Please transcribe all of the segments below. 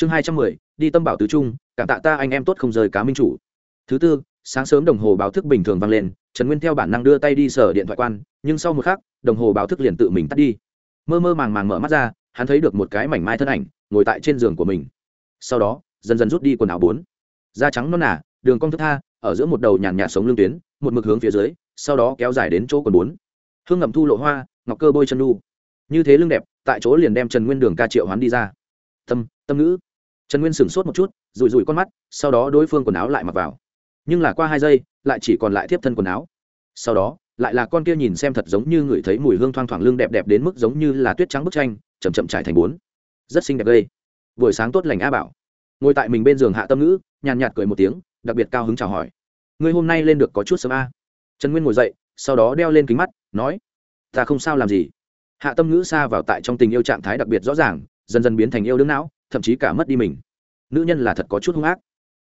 chương hai trăm mười, đi tâm bảo tứ trung, cảm tạ ta anh em tốt không rời cá minh chủ. Thứ tư, sáng sớm đồng hồ báo thức bình thường vang lên, trần nguyên theo bản năng đưa tay đi sở điện thoại quan, nhưng sau một khắc, đồng hồ báo thức liền tự mình tắt đi. Mơ mơ màng màng mở mắt ra, hắn thấy được một cái mảnh mai thân ảnh, ngồi tại trên giường của mình. Sau đó, dần dần rút đi quần áo bốn. Da trắng non nả đường cong thức tha, ở giữa một đầu nhàn nhạt sống lương tuyến, một mực hướng phía dưới, sau đó kéo dài đến chỗ quần bốn. Hương ngậm thu lộ hoa, ngọc cơ bôi chân lu như thế lưng đẹp, tại chỗ liền đem trần nguyên đường ca triệu hoán đi ra. Tâm tâm ngữ trần nguyên sửng sốt một chút rủi rủi con mắt sau đó đối phương quần áo lại mặc vào nhưng là qua hai giây lại chỉ còn lại tiếp thân quần áo sau đó lại là con kia nhìn xem thật giống như người thấy mùi hương thoang thoảng lương đẹp đẹp đến mức giống như là tuyết trắng bức tranh chầm chậm trải thành bốn rất xinh đẹp gây buổi sáng tốt lành a bảo ngồi tại mình bên giường hạ tâm ngữ nhàn nhạt cười một tiếng đặc biệt cao hứng chào hỏi ngươi hôm nay lên được có chút sớm a trần nguyên ngồi dậy sau đó đeo lên kính mắt nói ta không sao làm gì hạ tâm ngữ xa vào tại trong tình yêu trạng thái đặc biệt rõ ràng dần dần biến thành yêu đương não thậm chí cả mất đi mình. Nữ nhân là thật có chút hung ác.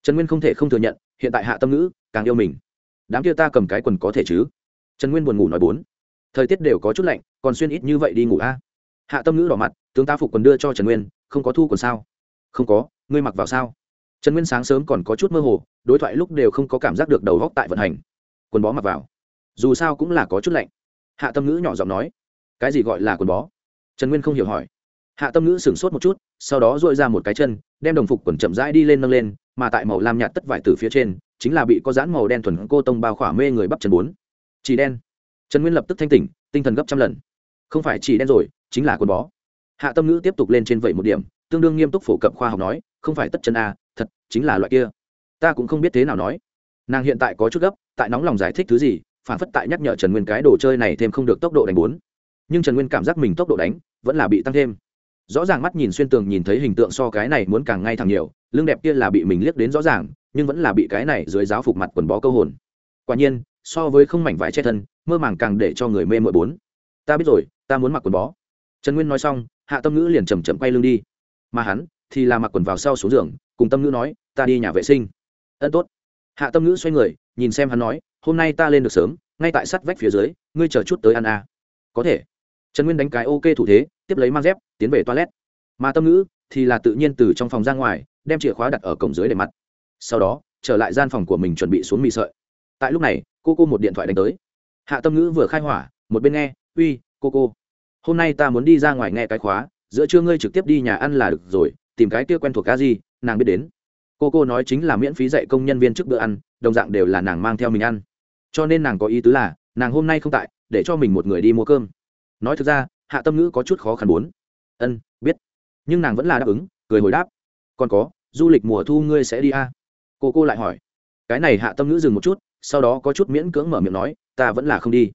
Trần nguyên không thể không thừa nhận, hiện tại hạ tâm ngữ, càng yêu mình. Đám kia ta cầm cái quần có thể chứ? Trần nguyên buồn ngủ nói bốn. Thời tiết đều có chút lạnh, còn xuyên ít như vậy đi ngủ a. Hạ tâm ngữ đỏ mặt, tướng ta phục quần đưa cho trần nguyên, không có thu quần sao? Không có, ngươi mặc vào sao? Trần nguyên sáng sớm còn có chút mơ hồ, đối thoại lúc đều không có cảm giác được đầu góc tại vận hành. Quần bó mặc vào. Dù sao cũng là có chút lạnh. Hạ tâm ngữ nhỏ giọng nói, cái gì gọi là quần bó? Trần nguyên không hiểu hỏi hạ tâm ngữ sửng sốt một chút, sau đó dội ra một cái chân, đem đồng phục quần chậm rãi đi lên nâng lên, mà tại màu lam nhạt tất vải từ phía trên, chính là bị có dán màu đen thuần cô tông bao khỏa mê người bắp chân bốn. Chỉ đen. Trần nguyên lập tức thanh tỉnh, tinh thần gấp trăm lần. Không phải chỉ đen rồi, chính là quần bó. Hạ tâm ngữ tiếp tục lên trên vậy một điểm, tương đương nghiêm túc phổ cập khoa học nói, không phải tất chân a, thật, chính là loại kia. Ta cũng không biết thế nào nói. Nàng hiện tại có chút gấp, tại nóng lòng giải thích thứ gì, phản phất tại nhắc nhở trần nguyên cái đồ chơi này thêm không được tốc độ đánh bốn. Nhưng trần nguyên cảm giác mình tốc độ đánh, vẫn là bị tăng thêm rõ ràng mắt nhìn xuyên tường nhìn thấy hình tượng so cái này muốn càng ngay thẳng nhiều, lưng đẹp kia là bị mình liếc đến rõ ràng, nhưng vẫn là bị cái này dưới giáo phục mặt quần bó câu hồn. Quả nhiên, so với không mảnh vải che thân, mơ màng càng để cho người mê mội bốn. Ta biết rồi, ta muốn mặc quần bó. Trần nguyên nói xong, hạ tâm ngữ liền chầm chậm quay lưng đi. Mà hắn thì là mặc quần vào sau xuống giường, cùng tâm ngữ nói, ta đi nhà vệ sinh. Ân, tốt. Hạ tâm ngữ xoay người, nhìn xem hắn nói, hôm nay ta lên được sớm, ngay tại sắt vách phía dưới, ngươi chờ chút tới ăn à. có thể trần nguyên đánh cái ok thủ thế, tiếp lấy mang dép, tiến về toilet. Mà tâm ngữ thì là tự nhiên từ trong phòng ra ngoài, đem chìa khóa đặt ở cổng dưới để mặt. Sau đó, trở lại gian phòng của mình chuẩn bị xuống mì sợi. Tại lúc này, cô cô một điện thoại đánh tới. Hạ tâm ngữ vừa khai hỏa, một bên nghe, uy, cô cô, hôm nay ta muốn đi ra ngoài nghe cái khóa, giữa trưa ngươi trực tiếp đi nhà ăn là được rồi, tìm cái kia quen thuộc cá gì nàng biết đến. Cô cô nói chính là miễn phí dạy công nhân viên trước bữa ăn, đồng dạng đều là nàng mang theo mình ăn. Cho nên nàng có ý tứ là, nàng hôm nay không tại, để cho mình một người đi mua cơm nói thực ra, hạ tâm ngữ có chút khó khăn bốn ân, biết. Nhưng nàng vẫn là đáp ứng, cười hồi đáp. Còn có, du lịch mùa thu ngươi sẽ đi à? cô cô lại hỏi. Cái này hạ tâm ngữ dừng một chút, sau đó có chút miễn cưỡng mở miệng nói, ta vẫn là không đi.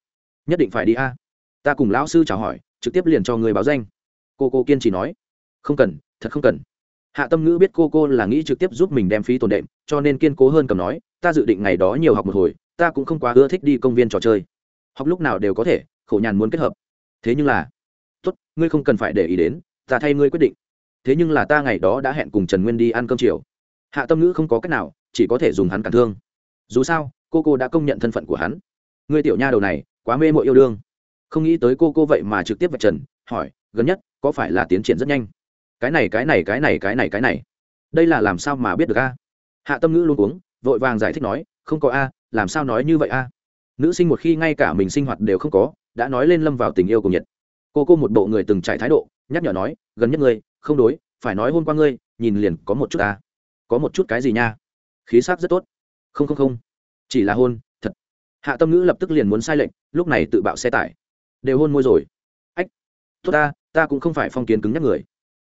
Nhất định phải đi à? ta cùng lão sư chào hỏi, trực tiếp liền cho người báo danh. Cô cô kiên trì nói. Không cần, thật không cần. Hạ tâm ngữ biết cô cô là nghĩ trực tiếp giúp mình đem phí tồn đệm, cho nên kiên cố hơn cầm nói, ta dự định ngày đó nhiều học một hồi, ta cũng không quá ưa thích đi công viên trò chơi. Học lúc nào đều có thể, khổ nhàn muốn kết hợp thế nhưng là, tốt, ngươi không cần phải để ý đến, ta thay ngươi quyết định. Thế nhưng là ta ngày đó đã hẹn cùng trần nguyên đi ăn cơm chiều. Hạ tâm ngữ không có cách nào, chỉ có thể dùng hắn cản thương. Dù sao, cô cô đã công nhận thân phận của hắn. Ngươi tiểu nha đầu này, quá mê mội yêu đương. Không nghĩ tới cô cô vậy mà trực tiếp vạch trần, hỏi, gần nhất, có phải là tiến triển rất nhanh? Cái này cái này cái này cái này cái này. Đây là làm sao mà biết được a? Hạ tâm ngữ luôn uống vội vàng giải thích nói, không có a, làm sao nói như vậy a? Nữ sinh một khi ngay cả mình sinh hoạt đều không có đã nói lên lâm vào tình yêu cùng nhiệt. Cô cô một bộ người từng trải thái độ, nhắc nhở nói, gần nhất ngươi, không đối, phải nói hôn qua ngươi, nhìn liền có một chút ta. Có một chút cái gì nha? Khí sắc rất tốt. Không không không. Chỉ là hôn, thật. Hạ tâm ngữ lập tức liền muốn sai lệnh, lúc này tự bạo xe tải. Đều hôn môi rồi. Ách. Tốt ta ta cũng không phải phong kiến cứng nhắc người.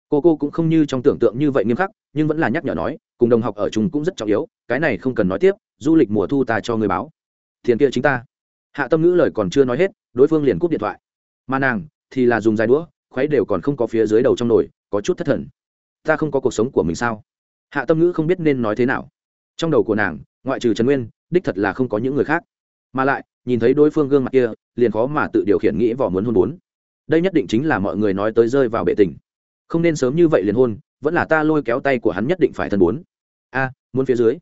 Cô cô cũng không như trong tưởng tượng như vậy nghiêm khắc, nhưng vẫn là nhắc nhở nói, cùng đồng học ở chung cũng rất trọng yếu, cái này không cần nói tiếp, du lịch mùa thu ta cho người báo. Tiền kia chính ta hạ tâm ngữ lời còn chưa nói hết, đối phương liền cúp điện thoại. Mà nàng thì là dùng dài đũa, khuấy đều còn không có phía dưới đầu trong nồi, có chút thất thần. Ta không có cuộc sống của mình sao? Hạ tâm ngữ không biết nên nói thế nào. Trong đầu của nàng, ngoại trừ trần nguyên, đích thật là không có những người khác. Mà lại, nhìn thấy đối phương gương mặt kia, liền khó mà tự điều khiển nghĩ vỏ muốn hôn bốn. Đây nhất định chính là mọi người nói tới rơi vào bệ tình. Không nên sớm như vậy liền hôn, vẫn là ta lôi kéo tay của hắn nhất định phải thân bốn. A, muốn phía dưới.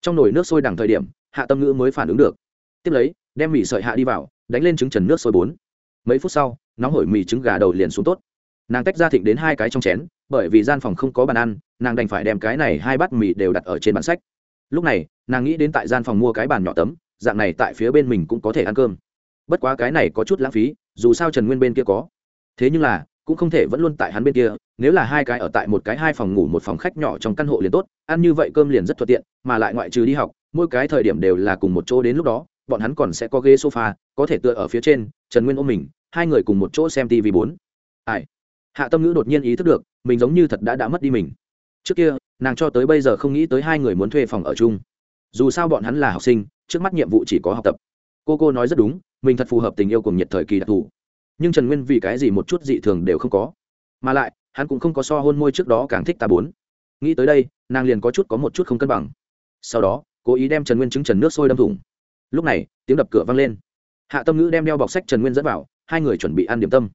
Trong nồi nước sôi đằng thời điểm, hạ tâm ngữ mới phản ứng được. Tiếp lấy đem mì sợi hạ đi vào, đánh lên trứng trần nước sôi bốn. Mấy phút sau, nóng hổi mì trứng gà đầu liền xuống tốt. Nàng tách ra thịnh đến hai cái trong chén, bởi vì gian phòng không có bàn ăn, nàng đành phải đem cái này hai bát mì đều đặt ở trên bàn sách. Lúc này, nàng nghĩ đến tại gian phòng mua cái bàn nhỏ tấm, dạng này tại phía bên mình cũng có thể ăn cơm. Bất quá cái này có chút lãng phí, dù sao trần nguyên bên kia có. Thế nhưng là, cũng không thể vẫn luôn tại hắn bên kia, nếu là hai cái ở tại một cái hai phòng ngủ một phòng khách nhỏ trong căn hộ liền tốt, ăn như vậy cơm liền rất thuận tiện, mà lại ngoại trừ đi học, mỗi cái thời điểm đều là cùng một chỗ đến lúc đó bọn hắn còn sẽ có ghế sofa, có thể tựa ở phía trên, trần nguyên ôm mình, hai người cùng một chỗ xem tv bốn. Ai? Hạ tâm ngữ đột nhiên ý thức được, mình giống như thật đã đã mất đi mình. Trước kia, nàng cho tới bây giờ không nghĩ tới hai người muốn thuê phòng ở chung. Dù sao bọn hắn là học sinh, trước mắt nhiệm vụ chỉ có học tập. Cô cô nói rất đúng, mình thật phù hợp tình yêu cùng nhiệt thời kỳ đặc thù. Nhưng trần nguyên vì cái gì một chút dị thường đều không có. Mà lại, hắn cũng không có so hôn môi trước đó càng thích ta bốn. Nghĩ tới đây, nàng liền có chút có một chút không cân bằng. Sau đó, cố ý đem trần nguyên trứng trần nước sôi đâm thủng lúc này, tiếng đập cửa vang lên. Hạ tâm ngữ đem đeo bọc sách trần nguyên dẫn vào, hai người chuẩn bị ăn điểm tâm.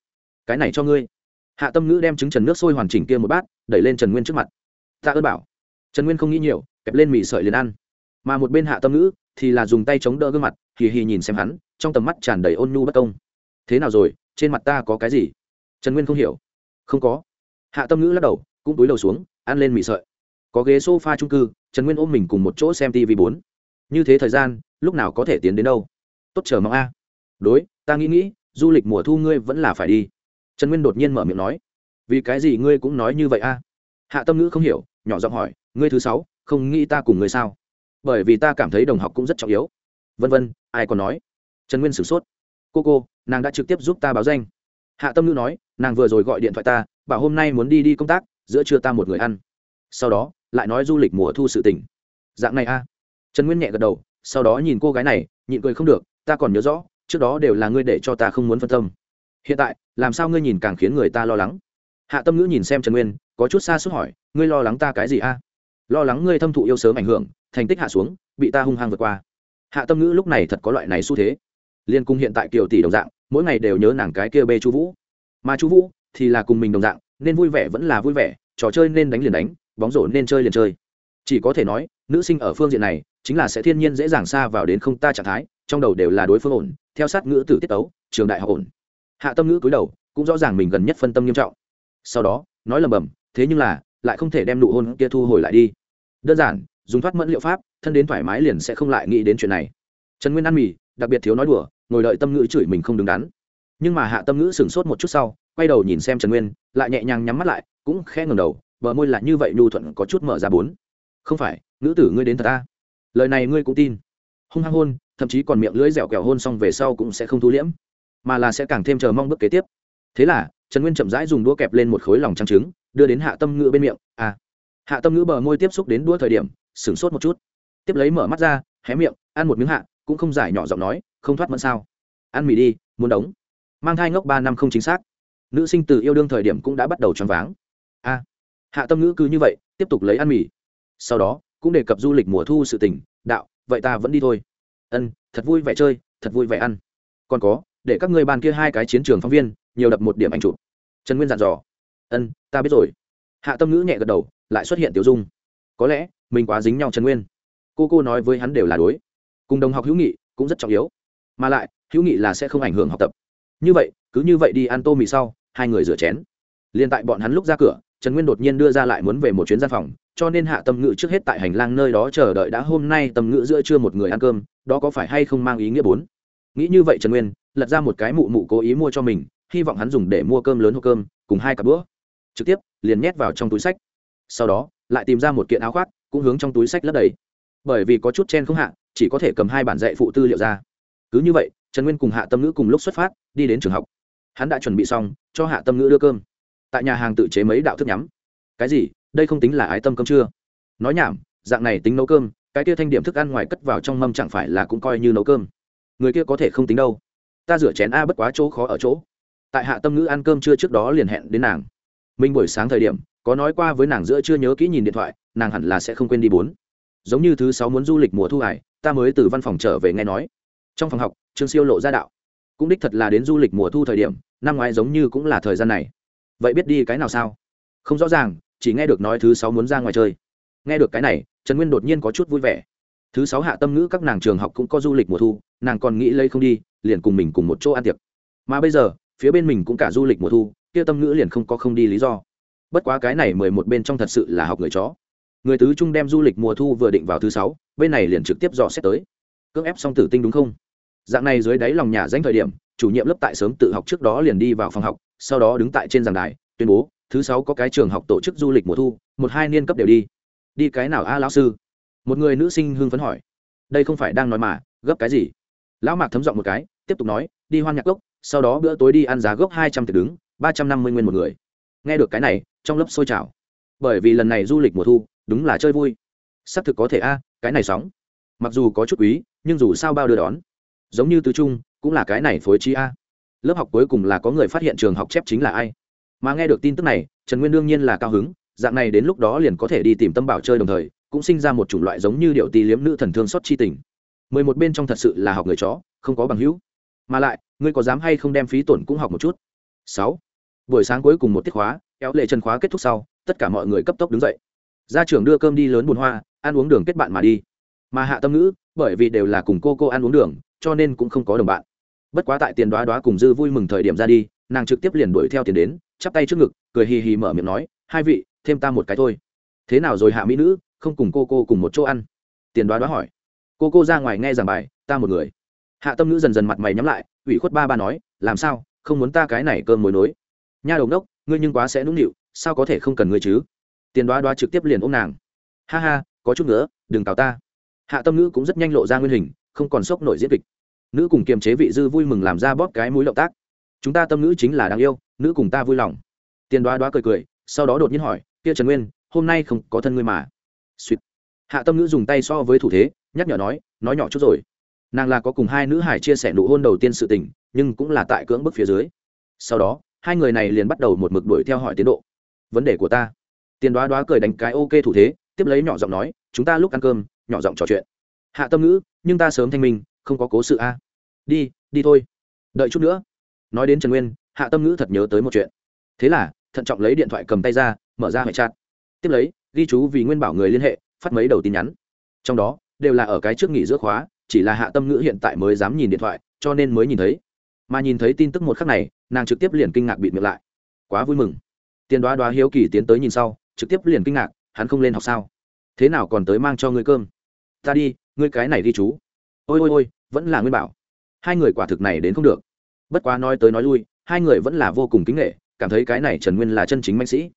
Cái này cho ngươi. Hạ tâm ngữ đem trứng trần nước sôi hoàn chỉnh kia một bát, đẩy lên trần nguyên trước mặt. Tạ ơn bảo. Trần nguyên không nghĩ nhiều, kẹp lên mì sợi liền ăn. Mà một bên hạ tâm ngữ thì là dùng tay chống đỡ gương mặt, hì hì nhìn xem hắn, trong tầm mắt tràn đầy ôn nhu bất công. Thế nào rồi? Trên mặt ta có cái gì? Trần nguyên không hiểu. Không có. Hạ tâm ngữ lắc đầu, cũng túi đầu xuống, ăn lên mì sợi. Có ghế s o f a trung cư, trần nguyên ôm mình cùng một chỗ xem tv bốn. Như thế thời gian lúc nào có thể tiến đến đâu. Tốt chờ mong a. Đối, ta nghĩ nghĩ, du lịch mùa thu ngươi vẫn là phải đi. Trần nguyên đột nhiên mở miệng nói. Vì cái gì ngươi cũng nói như vậy a? Hạ tâm ngữ không hiểu, nhỏ giọng hỏi, ngươi thứ sáu, không nghĩ ta cùng ngươi sao? Bởi vì ta cảm thấy đồng học cũng rất trọng yếu. Vân vân, ai còn nói? Trần nguyên sửng sốt. Cô cô, nàng đã trực tiếp giúp ta báo danh. Hạ tâm ngữ nói, nàng vừa rồi gọi điện thoại ta, bảo hôm nay muốn đi đi công tác, giữa trưa ta một người ăn. Sau đó, lại nói du lịch mùa thu sự tỉnh dạng này a. Trần nguyên nhẹ gật đầu sau đó nhìn cô gái này, nhịn cười không được, ta còn nhớ rõ, trước đó đều là ngươi để cho ta không muốn phân tâm. Hiện tại, làm sao ngươi nhìn càng khiến người ta lo lắng? Hạ tâm ngữ nhìn xem trần nguyên, có chút xa suốt hỏi, ngươi lo lắng ta cái gì a? À? Lo lắng ngươi thâm thụ yêu sớm ảnh hưởng, thành tích hạ xuống, bị ta hung hăng vượt qua. Hạ tâm ngữ lúc này thật có loại này xu thế. Liên cung hiện tại kiều tỷ đồng dạng, mỗi ngày đều nhớ nàng cái kia bê chu vũ. Mà chu vũ thì là cùng mình đồng dạng, nên vui vẻ vẫn là vui vẻ, trò chơi nên đánh liền đánh, bóng rổ nên chơi liền chơi. Chỉ có thể nói, nữ sinh ở phương diện này chính là sẽ thiên nhiên dễ dàng xa vào đến không ta trạng thái, trong đầu đều là đối phương ổn, theo sát ngữ tử tiết tấu, trường đại học ổn. Hạ tâm ngữ cúi đầu, cũng rõ ràng mình gần nhất phân tâm nghiêm trọng. Sau đó, nói lầm bầm, thế nhưng là, lại không thể đem nụ hôn kia thu hồi lại đi. Đơn giản, dùng thoát mẫn liệu pháp, thân đến thoải mái liền sẽ không lại nghĩ đến chuyện này. Trần nguyên ăn mì, đặc biệt thiếu nói đùa, ngồi đợi tâm ngữ chửi mình không đứng đắn. Nhưng mà hạ tâm ngữ sửng sốt một chút sau, quay đầu nhìn xem trần nguyên, lại nhẹ nhàng nhắm mắt lại, cũng khẽ ngầm đầu, bờ môi lại như vậy nhu thuận có chút mở ra bốn. Không phải, ngữ tử ngươi đến thật ta lời này ngươi cũng tin. Hung hăng hôn, thậm chí còn miệng lưỡi dẻo kẹo hôn xong về sau cũng sẽ không thu liễm, mà là sẽ càng thêm chờ mong bước kế tiếp. Thế là, trần nguyên chậm rãi dùng đũa kẹp lên một khối lòng trắng trứng, đưa đến hạ tâm ngữ bên miệng. À hạ tâm ngữ bờ môi tiếp xúc đến đũa thời điểm, sửng sốt một chút. Tiếp lấy mở mắt ra, hé miệng, ăn một miếng hạ, cũng không giải nhỏ giọng nói, không thoát mẫn sao. Ăn mì đi, muốn đóng. Mang thai ngốc ba năm không chính xác. Nữ sinh từ yêu đương thời điểm cũng đã bắt đầu choáng váng. A hạ tâm ngữ cứ như vậy, tiếp tục lấy ăn mì. Sau đó cũng đề cập du lịch mùa thu sự tình, đạo, vậy ta vẫn đi thôi. Ân, thật vui vẻ chơi, thật vui vẻ ăn. Còn có, để các người bàn kia hai cái chiến trường phóng viên, nhiều đập một điểm anh chụp. Trần nguyên dặn dò. Ân, ta biết rồi. Hạ tâm ngữ nhẹ gật đầu, lại xuất hiện tiểu dung. Có lẽ, mình quá dính nhau trần nguyên. Cô cô nói với hắn đều là đối. Cùng đồng học hữu nghị cũng rất trọng yếu. Mà lại, hữu nghị là sẽ không ảnh hưởng học tập. Như vậy, cứ như vậy đi ăn tô mì sau, hai người rửa chén. Liền tại bọn hắn lúc ra cửa, trần nguyên đột nhiên đưa ra lại muốn về một chuyến gian phòng cho nên hạ tâm ngữ trước hết tại hành lang nơi đó chờ đợi đã hôm nay tâm ngữ giữa trưa một người ăn cơm, đó có phải hay không mang ý nghĩa bốn? Nghĩ như vậy trần nguyên, lật ra một cái mụ mụ cố ý mua cho mình, hy vọng hắn dùng để mua cơm lớn hộp cơm, cùng hai cặp bữa. Trực tiếp, liền nhét vào trong túi sách. Sau đó, lại tìm ra một kiện áo khoác, cũng hướng trong túi sách lấp đầy. Bởi vì có chút chen không hạ, chỉ có thể cầm hai bản dạy phụ tư liệu ra. Cứ như vậy, trần nguyên cùng hạ tâm ngữ cùng lúc xuất phát, đi đến trường học. Hắn đã chuẩn bị xong, cho hạ tâm ngữ đưa cơm. Tại nhà hàng tự chế mấy đạo thức nhắm. Cái gì? Đây không tính là ái tâm cơm chưa? Nói nhảm, dạng này tính nấu cơm, cái kia thanh điểm thức ăn ngoài cất vào trong mâm chẳng phải là cũng coi như nấu cơm? Người kia có thể không tính đâu. Ta rửa chén a bất quá chỗ khó ở chỗ. Tại hạ tâm ngữ ăn cơm trưa trước đó liền hẹn đến nàng. Minh buổi sáng thời điểm, có nói qua với nàng giữa chưa nhớ kỹ nhìn điện thoại, nàng hẳn là sẽ không quên đi bốn. Giống như thứ sáu muốn du lịch mùa thu hải, ta mới từ văn phòng trở về nghe nói. Trong phòng học, trương siêu lộ ra đạo. Cũng đích thật là đến du lịch mùa thu thời điểm, năm ngoái giống như cũng là thời gian này. Vậy biết đi cái nào sao? Không rõ ràng chỉ nghe được nói thứ sáu muốn ra ngoài chơi. Nghe được cái này, trần nguyên đột nhiên có chút vui vẻ. Thứ sáu hạ tâm ngữ các nàng trường học cũng có du lịch mùa thu, nàng còn nghĩ lấy không đi, liền cùng mình cùng một chỗ ăn tiệc. Mà bây giờ, phía bên mình cũng cả du lịch mùa thu, kia tâm ngữ liền không có không đi lý do. Bất quá cái này mười một bên trong thật sự là học người chó. Người tứ trung đem du lịch mùa thu vừa định vào thứ sáu, bên này liền trực tiếp dò xét tới. Cưỡng ép xong tử tinh đúng không? Dạng này dưới đáy lòng nhà danh thời điểm, chủ nhiệm lớp tại sớm tự học trước đó liền đi vào phòng học, sau đó đứng tại trên giảng đài, tuyên bố thứ sáu có cái trường học tổ chức du lịch mùa thu, một hai niên cấp đều đi. Đi cái nào a, lão sư? Một người nữ sinh hưng phấn hỏi. Đây không phải đang nói mà, gấp cái gì? Lão mạc thấm giọng một cái, tiếp tục nói, đi hoan nhạc gốc sau đó bữa tối đi ăn giá gốc hai trăm tiệc đứng, ba trăm năm mươi nguyên một người. Nghe được cái này, trong lớp sôi trào. Bởi vì lần này du lịch mùa thu, đúng là chơi vui. Xác thực có thể a, cái này sóng. Mặc dù có chút quý, nhưng dù sao bao đưa đón. Giống như tứ trung, cũng là cái này phối trí a. Lớp học cuối cùng là có người phát hiện trường học chép chính là ai? Mà nghe được tin tức này, trần nguyên đương nhiên là cao hứng, dạng này đến lúc đó liền có thể đi tìm tâm bảo chơi đồng thời, cũng sinh ra một chủng loại giống như điệu tì liếm nữ thần thương xót chi tình. Mười một bên trong thật sự là học người chó, không có bằng hữu. Mà lại, ngươi có dám hay không đem phí tổn cũng học một chút? Sáu. Buổi sáng cuối cùng một tiết khóa, kéo lệ trần khóa kết thúc sau, tất cả mọi người cấp tốc đứng dậy. Gia trưởng đưa cơm đi lớn bùn hoa, ăn uống đường kết bạn mà đi. Mà hạ tâm ngữ, bởi vì đều là cùng cô cô ăn uống đường, cho nên cũng không có đồng bạn. Bất quá tại tiền đoá đoá cùng dư vui mừng thời điểm ra đi, nàng trực tiếp liền đuổi theo tiền đến chắp tay trước ngực, cười hì hì mở miệng nói, hai vị, thêm ta một cái thôi. Thế nào rồi hạ mỹ nữ, không cùng cô cô cùng một chỗ ăn? Tiền đoá đoá hỏi. Cô cô ra ngoài nghe giảng bài, ta một người. Hạ tâm nữ dần dần mặt mày nhắm lại, ủy khuất ba ba nói, làm sao, không muốn ta cái này cơm mối nối? Nha đầu đốc ngươi nhưng quá sẽ nũng nịu, sao có thể không cần ngươi chứ? Tiền đoá đoá trực tiếp liền ôm nàng. Ha ha, có chút nữa, đừng cào ta. Hạ tâm nữ cũng rất nhanh lộ ra nguyên hình, không còn sốc nổi diễn kịch. Nữ cùng kiềm chế vị dư vui mừng làm ra bóp cái mũi động tác chúng ta tâm nữ chính là đáng yêu, nữ cùng ta vui lòng. Tiền đoá đoá cười cười, sau đó đột nhiên hỏi, kia trần nguyên, hôm nay không có thân ngươi mà? Suýt hạ tâm nữ dùng tay so với thủ thế, nhắc nhở nói nói nhỏ chút rồi. Nàng là có cùng hai nữ hải chia sẻ nụ hôn đầu tiên sự tình, nhưng cũng là tại cưỡng bức phía dưới. Sau đó, hai người này liền bắt đầu một mực đuổi theo hỏi tiến độ. Vấn đề của ta. Tiền đoá đoá cười đánh cái ok thủ thế, tiếp lấy nhỏ giọng nói, chúng ta lúc ăn cơm, nhỏ giọng trò chuyện. Hạ tâm ngữ, nhưng ta sớm thanh minh, không có cố sự a. Đi đi thôi. Đợi chút nữa nói đến trần nguyên, hạ tâm ngữ thật nhớ tới một chuyện. Thế là, thận trọng lấy điện thoại cầm tay ra, mở ra hệ chat. Tiếp lấy, ghi chú vì nguyên bảo người liên hệ, phát mấy đầu tin nhắn. Trong đó, đều là ở cái trước nghỉ giữa khóa, chỉ là hạ tâm ngữ hiện tại mới dám nhìn điện thoại, cho nên mới nhìn thấy. Mà nhìn thấy tin tức một khắc này, nàng trực tiếp liền kinh ngạc bị miệng lại. Quá vui mừng. Tiền đoá đoá hiếu kỳ tiến tới nhìn sau, trực tiếp liền kinh ngạc, hắn không lên học sao? Thế nào còn tới mang cho ngươi cơm? Ta đi, ngươi cái này ghi chú. Ôi ôi ôi, vẫn là nguyên bảo. Hai người quả thực này đến không được bất quá nói tới nói lui, hai người vẫn là vô cùng kính nghệ cảm thấy cái này trần nguyên là chân chính mạnh sĩ.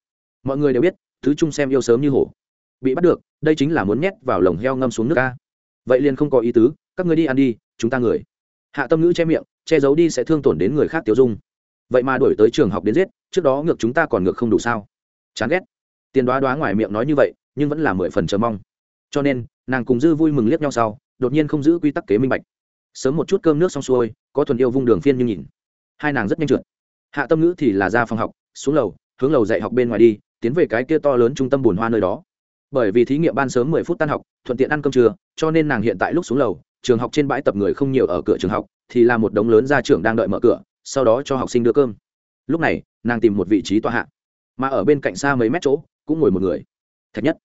Mọi người đều biết, thứ chung xem yêu sớm như hổ. Bị bắt được, đây chính là muốn nhét vào lồng heo ngâm xuống nước ca. Vậy liền không có ý tứ, các ngươi đi ăn đi, chúng ta người. Hạ tâm ngữ che miệng, che giấu đi sẽ thương tổn đến người khác tiêu dung. Vậy mà đổi tới trường học đến giết, trước đó ngược chúng ta còn ngược không đủ sao? Chán ghét. Tiền đoá đoá ngoài miệng nói như vậy, nhưng vẫn là mười phần chờ mong. Cho nên, nàng cùng dư vui mừng liếc nhau sau, đột nhiên không giữ quy tắc kế minh bạch sớm một chút cơm nước xong xuôi, có thuần yêu vung đường phiên như nhìn. Hai nàng rất nhanh trượt. Hạ tâm ngữ thì là ra phòng học, xuống lầu, hướng lầu dạy học bên ngoài đi, tiến về cái kia to lớn trung tâm bùn hoa nơi đó. Bởi vì thí nghiệm ban sớm mười phút tan học, thuận tiện ăn cơm trưa, cho nên nàng hiện tại lúc xuống lầu, trường học trên bãi tập người không nhiều ở cửa trường học, thì là một đống lớn gia trưởng đang đợi mở cửa, sau đó cho học sinh đưa cơm. Lúc này, nàng tìm một vị trí tọa hạ, mà ở bên cạnh xa mấy mét chỗ, cũng ngồi một người. Thật nhất.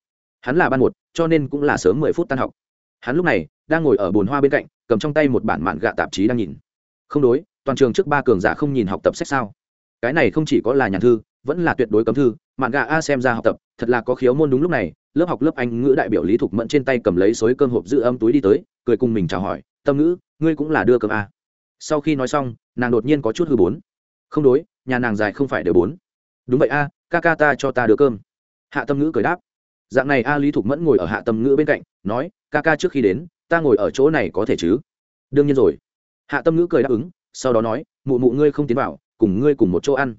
Hắn là ban một, cho nên cũng là sớm mười phút tan học. Hắn lúc này, đang ngồi ở bồn hoa bên cạnh cầm trong tay một bản mạn gạ tạp chí đang nhìn. Không đối, toàn trường trước ba cường giả không nhìn học tập sách sao? Cái này không chỉ có là nhàn thư, vẫn là tuyệt đối cấm thư. Mạn gạ a xem ra học tập, thật là có khiếu môn đúng lúc này. Lớp học lớp anh ngữ đại biểu lý thục mẫn trên tay cầm lấy xối cơm hộp giữ âm túi đi tới, cười cùng mình chào hỏi, tâm ngữ, ngươi cũng là đưa cơm a sau khi nói xong, nàng đột nhiên có chút hư bốn. Không đối, nhà nàng dài không phải đều bốn. Đúng vậy a, ca ca ta cho ta đưa cơm. Hạ tâm ngữ cười đáp. Dạng này a lý thục mẫn ngồi ở hạ tâm ngữ bên cạnh, nói, ca ca trước khi đến ta ngồi ở chỗ này có thể chứ? Đương nhiên rồi. Hạ tâm ngữ cười đáp ứng, sau đó nói, mụ mụ ngươi không tiến vào, cùng ngươi cùng một chỗ ăn.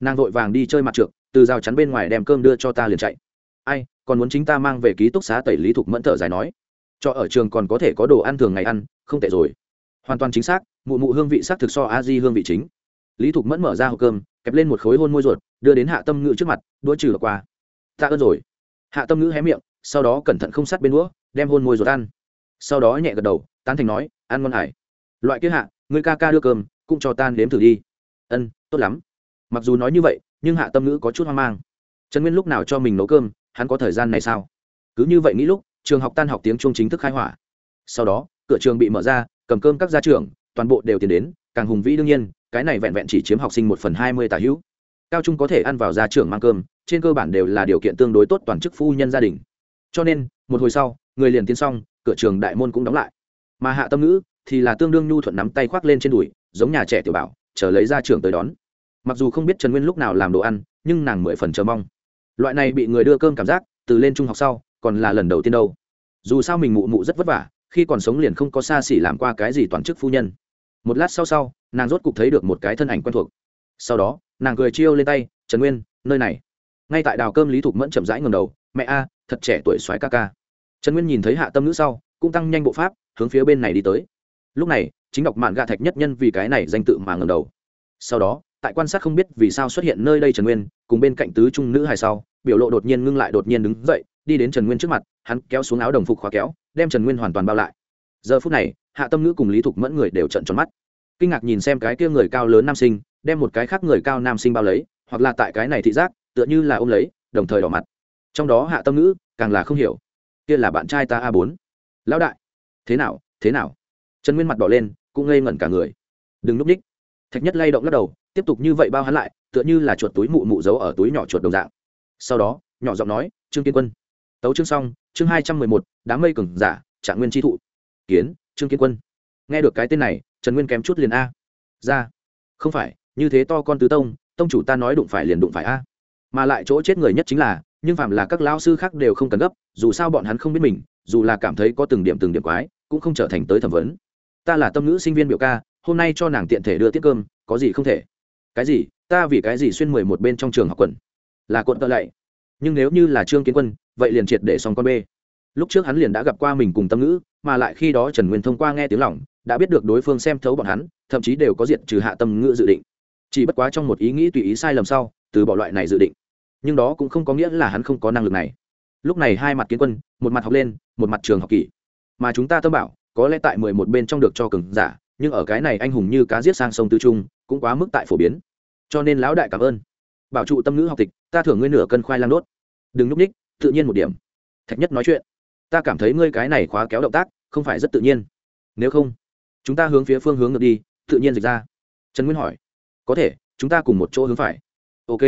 Nàng vội vàng đi chơi mặt trượt từ rào chắn bên ngoài đem cơm đưa cho ta liền chạy. Ai, còn muốn chính ta mang về ký túc xá tẩy lý thục mẫn thở dài nói. Cho ở trường còn có thể có đồ ăn thường ngày ăn, không tệ rồi. Hoàn toàn chính xác, mụ mụ hương vị xác thực so a di hương vị chính. Lý thục mẫn mở ra hộp cơm, kẹp lên một khối hôn môi ruột, đưa đến hạ tâm ngữ trước mặt, đũa trừ qua. Ta ơn rồi. Hạ tâm ngữ hé miệng, sau đó cẩn thận không sát bên đũa, đem hôn môi ruột ăn sau đó nhẹ gật đầu, tán thành nói, ăn ngon hải. Loại kia hạ người ca ca đưa cơm, cũng cho tan đếm thử đi. Ân, tốt lắm. Mặc dù nói như vậy, nhưng hạ tâm ngữ có chút hoang mang. Trần nguyên lúc nào cho mình nấu cơm, hắn có thời gian này sao? Cứ như vậy nghĩ lúc, trường học tan học tiếng trung chính thức khai hỏa. Sau đó, cửa trường bị mở ra, cầm cơm các gia trưởng, toàn bộ đều tiến đến, càng hùng vĩ đương nhiên, cái này vẹn vẹn chỉ chiếm học sinh một phần hai mươi tà hữu. Cao trung có thể ăn vào gia trưởng mang cơm, trên cơ bản đều là điều kiện tương đối tốt toàn chức phu nhân gia đình. Cho nên, một hồi sau, người liền tiến xong cửa trường đại môn cũng đóng lại. Mà hạ tâm ngữ thì là tương đương nhu thuận nắm tay khoác lên trên đùi, giống nhà trẻ tiểu bảo, chờ lấy ra trường tới đón. Mặc dù không biết trần nguyên lúc nào làm đồ ăn, nhưng nàng mười phần chờ mong. Loại này bị người đưa cơm cảm giác, từ lên trung học sau, còn là lần đầu tiên đâu. Dù sao mình mụ mụ rất vất vả, khi còn sống liền không có xa xỉ làm qua cái gì toàn chức phu nhân. Một lát sau sau, nàng rốt cục thấy được một cái thân ảnh quen thuộc. Sau đó, nàng cười chiêu lên tay, trần nguyên, nơi này. Ngay tại đào cơm lý thục mẫn chậm rãi ngầm đầu, mẹ a, thật trẻ tuổi soái ca ca trần nguyên nhìn thấy hạ tâm nữ sau, cũng tăng nhanh bộ pháp, hướng phía bên này đi tới. Lúc này, chính đọc mạn gạ thạch nhất nhân vì cái này danh tự mà ngầm đầu. Sau đó, tại quan sát không biết vì sao xuất hiện nơi đây trần nguyên, cùng bên cạnh tứ trung nữ hài sau, biểu lộ đột nhiên ngưng lại đột nhiên đứng dậy, đi đến trần nguyên trước mặt, hắn kéo xuống áo đồng phục khóa kéo, đem trần nguyên hoàn toàn bao lại. Giờ phút này, hạ tâm nữ cùng lý thục mẫn người đều trận tròn mắt. Kinh ngạc nhìn xem cái kia người cao lớn nam sinh, đem một cái khác người cao nam sinh bao lấy, hoặc là tại cái này thị giác, tựa như là ôm lấy, đồng thời đỏ mặt. Trong đó hạ tâm nữ càng là không hiểu kia là bạn trai ta a bốn. Lão đại. Thế nào thế nào? Trần nguyên mặt đỏ lên, cũng ngây ngẩn cả người. Đừng núp ních thạch nhất lay động lắc đầu, tiếp tục như vậy bao hắn lại, tựa như là chuột túi mụ mụ giấu ở túi nhỏ chuột đồng dạng. Sau đó, nhỏ giọng nói, trương kiên quân. Tấu chương xong, chương hai trăm mười một, đám mây cừng giả, trạng nguyên tri thụ. Kiến, trương kiên quân. Nghe được cái tên này, trần nguyên kém chút liền a. Ra. Không phải, như thế to con tứ tông tông chủ ta nói đụng phải liền đụng phải a. Mà lại chỗ chết người nhất chính là nhưng phạm là các lao sư khác đều không cần gấp, dù sao bọn hắn không biết mình, dù là cảm thấy có từng điểm từng điểm quái, cũng không trở thành tới thẩm vấn. Ta là tâm ngữ sinh viên biểu ca, hôm nay cho nàng tiện thể đưa tiết cơm, có gì không thể? Cái gì? Ta vì cái gì xuyên mười một bên trong trường học quần? Là cuộn tợ lạy. Nhưng nếu như là trương kiến quân, vậy liền triệt để xong con b lúc trước hắn liền đã gặp qua mình cùng tâm ngữ, mà lại khi đó trần nguyên thông qua nghe tiếng lỏng đã biết được đối phương xem thấu bọn hắn, thậm chí đều có diện trừ hạ tâm ngữ dự định. Chỉ bất quá trong một ý nghĩ tùy ý sai lầm sau, từ bỏ loại này dự định nhưng đó cũng không có nghĩa là hắn không có năng lực này. Lúc này hai mặt kiến quân, một mặt học lên, một mặt trường học kỷ. Mà chúng ta tâm bảo, có lẽ tại mười một bên trong được cho cường giả, nhưng ở cái này anh hùng như cá giết sang sông tư trung, cũng quá mức tại phổ biến. Cho nên lão đại cảm ơn. Bảo trụ tâm ngữ học tịch, ta thưởng ngươi nửa cân khoai lang đốt. Đừng núp ních, tự nhiên một điểm. Thạch nhất nói chuyện. Ta cảm thấy ngươi cái này khóa kéo động tác, không phải rất tự nhiên. Nếu không, chúng ta hướng phía phương hướng ngược đi, tự nhiên dịch ra. Trần nguyên hỏi. Có thể, chúng ta cùng một chỗ hướng phải. Ok.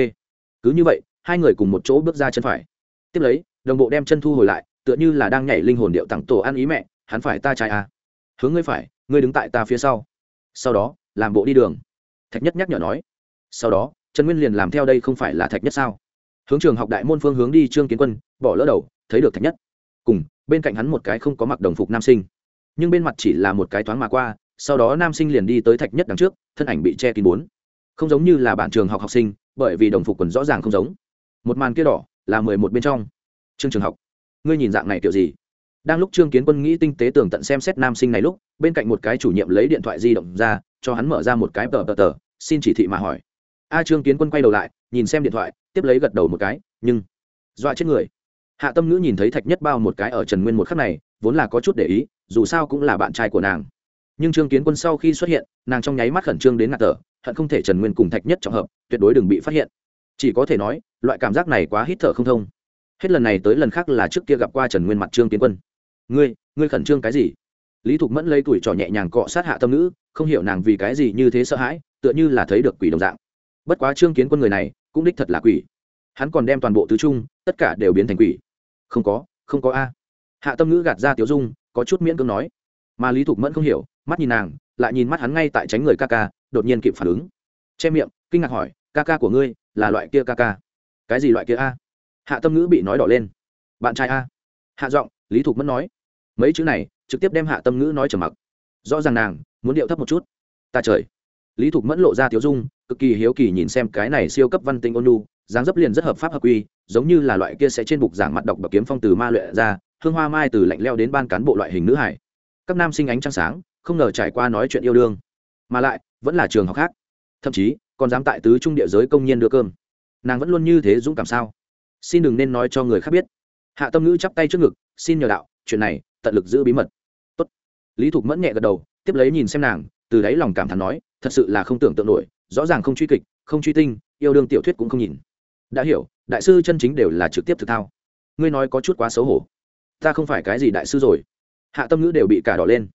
Cứ như vậy hai người cùng một chỗ bước ra chân phải. Tiếp lấy, đồng bộ đem chân thu hồi lại, tựa như là đang nhảy linh hồn điệu tặng tổ ăn ý mẹ, hắn phải ta trai à. hướng ngươi phải, ngươi đứng tại ta phía sau. Sau đó, làm bộ đi đường. Thạch nhất nhắc nhở nói. Sau đó, trần nguyên liền làm theo đây không phải là thạch nhất sao? Hướng trường học đại môn phương hướng đi trương kiến quân, bỏ lỡ đầu, thấy được thạch nhất. Cùng, bên cạnh hắn một cái không có mặc đồng phục nam sinh. Nhưng bên mặt chỉ là một cái thoáng mà qua, sau đó nam sinh liền đi tới thạch nhất đằng trước, thân ảnh bị che kín bốn. Không giống như là bạn trường học học sinh, bởi vì đồng phục quần rõ ràng không giống một màn kia đỏ là mười một bên trong. Chương trường học, ngươi nhìn dạng này kiểu gì? Đang lúc trương kiến quân nghĩ tinh tế tường tận xem xét nam sinh này lúc, bên cạnh một cái chủ nhiệm lấy điện thoại di động ra, cho hắn mở ra một cái tờ tờ tờ, xin chỉ thị mà hỏi. A trương kiến quân quay đầu lại, nhìn xem điện thoại, tiếp lấy gật đầu một cái, nhưng dọa chết người. Hạ tâm ngữ nhìn thấy thạch nhất bao một cái ở trần nguyên một khắc này, vốn là có chút để ý, dù sao cũng là bạn trai của nàng. Nhưng trương kiến quân sau khi xuất hiện, nàng trong nháy mắt khẩn trương đến ngạt tở hận không thể trần nguyên cùng thạch nhất trọng hợp, tuyệt đối đừng bị phát hiện. Chỉ có thể nói loại cảm giác này quá hít thở không thông. Hết lần này tới lần khác là trước kia gặp qua trần nguyên mặt trương kiến quân. Ngươi ngươi khẩn trương cái gì? Lý thục mẫn lấy tuổi trò nhẹ nhàng cọ sát hạ tâm Nữ, không hiểu nàng vì cái gì như thế sợ hãi tựa như là thấy được quỷ đồng dạng. Bất quá trương kiến quân người này cũng đích thật là quỷ. Hắn còn đem toàn bộ tứ trung tất cả đều biến thành quỷ. Không có không có a. Hạ tâm ngữ gạt ra tiểu dung có chút miễn cưỡng nói. Mà lý thục mẫn không hiểu mắt nhìn nàng lại nhìn mắt hắn ngay tại tránh người ca ca đột nhiên kịp phản ứng. Che miệng kinh ngạc hỏi ca ca của ngươi là loại kia ca ca? Cái gì loại kia a? Hạ tâm ngữ bị nói đỏ lên. Bạn trai a? Hạ giọng, lý thục mẫn nói. Mấy chữ này trực tiếp đem hạ tâm ngữ nói trở mặc. Rõ ràng nàng muốn điệu thấp một chút. Ta trời. Lý thục mẫn lộ ra tiếu dung, cực kỳ hiếu kỳ nhìn xem cái này siêu cấp văn tinh ôn lu dáng dấp liền rất hợp pháp hợp quy, giống như là loại kia sẽ trên bục giảng mặt đọc bậc kiếm phong từ ma luyện ra, hương hoa mai từ lạnh leo đến ban cán bộ loại hình nữ hải. Các nam sinh ánh trăng sáng, không ngờ trải qua nói chuyện yêu đương. Mà lại, vẫn là trường học khác. Thậm chí, còn dám tại tứ trung địa giới công nhân đưa cơm nàng vẫn luôn như thế dũng cảm sao? Xin đừng nên nói cho người khác biết. Hạ tâm ngữ chắp tay trước ngực, xin nhờ đạo, chuyện này, tận lực giữ bí mật. Tốt. lý thục mẫn nhẹ gật đầu, tiếp lấy nhìn xem nàng, từ đáy lòng cảm thán nói, thật sự là không tưởng tượng nổi, rõ ràng không truy kịch, không truy tinh, yêu đương tiểu thuyết cũng không nhìn. Đã hiểu, đại sư chân chính đều là trực tiếp thực thao. Ngươi nói có chút quá xấu hổ. Ta không phải cái gì đại sư rồi. Hạ tâm ngữ đều bị cả đỏ lên.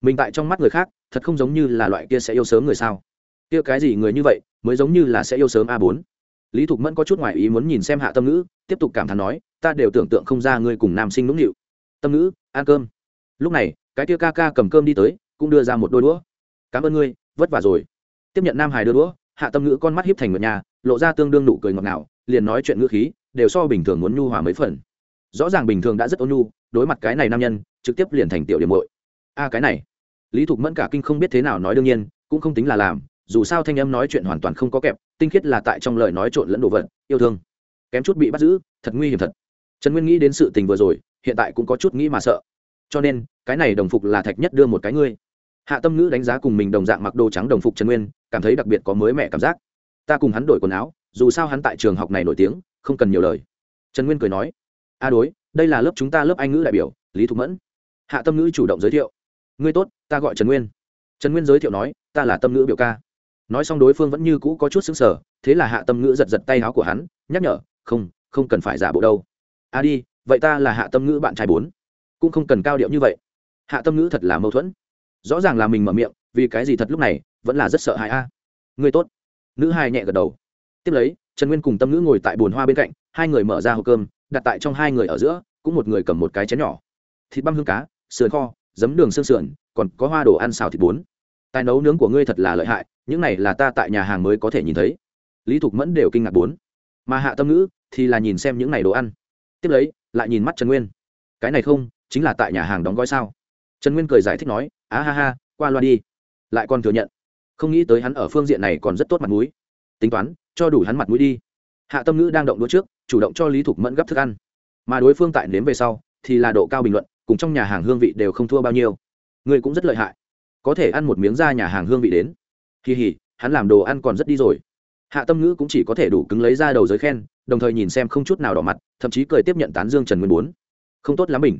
Mình tại trong mắt người khác, thật không giống như là loại kia sẽ yêu sớm người sao? Kia cái gì người như vậy, mới giống như là sẽ yêu sớm a bốn? Lý thục mẫn có chút ngoại ý muốn nhìn xem hạ tâm ngữ, tiếp tục cảm thán nói, ta đều tưởng tượng không ra ngươi cùng nam sinh nũng nịu. Tâm ngữ, ăn cơm. Lúc này, cái tia ca ca cầm cơm đi tới, cũng đưa ra một đôi đũa. Cảm ơn ngươi, vất vả rồi. Tiếp nhận nam hải đưa đũa, hạ tâm ngữ con mắt hiếp thành ngựa nhà, lộ ra tương đương nụ cười ngọt ngào, liền nói chuyện ngữ khí, đều so bình thường muốn nhu hòa mấy phần. Rõ ràng bình thường đã rất ôn nhu, đối mặt cái này nam nhân, trực tiếp liền thành tiểu điểm muội. A, cái này. Lý thục mẫn cả kinh không biết thế nào nói đương nhiên, cũng không tính là làm dù sao thanh âm nói chuyện hoàn toàn không có kẹp, tinh khiết là tại trong lời nói trộn lẫn đồ vật, yêu thương. Kém chút bị bắt giữ, thật nguy hiểm thật. Trần nguyên nghĩ đến sự tình vừa rồi, hiện tại cũng có chút nghĩ mà sợ. Cho nên, cái này đồng phục là thạch nhất đưa một cái ngươi. Hạ tâm ngữ đánh giá cùng mình đồng dạng mặc đồ trắng đồng phục trần nguyên, cảm thấy đặc biệt có mới mẻ cảm giác. Ta cùng hắn đổi quần áo, dù sao hắn tại trường học này nổi tiếng, không cần nhiều lời. Trần nguyên cười nói, a đối, đây là lớp chúng ta lớp anh ngữ đại biểu, lý thục mẫn. Hạ tâm ngữ chủ động giới thiệu, ngươi tốt, ta gọi trần nguyên. Trần nguyên giới thiệu nói, ta là tâm ngữ biểu ca nói xong đối phương vẫn như cũ có chút xứng sở thế là hạ tâm ngữ giật giật tay áo của hắn, nhắc nhở, không không cần phải giả bộ đâu. A đi, vậy ta là hạ tâm ngữ bạn trai bốn, cũng không cần cao điệu như vậy. Hạ tâm ngữ thật là mâu thuẫn. Rõ ràng là mình mở miệng, vì cái gì thật lúc này, vẫn là rất sợ hãi a. À. người tốt. Nữ hai nhẹ gật đầu. Tiếp lấy, trần nguyên cùng tâm ngữ ngồi tại bồn hoa bên cạnh, hai người mở ra hộp cơm, đặt tại trong hai người ở giữa, cũng một người cầm một cái chén nhỏ. Thịt băm hương cá, sườn kho, giấm đường xương sườn, còn có hoa đồ ăn xào thịt bốn. Tài nấu nướng của ngươi thật là lợi hại những này là ta tại nhà hàng mới có thể nhìn thấy. Lý thục mẫn đều kinh ngạc bốn. Mà hạ tâm ngữ thì là nhìn xem những này đồ ăn. Tiếp lấy, lại nhìn mắt trần nguyên. Cái này không, chính là tại nhà hàng đóng gói sao? Trần nguyên cười giải thích nói, á ha ha, qua loa đi. Lại còn thừa nhận, không nghĩ tới hắn ở phương diện này còn rất tốt mặt mũi. Tính toán, cho đủ hắn mặt mũi đi. Hạ tâm ngữ đang động đũa trước, chủ động cho lý thục mẫn gấp thức ăn. Mà đối phương tại nếm về sau, thì là độ cao bình luận, cùng trong nhà hàng hương vị đều không thua bao nhiêu. Người cũng rất lợi hại. Có thể ăn một miếng ra nhà hàng hương vị đến kỳ hỉ hắn làm đồ ăn còn rất đi rồi. Hạ tâm ngữ cũng chỉ có thể đủ cứng lấy ra đầu giới khen, đồng thời nhìn xem không chút nào đỏ mặt, thậm chí cười tiếp nhận tán dương trần nguyên bốn. Không tốt lắm mình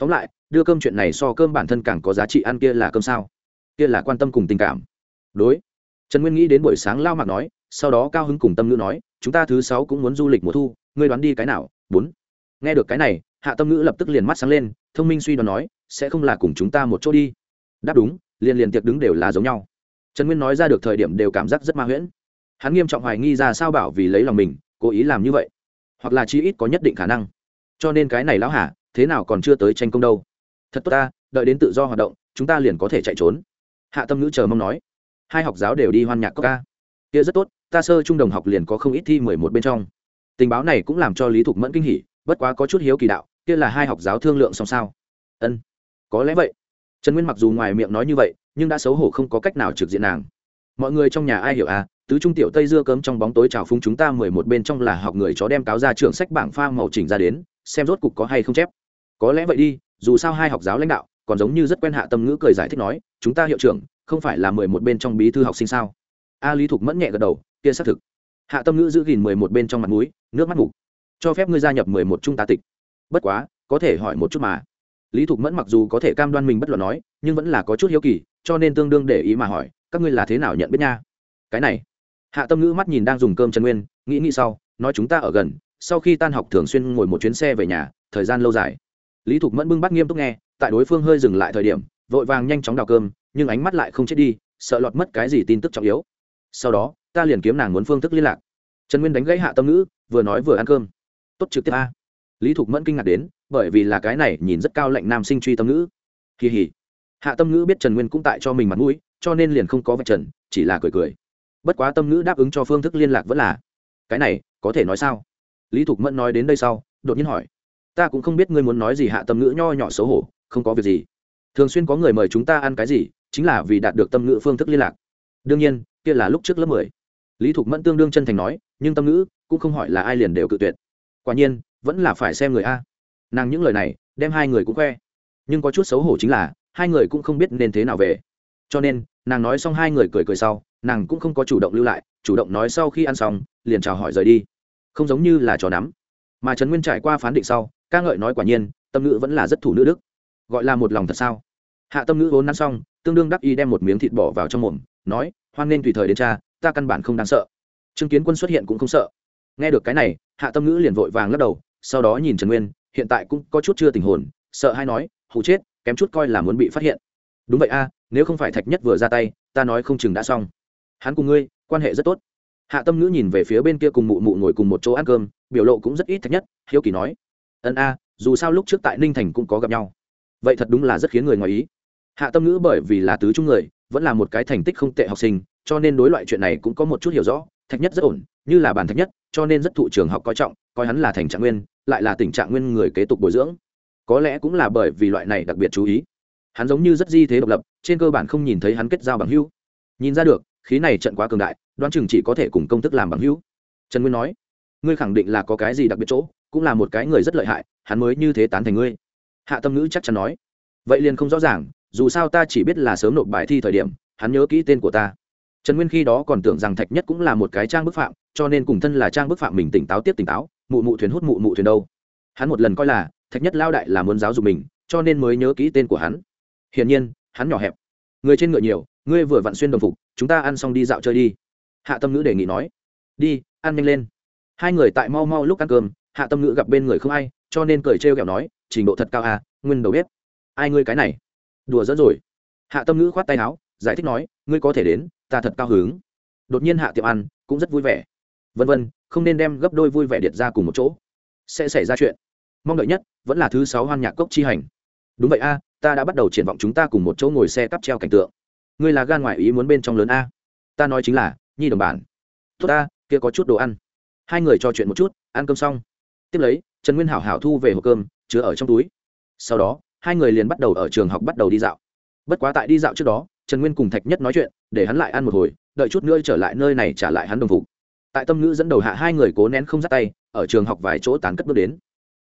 tóm lại, đưa cơm chuyện này so cơm bản thân càng có giá trị ăn kia là cơm sao? Kia là quan tâm cùng tình cảm. Đối. Trần nguyên nghĩ đến buổi sáng lao mặt nói, sau đó cao hứng cùng tâm ngữ nói, chúng ta thứ sáu cũng muốn du lịch mùa thu, ngươi đoán đi cái nào? Bốn. Nghe được cái này, hạ tâm ngữ lập tức liền mắt sáng lên, thông minh suy đoán nói, sẽ không là cùng chúng ta một chỗ đi. Đáp đúng, liền liền tiệc đứng đều là giống nhau trần nguyên nói ra được thời điểm đều cảm giác rất ma huyễn. Hắn nghiêm trọng hoài nghi ra sao bảo vì lấy lòng mình, cố ý làm như vậy. Hoặc là chi ít có nhất định khả năng. Cho nên cái này lão hả thế nào còn chưa tới tranh công đâu. Thật tốt ta, đợi đến tự do hoạt động, chúng ta liền có thể chạy trốn. Hạ tâm ngữ chờ mong nói. Hai học giáo đều đi hoan nhạc có ca kia rất tốt, ta sơ trung đồng học liền có không ít thi mười một bên trong. Tình báo này cũng làm cho lý thục mẫn kinh hỉ, bất quá có chút hiếu kỳ đạo, kia là hai học giáo thương lượng xong sao? Ân, có lẽ vậy. Trần nguyên mặc dù ngoài miệng nói như vậy nhưng đã xấu hổ không có cách nào trực diện nàng. Mọi người trong nhà ai hiểu à tứ trung tiểu tây dưa cấm trong bóng tối trào phúng chúng ta mười một bên trong là học người chó đem cáo ra trường sách bảng pha màu chỉnh ra đến, xem rốt cục có hay không chép. Có lẽ vậy đi, dù sao hai học giáo lãnh đạo, còn giống như rất quen hạ tâm ngữ cười giải thích nói, chúng ta hiệu trưởng, không phải là mười một bên trong bí thư học sinh sao? A lý thục mẫn nhẹ gật đầu, kia xác thực. Hạ tâm ngữ giữ gìn mười một bên trong mặt mũi, nước mắt ngủ cho phép ngươi gia nhập mười một trung tá tịch. Bất quá, có thể hỏi một chút mà. Lý thục mẫn mặc dù có thể cam đoan mình bất luận nói, nhưng vẫn là có chút hiếu kỳ cho nên tương đương để ý mà hỏi, các ngươi là thế nào nhận biết nha? Cái này. Hạ tâm ngữ mắt nhìn đang dùng cơm trần nguyên, nghĩ nghĩ sau, nói chúng ta ở gần, sau khi tan học thường xuyên ngồi một chuyến xe về nhà, thời gian lâu dài. Lý thục mẫn bưng bắt nghiêm túc nghe, tại đối phương hơi dừng lại thời điểm, vội vàng nhanh chóng đào cơm, nhưng ánh mắt lại không chết đi, sợ lọt mất cái gì tin tức trọng yếu. Sau đó, ta liền kiếm nàng muốn phương thức liên lạc. Trần nguyên đánh gãy hạ tâm ngữ, vừa nói vừa ăn cơm. Tốt trực tiếp a. Lý thục mẫn kinh ngạc đến, bởi vì là cái này nhìn rất cao lệnh nam sinh truy tâm ngữ. Kỳ hỉ hạ tâm ngữ biết trần nguyên cũng tại cho mình mặt mũi, cho nên liền không có vật trần, chỉ là cười cười. Bất quá tâm ngữ đáp ứng cho phương thức liên lạc vẫn là, cái này, có thể nói sao? Lý thục mẫn nói đến đây sau, đột nhiên hỏi, ta cũng không biết ngươi muốn nói gì, hạ tâm ngữ nho nhỏ xấu hổ, không có việc gì. Thường xuyên có người mời chúng ta ăn cái gì, chính là vì đạt được tâm ngữ phương thức liên lạc. Đương nhiên, kia là lúc trước lớp mười. Lý thục mẫn tương đương chân thành nói, nhưng tâm ngữ cũng không hỏi là ai liền đều cự tuyệt. Quả nhiên, vẫn là phải xem người a. Nàng những lời này, đem hai người cũng khoe. Nhưng có chút xấu hổ chính là hai người cũng không biết nên thế nào về. Cho nên, nàng nói xong hai người cười cười sau, nàng cũng không có chủ động lưu lại, chủ động nói sau khi ăn xong, liền chào hỏi rời đi. Không giống như là trò nắm. Mà trần nguyên trải qua phán định sau, ca ngợi nói quả nhiên, tâm ngữ vẫn là rất thủ nữ đức. Gọi là một lòng thật sao? Hạ tâm ngữ vốn nắn xong, tương đương đắc y đem một miếng thịt bỏ vào trong mồm, nói, hoan nên tùy thời đến cha, ta căn bản không đáng sợ. Chứng kiến quân xuất hiện cũng không sợ. Nghe được cái này, hạ tâm ngữ liền vội vàng lắc đầu, sau đó nhìn trần nguyên, hiện tại cũng có chút chưa tình hồn, sợ hay nói hụ chết kém chút coi là muốn bị phát hiện. Đúng vậy a, nếu không phải thạch nhất vừa ra tay, ta nói không chừng đã xong. Hắn cùng ngươi, quan hệ rất tốt. Hạ tâm ngữ nhìn về phía bên kia cùng mụ mụ ngồi cùng một chỗ ăn cơm, biểu lộ cũng rất ít thạch nhất, hiếu kỳ nói. Ân a, dù sao lúc trước tại ninh thành cũng có gặp nhau. Vậy thật đúng là rất khiến người ngoài ý. Hạ tâm ngữ bởi vì là tứ trung người, vẫn là một cái thành tích không tệ học sinh, cho nên đối loại chuyện này cũng có một chút hiểu rõ. Thạch nhất rất ổn, như là bản thạch nhất, cho nên rất thụ trường học coi trọng, coi hắn là thành trạng nguyên, lại là tình trạng nguyên người kế tục bồi dưỡng có lẽ cũng là bởi vì loại này đặc biệt chú ý. Hắn giống như rất di thế độc lập, trên cơ bản không nhìn thấy hắn kết giao bằng hữu. Nhìn ra được, khí này trận quá cường đại, đoán chừng chỉ có thể cùng công thức làm bằng hữu. Trần nguyên nói, ngươi khẳng định là có cái gì đặc biệt chỗ, cũng là một cái người rất lợi hại, hắn mới như thế tán thành ngươi. Hạ tâm ngữ chắc chắn nói, vậy liền không rõ ràng, dù sao ta chỉ biết là sớm nộp bài thi thời điểm, hắn nhớ kỹ tên của ta. Trần nguyên khi đó còn tưởng rằng thạch nhất cũng là một cái trang bức phạm, cho nên cùng thân là trang bức phạm mình tỉnh táo tiếp tỉnh táo, mụ mụ thuyền hút mụ mụ thuyền đâu. Hắn một lần coi là thạch nhất lao đại là muốn giáo dục mình, cho nên mới nhớ kỹ tên của hắn. Hiển nhiên, hắn nhỏ hẹp. Người trên ngựa nhiều, ngươi vừa vặn xuyên đồng phục, chúng ta ăn xong đi dạo chơi đi. Hạ tâm ngữ đề nghị nói. Đi, ăn nhanh lên. Hai người tại mau mau lúc ăn cơm, hạ tâm ngữ gặp bên người không ai, cho nên cười trêu kẹo nói, trình độ thật cao à nguyên đầu bếp. Ai ngươi cái này? Đùa dẫn rồi. Hạ tâm ngữ khoát tay áo, giải thích nói, ngươi có thể đến, ta thật cao hứng. Đột nhiên hạ tiệm ăn, cũng rất vui vẻ. Vân vân, không nên đem gấp đôi vui vẻ điệt ra cùng một chỗ. Sẽ xảy ra chuyện mong đợi nhất vẫn là thứ sáu hoan nhạc cốc chi hành. Đúng vậy a, ta đã bắt đầu triển vọng chúng ta cùng một chỗ ngồi xe cắp treo cảnh tượng. Ngươi là gan ngoại ý muốn bên trong lớn a. Ta nói chính là, nhi đồng bản tốt ta, kia có chút đồ ăn. Hai người trò chuyện một chút, ăn cơm xong. Tiếp lấy, trần nguyên hảo hảo thu về hộp cơm, chứa ở trong túi. Sau đó, hai người liền bắt đầu ở trường học bắt đầu đi dạo. Bất quá tại đi dạo trước đó, trần nguyên cùng thạch nhất nói chuyện, để hắn lại ăn một hồi, đợi chút nữa trở lại nơi này trả lại hắn đồng phục. Tại tâm ngữ dẫn đầu hạ hai người cố nén không dắt tay, ở trường học vài chỗ tán cất bước đến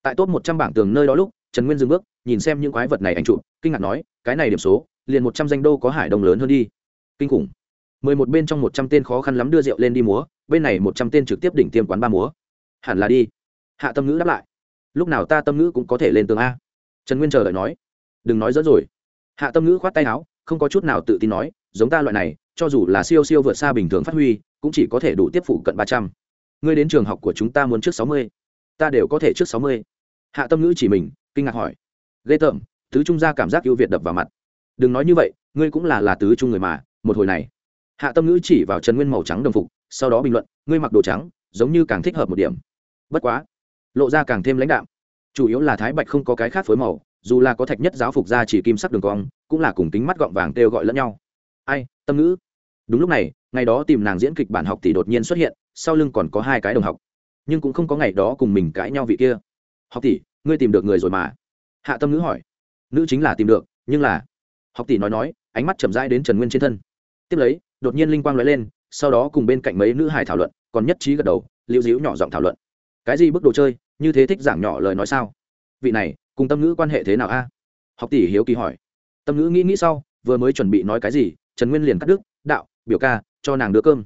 tại top một trăm bảng tường nơi đó lúc, trần nguyên dừng bước, nhìn xem những quái vật này anh chụp, kinh ngạc nói, cái này điểm số, liền một trăm danh đô có hải đông lớn hơn đi. Kinh khủng. Mười một bên trong một trăm tên khó khăn lắm đưa rượu lên đi múa, bên này một trăm tên trực tiếp đỉnh tiêm quán ba múa. Hẳn là đi. Hạ tâm ngữ đáp lại. Lúc nào ta tâm ngữ cũng có thể lên tường a. Trần nguyên chờ đợi nói. Đừng nói dẫn rồi. Hạ tâm ngữ khoát tay áo, không có chút nào tự tin nói, giống ta loại này, cho dù là siêu siêu vượt xa bình thường phát huy, cũng chỉ có thể đủ tiếp phụ cận ba trăm. Ngươi đến trường học của chúng ta muốn trước sáu mươi. Ta đều có thể trước sáu mươi hạ tâm ngữ chỉ mình, kinh ngạc hỏi. Ghê tởm, tứ trung ra cảm giác ưu việt đập vào mặt. Đừng nói như vậy, ngươi cũng là là tứ trung người mà, một hồi này. Hạ tâm ngữ chỉ vào trần nguyên màu trắng đồng phục, sau đó bình luận, ngươi mặc đồ trắng, giống như càng thích hợp một điểm. Bất quá, lộ ra càng thêm lãnh đạm. Chủ yếu là thái bạch không có cái khác phối màu, dù là có thạch nhất giáo phục ra chỉ kim sắc đường cong, cũng là cùng tính mắt gọng vàng kêu gọi lẫn nhau. Ai, tâm ngữ? Đúng lúc này, ngày đó tìm nàng diễn kịch bản học tỷ đột nhiên xuất hiện, sau lưng còn có hai cái đồng học. Nhưng cũng không có ngày đó cùng mình cãi nhau vị kia học tỷ, ngươi tìm được người rồi mà. Hạ tâm ngữ hỏi. Nữ chính là tìm được, nhưng là học tỷ nói nói, ánh mắt chậm rãi đến trần nguyên trên thân. Tiếp lấy, đột nhiên linh quang nói lên, sau đó cùng bên cạnh mấy nữ hải thảo luận, còn nhất trí gật đầu, liễu dĩu nhỏ giọng thảo luận. Cái gì bức đồ chơi, như thế thích giảng nhỏ lời nói sao? Vị này, cùng tâm ngữ quan hệ thế nào a? Học tỷ hiếu kỳ hỏi. Tâm ngữ nghĩ nghĩ sau, vừa mới chuẩn bị nói cái gì, trần nguyên liền cắt đứt, đạo, biểu ca, cho nàng đưa cơm.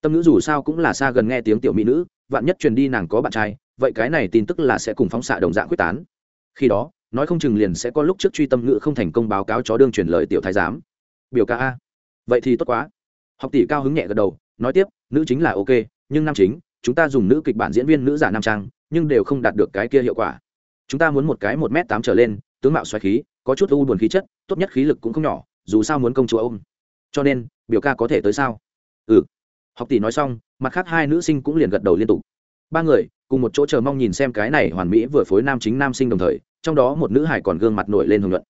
Tâm ngữ dù sao cũng là xa gần nghe tiếng tiểu mỹ nữ, vạn nhất truyền đi nàng có bạn trai vậy cái này tin tức là sẽ cùng phóng xạ đồng dạng quyết tán. Khi đó, nói không chừng liền sẽ có lúc trước truy tâm ngữ không thành công báo cáo chó đương truyền lời tiểu thái giám. Biểu ca a. Vậy thì tốt quá. Học tỷ cao hứng nhẹ gật đầu, nói tiếp, nữ chính là ok, nhưng nam chính, chúng ta dùng nữ kịch bản diễn viên nữ giả nam trang, nhưng đều không đạt được cái kia hiệu quả. Chúng ta muốn một cái một m tám trở lên, tướng mạo xoáy khí, có chút u buồn khí chất, tốt nhất khí lực cũng không nhỏ, dù sao muốn công chúa ôm. Cho nên, biểu ca có thể tới sao? Ừ. Học tỷ nói xong, mặt khác hai nữ sinh cũng liền gật đầu liên tục ba người, cùng một chỗ chờ mong nhìn xem cái này hoàn mỹ vừa phối nam chính nam sinh đồng thời, trong đó một nữ hải còn gương mặt nổi lên hưởng luận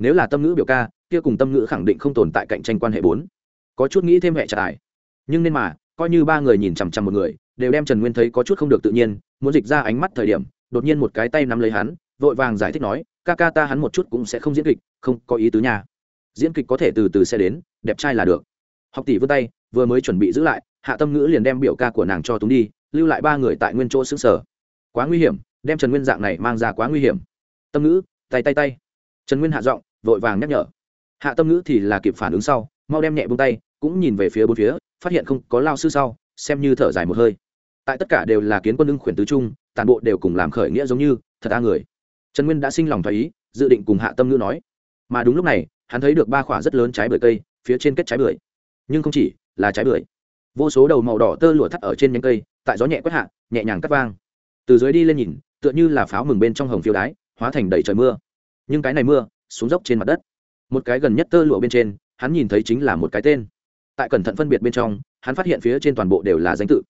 nếu là tâm ngữ biểu ca, kia cùng tâm ngữ khẳng định không tồn tại cạnh tranh quan hệ bốn. Có chút nghĩ thêm hệ trải nhưng nên mà, coi như ba người nhìn chằm chằm một người, đều đem trần nguyên thấy có chút không được tự nhiên, muốn dịch ra ánh mắt thời điểm, đột nhiên một cái tay nắm lấy hắn, vội vàng giải thích nói, ca ca ta hắn một chút cũng sẽ không diễn kịch, không có ý tứ nhà diễn kịch có thể từ từ sẽ đến, đẹp trai là được. Học tỷ vươn tay, vừa mới chuẩn bị giữ lại, hạ tâm ngữ liền đem biểu ca của nàng cho túng đi lưu lại ba người tại nguyên chỗ xứng sở. Quá nguy hiểm, đem trần nguyên dạng này mang ra quá nguy hiểm. Tâm ngữ, tay tay tay. Trần nguyên hạ giọng, vội vàng nhắc nhở. Hạ tâm ngữ thì là kịp phản ứng sau, mau đem nhẹ bông tay, cũng nhìn về phía bốn phía, phát hiện không có lao sư sau, xem như thở dài một hơi. Tại tất cả đều là kiến quân ưng khuyển tứ trung toàn bộ đều cùng làm khởi nghĩa giống như, thật a người. Trần nguyên đã sinh lòng thoái ý, dự định cùng hạ tâm ngữ nói. Mà đúng lúc này, hắn thấy được ba khoả rất lớn trái bưởi cây, phía trên kết trái bưởi. Nhưng không chỉ là trái bưởi. Vô số đầu màu đỏ tơ lụa thắt ở trên nhánh cây tại gió nhẹ quét hạ, nhẹ nhàng cắt vang. Từ dưới đi lên nhìn, tựa như là pháo mừng bên trong hồng phiêu đái, hóa thành đầy trời mưa. Nhưng cái này mưa, xuống dốc trên mặt đất. Một cái gần nhất tơ lụa bên trên, hắn nhìn thấy chính là một cái tên. Tại cẩn thận phân biệt bên trong, hắn phát hiện phía trên toàn bộ đều là danh tự.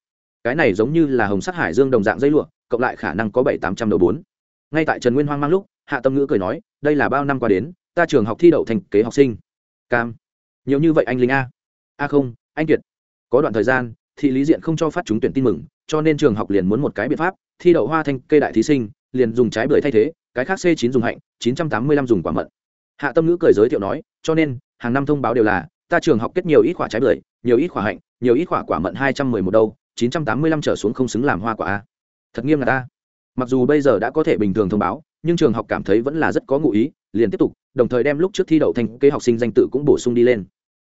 Cái này giống như là hồng sắt hải dương đồng dạng dây lụa, cộng lại khả năng có bảy tám trăm đầu bốn. Ngay tại trần nguyên hoang mang lúc, hạ tâm ngữ cười nói, đây là bao năm qua đến, ta trường học thi đậu thành kế học sinh. Cam, nhiều như vậy anh linh a? A không, anh kiệt. Có đoạn thời gian thị lý diện không cho phát chúng tuyển tin mừng, cho nên trường học liền muốn một cái biện pháp, thi đậu hoa thanh cây đại thí sinh, liền dùng trái bưởi thay thế, cái khác c 9 dùng hạnh 985 dùng quả mận. Hạ tâm ngữ cười giới thiệu nói, cho nên, hàng năm thông báo đều là, ta trường học kết nhiều ít quả trái bưởi, nhiều ít quả hạnh, nhiều ít quả quả mận hai trăm mười một đâu, chín trăm tám mươi lăm trở xuống không xứng làm hoa quả a. Thật nghiêm là ta mặc dù bây giờ đã có thể bình thường thông báo, nhưng trường học cảm thấy vẫn là rất có ngụ ý, liền tiếp tục, đồng thời đem lúc trước thi đậu thành kế học sinh danh tự cũng bổ sung đi lên.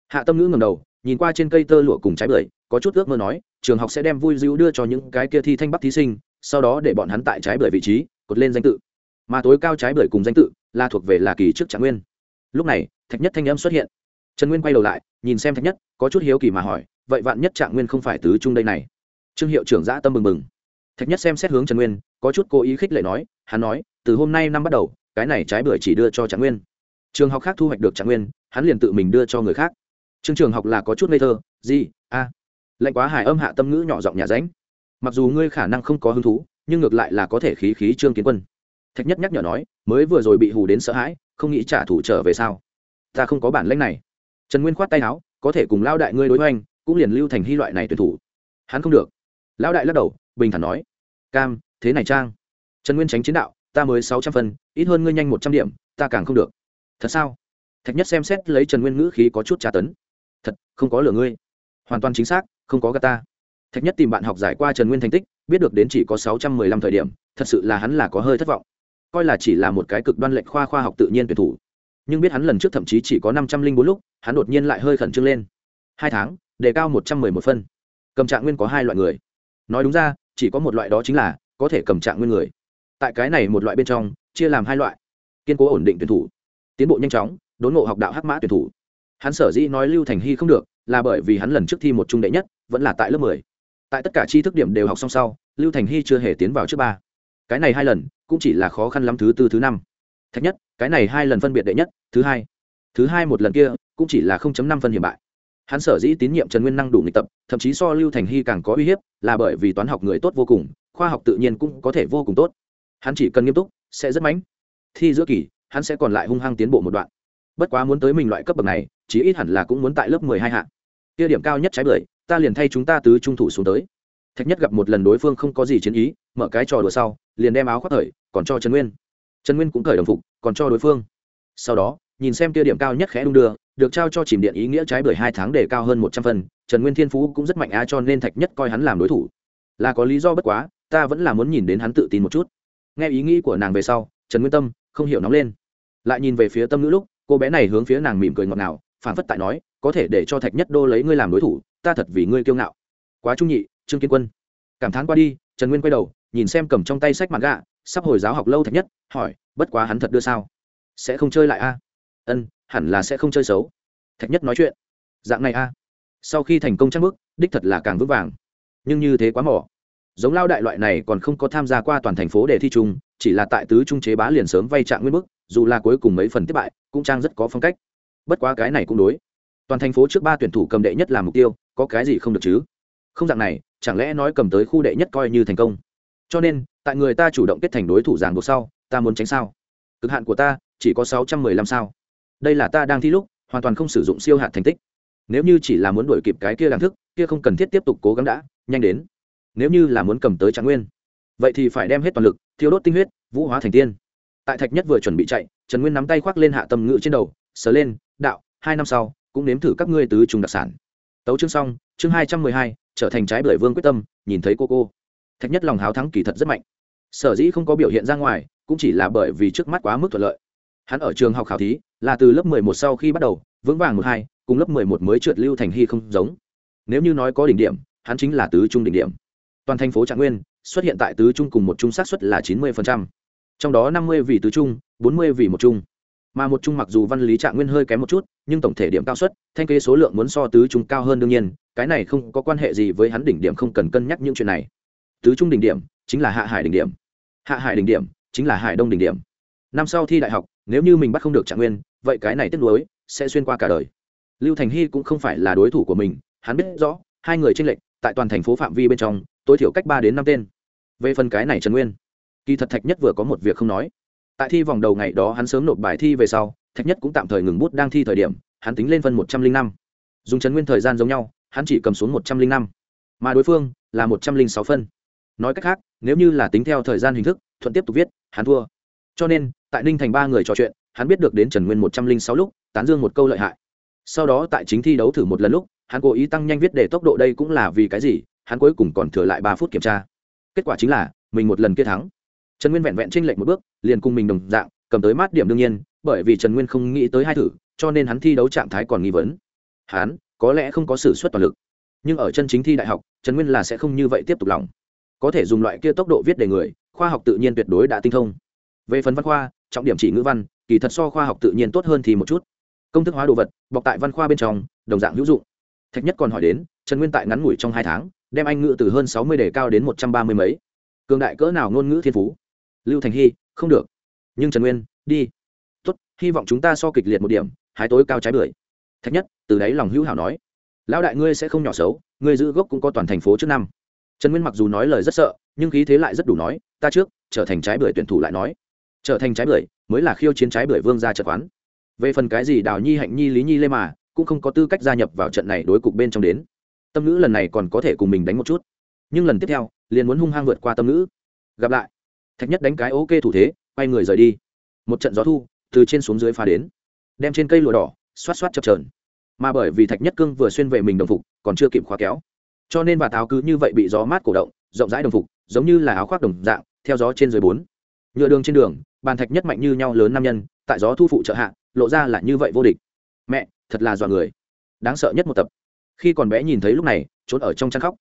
Hạ tâm ngữ ngầm đầu nhìn qua trên cây tơ lụa cùng trái bưởi, có chút ước mơ nói, trường học sẽ đem vui dữ đưa cho những cái kia thi thanh bắc thí sinh, sau đó để bọn hắn tại trái bưởi vị trí, cột lên danh tự. Mà tối cao trái bưởi cùng danh tự, là thuộc về là kỳ trước trạng nguyên. Lúc này, thạch nhất thanh âm xuất hiện. Trần nguyên quay đầu lại, nhìn xem thạch nhất, có chút hiếu kỳ mà hỏi, vậy vạn nhất trạng nguyên không phải tứ trung đây này? Trương hiệu trưởng giã tâm mừng mừng. Thạch nhất xem xét hướng trần nguyên, có chút cố ý khích lệ nói, hắn nói, từ hôm nay năm bắt đầu, cái này trái bưởi chỉ đưa cho trạng nguyên. Trường học khác thu hoạch được trạng nguyên, hắn liền tự mình đưa cho người khác trương trường học là có chút ngây thơ, gì? A à. lạnh quá, hài âm hạ tâm ngữ nhỏ giọng nhà ránh. Mặc dù ngươi khả năng không có hứng thú, nhưng ngược lại là có thể khí khí trương kiến quân. Thạch nhất nhắc nhở nói, mới vừa rồi bị hù đến sợ hãi, không nghĩ trả thù trở về sao? Ta không có bản lãnh này. Trần nguyên khoát tay áo, có thể cùng lao đại ngươi đối hoành, cũng liền lưu thành hy loại này tuyển thủ. Hắn không được. Lão đại lắc đầu, bình thản nói, cam, thế này trang. Trần nguyên tránh chiến đạo, ta mới sáu trăm phân, ít hơn ngươi nhanh một trăm điểm, ta càng không được. Thật sao? Thạch nhất xem xét lấy trần nguyên ngữ khí có chút tra tấn thật, không có lửa ngươi. Hoàn toàn chính xác, không có gà ta. Thạch nhất tìm bạn học giải qua trần nguyên thành tích, biết được đến chỉ có sáu trăm mười lăm thời điểm, thật sự là hắn là có hơi thất vọng. Coi là chỉ là một cái cực đoan lệnh khoa khoa học tự nhiên tuyển thủ. Nhưng biết hắn lần trước thậm chí chỉ có năm trăm linh bốn lúc, hắn đột nhiên lại hơi khẩn trương lên. Hai tháng, đề cao một trăm mười một phân. Cầm trạng nguyên có hai loại người. Nói đúng ra, chỉ có một loại đó chính là, có thể cầm trạng nguyên người. Tại cái này một loại bên trong, chia làm hai loại. Kiên cố ổn định tuyển thủ. Tiến bộ nhanh chóng, đốn ngộ học đạo hắc mã tuyển thủ hắn sở dĩ nói lưu thành hy không được, là bởi vì hắn lần trước thi một trung đệ nhất, vẫn là tại lớp mười. Tại tất cả tri thức điểm đều học xong sau, lưu thành hy chưa hề tiến vào trước ba. Cái này hai lần, cũng chỉ là khó khăn lắm thứ tư, thứ năm. Thạch nhất, cái này hai lần phân biệt đệ nhất, thứ hai. Thứ hai một lần kia, cũng chỉ là năm phân hiểm bại. Hắn sở dĩ tín nhiệm trần nguyên năng đủ nghịch tập, thậm chí so lưu thành hy càng có uy hiếp, là bởi vì toán học người tốt vô cùng, khoa học tự nhiên cũng có thể vô cùng tốt. Hắn chỉ cần nghiêm túc, sẽ rất mãnh thi giữa kỳ, hắn sẽ còn lại hung hăng tiến bộ một đoạn bất quá muốn tới mình loại cấp bậc này, chí ít hẳn là cũng muốn tại lớp mười hai hạng kia điểm cao nhất trái bưởi, ta liền thay chúng ta tứ trung thủ xuống tới. Thạch nhất gặp một lần đối phương không có gì chiến ý, mở cái trò đùa sau, liền đem áo khoác thời còn cho trần nguyên. Trần nguyên cũng thời đồng phục, còn cho đối phương. Sau đó, nhìn xem kia điểm cao nhất khẽ đung đưa, được trao cho chìm điện ý nghĩa trái bưởi hai tháng để cao hơn một trăm phần, trần nguyên thiên phú cũng rất mạnh á cho nên thạch nhất coi hắn làm đối thủ. Là có lý do bất quá, ta vẫn là muốn nhìn đến hắn tự tin một chút. Nghe ý nghĩ của nàng về sau, trần nguyên tâm không hiểu nóng lên. Lại nhìn về phía tâm ngữ lúc cô bé này hướng phía nàng mỉm cười ngọt ngào phản phất tại nói, có thể để cho thạch nhất đô lấy ngươi làm đối thủ, ta thật vì ngươi kiêu ngạo. Quá trung nhị, trương kiên quân. Cảm thán qua đi, trần nguyên quay đầu, nhìn xem cầm trong tay sách mặt gạ, sắp hồi giáo học lâu thạch nhất, hỏi, bất quá hắn thật đưa sao? Sẽ không chơi lại a? Ân, hẳn là sẽ không chơi xấu. Thạch nhất nói chuyện, dạng này a, sau khi thành công trang bức đích thật là càng vững vàng. Nhưng như thế quá mỏ. Giống lao đại loại này còn không có tham gia qua toàn thành phố để thi chung, chỉ là tại tứ trung chế bá liền sớm vay trạng nguyên bức dù là cuối cùng mấy phần tiếp bại, cũng trang rất có phong cách. Bất quá cái này cũng đối. Toàn thành phố trước ba tuyển thủ cầm đệ nhất làm mục tiêu, có cái gì không được chứ? Không dạng này, chẳng lẽ nói cầm tới khu đệ nhất coi như thành công? Cho nên, tại người ta chủ động kết thành đối thủ ràng buộc sau, ta muốn tránh sao? Cực hạn của ta, chỉ có sáu trăm mười lăm sao. Đây là ta đang thi lúc, hoàn toàn không sử dụng siêu hạt thành tích. Nếu như chỉ là muốn đuổi kịp cái kia đẳng thức, kia không cần thiết tiếp tục cố gắng đã, nhanh đến. Nếu như là muốn cầm tới trạng nguyên, vậy thì phải đem hết toàn lực thiếu đốt tinh huyết, vũ hóa thành tiên tại thạch nhất vừa chuẩn bị chạy, trần nguyên nắm tay khoác lên hạ tâm ngữ trên đầu, sờ lên, đạo, hai năm sau, cũng nếm thử các ngươi tứ trùng đặc sản. Tấu chương xong, chương hai trăm mười hai, trở thành trái bưởi vương quyết tâm, nhìn thấy cô cô. Thạch nhất lòng háo thắng kỳ thật rất mạnh. Sở dĩ không có biểu hiện ra ngoài, cũng chỉ là bởi vì trước mắt quá mức thuận lợi. Hắn ở trường học khảo thí, là từ lớp mười một sau khi bắt đầu, vững vàng một hai, cùng lớp mười một mới trượt lưu thành hy không giống. Nếu như nói có đỉnh điểm, hắn chính là tứ trung đỉnh điểm. Toàn thành phố trạng nguyên xuất hiện tại tứ trung cùng một trung sát xuất là chín mươi phần trăm trong đó năm mươi vì tứ trung, bốn mươi vì một trung. Mà một trung mặc dù văn lý trạng nguyên hơi kém một chút, nhưng tổng thể điểm cao suất, thanh kế số lượng muốn so tứ trung cao hơn đương nhiên, cái này không có quan hệ gì với hắn đỉnh điểm không cần cân nhắc những chuyện này. Tứ trung đỉnh điểm chính là hạ hải đỉnh điểm. Hạ hải đỉnh điểm chính là hải đông đỉnh điểm. Năm sau thi đại học, nếu như mình bắt không được trạng nguyên, vậy cái này tiếc nuối sẽ xuyên qua cả đời. Lưu thành hy cũng không phải là đối thủ của mình, hắn biết rõ, hai người tranh lệch tại toàn thành phố phạm vi bên trong, tối thiểu cách ba đến năm tên. Về phần cái này trần nguyên kỳ thật thạch nhất vừa có một việc không nói. Tại thi vòng đầu ngày đó hắn sớm nộp bài thi về sau, thạch nhất cũng tạm thời ngừng bút đang thi thời điểm, hắn tính lên phân một trăm linh năm. Dùng trần nguyên thời gian giống nhau, hắn chỉ cầm xuống một trăm linh năm. Mà đối phương là một trăm linh sáu phân. Nói cách khác, nếu như là tính theo thời gian hình thức, thuận tiếp tục viết, hắn thua. Cho nên, tại ninh thành ba người trò chuyện, hắn biết được đến trần nguyên một trăm linh sáu lúc, tán dương một câu lợi hại. Sau đó tại chính thi đấu thử một lần lúc, hắn cố ý tăng nhanh viết để tốc độ đây cũng là vì cái gì, hắn cuối cùng còn thừa lại ba phút kiểm tra. Kết quả chính là, mình một lần kia thắng trần nguyên vẹn vẹn tranh lệch một bước, liền cùng mình đồng dạng, cầm tới mát điểm đương nhiên, bởi vì trần nguyên không nghĩ tới hai thử, cho nên hắn thi đấu trạng thái còn nghi vấn. Hắn, có lẽ không có s ử suất toàn lực. Nhưng ở chân chính thi đại học, trần nguyên là sẽ không như vậy tiếp tục lòng. Có thể dùng loại kia tốc độ viết đề người, khoa học tự nhiên tuyệt đối đã tinh thông. Về phần văn khoa, trọng điểm chỉ ngữ văn, kỳ thật so khoa học tự nhiên tốt hơn thì một chút. Công thức hóa đồ vật, bọc tại văn khoa bên trong, đồng dạng hữu dụng. Thạch nhất còn hỏi đến, trần nguyên tại ngắn ngủi trong hai tháng, đem anh ngữ từ hơn sáu mươi đề cao đến một trăm ba mươi mấy. Cường đại cỡ nào ngôn ngữ thiên phú? Lưu thành hy, không được. Nhưng trần nguyên, đi. Tốt, hy vọng chúng ta so kịch liệt một điểm, hái tối cao trái bưởi. Thạch nhất, từ đáy lòng hữu hảo nói. Lão đại ngươi sẽ không nhỏ xấu, ngươi giữ gốc cũng có toàn thành phố trước năm. Trần nguyên mặc dù nói lời rất sợ, nhưng khí thế lại rất đủ nói, ta trước, trở thành trái bưởi tuyển thủ lại nói. Trở thành trái bưởi, mới là khiêu chiến trái bưởi vương ra trận quán. Về phần cái gì đào nhi, hạnh nhi, lý nhi lê mà, cũng không có tư cách gia nhập vào trận này đối cục bên trong đến. Tâm ngữ lần này còn có thể cùng mình đánh một chút. Nhưng lần tiếp theo, liền muốn hung hăng vượt qua tâm ngữ. Gặp lại thạch nhất đánh cái ok thủ thế, quay người rời đi. Một trận gió thu, từ trên xuống dưới phá đến. Đem trên cây lụa đỏ, xoát xoát chập trờn mà bởi vì thạch nhất cương vừa xuyên về mình đồng phục, còn chưa kịp khóa kéo. Cho nên bà tháo cứ như vậy bị gió mát cổ động, rộng rãi đồng phục, giống như là áo khoác đồng dạng, theo gió trên dưới bốn. Nhựa đường trên đường, bàn thạch nhất mạnh như nhau lớn nam nhân, tại gió thu phụ trợ hạ, lộ ra là như vậy vô địch. Mẹ, thật là dọa người. Đáng sợ nhất một tập. Khi còn bé nhìn thấy lúc này, trốn ở trong chăn khóc.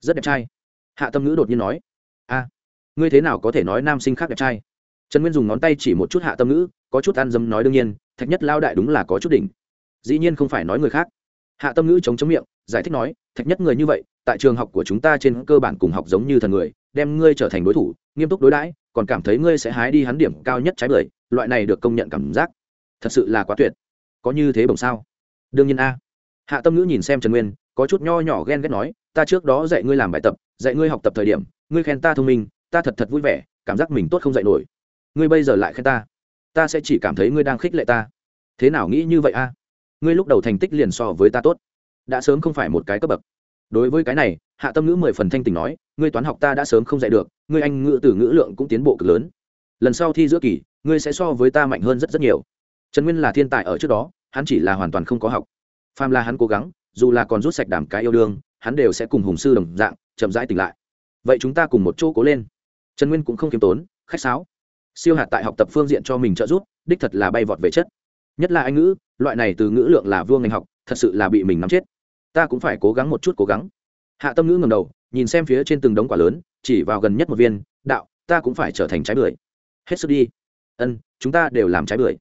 Rất đẹp trai. Hạ tâm ngữ đột nhiên nói, a ngươi thế nào có thể nói nam sinh khác đẹp trai? Trần nguyên dùng ngón tay chỉ một chút hạ tâm ngữ, có chút ăn dấm nói đương nhiên, thạch nhất lao đại đúng là có chút đỉnh. Dĩ nhiên không phải nói người khác. Hạ tâm ngữ chống chống miệng, giải thích nói, thạch nhất người như vậy, tại trường học của chúng ta trên cơ bản cùng học giống như thần người, đem ngươi trở thành đối thủ, nghiêm túc đối đãi, còn cảm thấy ngươi sẽ hái đi hắn điểm cao nhất trái bưởi loại này được công nhận cảm giác, thật sự là quá tuyệt. Có như thế bổng sao? Đương nhiên a. Hạ tâm ngữ nhìn xem trần nguyên, có chút nho nhỏ ghen ghét nói, ta trước đó dạy ngươi làm bài tập, dạy ngươi học tập thời điểm, ngươi khen ta thông minh ta thật thật vui vẻ, cảm giác mình tốt không dạy nổi. Ngươi bây giờ lại khen ta. Ta sẽ chỉ cảm thấy ngươi đang khích lệ ta. Thế nào nghĩ như vậy a? Ngươi lúc đầu thành tích liền so với ta tốt. Đã sớm không phải một cái cấp bậc. Đối với cái này, hạ tâm ngữ mười phần thanh tình nói, ngươi toán học ta đã sớm không dạy được, ngươi anh ngữ từ ngữ lượng cũng tiến bộ cực lớn. Lần sau thi giữa kỳ, ngươi sẽ so với ta mạnh hơn rất rất nhiều. Trần nguyên là thiên tài ở trước đó, hắn chỉ là hoàn toàn không có học. Pham la hắn cố gắng, dù là còn rút sạch đảm cái yêu đương, hắn đều sẽ cùng hùng sư đồng dạng, chậm rãi tỉnh lại. Vậy chúng ta cùng một chỗ cố lên trần nguyên cũng không k i ê m tốn, khách sáo. Siêu hạt tại học tập phương diện cho mình trợ giúp, đích thật là bay vọt về chất. Nhất là anh ngữ, loại này từ ngữ lượng là vua ngành học, thật sự là bị mình nắm chết. Ta cũng phải cố gắng một chút cố gắng. Hạ tâm ngữ ngầm đầu, nhìn xem phía trên từng đống quả lớn, chỉ vào gần nhất một viên, đạo, ta cũng phải trở thành trái bưởi. Hết sức đi. Ân, chúng ta đều làm trái bưởi.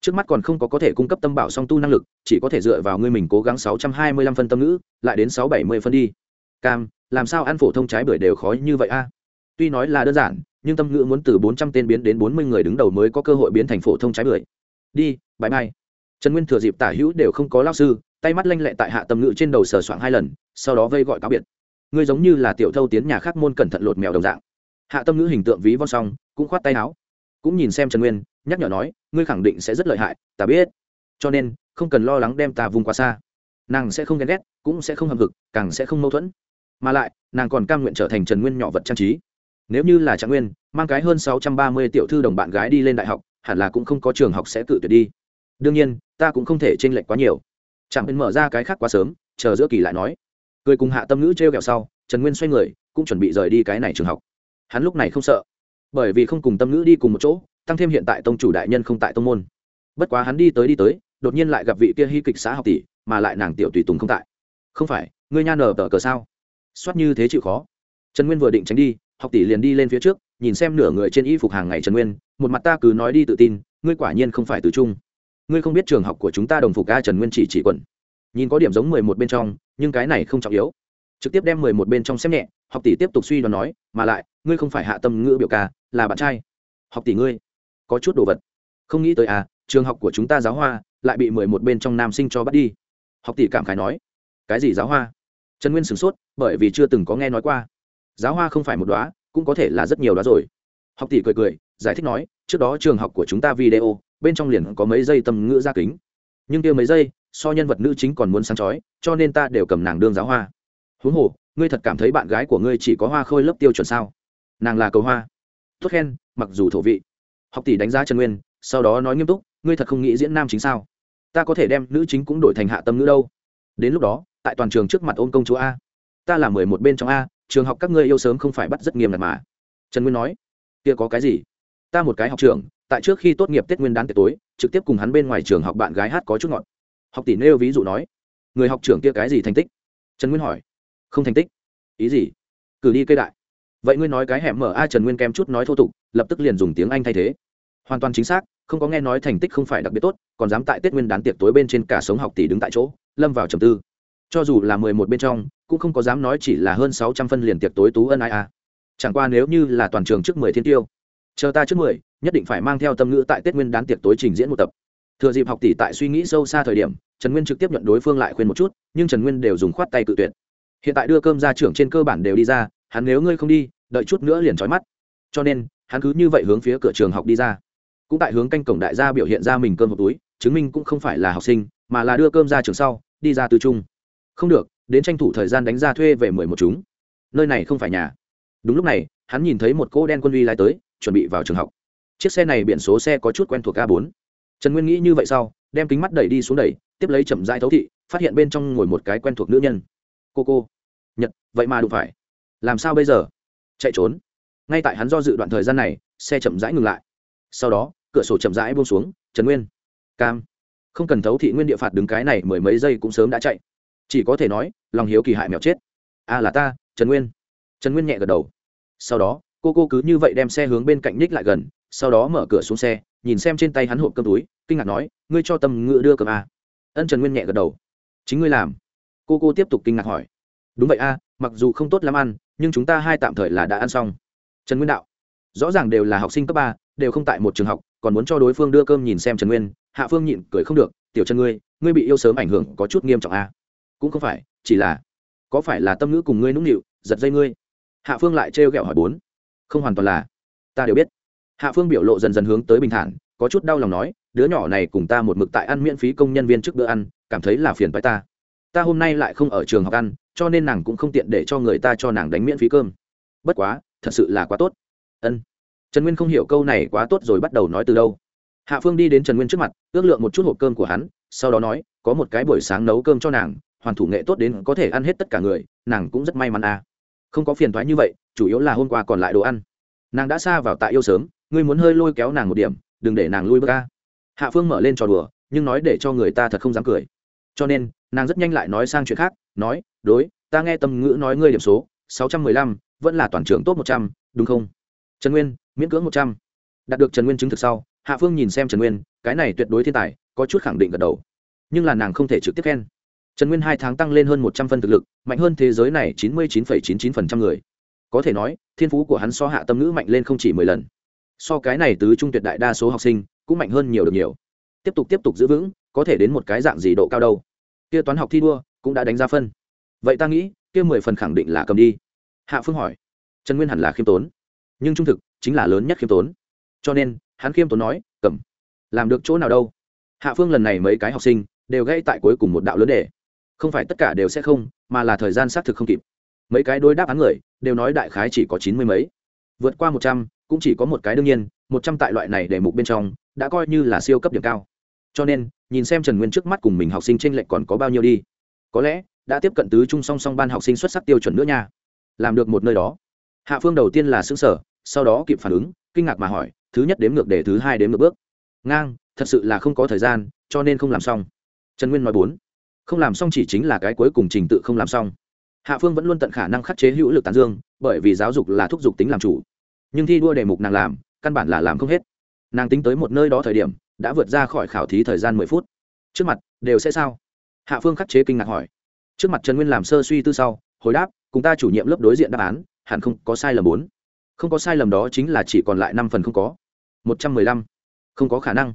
Trước mắt còn không có có thể cung cấp tâm bảo song tu năng lực, chỉ có thể dựa vào ngươi mình cố gắng sáu trăm hai mươi lăm phân tâm ngữ, lại đến sáu bảy mươi phân đi. Cam, làm sao ăn phổ thông trái bưởi đều khó như vậy a? Tuy nói là đơn giản, nhưng tâm ngữ muốn từ bốn trăm tên biến đến bốn mươi người đứng đầu mới có cơ hội biến thành phổ thông trái bưởi. Đi, bãi mai. Trần nguyên thừa dịp tả hữu đều không có lao sư, tay mắt lanh lẹ tại hạ tâm ngữ trên đầu sờ soạng hai lần, sau đó vây gọi cáo biệt. Ngươi giống như là tiểu thâu tiến nhà khác môn cẩn thận lột mèo đồng dạng. Hạ tâm ngữ hình tượng ví von xong, cũng khoát tay áo. Cũng nhìn xem trần nguyên, nhắc nhở nói, ngươi khẳng định sẽ rất lợi hại, ta biết. Cho nên, không cần lo lắng đem ta vùng quá xa. Nàng sẽ không ghen ghét, cũng sẽ không hầm hực, càng sẽ không mâu thuẫn. Mà lại, nàng còn cam nguyện trở thành trần nguyên nhỏ vật trang trí nếu như là trạng nguyên, mang cái hơn sáu trăm ba mươi tiểu thư đồng bạn gái đi lên đại học, hẳn là cũng không có trường học sẽ cự tuyệt đi. Đương nhiên, ta cũng không thể t r ê n lệch quá nhiều. Chẳng bên mở ra cái khác quá sớm, chờ giữa kỳ lại nói. Cười cùng hạ tâm ngữ t r e o kẹo sau, trần nguyên xoay người, cũng chuẩn bị rời đi cái này trường học. Hắn lúc này không sợ, bởi vì không cùng tâm ngữ đi cùng một chỗ, tăng thêm hiện tại tông chủ đại nhân không tại tông môn. Bất quá hắn đi tới đi tới, đột nhiên lại gặp vị kia hy kịch xã học tỷ, mà lại nàng tiểu tùy tùng không tại. Không phải, ngươi nha nở tờ cờ sao? Soát như thế chịu khó. Trần nguyên vừa định tránh đi học tỷ liền đi lên phía trước, nhìn xem nửa người trên y phục hàng ngày trần nguyên, một mặt ta cứ nói đi tự tin, ngươi quả nhiên không phải từ trung. Ngươi không biết trường học của chúng ta đồng phục a trần nguyên chỉ chỉ quần. Nhìn có điểm giống mười một bên trong, nhưng cái này không trọng yếu. Trực tiếp đem mười một bên trong xem nhẹ, học tỷ tiếp tục suy đoán nói, mà lại, ngươi không phải hạ tâm ngữ biểu ca, là bạn trai. Học tỷ ngươi, có chút đồ vật. Không nghĩ tới à trường học của chúng ta giáo hoa, lại bị mười một bên trong nam sinh cho bắt đi. Học tỷ cảm khái nói, cái gì giáo hoa? Trần nguyên sửng sốt, bởi vì chưa từng có nghe nói qua giáo hoa không phải một đóa, cũng có thể là rất nhiều đóa rồi. Học tỷ cười cười giải thích nói trước đó trường học của chúng ta video bên trong liền có mấy giây tâm ngữ ra kính. Nhưng kia mấy giây so nhân vật nữ chính còn muốn sáng chói cho nên ta đều cầm nàng đương giáo hoa. Huống hồ ngươi thật cảm thấy bạn gái của ngươi chỉ có hoa khôi lớp tiêu chuẩn sao? Nàng là cầu hoa. Tốt khen mặc dù thổ vị. Học tỷ đánh giá trần nguyên sau đó nói nghiêm túc ngươi thật không nghĩ diễn nam chính sao? Ta có thể đem nữ chính cũng đổi thành hạ tâm nữ đâu. Đến lúc đó tại toàn trường trước mặt ôn công chúa a. Ta là mười một bên trong a trường học các ngươi yêu sớm không phải bắt rất nghiêm ngặt mà. Trần nguyên nói, kia có cái gì? Ta một cái học trường, tại trước khi tốt nghiệp tết nguyên đán tiệc tối, trực tiếp cùng hắn bên ngoài trường học bạn gái hát có chút ngọt. Học tỷ nêu ví dụ nói, người học trưởng kia cái gì thành tích? Trần nguyên hỏi, không thành tích. Ý gì? Cử đi cây đại. Vậy ngươi nói cái hẻm mở a trần nguyên kem chút nói thô tục, lập tức liền dùng tiếng anh thay thế. Hoàn toàn chính xác, không có nghe nói thành tích không phải đặc biệt tốt, còn dám tại tết nguyên đán tiệc tối bên trên cả sống học tỷ đứng tại chỗ, lâm vào trầm tư cho dù là mười một bên trong, cũng không có dám nói chỉ là hơn sáu trăm phân liền tiệc tối tú ân ai a à. chẳng qua nếu như là toàn trường trước mười thiên tiêu, chờ ta trước mười, nhất định phải mang theo tâm ngữ tại tết nguyên đán tiệc tối trình diễn một tập. Thừa dịp học tỷ tại suy nghĩ sâu xa thời điểm, trần nguyên trực tiếp nhận đối phương lại khuyên một chút, nhưng trần nguyên đều dùng khoát tay cự tuyệt. Hiện tại đưa cơm ra trưởng trên cơ bản đều đi ra, hắn nếu ngươi không đi, đợi chút nữa liền trói mắt. Cho nên, hắn cứ như vậy hướng phía cửa trường học đi ra. Cũng tại hướng canh cổng đại gia biểu hiện ra mình cơm hộp túi, chứng minh cũng không phải là học sinh, mà là đưa cơm ra trường sau, đi ra từ trung không được, đến tranh thủ thời gian đánh ra thuê về mười một chúng. Nơi này không phải nhà. Đúng lúc này, hắn nhìn thấy một cỗ đen quân uy lái tới, chuẩn bị vào trường học. Chiếc xe này biển số xe có chút quen thuộc a bốn. Trần nguyên nghĩ như vậy sau, đem kính mắt đẩy đi xuống đẩy, tiếp lấy chậm rãi thấu thị, phát hiện bên trong ngồi một cái quen thuộc nữ nhân. Cô cô. Nhật, vậy mà đụng phải. Làm sao bây giờ? Chạy trốn. Ngay tại hắn do dự đoạn thời gian này, xe chậm rãi ngừng lại. Sau đó, cửa sổ chậm rãi buông xuống, trần nguyên. Cam. Không cần thấu thị nguyên địa phạt đứng cái này mười mấy giây cũng sớm đã chạy chỉ có thể nói, lòng hiếu kỳ hại mèo chết. A là ta, trần nguyên. Trần nguyên nhẹ gật đầu. Sau đó, cô cô cứ như vậy đem xe hướng bên cạnh ních lại gần, sau đó mở cửa xuống xe, nhìn xem trên tay hắn hộp cơm túi, kinh ngạc nói, ngươi cho tâm ngựa đưa cơm a ân trần nguyên nhẹ gật đầu. Chính ngươi làm. Cô cô tiếp tục kinh ngạc hỏi. Đúng vậy a mặc dù không tốt lắm ăn, nhưng chúng ta hai tạm thời là đã ăn xong. Trần nguyên đạo. Rõ ràng đều là học sinh cấp ba, đều không tại một trường học, còn muốn cho đối phương đưa cơm nhìn xem trần nguyên, hạ phương nhịn cười không được, tiểu trần ngươi ngươi bị yêu sớm ảnh hưởng có chút nghiêm trọng a cũng không phải, chỉ là, có phải là tâm ngữ cùng ngươi nũng nịu, giật dây ngươi? Hạ phương lại trêu ghẹo hỏi bốn. Không hoàn toàn là. Ta đều biết. Hạ phương biểu lộ dần dần hướng tới bình thản, có chút đau lòng nói, đứa nhỏ này cùng ta một mực tại ăn miễn phí công nhân viên trước bữa ăn, cảm thấy là phiền phải ta. Ta hôm nay lại không ở trường học ăn, cho nên nàng cũng không tiện để cho người ta cho nàng đánh miễn phí cơm. Bất quá, thật sự là quá tốt. Ân. Trần nguyên không hiểu câu này quá tốt rồi bắt đầu nói từ đâu. Hạ phương đi đến trần nguyên trước mặt, ước lượng một chút hộp cơm của hắn, sau đó nói, có một cái buổi sáng nấu cơm cho nàng hoàn thủ nghệ tốt đến có thể ăn hết tất cả người, nàng cũng rất may mắn à. Không có phiền thoái như vậy, chủ yếu là hôm qua còn lại đồ ăn. Nàng đã xa vào tại yêu sớm, ngươi muốn hơi lôi kéo nàng một điểm, đừng để nàng lui bước ca hạ phương mở lên trò đùa, nhưng nói để cho người ta thật không dám cười. Cho nên, nàng rất nhanh lại nói sang chuyện khác, nói, đối, ta nghe tâm ngữ nói ngươi điểm số, sáu trăm mười lăm, vẫn là toàn trưởng tốt một trăm, đúng không? Trần nguyên, miễn cưỡng một trăm. Đạt được trần nguyên chứng thực sau, hạ phương nhìn xem trần nguyên, cái này tuyệt đối thiên tài, có chút khẳng định gật đầu. Nhưng là nàng không thể trực tiếp khen trần nguyên hai tháng tăng lên hơn một trăm phân thực lực, mạnh hơn thế giới này chín mươi chín chín chín phần trăm người. Có thể nói, thiên phú của hắn so hạ tâm ngữ mạnh lên không chỉ mười lần. So cái này tứ trung tuyệt đại đa số học sinh, cũng mạnh hơn nhiều được nhiều. Tiếp tục tiếp tục giữ vững, có thể đến một cái dạng gì độ cao đâu. Kia toán học thi đua, cũng đã đánh ra phân. Vậy ta nghĩ, kia mười phần khẳng định là cầm đi. Hạ phương hỏi. Trần nguyên hẳn là khiêm tốn. Nhưng trung thực, chính là lớn nhất khiêm tốn. Cho nên, hắn khiêm tốn nói, cầm. Làm được chỗ nào đâu. Hạ phương lần này mấy cái học sinh, đều gây tại cuối cùng một đạo lớn đề không phải tất cả đều sẽ không, mà là thời gian xác thực không kịp. Mấy cái đối đáp án người, đều nói đại khái chỉ có chín mươi mấy. Vượt qua một trăm, cũng chỉ có một cái đương nhiên, một trăm tại loại này để mục bên trong, đã coi như là siêu cấp điểm cao. Cho nên, nhìn xem trần nguyên trước mắt cùng mình học sinh tranh lệch còn có bao nhiêu đi. Có lẽ, đã tiếp cận tứ trung song song ban học sinh xuất sắc tiêu chuẩn nữa nha. Làm được một nơi đó. Hạ phương đầu tiên là xứng sở sau đó kịp phản ứng, kinh ngạc mà hỏi, thứ nhất đếm ngược để thứ hai đếm ngược bước. Ngang, thật sự là không có thời gian, cho nên không làm xong. Trần nguyên nói bốn không làm xong chỉ chính là cái cuối cùng trình tự không làm xong. Hạ phương vẫn luôn tận khả năng khắc chế hữu lực tán dương, bởi vì giáo dục là thúc giục tính làm chủ. Nhưng thi đua đề mục nàng làm, căn bản là làm không hết. Nàng tính tới một nơi đó thời điểm, đã vượt ra khỏi khảo thí thời gian mười phút. Trước mặt, đều sẽ sao? Hạ phương khắc chế kinh ngạc hỏi. Trước mặt trần nguyên làm sơ suy tư sau, hồi đáp, cùng ta chủ nhiệm lớp đối diện đáp án, hẳn không có sai lầm bốn. Không có sai lầm đó chính là chỉ còn lại năm phần không có. Một trăm mười lăm. Không có khả năng.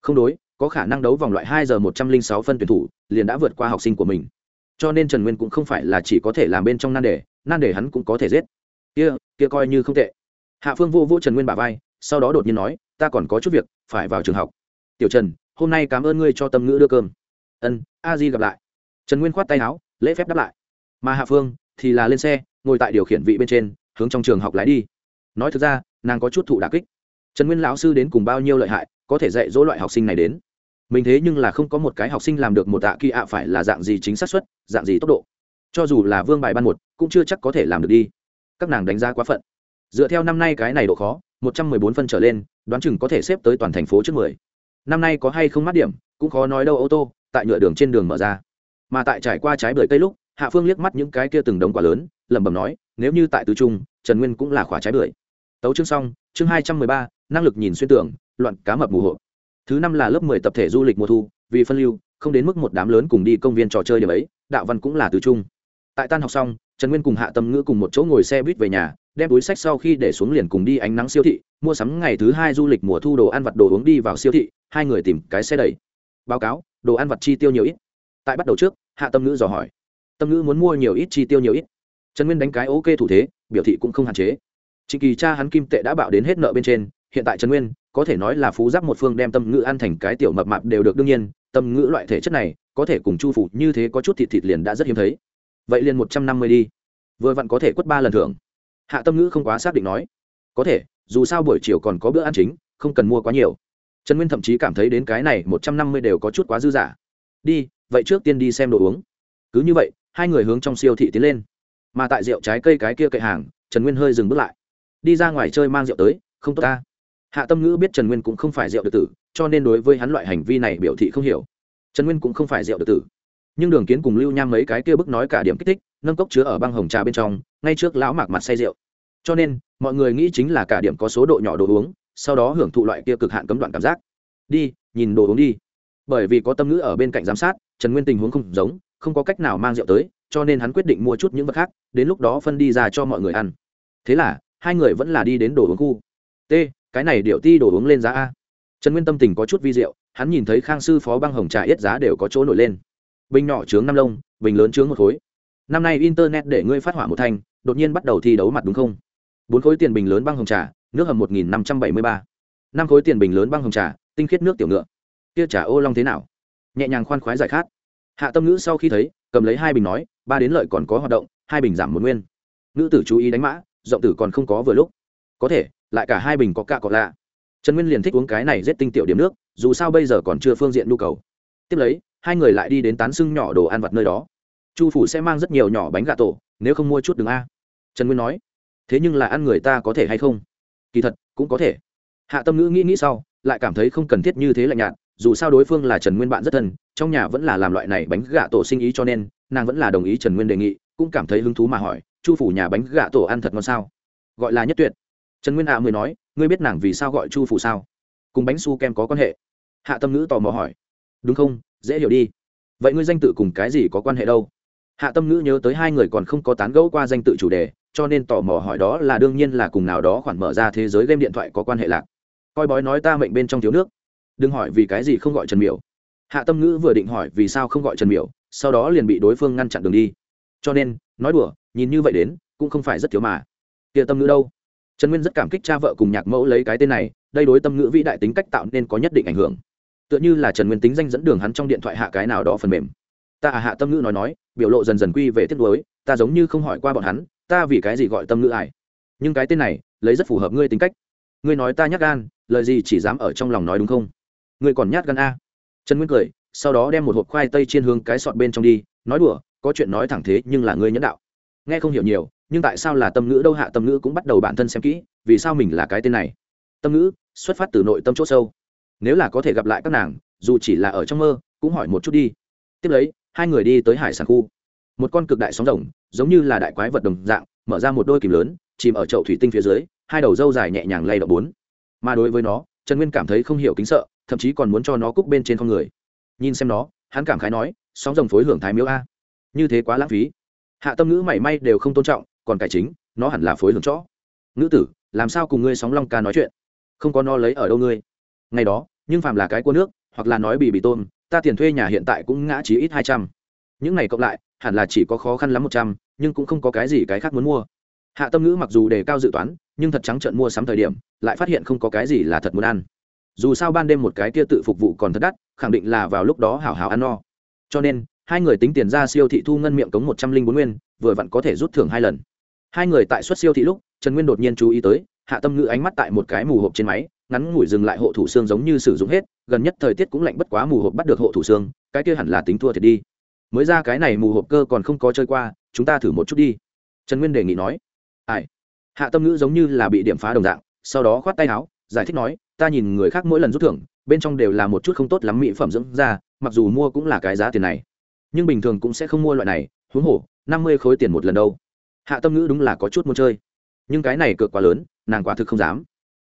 Không đối có khả năng đấu vòng loại hai giờ một trăm linh sáu phân tuyển thủ, liền đã vượt qua học sinh của mình. Cho nên trần nguyên cũng không phải là chỉ có thể làm bên trong nan đề nan đề hắn cũng có thể giết. Kia kia coi như không tệ. Hạ phương vô vô trần nguyên bà vai, sau đó đột nhiên nói, ta còn có chút việc, phải vào trường học. Tiểu trần, hôm nay cảm ơn ngươi cho tâm ngữ đưa cơm. Ân, a di gặp lại. Trần nguyên khoát tay áo, lễ phép đáp lại. Mà hạ phương thì là lên xe, ngồi tại điều khiển vị bên trên, hướng trong trường học lái đi. Nói thực ra, nàng có chút thụ đà kích. Trần nguyên lão sư đến cùng bao nhiêu lợi hại có thể dạy dỗ loại học sinh này đến. Mình thế nhưng là không có một cái học sinh làm được một tạ kỳ ạ phải là dạng gì chính xác suất, dạng gì tốc độ. Cho dù là vương bài ban một, cũng chưa chắc có thể làm được đi. Các nàng đánh giá quá phận. Dựa theo năm nay cái này độ khó, một trăm mười bốn phân trở lên, đoán chừng có thể xếp tới toàn thành phố trước mười. Năm nay có hay không mát điểm, cũng khó nói đâu, ô tô, tại nhựa đường trên đường mở ra. Mà tại trải qua trái bưởi cây lúc, hạ phương liếc mắt những cái kia từng đống quả lớn, lẩm bẩm nói, nếu như tại tứ trung, trần nguyên cũng là khóa trái bưởi. Tấu chương xong, chương hai trăm mười ba, năng lực nhìn xuyên tưởng loạn cá mập mù hộ. Thứ năm là lớp mười tập thể du lịch mùa thu, vì phân lưu, không đến mức một đám lớn cùng đi công viên trò chơi điểm ấy, đạo văn cũng là từ chung tại tan học xong, trần nguyên cùng hạ tâm ngữ cùng một chỗ ngồi xe buýt về nhà, đem túi sách sau khi để xuống liền cùng đi ánh nắng siêu thị, mua sắm ngày thứ hai du lịch mùa thu đồ ăn vặt đồ uống đi vào siêu thị, hai người tìm cái xe đẩy. Báo cáo, đồ ăn vặt chi tiêu nhiều ít. Tại bắt đầu trước, hạ tâm ngữ dò hỏi. Tâm ngữ muốn mua nhiều ít chi tiêu nhiều ít. Trần nguyên đánh cái ok thủ thế, biểu thị cũng không hạn chế. Trịnh kỳ cha hắn kim tệ đã bạo đến hết nợ bên trên, hiện tại trần nguyên có thể nói là phú giáp một phương đem tâm ngữ ăn thành cái tiểu mập mạp đều được đương nhiên, tâm ngữ loại thể chất này, có thể cùng chu phủ như thế có chút thịt thịt liền đã rất hiếm thấy. Vậy liền một trăm năm mươi đi. Vừa vặn có thể quất ba lần thưởng. Hạ tâm ngữ không quá xác định nói. Có thể, dù sao buổi chiều còn có bữa ăn chính, không cần mua quá nhiều. Trần nguyên thậm chí cảm thấy đến cái này một trăm năm mươi đều có chút quá dư dả. Đi, vậy trước tiên đi xem đồ uống. Cứ như vậy, hai người hướng trong siêu thị tiến lên. Mà tại rượu trái cây cái kia cậy hàng, trần nguyên hơi dừng bước lại. Đi ra ngoài chơi mang rượu tới, không tốt ta hạ tâm ngữ biết trần nguyên cũng không phải rượu được tử, cho nên đối với hắn loại hành vi này biểu thị không hiểu. Trần nguyên cũng không phải rượu được tử. Nhưng đường kiến cùng lưu nham mấy cái kia bức nói cả điểm kích thích, nâng cốc chứa ở băng hồng trà bên trong, ngay trước lão mạc mặt say rượu. Cho nên, mọi người nghĩ chính là cả điểm có số độ nhỏ đồ uống, sau đó hưởng thụ loại kia cực hạn cấm đoạn cảm giác. Đi, nhìn đồ uống đi. Bởi vì có tâm ngữ ở bên cạnh giám sát, trần nguyên tình huống không giống, không có cách nào mang rượu tới, cho nên hắn quyết định mua chút những vật khác, đến lúc đó phân đi ra cho mọi người ăn. Thế là, hai người vẫn là đi đến đồ uống khu. T cái này điệu ti đồ uống lên giá a. Trần nguyên tâm tình có chút vi diệu, hắn nhìn thấy khang sư phó băng hồng trà yết giá đều có chỗ nổi lên. Bình nhỏ chướng năm lông, bình lớn chướng một khối. Năm nay internet để ngươi phát hỏa một thanh, đột nhiên bắt đầu thi đấu mặt đúng không? Bốn khối tiền bình lớn băng hồng trà, nước hầm một nghìn năm trăm bảy mươi ba. Năm khối tiền bình lớn băng hồng trà, tinh khiết nước tiểu ngựa. Kia trà ô long thế nào? Nhẹ nhàng khoan khoái giải khát. Hạ tâm ngữ sau khi thấy, cầm lấy hai bình nói, ba đến lợi còn có hoạt động, hai bình giảm một nguyên. Nữ tử chú ý đánh mã, rộng tử còn không có vừa lúc. Có thể lại cả hai bình có cạ cọ lạ. Trần nguyên liền thích uống cái này rất tinh tiểu điểm nước, dù sao bây giờ còn chưa phương diện nhu cầu. Tiếp lấy, hai người lại đi đến tán sưng nhỏ đồ ăn vặt nơi đó. Chu phủ sẽ mang rất nhiều nhỏ bánh gà tổ, nếu không mua chút đường a. Trần nguyên nói, thế nhưng là ăn người ta có thể hay không? Kỳ thật, cũng có thể. Hạ tâm ngữ nghĩ nghĩ sau, lại cảm thấy không cần thiết như thế lạnh nhạt, dù sao đối phương là trần nguyên bạn rất thân, trong nhà vẫn là làm loại này bánh gà tổ sinh ý cho nên, nàng vẫn là đồng ý trần nguyên đề nghị, cũng cảm thấy hứng thú mà hỏi, chu phủ nhà bánh gà tổ ăn thật ngon sao? Gọi là nhất tuyệt trần nguyên hạ mới nói, ngươi biết nàng vì sao gọi chu phủ sao? Cùng bánh su kem có quan hệ. Hạ tâm ngữ tò mò hỏi, đúng không? Dễ hiểu đi. Vậy ngươi danh tự cùng cái gì có quan hệ đâu? Hạ tâm ngữ nhớ tới hai người còn không có tán gẫu qua danh tự chủ đề, cho nên tò mò hỏi đó là đương nhiên là cùng nào đó khoản mở ra thế giới game điện thoại có quan hệ lạc. Coi bói nói ta mệnh bên trong thiếu nước. Đừng hỏi vì cái gì không gọi trần miểu. Hạ tâm ngữ vừa định hỏi vì sao không gọi trần miểu, sau đó liền bị đối phương ngăn chặn đường đi. Cho nên, nói đùa, nhìn như vậy đến, cũng không phải rất thiếu mà. Kia tâm ngữ đâu? Trần nguyên rất cảm kích cha vợ cùng nhạc mẫu lấy cái tên này, đây đối tâm ngữ vĩ đại tính cách tạo nên có nhất định ảnh hưởng. Tựa như là trần nguyên tính danh dẫn đường hắn trong điện thoại hạ cái nào đó phần mềm. Ta à hạ tâm ngữ nói nói, biểu lộ dần dần quy về thiết đối ta giống như không hỏi qua bọn hắn, ta vì cái gì gọi tâm ngữ ải nhưng cái tên này, lấy rất phù hợp ngươi tính cách. Ngươi nói ta nhát gan, lời gì chỉ dám ở trong lòng nói đúng không? Ngươi còn nhát gan a? Trần nguyên cười, sau đó đem một hộp khoai tây trên hướng cái sọt bên trong đi, nói đùa, có chuyện nói thẳng thế nhưng là ngươi nhẫn đạo. Nghe không hiểu nhiều nhưng tại sao là tâm ngữ đâu hạ tâm ngữ cũng bắt đầu bản thân xem kỹ, vì sao mình là cái tên này? Tâm ngữ, xuất phát từ nội tâm c h ỗ sâu. Nếu là có thể gặp lại các nàng, dù chỉ là ở trong mơ, cũng hỏi một chút đi. Tiếp lấy, hai người đi tới hải sản khu. Một con cực đại sóng rồng, giống như là đại quái vật đồng dạng, mở ra một đôi kìm lớn, chìm ở chậu thủy tinh phía dưới, hai đầu dâu dài nhẹ nhàng lay động bốn. Mà đối với nó, trần nguyên cảm thấy không hiểu kính sợ, thậm chí còn muốn cho nó cúc bên trên con người. Nhìn xem nó, hắn cảm khái nói, sóng rồng phối hưởng thái miếu a. Như thế quá lãng phí. Hạ tâm ngữ mảy may đều không tôn trọng còn cải chính, nó hẳn là phối hưởng chó. Nữ tử, làm sao cùng ngươi sóng long ca nói chuyện? Không có nó lấy ở đâu ngươi? Ngày đó, nhưng phàm là cái cua nước, hoặc là nói bị bị tôm, ta tiền thuê nhà hiện tại cũng ngã chí ít hai trăm. Những này cộng lại, hẳn là chỉ có khó khăn lắm một trăm, nhưng cũng không có cái gì cái khác muốn mua. Hạ tâm ngữ mặc dù đề cao dự toán, nhưng thật trắng trận mua sắm thời điểm, lại phát hiện không có cái gì là thật muốn ăn. Dù sao ban đêm một cái kia tự phục vụ còn thật đắt, khẳng định là vào lúc đó hảo hảo ăn no. Cho nên, hai người tính tiền ra siêu thị thu ngân miệng cống một trăm linh bốn nguyên, vừa vặn có thể rút thưởng hai lần hai người tại xuất siêu thị lúc, trần nguyên đột nhiên chú ý tới, hạ tâm ngữ ánh mắt tại một cái mù hộp trên máy, ngắn ngủi dừng lại hộ thủ xương giống như sử dụng hết, gần nhất thời tiết cũng lạnh bất quá mù hộp bắt được hộ thủ xương, cái kia hẳn là tính thua thiệt đi. Mới ra cái này mù hộp cơ còn không có chơi qua, chúng ta thử một chút đi. Trần nguyên đề nghị nói. Ai? Hạ tâm ngữ giống như là bị điểm phá đồng dạng, sau đó khoát tay áo, giải thích nói, ta nhìn người khác mỗi lần rút thưởng, bên trong đều là một chút không tốt lắm mỹ phẩm dưỡng da, mặc dù mua cũng là cái giá tiền này, nhưng bình thường cũng sẽ không mua loại này, huống hồ, năm mươi khối tiền một lần đâu hạ tâm ngữ đúng là có chút muốn chơi. Nhưng cái này cược quá lớn, nàng quả thực không dám.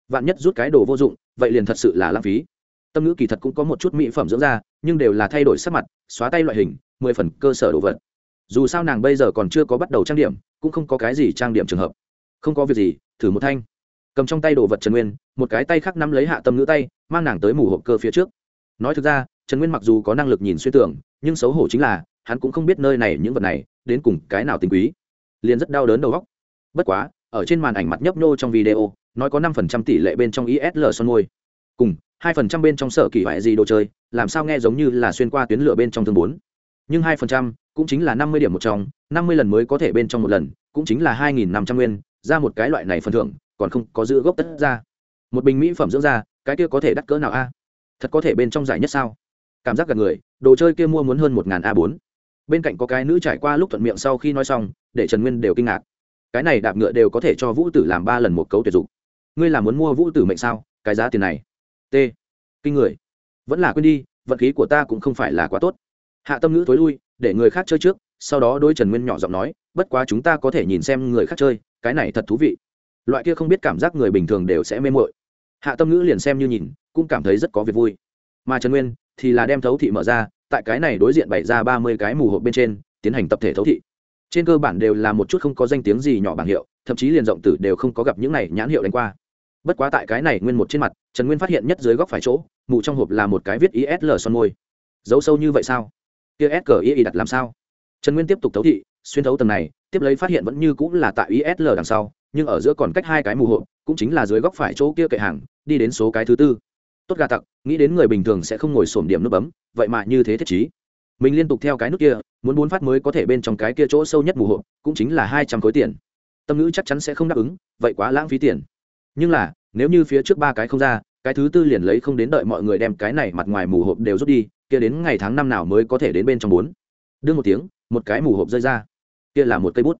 Vạn nhất rút cái đồ vô dụng, vậy liền thật sự là lãng phí. Tâm ngữ kỳ thật cũng có một chút mỹ phẩm dưỡng da, nhưng đều là thay đổi sắc mặt, xóa tay loại hình, mười phần cơ sở đồ vật. Dù sao nàng bây giờ còn chưa có bắt đầu trang điểm, cũng không có cái gì trang điểm trường hợp. Không có việc gì, thử một thanh. Cầm trong tay đồ vật trần nguyên, một cái tay khác nắm lấy hạ tâm ngữ tay, mang nàng tới mù hộp cơ phía trước. Nói thực ra, trần nguyên mặc dù có năng lực nhìn xuyên tưởng nhưng xấu hổ chính là, hắn cũng không biết nơi này những vật này, đến cùng cái nào tinh quý liền rất đau đớn đầu góc bất quá, ở trên màn ảnh mặt nhấp nhô trong video, nói có năm phần trăm tỷ lệ bên trong isl son môi. Cùng, hai phần trăm bên trong sở kỳ hoại gì đồ chơi, làm sao nghe giống như là xuyên qua tuyến lửa bên trong thương bốn. Nhưng hai phần trăm cũng chính là năm mươi điểm một trong, năm mươi lần mới có thể bên trong một lần, cũng chính là hai nghìn năm trăm nguyên, ra một cái loại này phần thưởng, còn không có giữ gốc tất ra. Một bình mỹ phẩm dưỡng da, cái kia có thể đắt cỡ nào a? Thật có thể bên trong giải nhất sao? Cảm giác gặp người, đồ chơi kia mua muốn hơn một ngàn a bốn bên cạnh có cái nữ trải qua lúc thuận miệng sau khi nói xong, để trần nguyên đều kinh ngạc. Cái này đạp ngựa đều có thể cho vũ tử làm ba lần một cấu tuyệt dụng. Ngươi là muốn mua vũ tử mệnh sao? Cái giá tiền này. T. Kinh người. Vẫn là quên đi, vận khí của ta cũng không phải là quá tốt. Hạ tâm ngữ thối lui, để người khác chơi trước, sau đó đôi trần nguyên nhỏ giọng nói, bất quá chúng ta có thể nhìn xem người khác chơi, cái này thật thú vị. Loại kia không biết cảm giác người bình thường đều sẽ mê mội hạ tâm ngữ liền xem như nhìn, cũng cảm thấy rất có việc vui. Mà trần nguyên thì là đem thấu thị mở ra tại cái này đối diện bày ra ba mươi cái mù hộp bên trên, tiến hành tập thể thấu thị. Trên cơ bản đều là một chút không có danh tiếng gì nhỏ bảng hiệu, thậm chí liền rộng tử đều không có gặp những này nhãn hiệu đánh qua. Bất quá tại cái này nguyên một trên mặt, trần nguyên phát hiện nhất dưới góc phải chỗ, mù trong hộp là một cái viết isl son môi. Giấu sâu như vậy sao? Kia s đặt làm sao? Trần nguyên tiếp tục thấu thị, xuyên thấu tầng này, tiếp lấy phát hiện vẫn như cũng là tại isl đằng sau, nhưng ở giữa còn cách hai cái mù hộp, cũng chính là dưới góc phải chỗ kia kệ hàng, đi đến số cái thứ tư tốt gà tặc, nghĩ đến người bình thường sẽ không ngồi sổm điểm nút bấm, vậy mà như thế thiết chí mình liên tục theo cái nút kia, muốn bốn phát mới có thể bên trong cái kia chỗ sâu nhất mù hộp, cũng chính là hai trăm khối tiền. Tâm ngữ chắc chắn sẽ không đáp ứng, vậy quá lãng phí tiền. Nhưng là, nếu như phía trước ba cái không ra, cái thứ tư liền lấy không đến đợi mọi người đem cái này mặt ngoài mù hộp đều rút đi, kia đến ngày tháng năm nào mới có thể đến bên trong bốn. Đương một tiếng, một cái mù hộp rơi ra. Kia là một cây bút.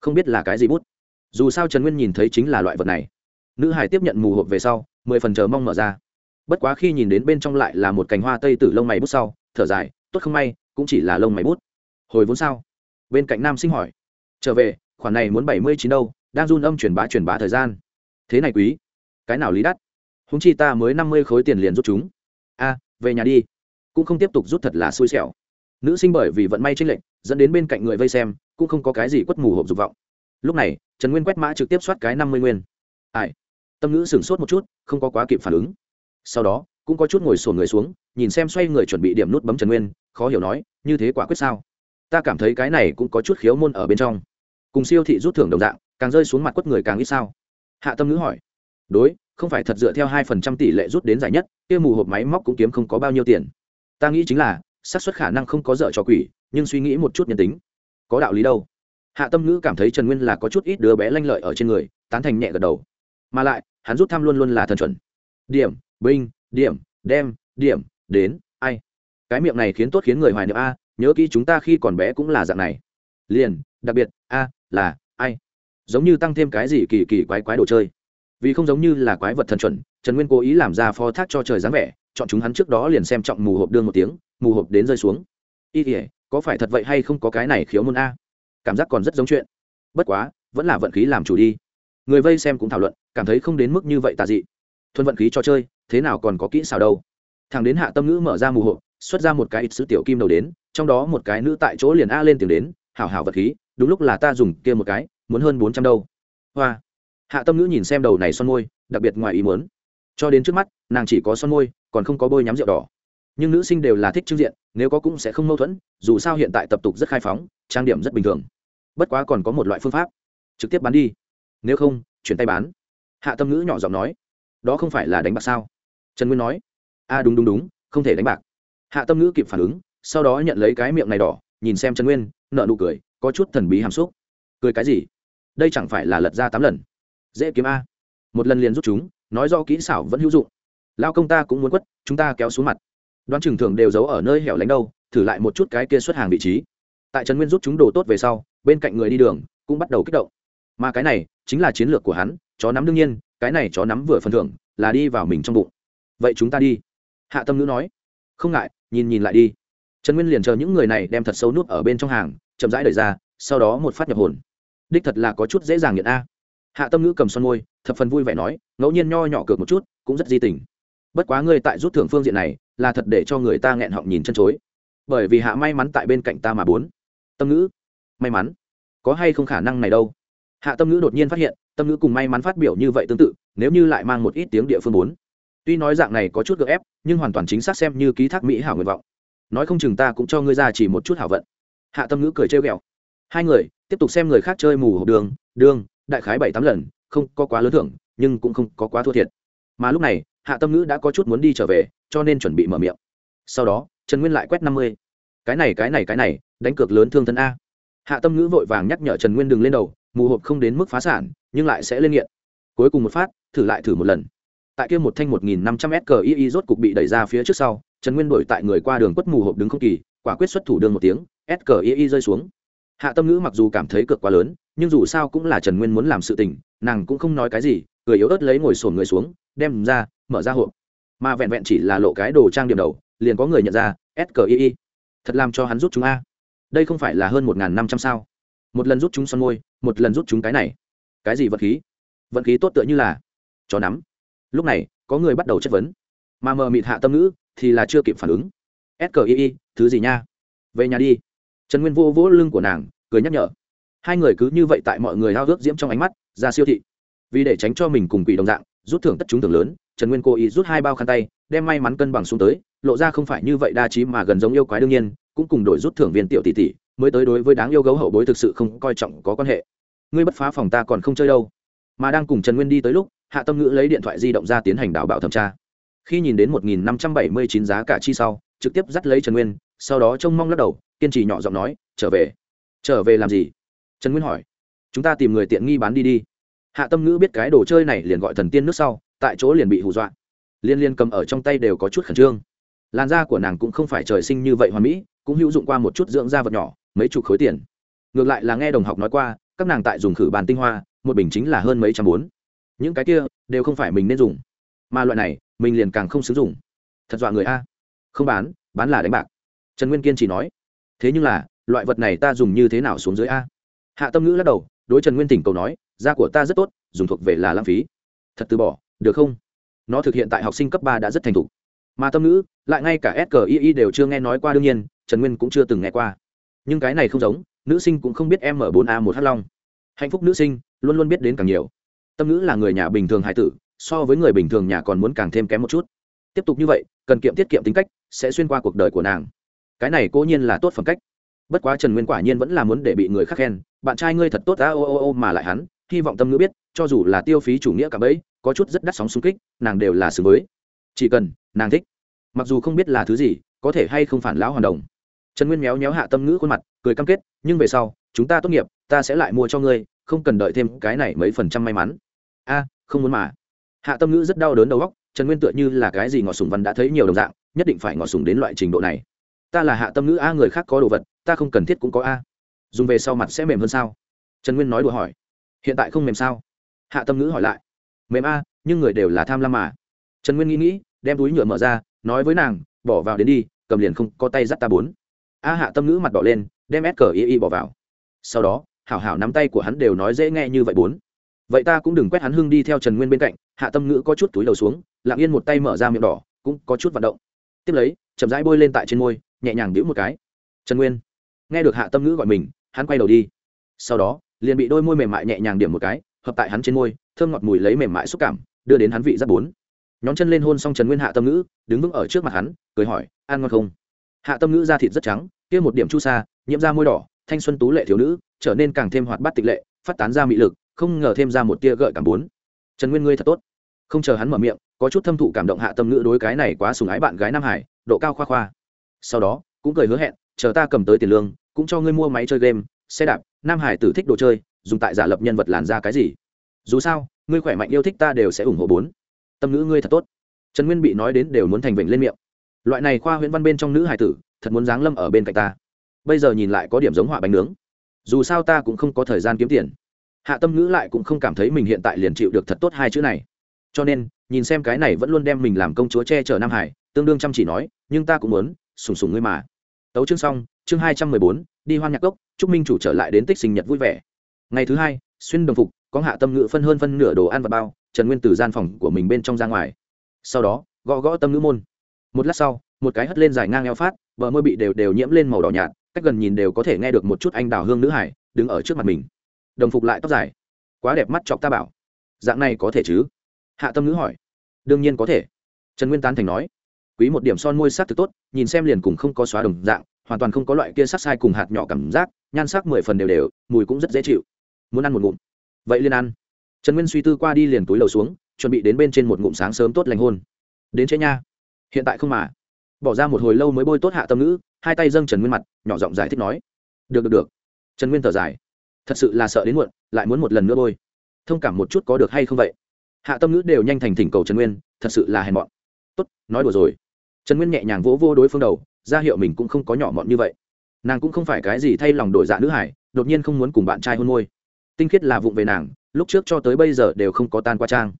Không biết là cái gì bút. Dù sao trần nguyên nhìn thấy chính là loại vật này. Nữ hải tiếp nhận mù hộp về sau, mười phần chờ mong mở ra bất quá khi nhìn đến bên trong lại là một cành hoa tây tử lông mày bút sau, thở dài, tốt không may, cũng chỉ là lông mày bút. Hồi vốn sao? Bên cạnh nam sinh hỏi. Trở về, khoản này muốn bảy mươi chín đâu, đang run âm truyền bá truyền bá thời gian. Thế này quý, cái nào lý đắt? Húng chi ta mới năm mươi khối tiền liền rút chúng. A, về nhà đi. Cũng không tiếp tục rút thật là xui xẻo. Nữ sinh bởi vì vận may tranh lệch, dẫn đến bên cạnh người vây xem, cũng không có cái gì quất mù hộp dục vọng. Lúc này, trần nguyên quét mã trực tiếp soát cái năm mươi nguyên. Ai? Tâm nữ sửng sốt một chút, không có quá kịp phản ứng sau đó, cũng có chút ngồi sổn người xuống, nhìn xem xoay người chuẩn bị điểm nút bấm trần nguyên, khó hiểu nói, như thế quả quyết sao? Ta cảm thấy cái này cũng có chút khiếu môn ở bên trong. Cùng siêu thị rút thưởng đồng dạng, càng rơi xuống mặt quất người càng ít sao? Hạ tâm ngữ hỏi. Đối, không phải thật dựa theo hai phần trăm tỷ lệ rút đến giải nhất, kia mù hộp máy móc cũng kiếm không có bao nhiêu tiền. Ta nghĩ chính là, xác suất khả năng không có dở cho quỷ, nhưng suy nghĩ một chút nhân tính. Có đạo lý đâu. Hạ tâm ngữ cảm thấy trần nguyên là có chút ít đứa bé lanh lợi ở trên người, tán thành nhẹ gật đầu. Mà lại, hắn rút thăm luôn luôn là thần chuẩn. Điểm binh, điểm, đem, điểm, đến, ai. Cái miệng này khiến tốt khiến người hoài niệm a, nhớ kỹ chúng ta khi còn bé cũng là dạng này. Liền, đặc biệt, a, là, ai. Giống như tăng thêm cái gì kỳ kỳ quái quái đồ chơi. Vì không giống như là quái vật thần chuẩn, trần nguyên cố ý làm ra phó thác cho trời dáng vẻ, chọn chúng hắn trước đó liền xem trọng mù hộp đương một tiếng, mù hộp đến rơi xuống. Y ỉa có phải thật vậy hay không có cái này khiếu môn a? Cảm giác còn rất giống chuyện. Bất quá, vẫn là vận khí làm chủ đi. Người vây xem cũng thảo luận, cảm thấy không đến mức như vậy tà dị. Thuần vận khí cho chơi thế nào còn có kỹ xảo đâu. Thằng đến hạ tâm ngữ mở ra mù hộp, xuất ra một cái ít sứ tiểu kim đầu đến, trong đó một cái nữ tại chỗ liền a lên tiếng đến, hảo hảo vật khí, đúng lúc là ta dùng kia một cái, muốn hơn bốn trăm đâu. Hoa. Hạ tâm ngữ nhìn xem đầu này son môi, đặc biệt ngoài ý muốn. Cho đến trước mắt, nàng chỉ có son môi, còn không có bôi nhắm rượu đỏ. Nhưng nữ sinh đều là thích trưng diện, nếu có cũng sẽ không mâu thuẫn, dù sao hiện tại tập tục rất khai phóng, trang điểm rất bình thường. Bất quá còn có một loại phương pháp. Trực tiếp bán đi. Nếu không, chuyển tay bán. Hạ tâm ngữ nhỏ giọng nói, đó không phải là đánh bạc sao? Trần nguyên nói, a, đúng đúng đúng, không thể đánh bạc. Hạ tâm ngữ kịp phản ứng, sau đó nhận lấy cái miệng này đỏ, nhìn xem trần nguyên nợ nụ cười, có chút thần bí hàm xúc. Cười cái gì? Đây chẳng phải là lật ra tám lần? Dễ kiếm a. Một lần liền rút chúng, nói do kỹ xảo vẫn hữu dụng. Lao công ta cũng muốn quất, chúng ta kéo xuống mặt. Đoán chừng thường đều giấu ở nơi hẻo lánh đâu, thử lại một chút cái kia xuất hàng vị trí. Tại trần nguyên rút chúng đồ tốt về sau, bên cạnh người đi đường cũng bắt đầu kích động. Mà cái này chính là chiến lược của hắn, chó nắm đương nhiên, cái này chó nắm vừa phần thưởng là đi vào mình trong bụng vậy chúng ta đi. Hạ tâm nữ nói. Không ngại, nhìn nhìn lại đi. Trần nguyên liền chờ những người này đem thật sâu nút ở bên trong hàng, chậm rãi đẩy ra, sau đó một phát nhập hồn. Đích thật là có chút dễ dàng nhận a. Hạ tâm ngữ cầm son môi, thập phần vui vẻ nói, ngẫu nhiên nho nhỏ cược một chút, cũng rất di tình. Bất quá ngươi tại rút thưởng phương diện này, là thật để cho người ta nghẹn họng nhìn chân chối. Bởi vì hạ may mắn tại bên cạnh ta mà bốn. Tâm ngữ may mắn. Có hay không khả năng này đâu? Hạ tâm ngữ đột nhiên phát hiện, tâm ngữ cùng may mắn phát biểu như vậy tương tự, nếu như lại mang một ít tiếng địa phương bốn tuy nói dạng này có chút gợ ép, nhưng hoàn toàn chính xác xem như ký thác mỹ hảo nguyện vọng. Nói không chừng ta cũng cho ngươi ra chỉ một chút hảo vận. Hạ tâm ngữ cười trêu ghẹo. Hai người, tiếp tục xem người khác chơi mù hộp đường đường, đại khái bảy tám lần, không có quá lớn thưởng, nhưng cũng không có quá thua thiệt. Mà lúc này, hạ tâm ngữ đã có chút muốn đi trở về, cho nên chuẩn bị mở miệng. Sau đó, trần nguyên lại quét năm mươi. Cái này cái này cái này, đánh cược lớn thương thân a. Hạ tâm ngữ vội vàng nhắc nhở trần nguyên đừng lên đầu, mù hộp không đến mức phá sản, nhưng lại sẽ lên nghiện. Cuối cùng một phát, thử lại thử một lần tại kia một thanh một nghìn năm trăm s rốt cục bị đẩy ra phía trước sau, trần nguyên đổi tại người qua đường quất mù hộp đứng không kỳ, quả quyết xuất thủ đường một tiếng, s rơi xuống. Hạ tâm ngữ mặc dù cảm thấy cực quá lớn, nhưng dù sao cũng là trần nguyên muốn làm sự tình, nàng cũng không nói cái gì, cười yếu ớt lấy ngồi sổn người xuống, đem ra, mở ra hộp. Mà vẹn vẹn chỉ là lộ cái đồ trang điểm đầu, liền có người nhận ra, s thật làm cho hắn rút chúng a. Đây không phải là hơn một n g h n năm trăm sao? Một lần rút chúng son môi, một lần rút chúng cái này. Cái gì vật khí? Vận khí tốt tựa như là, chó nắm lúc này, có người bắt đầu chất vấn. Mà mờ mịt hạ tâm ngữ thì là chưa kịp phản ứng. S thứ gì nha? Về nhà đi. Trần nguyên vô vỗ lưng của nàng, cười nhắc nhở. Hai người cứ như vậy tại mọi người hao ước diễm trong ánh mắt, ra siêu thị. Vì để tránh cho mình cùng quỷ đồng dạng, rút thưởng tất chúng thưởng lớn, trần nguyên cố ý rút hai bao khăn tay, đem may mắn cân bằng xuống tới, lộ ra không phải như vậy đa trí mà gần giống yêu quái đương nhiên, cũng cùng đổi rút thưởng viên tiểu tỷ tỷ, mới tới đối với đáng yêu gấu hậu bối thực sự không coi trọng có quan hệ. Ngươi bất phá phòng ta còn không chơi đâu. Mà đang cùng trần nguyên đi tới lúc hạ tâm ngữ lấy điện thoại di động ra tiến hành đảo bảo thẩm tra. Khi nhìn đến một nghìn năm trăm bảy mươi chín giá cả chi sau, trực tiếp dắt lấy trần nguyên, sau đó trông mong lắc đầu, kiên trì nhỏ giọng nói, trở về. Trở về làm gì? Trần nguyên hỏi. Chúng ta tìm người tiện nghi bán đi đi. Hạ tâm ngữ biết cái đồ chơi này liền gọi thần tiên nước sau, tại chỗ liền bị hù dọa. Liên liên cầm ở trong tay đều có chút khẩn trương. Làn da của nàng cũng không phải trời sinh như vậy hoàn mỹ, cũng hữu dụng qua một chút dưỡng da vật nhỏ, mấy chục khối tiền. Ngược lại là nghe đồng học nói qua, các nàng tại dùng khử bàn tinh hoa, một bình chính là hơn mấy trăm bốn những cái kia đều không phải mình nên dùng. Mà loại này, mình liền càng không sử dụng thật dọa người a. Không bán bán là đánh bạc. Trần nguyên kiên chỉ nói. Thế nhưng là, loại vật này ta dùng như thế nào xuống dưới a? Hạ tâm ngữ lắc đầu, đối trần nguyên tỉnh cầu nói, da của ta rất tốt, dùng thuộc về là lãng phí. Thật từ bỏ, được không? Nó thực hiện tại học sinh cấp ba đã rất thành thục. Mà tâm ngữ, lại ngay cả sqii đều chưa nghe nói qua, đương nhiên, trần nguyên cũng chưa từng nghe qua. Nhưng cái này không giống, nữ sinh cũng không biết m 4 a một h long. Hạnh phúc nữ sinh, luôn luôn biết đến càng nhiều tâm ngữ là người nhà bình thường hải tử, so với người bình thường nhà còn muốn càng thêm kém một chút. Tiếp tục như vậy, cần kiệm tiết kiệm tính cách, sẽ xuyên qua cuộc đời của nàng. Cái này cố nhiên là tốt phẩm cách. Bất quá trần nguyên quả nhiên vẫn là muốn để bị người khác khen, bạn trai ngươi thật tốt đã ô ô ô mà lại hắn, hy vọng tâm ngữ biết, cho dù là tiêu phí chủ nghĩa cả bấy, có chút rất đắt sóng xung kích, nàng đều là xứng với. Chỉ cần, nàng thích. Mặc dù không biết là thứ gì, có thể hay không phản lão hoàn đồng. Trần nguyên méo méo hạ tâm ngữ khuôn mặt, cười cam kết, nhưng về sau, chúng ta tốt nghiệp, ta sẽ lại mua cho ngươi không cần đợi thêm cái này mấy phần trăm may mắn. A, không muốn mà. Hạ tâm ngữ rất đau đớn đầu óc, trần nguyên tựa như là cái gì ngọt sùng văn đã thấy nhiều đồng dạng, nhất định phải ngọt sùng đến loại trình độ này. Ta là hạ tâm ngữ, a, người khác có đồ vật, ta không cần thiết cũng có a. Dùng về sau mặt sẽ mềm hơn sao? Trần nguyên nói đùa hỏi. Hiện tại không mềm sao? Hạ tâm ngữ hỏi lại. Mềm a, nhưng người đều là tham lam mà. Trần nguyên nghĩ nghĩ, đem túi nhựa mở ra, nói với nàng, bỏ vào đến đi, cầm liền không có tay dắt ta bốn. A hạ tâm ngữ mặt đỏ lên, đem s cờ y y bỏ vào. Sau đó hảo hảo nắm tay của hắn đều nói dễ nghe như vậy bốn. Vậy ta cũng đừng quét hắn hưng đi theo trần nguyên bên cạnh, hạ tâm ngữ có chút túi đầu xuống, lặng yên một tay mở ra miệng đỏ, cũng có chút vận động. Tiếp lấy, chậm rãi bôi lên tại trên môi, nhẹ nhàng đĩu một cái. Trần nguyên, nghe được hạ tâm ngữ gọi mình, hắn quay đầu đi. Sau đó, liền bị đôi môi mềm mại nhẹ nhàng điểm một cái, hợp tại hắn trên môi, thơm ngọt mùi lấy mềm mại xúc cảm, đưa đến hắn vị rất bốn. Nhóm chân lên hôn xong trần nguyên hạ tâm ngữ, đứng vững ở trước mặt hắn, cười hỏi, ăn ngon không? Hạ tâm ngữ da thịt rất trắng, kia một điểm chu sa, nhiễm da môi đỏ, thanh xuân tú lệ thiếu nữ trở nên càng thêm hoạt bát tịch lệ, phát tán ra mị lực, không ngờ thêm ra một tia gợi cảm bốn. Trần nguyên ngươi thật tốt. Không chờ hắn mở miệng, có chút thâm thụ cảm động hạ tâm ngữ đối cái này quá sùng ái bạn gái nam hải, độ cao khoa khoa. Sau đó, cũng cười hứa hẹn, chờ ta cầm tới tiền lương, cũng cho ngươi mua máy chơi game, xe đạp, nam hải tử thích đồ chơi, dùng tại giả lập nhân vật làn ra cái gì. Dù sao, ngươi khỏe mạnh yêu thích ta đều sẽ ủng hộ bốn. Tâm ngữ ngươi thật tốt. Trần nguyên bị nói đến đều muốn thành vịnh lên miệng. Loại này khoa huyễn văn bên trong nữ hải tử, thật muốn giáng lâm ở bên cạnh ta. Bây giờ nhìn lại có điểm giống họa bánh nướng dù sao ta cũng không có thời gian kiếm tiền. Hạ tâm ngữ lại cũng không cảm thấy mình hiện tại liền chịu được thật tốt hai chữ này. Cho nên, nhìn xem cái này vẫn luôn đem mình làm công chúa che chở nam hải, tương đương chăm chỉ nói, nhưng ta cũng muốn sùng sùng ngươi mà. Tấu chương xong, chương hai trăm mười bốn, đi hoan nhạc gốc chúc minh chủ trở lại đến tích sinh nhật vui vẻ. Ngày thứ hai, xuyên đồng phục, có hạ tâm ngữ phân hơn phân nửa đồ ăn và bao, trần nguyên từ gian phòng của mình bên trong ra ngoài. Sau đó, gõ gõ tâm ngữ môn. Một lát sau, một cái hất lên dài ngang eo phát vợ môi bị đều đều nhiễm lên màu đỏ nhạt cách gần nhìn đều có thể nghe được một chút anh đào hương nữ hải đứng ở trước mặt mình. Đồng phục lại tóc dài. Quá đẹp mắt chọc ta bảo. Dạng này có thể chứ? Hạ tâm ngữ hỏi. Đương nhiên có thể. Trần nguyên tán thành nói. Quý một điểm son môi sắc thực tốt, nhìn xem liền cùng không có xóa đồng dạng, hoàn toàn không có loại kia sắc sai cùng hạt nhỏ cảm giác, nhan sắc mười phần đều đều, mùi cũng rất dễ chịu. Muốn ăn một ngụm. Vậy liền ăn. Trần nguyên suy tư qua đi liền túi lầu xuống, chuẩn bị đến bên trên một ngụm sáng sớm tốt lành hôn. Đến chế nha. Hiện tại không mà. Bỏ ra một hồi lâu mới bôi tốt hạ tâm ngữ, hai tay dâng trần nguyên mặt nhỏ giọng giải thích nói, được được được. Trần nguyên thở dài, thật sự là sợ đến muộn, lại muốn một lần nữa bôi. Thông cảm một chút có được hay không vậy? Hạ tâm ngữ đều nhanh thành thỉnh cầu trần nguyên, thật sự là hèn mọn. Tốt, nói đùa rồi. Trần nguyên nhẹ nhàng vỗ vô đối phương đầu, ra hiệu mình cũng không có nhỏ mọn như vậy. Nàng cũng không phải cái gì thay lòng đổi dạ nữ hải đột nhiên không muốn cùng bạn trai hôn môi. Tinh khiết là vụng về nàng, lúc trước cho tới bây giờ đều không có tan qua trang.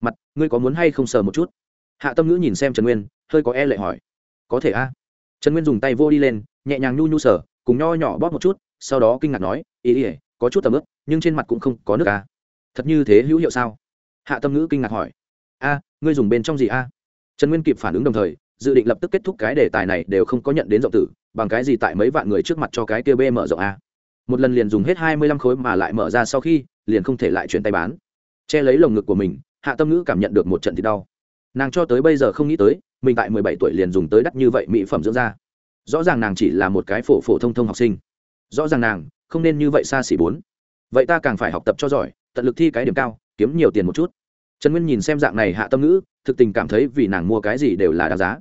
Mặt, ngươi có muốn hay không sờ một chút? Hạ tâm ngữ nhìn xem trần nguyên, hơi có e lệ hỏi. Có thể a. Trần nguyên dùng tay vô đi lên nhẹ nhàng nhu nhu sờ, cùng nho nhỏ bóp một chút, sau đó kinh ngạc nói, ý ỉa có chút tầm ướp nhưng trên mặt cũng không có nước à. thật như thế hữu hiệu sao? Hạ tâm ngữ kinh ngạc hỏi. A, ngươi dùng bên trong gì a? Trần nguyên kịp phản ứng đồng thời, dự định lập tức kết thúc cái đề tài này đều không có nhận đến rộng tử, bằng cái gì tại mấy vạn người trước mặt cho cái kia b mở rộng a? Một lần liền dùng hết hai mươi lăm khối mà lại mở ra sau khi, liền không thể lại chuyển tay bán. Che lấy lồng ngực của mình, hạ tâm ngữ cảm nhận được một trận thì đau. Nàng cho tới bây giờ không nghĩ tới, mình tại mười bảy tuổi liền dùng tới đắt như vậy mỹ phẩm dưỡng da rõ ràng nàng chỉ là một cái phổ phổ thông thông học sinh. Rõ ràng nàng không nên như vậy xa xỉ bốn. Vậy ta càng phải học tập cho giỏi, tận lực thi cái điểm cao, kiếm nhiều tiền một chút. Trần nguyên nhìn xem dạng này hạ tâm ngữ, thực tình cảm thấy vì nàng mua cái gì đều là đáng giá.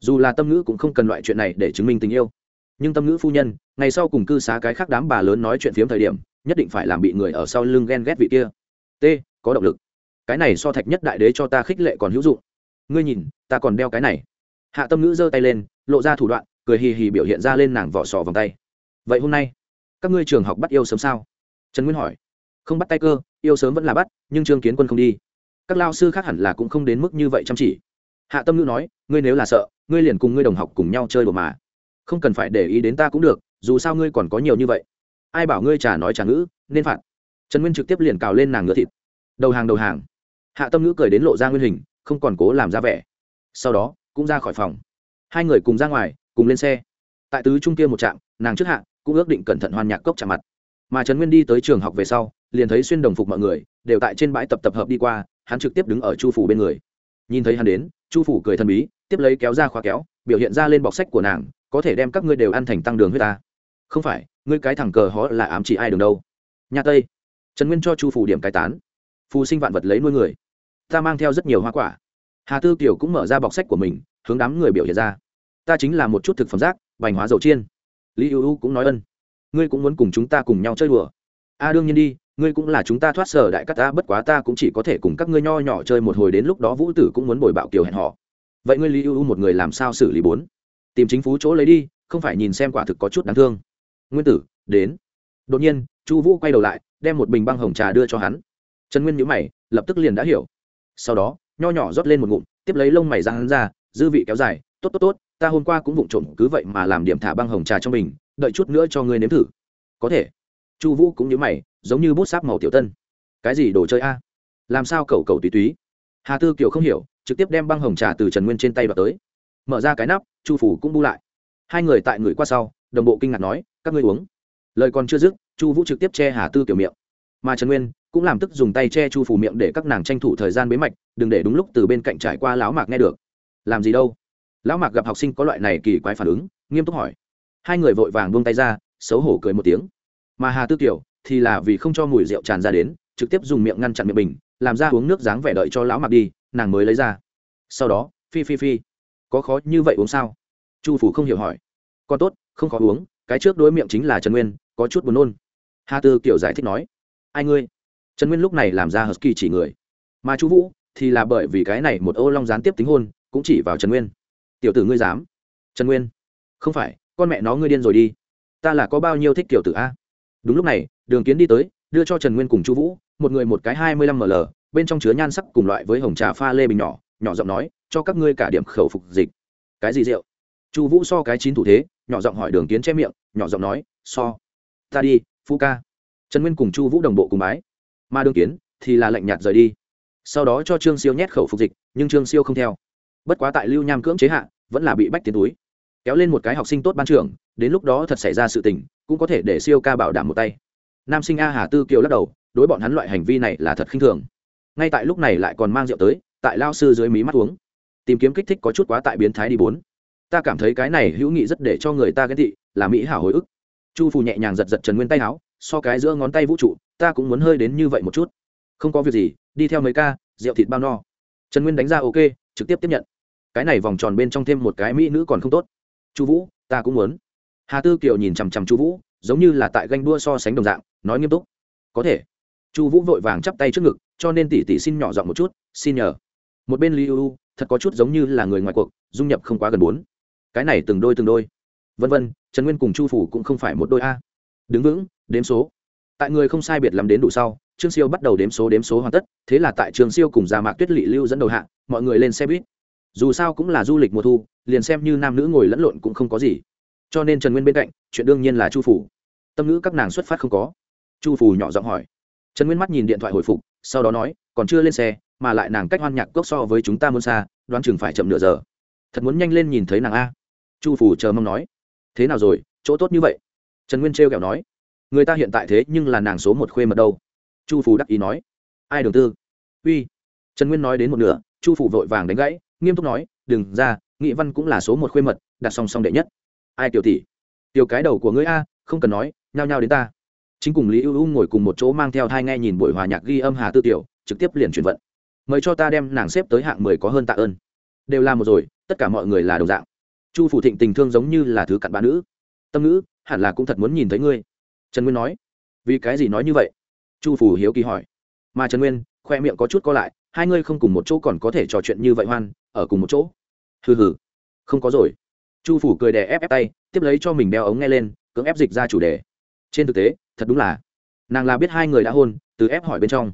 Dù là tâm ngữ cũng không cần loại chuyện này để chứng minh tình yêu. Nhưng tâm ngữ phu nhân, ngày sau cùng cư xá cái khác đám bà lớn nói chuyện phiếm thời điểm, nhất định phải làm bị người ở sau lưng ghen ghét vị kia. T, có động lực. Cái này so thạch nhất đại đế cho ta khích lệ còn hữu dụng. Ngươi nhìn, ta còn đeo cái này. Hạ tâm ngữ giơ tay lên, lộ ra thủ đoạn cười hì hì biểu hiện ra lên nàng vỏ sò vòng tay. Vậy hôm nay, các ngươi trường học bắt yêu sớm sao? Trần nguyên hỏi. Không bắt tay cơ, yêu sớm vẫn là bắt, nhưng trương kiến quân không đi. Các lao sư khác hẳn là cũng không đến mức như vậy chăm chỉ. Hạ tâm ngữ nói, ngươi nếu là sợ, ngươi liền cùng ngươi đồng học cùng nhau chơi đồ mà. Không cần phải để ý đến ta cũng được, dù sao ngươi còn có nhiều như vậy. Ai bảo ngươi trả nói trả ngữ, nên phạt. Trần nguyên trực tiếp liền cào lên nàng ngựa thịt. Đầu hàng đầu hàng. Hạ tâm ngữ cười đến lộ ra nguyên hình, không còn cố làm ra vẻ. Sau đó, cũng ra khỏi phòng. Hai người cùng ra ngoài cùng lên xe. Tại tứ trung kia một trạm, nàng trước hạ cũng ước định cẩn thận hoàn nhạc cốc chạm mặt. Mà trần nguyên đi tới trường học về sau, liền thấy xuyên đồng phục mọi người đều tại trên bãi tập tập hợp đi qua, hắn trực tiếp đứng ở chu phủ bên người. Nhìn thấy hắn đến, chu phủ cười thần bí, tiếp lấy kéo ra khóa kéo, biểu hiện ra lên bọc sách của nàng, có thể đem các ngươi đều ăn thành tăng đường huyết ta. Không phải, ngươi cái thẳng cờ hó là ám chỉ ai đường đâu? Nhà tây. Trần nguyên cho chu phủ điểm cái tán. Phù sinh vạn vật lấy nuôi người. Ta mang theo rất nhiều hoa quả. Hà tư kiều cũng mở ra bọc sách của mình, hướng đám người biểu hiện ra ta chính là một chút thực phẩm rác, bành hóa dầu chiên. Lý ưu cũng nói ân. Ngươi cũng muốn cùng chúng ta cùng nhau chơi đùa. A, đương nhiên đi, ngươi cũng là chúng ta thoát sở đại cắt ta, bất quá ta cũng chỉ có thể cùng các ngươi nho nhỏ chơi một hồi đến lúc đó vũ tử cũng muốn bồi bạo kiều hẹn họ. Vậy ngươi lý ưu một người làm sao xử lý bốn? Tìm chính phủ chỗ lấy đi, không phải nhìn xem quả thực có chút đáng thương. Nguyên tử, đến. Đột nhiên, chu vũ quay đầu lại, đem một bình băng hồng trà đưa cho hắn. Trần nguyên nhữ mày, lập tức liền đã hiểu. Sau đó, nho nhỏ rót lên một ngụm, tiếp lấy lông mày ra hắn ra, dư vị kéo dài tốt tốt tốt, ta hôm qua cũng vụng trộm cứ vậy mà làm điểm thả băng hồng trà cho mình, đợi chút nữa cho ngươi nếm thử. Có thể. Chu vũ cũng nhớ mày, giống như bút sáp màu tiểu tân. Cái gì đồ chơi a? Làm sao cầu cầu tùy túy hà tư kiều không hiểu, trực tiếp đem băng hồng trà từ trần nguyên trên tay vào tới. Mở ra cái nắp, chu phủ cũng bu lại. Hai người tại người qua sau, đồng bộ kinh ngạc nói, các ngươi uống. Lời còn chưa dứt, chu vũ trực tiếp che hà tư kiểu miệng. Mà trần nguyên cũng làm tức dùng tay che chu phủ miệng để các nàng tranh thủ thời gian bế mạch, đừng để đúng lúc từ bên cạnh trải qua láo mạc nghe được. Làm gì đâu? Lão mạc gặp học sinh có loại này kỳ quái phản ứng, nghiêm túc hỏi. Hai người vội vàng buông tay ra, xấu hổ cười một tiếng. Mà hà tư kiều thì là vì không cho mùi rượu tràn ra đến, trực tiếp dùng miệng ngăn chặn miệng bình, làm ra uống nước dáng vẻ đợi cho lão mạc đi, nàng mới lấy ra. Sau đó, phi phi phi. Có khó như vậy uống sao? Chu phủ không hiểu hỏi. Con tốt, không khó uống, cái trước đối miệng chính là trần nguyên, có chút buồn nôn. Hà tư kiểu giải thích nói. Ai ngươi? Trần nguyên lúc này làm ra husky chỉ người. Mà chu vũ thì là bởi vì cái này một ô long gián tiếp tính hôn, cũng chỉ vào trần nguyên tiểu tử ngươi dám. Trần nguyên, không phải, con mẹ nó ngươi điên rồi đi. Ta là có bao nhiêu thích tiểu tử a? Đúng lúc này, đường kiến đi tới, đưa cho trần nguyên cùng chu vũ, một người một cái hai mươi lăm ml, bên trong chứa nhan sắc cùng loại với hồng trà pha lê bình nhỏ nhỏ giọng nói, cho các ngươi cả điểm khẩu phục dịch. Cái gì rượu? Chu vũ so cái chín thủ thế, nhỏ giọng hỏi đường kiến che miệng, nhỏ giọng nói, so. Ta đi phu ca. Trần nguyên cùng chu vũ đồng bộ cùng bái. Mà đường kiến thì là lạnh nhạt rời đi. Sau đó cho trương siêu nhét khẩu phục dịch, nhưng trương siêu không theo bất quá tại lưu nham cưỡng chế hạ, vẫn là bị bách tiến túi. Kéo lên một cái học sinh tốt ban trưởng, đến lúc đó thật xảy ra sự tình, cũng có thể để siêu ca bảo đảm một tay. Nam sinh a hà tư kiều lắc đầu, đối bọn hắn loại hành vi này là thật khinh thường. Ngay tại lúc này lại còn mang rượu tới, tại lao sư dưới mí mắt uống. Tìm kiếm kích thích có chút quá tại biến thái đi bốn. Ta cảm thấy cái này hữu nghị rất để cho người ta ghen tị, là mỹ hảo hồi ức. Chu phù nhẹ nhàng giật giật trần nguyên tay áo, so cái giữa ngón tay vũ trụ, ta cũng muốn hơi đến như vậy một chút. Không có việc gì, đi theo mấy ca, rượu thịt bao no. Trần nguyên đánh ra ok, trực tiếp tiếp nhận cái này vòng tròn bên trong thêm một cái mỹ nữ còn không tốt. Chu vũ, ta cũng muốn. Hà tư kiều nhìn chằm chằm chu vũ, giống như là tại ganh đua so sánh đồng dạng, nói nghiêm túc. Có thể. Chu vũ vội vàng chắp tay trước ngực, cho nên tỷ tỷ xin nhỏ giọng một chút, xin nhờ. Một bên li ưu thật có chút giống như là người ngoài cuộc, dung nhập không quá gần bốn. Cái này từng đôi từng đôi. Vân vân, trần nguyên cùng chu phủ cũng không phải một đôi a. Đứng vững, đếm số. Tại người không sai biệt làm đến đủ sau, trương siêu bắt đầu đếm số đếm số hoàn tất, thế là tại trường siêu cùng già mạc tuyết lỵ lưu dẫn đầu hạ, mọi người lên xe buýt dù sao cũng là du lịch mùa thu, liền xem như nam nữ ngồi lẫn lộn cũng không có gì. Cho nên trần nguyên bên cạnh, chuyện đương nhiên là chu phủ tâm ngữ các nàng xuất phát không có. Chu phủ nhỏ giọng hỏi. Trần nguyên mắt nhìn điện thoại hồi phục, sau đó nói, còn chưa lên xe, mà lại nàng cách hoan nhạc cốc so với chúng ta muốn xa, đoán chừng phải chậm nửa giờ. Thật muốn nhanh lên nhìn thấy nàng a. Chu phủ chờ mong nói. Thế nào rồi, chỗ tốt như vậy? Trần nguyên trêu kẹo nói. Người ta hiện tại thế nhưng là nàng số một khuê mật đâu. Chu phủ đắc ý nói. Ai đường tư? Uy. Trần nguyên nói đến một nửa, chu phủ vội vàng đánh gãy nghiêm túc nói, đừng ra, nghị văn cũng là số một khuê mật, đặt song song đệ nhất. Ai tiểu tỷ? Tiểu cái đầu của ngươi a, không cần nói, nhao nhao đến ta. Chính cùng lý ưu U ngồi cùng một chỗ mang theo thai nghe nhìn buổi hòa nhạc ghi âm hà tư tiểu, trực tiếp liền chuyển vận. Mời cho ta đem nàng xếp tới hạng mười có hơn tạ ơn. Đều là một rồi, tất cả mọi người là đồng dạng. Chu phủ thịnh tình thương giống như là thứ cặn bã nữ. Tâm nữ hẳn là cũng thật muốn nhìn thấy ngươi. Trần nguyên nói. Vì cái gì nói như vậy? Chu phủ hiếu kỳ hỏi. Mà trần nguyên, khoe miệng có chút co lại hai ngươi không cùng một chỗ còn có thể trò chuyện như vậy hoan, ở cùng một chỗ. Hừ hừ. Không có rồi. Chu phủ cười đè ép ép tay, tiếp lấy cho mình đeo ống nghe lên, cưỡng ép dịch ra chủ đề. Trên thực tế, thật đúng là. Nàng là biết hai người đã hôn, từ ép hỏi bên trong.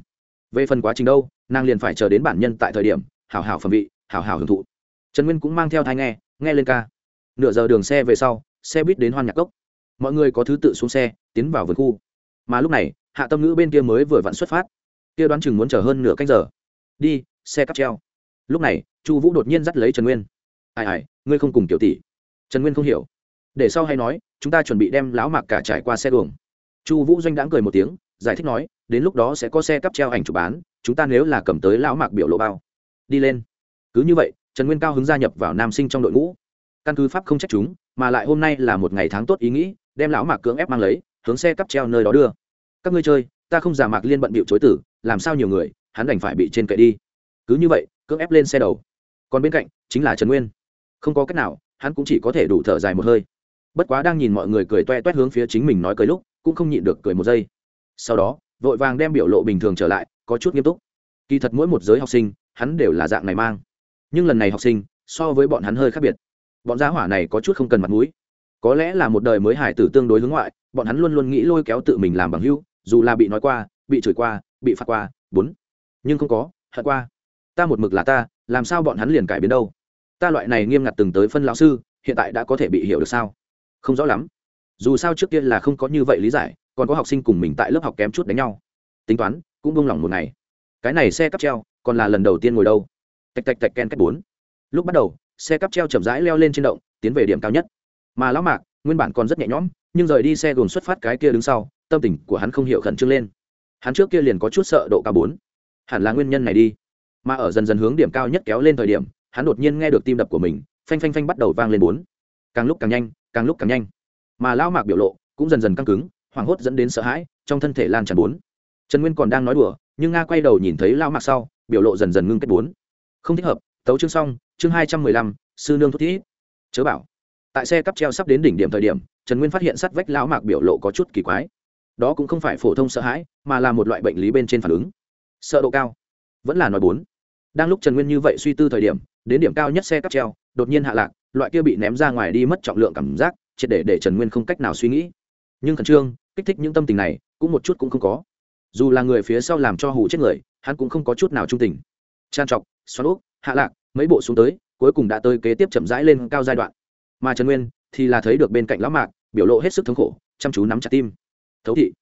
Về phần quá trình đâu, nàng liền phải chờ đến bản nhân tại thời điểm, hảo hảo phẩm vị, hảo hảo hưởng thụ. Trần nguyên cũng mang theo thai nghe nghe lên ca. Nửa giờ đường xe về sau, xe buýt đến hoan nhạc cốc. Mọi người có thứ tự xuống xe, tiến vào vườn khu. Mà lúc này, hạ tâm ngữ bên kia mới vừa vặn xuất phát. Kia đoán chừng muốn chờ hơn nửa canh giờ đi, xe cắp treo. Lúc này, chu vũ đột nhiên dắt lấy trần nguyên. Ai ai, ngươi không cùng tiểu tỷ. Trần nguyên không hiểu. Để sau hay nói, chúng ta chuẩn bị đem lão mạc cả trải qua xe đường. Chu vũ doanh đãng cười một tiếng, giải thích nói, đến lúc đó sẽ có xe cắp treo ảnh chụp bán, chúng ta nếu là cầm tới lão mạc biểu lộ bao, đi lên. Cứ như vậy, trần nguyên cao hứng gia nhập vào nam sinh trong đội ngũ. Căn cứ pháp không trách chúng, mà lại hôm nay là một ngày tháng tốt ý nghĩ, đem lão mạc cưỡng ép mang lấy, hướng xe cắp treo nơi đó đưa. Các ngươi chơi, ta không giả mạc liên bận bịu chối tử, làm sao nhiều người hắn đành phải bị trên cậy đi. Cứ như vậy, cưỡng ép lên xe đầu. Còn bên cạnh, chính là trần nguyên. Không có cách nào, hắn cũng chỉ có thể đủ thở dài một hơi. Bất quá đang nhìn mọi người cười toe toét hướng phía chính mình nói cười lúc, cũng không nhịn được cười một giây. Sau đó, vội vàng đem biểu lộ bình thường trở lại, có chút nghiêm túc. Kỳ thật mỗi một giới học sinh, hắn đều là dạng này mang. Nhưng lần này học sinh, so với bọn hắn hơi khác biệt. Bọn giá hỏa này có chút không cần mặt mũi. Có lẽ là một đời mới hải tử tương đối hướng ngoại, bọn hắn luôn luôn nghĩ lôi kéo tự mình làm bằng hưu, dù là bị nói qua, bị chửi qua, bị phạt qua, bốn nhưng không có, hận qua. Ta một mực là ta, làm sao bọn hắn liền cải biến đâu? Ta loại này nghiêm ngặt từng tới phân lão sư, hiện tại đã có thể bị hiểu được sao? Không rõ lắm. Dù sao trước kia là không có như vậy lý giải, còn có học sinh cùng mình tại lớp học kém chút đánh nhau. Tính toán, cũng buông lỏng một ngày. Cái này xe cắp treo, còn là lần đầu tiên ngồi đâu? Tạch tạch tạch ken cách bốn. Lúc bắt đầu, xe cắp treo chậm rãi leo lên trên động, tiến về điểm cao nhất. Mà lão mạc, nguyên bản còn rất nhẹ nhõm, nhưng rời đi xe gồm xuất phát cái kia đứng sau, tâm tình của hắn không hiểu khẩn trương lên. Hắn trước kia liền có chút sợ độ cao bốn hẳn là nguyên nhân này đi. Mà ở dần dần hướng điểm cao nhất kéo lên thời điểm, hắn đột nhiên nghe được tim đập của mình, phanh phanh phanh bắt đầu vang lên bốn. Càng lúc càng nhanh, càng lúc càng nhanh. Mà lão mạc biểu lộ cũng dần dần căng cứng, hoảng hốt dẫn đến sợ hãi, trong thân thể lan tràn bốn. Trần nguyên còn đang nói đùa, nhưng nga quay đầu nhìn thấy lão mạc sau, biểu lộ dần dần ngưng kết bốn. Không thích hợp, tấu chương xong, chương hai trăm mười lăm, sư nương thúc thí chớ bảo. Tại xe cắp treo sắp đến đỉnh điểm thời điểm, trần nguyên phát hiện sắt vách lão mạc biểu lộ có chút kỳ quái. Đó cũng không phải phổ thông sợ hãi, mà là một loại bệnh lý bên trên phản ứng sợ độ cao. Vẫn là nói bốn. Đang lúc trần nguyên như vậy suy tư thời điểm, đến điểm cao nhất xe cắp treo, đột nhiên hạ lạc, loại kia bị ném ra ngoài đi mất trọng lượng cảm giác, triệt để để trần nguyên không cách nào suy nghĩ. Nhưng khẩn trương, kích thích những tâm tình này, cũng một chút cũng không có. Dù là người phía sau làm cho hù chết người, hắn cũng không có chút nào trung tình. Trang trọc xoắn úp, hạ lạc, mấy bộ xuống tới, cuối cùng đã tới kế tiếp chậm rãi lên cao giai đoạn. Mà trần nguyên thì là thấy được bên cạnh lão mạc, biểu lộ hết sức thống khổ, chăm chú nắm chặt tim. Thấu thị.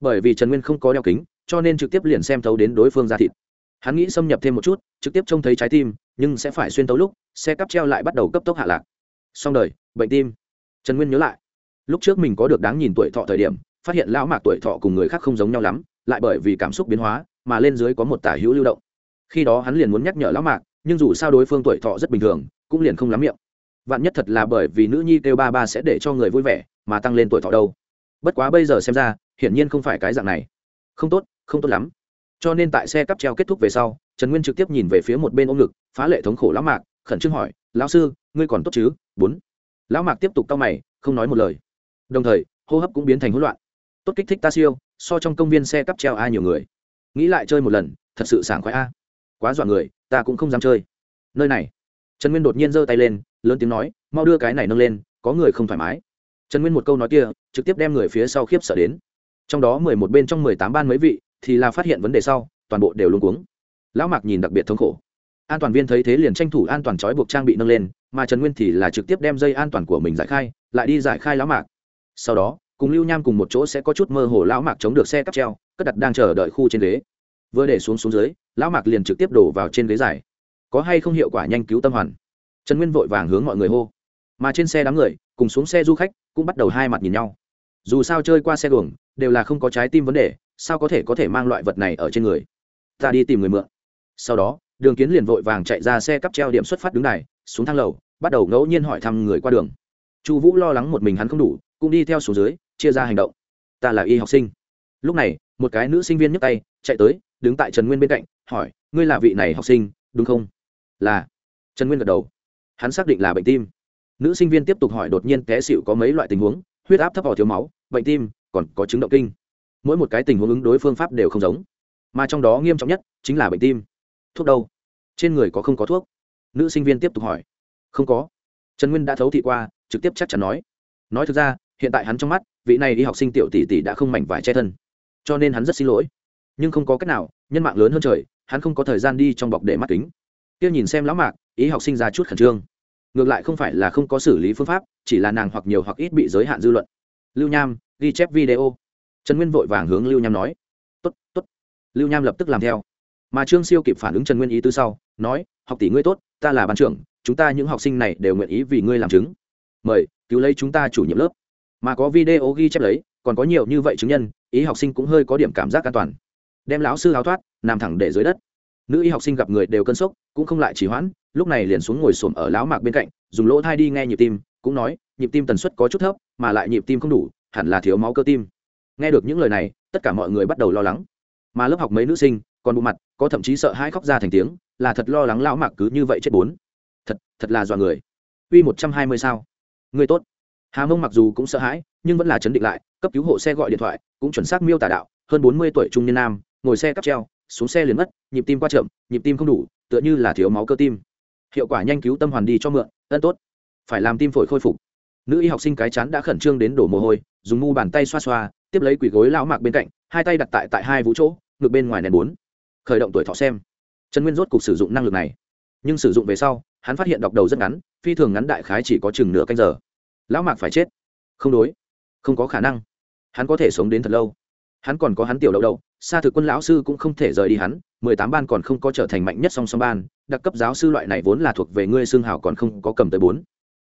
Bởi vì trần nguyên không có đeo kính cho nên trực tiếp liền xem thấu đến đối phương ra thịt. Hắn nghĩ xâm nhập thêm một chút, trực tiếp trông thấy trái tim, nhưng sẽ phải xuyên tấu lúc, xe cắp treo lại bắt đầu cấp tốc hạ lạc. Xong đời, bệnh tim. Trần nguyên nhớ lại. Lúc trước mình có được đáng nhìn tuổi thọ thời điểm, phát hiện lão mạc tuổi thọ cùng người khác không giống nhau lắm, lại bởi vì cảm xúc biến hóa, mà lên dưới có một tả hữu lưu động. Khi đó hắn liền muốn nhắc nhở lão mạc, nhưng dù sao đối phương tuổi thọ rất bình thường, cũng liền không lắm miệng. Vạn nhất thật là bởi vì nữ nhi kêu ba ba sẽ để cho người vui vẻ, mà tăng lên tuổi thọ đâu. Bất quá bây giờ xem ra, hiển nhiên không phải cái dạng này. Không tốt không tốt lắm. Cho nên tại xe cắp treo kết thúc về sau, trần nguyên trực tiếp nhìn về phía một bên ôm ngực, phá lệ thống khổ lão mạc, khẩn trương hỏi, lão sư, ngươi còn tốt chứ? Bốn. Lão mạc tiếp tục cau mày, không nói một lời. Đồng thời, hô hấp cũng biến thành hỗn loạn. Tốt kích thích ta siêu, so trong công viên xe cắp treo a nhiều người? Nghĩ lại chơi một lần, thật sự sảng khoái a. Quá dọa người, ta cũng không dám chơi. Nơi này. Trần nguyên đột nhiên giơ tay lên, lớn tiếng nói, mau đưa cái này nâng lên, có người không thoải mái. Trần nguyên một câu nói kia, trực tiếp đem người phía sau khiếp sợ đến. Trong đó mười một bên trong mười tám ban mấy vị thì là phát hiện vấn đề sau, toàn bộ đều luôn cuống. Lão mạc nhìn đặc biệt thống khổ. An toàn viên thấy thế liền tranh thủ an toàn trói buộc trang bị nâng lên, mà trần nguyên thì là trực tiếp đem dây an toàn của mình giải khai, lại đi giải khai lão mạc. Sau đó, cùng lưu nham cùng một chỗ sẽ có chút mơ hồ lão mạc chống được xe cắp treo, cất đặt đang chờ đợi khu trên ghế. Vừa để xuống xuống dưới, lão mạc liền trực tiếp đổ vào trên ghế dài có hay không hiệu quả nhanh cứu tâm hoàn? Trần nguyên vội vàng hướng mọi người hô. Mà trên xe đám người, cùng xuống xe du khách, cũng bắt đầu hai mặt nhìn nhau. Dù sao chơi qua xe luồng đều là không có trái tim vấn đề sao có thể có thể mang loại vật này ở trên người? Ta đi tìm người mượn. Sau đó, đường kiến liền vội vàng chạy ra xe cắp treo điểm xuất phát đứng này xuống thang lầu, bắt đầu ngẫu nhiên hỏi thăm người qua đường. Chu vũ lo lắng một mình hắn không đủ, cũng đi theo xuống dưới, chia ra hành động. Ta là y học sinh. Lúc này, một cái nữ sinh viên nhấc tay, chạy tới, đứng tại trần nguyên bên cạnh, hỏi, ngươi là vị này học sinh, đúng không? Là. Trần nguyên gật đầu. Hắn xác định là bệnh tim. Nữ sinh viên tiếp tục hỏi đột nhiên té xịu có mấy loại tình huống, huyết áp thấp vào thiếu máu, bệnh tim, còn có chứng động kinh mỗi một cái tình huống ứng đối phương pháp đều không giống. Mà trong đó nghiêm trọng nhất chính là bệnh tim. Thuốc đâu? Trên người có không có thuốc? Nữ sinh viên tiếp tục hỏi. Không có. Trần nguyên đã thấu thị qua, trực tiếp chắc chắn nói. Nói thực ra, hiện tại hắn trong mắt, vị này đi học sinh tiểu tỷ tỷ đã không mảnh vải che thân. Cho nên hắn rất xin lỗi. Nhưng không có cách nào, nhân mạng lớn hơn trời, hắn không có thời gian đi trong bọc để mắt kính. Kia nhìn xem lão mạc ý học sinh ra chút khẩn trương. Ngược lại không phải là không có xử lý phương pháp, chỉ là nàng hoặc nhiều hoặc ít bị giới hạn dư luận. Lưu nham, ghi chép video trần nguyên vội vàng hướng lưu nham nói t ố t t ố t lưu nham lập tức làm theo. Mà trương siêu kịp phản ứng trần nguyên ý tư sau, nói, học tỷ ngươi tốt, ta là ban trưởng, chúng ta những học sinh này đều nguyện ý vì ngươi làm chứng. Mời, cứu lấy chúng ta chủ nhiệm lớp. Mà có video ghi chép lấy, còn có nhiều như vậy chứng nhân, ý học sinh cũng hơi có điểm cảm giác an toàn. Đem lão sư háo thoát, nằm thẳng để dưới đất. Nữ y học sinh gặp người đều cân sốc, cũng không lại chỉ hoãn, lúc này liền xuống ngồi xổm ở lão mạc bên cạnh, dùng lỗ thai đi nghe nhịp tim, cũng nói, nhịp tim tần suất có chút thấp, mà lại nhịp tim không đủ, hẳn là thiếu máu cơ tim nghe được những lời này, tất cả mọi người bắt đầu lo lắng. Mà lớp học mấy nữ sinh, còn bộ mặt, có thậm chí sợ hãi khóc ra thành tiếng, là thật lo lắng lão mạc cứ như vậy chết bốn. Thật thật là dọa người. Uy một trăm hai mươi sao? Người tốt. Hà mông mặc dù cũng sợ hãi, nhưng vẫn là chấn định lại, cấp cứu hộ xe gọi điện thoại, cũng chuẩn xác miêu tả đạo, hơn bốn mươi tuổi trung niên nam, ngồi xe cắp treo, xuống xe liền mất, nhịp tim qua chậm, nhịp tim không đủ, tựa như là thiếu máu cơ tim. Hiệu quả nhanh cứu tâm hoàn đi cho mượn, ân tốt. Phải làm tim phổi khôi phục. Nữ y học sinh cái chán đã khẩn trương đến đổ mồ hôi, dùng mu bàn tay xoa xoa tiếp lấy quỷ gối lão mạc bên cạnh, hai tay đặt tại tại hai vũ chỗ ngược bên ngoài nền bốn. Khởi động tuổi thọ xem. Trần nguyên rốt cục sử dụng năng lực này. Nhưng sử dụng về sau, hắn phát hiện đọc đầu rất ngắn, phi thường ngắn đại khái chỉ có chừng nửa canh giờ. Lão mạc phải chết. Không đối. Không có khả năng. Hắn có thể sống đến thật lâu. Hắn còn có hắn tiểu đậu đậu xa thực quân lão sư cũng không thể rời đi hắn, mười tám ban còn không có trở thành mạnh nhất song song ban, đặc cấp giáo sư loại này vốn là thuộc về ngươi xương hảo còn không có cầm tới bốn.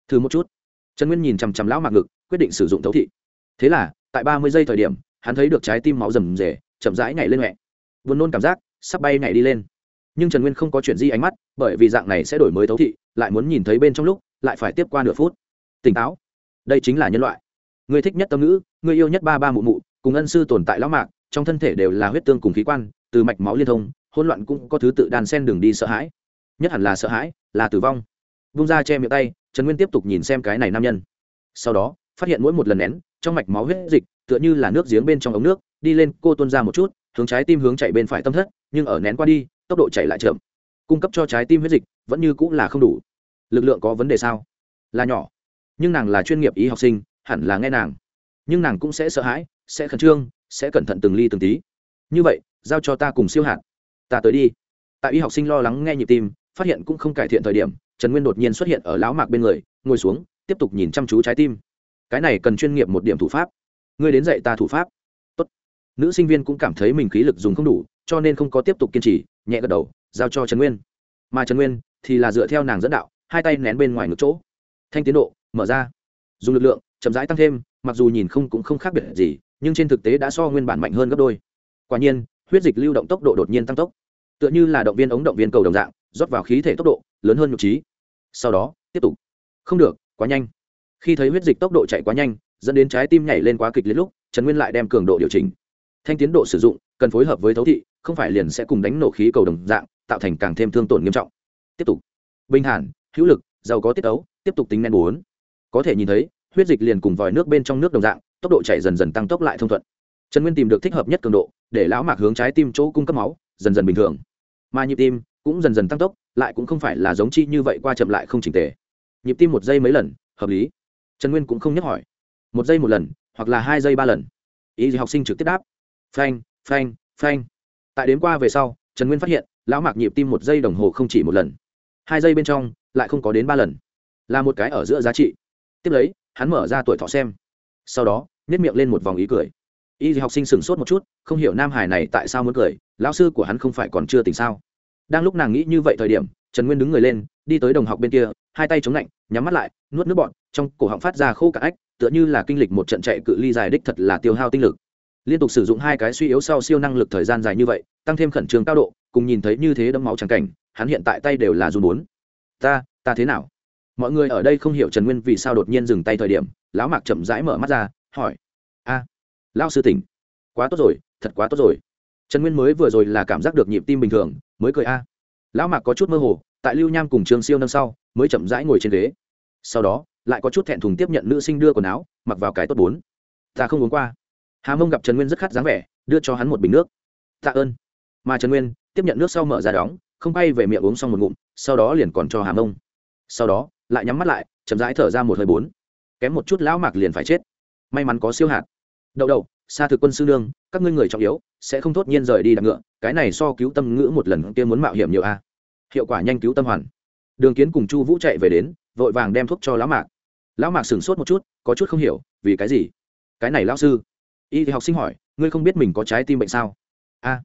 Thứ một chút. Trần nguyên nhìn chằm chằm lão mạc ngực, quyết định sử dụng thấu thị. Thế là tại ba mươi giây thời điểm, hắn thấy được trái tim máu rầm rề, chậm rãi nhảy lên mẹ. Buồn nôn cảm giác, sắp bay nhảy đi lên. Nhưng trần nguyên không có chuyện di ánh mắt, bởi vì dạng này sẽ đổi mới thấu thị, lại muốn nhìn thấy bên trong lúc, lại phải tiếp qua nửa phút. Tỉnh táo. Đây chính là nhân loại. Người thích nhất tâm ngữ, người yêu nhất ba ba mụ mụ, cùng ân sư tồn tại lão mạc, trong thân thể đều là huyết tương cùng khí quan, từ mạch máu liên thông, hỗn loạn cũng có thứ tự đàn sen đường đi sợ hãi. Nhất hẳn là sợ hãi, là tử vong. Vung ra che miệng tay, trần nguyên tiếp tục nhìn xem cái này nam nhân. Sau đó phát hiện mỗi một lần nén, trong mạch máu huyết dịch, tựa như là nước giếng bên trong ống nước, đi lên, cô tuôn ra một chút, hướng trái tim hướng chạy bên phải tâm thất, nhưng ở nén qua đi, tốc độ chạy lại chậm. Cung cấp cho trái tim huyết dịch vẫn như cũng là không đủ. Lực lượng có vấn đề sao? Là nhỏ, nhưng nàng là chuyên nghiệp y học sinh, hẳn là nghe nàng. Nhưng nàng cũng sẽ sợ hãi, sẽ khẩn trương, sẽ cẩn thận từng ly từng tí. Như vậy, giao cho ta cùng siêu hạt. Ta tới đi. Tại y học sinh lo lắng nghe nhịp tim, phát hiện cũng không cải thiện thời điểm, trần nguyên đột nhiên xuất hiện ở lão mạc bên người, ngồi xuống, tiếp tục nhìn chăm chú trái tim cái này cần chuyên nghiệp một điểm thủ pháp. Ngươi đến dạy ta thủ pháp. Tốt. nữ sinh viên cũng cảm thấy mình khí lực dùng không đủ, cho nên không có tiếp tục kiên trì, nhẹ gật đầu, giao cho trần nguyên. Mà trần nguyên thì là dựa theo nàng dẫn đạo, hai tay nén bên ngoài ngực chỗ. Thanh tiến độ, mở ra. Dùng lực lượng, chậm rãi tăng thêm, mặc dù nhìn không cũng không khác biệt gì, nhưng trên thực tế đã so nguyên bản mạnh hơn gấp đôi. Quả nhiên, huyết dịch lưu động tốc độ đột nhiên tăng tốc. Tựa như là động viên ống động viên cầu đồng dạng, rót vào khí thể tốc độ, lớn hơn nhục trí. Sau đó, tiếp tục. Không được, quá nhanh khi thấy huyết dịch tốc độ chạy quá nhanh, dẫn đến trái tim nhảy lên quá kịch liệt lúc, trần nguyên lại đem cường độ điều chỉnh. Thanh tiến độ sử dụng, cần phối hợp với thấu thị, không phải liền sẽ cùng đánh nổ khí cầu đồng dạng, tạo thành càng thêm thương tổn nghiêm trọng. Tiếp tục. Bình hàn, hữu lực, giàu có tiết ấu tiếp tục tính nén bốn. Có thể nhìn thấy, huyết dịch liền cùng vòi nước bên trong nước đồng dạng, tốc độ chạy dần dần tăng tốc lại thông thuận. Trần nguyên tìm được thích hợp nhất cường độ, để lão mạc hướng trái tim chỗ cung cấp máu, dần dần bình thường. Mà nhịp tim cũng dần dần tăng tốc, lại cũng không phải là giống chi như vậy qua chậm lại không chỉnh tề. Nhịp tim một giây mấy lần, hợp lý trần nguyên cũng không nhắc hỏi. Một giây một lần, hoặc là hai giây ba lần. Ý gì học sinh trực tiếp đáp. Phanh phanh phanh. Tại đến qua về sau, trần nguyên phát hiện, lão mạc nhịp tim một giây đồng hồ không chỉ một lần. Hai giây bên trong, lại không có đến ba lần. Là một cái ở giữa giá trị. Tiếp lấy, hắn mở ra tuổi thọ xem. Sau đó nếp miệng lên một vòng ý cười. Y học sinh sửng sốt một chút, không hiểu nam hải này tại sao muốn cười, lão sư của hắn không phải còn chưa tỉnh sao? Đang lúc nàng nghĩ như vậy thời điểm trần nguyên đứng người lên, đi tới đồng học bên kia, hai tay chống lạnh, nhắm mắt lại, nuốt nước bọn trong cổ họng phát ra khô cả ách, tựa như là kinh lịch một trận chạy cự ly dài đích thật là tiêu hao tinh lực. Liên tục sử dụng hai cái suy yếu sau siêu năng lực thời gian dài như vậy, tăng thêm khẩn trương cao độ, cùng nhìn thấy như thế đấm máu trắng cảnh, hắn hiện tại tay đều là run bốn. Ta ta thế nào? Mọi người ở đây không hiểu trần nguyên vì sao đột nhiên dừng tay thời điểm, lão mạc chậm rãi mở mắt ra, hỏi, a, lão sư tỉnh. Quá tốt rồi, thật quá tốt rồi. Trần nguyên mới vừa rồi là cảm giác được nhịp tim bình thường, mới cười, a lão mạc có chút mơ hồ, tại lưu nham cùng trường siêu nâng sau, mới chậm rãi ngồi trên ghế. Sau đó, lại có chút thẹn thùng tiếp nhận nữ sinh đưa quần áo, mặc vào cái tốt bốn. Ta không uống qua. Hà mông gặp trần nguyên rất khát dáng vẻ, đưa cho hắn một bình nước. Tạ ơn. Mà trần nguyên tiếp nhận nước sau mở ra đóng, không bay về miệng uống xong một ngụm, sau đó liền còn cho hà mông. Sau đó, lại nhắm mắt lại, chậm rãi thở ra một hơi bốn. Kém một chút lão mạc liền phải chết. May mắn có siêu hạt. Đậu đậu xa thực quân sư nương, các ngươi người trọng yếu, sẽ không thốt nhiên rời đi đạp ngựa, cái này so cứu tâm ngữ một lần kia muốn mạo hiểm nhiều a hiệu quả nhanh cứu tâm hoàn. Đường kiến cùng chu vũ chạy về đến, vội vàng đem thuốc cho lão mạc. Lão mạc sửng sốt một chút, có chút không hiểu, vì cái gì? Cái này lão sư? Y học sinh hỏi, ngươi không biết mình có trái tim bệnh sao? A.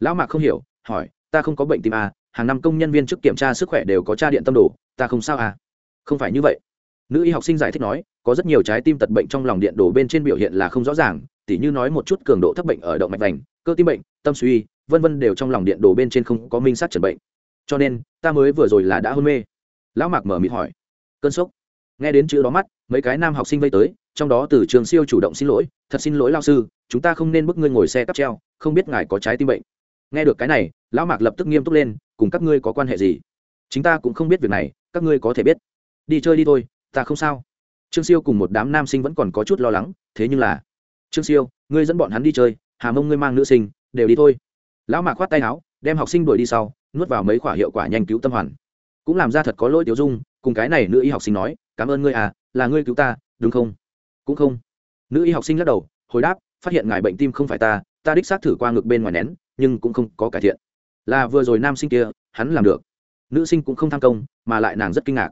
Lão mạc không hiểu, hỏi, ta không có bệnh tim a, hàng năm công nhân viên chức kiểm tra sức khỏe đều có tra điện tâm đồ, ta không sao a. Không phải như vậy. Nữ y học sinh giải thích nói, có rất nhiều trái tim tật bệnh trong lòng điện đồ bên trên biểu hiện là không rõ ràng, tỉ như nói một chút cường độ thấp bệnh ở động mạch vành, cơ tim bệnh, tâm suy, vân vân đều trong lòng điện đồ bên trên không có minh sát chẩn bệnh cho nên, ta mới vừa rồi là đã hôn mê. Lão mạc mở mịt hỏi. Cơn sốc. Nghe đến chữ đó mắt, mấy cái nam học sinh vây tới, trong đó từ trường siêu chủ động xin lỗi, thật xin lỗi lao sư, chúng ta không nên bức ngươi ngồi xe cắp treo, không biết ngài có trái tim bệnh. Nghe được cái này, lão mạc lập tức nghiêm túc lên, cùng các ngươi có quan hệ gì? Chúng ta cũng không biết việc này, các ngươi có thể biết. Đi chơi đi thôi, ta không sao. Trương siêu cùng một đám nam sinh vẫn còn có chút lo lắng, thế nhưng là, trương siêu, ngươi dẫn bọn hắn đi chơi, hà mông ngươi mang nữ sinh, đều đi thôi. Lão mạc khoát tay áo đem học sinh đuổi đi sau, nuốt vào mấy khoả hiệu quả nhanh cứu tâm hoàn. Cũng làm ra thật có lỗi tiểu dung, cùng cái này nữ y học sinh nói, cảm ơn ngươi à là ngươi cứu ta, đúng không? Cũng không. Nữ y học sinh lắc đầu, hồi đáp, phát hiện ngài bệnh tim không phải ta ta đích xác thử qua ngực bên ngoài nén, nhưng cũng không có cải thiện. Là vừa rồi nam sinh kia, hắn làm được. Nữ sinh cũng không tham công, mà lại nàng rất kinh ngạc.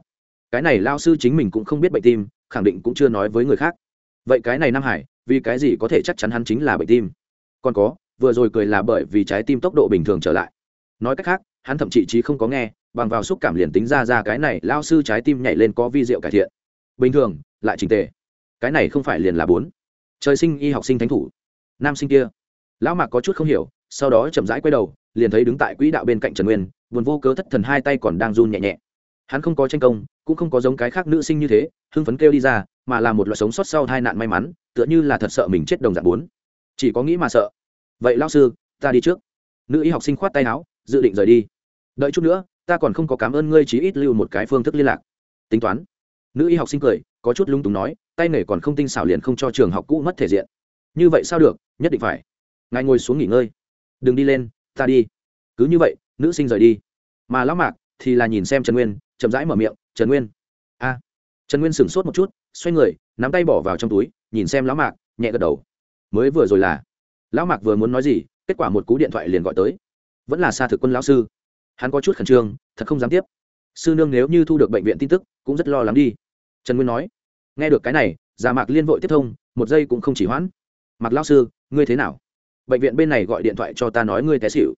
Cái này lao sư chính mình cũng không biết bệnh tim, khẳng định cũng chưa nói với người khác. Vậy cái này nam hải, vì cái gì có thể chắc chắn hắn chính là bệnh tim? Còn có vừa rồi cười là bởi vì trái tim tốc độ bình thường trở lại. Nói cách khác, hắn thậm chí chí không có nghe, bằng vào xúc cảm liền tính ra ra cái này lao sư trái tim nhảy lên có vi diệu cải thiện. Bình thường, lại trình tề. Cái này không phải liền là bốn. Trời sinh y học sinh thánh thủ. Nam sinh kia. Lão mạc có chút không hiểu, sau đó chậm rãi quay đầu, liền thấy đứng tại quỹ đạo bên cạnh trần nguyên, buồn vô cớ thất thần hai tay còn đang run nhẹ nhẹ. Hắn không có tranh công, cũng không có giống cái khác nữ sinh như thế, hưng phấn kêu đi ra, mà là một loại sống sót sau hai nạn may mắn, tựa như là thật sợ mình chết đồng dạng bốn. Chỉ có nghĩ mà sợ vậy lao sư, ta đi trước. Nữ y học sinh khoát tay áo, dự định rời đi. Đợi chút nữa, ta còn không có cảm ơn ngươi chí ít lưu một cái phương thức liên lạc. Tính toán. Nữ y học sinh cười, có chút lung túng nói, tay nghề còn không tinh xảo liền không cho trường học cũ mất thể diện. Như vậy sao được, nhất định phải. Ngài ngồi xuống nghỉ ngơi. Đừng đi lên, ta đi. Cứ như vậy, nữ sinh rời đi. Mà lão mạc thì là nhìn xem trần nguyên, chậm rãi mở miệng, trần nguyên. A. Trần nguyên sửng sốt một chút, xoay người, nắm tay bỏ vào trong túi, nhìn xem lão mạc, nhẹ gật đầu. Mới vừa rồi là lão mạc vừa muốn nói gì, kết quả một cú điện thoại liền gọi tới. Vẫn là xa thực quân lão sư. Hắn có chút khẩn trương, thật không dám tiếp. Sư nương nếu như thu được bệnh viện tin tức, cũng rất lo lắng đi. Trần nguyên nói, nghe được cái này, già mạc liên vội tiếp thông, một giây cũng không chỉ hoãn. Mặc lão sư, ngươi thế nào? Bệnh viện bên này gọi điện thoại cho ta nói ngươi té xịu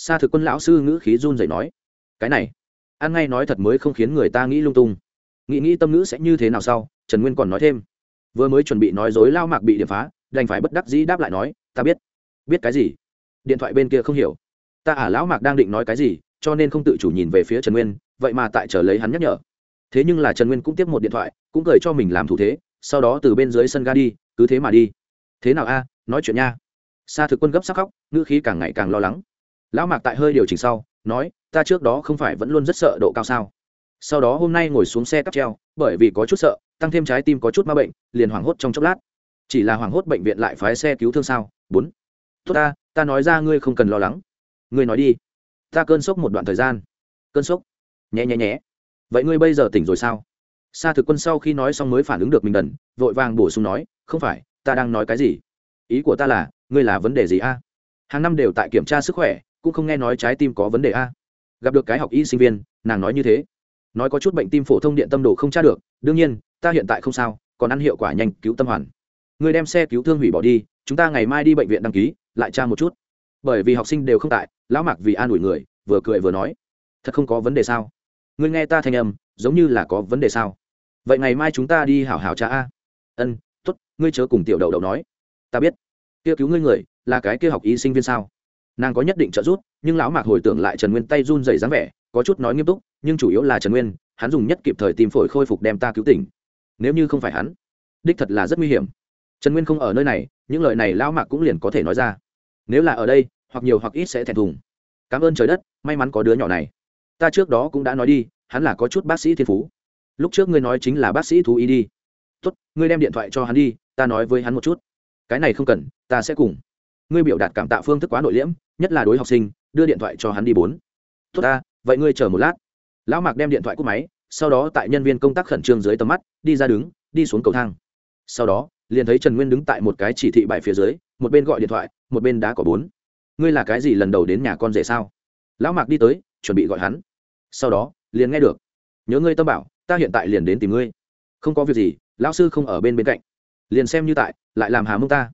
xa thực quân lão sư ngữ khí run rẩy nói, cái này, ăn ngay nói thật mới không khiến người ta nghĩ lung tung. Nghĩ nghĩ tâm ngữ sẽ như thế nào sau, trần nguyên còn nói thêm. Vừa mới chuẩn bị nói dối lao mạc bị điểm phá, đành phải bất đắc dĩ đáp lại nói ta biết. Biết cái gì? Điện thoại bên kia không hiểu. Ta ả à, lão mạc đang định nói cái gì cho nên không tự chủ nhìn về phía trần nguyên vậy mà tại chờ lấy hắn nhắc nhở. Thế nhưng là trần nguyên cũng tiếp một điện thoại cũng cười cho mình làm thủ thế sau đó từ bên dưới sân ga đi cứ thế mà đi. Thế nào a nói chuyện nha. Xa thực quân gấp sắc khóc ngữ khí càng ngày càng lo lắng. Lão mạc tại hơi điều chỉnh sau nói ta trước đó không phải vẫn luôn rất sợ độ cao sao. Sau đó hôm nay ngồi xuống xe cắp treo bởi vì có chút sợ tăng thêm trái tim có chút ma bệnh liền hoảng hốt trong chốc lát chỉ là hoảng hốt bệnh viện lại phái xe cứu thương sao? Bốn. Tốt ta ta nói ra ngươi không cần lo lắng. Ngươi nói đi. Ta cơn sốc một đoạn thời gian. Cơn sốc? Nhé nhé nhé vậy ngươi bây giờ tỉnh rồi sao? Sa thực quân sau khi nói xong mới phản ứng được mình đần, vội vàng bổ sung nói, không phải, ta đang nói cái gì? Ý của ta là, ngươi là vấn đề gì a? Hàng năm đều tại kiểm tra sức khỏe, cũng không nghe nói trái tim có vấn đề a. Gặp được cái học y sinh viên, nàng nói như thế. Nói có chút bệnh tim phổ thông điện tâm đồ không tra được, đương nhiên, ta hiện tại không sao, còn ăn hiệu quả nhanh, cứu tâm hoàn người đem xe cứu thương hủy bỏ đi, chúng ta ngày mai đi bệnh viện đăng ký, lại tra một chút. Bởi vì học sinh đều không tại, lão mạc vì an ủi người, vừa cười vừa nói. Thật không có vấn đề sao? Ngươi nghe ta thanh âm, giống như là có vấn đề sao? Vậy ngày mai chúng ta đi hảo hảo cha a. Ân t ố t ngươi chớ cùng tiểu đầu đầu nói. Ta biết. Kia cứu ngươi người, là cái kia học y sinh viên sao? Nàng có nhất định trợ giúp, nhưng lão mạc hồi tưởng lại trần nguyên tay run dày dáng vẻ, có chút nói nghiêm túc, nhưng chủ yếu là trần nguyên, hắn dùng nhất kịp thời tìm phổi khôi phục đem ta cứu tỉnh. Nếu như không phải hắn, đích thật là rất nguy hiểm trần nguyên không ở nơi này, những lời này lão mạc cũng liền có thể nói ra. Nếu là ở đây, hoặc nhiều hoặc ít sẽ thẹn thùng. Cảm ơn trời đất, may mắn có đứa nhỏ này. Ta trước đó cũng đã nói đi, hắn là có chút bác sĩ thiên phú. Lúc trước ngươi nói chính là bác sĩ thú y đi. Tốt, ngươi đem điện thoại cho hắn đi, ta nói với hắn một chút. Cái này không cần, ta sẽ cùng. Ngươi biểu đạt cảm tạ phương thức quá nội liễm, nhất là đối học sinh, đưa điện thoại cho hắn đi bốn. Tốt ta, vậy ngươi chờ một lát. Lão mạc đem điện thoại cúp máy, sau đó tại nhân viên công tác khẩn trương dưới tầm mắt, đi ra đứng, đi xuống cầu thang. Sau đó liền thấy trần nguyên đứng tại một cái chỉ thị bài phía dưới, một bên gọi điện thoại, một bên đá cỏ bốn. Ngươi là cái gì lần đầu đến nhà con rể sao? Lão mạc đi tới, chuẩn bị gọi hắn. Sau đó, liền nghe được. Nhớ ngươi tâm bảo, ta hiện tại liền đến tìm ngươi. Không có việc gì, lão sư không ở bên bên cạnh. Liền xem như tại, lại làm hà mông ta.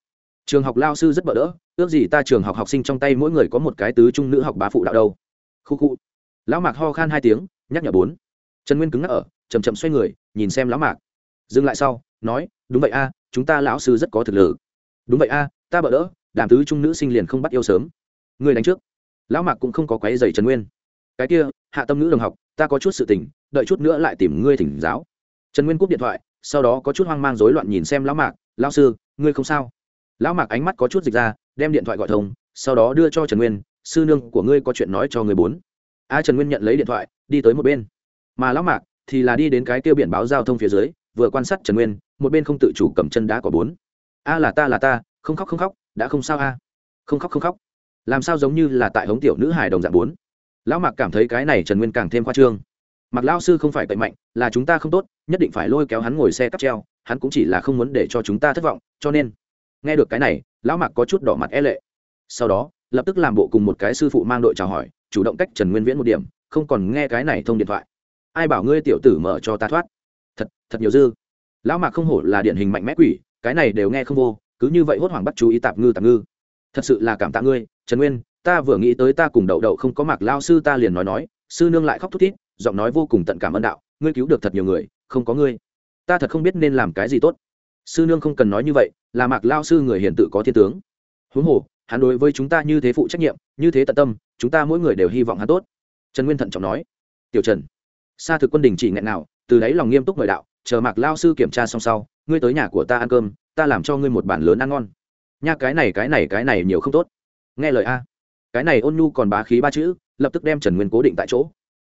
Trường học lao sư rất bỡ đỡ, ước gì ta trường học học sinh trong tay mỗi người có một cái tứ trung nữ học bá phụ đạo đâu. Khu khu. Lão mạc ho khan hai tiếng, nhắc nhở bốn. Trần nguyên cứng ngắc ở chầm chậm xoay người, nhìn xem lão mạc. Dừng lại sau, nói, đúng vậy a chúng ta lão sư rất có thực lực. Đúng vậy a, ta bỡ đỡ, đàm tứ trung nữ sinh liền không bắt yêu sớm. Người đánh trước. Lão mạc cũng không có quấy dày trần nguyên. Cái kia, hạ tâm nữ đồng học, ta có chút sự tình đợi chút nữa lại tìm ngươi thỉnh giáo. Trần nguyên cúp điện thoại, sau đó có chút hoang mang rối loạn nhìn xem lão mạc, lão sư, ngươi không sao? Lão mạc ánh mắt có chút dịch ra, đem điện thoại gọi thông, sau đó đưa cho trần nguyên, sư nương của ngươi có chuyện nói cho người bốn. A trần nguyên nhận lấy điện thoại, đi tới một bên. Mà lão mạc thì là đi đến cái tiêu biển báo giao thông phía dưới, vừa quan sát trần nguyên một bên không tự chủ cầm chân đá có bốn. A là ta là ta, không khóc không khóc, đã không sao a. Không khóc không khóc. Làm sao giống như là tại hống tiểu nữ hài đồng dạng bốn. Lão mạc cảm thấy cái này trần nguyên càng thêm khoa trương. Mặc lao sư không phải cậy mạnh, là chúng ta không tốt, nhất định phải lôi kéo hắn ngồi xe cắp treo, hắn cũng chỉ là không muốn để cho chúng ta thất vọng, cho nên. Nghe được cái này, lão mạc có chút đỏ mặt e lệ. Sau đó, lập tức làm bộ cùng một cái sư phụ mang đội chào hỏi, chủ động cách trần nguyên viễn một điểm, không còn nghe cái này thông điện thoại. Ai bảo ngươi tiểu tử mở cho ta thoát? Thật thật nhiều dư lão mạc không hổ là điển hình mạnh mẽ quỷ, cái này đều nghe không vô, cứ như vậy hốt hoảng bắt chú ý tạp ngư tạp ngư. Thật sự là cảm tạ ngươi, trần nguyên, ta vừa nghĩ tới ta cùng đậu đậu không có mạc lao sư ta liền nói nói, sư nương lại khóc thút thít, giọng nói vô cùng tận cảm ơn đạo, ngươi cứu được thật nhiều người, không có ngươi, ta thật không biết nên làm cái gì tốt. Sư nương không cần nói như vậy, là mạc lao sư người hiền tự có thiên tướng. Huống hồ, hắn đối với chúng ta như thế phụ trách nhiệm, như thế tận tâm, chúng ta mỗi người đều hy vọng hắn tốt. Trần nguyên thận trọng nói, tiểu trần, sa thực quân đình chỉ nghẹn nào, từ đấy lòng nghiêm túc mời đạo chờ mạc lao sư kiểm tra xong sau ngươi tới nhà của ta ăn cơm ta làm cho ngươi một bản lớn ăn ngon. Nha cái này cái này cái này nhiều không tốt. Nghe lời a. Cái này ôn nhu còn bá khí ba chữ lập tức đem trần nguyên cố định tại chỗ.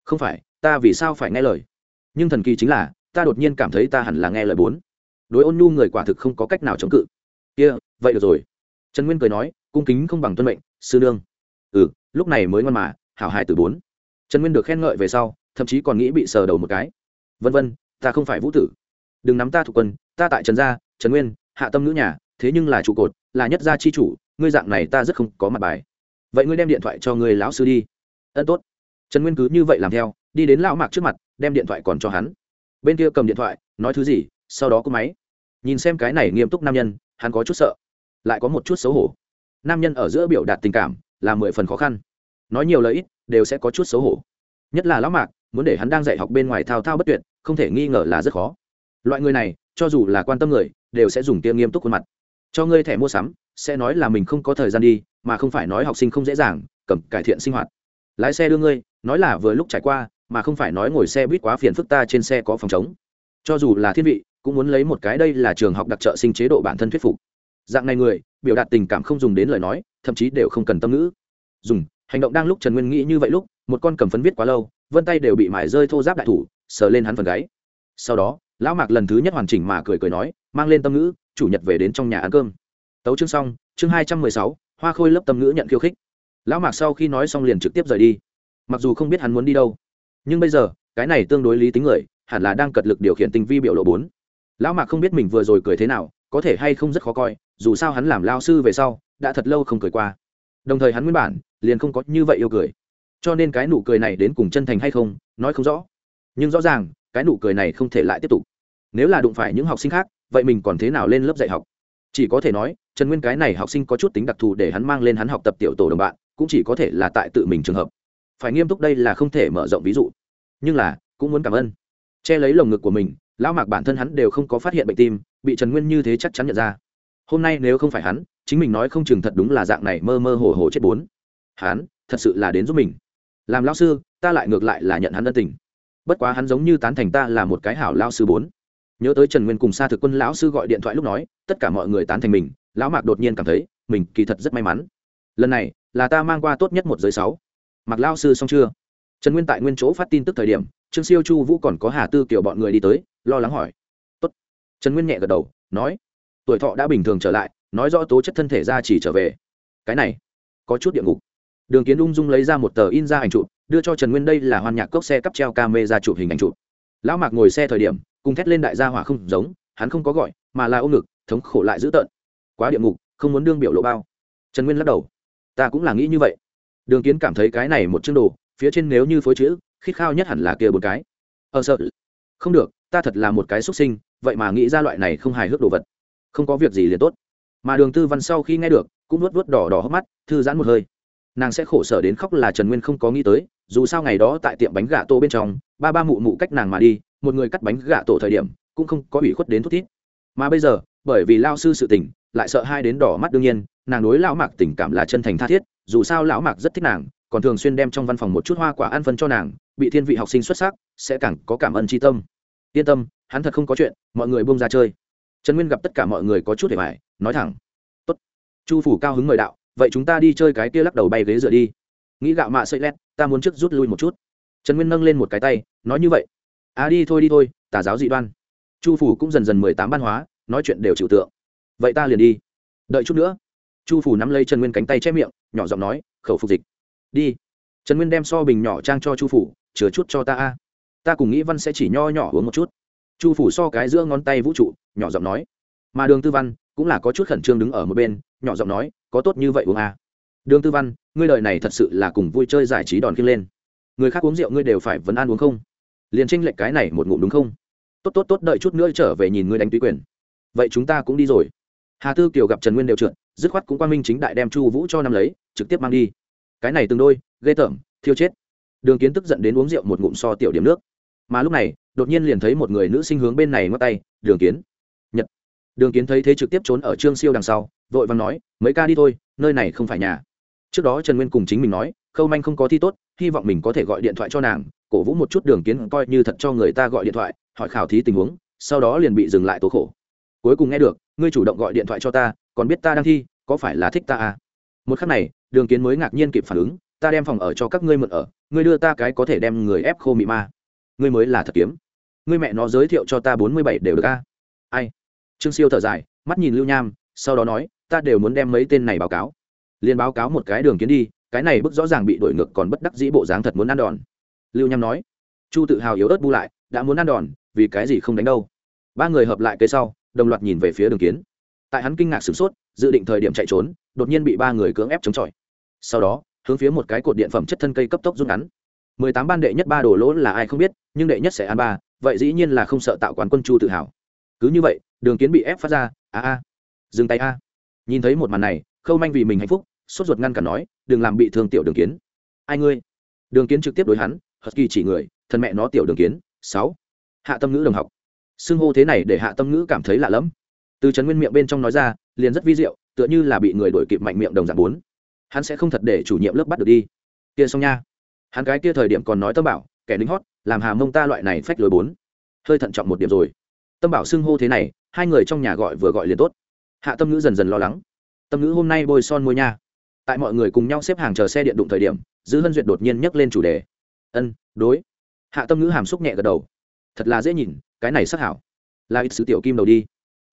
Không phải ta vì sao phải nghe lời? Nhưng thần kỳ chính là ta đột nhiên cảm thấy ta hẳn là nghe lời bốn. Đối ôn nhu người quả thực không có cách nào chống cự. Kia、yeah, vậy được rồi. Trần nguyên cười nói cung kính không bằng tuân mệnh sư nương. Ừ lúc này mới ngon mà hảo hài từ bốn. Trần nguyên được khen ngợi về sau thậm chí còn nghĩ bị sờ đầu một cái. Vân vân ta không phải vũ tử. Đừng nắm ta thuộc quân, ta tại trần gia, trần nguyên, hạ tâm nữ nhà, thế nhưng là trụ cột, là nhất gia chi chủ, ngươi dạng này ta rất không có mặt bài. Vậy ngươi đem điện thoại cho người lão sư đi. Ân, tốt. Trần nguyên cứ như vậy làm theo, đi đến lão mạc trước mặt, đem điện thoại còn cho hắn. Bên kia cầm điện thoại, nói thứ gì, sau đó có máy. Nhìn xem cái này nghiêm túc nam nhân, hắn có chút sợ, lại có một chút xấu hổ. Nam nhân ở giữa biểu đạt tình cảm, là mười phần khó khăn. Nói nhiều lời ít, đều sẽ có chút xấu hổ. Nhất là lão mạc, muốn để hắn đang dạy học bên ngoài thao thao bất tuyệt không thể nghi ngờ là rất khó. Loại người này, cho dù là quan tâm người, đều sẽ dùng tiêm nghiêm túc khuôn mặt. Cho ngươi thẻ mua sắm, sẽ nói là mình không có thời gian đi, mà không phải nói học sinh không dễ dàng, cầm cải thiện sinh hoạt. Lái xe đưa ngươi, nói là vừa lúc trải qua, mà không phải nói ngồi xe buýt quá phiền phức ta trên xe có phòng chống cho dù là thiên vị, cũng muốn lấy một cái đây là trường học đặc trợ sinh chế độ bản thân thuyết phục. Dạng này người, biểu đạt tình cảm không dùng đến lời nói, thậm chí đều không cần tâm ngữ. Dùng, hành động đang lúc trần nguyên nghĩ như vậy lúc, một con cầm phấn viết quá lâu, vân tay đều bị mải rơi thô giáp đại thủ sờ lên hắn phần gáy. Sau đó, lão mạc lần thứ nhất hoàn chỉnh mà cười cười nói, mang lên tâm ngữ, chủ nhật về đến trong nhà ăn cơm. Tấu chương xong, chương hai trăm mười sáu, hoa khôi lớp tâm ngữ nhận khiêu khích. Lão mạc sau khi nói xong liền trực tiếp rời đi. Mặc dù không biết hắn muốn đi đâu, nhưng bây giờ, cái này tương đối lý tính người, hẳn là đang cật lực điều khiển tình vi biểu lộ bốn. Lão mạc không biết mình vừa rồi cười thế nào, có thể hay không rất khó coi, dù sao hắn làm lao sư về sau, đã thật lâu không cười qua. Đồng thời hắn nguyên bản, liền không có như vậy yêu cười. Cho nên cái nụ cười này đến cùng chân thành hay không, nói không rõ nhưng rõ ràng, cái nụ cười này không thể lại tiếp tục. Nếu là đụng phải những học sinh khác, vậy mình còn thế nào lên lớp dạy học? Chỉ có thể nói, trần nguyên cái này học sinh có chút tính đặc thù để hắn mang lên hắn học tập tiểu tổ đồng bạn, cũng chỉ có thể là tại tự mình trường hợp. Phải nghiêm túc đây là không thể mở rộng ví dụ. Nhưng là, cũng muốn cảm ơn. Che lấy lồng ngực của mình, lão mạc bản thân hắn đều không có phát hiện bệnh tim, bị trần nguyên như thế chắc chắn nhận ra. Hôm nay nếu không phải hắn, chính mình nói không chừng thật đúng là dạng này mơ mơ hồ hồ chết bốn. Hắn, thật sự là đến giúp mình. Làm lão sư, ta lại ngược lại là nhận hắn ân tình bất quá hắn giống như tán thành ta là một cái hảo lao sư bốn. Nhớ tới trần nguyên cùng xa thực quân lão sư gọi điện thoại lúc nói, tất cả mọi người tán thành mình, lão mạc đột nhiên cảm thấy, mình kỳ thật rất may mắn. Lần này, là ta mang qua tốt nhất một giới sáu. Mặc lao sư xong chưa? Trần nguyên tại nguyên chỗ phát tin tức thời điểm, trương siêu chu vũ còn có hà tư kiểu bọn người đi tới, lo lắng hỏi. Tốt. trần nguyên nhẹ gật đầu, nói. Tuổi thọ đã bình thường trở lại, nói rõ tố chất thân thể ra chỉ trở về. Cái này, có chút địa ngục đường kiến ung dung lấy ra một tờ in ra ảnh chụp, đưa cho trần nguyên đây là hoàn nhạc cốc xe cắp treo ca mê ra chụp hình ảnh chụp. Lão mạc ngồi xe thời điểm, cùng thét lên đại gia hỏa không giống, hắn không có gọi, mà là ôm ngực, thống khổ lại dữ tợn. Quá địa ngục, không muốn đương biểu lộ bao. Trần nguyên lắc đầu. Ta cũng là nghĩ như vậy. Đường kiến cảm thấy cái này một chương đồ, phía trên nếu như phối chữ, khít khao nhất hẳn là kia một cái. Ờ sợ. Không được, ta thật là một cái xuất sinh, vậy mà nghĩ ra loại này không hài hước đồ vật. Không có việc gì liền tốt. Mà đường tư văn sau khi nghe được, cũng nuốt nuốt đỏ đỏ hốc mắt, thư giãn một hơi nàng sẽ khổ sở đến khóc là trần nguyên không có nghĩ tới, dù sao ngày đó tại tiệm bánh gà tô bên trong, ba ba mụ mụ cách nàng mà đi, một người cắt bánh gà tổ thời điểm, cũng không có ủy khuất đến thút thít. Mà bây giờ, bởi vì lao sư sự tình, lại sợ hai đến đỏ mắt đương nhiên, nàng đối lão mạc tình cảm là chân thành tha thiết, dù sao lão mạc rất thích nàng, còn thường xuyên đem trong văn phòng một chút hoa quả ăn phân cho nàng, bị thiên vị học sinh xuất sắc, sẽ càng có cảm ơn tri tâm. Yên tâm, hắn thật không có chuyện, mọi người buông ra chơi. Trần nguyên gặp tất cả mọi người có chút để bài nói thẳng. Tốt. Chu phủ cao hứng mời đạo vậy chúng ta đi chơi cái kia lắc đầu bay ghế dựa đi. Nghĩ gạo mạ sợi lét, ta muốn trước rút lui một chút. Trần nguyên nâng lên một cái tay, nói như vậy. À đi thôi đi thôi, tà giáo dị đoan. Chu phủ cũng dần dần mười tám ban hóa, nói chuyện đều chịu tượng. Vậy ta liền đi. Đợi chút nữa. Chu phủ nắm lấy trần nguyên cánh tay che miệng, nhỏ giọng nói, khẩu phục dịch. Đi. Trần nguyên đem so bình nhỏ trang cho chu phủ chứa chút cho ta a. Ta cùng nghĩ văn sẽ chỉ nho nhỏ uống một chút. Chu phủ so cái giữa ngón tay vũ trụ, nhỏ giọng nói. Mà đường tư văn cũng là có chút khẩn trương đứng ở một bên, nhỏ giọng nói có tốt như vậy uống à. đường tư văn, ngươi lời này thật sự là cùng vui chơi giải trí đòn kinh lên. Người khác uống rượu ngươi đều phải vấn an uống không? Liền tranh lệch cái này một ngụm đúng không? Tốt tốt tốt, đợi chút nữa trở về nhìn ngươi đánh tùy quyền. Vậy chúng ta cũng đi rồi. Hà tư kiều gặp trần nguyên đều trượt, dứt khoát cũng quan minh chính đại đem chu vũ cho năm lấy, trực tiếp mang đi. Cái này từng đôi, ghê tởm, thiêu chết. Đường kiến tức giận đến uống rượu một ngụm so tiểu điểm nước. Mà lúc này, đột nhiên liền thấy một người nữ sinh hướng bên này ngót tay, đường kiến đường kiến thấy thế trực tiếp trốn ở trương siêu đằng sau, vội vàng nói, mấy ca đi thôi, nơi này không phải nhà. Trước đó trần nguyên cùng chính mình nói, khâu manh không có thi tốt, hy vọng mình có thể gọi điện thoại cho nàng, cổ vũ một chút đường kiến coi như thật cho người ta gọi điện thoại, hỏi khảo thí tình huống, sau đó liền bị dừng lại tố khổ. Cuối cùng nghe được, ngươi chủ động gọi điện thoại cho ta, còn biết ta đang thi, có phải là thích ta à? Một khắc này, đường kiến mới ngạc nhiên kịp phản ứng, ta đem phòng ở cho các ngươi mượn ở, ngươi đưa ta cái có thể đem người ép khô mị ma. Ngươi mới là thật kiếm. Ngươi mẹ nó giới thiệu cho ta bốn mươi bảy đều được a. Ai? Trương siêu thở dài, mắt nhìn lưu nham, sau đó nói, ta đều muốn đem mấy tên này báo cáo. Liền báo cáo một cái đường kiến đi, cái này bức rõ ràng bị đổi ngược còn bất đắc dĩ bộ dáng thật muốn ăn đòn. Lưu nham nói, chu tự hào yếu ớt bu lại, đã muốn ăn đòn, vì cái gì không đánh đâu? Ba người hợp lại cây sau, đồng loạt nhìn về phía đường kiến. Tại hắn kinh ngạc sửng sốt, dự định thời điểm chạy trốn, đột nhiên bị ba người cưỡng ép chống chọi. Sau đó, hướng phía một cái cột điện phẩm chất thân cây cấp tốc rút ngắn. Mười tám ban đệ nhất ba đồ lỗ là ai không biết, nhưng đệ nhất sẽ ăn ba, vậy dĩ nhiên là không sợ tạo quán quân chu tự hào. Cứ như vậy đường kiến bị ép phát ra, a a, dừng tay a. Nhìn thấy một màn này, khâu manh vì mình hạnh phúc, sốt ruột ngăn cả nói, đừng làm bị thương tiểu đường kiến. Ai ngươi? Đường kiến trực tiếp đối hắn hật kỳ chỉ người thân mẹ nó tiểu đường kiến, sáu. Hạ tâm ngữ đồng học. Xưng hô thế này để hạ tâm ngữ cảm thấy lạ lẫm. Từ trấn nguyên miệng bên trong nói ra, liền rất vi diệu, tựa như là bị người đổi kịp mạnh miệng đồng dạng bốn. Hắn sẽ không thật để chủ nhiệm lớp bắt được đi. Kia xong nha. Hắn cái kia thời điểm còn nói tâm bảo, kẻ lính hót, làm hà mông ta loại này phách lối bốn. Hơi thận trọng một điểm rồi. Tâm bảo xưng hô thế này hai người trong nhà gọi vừa gọi liền tốt. Hạ tâm ngữ dần dần lo lắng. Tâm ngữ hôm nay bôi son môi nha. Tại mọi người cùng nhau xếp hàng chờ xe điện đụng thời điểm, dư hân duyệt đột nhiên nhắc lên chủ đề. Ân, đối. Hạ tâm ngữ hàm xúc nhẹ gật đầu. Thật là dễ nhìn, cái này sắc hảo. Là ít sứ tiểu kim đầu đi.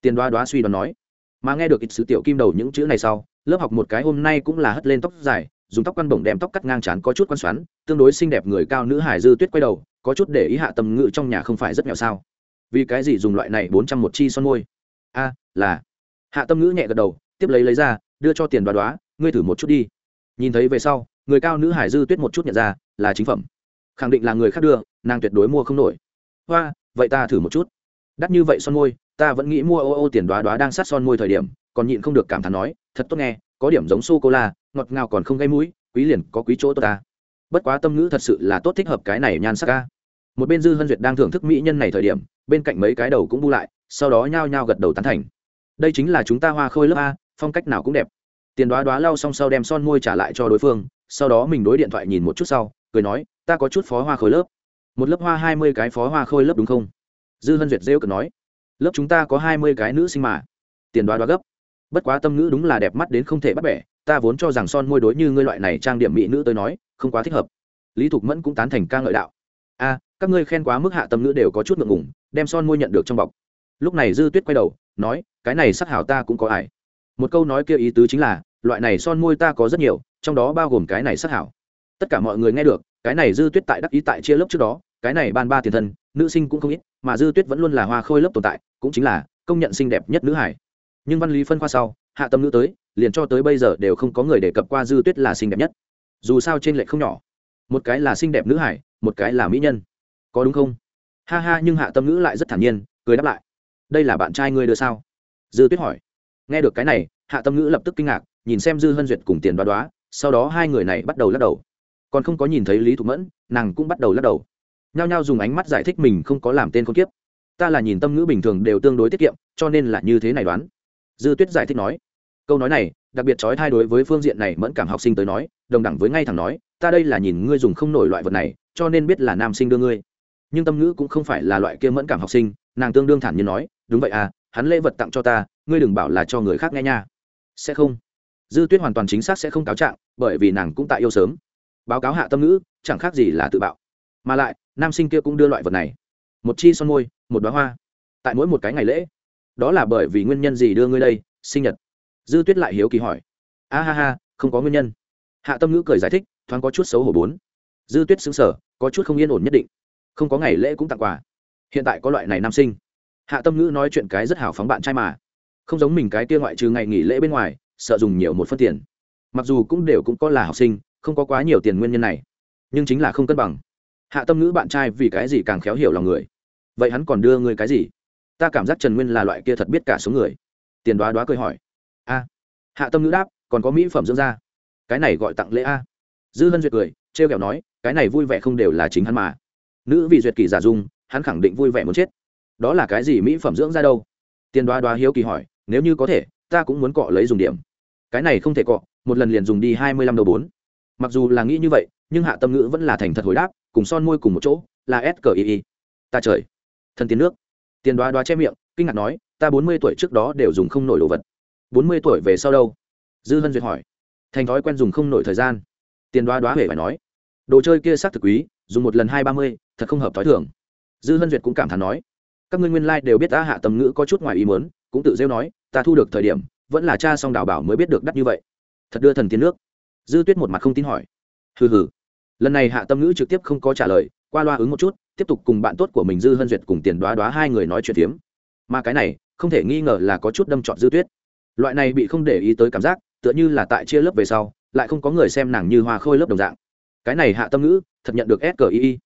Tiền đoá đoá suy đoán nói. Mà nghe được ít sứ tiểu kim đầu những chữ này sau, lớp học một cái hôm nay cũng là hất lên tóc dài, dùng tóc quăn bổng đem tóc cắt ngang trán có chút quan xoắn, tương đối xinh đẹp người cao nữ hải dư tuyết quay đầu, có chút để ý hạ tâm ngữ trong nhà không phải rất nghèo sao vì cái gì dùng loại này bốn trăm một chi son môi? A, là. Hạ tâm ngữ nhẹ gật đầu, tiếp lấy lấy ra, đưa cho tiền đoá đoá, ngươi thử một chút đi. Nhìn thấy về sau, người cao nữ hải dư tuyết một chút nhận ra, là chính phẩm. Khẳng định là người khác đưa, nàng tuyệt đối mua không nổi. Hoa, vậy ta thử một chút. Đắt như vậy son môi, ta vẫn nghĩ mua ô ô tiền đoá đoá đang sát son môi thời điểm, còn nhịn không được cảm thán nói, thật tốt nghe, có điểm giống sô cô la ngọt ngào còn không gây mũi, quý liền có quý chỗ tốt ta. Bất quá tâm ngữ thật sự là tốt thích hợp cái này nhan sắc ca một bên dư hân duyệt đang thưởng thức mỹ nhân này thời điểm bên cạnh mấy cái đầu cũng bu lại, sau đó nhao nhao gật đầu tán thành. Đây chính là chúng ta hoa khôi lớp a, phong cách nào cũng đẹp. Tiền đoá đoá lau xong sau đem son môi trả lại cho đối phương, sau đó mình đối điện thoại nhìn một chút sau, cười nói, ta có chút phó hoa khôi lớp. Một lớp hoa hai mươi cái phó hoa khôi lớp đúng không? Dư hân duyệt rêu cực nói. Lớp chúng ta có hai mươi cái nữ sinh mà. Tiền đoá đoá gấp. Bất quá tâm ngữ đúng là đẹp mắt đến không thể bắt bẻ, ta vốn cho rằng son môi đối như ngươi loại này trang điểm mỹ nữ tới nói, không quá thích hợp. Lý thục mẫn cũng tán thành ca ngợi đạo. A các ngươi khen quá mức hạ tâm ngữ đều có chút ngượng ngủng đem son môi nhận được trong bọc. Lúc này dư tuyết quay đầu, nói, cái này sắc hảo ta cũng có ải một câu nói kia ý tứ chính là, loại này son môi ta có rất nhiều, trong đó bao gồm cái này sắc hảo. Tất cả mọi người nghe được, cái này dư tuyết tại đắc ý tại chia lớp trước đó, cái này ban ba tiền thân, nữ sinh cũng không ít, mà dư tuyết vẫn luôn là hoa khôi lớp tồn tại, cũng chính là công nhận xinh đẹp nhất nữ hải. Nhưng văn lý phân khoa sau, hạ tâm nữ tới, liền cho tới bây giờ đều không có người đề cập qua dư tuyết là xinh đẹp nhất. Dù sao trên lệ không nhỏ. Một cái là xinh đẹp nữ hải, một cái là mỹ nhân có đúng không? Ha ha, nhưng hạ tâm Ngữ lại rất thản nhiên, cười đáp lại. Đây là bạn trai ngươi đưa sao? Dư tuyết hỏi. Nghe được cái này, hạ tâm ngữ lập tức kinh ngạc, nhìn xem dư hân duyệt cùng tiền đoá đoá, sau đó hai người này bắt đầu lắc đầu. Còn không có nhìn thấy lý thục mẫn, nàng cũng bắt đầu lắc đầu. Nhao nhao dùng ánh mắt giải thích mình không có làm tên con kiếp. Ta là nhìn tâm ngữ bình thường đều tương đối tiết kiệm, cho nên là như thế này đoán. Dư tuyết giải thích nói. Câu nói này, đặc biệt trói thai đối với phương diện này mẫn cảm học sinh tới nói, đồng đẳng với ngay thẳng nói, ta đây là nhìn ngươi dùng không nổi loại vật này, cho nên biết là nam sinh đưa ngươi nhưng tâm ngữ cũng không phải là loại kia mẫn cảm học sinh, nàng tương đương thản nhiên nói, đúng vậy à hắn lễ vật tặng cho ta, ngươi đừng bảo là cho người khác nghe nha. Sẽ không. Dư tuyết hoàn toàn chính xác sẽ không cáo trạng, bởi vì nàng cũng tại yêu sớm. Báo cáo hạ tâm ngữ, chẳng khác gì là tự bạo. Mà lại, nam sinh kia cũng đưa loại vật này. Một chi son môi, một đoá hoa. Tại mỗi một cái ngày lễ, đó là bởi vì nguyên nhân gì đưa ngươi đây, sinh nhật? Dư tuyết lại hiếu kỳ hỏi. A ha ha, không có nguyên nhân. Hạ tâm ngữ cười giải thích, thoáng có chút xấu hổ bốn. Dư tuyết xứng sở có chút không yên ổn nhất định không có ngày lễ cũng tặng quà. Hiện tại có loại này nam sinh. Hạ tâm ngữ nói chuyện cái rất hào phóng bạn trai mà. Không giống mình cái kia ngoại trừ ngày nghỉ lễ bên ngoài, sợ dùng nhiều một phân tiền. Mặc dù cũng đều cũng có là học sinh, không có quá nhiều tiền nguyên nhân này, nhưng chính là không cân bằng. Hạ tâm ngữ bạn trai vì cái gì càng khéo hiểu lòng người? Vậy hắn còn đưa người cái gì? Ta cảm giác trần nguyên là loại kia thật biết cả số người. Tiền đoá đoá cười hỏi. A. Hạ tâm ngữ đáp, còn có mỹ phẩm dưỡng da. Cái này gọi tặng lễ a. Dư hân duyệt cười t r e o kẹo nói, cái này vui vẻ không đều là chính hắn mà nữ vị duyệt kỳ giả dung, hắn khẳng định vui vẻ muốn chết. Đó là cái gì mỹ phẩm dưỡng da đâu? Tiền đoá đoá hiếu kỳ hỏi, nếu như có thể, ta cũng muốn cọ lấy dùng điểm. Cái này không thể cọ, một lần liền dùng đi hai mươi lăm đầu bốn. Mặc dù là nghĩ như vậy, nhưng hạ tâm ngữ vẫn là thành thật hồi đáp, cùng son môi cùng một chỗ, là s cờ y ta trời. Thân tiến nước. Tiền đoá đoá che miệng, kinh ngạc nói, ta bốn mươi tuổi trước đó đều dùng không nổi đồ vật. bốn mươi tuổi về sau đâu? Dư hân duyệt hỏi. Thành thói quen dùng không nổi thời gian. Tiền đoá đoá huệ phải nói. Đồ chơi kia xác thực quý dùng một lần hai ba mươi, thật không hợp t h ó i thường. Dư hân duyệt cũng cảm thán nói, các ngươi nguyên lai、like、đều biết ta hạ tầm ngữ có chút ngoài ý mớn cũng tự rêu nói, ta thu được thời điểm, vẫn là cha song đào bảo mới biết được đắt như vậy. Thật đưa thần tiến nước. Dư tuyết một mặt không tin hỏi. Hừ hừ. Lần này hạ tâm ngữ trực tiếp không có trả lời, qua loa ứng một chút, tiếp tục cùng bạn tốt của mình dư hân duyệt cùng tiền đoá đoá hai người nói chuyện phiếm. Mà cái này, không thể nghi ngờ là có chút đâm trọn dư tuyết. Loại này bị không để ý tới cảm giác, tựa như là tại chia lớp về sau, lại không có người xem nàng như hoa khôi lớp đồng dạng. Cái này hạ tâm ngữ thật nhận được sqi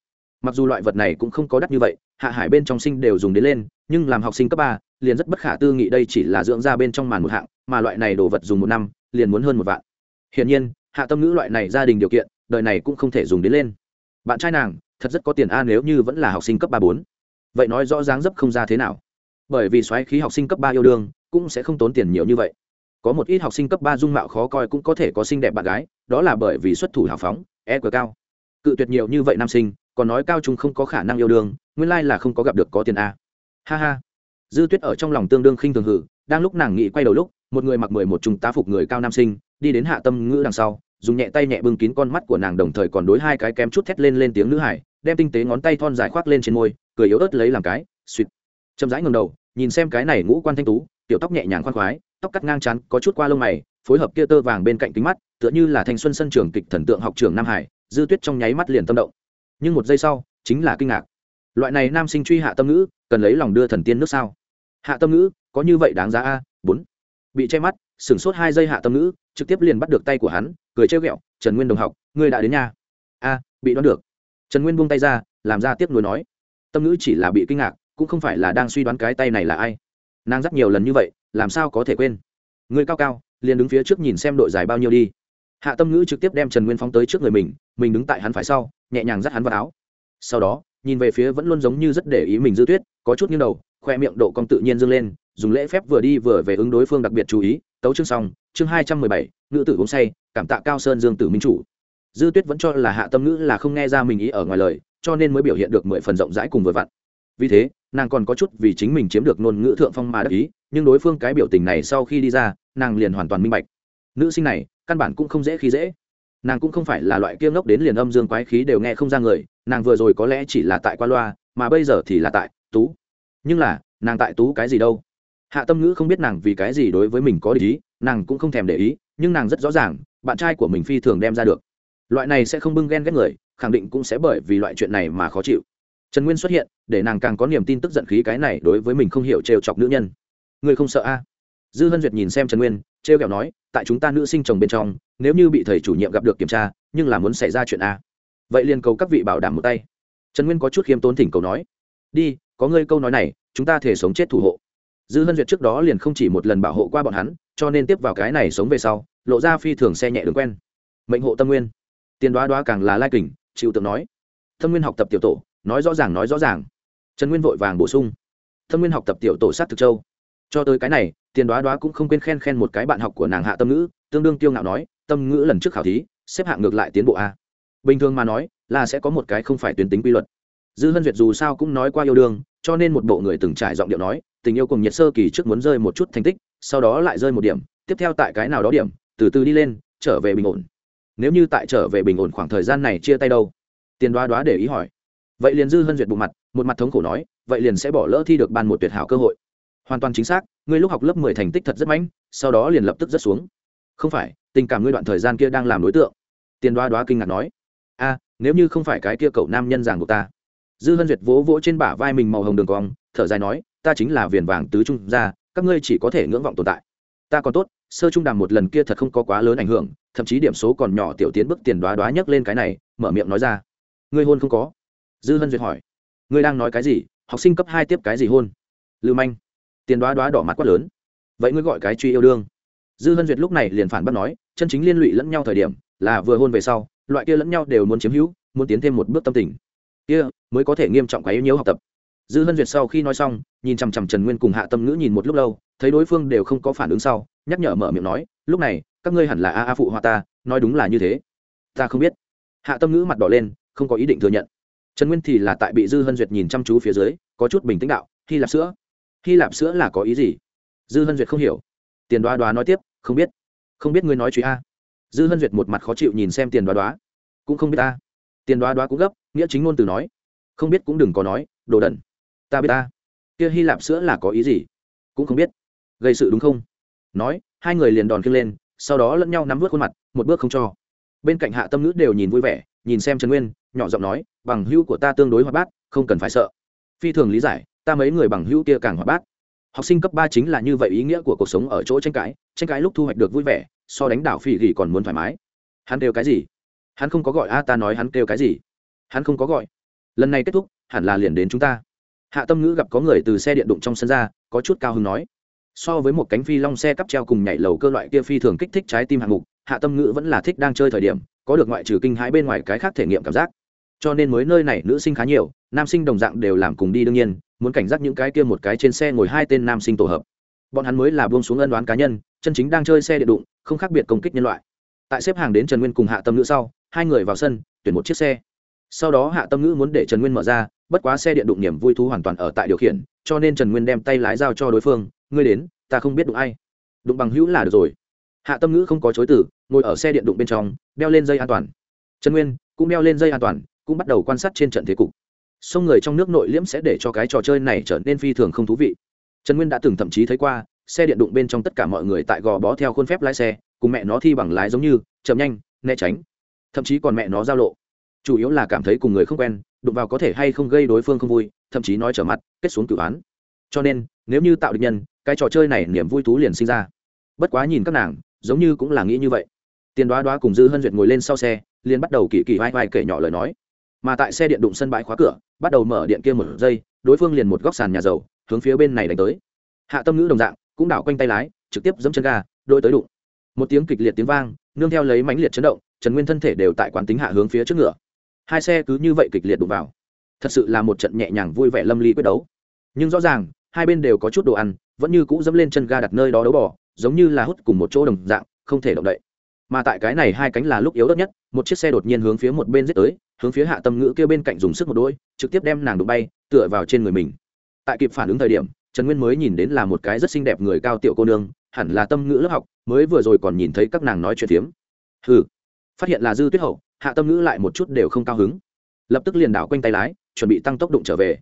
mặc dù loại vật này cũng không có đắt như vậy, hạ hải bên trong sinh đều dùng đến lên, nhưng làm học sinh cấp ba, liền rất bất khả tư nghị đây chỉ là dưỡng ra bên trong màn một hạng, mà loại này đồ vật dùng một năm, liền muốn hơn một vạn. Hiển nhiên, hạ tâm ngữ loại này gia đình điều kiện, đời này cũng không thể dùng đến lên. Bạn trai nàng, thật rất có tiền a à nếu như vẫn là học sinh cấp ba bốn. Vậy nói rõ dáng dấp không ra thế nào? Bởi vì xoáy khí học sinh cấp ba yêu đương, cũng sẽ không tốn tiền nhiều như vậy. Có một ít học sinh cấp ba dung mạo khó coi cũng có thể có xinh đẹp bạn gái, đó là bởi vì xuất thủ hào phóng e cờ cao cự tuyệt nhiều như vậy nam sinh, còn nói cao trung không có khả năng yêu đương, nguyên lai là không có gặp được có tiền a. Ha ha. Dư tuyết ở trong lòng tương đương khinh thường hử, đang lúc nàng nghĩ quay đầu lúc, một người mặc mười một trung tá phục người cao nam sinh, đi đến hạ tâm ngữ đằng sau, dùng nhẹ tay nhẹ bưng kín con mắt của nàng đồng thời còn đối hai cái kém chút thét lên lên tiếng nữ hải, đem tinh tế ngón tay thon dài khoác lên trên môi, cười yếu ớt lấy làm cái, suýt. Chậm rãi ngầm đầu, nhìn xem cái này ngũ quan thanh tú, tiểu tóc nhẹ nhàng khoan khoái, tóc cắt ngang chắn có chút qua lông mày, phối hợp kia tơ vàng bên cạnh kính mắt, tựa như là thanh xuân sân trường kịch thần tượng học trường nam hải dư tuyết trong nháy mắt liền tâm động. Nhưng một giây sau, chính là kinh ngạc. Loại này nam sinh truy hạ tâm ngữ, cần lấy lòng đưa thần tiên nước sao? Hạ tâm ngữ, có như vậy đáng giá a? Bốn. Bị che mắt, sửng sốt hai giây hạ tâm ngữ, trực tiếp liền bắt được tay của hắn, cười trêu ghẹo, trần nguyên đồng học, ngươi đã đến nhà. A, bị đoán được. Trần nguyên buông tay ra, làm ra tiếp nối nói. Tâm ngữ chỉ là bị kinh ngạc, cũng không phải là đang suy đoán cái tay này là ai. Nàng dắt nhiều lần như vậy, làm sao có thể quên? Người cao cao, liền đứng phía trước nhìn xem đội dài bao nhiêu đi hạ tâm ngữ trực tiếp đem trần nguyên phóng tới trước người mình mình đứng tại hắn phải sau, nhẹ nhàng dắt hắn vào áo. Sau đó, nhìn về phía vẫn luôn giống như rất để ý mình dư tuyết, có chút như đầu, khoe miệng độ cong tự nhiên dâng lên, dùng lễ phép vừa đi vừa về ứng đối phương đặc biệt chú ý, tấu chương xong, chương hai trăm mười bảy, ngữ tử uống say, cảm tạ cao sơn dương tử minh chủ. Dư tuyết vẫn cho là hạ tâm ngữ là không nghe ra mình ý ở ngoài lời, cho nên mới biểu hiện được mười phần rộng rãi cùng vừa vặn. Vì thế, nàng còn có chút vì chính mình chiếm được ngôn ngữ thượng phong mà đắc ý, nhưng đối phương cái biểu tình này sau khi đi ra, nàng liền hoàn toàn minh bạch nữ sinh này, căn bản cũng không dễ khi dễ. Nàng cũng không phải là loại kiêng ngốc đến liền âm dương quái khí đều nghe không ra người, nàng vừa rồi có lẽ chỉ là tại qua loa, mà bây giờ thì là tại tú. Nhưng là, nàng tại tú cái gì đâu? Hạ tâm ngữ không biết nàng vì cái gì đối với mình có ý, nàng cũng không thèm để ý, nhưng nàng rất rõ ràng, bạn trai của mình phi thường đem ra được. Loại này sẽ không bưng ghen ghét người, khẳng định cũng sẽ bởi vì loại chuyện này mà khó chịu. Trần nguyên xuất hiện, để nàng càng có niềm tin tức giận khí cái này đối với mình không hiểu trêu chọc nữ nhân. Người không sợ a? Dư hân duyệt nhìn xem trần nguyên, trêu kẹo nói, tại chúng ta nữ sinh chồng bên trong, nếu như bị thầy chủ nhiệm gặp được kiểm tra, nhưng là muốn xảy ra chuyện a. Vậy liền cầu các vị bảo đảm một tay. Trần nguyên có chút khiêm tốn thỉnh cầu nói, đi, có ngươi câu nói này, chúng ta thể sống chết thủ hộ. Dư hân duyệt trước đó liền không chỉ một lần bảo hộ qua bọn hắn, cho nên tiếp vào cái này sống về sau, lộ ra phi thường xe nhẹ đường quen. Mệnh hộ tâm nguyên. Tiền đoá đoá càng là lai kình, chịu tượng nói. Tâm nguyên học tập tiểu tổ, nói rõ ràng, nói rõ ràng. Trần nguyên vội vàng bổ sung. Tâm nguyên học tập tiểu tổ sát thực châu. Cho tới cái này tiền đoá đoá cũng không quên khen khen một cái bạn học của nàng hạ tâm ngữ, tương đương tiêu ngạo nói, tâm ngữ lần trước khảo thí, xếp hạng ngược lại tiến bộ a. Bình thường mà nói, là sẽ có một cái không phải tuyến tính quy luật. Dư hân duyệt dù sao cũng nói qua yêu đương, cho nên một bộ người từng trải giọng điệu nói, tình yêu cùng nhiệt sơ kỳ trước muốn rơi một chút thành tích, sau đó lại rơi một điểm, tiếp theo tại cái nào đó điểm, từ từ đi lên, trở về bình ổn. Nếu như tại trở về bình ổn khoảng thời gian này chia tay đâu? Tiền đoá đoá để ý hỏi. Vậy liền dư hân duyệt bộ mặt, một mặt thống khổ nói, vậy liền sẽ bỏ lỡ thi được ban một tuyệt hảo cơ hội hoàn toàn chính xác, ngươi lúc học lớp mười thành tích thật rất mãnh, sau đó liền lập tức rất xuống. Không phải, tình cảm ngươi đoạn thời gian kia đang làm đối tượng. Tiền đoá đoá kinh ngạc nói. A, nếu như không phải cái kia cậu nam nhân giảng của ta. Dư hân duyệt vỗ vỗ trên bả vai mình màu hồng đường cong, thở dài nói, ta chính là viền vàng tứ trung gia, các ngươi chỉ có thể ngưỡng vọng tồn tại. Ta còn tốt, sơ trung đàm một lần kia thật không có quá lớn ảnh hưởng, thậm chí điểm số còn nhỏ tiểu tiến bước tiền đoá đoá nhấc lên cái này, mở miệng nói ra. Ngươi hôn không có? Dư hân duyệt hỏi. Ngươi đang nói cái gì? Học sinh cấp hai tiếp cái gì hôn? Lưu manh tiền đoá đoá đỏ mặt quát lớn. Vậy ngươi gọi cái truy yêu đương. Dư hân duyệt lúc này liền phản bác nói, chân chính liên lụy lẫn nhau thời điểm, là vừa hôn về sau, loại kia lẫn nhau đều muốn chiếm hữu, muốn tiến thêm một bước tâm tình. Kia, mới có thể nghiêm trọng quá yêu nhớ học tập. Dư hân duyệt sau khi nói xong, nhìn chằm chằm trần nguyên cùng hạ tâm ngữ nhìn một lúc lâu, thấy đối phương đều không có phản ứng sau, nhắc nhở mở miệng nói, lúc này, các ngươi hẳn là a a phụ hoa ta, nói đúng là như thế. Ta không biết. Hạ tâm ngữ mặt đỏ lên, không có ý định thừa nhận. Trần nguyên thì là tại bị dư hân duyệt nhìn chăm chú phía dưới, có chút bình tĩnh đạo khi lạp sữa hy lạp sữa là có ý gì? Dư hân duyệt không hiểu. Tiền đoá đoá nói tiếp, không biết. Không biết ngươi nói chuyện a. Dư hân duyệt một mặt khó chịu nhìn xem tiền đoá đoá. Cũng không biết ta tiền đoá đoá cũng gấp, nghĩa chính ngôn từ nói. Không biết cũng đừng có nói, đồ đẩn ta biết ta kia hy lạp sữa là có ý gì? Cũng không biết. Gây sự đúng không? Nói, hai người liền đòn khiêng lên, sau đó lẫn nhau nắm vớt khuôn mặt, một bước không cho. Bên cạnh hạ tâm ngữ đều nhìn vui vẻ, nhìn xem trần nguyên, nhỏ giọng nói, bằng hữu của ta tương đối hoạt bát, không cần phải sợ. Phi thường lý giải ta mấy người bằng hữu kia càng hoạt bát. Học sinh cấp ba chính là như vậy ý nghĩa của cuộc sống ở chỗ tranh cãi tranh cãi lúc thu hoạch được vui vẻ, so đánh đảo phi gỉ còn muốn thoải mái. Hắn kêu cái gì? Hắn không có gọi, a, ta nói hắn kêu cái gì? Hắn không có gọi. Lần này kết thúc, hẳn là liền đến chúng ta. Hạ tâm ngữ gặp có người từ xe điện đụng trong sân ra, có chút cao hứng nói. So với một cánh phi long xe cắp treo cùng nhảy lầu cơ loại kia phi thường kích thích trái tim hạng mục, hạ tâm ngữ vẫn là thích đang chơi thời điểm, có được ngoại trừ kinh hãi bên ngoài cái khác thể nghiệm cảm giác. Cho nên mới nơi này nữ sinh khá nhiều, nam sinh đồng dạng đều làm cùng đi đương nhiên muốn cảnh giác những cái kia một cái trên xe ngồi hai tên nam sinh tổ hợp. Bọn hắn mới là buông xuống ân đoán cá nhân, chân chính đang chơi xe điện đụng, không khác biệt công kích nhân loại. Tại xếp hàng đến trần nguyên cùng hạ tâm ngữ sau, hai người vào sân, tuyển một chiếc xe. Sau đó hạ tâm ngữ muốn để trần nguyên mở ra, bất quá xe điện đụng niềm vui thú hoàn toàn ở tại điều khiển, cho nên trần nguyên đem tay lái giao cho đối phương, ngươi đến, ta không biết đụng ai. Đụng bằng hữu là được rồi. Hạ tâm ngữ không có chối từ, ngồi ở xe điện đụng bên trong, đeo lên dây an toàn. Trần nguyên cũng đeo lên dây an toàn, cũng bắt đầu quan sát trên trận thế cục sông người trong nước nội liễm sẽ để cho cái trò chơi này trở nên phi thường không thú vị. Trần nguyên đã từng thậm chí thấy qua, xe điện đụng bên trong tất cả mọi người tại gò bó theo khuôn phép lái xe, cùng mẹ nó thi bằng lái giống như, chậm nhanh, né tránh. Thậm chí còn mẹ nó giao lộ. Chủ yếu là cảm thấy cùng người không quen, đụng vào có thể hay không gây đối phương không vui, thậm chí nói trở mặt, kết xuống cửu án. Cho nên, nếu như tạo định nhân, cái trò chơi này niềm vui thú liền sinh ra. Bất quá nhìn các nàng, giống như cũng là nghĩ như vậy. Tiền đoá đoá cùng dư hân duyệt ngồi lên sau xe, liền bắt đầu kỳ kỳ vai vai kể nhỏ lời nói mà tại xe điện đụng sân bãi khóa cửa, bắt đầu mở điện kia một giây, đối phương liền một góc sàn nhà dầu, hướng phía bên này đánh tới. Hạ tâm ngữ đồng dạng, cũng đảo quanh tay lái, trực tiếp giẫm chân ga, đôi tới đụng. Một tiếng kịch liệt tiếng vang, nương theo lấy mãnh liệt chấn động, trần nguyên thân thể đều tại quán tính hạ hướng phía trước ngựa. Hai xe cứ như vậy kịch liệt đụng vào. Thật sự là một trận nhẹ nhàng vui vẻ lâm ly quyết đấu. Nhưng rõ ràng, hai bên đều có chút đồ ăn, vẫn như cũ dẫm lên chân ga đặt nơi đó đấu bỏ giống như là hút cùng một chỗ đồng dạng, không thể động đậy mà tại cái này hai cánh là lúc yếu ớt nhất, một chiếc xe đột nhiên hướng phía một bên giết tới, hướng phía hạ tâm ngữ kêu bên cạnh dùng sức một đôi, trực tiếp đem nàng đụng bay, tựa vào trên người mình. Tại kịp phản ứng thời điểm, trần nguyên mới nhìn đến là một cái rất xinh đẹp người cao tiểu cô nương, hẳn là tâm ngữ lớp học, mới vừa rồi còn nhìn thấy các nàng nói chuyện phiếm. Ừ phát hiện là dư tuyết hậu, hạ tâm ngữ lại một chút đều không cao hứng. Lập tức liền đảo quanh tay lái, chuẩn bị tăng tốc đụng trở về.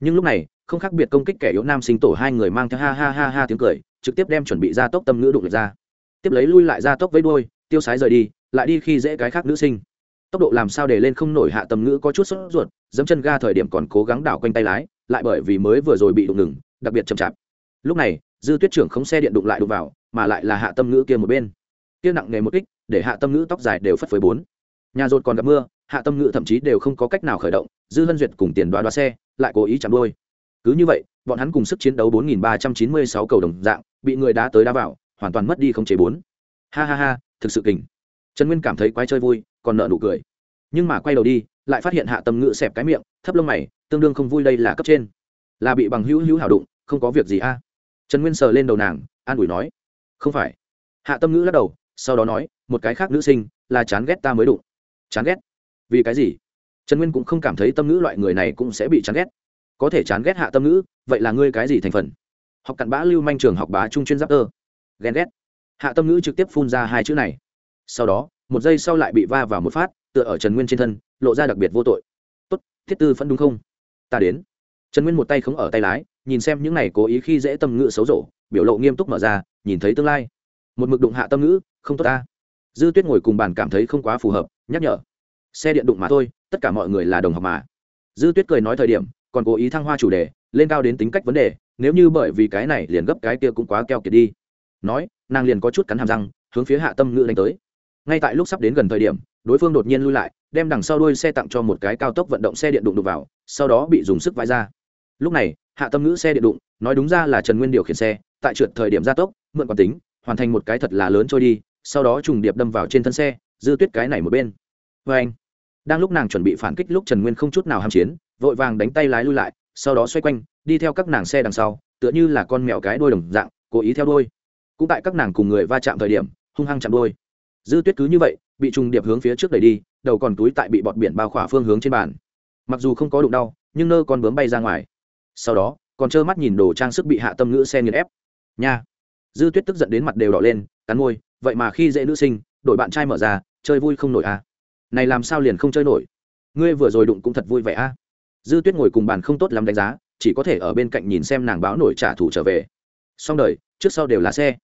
Nhưng lúc này, không khác biệt công kích kẻ yếu nam sinh tổ hai người mang theo ha ha ha ha tiếng cười, trực tiếp đem chuẩn bị ra tốc tâm ngữ đụng ra. Tiếp lấy lui lại ra tốc với đôi tiêu sái rời đi, lại đi khi dễ cái khác nữ sinh. Tốc độ làm sao để lên không nổi hạ tâm ngữ có chút sốt ruột, dẫm chân ga thời điểm còn cố gắng đảo quanh tay lái, lại bởi vì mới vừa rồi bị đụng ngừng, đặc biệt chậm chạp. Lúc này, dư tuyết trưởng không xe điện đụng lại đụng vào, mà lại là hạ tâm ngữ kia một bên. Kia nặng nề một kích, để hạ tâm ngữ tóc dài đều phất phới bốn. Nhà rột còn gặp mưa, hạ tâm ngữ thậm chí đều không có cách nào khởi động, dư hân duyệt cùng tiền đoá đoá xe, lại cố ý chạm đôi cứ như vậy, bọn hắn cùng sức chiến đấu 4.396 cầu đồng dạng, bị người đá tới đá vào, hoàn toàn mất đi không chế bốn. Ha ha ha thực sự kình. Trần nguyên cảm thấy quái chơi vui, còn nợ nụ cười. Nhưng mà quay đầu đi, lại phát hiện hạ tâm ngự xẹp cái miệng, thấp lông mày, tương đương không vui đây là cấp trên. Là bị bằng hữu hữu hảo đụng, không có việc gì a. À. Trần nguyên sờ lên đầu nàng, an ủi nói, không phải. Hạ tâm ngữ lắc đầu, sau đó nói, một cái khác nữ sinh, là chán ghét ta mới đụng. Chán ghét? Vì cái gì? Trần nguyên cũng không cảm thấy tâm ngữ loại người này cũng sẽ bị chán ghét. Có thể chán ghét hạ tâm ngữ vậy là ngươi cái gì thành phần? Học cặn bã lưu manh trường học bá trung chuyên giáp tơ. Ghen ghét hạ tâm ngữ trực tiếp phun ra hai chữ này. Sau đó, một giây sau lại bị va vào một phát, tựa ở trần nguyên trên thân, lộ ra đặc biệt vô tội. Tốt, thiết tư phân đúng không? Ta đến. Trần nguyên một tay không ở tay lái, nhìn xem những này cố ý khi dễ tâm ngữ xấu rổ, biểu lộ nghiêm túc mở ra, nhìn thấy tương lai. Một mực đụng hạ tâm ngữ, không tốt ta. Dư tuyết ngồi cùng bàn cảm thấy không quá phù hợp, nhắc nhở. Xe điện đụng mà thôi, tất cả mọi người là đồng học mà. Dư tuyết cười nói thời điểm, còn cố ý thăng hoa chủ đề, lên cao đến tính cách vấn đề, nếu như bởi vì cái này liền gấp cái kia cũng quá keo kiệt đi nói, nàng liền có chút cắn hàm răng, hướng phía hạ tâm ngữ đánh tới. Ngay tại lúc sắp đến gần thời điểm, đối phương đột nhiên lui lại, đem đằng sau đuôi xe tặng cho một cái cao tốc vận động xe điện đụng đụng vào, sau đó bị dùng sức vãi ra. Lúc này, hạ tâm ngữ xe điện đụng, nói đúng ra là trần nguyên điều khiển xe, tại trượt thời điểm gia tốc, mượn quán tính, hoàn thành một cái thật là lớn trôi đi, sau đó trùng điệp đâm vào trên thân xe, dư tuyết cái này một bên. Vê anh, đang lúc nàng chuẩn bị phản kích lúc trần nguyên không chút nào ham chiến, vội vàng đánh tay lái lui lại, sau đó xoay quanh, đi theo các nàng xe đằng sau, tựa như là con mèo cái đôi đồng dạng, cố ý theo đôi cũng tại các nàng cùng người va chạm thời điểm, hung hăng chạm đôi dư tuyết cứ như vậy, bị trùng điệp hướng phía trước đẩy đi, đầu còn túi tại bị bọt biển bao khỏa phương hướng trên bàn. Mặc dù không có đụng đau, nhưng nơ con bướm bay ra ngoài. Sau đó, còn trơ mắt nhìn đồ trang sức bị hạ tâm ngữ xe nghiền ép. Nha! Dư tuyết tức giận đến mặt đều đỏ lên, cắn môi, vậy mà khi dễ nữ sinh đội bạn trai mở ra, chơi vui không nổi à? Này làm sao liền không chơi nổi? Ngươi vừa rồi đụng cũng thật vui vẻ à? Dư tuyết ngồi cùng bàn không tốt lắm đánh giá, chỉ có thể ở bên cạnh nhìn xem nàng báo nổi trả thù trở về. Xong đời, trước sau đều là xe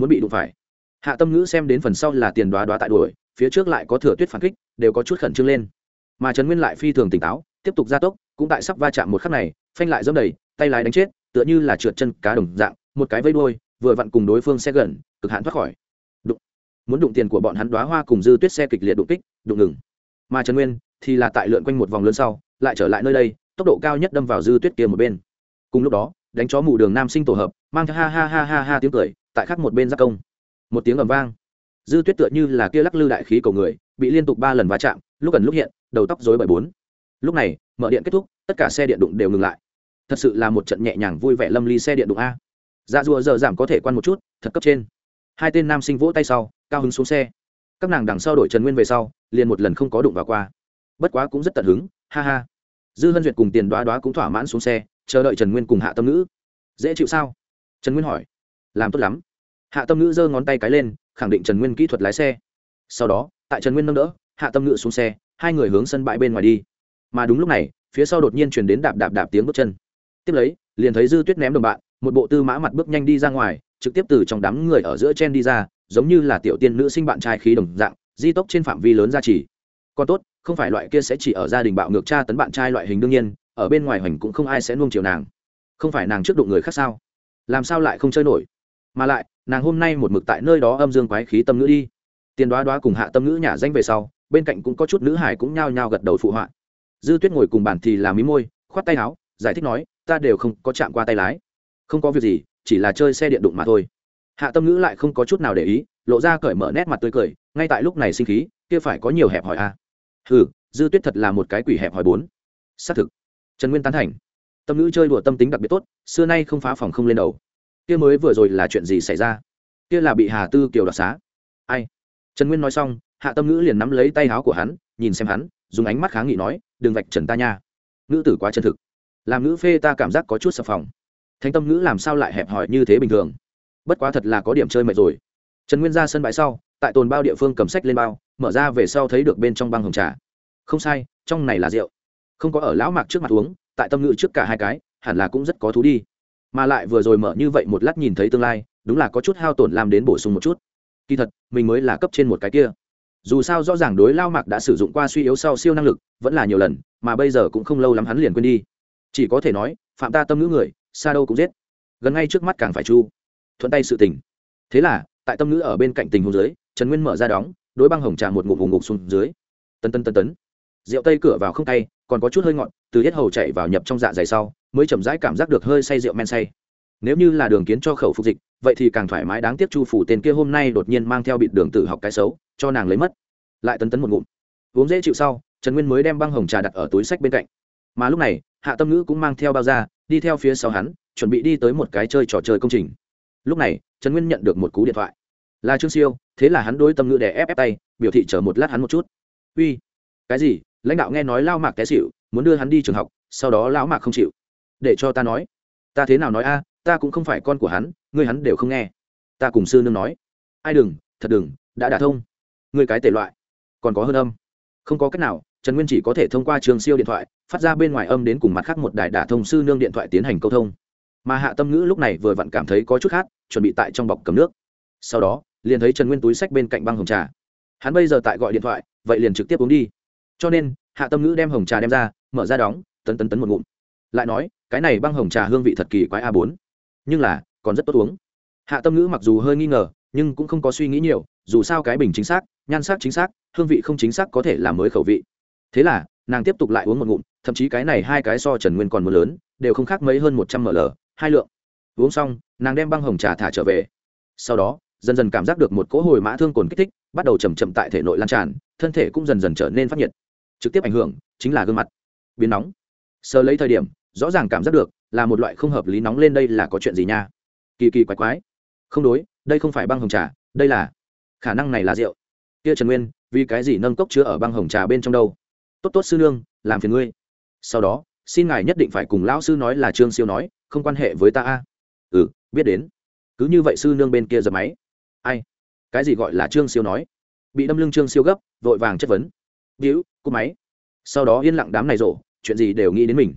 muốn bị đụng phải. Hạ tâm ngữ xem đến phần sau là tiền đoá đoá tại đuổi, phía trước lại có thừa tuyết phản kích, đều có chút khẩn trương lên. Mà trần nguyên lại phi thường tỉnh táo, tiếp tục gia tốc, cũng tại sắp va chạm một khắc này, phanh lại dẫm đầy, tay lái đánh chết, tựa như là trượt chân cá đồng dạng, một cái vây đôi vừa vặn cùng đối phương xe gần, cực hạn thoát khỏi. Đụng. muốn đụng tiền của bọn hắn đoá hoa cùng dư tuyết xe kịch liệt đụng kích, đụng ngừng. Mà trần nguyên thì là tại lượn quanh một vòng lớn sau, lại trở lại nơi đây, tốc độ cao nhất đâm vào dư tuyết kia một bên. Cùng lúc đó, đánh chó mù đường nam sinh tổ hợp, mang theo ha ha ha ha ha tiếng cười tại khắc một bên giác công. Một tiếng ầm vang. Dư tuyết tựa như là kia lắc lư đại khí cầu người, bị liên tục ba lần va chạm, lúc gần lúc hiện, đầu tóc rối bởi bốn. Lúc này, mở điện kết thúc, tất cả xe điện đụng đều ngừng lại. Thật sự là một trận nhẹ nhàng vui vẻ lâm ly xe điện đụng a. Dạ rùa giờ giảm có thể quan một chút, thật cấp trên. Hai tên nam sinh vỗ tay sau, cao hứng xuống xe. Các nàng đằng sau đổi trần nguyên về sau, liền một lần không có đụng vào qua. Bất quá cũng rất tận hứng, ha ha. Dư hân duyệt cùng tiền đoá đoá cũng thỏa mãn xuống xe, chờ đợi trần nguyên cùng hạ tâm ngữ. Dễ chịu sao? Trần nguyên hỏi làm tốt lắm. Hạ tâm ngữ giơ ngón tay cái lên, khẳng định trần nguyên kỹ thuật lái xe. Sau đó, tại trần nguyên nâng đỡ, hạ tâm ngữ xuống xe, hai người hướng sân bãi bên ngoài đi. Mà đúng lúc này, phía sau đột nhiên chuyển đến đạp đạp đạp tiếng bước chân. Tiếp lấy, liền thấy dư tuyết ném đồng bạn, một bộ tư mã mặt bước nhanh đi ra ngoài, trực tiếp từ trong đám người ở giữa chen đi ra, giống như là tiểu tiên nữ sinh bạn trai khí đồng dạng, di tốc trên phạm vi lớn ra chỉ còn tốt, không phải loại kia sẽ chỉ ở gia đình bạo ngược cha tấn bạn trai loại hình đương nhiên, ở bên ngoài hoành cũng không ai sẽ nuông chiều nàng. Không phải nàng trước đụng người khác sao? Làm sao lại không chơi nổi? Mà lại, nàng hôm nay một mực tại nơi đó âm dương quái khí tâm ngữ đi. Tiền đoá đoá cùng hạ tâm ngữ nhả danh về sau, bên cạnh cũng có chút nữ hải cũng nhao nhao gật đầu phụ họa. Dư tuyết ngồi cùng bàn thì làm mí môi, khoát tay áo, giải thích nói, ta đều không có chạm qua tay lái. Không có việc gì, chỉ là chơi xe điện đụng mà thôi. Hạ tâm ngữ lại không có chút nào để ý, lộ ra cởi mở nét mặt tươi cười, ngay tại lúc này sinh khí, kia phải có nhiều hẹp hỏi a à. ừ dư tuyết thật là một cái quỷ hẹp hỏi bốn. Xác thực. Trần nguyên tán thành. Tâm ngữ chơi đùa tâm tính đặc biệt tốt, xưa nay không phá phòng không lên đầu kia mới vừa rồi là chuyện gì xảy ra? Kia là bị hà tư kiều đoạt xá. Ai? Trần nguyên nói xong, hạ tâm ngữ liền nắm lấy tay áo của hắn, nhìn xem hắn, dùng ánh mắt kháng nghị nói, đừng vạch trần ta nha. Ngữ tử quá chân thực. Làm ngữ phê ta cảm giác có chút sập phòng. Thánh tâm ngữ làm sao lại hẹp hòi như thế bình thường? Bất quá thật là có điểm chơi mệt rồi. Trần nguyên ra sân bãi sau, tại tồn bao địa phương cầm sách lên bao, mở ra về sau thấy được bên trong băng hồng trà. Không sai, trong này là rượu. Không có ở lão mạc trước mặt uống, tại tâm ngữ trước cả hai cái, hẳn là cũng rất có thú đi mà lại vừa rồi mở như vậy một lát nhìn thấy tương lai, đúng là có chút hao tổn làm đến bổ sung một chút. Kỳ thật, mình mới là cấp trên một cái kia. Dù sao rõ ràng đối lao mạc đã sử dụng qua suy yếu sau siêu năng lực, vẫn là nhiều lần, mà bây giờ cũng không lâu lắm hắn liền quên đi. Chỉ có thể nói, phạm ta tâm ngữ người, xa đâu cũng giết. Gần ngay trước mắt càng phải chu. Thuận tay sự tình. Thế là, tại tâm ngữ ở bên cạnh tình hồ dưới, trần nguyên mở ra đóng, đối băng hồng trà một ngụm vùng ngục xuống dưới. Tân tân tân tấn. Rượu tây cửa vào không tay, còn có chút hơi ngọn từ hết hầu chạy vào nhập trong dạ dày sau mới chậm rãi cảm giác được hơi say rượu men say. Nếu như là đường kiến cho khẩu phục dịch, vậy thì càng thoải mái đáng tiếc chu phủ tên kia hôm nay đột nhiên mang theo bịt đường tử học cái xấu, cho nàng lấy mất. Lại tấn tấn một ngụm. Uống dễ chịu sau, trần nguyên mới đem băng hồng trà đặt ở túi sách bên cạnh. Mà lúc này, hạ tâm ngữ cũng mang theo bao da, đi theo phía sau hắn, chuẩn bị đi tới một cái chơi trò chơi công trình. Lúc này, trần nguyên nhận được một cú điện thoại. Là trương siêu, thế là hắn đối tâm ngữ để ép ép tay, biểu thị chờ một lát hắn một chút. Uy, cái gì? Lãnh đạo nghe nói lao mạc té xịu muốn đưa hắn đi trường học, sau đó lão mạc không chịu để cho ta nói. Ta thế nào nói a, ta cũng không phải con của hắn, ngươi hắn đều không nghe. Ta cùng sư nương nói. Ai đừng, thật đừng, đã đả thông. Ngươi cái tệ loại. Còn có hơn âm. Không có cách nào, trần nguyên chỉ có thể thông qua trường siêu điện thoại, phát ra bên ngoài âm đến cùng mặt khác một đài đả thông sư nương điện thoại tiến hành câu thông. Mà hạ tâm ngữ lúc này vừa vặn cảm thấy có chút khác, chuẩn bị tại trong bọc cầm nước. Sau đó, liền thấy trần nguyên túi sách bên cạnh băng hồng trà. Hắn bây giờ tại gọi điện thoại, vậy liền trực tiếp uống đi. Cho nên, hạ tâm ngữ đem hồng trà đem ra, mở ra đóng, tấn tấn tấn một ngụm. Lại nói cái này băng hồng trà hương vị thật kỳ quái a bốn. Nhưng là, còn rất tốt uống. Hạ tâm ngữ mặc dù hơi nghi ngờ, nhưng cũng không có suy nghĩ nhiều, dù sao cái bình chính xác, nhan sắc chính xác, hương vị không chính xác có thể làm mới khẩu vị. Thế là, nàng tiếp tục lại uống một ngụm, thậm chí cái này hai cái so trần nguyên còn mưa lớn, đều không khác mấy hơn một trăm ml, hai lượng. Uống xong, nàng đem băng hồng trà thả trở về. Sau đó, dần dần cảm giác được một cỗ hồi mã thương cồn kích thích, bắt đầu chầm chậm tại thể nội lan tràn, thân thể cũng dần dần trở nên phát nhiệt. Trực tiếp ảnh hưởng chính là gương mặt. Biến nóng. Sờ lấy thời điểm rõ ràng cảm giác được là một loại không hợp lý nóng lên đây là có chuyện gì nha. Kỳ kỳ quái quái. Không đối, đây không phải băng hồng trà, đây là khả năng này là rượu. Kia trần nguyên, vì cái gì nâng cốc chứa ở băng hồng trà bên trong đâu? Tốt tốt sư nương, làm phiền ngươi. Sau đó, xin ngài nhất định phải cùng lão sư nói là trương siêu nói, không quan hệ với ta a. Ừ biết đến. Cứ như vậy sư nương bên kia giật máy. Ai? Cái gì gọi là trương siêu nói? Bị đâm lưng trương siêu gấp, vội vàng chất vấn. Víu cúp máy. Sau đó yên lặng đám này rộ, chuyện gì đều nghĩ đến mình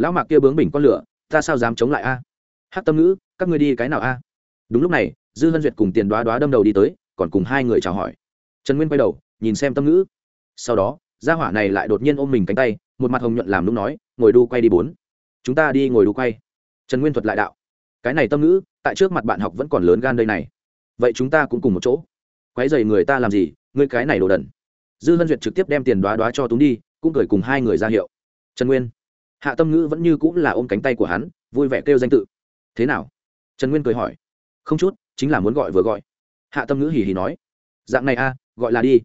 lão mạc kia bướng bình con lửa, ta sao dám chống lại a? Hát tâm ngữ, các ngươi đi cái nào a? Đúng lúc này, dư hân duyệt cùng tiền đoá đoá đâm đầu đi tới, còn cùng hai người chào hỏi. Trần nguyên quay đầu, nhìn xem tâm ngữ. Sau đó, gia hỏa này lại đột nhiên ôm mình cánh tay, một mặt hồng nhuận làm lúc nói, ngồi đu quay đi bốn. Chúng ta đi ngồi đu quay. Trần nguyên thuật lại đạo, cái này tâm ngữ, tại trước mặt bạn học vẫn còn lớn gan đây này. Vậy chúng ta cũng cùng một chỗ. Quái dày người ta làm gì, ngươi cái này đồ đần. Dư hân duyệt trực tiếp đem tiền đoá đoá cho túng đi, cũng cười cùng hai người ra hiệu. Trần nguyên hạ tâm ngữ vẫn như cũng là ôm cánh tay của hắn, vui vẻ kêu danh tự. Thế nào? Trần nguyên cười hỏi. Không chút, chính là muốn gọi vừa gọi. Hạ tâm ngữ hì hì nói. Dạng này a gọi là đi.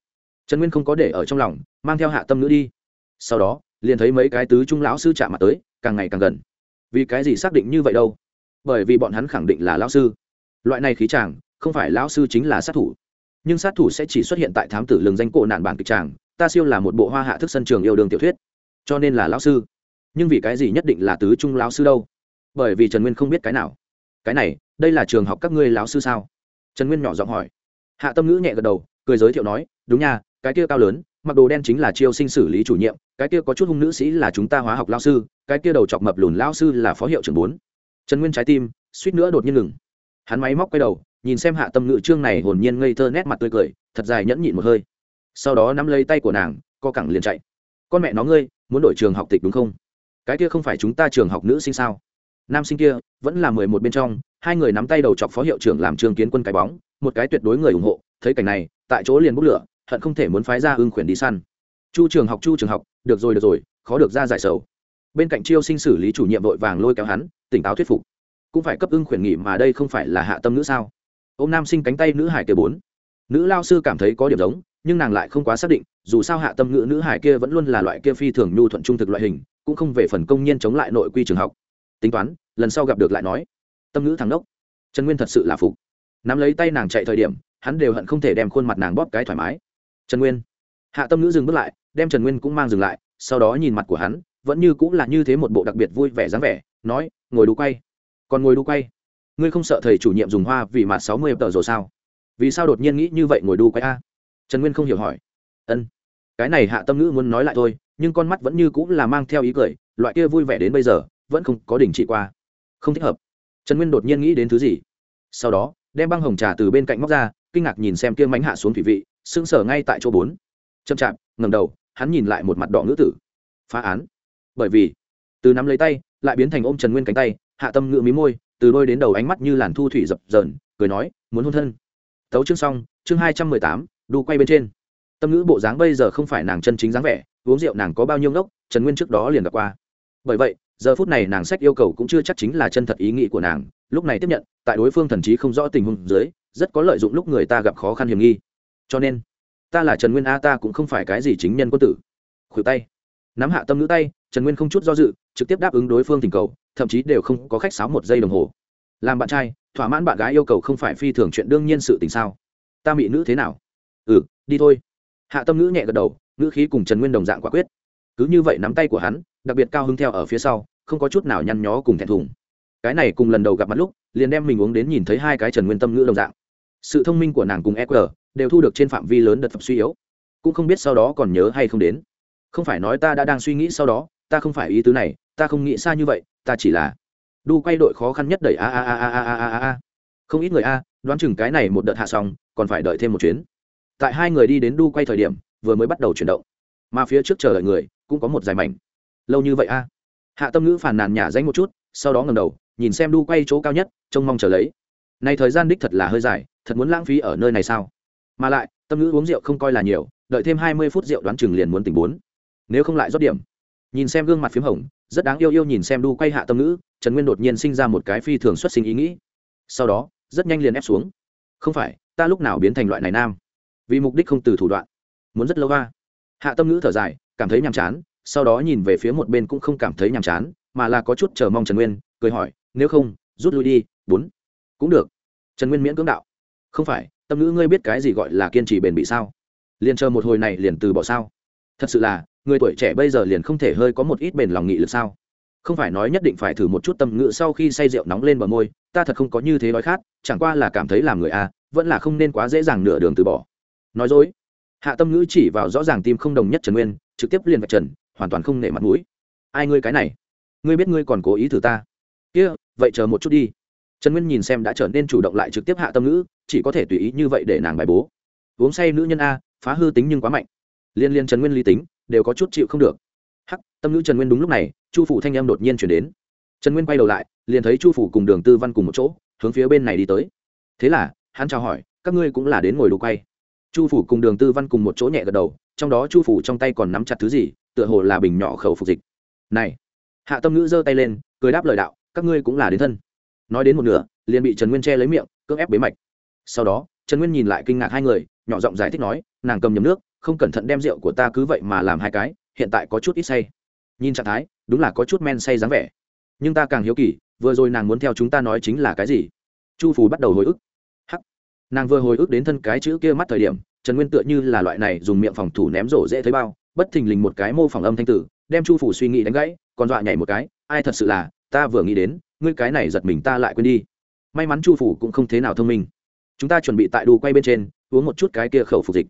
Trần nguyên không có để ở trong lòng, mang theo hạ tâm ngữ đi. Sau đó, liền thấy mấy cái tứ trung lão sư chạm mặt tới, càng ngày càng gần. Vì cái gì xác định như vậy đâu? Bởi vì bọn hắn khẳng định là lão sư. Loại này khí chàng, không phải lão sư chính là sát thủ. Nhưng sát thủ sẽ chỉ xuất hiện tại thám tử lường danh cổ nạn bản kịch tràng ta siêu là một bộ hoa hạ thức sân trường yêu đương tiểu thuyết. Cho nên là lão sư nhưng vì cái gì nhất định là tứ trung lão sư đâu? Bởi vì trần nguyên không biết cái nào. Cái này, đây là trường học các ngươi lão sư sao? Trần nguyên nhỏ giọng hỏi. Hạ tâm ngữ nhẹ gật đầu, cười giới thiệu nói, đúng nha, cái kia cao lớn, mặc đồ đen chính là chiêu sinh xử lý chủ nhiệm, cái kia có chút hung nữ sĩ là chúng ta hóa học lao sư, cái kia đầu chọc mập lùn lao sư là phó hiệu trưởng bốn. Trần nguyên trái tim, suýt nữa đột nhiên ngừng. Hắn máy móc quay đầu, nhìn xem hạ tâm ngữ trương này hồn nhiên ngây thơ nét mặt tươi cười, thật dài nhẫn nhịn một hơi. Sau đó nắm lấy tay của nàng, co cẳng liền chạy. Con mẹ nó ngươi, muốn đổi trường học tịch đúng không? Cái kia không phải chúng ta trường học nữ sinh sao? Nam sinh kia, vẫn là mười một bên trong, hai người nắm tay đầu chọc phó hiệu trưởng làm trường kiến quân cái bóng, một cái tuyệt đối người ủng hộ, thấy cảnh này, tại chỗ liền bốc lửa, hận không thể muốn phái ra ưng khuyển đi săn. Chu trường học, chu trường học, được rồi được rồi, khó được ra giải sầu. Bên cạnh chiêu sinh xử lý chủ nhiệm vội vàng lôi kéo hắn, tỉnh táo thuyết phục. Cũng phải cấp ưng khuyển nghỉ mà đây không phải là hạ tâm nữ sao? Ô m nam sinh cánh tay nữ hải kia bốn. Nữ lao sư cảm thấy có điểm giống, nhưng nàng lại không quá xác định dù sao hạ tâm ngữ nữ hải kia vẫn luôn là loại kia phi thường nhu thuận trung thực loại hình, cũng không về phần công nhiên chống lại nội quy trường học. Tính toán, lần sau gặp được lại nói. Tâm ngữ thắng đốc trần nguyên thật sự là phục. Nắm lấy tay nàng chạy thời điểm, hắn đều hận không thể đem khuôn mặt nàng bóp cái thoải mái. Trần nguyên. Hạ tâm ngữ dừng bước lại, đem trần nguyên cũng mang dừng lại, sau đó nhìn mặt của hắn, vẫn như cũng là như thế một bộ đặc biệt vui vẻ dáng vẻ, nói, ngồi đu quay. Còn ngồi đu quay? Ngươi không sợ thầy chủ nhiệm dùng hoa vì mặt sáu mươi tờ rồi sao? Vì sao đột nhiên nghĩ như vậy ngồi đu quay a? Trần nguyên không hiểu hỏi. Ân cái này hạ tâm ngữ muốn nói lại thôi, nhưng con mắt vẫn như cũng là mang theo ý cười, loại kia vui vẻ đến bây giờ, vẫn không có đình chỉ qua. Không thích hợp. Trần nguyên đột nhiên nghĩ đến thứ gì? Sau đó, đem băng hồng trà từ bên cạnh móc ra, kinh ngạc nhìn xem kia mánh hạ xuống thủy vị, sững sờ ngay tại chỗ bốn. Chậm chạp ngầm đầu, hắn nhìn lại một mặt đỏ ngữ tử. Phá án. Bởi vì, từ nắm lấy tay, lại biến thành ôm trần nguyên cánh tay, hạ tâm ngự mí môi, từ đôi đến đầu ánh mắt như làn thu thủy dập dờn, cười nói, muốn hôn thân. Tấu chương xong, chương hai trăm mười tám, đu quay bên trên tâm ngữ bộ dáng bây giờ không phải nàng chân chính dáng vẻ, uống rượu nàng có bao nhiêu ngốc, trần nguyên trước đó liền gặp qua. Bởi vậy, giờ phút này nàng sách yêu cầu cũng chưa chắc chính là chân thật ý nghĩ của nàng, lúc này tiếp nhận, tại đối phương thần chí không rõ tình huống dưới, rất có lợi dụng lúc người ta gặp khó khăn hiểm nghi. Cho nên, ta là trần nguyên a, ta cũng không phải cái gì chính nhân quân tử. Khuỷu tay, nắm hạ tâm nữ tay, trần nguyên không chút do dự, trực tiếp đáp ứng đối phương tình cầu, thậm chí đều không có khách sáo một giây đồng hồ. Làm bạn trai, thỏa mãn bạn gái yêu cầu không phải phi thường chuyện đương nhiên sự tình sao? Ta bị nữ thế nào? Ừ đi thôi hạ tâm nữ nhẹ gật đầu nữ khí cùng trần nguyên đồng dạng quả quyết. Cứ như vậy nắm tay của hắn, đặc biệt cao hứng theo ở phía sau, không có chút nào nhăn nhó cùng thẹn thùng. Cái này cùng lần đầu gặp mặt lúc, liền đem mình uống đến nhìn thấy hai cái trần nguyên tâm ngữ đồng dạng. Sự thông minh của nàng cùng eq đều thu được trên phạm vi lớn đợt phẩm suy yếu. Cũng không biết sau đó còn nhớ hay không đến. Không phải nói ta đã đang suy nghĩ sau đó, ta không phải ý tứ này, ta không nghĩ xa như vậy, ta chỉ là đu quay đội khó khăn nhất đẩy a a a a a a a a. Không ít người a, đoán chừng cái này một đợt hạ xong, còn phải đợi thêm một chuyến tại hai người đi đến đu quay thời điểm, vừa mới bắt đầu chuyển động. Mà phía trước chờ đợi người, cũng có một dài mảnh. Lâu như vậy a? Hạ tâm ngữ phàn nàn nhả danh một chút, sau đó ngầm đầu, nhìn xem đu quay chỗ cao nhất, trông mong chờ lấy. Này thời gian đích thật là hơi dài, thật muốn lãng phí ở nơi này sao? Mà lại, tâm ngữ uống rượu không coi là nhiều, đợi thêm hai mươi phút rượu đoán chừng liền muốn tỉnh bốn. Nếu không lại rót điểm. Nhìn xem gương mặt p h í m hồng, rất đáng yêu yêu nhìn xem đu quay hạ tâm ngữ, trần nguyên đột nhiên sinh ra một cái phi thường xuất sinh ý nghĩ. Sau đó, rất nhanh liền ép xuống. Không phải, ta lúc nào biến thành loại này nam? Vì mục đích không từ thủ đoạn. Muốn rất lâu va hạ tâm ngữ thở dài, cảm thấy nhàm chán, sau đó nhìn về phía một bên cũng không cảm thấy nhàm chán, mà là có chút chờ mong trần nguyên, cười hỏi, nếu không, rút lui đi, bốn. Cũng được. Trần nguyên miễn cưỡng đạo. Không phải, tâm ngữ ngươi biết cái gì gọi là kiên trì bền bỉ sao? Liền chờ một hồi này liền từ bỏ sao? Thật sự là, người tuổi trẻ bây giờ liền không thể hơi có một ít bền lòng nghị lực sao? Không phải nói nhất định phải thử một chút tâm ngữ sau khi say rượu nóng lên bờ môi, ta thật không có như thế đói khát, chẳng qua là cảm thấy làm người a, vẫn là không nên quá dễ dàng nửa đường từ bỏ nói dối. Hạ tâm ngữ chỉ vào rõ ràng tim không đồng nhất trần nguyên, trực tiếp liền vạch trần, hoàn toàn không nể mặt mũi. Ai ngươi cái này? Ngươi biết ngươi còn cố ý thử ta? Kia, vậy chờ một chút đi. Trần nguyên nhìn xem đã trở nên chủ động lại trực tiếp hạ tâm ngữ, chỉ có thể tùy ý như vậy để nàng bài bố. Uống say nữ nhân a, phá hư tính nhưng quá mạnh. Liên liên trần nguyên lý tính, đều có chút chịu không được. Hắc, tâm ngữ trần nguyên đúng lúc này, chu phủ thanh em đột nhiên chuyển đến. Trần nguyên quay đầu lại, liền thấy chu phủ cùng đường tư văn cùng một chỗ, hướng phía bên này đi tới. Thế là, hắn chào hỏi, các ngươi cũng là đến ngồi đủ quay chu phủ cùng đường tư văn cùng một chỗ nhẹ gật đầu, trong đó chu phủ trong tay còn nắm chặt thứ gì, tựa hồ là bình nhỏ khẩu phục dịch. Này, hạ tâm ngữ giơ tay lên, cười đáp lời đạo, các ngươi cũng là đến thân. Nói đến một nửa, liền bị trần nguyên che lấy miệng, cưỡng ép bế mạch. Sau đó, trần nguyên nhìn lại kinh ngạc hai người, nhỏ giọng giải thích nói, nàng cầm nhầm nước, không cẩn thận đem rượu của ta cứ vậy mà làm hai cái, hiện tại có chút ít say. Nhìn trạng thái, đúng là có chút men say dáng vẻ. Nhưng ta càng hiếu kỳ, vừa rồi nàng muốn theo chúng ta nói chính là cái gì? Chu phù bắt đầu hồi ức nàng vừa hồi ức đến thân cái chữ kia mắt thời điểm, trần nguyên tựa như là loại này dùng miệng phòng thủ ném rổ dễ thấy bao, bất thình lình một cái mô phỏng âm thanh tử, đem chu phủ suy nghĩ đánh gãy, còn dọa nhảy một cái, ai thật sự là, ta vừa nghĩ đến, ngươi cái này giật mình ta lại quên đi. May mắn chu phủ cũng không thế nào thông minh. Chúng ta chuẩn bị tại đu quay bên trên, uống một chút cái kia khẩu phục dịch.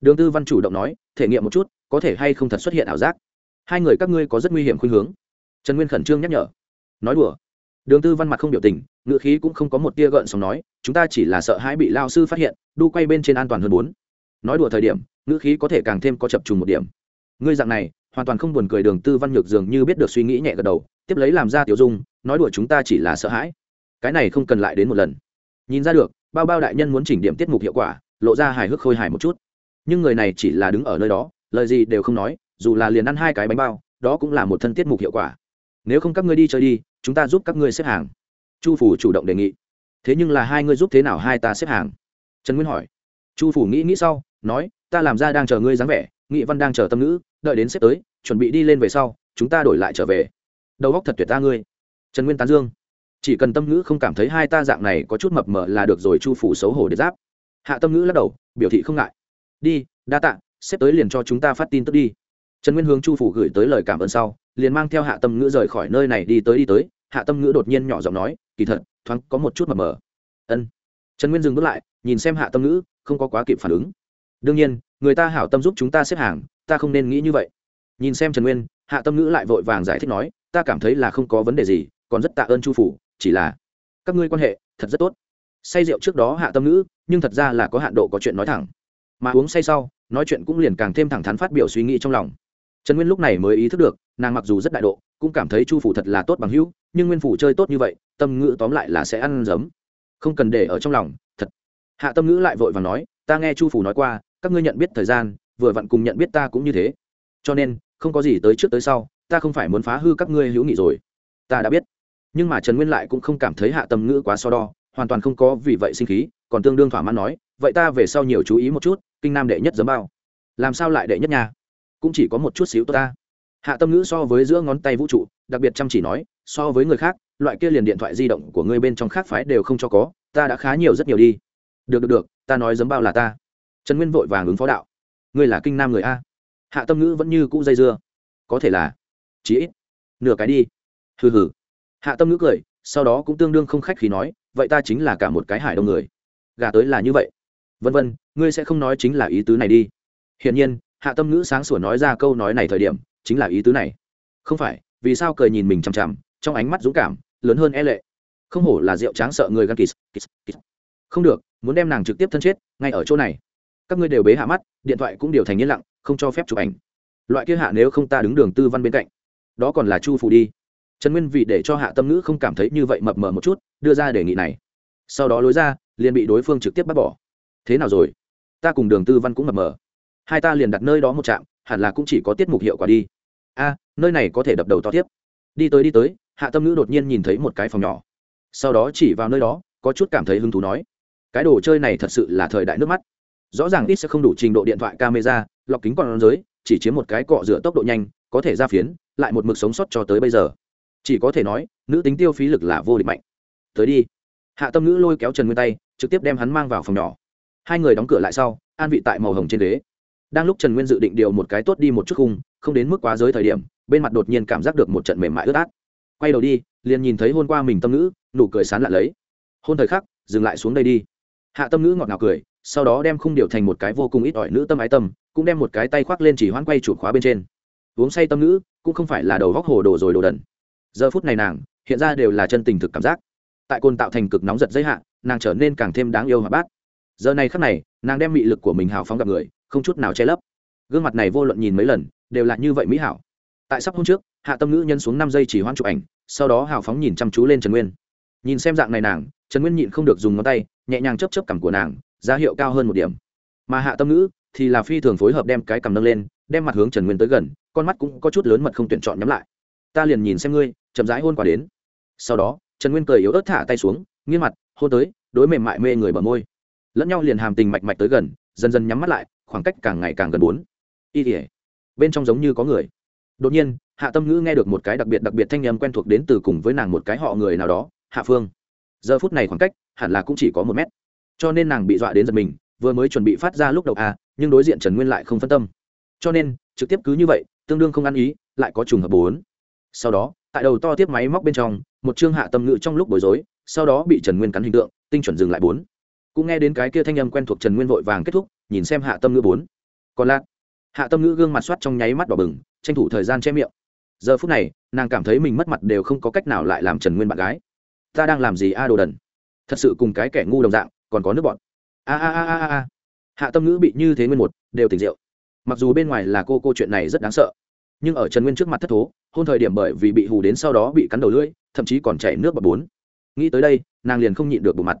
Đường tư văn chủ động nói, thể nghiệm một chút, có thể hay không thật xuất hiện ảo giác? Hai người các ngươi có rất nguy hiểm khuynh hướng. Trần nguyên khẩn trương nhắc nhở. Nói đùa đường tư văn mặt không biểu tình ngự khí cũng không có một tia gợn sóng nói, chúng ta chỉ là sợ hãi bị lao sư phát hiện, đu quay bên trên an toàn hơn bốn. Nói đùa thời điểm, ngữ khí có thể càng thêm có chập trùng một điểm. Ngươi dạng này, hoàn toàn không buồn cười đường tư văn nhược dường như biết được suy nghĩ nhẹ gật đầu, tiếp lấy làm ra tiểu dung, nói đùa chúng ta chỉ là sợ hãi. Cái này không cần lại đến một lần. Nhìn ra được, bao bao đại nhân muốn chỉnh điểm tiết mục hiệu quả, lộ ra hài hước khôi hài một chút. Nhưng người này chỉ là đứng ở nơi đó, lời gì đều không nói, dù là liền ăn hai cái bánh bao, đó cũng là một thân tiết mục hiệu quả nếu không các ngươi đi chơi đi, chúng ta giúp các ngươi xếp hàng. Chu phủ chủ động đề nghị. Thế nhưng là hai ngươi giúp thế nào hai ta xếp hàng? Trần nguyên hỏi. Chu phủ nghĩ nghĩ sau, nói, ta làm ra đang chờ ngươi dáng vẻ, nghị văn đang chờ tâm ngữ, đợi đến xếp tới, chuẩn bị đi lên về sau, chúng ta đổi lại trở về. Đầu góc thật tuyệt ta ngươi. Trần nguyên tán dương. Chỉ cần tâm ngữ không cảm thấy hai ta dạng này có chút mập mờ là được rồi, chu phủ xấu hổ để giáp. Hạ tâm ngữ lắc đầu, biểu thị không ngại. Đi, đa tạ xếp tới liền cho chúng ta phát tin tức đi. Trần nguyên hướng chu phủ gửi tới lời cảm ơn sau liền mang theo hạ tâm ngữ rời khỏi nơi này đi tới đi tới, hạ tâm ngữ đột nhiên nhỏ giọng nói, kỳ thật, thoáng có một chút mờ mờ. Ân. Trần nguyên dừng bước lại, nhìn xem hạ tâm ngữ, không có quá kịp phản ứng. Đương nhiên, người ta hảo tâm giúp chúng ta xếp hàng, ta không nên nghĩ như vậy. Nhìn xem trần nguyên, hạ tâm ngữ lại vội vàng giải thích nói, ta cảm thấy là không có vấn đề gì, còn rất tạ ơn chu phủ, chỉ là các ngươi quan hệ thật rất tốt. Say rượu trước đó hạ tâm ngữ, nhưng thật ra là có hạn độ có chuyện nói thẳng. Mà uống say sau, nói chuyện cũng liền càng thêm thẳng thắn phát biểu suy nghĩ trong lòng. Trần nguyên lúc này mới ý thức được nàng mặc dù rất đại độ cũng cảm thấy chu phủ thật là tốt bằng hữu nhưng nguyên phủ chơi tốt như vậy tâm ngữ tóm lại là sẽ ăn giấm. Không cần để ở trong lòng thật. Hạ tâm ngữ lại vội và nói ta nghe chu phủ nói qua các ngươi nhận biết thời gian vừa vặn cùng nhận biết ta cũng như thế. Cho nên không có gì tới trước tới sau ta không phải muốn phá hư các ngươi hữu nghị rồi. Ta đã biết. Nhưng mà trần nguyên lại cũng không cảm thấy hạ tâm ngữ quá so đo hoàn toàn không có vì vậy sinh khí còn tương đương thỏa mãn nói vậy ta về sau nhiều chú ý một chút kinh nam đệ nhất giấm bao. Làm sao lại đệ nhất nhà, cũng chỉ có một chút xíu tốt ta hạ tâm ngữ so với giữa ngón tay vũ trụ, đặc biệt chăm chỉ nói, so với người khác, loại kia liền điện thoại di động của ngươi bên trong khác phái đều không cho có, ta đã khá nhiều rất nhiều đi. Được được được, ta nói giấm bao là ta. Trần nguyên vội vàng ứng phó đạo. Ngươi là kinh nam người a. Hạ tâm ngữ vẫn như cũ dây dưa. Có thể là, chí ít, nửa cái đi. Hừ hừ. Hạ tâm ngữ cười, sau đó cũng tương đương không khách khi nói, vậy ta chính là cả một cái hải đông người. Gà tới là như vậy. Vân vân, ngươi sẽ không nói chính là ý tứ này đi. Hiển nhiên, hạ tâm ngữ sáng sủa nói ra câu nói này thời điểm chính là ý tứ này. Không phải, vì sao cười nhìn mình chằm chằm, trong ánh mắt dũng cảm, lớn hơn e lệ. Không hổ là rượu tráng sợ người gan kis kis kis không được, muốn đem nàng trực tiếp thân chết, ngay ở chỗ này. Các ngươi đều bế hạ mắt, điện thoại cũng điều thành yên lặng, không cho phép chụp ảnh. Loại kia hạ nếu không ta đứng đường tư văn bên cạnh. Đó còn là chu phủ đi. Trần nguyên vì để cho hạ tâm ngữ không cảm thấy như vậy mập mờ một chút, đưa ra đề nghị này. Sau đó lối ra, liền bị đối phương trực tiếp bắt bỏ. Thế nào rồi? Ta cùng đường tư văn cũng mập mờ. Hai ta liền đặt nơi đó một trạm hẳn là cũng chỉ có tiết mục hiệu quả đi. A nơi này có thể đập đầu to tiếp. Đi tới đi tới hạ tâm ngữ đột nhiên nhìn thấy một cái phòng nhỏ. Sau đó chỉ vào nơi đó có chút cảm thấy hứng thú nói cái đồ chơi này thật sự là thời đại nước mắt. Rõ ràng ít sẽ không đủ trình độ điện thoại camera lọc kính còn dưới, chỉ chiếm một cái cọ rửa tốc độ nhanh có thể ra phiến lại một mực sống sót cho tới bây giờ. Chỉ có thể nói nữ tính tiêu phí lực là vô địch mạnh. Tới đi. Hạ tâm ngữ lôi kéo trần nguyên tay trực tiếp đem hắn mang vào phòng nhỏ. Hai người đóng cửa lại sau an vị tại màu hồng trên đế đang lúc trần nguyên dự định điều một cái tốt đi một chút khung, không đến mức quá giới thời điểm, bên mặt đột nhiên cảm giác được một trận mềm mại ướt át. Quay đầu đi, liền nhìn thấy hôn qua mình tâm ngữ, nụ cười sán lạ lấy. Hôn thời khắc, dừng lại xuống đây đi. Hạ tâm ngữ ngọt ngào cười, sau đó đem khung điều thành một cái vô cùng ít ỏi nữ tâm ái tâm, cũng đem một cái tay khoác lên chỉ hoãn quay chủ khóa bên trên. Uống say tâm ngữ, cũng không phải là đầu góc hồ đồ rồi đồ đần. Giờ phút này nàng, hiện ra đều là chân tình thực cảm giác. Tại côn tạo thành cực nóng giật giới hạn nàng trở nên càng thêm đáng yêu mà bát. Giờ này khắc này, nàng đem mị lực của mình hào phóng gặp người không chút nào che lấp. Gương mặt này vô luận nhìn mấy lần, đều là như vậy mỹ hảo. Tại sắp hôm trước, hạ tâm ngữ nhân xuống năm giây chỉ hoãn chụp ảnh, sau đó hào phóng nhìn chăm chú lên trần nguyên. Nhìn xem dạng này nàng, trần nguyên nhịn không được dùng ngón tay, nhẹ nhàng chấp chấp cằm của nàng, giá hiệu cao hơn một điểm. Mà hạ tâm ngữ thì là phi thường phối hợp đem cái cằm nâng lên, đem mặt hướng trần nguyên tới gần, con mắt cũng có chút lớn mật không tuyển chọn nhắm lại. Ta liền nhìn xem ngươi, chậm rãi hôn qua đến. Sau đó, trần nguyên cười yếu ớt thả tay xuống, nghiêng mặt, hôn tới, đối mềm mại mê người bờ môi. Lẫn nhau liền hàm tình mạch mạch tới gần, dần dần nhắm mắt lại khoảng cách càng ngày càng gần bốn. Y ỉa bên trong giống như có người. Đột nhiên, hạ tâm ngữ nghe được một cái đặc biệt đặc biệt thanh âm quen thuộc đến từ cùng với nàng một cái họ người nào đó, hạ phương. Giờ phút này khoảng cách, hẳn là cũng chỉ có một mét. Cho nên nàng bị dọa đến giật mình, vừa mới chuẩn bị phát ra lúc đầu a nhưng đối diện trần nguyên lại không phân tâm. Cho nên, trực tiếp cứ như vậy, tương đương không ăn ý, lại có trùng hợp bốn. Sau đó, tại đầu to tiếp máy móc bên trong, một chương hạ tâm ngữ trong lúc bối rối, sau đó bị trần nguyên cắn hình tượng, tinh chuẩn dừng lại bốn. Cũng nghe đến cái kia thanh âm quen thuộc trần nguyên vội vàng kết thúc nhìn xem hạ tâm ngữ bốn. Còn lạc hạ tâm ngữ gương mặt soát trong nháy mắt đỏ bừng, tranh thủ thời gian che miệng. Giờ phút này, nàng cảm thấy mình mất mặt đều không có cách nào lại làm trần nguyên bạn gái. Ta đang làm gì a đồ đần? Thật sự cùng cái kẻ ngu đồng dạng, còn có nước bọn a a a a a hạ tâm ngữ bị như thế nguyên một, đều tỉnh rượu. Mặc dù bên ngoài là cô cô chuyện này rất đáng sợ, nhưng ở trần nguyên trước mặt thất thố, hôn thời điểm bởi vì bị hù đến sau đó bị cắn đầu lưỡi, thậm chí còn chảy nước bọt bốn. Nghĩ tới đây, nàng liền không nhịn được bộ mặt.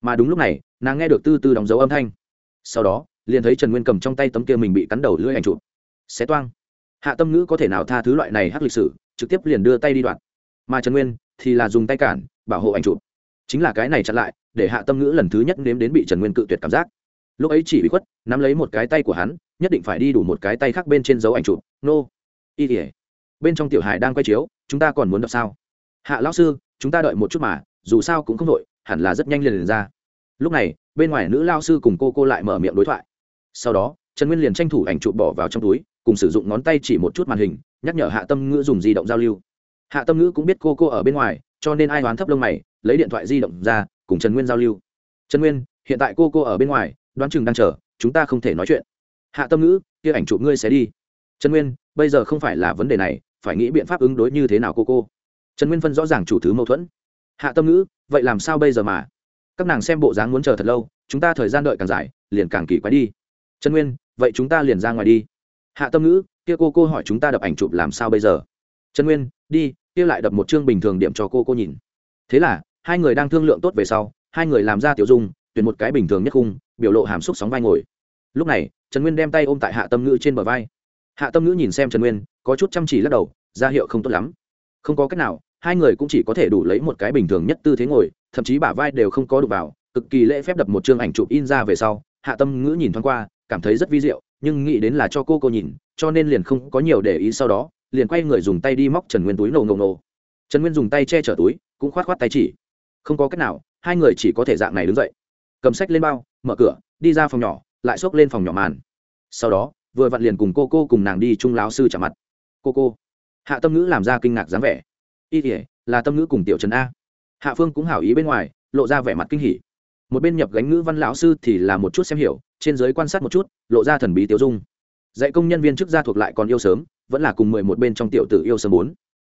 Mà đúng lúc này, nàng nghe được tư tư đóng dấu âm thanh. Sau đó liền thấy trần nguyên cầm trong tay tấm kia mình bị cắn đầu lưỡi ảnh chụp. Xé toang. Hạ tâm ngữ có thể nào tha thứ loại này hắc lịch sử trực tiếp liền đưa tay đi đoạn mà trần nguyên thì là dùng tay cản bảo hộ ảnh chụp. Chính là cái này chặn lại để hạ tâm ngữ lần thứ nhất nếm đến bị trần nguyên cự tuyệt cảm giác. Lúc ấy chỉ bị khuất nắm lấy một cái tay của hắn nhất định phải đi đủ một cái tay khác bên trên dấu ảnh chụp. Nô、no. y tỉa bên trong tiểu hải đang quay chiếu chúng ta còn muốn đọc sao? Hạ lão sư chúng ta đợi một chút mà dù sao cũng không đội hẳn là rất nhanh liền, liền ra. Lúc này bên ngoài nữ lao sư cùng cô cô lại mở miệng đối thoại sau đó, trần nguyên liền tranh thủ ảnh chụp bỏ vào trong túi, cùng sử dụng ngón tay chỉ một chút màn hình, nhắc nhở hạ tâm ngữ dùng di động giao lưu. Hạ tâm ngữ cũng biết cô cô ở bên ngoài, cho nên ai đoán thấp lông mày, lấy điện thoại di động ra, cùng trần nguyên giao lưu. Trần nguyên, hiện tại cô cô ở bên ngoài, đoán chừng đang chờ, chúng ta không thể nói chuyện. Hạ tâm ngữ, kia ảnh chụp ngươi sẽ đi. Trần nguyên, bây giờ không phải là vấn đề này, phải nghĩ biện pháp ứng đối như thế nào cô cô? Trần nguyên phân rõ ràng chủ thứ mâu thuẫn. Hạ tâm ngữ, vậy làm sao bây giờ mà? Các nàng xem bộ dáng muốn chờ thật lâu, chúng ta thời gian đợi càng dài, liền càng kỳ quái đi trần nguyên, vậy chúng ta liền ra ngoài đi. Hạ tâm ngữ, kia cô cô hỏi chúng ta đập ảnh chụp làm sao bây giờ? Trần nguyên, đi, kia lại đập một chương bình thường điểm cho cô cô nhìn. Thế là, hai người đang thương lượng tốt về sau, hai người làm ra tiểu dung, tuyển một cái bình thường nhất khung, biểu lộ hàm xúc sóng vai ngồi. Lúc này, trần nguyên đem tay ôm tại hạ tâm ngữ trên bờ vai. Hạ tâm ngữ nhìn xem trần nguyên, có chút chăm chỉ lắc đầu, ra hiệu không tốt lắm. Không có cách nào, hai người cũng chỉ có thể đủ lấy một cái bình thường nhất tư thế ngồi, thậm chí bả vai đều không có đụng vào, cực kỳ lễ phép đập một chương ảnh chụp in ra về sau, hạ tâm ngữ nhìn thoáng qua cảm thấy rất vi diệu, nhưng nghĩ đến là cho cô cô nhìn, cho nên liền không có nhiều để ý sau đó, liền quay người dùng tay đi móc trần nguyên túi nổ ngầu nổ. Trần nguyên dùng tay che chở túi, cũng khoát khoát tay chỉ. Không có cách nào, hai người chỉ có thể dạng này đứng dậy. Cầm sách lên bao, mở cửa, đi ra phòng nhỏ, lại xốc lên phòng nhỏ màn. Sau đó, vừa vặn liền cùng cô cô cùng nàng đi chung láo sư trả mặt. Cô cô, hạ tâm ngữ làm ra kinh ngạc dáng vẻ. Y thể là tâm ngữ cùng tiểu trần a. Hạ phương cũng hảo ý bên ngoài, lộ ra vẻ mặt kinh hỉ một bên nhập gánh ngữ văn lão sư thì là một chút xem hiểu, trên giới quan sát một chút, lộ ra thần bí tiêu dung. Dạy công nhân viên chức gia thuộc lại còn yêu sớm, vẫn là cùng mười một bên trong tiểu tử yêu sớm bốn.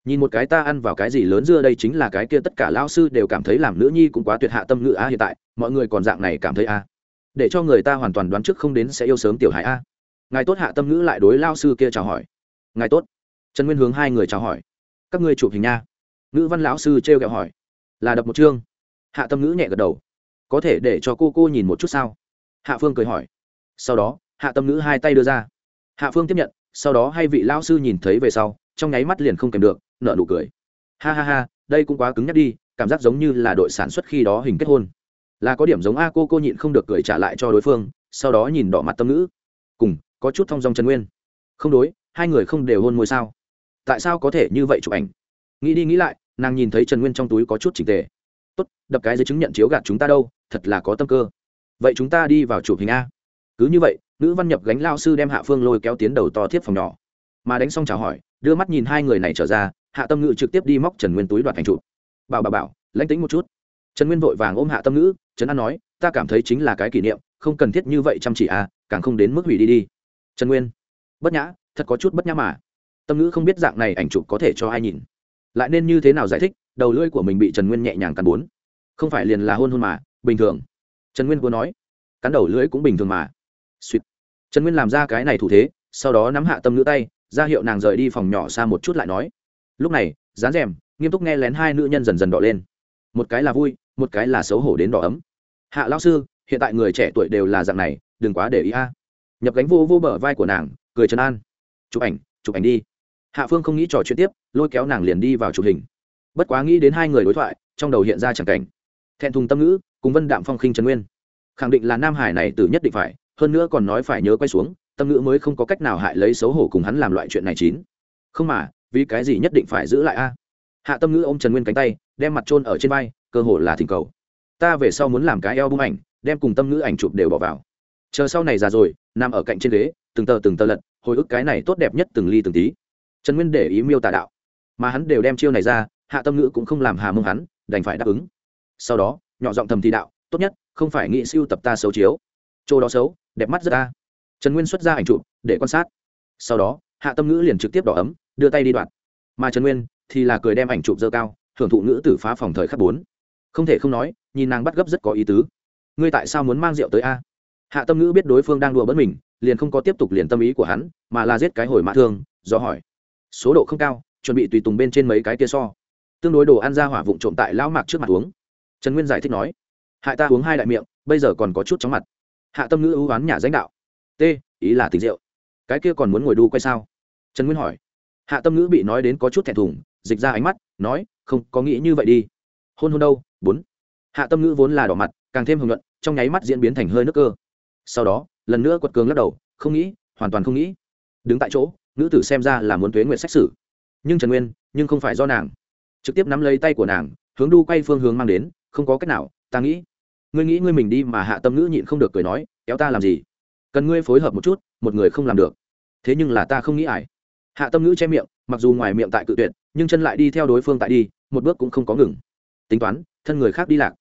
Nhìn một cái ta ăn vào cái gì lớn dưa đây chính là cái kia tất cả lão sư đều cảm thấy làm nữ nhi cũng quá tuyệt hạ tâm ngữ a hiện tại, mọi người còn dạng này cảm thấy a để cho người ta hoàn toàn đoán trước không đến sẽ yêu sớm tiểu hải a ngài tốt hạ tâm ngữ lại đối lao sư kia chào hỏi. Ngài tốt. Trần nguyên hướng hai người chào hỏi. Các ngươi chụp hình nha. Ngữ văn lão sư t r kẹo hỏi. Là đập một chương. Hạ tâm ngữ nhẹ gật đầu có thể để cho cô cô nhìn một chút sao? Hạ phương cười hỏi. Sau đó, hạ tâm ngữ hai tay đưa ra. Hạ phương tiếp nhận, sau đó hai vị lao sư nhìn thấy về sau, trong nháy mắt liền không kèm được nợ nụ cười. Ha ha ha, đây cũng quá cứng nhắc đi, cảm giác giống như là đội sản xuất khi đó hình kết hôn. Là có điểm giống a cô cô nhịn không được cười trả lại cho đối phương, sau đó nhìn đỏ mặt tâm ngữ. Cùng, có chút thong dong trần nguyên. Không đối, hai người không đều hôn môi sao? Tại sao có thể như vậy chụp ảnh? Nghĩ đi nghĩ lại, nàng nhìn thấy trần nguyên trong túi có chút trình tề tốt, đập cái giấy chứng nhận chiếu gạt chúng ta đâu, thật là có tâm cơ. Vậy chúng ta đi vào chụp hình a. Cứ như vậy nữ văn nhập gánh lao sư đem hạ phương lôi kéo tiến đầu to thiết phòng nhỏ. Mà đánh xong chào hỏi, đưa mắt nhìn hai người này trở ra, hạ tâm ngữ trực tiếp đi móc trần nguyên túi đoạt thành trụ bảo bà bảo, lãnh tính một chút. Trần nguyên vội vàng ôm hạ tâm ngữ trấn an nói, ta cảm thấy chính là cái kỷ niệm, không cần thiết như vậy chăm chỉ à càng không đến mức hủy đi đi. Trần nguyên, bất nhã, thật có chút bất nhã mà. Tâm ngữ không biết dạng này ảnh chụp có thể cho ai nhìn. Lại nên như thế nào giải thích đầu lưỡi của mình bị trần nguyên nhẹ nhàng cắn bốn. Không phải liền là hôn hôn mà, bình thường. Trần nguyên vừa nói, cắn đầu lưỡi cũng bình thường mà. Suýt. Trần nguyên làm ra cái này thủ thế, sau đó nắm hạ tâm nữ tay, ra hiệu nàng rời đi phòng nhỏ xa một chút lại nói. Lúc này, dán rèm, nghiêm túc nghe lén hai nữ nhân dần dần đỏ lên. Một cái là vui, một cái là xấu hổ đến đỏ ấm. Hạ lao sư, hiện tại người trẻ tuổi đều là dạng này, đừng quá để ý a. Nhập gánh vô vô bờ vai của nàng, cười trấn an. Chụp ảnh chụp ảnh đi. Hạ phương không nghĩ trò chuyện tiếp, lôi kéo nàng liền đi vào chụp hình bất quá nghĩ đến hai người đối thoại, trong đầu hiện ra chẳng cảnh. Thẹn thùng tâm ngữ, cùng vân đạm phong khinh trần nguyên. Khẳng định là nam hải này từ nhất định phải, hơn nữa còn nói phải nhớ quay xuống, tâm ngữ mới không có cách nào hại lấy xấu hổ cùng hắn làm loại chuyện này chín. Không mà, vì cái gì nhất định phải giữ lại a? Hạ tâm ngữ ô m trần nguyên cánh tay, đem mặt trôn ở trên vai, cơ hồ là thỉnh cầu. Ta về sau muốn làm cái eo bung ảnh, đem cùng tâm ngữ ảnh chụp đều bỏ vào. Chờ sau này già rồi, nằm ở cạnh trên ghế, từng tờ từng tờ lật, hồi ức cái này tốt đẹp nhất từng ly từng tí. Trần nguyên để ý miêu tả đạo. Mà hắn đều đem chiêu này ra hạ tâm ngữ cũng không làm hà mông hắn, đành phải đáp ứng. Sau đó, nhỏ giọng thầm thì đạo, tốt nhất, không phải nghĩ siêu tập ta xấu chiếu. Chỗ đó xấu, đẹp mắt rất ta trần nguyên xuất ra ảnh chụp, để quan sát. Sau đó, hạ tâm ngữ liền trực tiếp đỏ ấm, đưa tay đi đoạn. Mà trần nguyên thì là cười đem ảnh chụp dơ cao hưởng thụ ngữ tử phá phòng thời khắc bốn. Không thể không nói, nhìn nàng bắt gấp rất có ý tứ. Ngươi tại sao muốn mang rượu tới a? Hạ tâm ngữ biết đối phương đang đùa bỡn mình, liền không có tiếp tục liền tâm ý của hắn, mà là giết cái hồi mã thương, do hỏi. Số độ không cao, chuẩn bị tùy tùng bên trên mấy cái kia so tương đối đồ ăn ra hỏa vụn trộm tại lão mạc trước mặt uống. Trần nguyên giải thích nói, hại ta uống hai đại miệng, bây giờ còn có chút chóng mặt. Hạ tâm ngữ ưu oán nhà danh đạo, t, ý là tình rượu. Cái kia còn muốn ngồi đu quay sao? Trần nguyên hỏi. Hạ tâm ngữ bị nói đến có chút thẹn thùng, dịch ra ánh mắt, nói, không, có nghĩ như vậy đi. Hôn hôn đâu? Bốn. Hạ tâm ngữ vốn là đỏ mặt, càng thêm hưởng luận trong nháy mắt diễn biến thành hơi nước cơ. Sau đó, lần nữa quật cường lắc đầu, không nghĩ, hoàn toàn không nghĩ. Đứng tại chỗ nữ tử xem ra là muốn tuế nguyện xét xử. Nhưng trần nguyên, nhưng không phải do nàng trực tiếp nắm lấy tay của nàng, hướng đu quay phương hướng mang đến, không có cách nào, ta nghĩ, ngươi nghĩ ngươi mình đi mà hạ tâm ngữ nhịn không được cười nói, kéo ta làm gì? Cần ngươi phối hợp một chút, một người không làm được. Thế nhưng là ta không nghĩ ải hạ tâm ngữ che miệng, mặc dù ngoài miệng tại cự tuyệt, nhưng chân lại đi theo đối phương tại đi, một bước cũng không có ngừng. Tính toán, thân người khác đi lạc.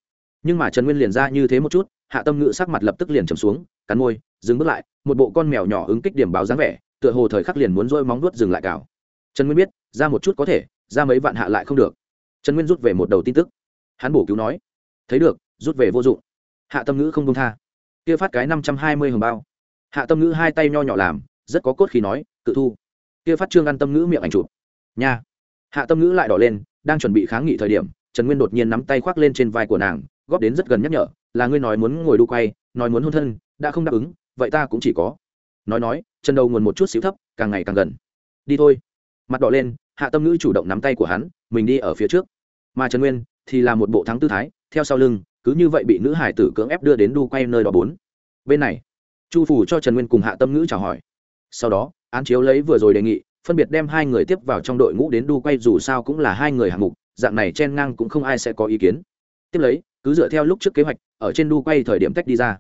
Nhưng mà trần nguyên liền ra như thế một chút, hạ tâm ngữ sắc mặt lập tức liền trầm xuống, cắn môi, dừng bước lại, một bộ con mèo nhỏ ứng kích điểm báo dáng vẻ, tựa hồ thời khắc liền muốn rôi móng nuốt dừng lại cào. Trần nguyên biết, ra một chút có thể ra mấy vạn hạ lại không được. Trần nguyên rút về một đầu tin tức. Hắn bổ cứu nói, thấy được, rút về vô dụng. Hạ tâm ngữ không công tha. Kia phát cái năm trăm hai mươi hồng bao. Hạ tâm ngữ hai tay nho nhỏ làm, rất có cốt khi nói tự thu. Kia phát trương ăn tâm ngữ miệng ảnh chụp. Nha. Hạ tâm ngữ lại đỏ lên, đang chuẩn bị kháng nghị thời điểm, trần nguyên đột nhiên nắm tay khoác lên trên vai của nàng, góp đến rất gần nhắc nhở, là ngươi nói muốn ngồi đu quay, nói muốn hôn thân, đã không đáp ứng, vậy ta cũng chỉ có. Nói nói, chân đầu nguồn một chút xíu thấp, càng ngày càng gần. Đi thôi. Mặt đỏ lên hạ tâm ngữ chủ động nắm tay của hắn, mình đi ở phía trước. Mà trần nguyên thì là một bộ thắng tư thái, theo sau lưng, cứ như vậy bị nữ hải tử cưỡng ép đưa đến đu quay nơi đó bốn. Bên này, chu phủ cho trần nguyên cùng hạ tâm ngữ chào hỏi. Sau đó, án chiếu lấy vừa rồi đề nghị, phân biệt đem hai người tiếp vào trong đội ngũ đến đu quay dù sao cũng là hai người hạng mục, dạng này chen ngang cũng không ai sẽ có ý kiến. Tiếp lấy, cứ dựa theo lúc trước kế hoạch, ở trên đu quay thời điểm tách đi ra.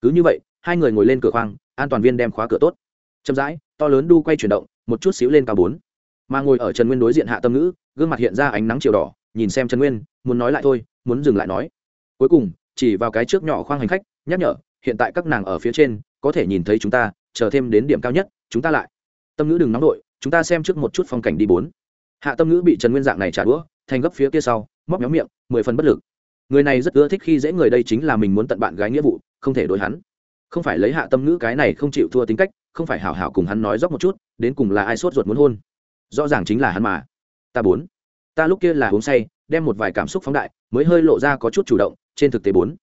Cứ như vậy, hai người ngồi lên cửa khoang, an toàn viên đem khóa cửa tốt. Chậm rãi, to lớn đu quay chuyển động, một chút xíu lên cao bốn mà ngồi ở trần nguyên đối diện hạ tâm ngữ, gương mặt hiện ra ánh nắng chiều đỏ, nhìn xem trần nguyên, muốn nói lại thôi, muốn dừng lại nói. Cuối cùng, chỉ vào cái trước nhỏ khoang hành khách, nhắc nhở, hiện tại các nàng ở phía trên, có thể nhìn thấy chúng ta, chờ thêm đến điểm cao nhất, chúng ta lại. Tâm ngữ đừng nóng đội, chúng ta xem trước một chút phong cảnh đi bốn. Hạ tâm ngữ bị trần nguyên dạng này trả đũa, thành gấp phía kia sau, móc nhóm miệng, mười phần bất lực. Người này rất ưa thích khi dễ người đây chính là mình muốn tận bạn gái nghĩa vụ, không thể đối hắn. Không phải lấy hạ tâm ngữ cái này không chịu thua tính cách, không phải hảo hảo cùng hắn nói dốc một chút, đến cùng là ai sốt ruột muốn hôn rõ ràng chính là hắn mà. Ta bốn. Ta lúc kia là uống say, đem một vài cảm xúc phóng đại, mới hơi lộ ra có chút chủ động, trên thực tế bốn.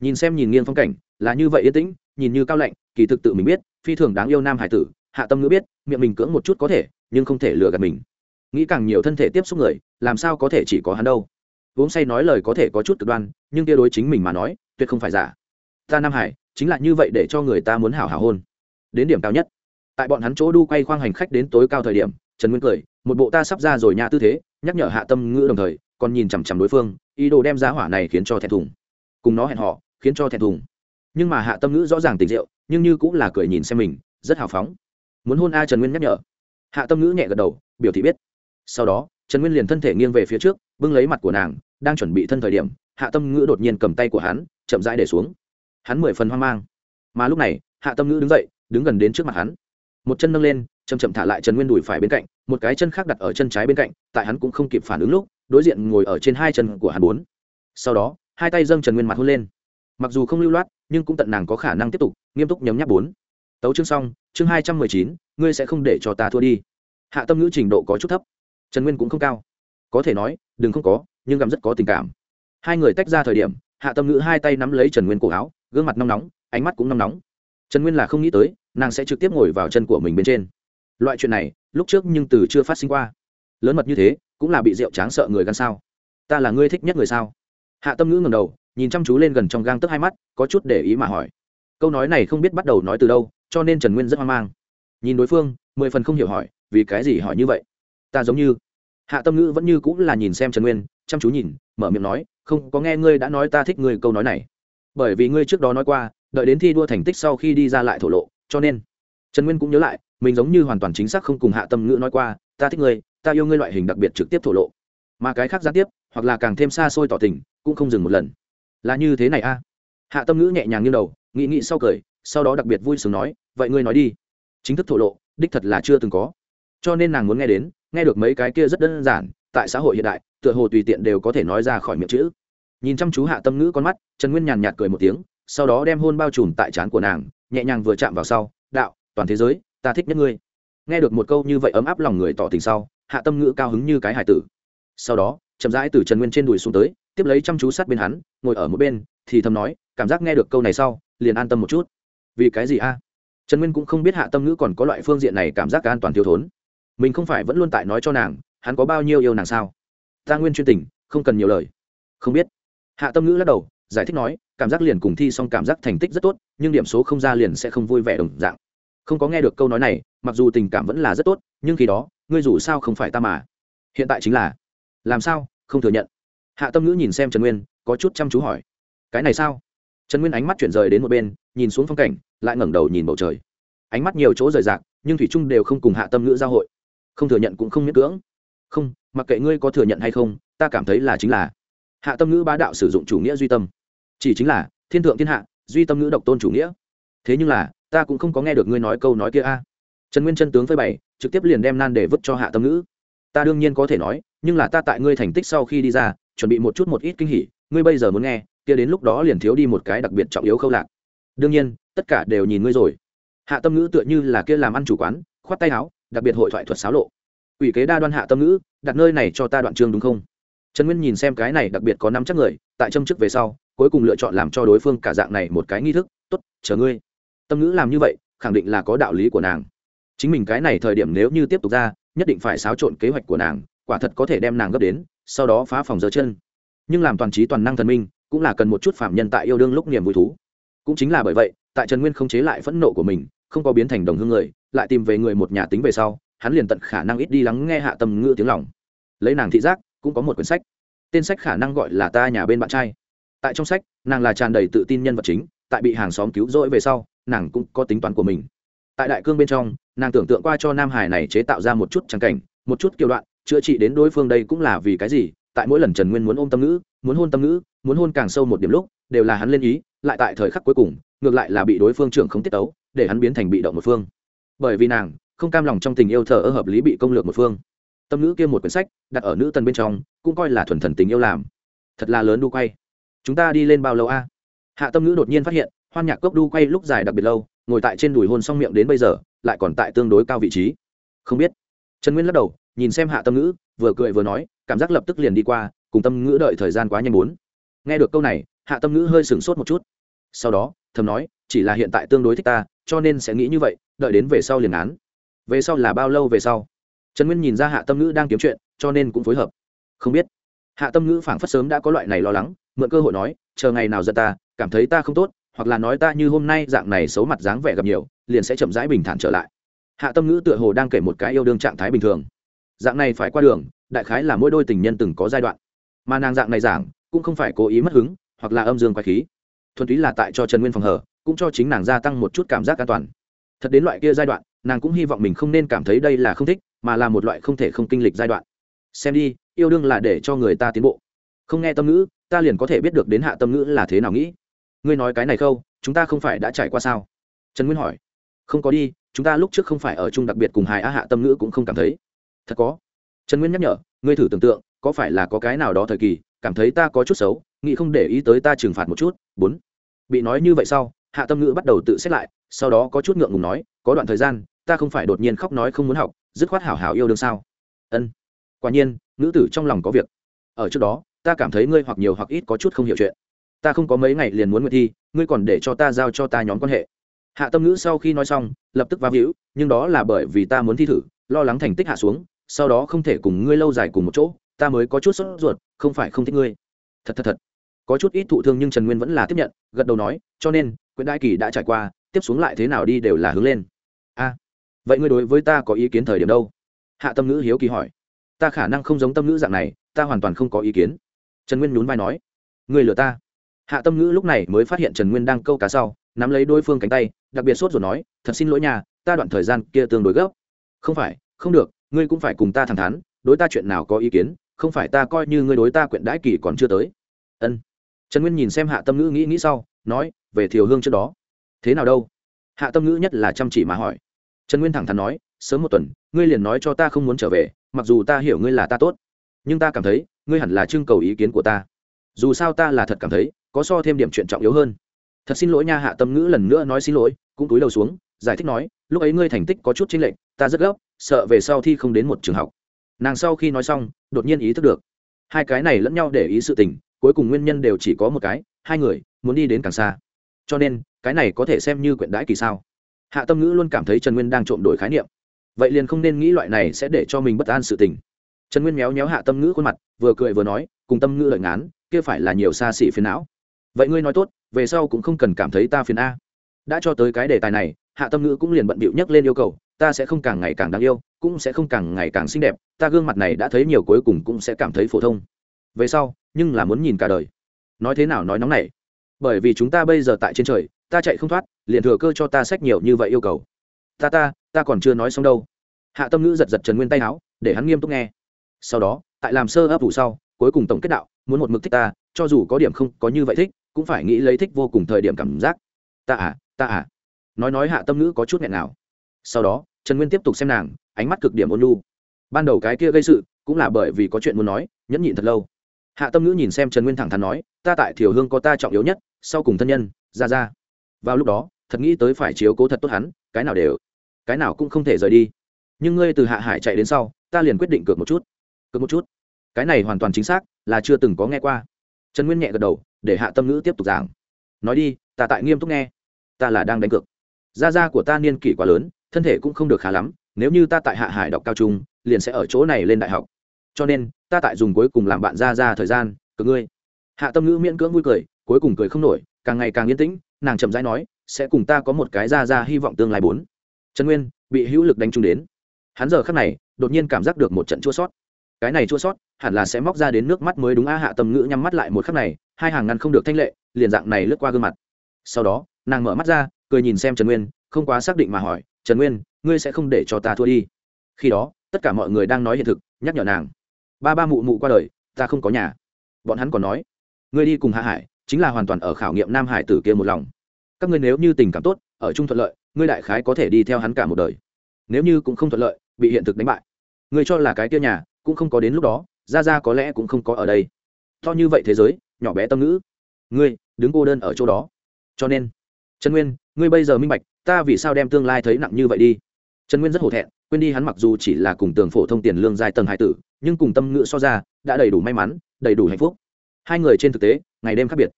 Nhìn xem nhìn nghiêng phong cảnh, là như vậy yên tĩnh, nhìn như cao lạnh, kỳ thực tự mình biết, phi thường đáng yêu nam hải tử, hạ tâm ngữ biết, miệng mình cưỡng một chút có thể, nhưng không thể lừa gạt mình. Nghĩ càng nhiều thân thể tiếp xúc người, làm sao có thể chỉ có hắn đâu. Uống say nói lời có thể có chút cực đoan, nhưng tia đối chính mình mà nói, tuyệt không phải giả. Ta nam hải, chính là như vậy để cho người ta muốn hảo hảo hôn. Đến điểm cao nhất. Tại bọn hắn chỗ đu quay khoang hành khách đến tối cao thời điểm trần nguyên cười, một bộ ta sắp ra rồi nhà tư thế, nhắc nhở hạ tâm ngữ đồng thời, còn nhìn chằm chằm đối phương, ý đồ đem ra hỏa này khiến cho thẹn thùng. Cùng nó hẹn họ khiến cho thẹn thùng. Nhưng mà hạ tâm ngữ rõ ràng tình rượu, nhưng như cũng là cười nhìn xem mình, rất hào phóng. Muốn hôn a trần nguyên nhắc nhở. Hạ tâm ngữ nhẹ gật đầu, biểu thị biết. Sau đó, trần nguyên liền thân thể nghiêng về phía trước, bưng lấy mặt của nàng, đang chuẩn bị thân thời điểm, hạ tâm ngữ đột nhiên cầm tay của hắn, chậm rãi để xuống. Hắn mười phần hoang mang. Mà lúc này, hạ tâm ngữ đứng dậy, đứng gần đến trước mặt hắn. Một chân nâng lên chậm chậm thả lại trần nguyên đùi phải bên cạnh, một cái chân khác đặt ở chân trái bên cạnh, tại hắn cũng không kịp phản ứng lúc, đối diện ngồi ở trên hai chân của hắn bốn. Sau đó, hai tay dâng trần nguyên mặt hôn lên. Mặc dù không lưu loát, nhưng cũng tận nàng có khả năng tiếp tục, nghiêm túc nhấm nháp bốn. Tấu chương xong, chương hai trăm mười chín, ngươi sẽ không để cho ta thua đi. Hạ tâm ngữ trình độ có chút thấp. Trần nguyên cũng không cao. Có thể nói, đừng không có, nhưng gặm rất có tình cảm. Hai người tách ra thời điểm, hạ tâm ngữ hai tay nắm lấy trần nguyên cổ áo, gương mặt nóng nóng, ánh mắt cũng nóng nóng. Trần nguyên là không nghĩ tới, nàng sẽ trực tiếp ngồi vào chân của mình bên trên loại chuyện này, lúc trước nhưng từ chưa phát sinh qua. Lớn mật như thế, cũng là bị rượu tráng sợ người gan sao? Ta là ngươi thích nhất người sao? Hạ tâm ngữ ngầm đầu, nhìn chăm chú lên gần trong gang tức hai mắt, có chút để ý mà hỏi. Câu nói này không biết bắt đầu nói từ đâu, cho nên trần nguyên rất hoang mang. Nhìn đối phương, mười phần không hiểu hỏi, vì cái gì hỏi như vậy? Ta giống như. Hạ tâm ngữ vẫn như cũng là nhìn xem trần nguyên, chăm chú nhìn, mở miệng nói, không, có nghe ngươi đã nói ta thích ngươi câu nói này. Bởi vì ngươi trước đó nói qua, đợi đến thi đua thành tích sau khi đi ra lại thổ lộ, cho nên. Trần nguyên cũng nhớ lại mình giống như hoàn toàn chính xác không cùng hạ tâm ngữ nói qua, ta thích ngươi, ta yêu ngươi loại hình đặc biệt trực tiếp thổ lộ. Mà cái khác gián tiếp, hoặc là càng thêm xa xôi tỏ tình, cũng không dừng một lần. Là như thế này a. Hạ tâm ngữ nhẹ nhàng như đầu, nghĩ nghĩ sau cười, sau đó đặc biệt vui sướng nói, vậy ngươi nói đi. Chính thức thổ lộ, đích thật là chưa từng có. Cho nên nàng muốn nghe đến, nghe được mấy cái kia rất đơn giản, tại xã hội hiện đại, tựa hồ tùy tiện đều có thể nói ra khỏi miệng chữ. Nhìn chăm chú hạ tâm ngữ con mắt, trần nguyên nhàn nhạt cười một tiếng, sau đó đem hôn bao trùm tại trán của nàng, nhẹ nhàng vừa chạm vào sau, đạo, toàn thế giới ta thích nhất ngươi. Nghe được một câu như vậy ấm áp lòng người tỏ tình sau, hạ tâm ngữ cao hứng như cái hải tử. Sau đó, chậm rãi từ trần nguyên trên đùi xuống tới, tiếp lấy chăm chú sát bên hắn, ngồi ở một bên, thì thầm nói, cảm giác nghe được câu này sau, liền an tâm một chút. Vì cái gì a? Trần nguyên cũng không biết hạ tâm ngữ còn có loại phương diện này cảm giác an toàn thiếu thốn. Mình không phải vẫn luôn tại nói cho nàng, hắn có bao nhiêu yêu nàng sao? Ta nguyên chuyên tình, không cần nhiều lời. Không biết. Hạ tâm ngữ lắc đầu, giải thích nói, cảm giác liền cùng thi xong cảm giác thành tích rất tốt, nhưng điểm số không ra liền sẽ không vui vẻ đồng dạng không có nghe được câu nói này, mặc dù tình cảm vẫn là rất tốt, nhưng khi đó, ngươi dù sao không phải ta mà. Hiện tại chính là, làm sao, không thừa nhận. Hạ tâm ngữ nhìn xem trần nguyên, có chút chăm chú hỏi. Cái này sao? Trần nguyên ánh mắt chuyển rời đến một bên, nhìn xuống phong cảnh, lại ngẩng đầu nhìn bầu trời. Ánh mắt nhiều chỗ rời rạc, nhưng thủy trung đều không cùng hạ tâm ngữ giao hội. Không thừa nhận cũng không miễn cưỡng. Không, mặc kệ ngươi có thừa nhận hay không, ta cảm thấy là chính là. Hạ tâm ngữ bá đạo sử dụng chủ nghĩa duy tâm. Chỉ chính là, thiên thượng thiên hạ, duy tâm ngữ độc tôn chủ nghĩa. Thế nhưng là ta cũng không có nghe được ngươi nói câu nói kia a. Trần nguyên chân tướng phơi bày, trực tiếp liền đem nan để vứt cho hạ tâm ngữ. Ta đương nhiên có thể nói, nhưng là ta tại ngươi thành tích sau khi đi ra, chuẩn bị một chút một ít kinh hỉ, ngươi bây giờ muốn nghe, kia đến lúc đó liền thiếu đi một cái đặc biệt trọng yếu khâu lạc. Đương nhiên, tất cả đều nhìn ngươi rồi. Hạ tâm ngữ tựa như là kia làm ăn chủ quán, khoát tay áo, đặc biệt hội thoại thuật xáo lộ. Ủy kế đa đoan hạ tâm ngữ, đặt nơi này cho ta đoạn chương đúng không? Trần nguyên nhìn xem cái này đặc biệt có năm chắc người, tại châm chức về sau, cuối cùng lựa chọn làm cho đối phương cả dạng này một cái nghi thức. T ố t chờ ngươi tâm ngữ làm như vậy, khẳng định là có đạo lý của nàng. Chính mình cái này thời điểm nếu như tiếp tục ra, nhất định phải xáo trộn kế hoạch của nàng, quả thật có thể đem nàng gấp đến, sau đó phá phòng giơ chân. Nhưng làm toàn trí toàn năng thần minh, cũng là cần một chút phạm nhân tại yêu đương lúc niềm vui thú. Cũng chính là bởi vậy, tại trần nguyên không chế lại phẫn nộ của mình, không có biến thành đồng hương người, lại tìm về người một nhà tính về sau, hắn liền tận khả năng ít đi lắng nghe hạ tâm ngữ tiếng lòng. Lấy nàng thị giác, cũng có một quyển sách. Tên sách khả năng gọi là ta nhà bên bạn trai. Tại trong sách, nàng là tràn đầy tự tin nhân vật chính, tại bị hàng xóm cứu rỗi về sau nàng cũng có tính toán của mình. Tại đại cương bên trong, nàng tưởng tượng qua cho nam hải này chế tạo ra một chút trắng cảnh, một chút kiều đoạn, chữa trị đến đối phương đây cũng là vì cái gì, tại mỗi lần trần nguyên muốn ôm tâm ngữ, muốn hôn tâm ngữ, muốn hôn càng sâu một điểm lúc, đều là hắn lên ý, lại tại thời khắc cuối cùng, ngược lại là bị đối phương trưởng không tiết tấu, để hắn biến thành bị động một phương. Bởi vì nàng, không cam lòng trong tình yêu thờ ơ hợp lý bị công lược một phương. Tâm ngữ kia một quyển sách, đặt ở nữ tần bên trong, cũng coi là thuần thần tình yêu làm. Thật là lớn đu quay. Chúng ta đi lên bao lâu a? Hạ tâm ngữ đột nhiên phát hiện hoan nhạc cốc đu quay lúc dài đặc biệt lâu, ngồi tại trên đùi hôn xong miệng đến bây giờ, lại còn tại tương đối cao vị trí. Không biết. Trần nguyên lắc đầu, nhìn xem hạ tâm ngữ, vừa cười vừa nói, cảm giác lập tức liền đi qua, cùng tâm ngữ đợi thời gian quá nhanh bốn nghe được câu này, hạ tâm ngữ hơi sửng sốt một chút. Sau đó, thầm nói, chỉ là hiện tại tương đối thích ta, cho nên sẽ nghĩ như vậy, đợi đến về sau liền án. Về sau là bao lâu về sau? Trần nguyên nhìn ra hạ tâm ngữ đang kiếm chuyện, cho nên cũng phối hợp. Không biết. Hạ tâm ngữ phảng phất sớm đã có loại này lo lắng, mượn cơ hội nói, chờ ngày nào giận ta, cảm thấy ta không tốt hoặc là nói ta như hôm nay dạng này xấu mặt dáng vẻ gặp nhiều, liền sẽ chậm rãi bình thản trở lại. Hạ tâm ngữ tựa hồ đang kể một cái yêu đương trạng thái bình thường. Dạng này phải qua đường, đại khái là mỗi đôi tình nhân từng có giai đoạn. Mà nàng dạng này giảng, cũng không phải cố ý mất hứng, hoặc là âm dương quái khí. Thuần túy là tại cho trần nguyên phòng hở cũng cho chính nàng gia tăng một chút cảm giác an toàn. Thật đến loại kia giai đoạn, nàng cũng hy vọng mình không nên cảm thấy đây là không thích, mà là một loại không thể không kinh lịch giai đoạn. Xem đi, yêu đương là để cho người ta tiến bộ. Không nghe tâm ngữ, ta liền có thể biết được đến hạ tâm ngữ là thế nào nghĩ ngươi nói cái này khâu, chúng ta không phải đã trải qua sao? Trần nguyên hỏi. Không có đi, chúng ta lúc trước không phải ở chung đặc biệt cùng hai á hạ tâm ngữ cũng không cảm thấy. Thật có. Trần nguyên nhắc nhở, ngươi thử tưởng tượng, có phải là có cái nào đó thời kỳ, cảm thấy ta có chút xấu, nghĩ không để ý tới ta trừng phạt một chút. Bốn. Bị nói như vậy sau, hạ tâm ngữ bắt đầu tự xét lại, sau đó có chút ngượng ngùng nói, có đoạn thời gian, ta không phải đột nhiên khóc nói không muốn học, dứt khoát hảo hảo yêu đương sao? Ân. Quả nhiên nữ tử trong lòng có việc. Ở trước đó, ta cảm thấy ngươi hoặc nhiều hoặc ít có chút không hiểu chuyện ta không có mấy ngày liền muốn nguyện thi, ngươi còn để cho ta giao cho ta nhóm quan hệ. Hạ tâm ngữ sau khi nói xong, lập tức va víu, nhưng đó là bởi vì ta muốn thi thử, lo lắng thành tích hạ xuống, sau đó không thể cùng ngươi lâu dài cùng một chỗ, ta mới có chút sốt ruột, không phải không thích ngươi. Thật thật thật. Có chút ít thụ thương nhưng trần nguyên vẫn là tiếp nhận, gật đầu nói, cho nên, quyển đại kỳ đã trải qua, tiếp xuống lại thế nào đi đều là hướng lên. A, vậy ngươi đối với ta có ý kiến thời điểm đâu? Hạ tâm ngữ hiếu kỳ hỏi. Ta khả năng không giống tâm ngữ dạng này, ta hoàn toàn không có ý kiến. Trần nguyên nhún vai nói, ngươi lừa ta hạ tâm ngữ lúc này mới phát hiện trần nguyên đang câu cá sau, nắm lấy đối phương cánh tay, đặc biệt sốt rồi nói, thật xin lỗi nhà ta đoạn thời gian kia tương đối gấp. Không phải, không được, ngươi cũng phải cùng ta thẳng thắn, đối ta chuyện nào có ý kiến, không phải ta coi như ngươi đối ta quyện đãi kỳ còn chưa tới. Ân. Trần nguyên nhìn xem hạ tâm ngữ nghĩ nghĩ sau, nói, về thiều hương trước đó. Thế nào đâu? Hạ tâm ngữ nhất là chăm chỉ mà hỏi. Trần nguyên thẳng thắn nói, sớm một tuần, ngươi liền nói cho ta không muốn trở về, mặc dù ta hiểu ngươi là ta tốt, nhưng ta cảm thấy, ngươi hẳn là trưng cầu ý kiến của ta dù sao ta là thật cảm thấy, có so thêm điểm chuyện trọng yếu hơn. Thật xin lỗi nha, hạ tâm ngữ lần nữa nói xin lỗi, cũng túi đầu xuống, giải thích nói, lúc ấy ngươi thành tích có chút chênh lệch, ta rất gấp, sợ về sau thi không đến một trường học. Nàng sau khi nói xong, đột nhiên ý thức được. Hai cái này lẫn nhau để ý sự tình, cuối cùng nguyên nhân đều chỉ có một cái, hai người, muốn đi đến càng xa. Cho nên, cái này có thể xem như quyển đãi kỳ sao. Hạ tâm ngữ luôn cảm thấy trần nguyên đang trộm đổi khái niệm. Vậy liền không nên nghĩ loại này sẽ để cho mình bất an sự tình. Trần nguyên méo méo hạ tâm ngữ khuôn mặt, vừa cười vừa nói, cùng tâm ngữ lợi ngán kia phải là nhiều xa xỉ phiền não. Vậy ngươi nói tốt, về sau cũng không cần cảm thấy ta phiền a. Đã cho tới cái đề tài này, hạ tâm ngữ cũng liền bận bịu nhắc lên yêu cầu, ta sẽ không càng ngày càng đáng yêu, cũng sẽ không càng ngày càng xinh đẹp, ta gương mặt này đã thấy nhiều cuối cùng cũng sẽ cảm thấy phổ thông. Về sau, nhưng là muốn nhìn cả đời. Nói thế nào nói nóng này bởi vì chúng ta bây giờ tại trên trời, ta chạy không thoát, liền thừa cơ cho ta sách nhiều như vậy yêu cầu. Ta ta ta còn chưa nói xong đâu. Hạ tâm ngữ giật giật trần nguyên tay áo, để hắn nghiêm túc nghe. Sau đó, tại làm sơ ấp ủ sau cuối cùng tổng kết đạo, muốn một mực thích ta, cho dù có điểm không có như vậy thích, cũng phải nghĩ lấy thích vô cùng thời điểm cảm giác. Ta à ta à. Nói nói hạ tâm ngữ có chút nghẹn nào. Sau đó, trần nguyên tiếp tục xem nàng, ánh mắt cực điểm ôn lu ban đầu cái kia gây sự, cũng là bởi vì có chuyện muốn nói, nhẫn nhịn thật lâu. Hạ tâm ngữ nhìn xem trần nguyên thẳng thắn nói, ta tại thiểu hương có ta trọng yếu nhất, sau cùng thân nhân, ra ra. Vào lúc đó, thật nghĩ tới phải chiếu cố thật tốt hắn, cái nào đều, cái nào cũng không thể rời đi. Nhưng ngươi từ hạ hải chạy đến sau, ta liền quyết định cược một chút. Cược một chút cái này hoàn toàn chính xác là chưa từng có nghe qua. Trần nguyên nhẹ gật đầu, để hạ tâm ngữ tiếp tục giảng. Nói đi, ta tại nghiêm túc nghe. Ta là đang đánh cược. Gia gia của ta niên kỷ quá lớn, thân thể cũng không được khá lắm, nếu như ta tại hạ hải đọc cao trung, liền sẽ ở chỗ này lên đại học. Cho nên, ta tại dùng cuối cùng làm bạn gia gia thời gian cực ngươi. Hạ tâm ngữ miễn cưỡng vui cười, cuối cùng cười không nổi, càng ngày càng yên tĩnh, nàng chậm rãi nói, sẽ cùng ta có một cái gia gia hy vọng tương lai bốn. Trần nguyên, bị hữu lực đánh trúng đến. Hắn giờ khắc này, đột nhiên cảm giác được một trận chua sót cái này chua sót, hẳn là sẽ móc ra đến nước mắt mới đúng a hạ tâm ngữ nhắm mắt lại một khắc này, hai hàng ngăn không được thanh lệ, liền dạng này lướt qua gương mặt. Sau đó, nàng mở mắt ra, cười nhìn xem trần nguyên, không quá xác định mà hỏi, trần nguyên, ngươi sẽ không để cho ta thua đi? Khi đó, tất cả mọi người đang nói hiện thực, nhắc nhở nàng. Ba ba mụ mụ qua đời, ta không có nhà. Bọn hắn còn nói, ngươi đi cùng hạ hải, chính là hoàn toàn ở khảo nghiệm nam hải tử kia một lòng. Các ngươi nếu như tình cảm tốt, ở chung thuận lợi, ngươi đại khái có thể đi theo hắn cả một đời. Nếu như cũng không thuận lợi, bị hiện thực đánh bại. Ngươi cho là cái kia nhà cũng không có đến lúc đó ra ra có lẽ cũng không có ở đây. To như vậy thế giới, nhỏ bé tâm ngữ. Ngươi, đứng cô đơn ở chỗ đó. Cho nên, trần nguyên, ngươi bây giờ minh bạch, ta vì sao đem tương lai thấy nặng như vậy đi? Trần nguyên rất hổ thẹn, quên đi hắn mặc dù chỉ là cùng tường phổ thông tiền lương dài tầng hai tử, nhưng cùng tâm ngữ so ra, đã đầy đủ may mắn, đầy đủ hạnh phúc. Hai người trên thực tế, ngày đêm khác biệt.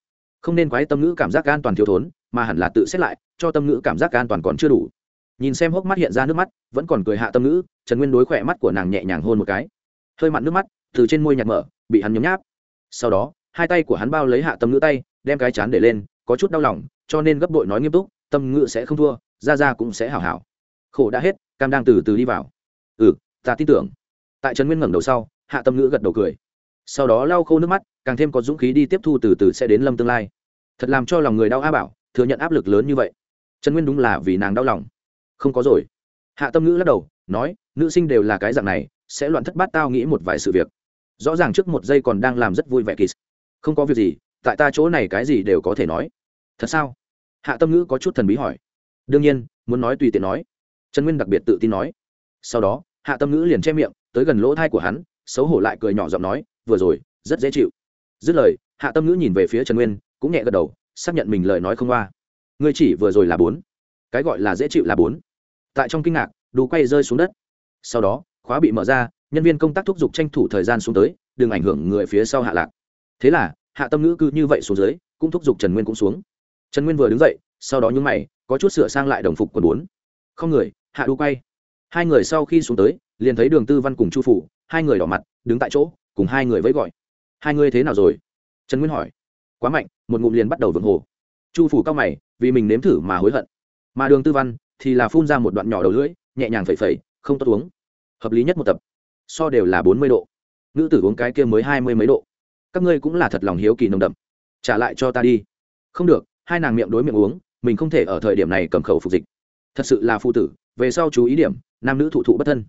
Không nên quái tâm ngữ cảm giác an toàn thiếu thốn, mà hẳn là tự xét lại, cho tâm ngữ cảm giác an toàn còn chưa đủ. Nhìn xem hốc mắt hiện ra nước mắt, vẫn còn cười hạ tâm ngữ, trần nguyên đối khỏe mắt của nàng nhẹ nhàng hôn một cái hơi mặn nước mắt, từ trên môi nhạt mở, bị hắn nhấm nháp. Sau đó, hai tay của hắn bao lấy hạ tâm ngữ tay, đem cái chán để lên, có chút đau lòng, cho nên gấp đội nói nghiêm túc, tâm ngữ sẽ không thua ra ra cũng sẽ hảo hảo. Khổ đã hết, cam đang từ từ đi vào. Ừ ta tin tưởng. Tại trần nguyên ngẩng đầu sau, hạ tâm ngữ gật đầu cười. Sau đó lau khô nước mắt, càng thêm có dũng khí đi tiếp thu từ từ sẽ đến lâm tương lai. Thật làm cho lòng người đau a bảo, thừa nhận áp lực lớn như vậy. Trần nguyên đúng là vì nàng đau lòng. Không có rồi. Hạ tâm ngữ lắc đầu, nói, nữ sinh đều là cái dạng này sẽ loạn thất bát tao nghĩ một vài sự việc. Rõ ràng trước một giây còn đang làm rất vui vẻ kỳ không có việc gì, tại ta chỗ này cái gì đều có thể nói. Thật sao? Hạ tâm ngữ có chút thần bí hỏi. Đương nhiên, muốn nói tùy tiện nói. Trần nguyên đặc biệt tự tin nói. Sau đó, hạ tâm ngữ liền che miệng, tới gần lỗ thai của hắn, xấu hổ lại cười nhỏ giọng nói, vừa rồi, rất dễ chịu. Dứt lời, hạ tâm ngữ nhìn về phía trần nguyên, cũng nhẹ gật đầu, xác nhận mình lời nói không qua ngươi chỉ vừa rồi là bốn. Cái gọi là dễ chịu là bốn. Tại trong kinh ngạc, đù quay rơi xuống đất. Sau đó khóa bị mở ra, nhân viên công tác thúc giục tranh thủ thời gian xuống tới, đừng ảnh hưởng người phía sau hạ lạc. Thế là, hạ tâm ngữ cứ như vậy xuống dưới, cũng thúc giục trần nguyên cũng xuống. Trần nguyên vừa đứng dậy, sau đó nhúng mày, có chút sửa sang lại đồng phục quần bốn. Không người, hạ đu quay. Hai người sau khi xuống tới, liền thấy đường tư văn cùng chu phủ, hai người đỏ mặt, đứng tại chỗ, cùng hai người vẫy gọi. Hai người thế nào rồi? Trần nguyên hỏi. Quá mạnh, một ngụm liền bắt đầu vượng hồ. Chu phủ cao mày, vì mình nếm thử mà hối hận. Mà đường tư văn thì là phun ra một đoạn nhỏ đầu lưỡi, nhẹ nhàng phẩy phẩy, không tốt uống hợp lý nhất một tập. So đều là bốn mươi độ. Nữ tử uống cái kia mới hai mươi mấy độ. Các ngươi cũng là thật lòng hiếu kỳ nồng đậm. Trả lại cho ta đi. Không được, hai nàng miệng đối miệng uống, mình không thể ở thời điểm này cầm khẩu phục dịch. Thật sự là phụ tử, về sau chú ý điểm, nam nữ thụ thụ bất thân.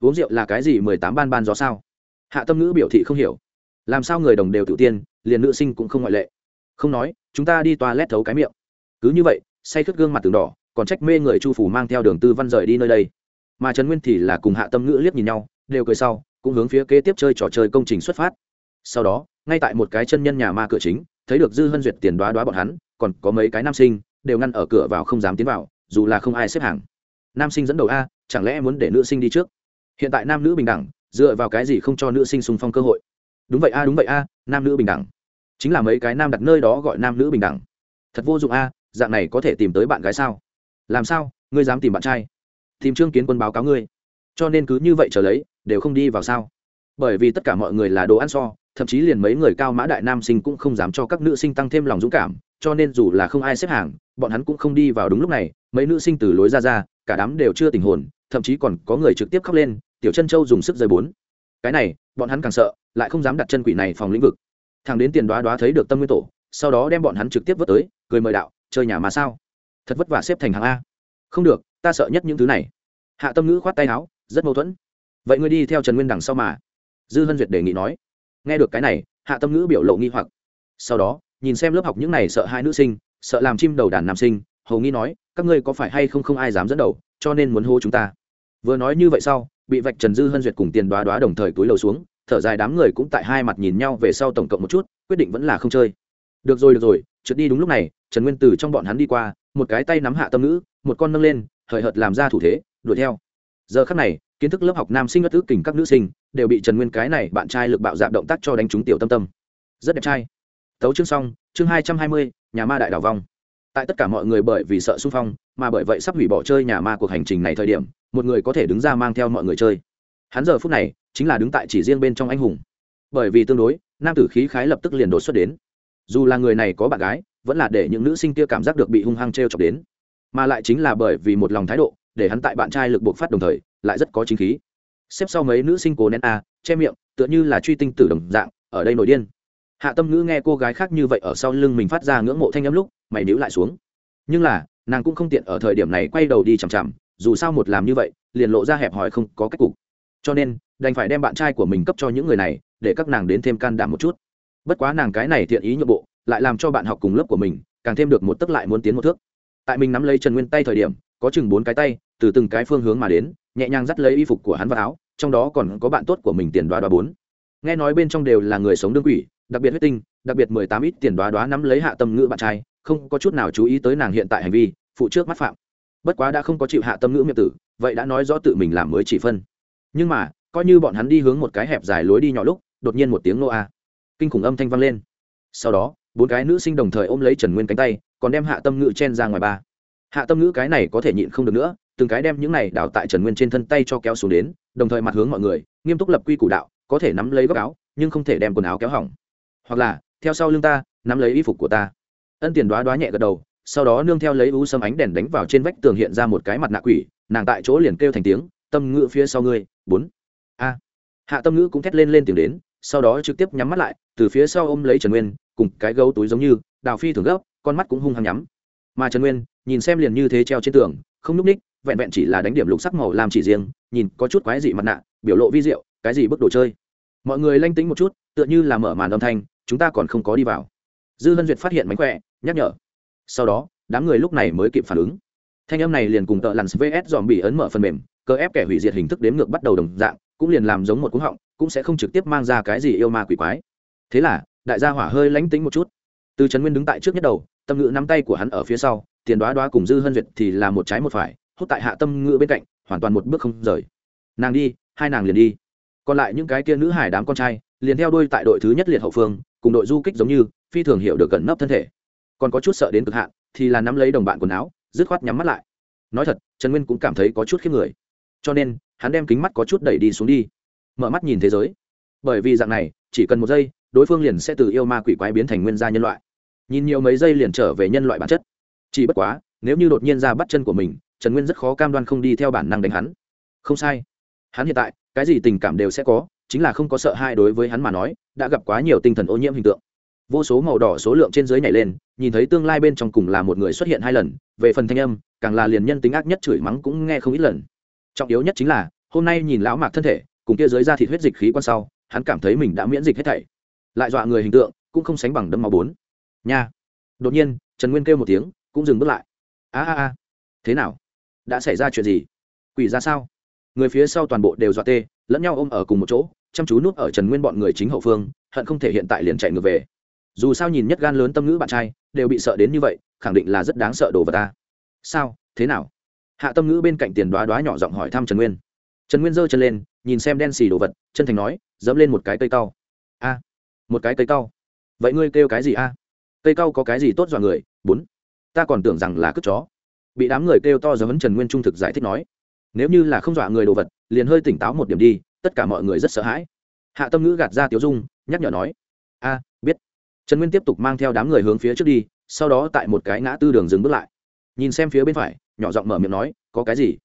Uống rượu là cái gì mười tám ban ban gió sao? Hạ tâm ngữ biểu thị không hiểu. Làm sao người đồng đều tự tiên, liền nữ sinh cũng không ngoại lệ. Không nói, chúng ta đi toa lét thấu cái miệng. Cứ như vậy, say khướt gương mặt từng đỏ, còn trách mê người chu phủ mang theo đường tư văn rời đi nơi đây mà trần nguyên thì là cùng hạ tâm ngữ liếc nhìn nhau, đều cười sau, cũng hướng phía kế tiếp chơi trò chơi công trình xuất phát. Sau đó, ngay tại một cái chân nhân nhà ma cửa chính, thấy được dư hân duyệt tiền đoá đoá bọn hắn, còn có mấy cái nam sinh, đều ngăn ở cửa vào không dám tiến vào, dù là không ai xếp hàng. Nam sinh dẫn đầu a, chẳng lẽ muốn để nữ sinh đi trước? Hiện tại nam nữ bình đẳng, dựa vào cái gì không cho nữ sinh xung phong cơ hội? Đúng vậy a, đúng vậy a, nam nữ bình đẳng. Chính là mấy cái nam đặt nơi đó gọi nam nữ bình đẳng. Thật vô dụng a, dạng này có thể tìm tới bạn gái sao? Làm sao? Ngươi dám tìm bạn trai? Tìm trương kiến quân báo cáo ngươi. Cho nên cứ như vậy trở lấy, đều không đi vào sao? Bởi vì tất cả mọi người là đồ ăn so, thậm chí liền mấy người cao mã đại nam sinh cũng không dám cho các nữ sinh tăng thêm lòng dũng cảm, cho nên dù là không ai xếp hàng, bọn hắn cũng không đi vào đúng lúc này, mấy nữ sinh từ lối ra ra, cả đám đều chưa tình hồn, thậm chí còn có người trực tiếp khóc lên, tiểu chân châu dùng sức rời bốn. Cái này, bọn hắn càng sợ, lại không dám đặt chân quỷ này phòng lĩnh vực. Thằng đến tiền đoá đoá thấy được tâm nguyên tổ, sau đó đem bọn hắn trực tiếp vớt tới, cười mời đạo, chơi nhà mà sao? Thật vất vả xếp thành hàng a. Không được ta sợ nhất những thứ này. Hạ tâm ngữ khoát tay áo, rất mâu thuẫn. Vậy ngươi đi theo trần nguyên đằng sau mà. Dư hân duyệt đề nghị nói. Nghe được cái này, hạ tâm ngữ biểu lộ nghi hoặc. Sau đó, nhìn xem lớp học những này sợ hai nữ sinh, sợ làm chim đầu đàn nam sinh hầu nghi nói, các ngươi có phải hay không không ai dám dẫn đầu, cho nên muốn hô chúng ta. Vừa nói như vậy sau, bị vạch trần dư hân duyệt cùng tiền đoá đoá đồng thời túi lầu xuống, thở dài đám người cũng tại hai mặt nhìn nhau về sau tổng cộng một chút, quyết định vẫn là không chơi. Được rồi được rồi, trượt đi đúng lúc này, trần nguyên từ trong bọn hắn đi qua, một cái tay nắm hạ tâm ngữ, một con nâng lên hời hợt làm ra thủ thế, đuổi theo. Giờ khắc này, kiến thức lớp học nam sinh ngất ước kình các nữ sinh đều bị trần nguyên cái này bạn trai lực bạo dạp động tác cho đánh trúng tiểu tâm tâm. Rất đẹp trai. Tấu chương xong, chương hai trăm hai mươi, nhà ma đại đảo vong. Tại tất cả mọi người bởi vì sợ xung phong, mà bởi vậy sắp hủy bỏ chơi nhà ma cuộc hành trình này thời điểm, một người có thể đứng ra mang theo mọi người chơi. Hắn giờ phút này chính là đứng tại chỉ riêng bên trong anh hùng. Bởi vì tương đối, nam tử khí khái lập tức liền đột xuất đến. Dù là người này có bạn gái, vẫn là để những nữ sinh kia cảm giác được bị hung hăng t r e o chọc đến mà lại chính là bởi vì một lòng thái độ, để hắn tại bạn trai lực buộc phát đồng thời, lại rất có chính khí. Xếp sau mấy nữ sinh cố nén a, che miệng, tựa như là truy tinh tử đồng dạng, ở đây nổi điên. Hạ tâm ngữ nghe cô gái khác như vậy ở sau lưng mình phát ra ngưỡng mộ thanh âm lúc, mày níu lại xuống. Nhưng là, nàng cũng không tiện ở thời điểm này quay đầu đi chằm chằm, dù sao một làm như vậy, liền lộ ra hẹp hòi không có cách cục. Cho nên, đành phải đem bạn trai của mình cấp cho những người này, để các nàng đến thêm can đảm một chút. Bất quá nàng cái này thiện ý nhượng bộ, lại làm cho bạn học cùng lớp của mình, càng thêm được một tấc lại muốn tiến một thước tại mình nắm lấy trần nguyên tay thời điểm, có chừng bốn cái tay, từ từng cái phương hướng mà đến, nhẹ nhàng dắt lấy y phục của hắn vào áo, trong đó còn có bạn tốt của mình tiền đoá đoá bốn. Nghe nói bên trong đều là người sống đương quỷ, đặc biệt huyết tinh, đặc biệt mười tám ít tiền đoá đoá nắm lấy hạ tâm ngữ bạn trai, không có chút nào chú ý tới nàng hiện tại hành vi, phụ trước mắt phạm. Bất quá đã không có chịu hạ tâm ngữ miệng tử, vậy đã nói rõ tự mình làm mới chỉ phân. Nhưng mà, coi như bọn hắn đi hướng một cái hẹp dài lối đi nhỏ lúc, đột nhiên một tiếng nô a. Kinh khủng âm thanh vang lên. Sau đó, bốn cái nữ sinh đồng thời ôm lấy trần nguyên cánh tay còn đem hạ tâm ngữ chen ra ngoài ba. Hạ tâm ngữ cái này có thể nhịn không được nữa, từng cái đem những này đào tại trần nguyên trên thân tay cho kéo xuống đến, đồng thời mặt hướng mọi người, nghiêm túc lập quy củ đạo, có thể nắm lấy góc áo, nhưng không thể đem quần áo kéo hỏng. Hoặc là, theo sau lưng ta, nắm lấy y phục của ta. Ân tiền đoá đoá nhẹ gật đầu, sau đó nương theo lấy u sâm ánh đèn đánh vào trên vách tường hiện ra một cái mặt nạ quỷ, nàng tại chỗ liền kêu thành tiếng, tâm ngữ phía sau ngươi, bốn. A. Hạ tâm ngữ cũng thét lên lên tiếng đến, sau đó trực tiếp nhắm mắt lại, từ phía sau ôm lấy trần nguyên, cùng cái gấu túi giống như, đào phi thường gấp con mắt cũng hung hăng nhắm. Mà trần nguyên, nhìn xem liền như thế treo trên tường, không nhúc ních, vẹn vẹn chỉ là đánh điểm lục sắc màu làm chỉ riêng, nhìn có chút quái dị mặt nạ, biểu lộ vi diệu, cái gì bức đồ chơi. Mọi người lanh tính một chút, tựa như là mở màn âm thanh, chúng ta còn không có đi vào. Dư hân duyệt phát hiện mánh khỏe, nhắc nhở. Sau đó, đám người lúc này mới kịp phản ứng. Thanh âm này liền cùng tợ lặn vs dòm bị ấn mở phần mềm, cơ ép kẻ hủy diệt hình thức đếm ngược bắt đầu đồng dạng, cũng liền làm giống một cú họng, cũng sẽ không trực tiếp mang ra cái gì yêu ma quỷ quái. Thế là, đại gia hỏa hơi lánh tính một chút. Từ trần nguyên đứng tại trước nhất đầu tâm ngữ nắm tay của hắn ở phía sau, tiền đoá đoá cùng dư hân duyệt thì là một trái một phải, hút tại hạ tâm ngữ bên cạnh, hoàn toàn một bước không rời. Nàng đi, hai nàng liền đi. Còn lại những cái kia nữ hải đám con trai, liền theo đuôi tại đội thứ nhất liệt hậu phương, cùng đội du kích giống như, phi thường hiểu được cẩn nấp thân thể. Còn có chút sợ đến cực hạn, thì là nắm lấy đồng bạn quần áo, dứt khoát nhắm mắt lại. Nói thật, trần nguyên cũng cảm thấy có chút khiếp người. Cho nên, hắn đem kính mắt có chút đẩy đi xuống đi. Mở mắt nhìn thế giới. Bởi vì dạng này, chỉ cần một giây, đối phương liền sẽ từ yêu ma quỷ quái biến thành nguyên gia nhân loại nhìn nhiều mấy giây liền trở về nhân loại bản chất. Chỉ bất quá, nếu như đột nhiên ra bắt chân của mình, trần nguyên rất khó cam đoan không đi theo bản năng đánh hắn. Không sai. Hắn hiện tại, cái gì tình cảm đều sẽ có, chính là không có sợ hai đối với hắn mà nói, đã gặp quá nhiều tinh thần ô nhiễm hình tượng. Vô số màu đỏ số lượng trên dưới nhảy lên, nhìn thấy tương lai bên trong cùng là một người xuất hiện hai lần, về phần thanh âm, càng là liền nhân tính ác nhất chửi mắng cũng nghe không ít lần. Trọng yếu nhất chính là, hôm nay nhìn lão mạc thân thể, cùng kia dưới da thịt huyết dịch khí quan sau, hắn cảm thấy mình đã miễn dịch hết thảy. Lại dọa người hình tượng, cũng không sánh bằng đấm máu bốn nha. Đột nhiên, trần nguyên kêu một tiếng, cũng dừng bước lại. A a a. Thế nào? Đã xảy ra chuyện gì? Quỷ ra sao? Người phía sau toàn bộ đều dọa tê, lẫn nhau ôm ở cùng một chỗ, chăm chú núp ở trần nguyên bọn người chính hậu phương, hận không thể hiện tại liền chạy ngược về. Dù sao nhìn nhất gan lớn tâm ngữ bạn trai, đều bị sợ đến như vậy, khẳng định là rất đáng sợ đồ vật ta. Sao? Thế nào? Hạ tâm ngữ bên cạnh tiền đoá đoá nhỏ giọng hỏi thăm trần nguyên. Trần nguyên giơ chân lên, nhìn xem đen xì đồ vật, chân thành nói, dẫm lên một cái cây cau a. Một cái cây cau vậy ngươi kêu cái gì a? Cây cau có cái gì tốt dọa người? Bốn. Ta còn tưởng rằng là cướp chó. Bị đám người kêu to giờ vấn trần nguyên trung thực giải thích nói. Nếu như là không dọa người đồ vật, liền hơi tỉnh táo một điểm đi, tất cả mọi người rất sợ hãi. Hạ tâm ngữ gạt ra tiếu dung, nhắc nhở nói. A, biết. Trần nguyên tiếp tục mang theo đám người hướng phía trước đi, sau đó tại một cái ngã tư đường dừng bước lại. Nhìn xem phía bên phải, nhỏ giọng mở miệng nói, có cái gì?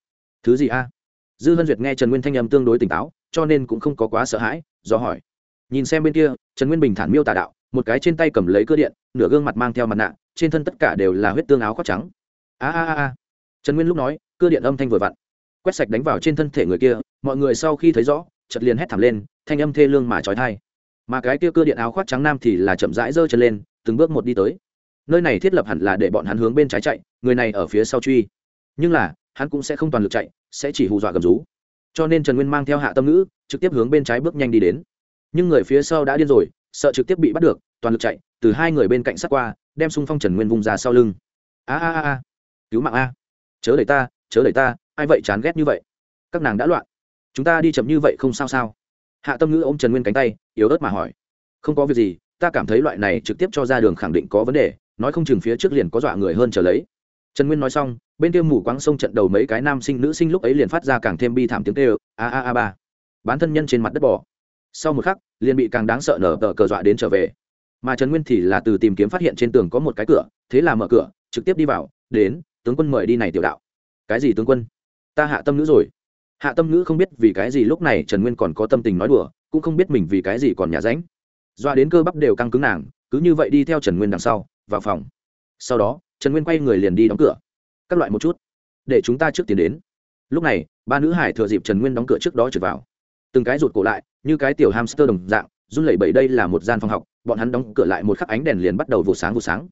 Thứ gì a? Dư hân duyệt nghe trần nguyên thanh âm tương đối tỉnh táo, cho nên cũng không có quá sợ hãi, do hỏi. Nhìn xem bên kia, trần nguyên bình thản miêu tả đạo một cái trên tay cầm lấy cơ điện, nửa gương mặt mang theo mặt nạ, trên thân tất cả đều là huyết tương áo khoác trắng. A a a trần nguyên lúc nói cơ điện âm thanh vừa vặn. Quét sạch đánh vào trên thân thể người kia, mọi người sau khi thấy rõ chật liền hét thảm lên, thanh âm thê lương mà trói thai. Mà cái kia cơ điện áo khoác trắng nam thì là chậm rãi giơ chân lên, từng bước một đi tới. Nơi này thiết lập hẳn là để bọn hắn hướng bên trái chạy, người này ở phía sau truy. Nhưng là, hắn cũng sẽ không toàn lực chạy, sẽ chỉ hù dọa gầm rú. Cho nên trần nguyên mang theo hạ tâm ngữ, trực tiếp hướng bên trái bước nhanh đi đến. Nhưng người phía sau đã điên rồi sợ trực tiếp bị bắt được, toàn lực chạy, từ hai người bên cạnh sát qua, đem xung phong trần nguyên vung ra sau lưng. A a a a. Cứu mạng a. Chớ đẩy ta, chớ đẩy ta, ai vậy chán ghét như vậy? Các nàng đã loạn. Chúng ta đi chậm như vậy không sao sao? Hạ tâm ngữ ôm trần nguyên cánh tay, yếu ớt mà hỏi. Không có việc gì, ta cảm thấy loại này trực tiếp cho ra đường khẳng định có vấn đề, nói không chừng phía trước liền có dọa người hơn trở lấy. Trần nguyên nói xong, bên kia mù quáng sông trận đầu mấy cái nam sinh nữ sinh lúc ấy liền phát ra càng thêm bi thảm tiếng tê a a a, ba. Bán thân nhân trên mặt đất bỏ sau một khắc, liền bị càng đáng sợ nở tờ cờ dọa đến trở về. Mà trần nguyên thì là từ tìm kiếm phát hiện trên tường có một cái cửa, thế là mở cửa, trực tiếp đi vào, đến, tướng quân mời đi này tiểu đạo. Cái gì tướng quân? Ta hạ tâm nữ rồi. Hạ tâm nữ không biết vì cái gì lúc này trần nguyên còn có tâm tình nói đùa, cũng không biết mình vì cái gì còn nhà ránh. Dọa đến cơ bắp đều căng cứng nàng, cứ như vậy đi theo trần nguyên đằng sau, vào phòng. Sau đó, trần nguyên quay người liền đi đóng cửa. Các loại một chút, để chúng ta trước tiến đến. Lúc này, ba nữ hải thừa dịp trần nguyên đóng cửa trước đó trượt vào từng cái rụt cổ lại, như cái tiểu hamster đồng dạng, run lẩy bẩy đây là một gian phòng học, bọn hắn đóng cửa lại một khắc ánh đèn liền bắt đầu vụ sáng vụ sáng.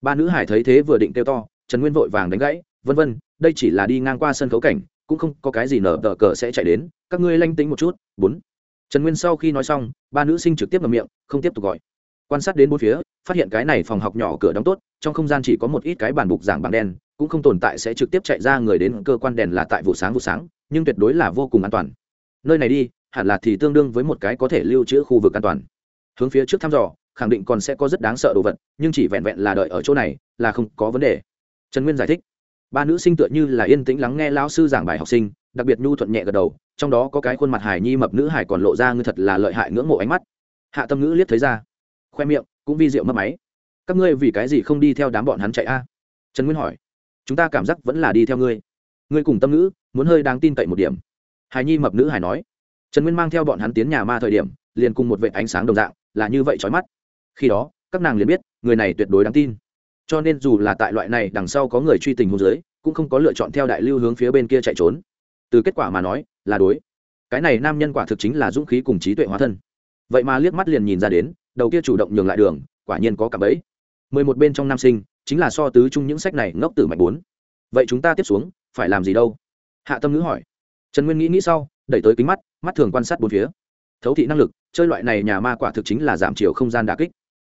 Ba nữ hải thấy thế vừa định kêu to, trần nguyên vội vàng đánh gãy, vân vân, đây chỉ là đi ngang qua sân khấu cảnh, cũng không có cái gì nở tờ cờ sẽ chạy đến, các ngươi lanh tính một chút. Bốn. Trần nguyên sau khi nói xong, ba nữ sinh trực tiếp ngậm miệng, không tiếp tục gọi. Quan sát đến bốn phía, phát hiện cái này phòng học nhỏ cửa đóng tốt, trong không gian chỉ có một ít cái bàn bục giảng bảng đen cũng không tồn tại sẽ trực tiếp chạy ra người đến, cơ quan đèn là tại vụ sáng vụ sáng, nhưng tuyệt đối là vô cùng an toàn. Nơi này đi hẳn là thì tương đương với một cái có thể lưu trữ khu vực an toàn. Hướng phía trước thăm dò, khẳng định còn sẽ có rất đáng sợ đồ vật, nhưng chỉ vẹn vẹn là đợi ở chỗ này, là không có vấn đề. Trần nguyên giải thích. Ba nữ sinh tựa như là yên tĩnh lắng nghe lão sư giảng bài học sinh, đặc biệt nhu thuận nhẹ gật đầu, trong đó có cái khuôn mặt hài nhi mập nữ hải còn lộ ra ngư thật là lợi hại ngưỡng mộ ánh mắt. Hạ tâm ngữ liếc thấy ra. Khoe miệng, cũng vi rượu mất máy. Các ngươi vì cái gì không đi theo đám bọn hắn chạy a? Trần nguyên hỏi. Chúng ta cảm giác vẫn là đi theo ngươi. Ngươi cùng tâm ngữ, muốn hơi đáng tin cậy một điểm. Hài nhi mập nữ hải nói trần nguyên mang theo bọn hắn tiến nhà ma thời điểm, liền cùng một vệ ánh sáng đồng dạng, là như vậy trói mắt. Khi đó, các nàng liền biết, người này tuyệt đối đáng tin. Cho nên dù là tại loại này đằng sau có người truy tình hôn giới, cũng không có lựa chọn theo đại lưu hướng phía bên kia chạy trốn. Từ kết quả mà nói, là đối. Cái này nam nhân quả thực chính là dũng khí cùng trí tuệ hóa thân. Vậy mà liếc mắt liền nhìn ra đến, đầu kia chủ động nhường lại đường, quả nhiên có cả bẫy. Mười một bên trong nam sinh, chính là so tứ chung những sách này ngốc tử mạnh bốn. Vậy chúng ta tiếp xuống, phải làm gì đâu? Hạ tâm ngữ hỏi. Trần nguyên nghĩ nghĩ sau, đẩy tới kính mắt mắt thường quan sát bốn phía. Thấu thị năng lực, chơi loại này nhà ma quả thực chính là giảm chiều không gian đà kích.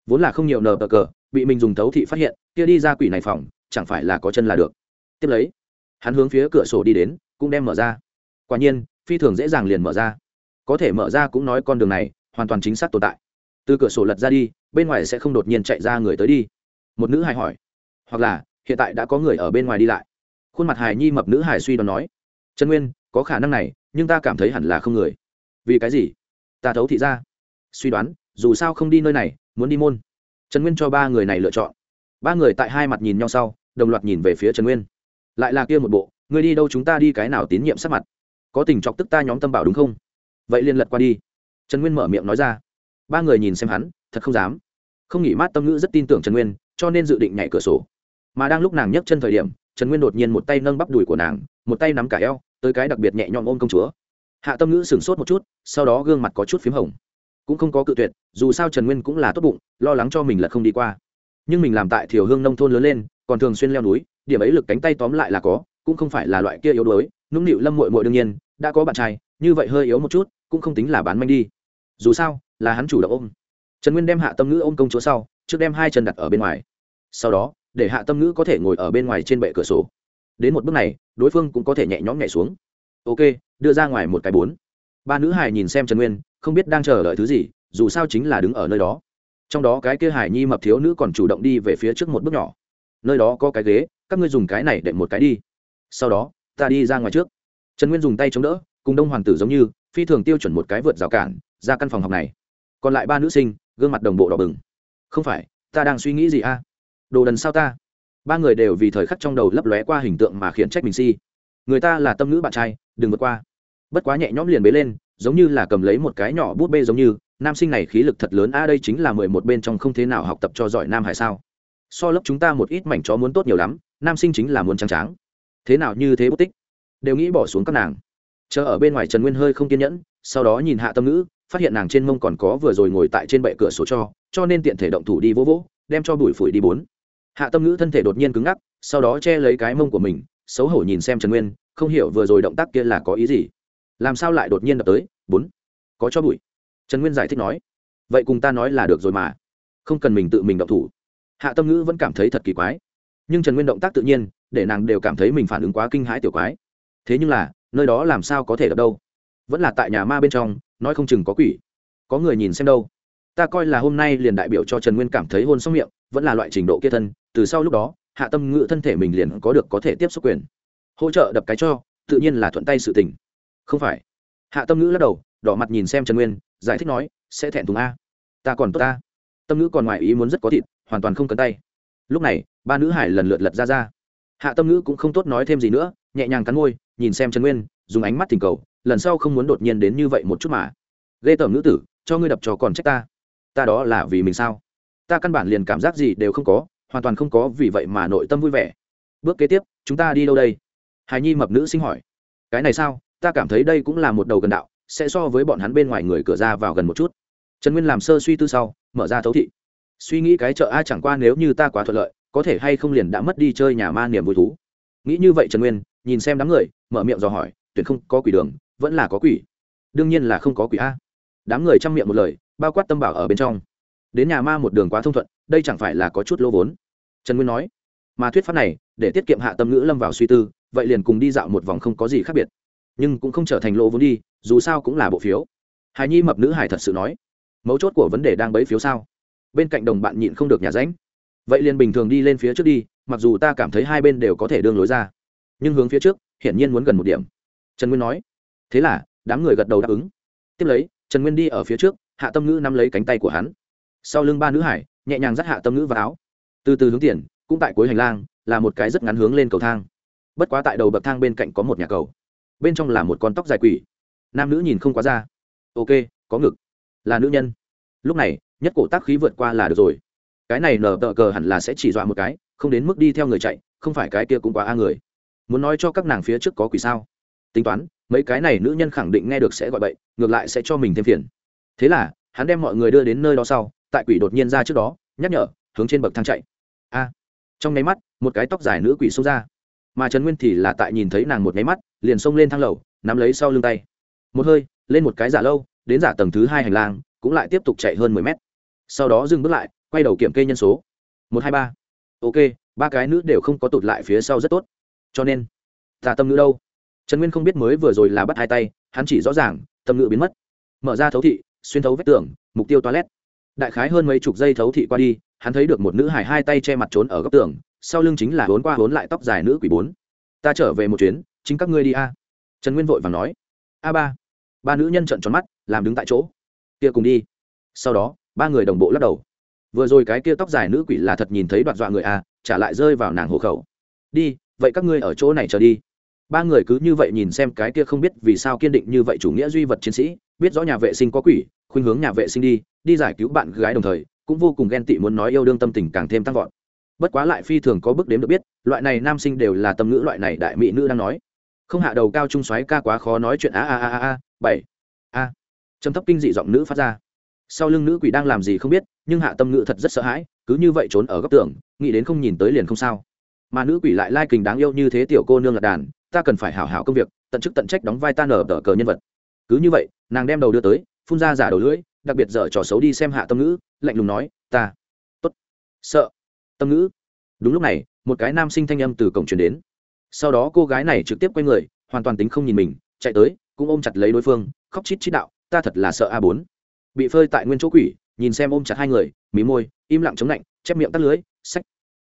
Vốn là không nhiều nờ bờ cờ, bị mình dùng thấu thị phát hiện, kia đi ra quỷ này phòng, chẳng phải là có chân là được. Tiếp lấy, hắn hướng phía cửa sổ đi đến, cũng đem mở ra. Quả nhiên, phi thường dễ dàng liền mở ra. Có thể mở ra cũng nói con đường này, hoàn toàn chính xác tồn tại. Từ cửa sổ lật ra đi, bên ngoài sẽ không đột nhiên chạy ra người tới đi. Một nữ hài hỏi, hoặc là, hiện tại đã có người ở bên ngoài đi lại. Khuôn mặt hài nhi mập nữ hài suy đoán nói, trần nguyên, có khả năng này nhưng ta cảm thấy hẳn là không người. Vì cái gì? Ta thấu thị ra. Suy đoán, dù sao không đi nơi này, muốn đi môn. Trần nguyên cho ba người này lựa chọn. Ba người tại hai mặt nhìn nhau sau, đồng loạt nhìn về phía trần nguyên. Lại là kia một bộ người đi đâu chúng ta đi cái nào tín nhiệm sắc mặt? Có tình chọc tức ta nhóm tâm bảo đúng không? Vậy liền lật qua đi. Trần nguyên mở miệng nói ra. Ba người nhìn xem hắn, thật không dám. Không nghỉ mát tâm ngữ rất tin tưởng trần nguyên, cho nên dự định nhảy cửa sổ. Mà đang lúc nàng nhấc chân thời điểm, trần nguyên đột nhiên một tay nâng bắp đùi của nàng, một tay nắm cả eo tới cái đặc biệt nhẹ nhõm ôm công chúa. Hạ tâm ngữ sửng sốt một chút, sau đó gương mặt có chút p h í m hồng. Cũng không có cự tuyệt, dù sao trần nguyên cũng là tốt bụng, lo lắng cho mình là không đi qua. Nhưng mình làm tại thiểu hương nông thôn lớn lên, còn thường xuyên leo núi, điểm ấy lực cánh tay tóm lại là có, cũng không phải là loại kia yếu đuối. Nũng nịu lâm mội mội đương nhiên, đã có bạn trai, như vậy hơi yếu một chút, cũng không tính là bán manh đi. Dù sao, là hắn chủ động ôm. Trần nguyên đem hạ tâm ngữ ôm công chúa sau, trước đem hai chân đặt ở bên ngoài. Sau đó, để hạ tâm ngữ có thể ngồi ở bên ngoài trên bệ cửa sổ đến một bước này, đối phương cũng có thể nhẹ nhõm nhảy xuống. Ok, đưa ra ngoài một cái bốn. Ba nữ hải nhìn xem trần nguyên, không biết đang chờ đợi thứ gì, dù sao chính là đứng ở nơi đó. Trong đó cái kia hải nhi mập thiếu nữ còn chủ động đi về phía trước một bước nhỏ. Nơi đó có cái ghế, các ngươi dùng cái này để một cái đi. Sau đó, ta đi ra ngoài trước. Trần nguyên dùng tay chống đỡ, cùng đông hoàng tử giống như, phi thường tiêu chuẩn một cái vượt rào cản, ra căn phòng học này. Còn lại ba nữ sinh, gương mặt đồng bộ đỏ bừng. Không phải, ta đang suy nghĩ gì a? Đồ đần sao ta? Ba người đều vì thời khắc trong đầu lấp lóe qua hình tượng mà khiển trách mình si. Người ta là tâm nữ bạn trai, đừng vượt qua. Bất quá nhẹ nhõm liền bế lên, giống như là cầm lấy một cái nhỏ bút bê giống như, nam sinh này khí lực thật lớn, a, đây chính là mười một bên trong không thế nào học tập cho giỏi nam hải sao? So lớp chúng ta một ít mảnh chó muốn tốt nhiều lắm, nam sinh chính là muốn trắng tráng. Thế nào như thế bút tích? Đều nghĩ bỏ xuống các nàng. Chờ ở bên ngoài trần nguyên hơi không kiên nhẫn, sau đó nhìn hạ tâm ngữ, phát hiện nàng trên mông còn có vừa rồi ngồi tại trên bệ cửa sổ cho cho nên tiện thể động thủ đi vỗ vỗ, đem cho bụi phủi đi bốn hạ tâm ngữ thân thể đột nhiên cứng ngắc, sau đó che lấy cái mông của mình, xấu hổ nhìn xem trần nguyên, không hiểu vừa rồi động tác kia là có ý gì. Làm sao lại đột nhiên đập tới? Bốn. Có cho bụi. Trần nguyên giải thích nói. Vậy cùng ta nói là được rồi mà. Không cần mình tự mình động thủ. Hạ tâm ngữ vẫn cảm thấy thật kỳ quái. Nhưng trần nguyên động tác tự nhiên, để nàng đều cảm thấy mình phản ứng quá kinh hãi tiểu quái. Thế nhưng là, nơi đó làm sao có thể đập đâu? Vẫn là tại nhà ma bên trong, nói không chừng có quỷ. Có người nhìn xem đâu. Ta coi là hôm nay liền đại biểu cho trần nguyên cảm thấy hôn xong miệng vẫn là loại trình độ kia thân, từ sau lúc đó, hạ tâm ngữ thân thể mình liền có được có thể tiếp xúc quyền. Hỗ trợ đập cái cho, tự nhiên là thuận tay sự tình. Không phải. Hạ tâm ngữ lắc đầu, đỏ mặt nhìn xem trần nguyên, giải thích nói, sẽ thẹn thùng a. Ta còn tốt ta. Tâm ngữ còn ngoài ý muốn rất có thịt, hoàn toàn không cần tay. Lúc này, ba nữ hải lần lượt lật ra ra. Hạ tâm ngữ cũng không tốt nói thêm gì nữa, nhẹ nhàng cắn môi, nhìn xem trần nguyên, dùng ánh mắt thỉnh cầu, lần sau không muốn đột nhiên đến như vậy một chút mà. Ghê tởm nữ tử, cho ngươi đập trò còn trách ta. Ta đó là vì mình sao? Ta căn bản liền cảm giác gì đều không có, hoàn toàn không có, vì vậy mà nội tâm vui vẻ. Bước kế tiếp, chúng ta đi đâu đây? Hài nhi mập nữ sinh hỏi. Cái này sao? Ta cảm thấy đây cũng là một đầu gần đạo, sẽ so với bọn hắn bên ngoài người cửa ra vào gần một chút. Trần nguyên làm sơ suy tư sau, mở ra thấu thị. Suy nghĩ cái chợ a chẳng qua nếu như ta quá thuận lợi, có thể hay không liền đã mất đi chơi nhà ma niềm vui thú. Nghĩ như vậy trần nguyên, nhìn xem đám người, mở miệng dò hỏi, tuyển không có quỷ đường, vẫn là có quỷ. Đương nhiên là không có quỷ a. Đám người chăm miệng một lời, bao quát tâm bảo ở bên trong đến nhà ma một đường quá thông thuận, đây chẳng phải là có chút lỗ vốn. Trần nguyên nói, mà thuyết pháp này, để tiết kiệm hạ tâm ngữ lâm vào suy tư, vậy liền cùng đi dạo một vòng không có gì khác biệt. Nhưng cũng không trở thành lỗ vốn đi, dù sao cũng là bộ phiếu. Hài nhi mập nữ hải thật sự nói, mấu chốt của vấn đề đang bấy phiếu sao? Bên cạnh đồng bạn nhịn không được nhà ránh. Vậy liền bình thường đi lên phía trước đi, mặc dù ta cảm thấy hai bên đều có thể đương lối ra, nhưng hướng phía trước, hiển nhiên muốn gần một điểm. Trần nguyên nói, thế là, đám người gật đầu đáp ứng. Tiếp lấy, trần nguyên đi ở phía trước, hạ tâm ngữ nắm lấy cánh tay của hắn sau lưng ba nữ hải, nhẹ nhàng dắt hạ tâm ngữ vào áo. Từ từ hướng tiền, cũng tại cuối hành lang, là một cái rất ngắn hướng lên cầu thang. Bất quá tại đầu bậc thang bên cạnh có một nhà cầu. Bên trong là một con tóc dài quỷ. Nam nữ nhìn không quá ra. Ok, có ngực. Là nữ nhân. Lúc này, nhất cổ tác khí vượt qua là được rồi. Cái này nở tờ cờ hẳn là sẽ chỉ dọa một cái, không đến mức đi theo người chạy, không phải cái kia cũng quá a người. Muốn nói cho các nàng phía trước có quỷ sao? Tính toán, mấy cái này nữ nhân khẳng định nghe được sẽ gọi bậy, ngược lại sẽ cho mình thêm phiền. Thế là, hắn đem mọi người đưa đến nơi đó sau tại quỷ đột nhiên ra trước đó, nhắc nhở, hướng trên bậc thang chạy. A. Trong nháy mắt, một cái tóc dài nữ quỷ xông ra. Mà trần nguyên thì là tại nhìn thấy nàng một nháy mắt, liền xông lên thang lầu, nắm lấy sau lưng tay. Một hơi, lên một cái giả lâu, đến giả tầng thứ hai hành lang, cũng lại tiếp tục chạy hơn mười mét. Sau đó dừng bước lại, quay đầu kiểm kê nhân số. Một, hai, ba. Ok, ba cái nữ đều không có tụt lại phía sau rất tốt. Cho nên giả tâm nữ đâu? Trần nguyên không biết mới vừa rồi là bắt hai tay, hắn chỉ rõ ràng, tâm nữ biến mất. Mở ra thấu thị, xuyên thấu vết tường, mục tiêu toilet đại khái hơn mấy chục giây thấu thị qua đi, hắn thấy được một nữ hải hai tay che mặt trốn ở góc tường, sau lưng chính là hốn qua hốn lại tóc dài nữ quỷ bốn. Ta trở về một chuyến, chính các ngươi đi a. Trần nguyên vội và nói. A ba. Ba nữ nhân trận tròn mắt, làm đứng tại chỗ. Kia cùng đi. Sau đó, ba người đồng bộ lắc đầu. Vừa rồi cái kia tóc dài nữ quỷ là thật nhìn thấy đoạt dọa người a, trả lại rơi vào nàng hộ khẩu. Đi, vậy các ngươi ở chỗ này chờ đi. Ba người cứ như vậy nhìn xem cái kia không biết vì sao kiên định như vậy chủ nghĩa duy vật chiến sĩ, biết rõ nhà vệ sinh có quỷ, khuynh hướng nhà vệ sinh đi đi giải cứu bạn gái đồng thời, cũng vô cùng ghen tị muốn nói yêu đương tâm tình càng thêm tăng vọt. Bất quá lại phi thường có bước đếm được biết, loại này nam sinh đều là tâm ngữ loại này đại mỹ nữ đang nói. Không hạ đầu cao trung xoáy ca quá khó nói chuyện, a a a a bảy, a. Trầm thấp kinh dị giọng nữ phát ra. Sau lưng nữ quỷ đang làm gì không biết, nhưng hạ tâm ngữ thật rất sợ hãi, cứ như vậy trốn ở góc tường, nghĩ đến không nhìn tới liền không sao. Mà nữ quỷ lại lai kình đáng yêu như thế tiểu cô nương là đàn, ta cần phải hảo hảo công việc, tận chức tận trách đóng vai ta nở tờ cờ nhân vật. Cứ như vậy, nàng đem đầu đưa tới, phun ra giả đầu lưỡi đặc biệt dở trò xấu đi xem hạ tâm ngữ, lạnh lùng nói, ta, tốt, sợ, tâm ngữ. Đúng lúc này, một cái nam sinh thanh âm từ cổng truyền đến. Sau đó cô gái này trực tiếp quay người, hoàn toàn tính không nhìn mình, chạy tới, cũng ôm chặt lấy đối phương, khóc chít chít đạo, ta thật là sợ a bốn. Bị phơi tại nguyên chỗ quỷ, nhìn xem ôm chặt hai người, mí môi, im lặng chống lạnh, chép miệng tắt lưới, sách.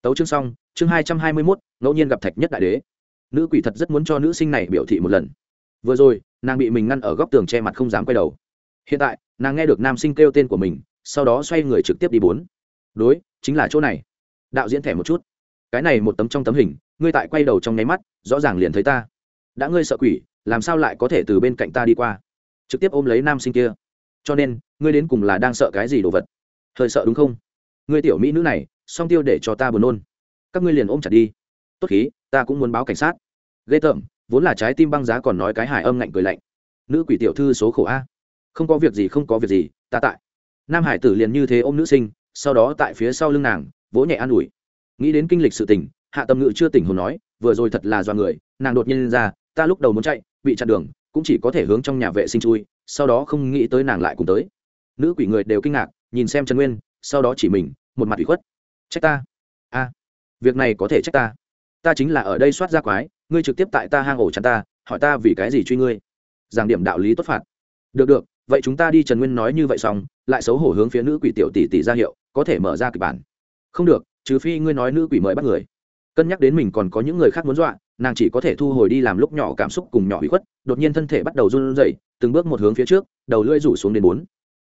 Tấu chương xong, chương hai trăm hai mươi mốt, ngẫu nhiên gặp thạch nhất đại đế. Nữ quỷ thật rất muốn cho nữ sinh này biểu thị một lần. Vừa rồi, nàng bị mình ngăn ở góc tường che mặt không dám quay đầu. Hiện tại nàng nghe được nam sinh kêu tên của mình, sau đó xoay người trực tiếp đi bốn. Đối, chính là chỗ này. Đạo diễn thẻ một chút. Cái này một tấm trong tấm hình, ngươi tại quay đầu trong nháy mắt, rõ ràng liền thấy ta. Đã ngươi sợ quỷ, làm sao lại có thể từ bên cạnh ta đi qua? Trực tiếp ôm lấy nam sinh kia. Cho nên, ngươi đến cùng là đang sợ cái gì đồ vật? Hơi sợ đúng không? Ngươi tiểu mỹ nữ này, song tiêu để cho ta buồn nôn. Các ngươi liền ôm chặt đi. Tốt khí, ta cũng muốn báo cảnh sát. Ghê tởm, vốn là trái tim băng giá còn nói cái hài âm ngạnh cười lạnh. Nữ quỷ tiểu thư số khổ a không có việc gì, không có việc gì, ta tại. Nam hải tử liền như thế ôm nữ sinh, sau đó tại phía sau lưng nàng, vỗ nhẹ an ủi. Nghĩ đến kinh lịch sự tình, hạ tâm ngự chưa tỉnh hồn nói, vừa rồi thật là do người, nàng đột nhiên ra, ta lúc đầu muốn chạy, bị chặn đường, cũng chỉ có thể hướng trong nhà vệ sinh chui, sau đó không nghĩ tới nàng lại cùng tới. Nữ quỷ người đều kinh ngạc, nhìn xem trần nguyên, sau đó chỉ mình, một mặt ủy khuất. Trách ta? A, việc này có thể trách ta? Ta chính là ở đây soát ra quái, ngươi trực tiếp tại ta hang ổ chắn ta, hỏi ta vì cái gì truy ngươi? Giảng điểm đạo lý tốt phạt. Được được vậy chúng ta đi trần nguyên nói như vậy xong, lại xấu hổ hướng phía nữ quỷ tiểu tỷ tỷ ra hiệu, có thể mở ra kịch bản. Không được, trừ phi ngươi nói nữ quỷ mời bắt người. Cân nhắc đến mình còn có những người khác muốn dọa, nàng chỉ có thể thu hồi đi làm lúc nhỏ cảm xúc cùng nhỏ bị khuất, đột nhiên thân thể bắt đầu run rẩy, từng bước một hướng phía trước, đầu lưỡi rủ xuống đến bốn.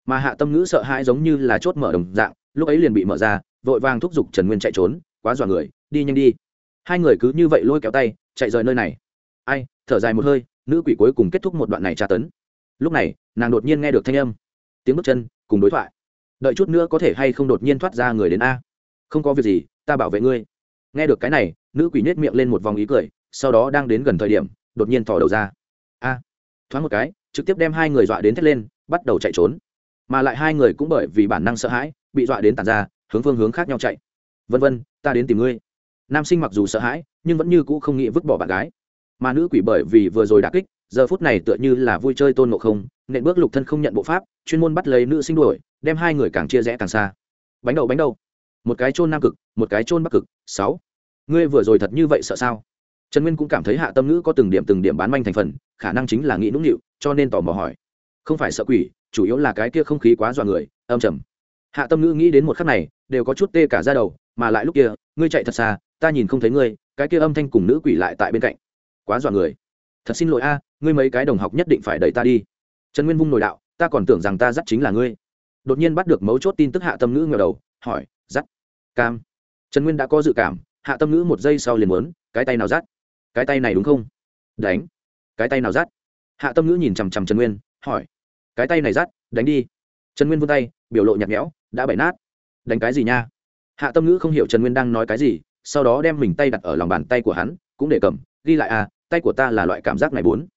Mà hạ tâm ngữ sợ hãi giống như là chốt mở đồng dạng, lúc ấy liền bị mở ra, vội vàng thúc giục trần nguyên chạy trốn, quá dọa người, đi nhanh đi. Hai người cứ như vậy lôi kéo tay, chạy rời nơi này. Ai, thở dài một hơi, nữ quỷ cuối cùng kết thúc một đoạn này tra tấn lúc này, nàng đột nhiên nghe được thanh âm. Tiếng bước chân, cùng đối thoại. Đợi chút nữa có thể hay không đột nhiên thoát ra người đến a. Không có việc gì, ta bảo vệ ngươi. Nghe được cái này, nữ quỷ nết miệng lên một vòng ý cười, sau đó đang đến gần thời điểm, đột nhiên thò đầu ra. A. Thoáng một cái, trực tiếp đem hai người dọa đến thét lên, bắt đầu chạy trốn. Mà lại hai người cũng bởi vì bản năng sợ hãi, bị dọa đến tàn ra, hướng phương hướng khác nhau chạy. Vân vân, ta đến tìm ngươi. Nam sinh mặc dù sợ hãi, nhưng vẫn như cũ không nghĩ vứt bỏ bạn gái. Mà nữ quỷ bởi vì vừa rồi đà kích giờ phút này tựa như là vui chơi tôn ngộ không nện bước lục thân không nhận bộ pháp, chuyên môn bắt lấy nữ sinh đuổi, đem hai người càng chia rẽ càng xa. Bánh đầu bánh đầu. Một cái chôn nam cực, một cái chôn bắc cực. Sáu. Ngươi vừa rồi thật như vậy sợ sao? Trần nguyên cũng cảm thấy hạ tâm ngữ có từng điểm từng điểm bán manh thành phần, khả năng chính là nghĩ nũng nịu, cho nên tò mò hỏi. Không phải sợ quỷ, chủ yếu là cái kia không khí quá dọa người, âm trầm. Hạ tâm ngữ nghĩ đến một khắc này, đều có chút tê cả ra đầu, mà lại lúc kia, ngươi chạy thật xa, ta nhìn không thấy ngươi, cái kia âm thanh cùng nữ quỷ lại tại bên cạnh. Quá dọa người thật xin lỗi a, ngươi mấy cái đồng học nhất định phải đẩy ta đi. Trần nguyên vung nổi đạo, ta còn tưởng rằng ta dắt chính là ngươi. Đột nhiên bắt được mấu chốt tin tức hạ tâm ngữ ngờ đầu, hỏi, dắt. Cam. Trần nguyên đã có dự cảm, hạ tâm ngữ một giây sau liền muốn, cái tay nào dắt? Cái tay này đúng không? Đánh. Cái tay nào dắt? Hạ tâm ngữ nhìn chằm chằm trần nguyên, hỏi, cái tay này dắt, đánh đi. Trần nguyên vươn tay, biểu lộ nhạt nhẽo, đã bày nát. Đánh cái gì nha? Hạ tâm ngữ không hiểu trần nguyên đang nói cái gì, sau đó đem mình tay đặt ở lòng bàn tay của hắn, cũng để cầm, ghi lại à tay của ta là loại cảm giác này bốn.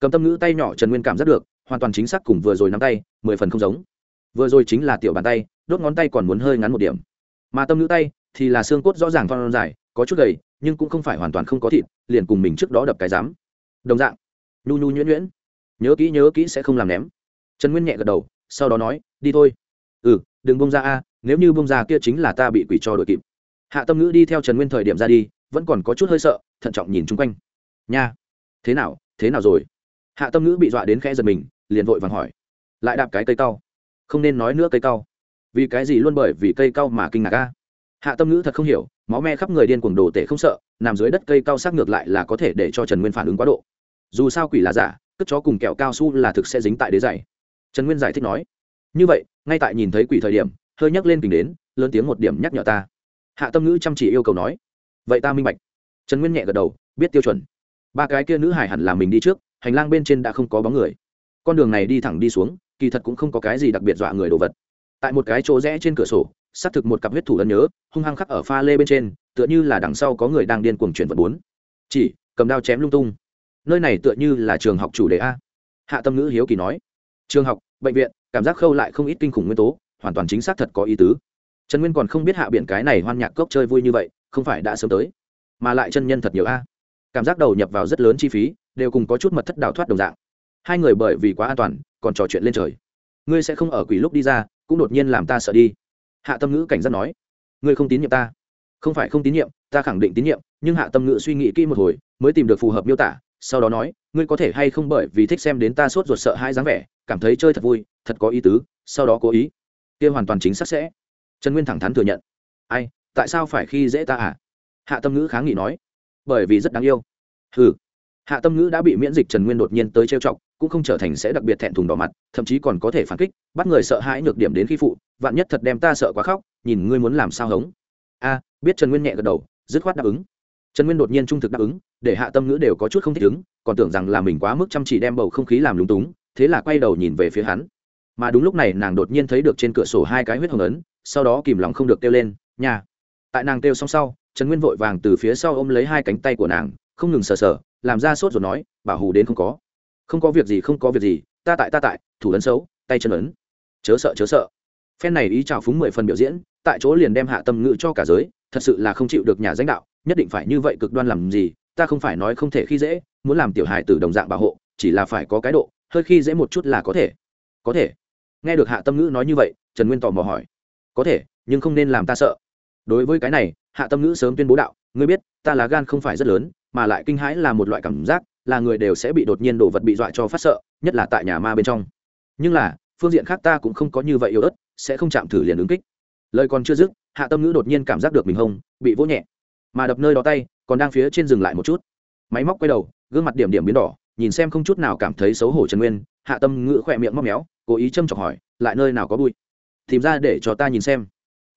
Cầm tâm ngữ tay nhỏ trần nguyên cảm giác được, hoàn toàn chính xác cùng vừa rồi nắm tay, mười phần không giống. Vừa rồi chính là tiểu bàn tay, đốt ngón tay còn muốn hơi ngắn một điểm. Mà tâm ngữ tay thì là xương cốt rõ ràng thon dài, có chút gầy, nhưng cũng không phải hoàn toàn không có thịt, liền cùng mình trước đó đập cái giám. Đồng dạng, nhu nhu nhuyễn nhuyễn. Nhớ kỹ nhớ kỹ sẽ không làm ném. Trần nguyên nhẹ gật đầu, sau đó nói, đi thôi. Ừ đừng bông ra a, nếu như bông ra kia chính là ta bị quỷ cho đội kịp. Hạ tâm ngữ đi theo trần nguyên thời điểm ra đi, vẫn còn có chút hơi sợ, thận trọng nhìn chung quanh nha. Thế nào thế nào rồi? Hạ tâm ngữ bị dọa đến khẽ giật mình, liền vội vàng hỏi. Lại đạp cái cây cau. Không nên nói nữa cây cau. Vì cái gì luôn bởi vì cây cau mà kinh ngạc ca hạ tâm ngữ thật không hiểu, máu me khắp người điên cuồng đồ tể không sợ, nằm dưới đất cây cao sắc ngược lại là có thể để cho trần nguyên phản ứng quá độ. Dù sao quỷ là giả, cất chó cùng kẹo cao su là thực sẽ dính tại đế giày. Trần nguyên giải thích nói. Như vậy, ngay tại nhìn thấy quỷ thời điểm, hơi nhắc lên kình đến, lớn tiếng một điểm nhắc nhở ta. Hạ tâm ngữ chăm chỉ yêu cầu nói. Vậy ta minh bạch. Trần nguyên nhẹ gật đầu, biết tiêu chuẩn ba cái kia nữ hải hẳn là mình đi trước, hành lang bên trên đã không có bóng người. Con đường này đi thẳng đi xuống, kỳ thật cũng không có cái gì đặc biệt dọa người đồ vật. Tại một cái chỗ rẽ trên cửa sổ, xác thực một cặp huyết thủ lẫn nhớ, hung hăng khắc ở pha lê bên trên, tựa như là đằng sau có người đang điên cuồng chuyển vật bốn. Chỉ, cầm đao chém lung tung. Nơi này tựa như là trường học chủ đề a. Hạ tâm ngữ hiếu kỳ nói. Trường học, bệnh viện, cảm giác khâu lại không ít kinh khủng nguyên tố, hoàn toàn chính xác thật có ý tứ. Trần nguyên còn không biết hạ biển cái này hoan nhạc cốc chơi vui như vậy, không phải đã sớm tới, mà lại chân nhân thật nhiều a cảm giác đầu nhập vào rất lớn chi phí, đều cùng có chút mật thất đào thoát đồng dạng. Hai người bởi vì quá an toàn, còn trò chuyện lên trời. Ngươi sẽ không ở quỷ lúc đi ra, cũng đột nhiên làm ta sợ đi. Hạ tâm ngữ cảnh giác nói. Ngươi không tín nhiệm ta. Không phải không tín nhiệm, ta khẳng định tín nhiệm, nhưng hạ tâm ngữ suy nghĩ kỹ một hồi, mới tìm được phù hợp miêu tả, sau đó nói, ngươi có thể hay không bởi vì thích xem đến ta sốt ruột sợ hai dáng vẻ, cảm thấy chơi thật vui, thật có ý tứ, sau đó cố ý. Kia hoàn toàn chính xác sẽ. Trần nguyên thẳng thắn thừa nhận. Ai, tại sao phải khi dễ ta à? Hạ tâm ngữ kháng nghị nói bởi vì rất đáng yêu. Ừ hạ tâm ngữ đã bị miễn dịch trần nguyên đột nhiên tới trêu chọc, cũng không trở thành sẽ đặc biệt thẹn thùng đỏ mặt, thậm chí còn có thể phản kích, bắt người sợ hãi nhược điểm đến khi phụ, vạn nhất thật đem ta sợ quá khóc, nhìn ngươi muốn làm sao hống. A, biết trần nguyên nhẹ gật đầu, dứt khoát đáp ứng. Trần nguyên đột nhiên trung thực đáp ứng, để hạ tâm ngữ đều có chút không thích ứng, còn tưởng rằng là mình quá mức chăm chỉ đem bầu không khí làm lúng túng, thế là quay đầu nhìn về phía hắn. Mà đúng lúc này nàng đột nhiên thấy được trên cửa sổ hai cái huyết hồng ấn, sau đó kìm lòng không được kêu lên nhà tại nàng kêu xong sau trần nguyên vội vàng từ phía sau ôm lấy hai cánh tay của nàng, không ngừng sờ sờ, làm ra sốt rồi nói, bảo hù đến không có. Không có việc gì, không có việc gì, ta tại ta tại, thủ ấn xấu, tay chân ấn. Chớ sợ chớ sợ. Phen này ý chào phúng mười phần biểu diễn, tại chỗ liền đem hạ tâm ngữ cho cả giới, thật sự là không chịu được nhà danh đạo, nhất định phải như vậy cực đoan làm gì, ta không phải nói không thể khi dễ, muốn làm tiểu hài từ đồng dạng bảo hộ, chỉ là phải có cái độ, hơi khi dễ một chút là có thể. Có thể. Nghe được hạ tâm ngữ nói như vậy, trần nguyên tò mò hỏi. Có thể, nhưng không nên làm ta sợ đối với cái này, hạ tâm ngữ sớm tuyên bố đạo, ngươi biết, ta là gan không phải rất lớn, mà lại kinh hãi là một loại cảm giác, là người đều sẽ bị đột nhiên đồ vật bị dọa cho phát sợ, nhất là tại nhà ma bên trong. Nhưng là, phương diện khác ta cũng không có như vậy yếu ớt, sẽ không chạm thử liền ứng kích. Lời còn chưa dứt, hạ tâm ngữ đột nhiên cảm giác được mình hông bị vỗ nhẹ, mà đập nơi đó tay, còn đang phía trên dừng lại một chút. Máy móc quay đầu, gương mặt điểm điểm biến đỏ, nhìn xem không chút nào cảm thấy xấu hổ trần nguyên, hạ tâm ngữ khỏe miệng móc méo, cố ý châm chọc hỏi, lại nơi nào có bụi? Tìm ra để cho ta nhìn xem.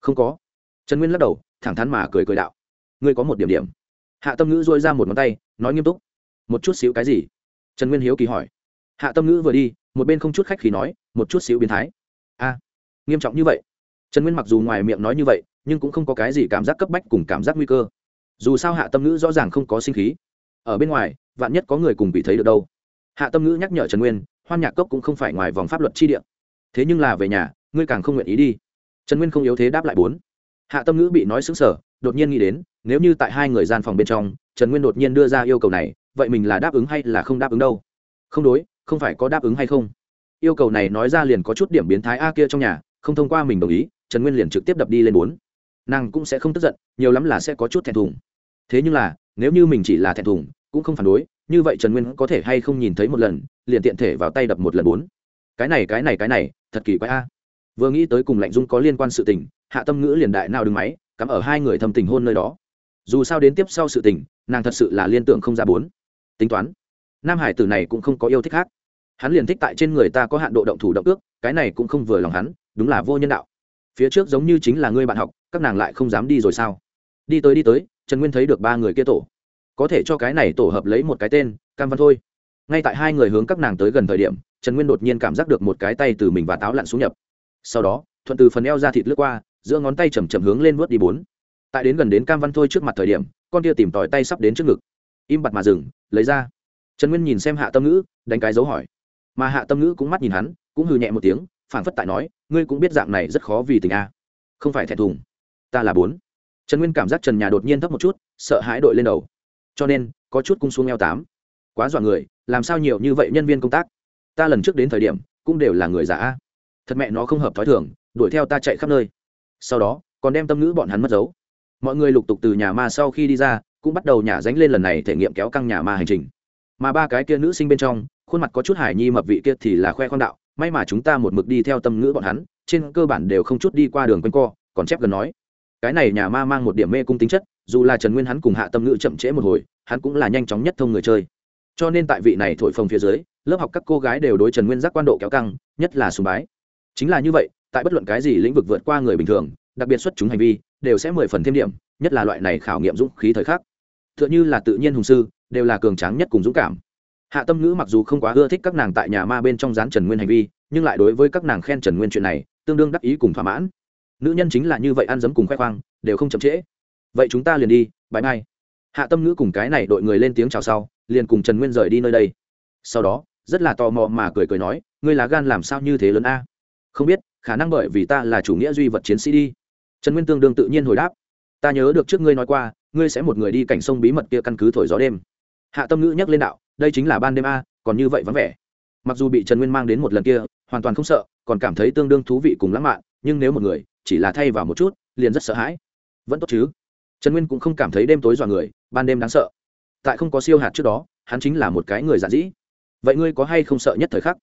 Không có trần nguyên lắc đầu, thẳng thắn mà cười cười đạo. Ngươi có một điểm điểm. Hạ tâm ngữ dôi ra một ngón tay, nói nghiêm túc. Một chút xíu cái gì? Trần nguyên hiếu kỳ hỏi. Hạ tâm ngữ vừa đi, một bên không chút khách khí nói, một chút xíu biến thái. A, nghiêm trọng như vậy. Trần nguyên mặc dù ngoài miệng nói như vậy, nhưng cũng không có cái gì cảm giác cấp bách cùng cảm giác nguy cơ. Dù sao hạ tâm ngữ rõ ràng không có sinh khí. Ở bên ngoài, vạn nhất có người cùng bị thấy được đâu. Hạ tâm ngữ nhắc nhở trần nguyên, hoan nhạc cốc cũng không phải ngoài vòng pháp luật chi địa. Thế nhưng là về nhà, ngươi càng không nguyện ý đi. Trần nguyên không yếu thế đáp lại bốn hạ tâm ngữ bị nói xứng sở đột nhiên nghĩ đến, nếu như tại hai người gian phòng bên trong, trần nguyên đột nhiên đưa ra yêu cầu này, vậy mình là đáp ứng hay là không đáp ứng đâu? Không đối, không phải có đáp ứng hay không? Yêu cầu này nói ra liền có chút điểm biến thái a kia trong nhà, không thông qua mình đồng ý, trần nguyên liền trực tiếp đập đi lên bốn. Nàng cũng sẽ không tức giận, nhiều lắm là sẽ có chút thẹn thùng. Thế nhưng là, nếu như mình chỉ là thẹn thùng, cũng không phản đối, như vậy trần nguyên có thể hay không nhìn thấy một lần, liền tiện thể vào tay đập một lần bốn. Cái này cái này cái này, thật kỳ quái a. Vừa nghĩ tới cùng lạnh dung có liên quan sự tình hạ tâm ngữ liền đại nào đứng máy, cắm ở hai người thầm tình hôn nơi đó. Dù sao đến tiếp sau sự tình, nàng thật sự là liên tưởng không ra bốn. Tính toán, nam hải tử này cũng không có yêu thích khác. Hắn liền thích tại trên người ta có hạn độ động thủ động ước, cái này cũng không vừa lòng hắn, đúng là vô nhân đạo. Phía trước giống như chính là ngươi bạn học, các nàng lại không dám đi rồi sao? Đi tới đi tới, trần nguyên thấy được ba người kia tổ. Có thể cho cái này tổ hợp lấy một cái tên, cam văn thôi. Ngay tại hai người hướng các nàng tới gần thời điểm, trần nguyên đột nhiên cảm giác được một cái tay từ mình và táo lặn xuống nhập. Sau đó, thuận từ phần eo ra thịt lướt qua giữa ngón tay chầm chậm hướng lên vớt đi bốn. Tại đến gần đến cam văn thôi trước mặt thời điểm, con kia tìm tòi tay sắp đến trước ngực. Im bặt mà dừng, lấy ra. Trần nguyên nhìn xem hạ tâm ngữ, đánh cái dấu hỏi. Mà hạ tâm ngữ cũng mắt nhìn hắn, cũng hừ nhẹ một tiếng phản phất tại nói, ngươi cũng biết dạng này rất khó vì tình a. Không phải thẹn thùng. Ta là bốn. Trần nguyên cảm giác trần nhà đột nhiên thấp một chút, sợ hãi đội lên đầu. Cho nên, có chút cung xuống eo tám. Quá dọa người, làm sao nhiều như vậy nhân viên công tác? Ta lần trước đến thời điểm, cũng đều là người giả thật mẹ nó không hợp thói thường, đuổi theo ta chạy khắp nơi sau đó, còn đem tâm ngữ bọn hắn mất dấu. Mọi người lục tục từ nhà ma sau khi đi ra, cũng bắt đầu nhả dánh lên lần này thể nghiệm kéo căng nhà ma hành trình. Mà ba cái kia nữ sinh bên trong, khuôn mặt có chút hải nhi mập vị kia thì là khoe khoang đạo, may mà chúng ta một mực đi theo tâm ngữ bọn hắn, trên cơ bản đều không chút đi qua đường quanh co, còn chép gần nói. Cái này nhà ma mang một điểm mê cung tính chất, dù là trần nguyên hắn cùng hạ tâm ngữ chậm trễ một hồi, hắn cũng là nhanh chóng nhất thông người chơi. Cho nên tại vị này thổi phồng phía dưới, lớp học các cô gái đều đối trần nguyên giác quan độ kéo căng, nhất là sùng bái. Chính là như vậy tại bất luận cái gì lĩnh vực vượt qua người bình thường, đặc biệt xuất chúng hành vi, đều sẽ mười phần thêm điểm, nhất là loại này khảo nghiệm dũng khí thời khắc. T h ư ợ n h ư là tự nhiên hùng sư, đều là cường tráng nhất cùng dũng cảm. Hạ tâm ngữ mặc dù không quá ưa thích các nàng tại nhà ma bên trong gián trần nguyên hành vi, nhưng lại đối với các nàng khen trần nguyên chuyện này, tương đương đắc ý cùng thỏa mãn. Nữ nhân chính là như vậy ăn dấm cùng khoe khoang, đều không chậm trễ. Vậy chúng ta liền đi bãi mai. Hạ tâm ngữ cùng cái này đội người lên tiếng chào sau, liền cùng trần nguyên rời đi nơi đây. Sau đó, rất là tò mò mà cười cười nói, ngươi lá gan làm sao như thế lớn a? Không biết khả năng bởi vì ta là chủ nghĩa duy vật chiến sĩ đi. Trần nguyên tương đương tự nhiên hồi đáp. Ta nhớ được trước ngươi nói qua, ngươi sẽ một người đi cảnh sông bí mật kia căn cứ thổi gió đêm. Hạ tâm ngữ nhắc lên đạo, đây chính là ban đêm a, còn như vậy vắng vẻ. Mặc dù bị trần nguyên mang đến một lần kia, hoàn toàn không sợ, còn cảm thấy tương đương thú vị cùng lãng mạn, nhưng nếu một người chỉ là thay vào một chút, liền rất sợ hãi. Vẫn tốt chứ. Trần nguyên cũng không cảm thấy đêm tối dọa người, ban đêm đáng sợ. Tại không có siêu hạt trước đó, hắn chính là một cái người giản dĩ. Vậy ngươi có hay không sợ nhất thời khắc?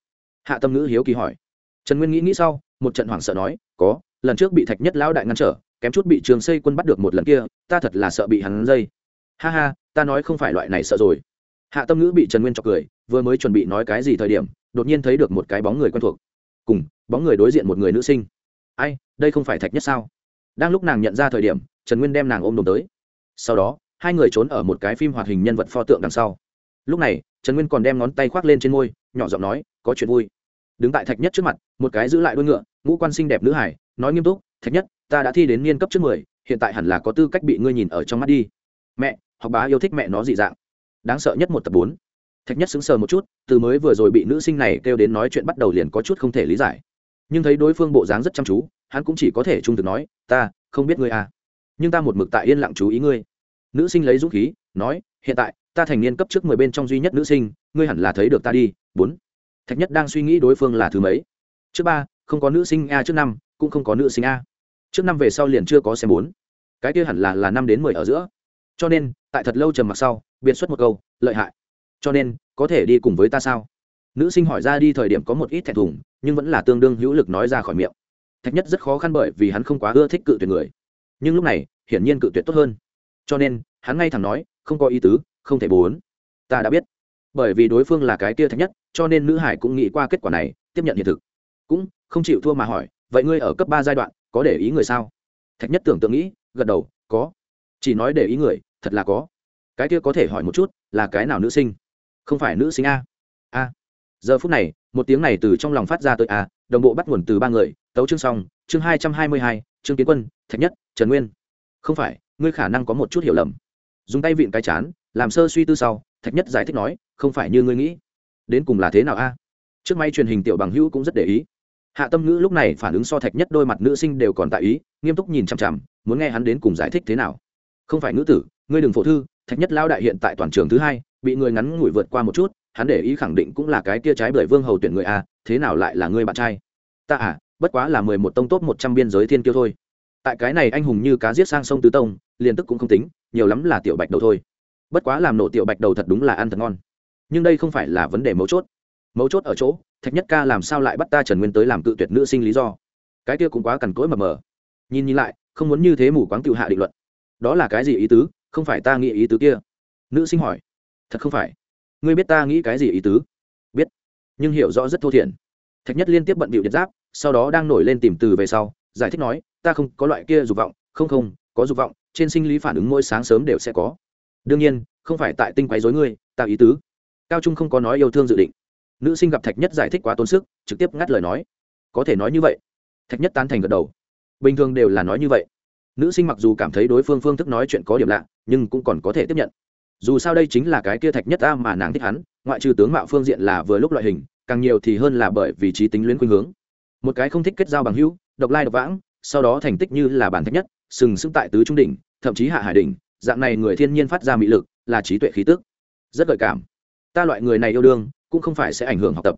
Hạ tâm ngữ hiếu kỳ hỏi. Trần nguyên nghĩ nghĩ sau một trận hoảng sợ nói, có, lần trước bị thạch nhất lão đại ngăn trở, kém chút bị trường xây quân bắt được một lần kia, ta thật là sợ bị hắn dây. Ha ha, ta nói không phải loại này sợ rồi. Hạ tâm ngữ bị trần nguyên chọc cười, vừa mới chuẩn bị nói cái gì thời điểm, đột nhiên thấy được một cái bóng người quen thuộc. Cùng, bóng người đối diện một người nữ sinh. Ai, đây không phải thạch nhất sao? Đang lúc nàng nhận ra thời điểm, trần nguyên đem nàng ôm đồm tới. Sau đó, hai người trốn ở một cái phim hoạt hình nhân vật pho tượng đằng sau. Lúc này, trần nguyên còn đem ngón tay khoác lên trên môi, nhỏ giọng nói, có chuyện vui. Đứng tại thạch nhất trước mặt, một cái giữ lại đuôi ngựa ngũ quan xinh đẹp nữ hải, nói nghiêm túc, thạch nhất, ta đã thi đến niên cấp trước mười, hiện tại hẳn là có tư cách bị ngươi nhìn ở trong mắt đi. Mẹ, học bá yêu thích mẹ nó dị dạng. Đáng sợ nhất một tập bốn. Thạch nhất sững sờ một chút, từ mới vừa rồi bị nữ sinh này kêu đến nói chuyện bắt đầu liền có chút không thể lý giải. Nhưng thấy đối phương bộ dáng rất chăm chú, hắn cũng chỉ có thể trung thực nói, ta, không biết ngươi à. Nhưng ta một mực tại yên lặng chú ý ngươi. Nữ sinh lấy dũng khí, nói, hiện tại, ta thành niên cấp trước mười bên trong duy nhất nữ sinh, ngươi hẳn là thấy được ta đi. Bốn. Thạch nhất đang suy nghĩ đối phương là thứ mấy. Trước ba không có nữ sinh a trước năm, cũng không có nữ sinh a. Trước năm về sau liền chưa có xem bốn. Cái kia hẳn là là năm đến mười ở giữa. Cho nên, tại thật lâu trầm mặc sau biện xuất một câu, lợi hại. Cho nên, có thể đi cùng với ta sao? Nữ sinh hỏi ra đi thời điểm có một ít thẹn thùng, nhưng vẫn là tương đương hữu lực nói ra khỏi miệng. Thạch nhất rất khó khăn bởi vì hắn không quá ưa thích cự tuyệt người. Nhưng lúc này, hiển nhiên cự tuyệt tốt hơn. Cho nên, hắn ngay thẳng nói, không có ý tứ, không thể bốn. Ta đã biết. Bởi vì đối phương là cái kia thạch nhất, cho nên nữ hải cũng nghĩ qua kết quả này, tiếp nhận hiện thực. Cũng không chịu thua mà hỏi, vậy ngươi ở cấp ba giai đoạn, có để ý người sao? Thạch nhất tưởng tượng nghĩ, gật đầu, có. Chỉ nói để ý người, thật là có. Cái kia có thể hỏi một chút, là cái nào nữ sinh? Không phải nữ sinh a. A. Giờ phút này, một tiếng này từ trong lòng phát ra tới a, đồng bộ bắt nguồn từ ba người, tấu chương xong, chương hai trăm hai mươi hai trương kiến quân, thạch nhất, trần nguyên. Không phải, ngươi khả năng có một chút hiểu lầm. Dùng tay vịn cái chán, làm sơ suy tư sau, thạch nhất giải thích nói, không phải như ngươi nghĩ. Đến cùng là thế nào a? Trước may truyền hình tiểu bằng hữu cũng rất để ý hạ tâm ngữ lúc này phản ứng so thạch nhất đôi mặt nữ sinh đều còn tại ý, nghiêm túc nhìn chằm chằm, muốn nghe hắn đến cùng giải thích thế nào. Không phải nữ tử, ngươi đừng phổ thư, thạch nhất lao đại hiện tại toàn trường thứ hai, bị người ngắn ngủi vượt qua một chút, hắn để ý khẳng định cũng là cái kia trái bởi vương hầu tuyển người a, thế nào lại là ngươi bạn trai? Ta à bất quá là mười một tông tốt một trăm biên giới thiên kiêu thôi. Tại cái này anh hùng như cá giết sang sông tứ tông, liền tức cũng không tính, nhiều lắm là tiểu bạch đầu thôi. Bất quá làm nổ tiểu bạch đầu thật đúng là ăn thật ngon. Nhưng đây không phải là vấn đề mấu chốt mấu chốt ở chỗ, thạch nhất ca làm sao lại bắt ta trần nguyên tới làm cự tuyệt nữ sinh lý do? Cái kia cũng quá cằn cỗi mờ mờ. Nhìn nhìn lại, không muốn như thế mù quáng tự hạ định luận. Đó là cái gì ý tứ? Không phải ta nghĩ ý tứ kia. Nữ sinh hỏi. Thật không phải. Ngươi biết ta nghĩ cái gì ý tứ? Biết. Nhưng hiểu rõ rất thô thiển. Thạch nhất liên tiếp bận bịu điện giáp, sau đó đang nổi lên tìm từ về sau, giải thích nói, ta không có loại kia dục vọng. Không không, có dục vọng, trên sinh lý phản ứng mỗi sáng sớm đều sẽ có. Đương nhiên, không phải tại tinh quấy dối ngươi tạo ý tứ. Cao trung không có nói yêu thương dự định nữ sinh gặp thạch nhất giải thích quá tốn sức, trực tiếp ngắt lời nói. Có thể nói như vậy. Thạch nhất tán thành gật đầu. Bình thường đều là nói như vậy. Nữ sinh mặc dù cảm thấy đối phương phương thức nói chuyện có điểm lạ, nhưng cũng còn có thể tiếp nhận. Dù sao đây chính là cái kia thạch nhất ta mà nàng thích hắn, ngoại trừ tướng mạo phương diện là vừa lúc loại hình, càng nhiều thì hơn là bởi vì trí tính luyến khuynh hướng. Một cái không thích kết giao bằng hữu, độc lai độc vãng, sau đó thành tích như là bản thạch nhất, sừng sững tại tứ trung đỉnh, thậm chí hạ hải đỉnh, dạng này người thiên nhiên phát ra mị lực, là trí tuệ khí tức. Rất gợi cảm. Ta loại người này yêu đương cũng không phải sẽ ảnh hưởng học tập,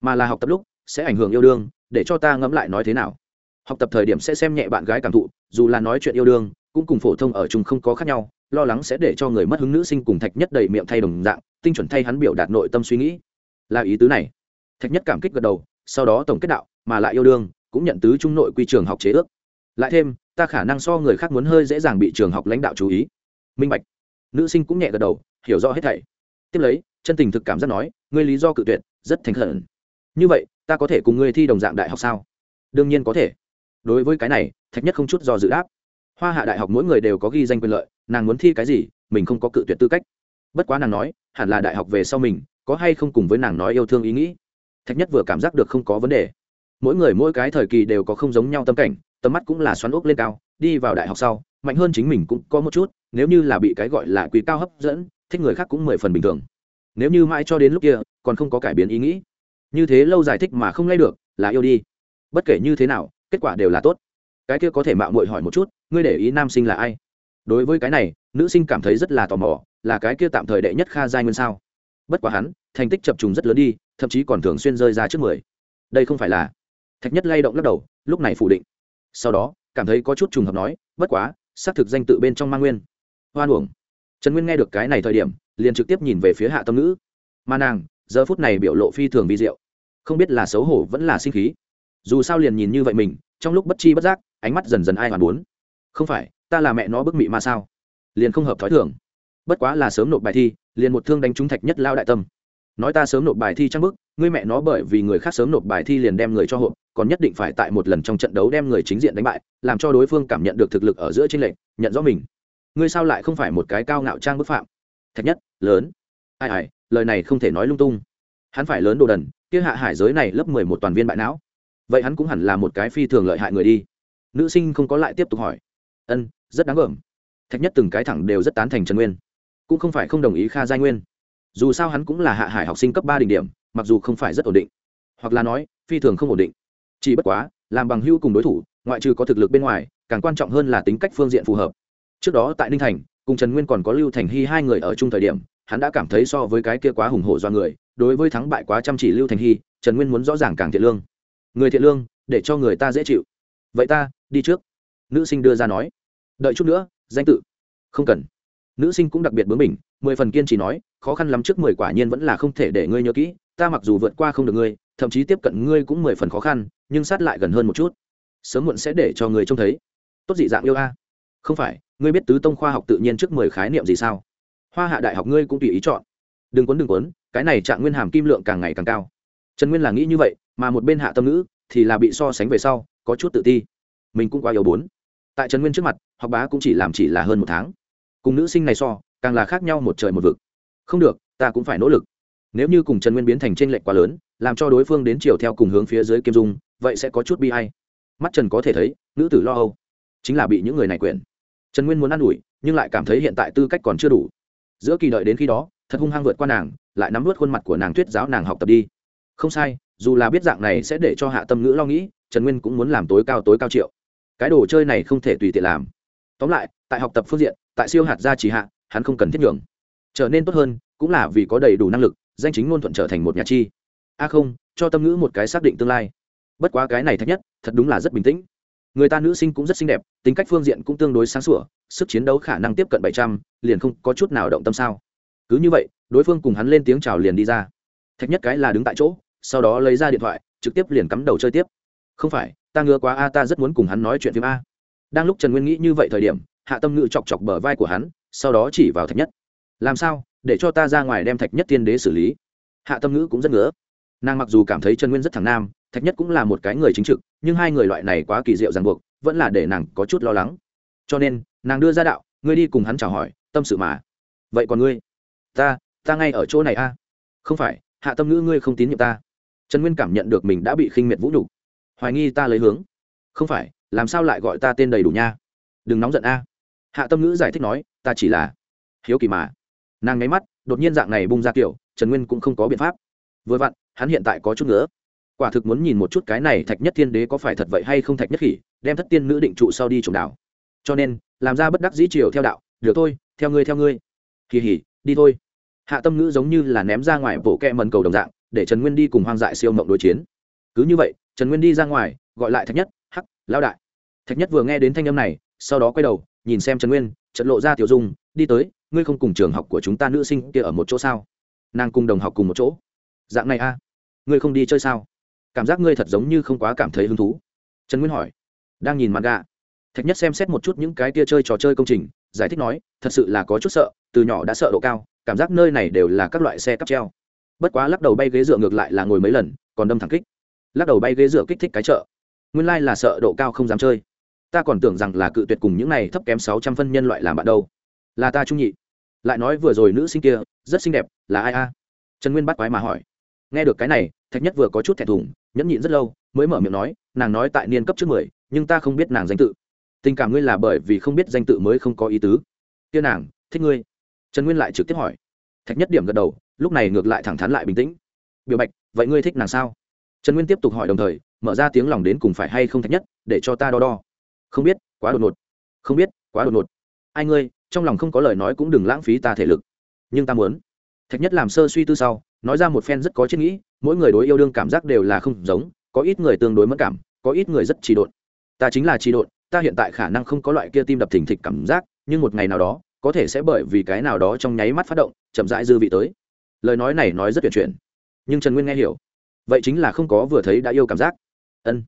mà là học tập lúc sẽ ảnh hưởng yêu đương, để cho ta ngẫm lại nói thế nào. Học tập thời điểm sẽ xem nhẹ bạn gái cảm thụ, dù là nói chuyện yêu đương, cũng cùng phổ thông ở chung không có khác nhau, lo lắng sẽ để cho người mất hứng nữ sinh cùng thạch nhất đầy miệng thay đồng dạng, tinh chuẩn thay hắn biểu đạt nội tâm suy nghĩ. Là ý tứ này. Thạch nhất cảm kích gật đầu, sau đó tổng kết đạo, mà lại yêu đương, cũng nhận tứ trung nội quy trường học chế ước. Lại thêm, ta khả năng so người khác muốn hơi dễ dàng bị trường học lãnh đạo chú ý. Minh bạch. Nữ sinh cũng nhẹ gật đầu, hiểu rõ hết thảy. Tiếp lấy, chân tình thực cảm giác nói ngươi lý do cự tuyệt, rất thành khẩn. Như vậy, ta có thể cùng ngươi thi đồng dạng đại học sao? Đương nhiên có thể. Đối với cái này, thạch nhất không chút do dự đáp. Hoa hạ đại học mỗi người đều có ghi danh quyền lợi, nàng muốn thi cái gì, mình không có cự tuyệt tư cách. Bất quá nàng nói, hẳn là đại học về sau mình, có hay không cùng với nàng nói yêu thương ý nghĩ. Thạch nhất vừa cảm giác được không có vấn đề. Mỗi người mỗi cái thời kỳ đều có không giống nhau tâm cảnh, tầm mắt cũng là xoắn ốc lên cao, đi vào đại học sau, mạnh hơn chính mình cũng có một chút, nếu như là bị cái gọi là quý cao hấp dẫn, thích người khác cũng mười phần bình thường nếu như mãi cho đến lúc kia, còn không có cải biến ý nghĩ. Như thế lâu giải thích mà không lay được, là yêu đi. Bất kể như thế nào, kết quả đều là tốt. Cái kia có thể mạo muội hỏi một chút, ngươi để ý nam sinh là ai? Đối với cái này, nữ sinh cảm thấy rất là tò mò, là cái kia tạm thời đệ nhất kha giai nguyên sao? Bất quá hắn, thành tích chập trùng rất lớn đi, thậm chí còn thường xuyên rơi ra trước mười. Đây không phải là thạch nhất lay động lắc đầu, lúc này phủ định. Sau đó, cảm thấy có chút trùng hợp nói, bất quá, xác thực danh tự bên trong mang nguyên. Hoan uổng. Trần nguyên nghe được cái này thời điểm liền trực tiếp nhìn về phía hạ tâm ngữ. Mà nàng, giờ phút này biểu lộ phi thường vi diệu. Không biết là xấu hổ vẫn là sinh khí. Dù sao liền nhìn như vậy mình, trong lúc bất chi bất giác, ánh mắt dần dần ai hoàn bốn. Không phải, ta là mẹ nó bức mị mà sao? Liền không hợp thói thường. Bất quá là sớm nộp bài thi, liền một thương đánh trúng thạch nhất lao đại tâm. Nói ta sớm nộp bài thi trang bức, ngươi mẹ nó bởi vì người khác sớm nộp bài thi liền đem người cho hộp, còn nhất định phải tại một lần trong trận đấu đem người chính diện đánh bại, làm cho đối phương cảm nhận được thực lực ở giữa trên lệnh nhận rõ mình. Ngươi sao lại không phải một cái cao ngạo trang bức phạm? Thạch nhất lớn. Ai ai, lời này không thể nói lung tung. Hắn phải lớn đồ đần, kia hạ hải giới này lớp mười một toàn viên bại não. Vậy hắn cũng hẳn là một cái phi thường lợi hại người đi. Nữ sinh không có lại tiếp tục hỏi. Ân, rất đáng gờm thạch nhất từng cái thẳng đều rất tán thành trần nguyên. Cũng không phải không đồng ý kha giai nguyên. Dù sao hắn cũng là hạ hải học sinh cấp ba đỉnh điểm, mặc dù không phải rất ổn định. Hoặc là nói, phi thường không ổn định. Chỉ bất quá, làm bằng hưu cùng đối thủ, ngoại trừ có thực lực bên ngoài, càng quan trọng hơn là tính cách phương diện phù hợp. Trước đó tại ninh thành cùng trần nguyên còn có lưu thành hy hai người ở chung thời điểm, hắn đã cảm thấy so với cái kia quá hùng hổ do người, đối với thắng bại quá chăm chỉ lưu thành hy, trần nguyên muốn rõ ràng càng thiện lương. Người thiện lương, để cho người ta dễ chịu. Vậy ta, đi trước. Nữ sinh đưa ra nói. Đợi chút nữa, danh tự. Không cần. Nữ sinh cũng đặc biệt bướng mình mười phần kiên trì nói, khó khăn lắm trước mười quả nhiên vẫn là không thể để ngươi nhớ kỹ, ta mặc dù vượt qua không được ngươi, thậm chí tiếp cận ngươi cũng mười phần khó khăn, nhưng sát lại gần hơn một chút. Sớm muộn sẽ để cho người trông thấy. Tốt dị dạng yêu a. Không phải ngươi biết tứ tông khoa học tự nhiên trước mười khái niệm gì sao? Hoa hạ đại học ngươi cũng tùy ý chọn. Đừng quấn đừng quấn, cái này trạng nguyên hàm kim lượng càng ngày càng cao. Trần nguyên là nghĩ như vậy, mà một bên hạ tâm ngữ thì là bị so sánh về sau, có chút tự ti. Mình cũng quá yếu bốn. Tại trần nguyên trước mặt, học bá cũng chỉ làm chỉ là hơn một tháng. Cùng nữ sinh này so, càng là khác nhau một trời một vực. Không được, ta cũng phải nỗ lực. Nếu như cùng trần nguyên biến thành t r ê n lệch quá lớn, làm cho đối phương đến chiều theo cùng hướng phía dưới kim dung, vậy sẽ có chút bi hay mắt trần có thể thấy, nữ tử lo âu, chính là bị những người này quyển trần nguyên muốn ă n ủi, nhưng lại cảm thấy hiện tại tư cách còn chưa đủ. Giữa kỳ đợi đến khi đó, thật hung hăng vượt qua nàng, lại nắm vớt khuôn mặt của nàng thuyết giáo nàng học tập đi. Không sai, dù là biết dạng này sẽ để cho hạ tâm ngữ lo nghĩ, trần nguyên cũng muốn làm tối cao tối cao triệu. Cái đồ chơi này không thể tùy tiện làm. Tóm lại, tại học tập phương diện, tại siêu hạt gia trì hạ, hắn không cần thiết nhường. Trở nên tốt hơn, cũng là vì có đầy đủ năng lực, danh chính ngôn thuận trở thành một nhà chi. A không, cho tâm ngữ một cái xác định tương lai. Bất quá cái này thách nhất, thật đúng là rất bình tĩnh người ta nữ sinh cũng rất xinh đẹp, tính cách phương diện cũng tương đối sáng sủa, sức chiến đấu khả năng tiếp cận bảy trăm, liền không có chút nào động tâm sao? Cứ như vậy, đối phương cùng hắn lên tiếng chào liền đi ra. Thạch nhất cái là đứng tại chỗ, sau đó lấy ra điện thoại, trực tiếp liền cắm đầu chơi tiếp. Không phải, ta ngứa quá a, ta rất muốn cùng hắn nói chuyện phim a. Đang lúc trần nguyên nghĩ như vậy thời điểm, hạ tâm ngự chọc chọc bờ vai của hắn, sau đó chỉ vào thạch nhất. Làm sao, để cho ta ra ngoài đem thạch nhất tiên đế xử lý? Hạ tâm ngữ cũng rất ngứa. Nàng mặc dù cảm thấy trần nguyên rất thẳng nam thạch nhất cũng là một cái người chính trực, nhưng hai người loại này quá kỳ diệu ràng buộc, vẫn là để nàng có chút lo lắng. Cho nên, nàng đưa ra đạo, ngươi đi cùng hắn chào hỏi, tâm sự mà. Vậy còn ngươi? Ta ta ngay ở chỗ này a. Không phải, hạ tâm ngữ ngươi không tín nhiệm ta. Trần nguyên cảm nhận được mình đã bị khinh miệt vũ nhục. Hoài nghi ta lấy hướng. Không phải, làm sao lại gọi ta tên đầy đủ nha? Đừng nóng giận a. Hạ tâm ngữ giải thích nói, ta chỉ là hiếu kỳ mà. Nàng nháy mắt, đột nhiên dạng này bung ra kiểu, trần nguyên cũng không có biện pháp. Vừa vặn, hắn hiện tại có chút nữa quả thực muốn nhìn một chút cái này thạch nhất thiên đế có phải thật vậy hay không thạch nhất khỉ, đem thất tiên nữ định trụ sau đi trồng đảo. Cho nên, làm ra bất đắc dĩ triều theo đạo, được thôi, theo ngươi theo ngươi. Kỳ hỉ, đi thôi. Hạ tâm ngữ giống như là ném ra ngoài bộ kẹ mần cầu đồng dạng, để trần nguyên đi cùng hoang dại siêu mộng đối chiến. Cứ như vậy, trần nguyên đi ra ngoài, gọi lại thạch nhất, hắc, lão đại. Thạch nhất vừa nghe đến thanh âm này, sau đó quay đầu, nhìn xem trần nguyên trận lộ ra tiểu dung, đi tới, ngươi không cùng trường học của chúng ta nữ sinh kia ở một chỗ sao? Nàng cùng đồng học cùng một chỗ. Dạng này a, ngươi không đi chơi sao? Cảm giác ngươi thật giống như không quá cảm thấy hứng thú. Trần nguyên hỏi. Đang nhìn mặt gà thạch nhất xem xét một chút những cái tia chơi trò chơi công trình, giải thích nói, thật sự là có chút sợ, từ nhỏ đã sợ độ cao, cảm giác nơi này đều là các loại xe cắp treo. Bất quá lắc đầu bay ghế dựa ngược lại là ngồi mấy lần, còn đâm thẳng kích. Lắc đầu bay ghế dựa kích thích cái chợ. Nguyên lai là sợ độ cao không dám chơi. Ta còn tưởng rằng là cự tuyệt cùng những này thấp kém sáu trăm phân nhân loại làm bạn đâu. Là ta trung nhị. Lại nói vừa rồi nữ sinh kia, rất xinh đẹp, là ai a? Trần nguyên bắt quái mà hỏi. Nghe được cái này, thạch nhất vừa có chút thẹn thùng nhẫn nhịn rất lâu, mới mở miệng nói, nàng nói tại niên cấp trước mười, nhưng ta không biết nàng danh tự. Tình cảm ngươi là bởi vì không biết danh tự mới không có ý tứ. Tiên nàng, thích ngươi. Trần nguyên lại trực tiếp hỏi. Thạch nhất điểm gật đầu, lúc này ngược lại thẳng thắn lại bình tĩnh. Biểu bạch, vậy ngươi thích nàng sao? Trần nguyên tiếp tục hỏi đồng thời, mở ra tiếng lòng đến cùng phải hay không thạch nhất, để cho ta đo đo. Không biết, quá đột ngột. Không biết, quá đột ngột. Ai ngươi, trong lòng không có lời nói cũng đừng lãng phí ta thể lực. Nhưng ta muốn. Thạch nhất làm sơ suy tư sau, nói ra một phen rất có triết nghĩ mỗi người đối yêu đương cảm giác đều là không giống, có ít người tương đối mất cảm, có ít người rất trì độn. Ta chính là trì độn, ta hiện tại khả năng không có loại kia tim đập thình thịch cảm giác, nhưng một ngày nào đó, có thể sẽ bởi vì cái nào đó trong nháy mắt phát động, chậm rãi dư vị tới. Lời nói này nói rất tuyệt chuyển nhưng trần nguyên nghe hiểu. Vậy chính là không có vừa thấy đã yêu cảm giác. Ân,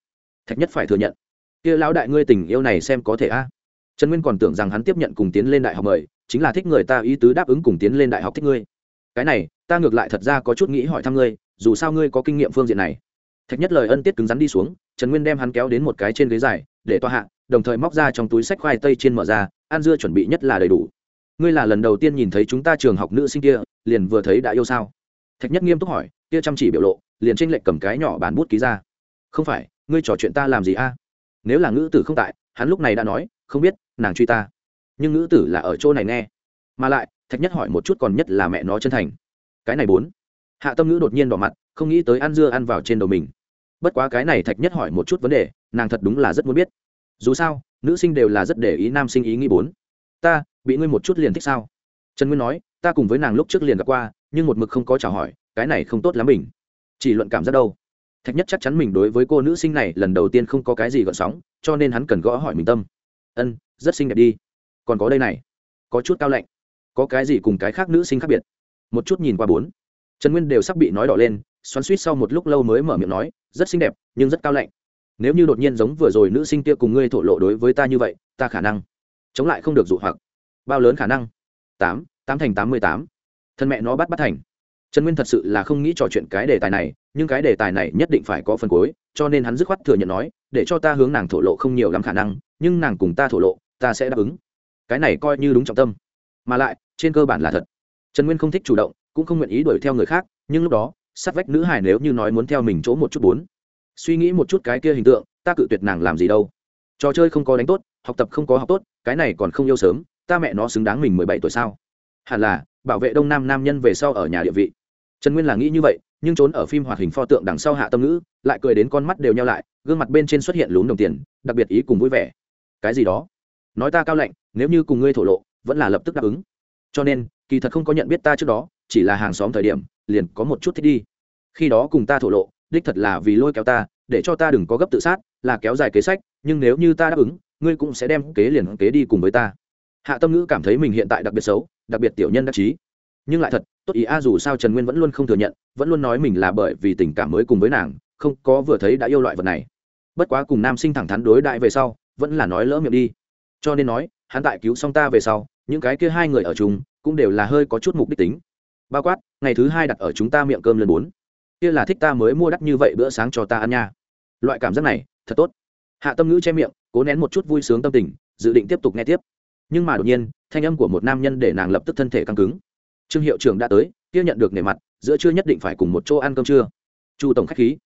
thạch nhất phải thừa nhận. Kia lão đại ngươi tình yêu này xem có thể a. À? Trần nguyên còn tưởng rằng hắn tiếp nhận cùng tiến lên đại học mời, chính là thích người ta ý tứ đáp ứng cùng tiến lên đại học thích ngươi. Cái này, ta ngược lại thật ra có chút nghĩ hỏi thăm ngươi dù sao ngươi có kinh nghiệm phương diện này. Thạch nhất lời ân tiết cứng rắn đi xuống, trần nguyên đem hắn kéo đến một cái trên ghế dài, để toa hạ, đồng thời móc ra trong túi sách khoai tây trên mở ra, ăn dưa chuẩn bị nhất là đầy đủ. Ngươi là lần đầu tiên nhìn thấy chúng ta trường học nữ sinh kia, liền vừa thấy đã yêu sao? Thạch nhất nghiêm túc hỏi, kia chăm chỉ biểu lộ, liền tranh lệch cầm cái nhỏ bàn bút ký ra. Không phải, ngươi trò chuyện ta làm gì a? Nếu là ngữ tử không tại, hắn lúc này đã nói, không biết, nàng truy ta. Nhưng ngữ tử là ở chỗ này nghe. Mà lại, thạch nhất hỏi một chút còn nhất là mẹ nó chân thành. Cái này bốn hạ tâm ngữ đột nhiên đỏ mặt, không nghĩ tới ăn dưa ăn vào trên đầu mình. Bất quá cái này thạch nhất hỏi một chút vấn đề, nàng thật đúng là rất muốn biết. Dù sao, nữ sinh đều là rất để ý nam sinh ý nghĩ bốn. Ta, bị ngươi một chút liền thích sao? Trần nguyên nói, ta cùng với nàng lúc trước liền gặp qua, nhưng một mực không có chào hỏi, cái này không tốt lắm mình. Chỉ luận cảm giác đâu. Thạch nhất chắc chắn mình đối với cô nữ sinh này lần đầu tiên không có cái gì gợn sóng, cho nên hắn cần gõ hỏi mình tâm. Ân, rất xinh đẹp đi. Còn có đây này. Có chút cao lạnh. Có cái gì cùng cái khác nữ sinh khác biệt? Một chút nhìn qua bốn trần nguyên đều sắp bị nói đỏ lên, xoắn suýt sau một lúc lâu mới mở miệng nói, rất xinh đẹp, nhưng rất cao lạnh. Nếu như đột nhiên giống vừa rồi nữ sinh kia cùng ngươi thổ lộ đối với ta như vậy, ta khả năng chống lại không được dụ hoặc. Bao lớn khả năng? Tám tám thành tám mươi tám. Thân mẹ nó bắt bắt thành. Trần nguyên thật sự là không nghĩ trò chuyện cái đề tài này, nhưng cái đề tài này nhất định phải có phần cuối, cho nên hắn dứt khoát thừa nhận nói, để cho ta hướng nàng thổ lộ không nhiều lắm khả năng, nhưng nàng cùng ta thổ lộ, ta sẽ đáp ứng. Cái này coi như đúng trọng tâm. Mà lại, trên cơ bản là thật. Trần nguyên không thích chủ động cũng không nguyện ý đuổi theo người khác, nhưng lúc đó, sát vách nữ hải nếu như nói muốn theo mình chỗ một chút bốn. Suy nghĩ một chút cái kia hình tượng, ta cự tuyệt nàng làm gì đâu. Trò chơi không có đánh tốt, học tập không có học tốt, cái này còn không yêu sớm, ta mẹ nó xứng đáng mình mười bảy tuổi sao? Hẳn là, bảo vệ đông nam nam nhân về sau ở nhà địa vị. Trần nguyên là nghĩ như vậy, nhưng trốn ở phim hoạt hình pho tượng đằng sau hạ tâm ngữ, lại cười đến con mắt đều nhau lại, gương mặt bên trên xuất hiện lún đồng tiền, đặc biệt ý cùng vui vẻ. Cái gì đó? Nói ta cao lạnh, nếu như cùng ngươi thổ lộ, vẫn là lập tức đáp ứng. Cho nên, kỳ thật không có nhận biết ta trước đó chỉ là hàng xóm thời điểm, liền có một chút thích đi. Khi đó cùng ta thổ lộ, đích thật là vì lôi kéo ta, để cho ta đừng có gấp tự sát, là kéo dài kế sách, nhưng nếu như ta đáp ứng, ngươi cũng sẽ đem kế liền kế đi cùng với ta. Hạ tâm ngữ cảm thấy mình hiện tại đặc biệt xấu, đặc biệt tiểu nhân đắc chí. Nhưng lại thật, tốt ý a dù sao trần nguyên vẫn luôn không thừa nhận, vẫn luôn nói mình là bởi vì tình cảm mới cùng với nàng, không có vừa thấy đã yêu loại vật này. Bất quá cùng nam sinh thẳng thắn đối đại về sau, vẫn là nói lỡ miệng đi. Cho nên nói, hắn tại cứu xong ta về sau, những cái kia hai người ở chung, cũng đều là hơi có chút mục đích tính bao quát, ngày thứ hai đặt ở chúng ta miệng cơm lần bốn. Kia là thích ta mới mua đắt như vậy bữa sáng cho ta ăn nha. Loại cảm giác này, thật tốt. Hạ tâm ngữ che miệng, cố nén một chút vui sướng tâm tình, dự định tiếp tục nghe tiếp. Nhưng mà đột nhiên, thanh âm của một nam nhân để nàng lập tức thân thể căng cứng. Trương hiệu trưởng đã tới, kia nhận được nề mặt, giữa trưa nhất định phải cùng một chỗ ăn cơm trưa. Chu tổng khách khí.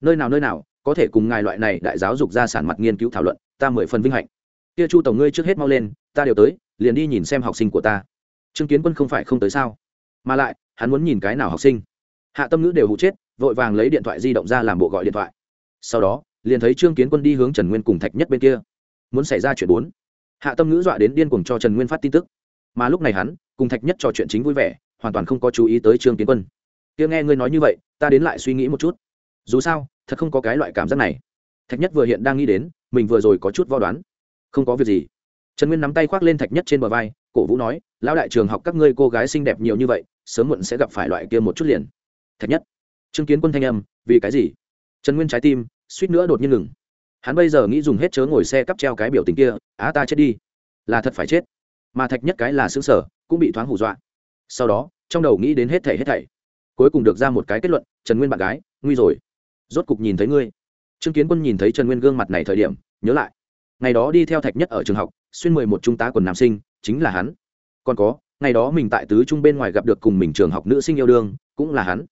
Nơi nào nơi nào, có thể cùng ngài loại này đại giáo dục ra sản mặt nghiên cứu thảo luận, ta mười phần vinh hạnh. Kia chu tổng ngươi trước hết mau lên, ta đều tới, liền đi nhìn xem học sinh của ta. Trương kiến quân không phải không tới sao? Mà lại, hắn muốn nhìn cái nào học sinh. Hạ tâm ngữ đều hụ chết, vội vàng lấy điện thoại di động ra làm bộ gọi điện thoại. Sau đó, liền thấy trương kiến quân đi hướng trần nguyên cùng thạch nhất bên kia. Muốn xảy ra chuyện bốn. Hạ tâm ngữ dọa đến điên cuồng cho trần nguyên phát tin tức. Mà lúc này hắn, cùng thạch nhất trò chuyện chính vui vẻ, hoàn toàn không có chú ý tới trương kiến quân. Kia nghe ngươi nói như vậy, ta đến lại suy nghĩ một chút. Dù sao, thật không có cái loại cảm giác này. Thạch nhất vừa hiện đang nghĩ đến, mình vừa rồi có chút vo đoán. Không có việc gì. Trần nguyên nắm tay khoác lên thạch nhất trên bờ vai cổ vũ nói, lão đại trường học các ngươi cô gái xinh đẹp nhiều như vậy, sớm muộn sẽ gặp phải loại kia một chút liền. Thạch nhất. Chứng kiến quân thanh âm, vì cái gì? Trần nguyên trái tim, suýt nữa đột nhiên ngừng. Hắn bây giờ nghĩ dùng hết chớ ngồi xe cắp treo cái biểu tình kia, á ta chết đi. Là thật phải chết. Mà thạch nhất cái là xứng sở cũng bị thoáng hù dọa. Sau đó, trong đầu nghĩ đến hết thảy hết thảy. Cuối cùng được ra một cái kết luận, trần nguyên bạn gái, nguy rồi. Rốt cục nhìn thấy ngươi. Trương kiến quân nhìn thấy trần nguyên gương mặt này thời điểm, nhớ lại. Ngày đó đi theo thạch nhất ở trường học, xuyên mười một trung tá quần nam sinh chính là hắn. Còn có, ngày đó mình tại tứ trung bên ngoài gặp được cùng mình trường học nữ sinh yêu đương, cũng là hắn.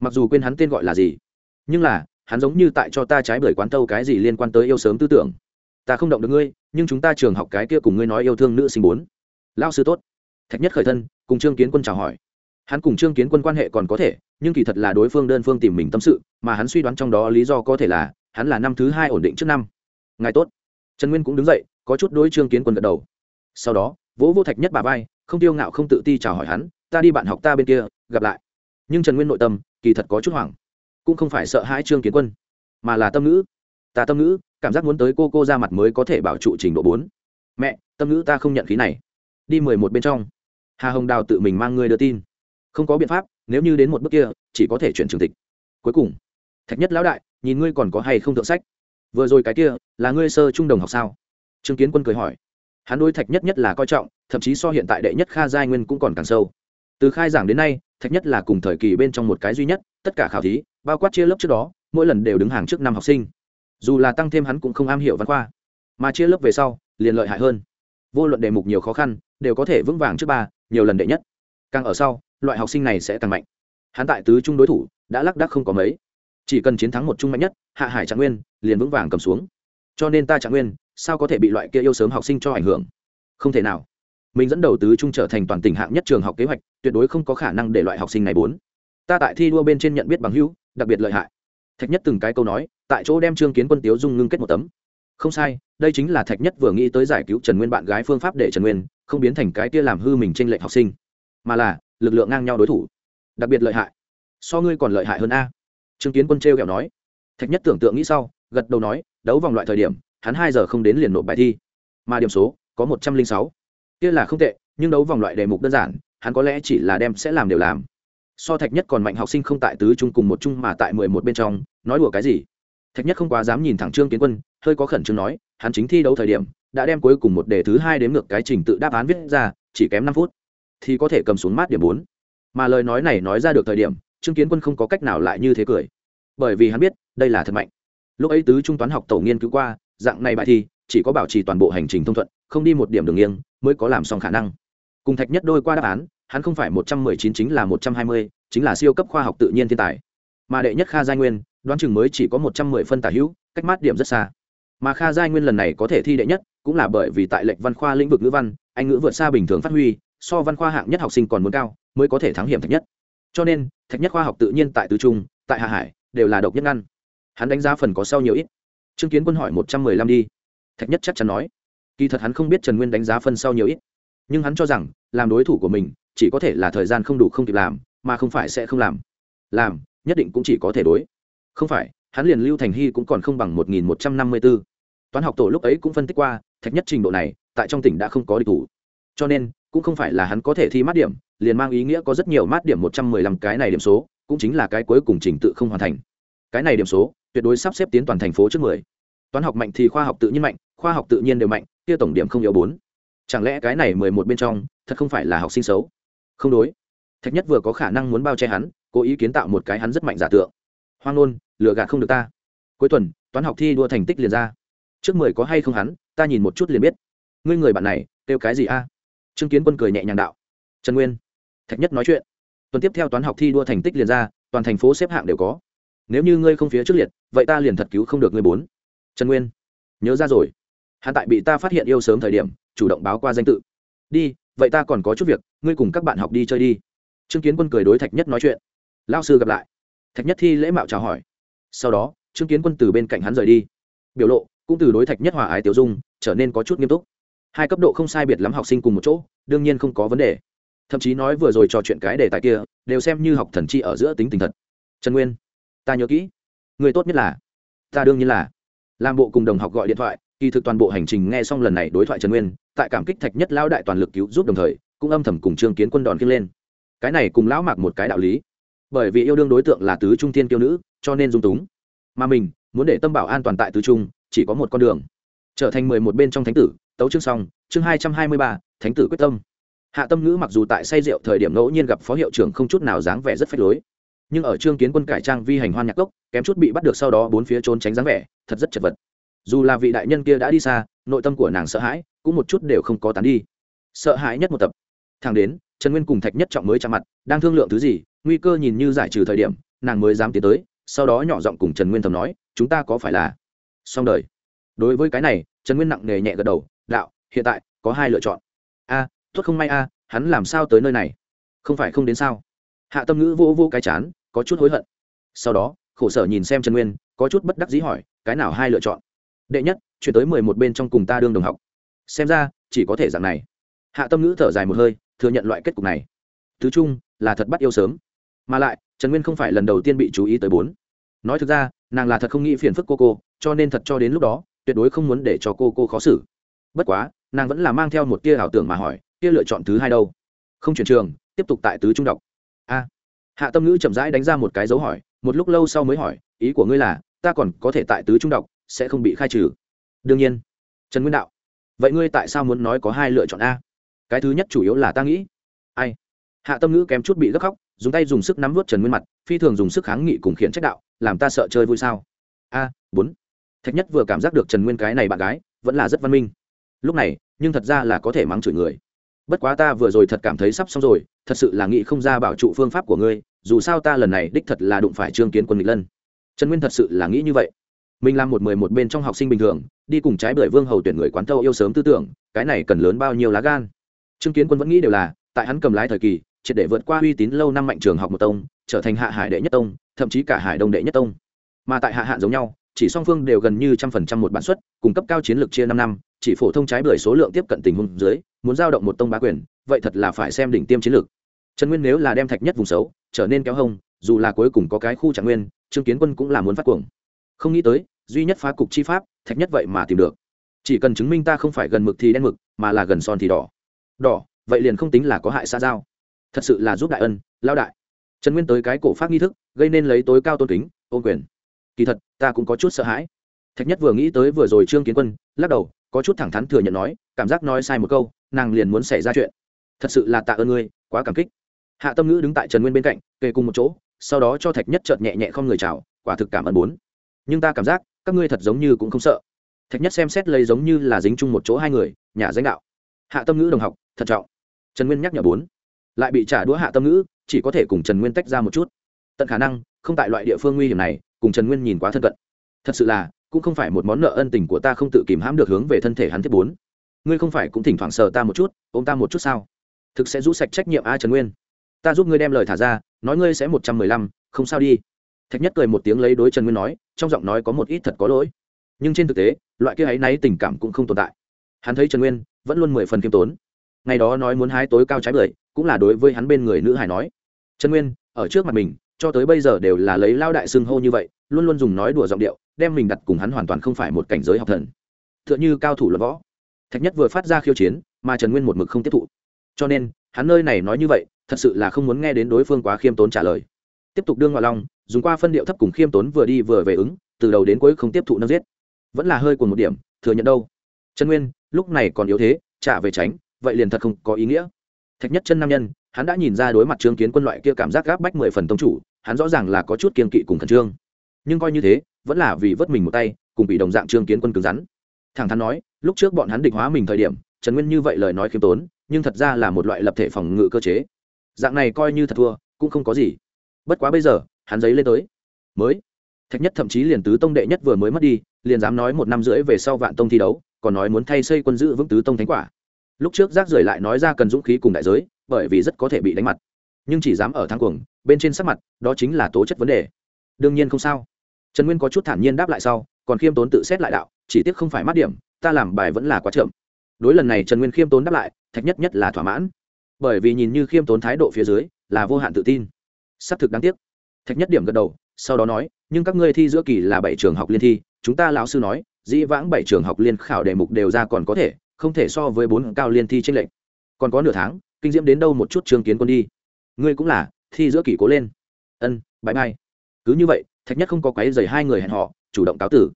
Mặc dù quên hắn tên gọi là gì, nhưng là, hắn giống như tại cho ta trái bưởi quán tâu cái gì liên quan tới yêu sớm tư tưởng. Ta không động được ngươi, nhưng chúng ta trường học cái kia cùng ngươi nói yêu thương nữ sinh bốn. Lao sư tốt. Thạch nhất khởi thân, cùng trương kiến quân chào hỏi. Hắn cùng trương kiến quân quan hệ còn có thể, nhưng kỳ thật là đối phương đơn phương tìm mình tâm sự, mà hắn suy đoán trong đó lý do có thể là, hắn là năm thứ hai ổn định trước năm. Ngài tốt. Trần nguyên cũng đứng dậy, có chút đối trương kiến quân gật đầu. Sau đó vỗ vô thạch nhất bà vai, không tiêu ngạo không tự ti chào hỏi hắn, ta đi bạn học ta bên kia, gặp lại. Nhưng trần nguyên nội tâm, kỳ thật có chút hoảng. Cũng không phải sợ hãi trương kiến quân, mà là tâm ngữ. Ta tâm ngữ, cảm giác muốn tới cô cô ra mặt mới có thể bảo trụ trình độ bốn. Mẹ, tâm ngữ ta không nhận khí này. Đi mười một bên trong, hà hồng đào tự mình mang ngươi đưa tin. Không có biện pháp, nếu như đến một bước kia, chỉ có thể chuyển trường tịch. Cuối cùng, thạch nhất lão đại, nhìn ngươi còn có hay không thượng sách? Vừa rồi cái kia, là ngươi sơ trung đồng học sao? Trương kiến quân cười hỏi hắn đối thạch nhất nhất là coi trọng, thậm chí so hiện tại đệ nhất kha giai nguyên cũng còn càng sâu. Từ khai giảng đến nay, thạch nhất là cùng thời kỳ bên trong một cái duy nhất, tất cả khảo thí, bao quát chia lớp trước đó, mỗi lần đều đứng hàng trước năm học sinh. Dù là tăng thêm hắn cũng không am hiểu văn khoa, mà chia lớp về sau, liền lợi hại hơn. Vô luận đề mục nhiều khó khăn, đều có thể vững vàng trước ba, nhiều lần đệ nhất. Càng ở sau, loại học sinh này sẽ càng mạnh. Hắn tại tứ trung đối thủ, đã lắc đắc không có mấy. Chỉ cần chiến thắng một trung mạnh nhất, hạ hải trạng nguyên liền vững vàng cầm xuống. Cho nên ta trạng nguyên sao có thể bị loại kia yêu sớm học sinh cho ảnh hưởng? Không thể nào. Mình dẫn đầu tứ trung trở thành toàn tỉnh hạng nhất trường học kế hoạch, tuyệt đối không có khả năng để loại học sinh này bốn. Ta tại thi đua bên trên nhận biết bằng hữu, đặc biệt lợi hại. Thạch nhất từng cái câu nói, tại chỗ đem trương kiến quân tiếu dung ngưng kết một tấm. Không sai, đây chính là thạch nhất vừa nghĩ tới giải cứu trần nguyên bạn gái phương pháp để trần nguyên không biến thành cái kia làm hư mình trên lệnh học sinh, mà là lực lượng ngang nhau đối thủ, đặc biệt lợi hại. So ngươi còn lợi hại hơn a. Trương kiến quân t r kẹo nói. Thạch nhất tưởng tượng nghĩ sau, gật đầu nói, đấu vòng loại thời điểm hắn hai giờ không đến liền nộp bài thi. Mà điểm số, có một trăm linh sáu. Kia là không tệ, nhưng đấu vòng loại đề mục đơn giản, hắn có lẽ chỉ là đem sẽ làm đều làm. So thạch nhất còn mạnh, học sinh không tại tứ trung cùng một trung mà tại mười một bên trong, nói đùa cái gì? Thạch nhất không quá dám nhìn thẳng trương kiến quân, hơi có khẩn trương nói, hắn chính thi đấu thời điểm, đã đem cuối cùng một đề thứ hai đếm ngược cái trình tự đáp án viết ra, chỉ kém năm phút, thì có thể cầm xuống mát điểm bốn. Mà lời nói này nói ra được thời điểm, trương kiến quân không có cách nào lại như thế cười. Bởi vì hắn biết, đây là thật mạnh. Lúc ấy tứ trung toán học tổ nghiên cứu qua dạng này bài thi, chỉ có bảo trì toàn bộ hành trình thông thuận, không đi một điểm đường nghiêng, mới có làm xong khả năng. Cùng thạch nhất đôi qua đáp án, hắn không phải một trăm mười chín chính là một trăm hai mươi, chính là siêu cấp khoa học tự nhiên thiên tài. Mà đệ nhất kha giai nguyên, đoán chừng mới chỉ có một trăm mười phân tả hữu, cách mát điểm rất xa. Mà kha giai nguyên lần này có thể thi đệ nhất, cũng là bởi vì tại lệnh văn khoa lĩnh vực ngữ văn, anh ngữ vượt xa bình thường phát huy, so văn khoa hạng nhất học sinh còn muốn cao, mới có thể thắng hiểm thạch nhất. Cho nên, thạch nhất khoa học tự nhiên tại tứ trung, tại hạ hải, đều là độc nhất ngăn. Hắn đánh giá phần có sau nhiều ít trương kiến quân hỏi một trăm mười lăm đi. Thạch nhất chắc chắn nói. Kỳ thật hắn không biết trần nguyên đánh giá phân sau nhiều ít. Nhưng hắn cho rằng, làm đối thủ của mình, chỉ có thể là thời gian không đủ không kịp làm, mà không phải sẽ không làm. Làm, nhất định cũng chỉ có thể đối. Không phải, hắn liền lưu thành hy cũng còn không bằng một nghìn một trăm năm mươi b ố toán học tổ lúc ấy cũng phân tích qua, thạch nhất trình độ này, tại trong tỉnh đã không có địch thủ. Cho nên, cũng không phải là hắn có thể thi mát điểm, liền mang ý nghĩa có rất nhiều mát điểm một trăm mười lăm cái này điểm số, cũng chính là cái cuối cùng trình tự không hoàn thành. Cái này điểm số tuyệt đối sắp xếp tiến toàn thành phố trước mười. Toán học mạnh thì khoa học tự nhiên mạnh, khoa học tự nhiên đều mạnh, kia tổng điểm không yếu bốn. Chẳng lẽ cái này mười một bên trong, thật không phải là học sinh xấu? Không đối. Thạch nhất vừa có khả năng muốn bao che hắn, cố ý kiến tạo một cái hắn rất mạnh giả tượng. Hoang nôn, lừa gạt không được ta. Cuối tuần, toán học thi đua thành tích liền ra. Trước mười có hay không hắn, ta nhìn một chút liền biết. Ngươi người bạn này, kêu cái gì a? Trương kiến quân cười nhẹ nhàng đạo. Trần nguyên. Thạch nhất nói chuyện. Tuần tiếp theo toán học thi đua thành tích liền ra, toàn thành phố xếp hạng đều có nếu như ngươi không phía trước liệt, vậy ta liền thật cứu không được ngươi bốn. Trần nguyên, nhớ ra rồi. Hắn tại bị ta phát hiện yêu sớm thời điểm, chủ động báo qua danh tự. Đi, vậy ta còn có chút việc, ngươi cùng các bạn học đi chơi đi. Trương kiến quân cười đối thạch nhất nói chuyện. Lao sư gặp lại. Thạch nhất thi lễ mạo chào hỏi. Sau đó, trương kiến quân từ bên cạnh hắn rời đi. Biểu lộ, cũng từ đối thạch nhất hòa ái tiểu dung, trở nên có chút nghiêm túc. Hai cấp độ không sai biệt lắm học sinh cùng một chỗ, đương nhiên không có vấn đề. Thậm chí nói vừa rồi trò chuyện cái đề tài kia, đều xem như học thần chi ở giữa tính tình thật. Trần nguyên ta nhớ kỹ. Người tốt nhất là, ta đương nhiên là. Làm bộ cùng đồng học gọi điện thoại, kỳ thực toàn bộ hành trình nghe xong lần này đối thoại trần nguyên, tại cảm kích thạch nhất lão đại toàn lực cứu giúp đồng thời, cũng âm thầm cùng trương kiến quân đòn kiêng lên. Cái này cùng lão mạc một cái đạo lý. Bởi vì yêu đương đối tượng là tứ trung tiên kiêu nữ, cho nên dung túng. Mà mình, muốn để tâm bảo an toàn tại tứ trung, chỉ có một con đường. Trở thành mười một bên trong thánh tử, tấu chương xong, chương hai trăm hai mươi ba, thánh tử quyết tâm. Hạ tâm ngữ mặc dù tại say rượu thời điểm ngẫu nhiên gặp phó hiệu trưởng không chút nào dáng vẻ rất phách lối nhưng ở trương kiến quân cải trang vi hành hoan nhạc cốc kém chút bị bắt được sau đó bốn phía trốn tránh dáng vẻ thật rất chật vật. Dù là vị đại nhân kia đã đi xa nội tâm của nàng sợ hãi cũng một chút đều không có tán đi. Sợ hãi nhất một tập. Thang đến trần nguyên cùng thạch nhất trọng mới chạm mặt đang thương lượng thứ gì nguy cơ nhìn như giải trừ thời điểm nàng mới dám tiến tới sau đó nhỏ giọng cùng trần nguyên thầm nói chúng ta có phải là xong đời? Đối với cái này trần nguyên nặng nề nhẹ gật đầu đạo hiện tại có hai lựa chọn. A à, không may a hắn làm sao tới nơi này? Không phải không đến sao? Hạ tâm ngữ vô vô cái chán có chút hối hận. Sau đó, khổ sở nhìn xem trần nguyên, có chút bất đắc dĩ hỏi, cái nào hai lựa chọn? Đệ nhất, chuyển tới mười một bên trong cùng ta đương đồng học. Xem ra, chỉ có thể dạng này. Hạ tâm ngữ thở dài một hơi, thừa nhận loại kết cục này. Thứ chung, là thật bắt yêu sớm. Mà lại, trần nguyên không phải lần đầu tiên bị chú ý tới bốn. Nói thực ra, nàng là thật không nghĩ phiền phức cô cô, cho nên thật cho đến lúc đó, tuyệt đối không muốn để cho cô cô khó xử. Bất quá, nàng vẫn là mang theo một tia ảo tưởng mà hỏi tia lựa chọn thứ hai đâu? Không chuyển trường, tiếp tục tại tứ trung đọc. A hạ tâm ngữ chậm rãi đánh ra một cái dấu hỏi, một lúc lâu sau mới hỏi, ý của ngươi là, ta còn có thể tại tứ trung đọc, sẽ không bị khai trừ. Đương nhiên. Trần nguyên đạo. Vậy ngươi tại sao muốn nói có hai lựa chọn a? Cái thứ nhất chủ yếu là ta nghĩ. Ai? Hạ tâm ngữ kém chút bị gấp khóc, dùng tay dùng sức nắm vớt trần nguyên mặt, phi thường dùng sức kháng nghị cùng khiển trách đạo, làm ta sợ chơi vui sao? A, bốn. Thạch nhất vừa cảm giác được trần nguyên cái này bạn gái, vẫn là rất văn minh. Lúc này, nhưng thật ra là có thể mắng chửi người bất quá ta vừa rồi thật cảm thấy sắp xong rồi thật sự là nghĩ không ra bảo trụ phương pháp của ngươi dù sao ta lần này đích thật là đụng phải trương kiến quân nghịch lân. Trần nguyên thật sự là nghĩ như vậy. Mình làm một mười một bên trong học sinh bình thường đi cùng trái bưởi vương hầu tuyển người quán thâu yêu sớm tư tưởng cái này cần lớn bao nhiêu lá gan? Trương kiến quân vẫn nghĩ đều là tại hắn cầm lái thời kỳ triệt để vượt qua uy tín lâu năm mạnh trường học một tông trở thành hạ hải đệ nhất tông thậm chí cả hải đông đệ nhất tông. Mà tại hạ hạn giống nhau chỉ song phương đều gần như trăm phần trăm một bản xuất, cung cấp cao chiến lược chia năm năm chỉ phổ thông trái bưởi số lượng tiếp cận tình huống dưới, muốn giao động một tông bá quyền, vậy thật là phải xem đỉnh tiêm chiến lược. Trần nguyên nếu là đem thạch nhất vùng xấu, trở nên kéo hông, dù là cuối cùng có cái khu trạng nguyên, trương kiến quân cũng là muốn phát cuồng. Không nghĩ tới, duy nhất phá cục chi pháp, thạch nhất vậy mà tìm được. Chỉ cần chứng minh ta không phải gần mực thì đen mực, mà là gần son thì đỏ. Đỏ, vậy liền không tính là có hại xa giao. Thật sự là giúp đại ân lao đại. Trần nguyên tới cái cổ phát nghi thức, gây nên lấy tối cao tôn kính, ôn quyền. Kỳ thật, ta cũng có chút sợ hãi. Thạch nhất vừa nghĩ tới vừa rồi trương kiến quân, lắc đầu có chút thẳng thắn thừa nhận nói, cảm giác nói sai một câu, nàng liền muốn xảy ra chuyện. Thật sự là tạ ơn ngươi, quá cảm kích. Hạ tâm ngữ đứng tại trần nguyên bên cạnh, kề cùng một chỗ, sau đó cho thạch nhất chợt nhẹ nhẹ không người chào, quả thực cảm ơn bốn. Nhưng ta cảm giác, các ngươi thật giống như cũng không sợ. Thạch nhất xem xét lấy giống như là dính chung một chỗ hai người, nhà danh đạo. Hạ tâm ngữ đồng học, thận trọng. Trần nguyên nhắc nhở bốn. Lại bị trả đũa hạ tâm ngữ, chỉ có thể cùng trần nguyên tách ra một chút. Tận khả năng, không tại loại địa phương nguy hiểm này, cùng trần nguyên nhìn quá thân cận. Thật sự là cũng không phải một món nợ ân tình của ta không tự kìm hãm được hướng về thân thể hắn thiết bốn. Ngươi không phải cũng thỉnh thoảng sờ ta một chút, ôm ta một chút sao? Thực sẽ rũ sạch trách nhiệm a trần nguyên. Ta giúp ngươi đem lời thả ra, nói ngươi sẽ một trăm mười lăm, không sao đi. Thạch nhất cười một tiếng lấy đối trần nguyên nói, trong giọng nói có một ít thật có lỗi. Nhưng trên thực tế, loại kia áy náy tình cảm cũng không tồn tại. Hắn thấy trần nguyên vẫn luôn mười phần kiêm tốn. Ngày đó nói muốn hái tối cao trái bưởi, cũng là đối với hắn bên người nữ hải nói. Trần nguyên, ở trước mặt mình, cho tới bây giờ đều là lấy lao đại xưng hô như vậy, luôn luôn dùng nói đùa giọng điệu đem mình đặt cùng hắn hoàn toàn không phải một cảnh giới học thần. Tựa như cao thủ luận võ. Thạch nhất vừa phát ra khiêu chiến, mà trần nguyên một mực không tiếp thụ. Cho nên, hắn nơi này nói như vậy, thật sự là không muốn nghe đến đối phương quá khiêm tốn trả lời. Tiếp tục đương ngoại long, dùng qua phân điệu thấp cùng khiêm tốn vừa đi vừa về ứng, từ đầu đến cuối không tiếp thụ nâng giết. Vẫn là hơi của một điểm, thừa nhận đâu. Trần nguyên, lúc này còn yếu thế, trả về tránh, vậy liền thật không có ý nghĩa. Thạch nhất chân nam nhân, hắn đã nhìn ra đối mặt trương kiến quân loại kia cảm giác gáp bách mười phần tông chủ, hắn rõ ràng là có chút kiên kỵ cùng khẩn trương. Nhưng coi như thế vẫn là vì vớt mình một tay, cùng bị đồng dạng trương kiến quân cứng rắn. Thẳng thắn nói, lúc trước bọn hắn địch hóa mình thời điểm, trần nguyên như vậy lời nói khiêm tốn, nhưng thật ra là một loại lập thể phòng ngự cơ chế. Dạng này coi như thật thua, cũng không có gì. Bất quá bây giờ, hắn giấy lên tới. Mới. Thạch nhất thậm chí liền tứ tông đệ nhất vừa mới mất đi, liền dám nói một năm rưỡi về sau vạn tông thi đấu, còn nói muốn thay xây quân giữ vững tứ tông thánh quả. Lúc trước rác rưởi lại nói ra cần dũng khí cùng đại giới, bởi vì rất có thể bị đánh mặt. Nhưng chỉ dám ở thang cuồng, bên trên sắc mặt, đó chính là tố chất vấn đề. Đương nhiên không sao trần nguyên có chút thản nhiên đáp lại sau, còn khiêm tốn tự xét lại đạo, chỉ tiếc không phải mát điểm, ta làm bài vẫn là quá chậm. Đối lần này trần nguyên khiêm tốn đáp lại, thạch nhất nhất là thỏa mãn. Bởi vì nhìn như khiêm tốn thái độ phía dưới, là vô hạn tự tin. Xác thực đáng tiếc. Thạch nhất điểm gật đầu, sau đó nói, nhưng các ngươi thi giữa kỳ là bảy trường học liên thi, chúng ta lão sư nói, dĩ vãng bảy trường học liên khảo đề mục đều ra còn có thể, không thể so với bốn cao liên thi tranh lệch. Còn có nửa tháng, kinh diễm đến đâu một chút trường kiến quân đi. Ngươi cũng là, thi giữa kỳ cố lên. Ân, bãi bay cứ như vậy thạch nhất không có quấy dày hai người hẹn họ, chủ động cáo tử.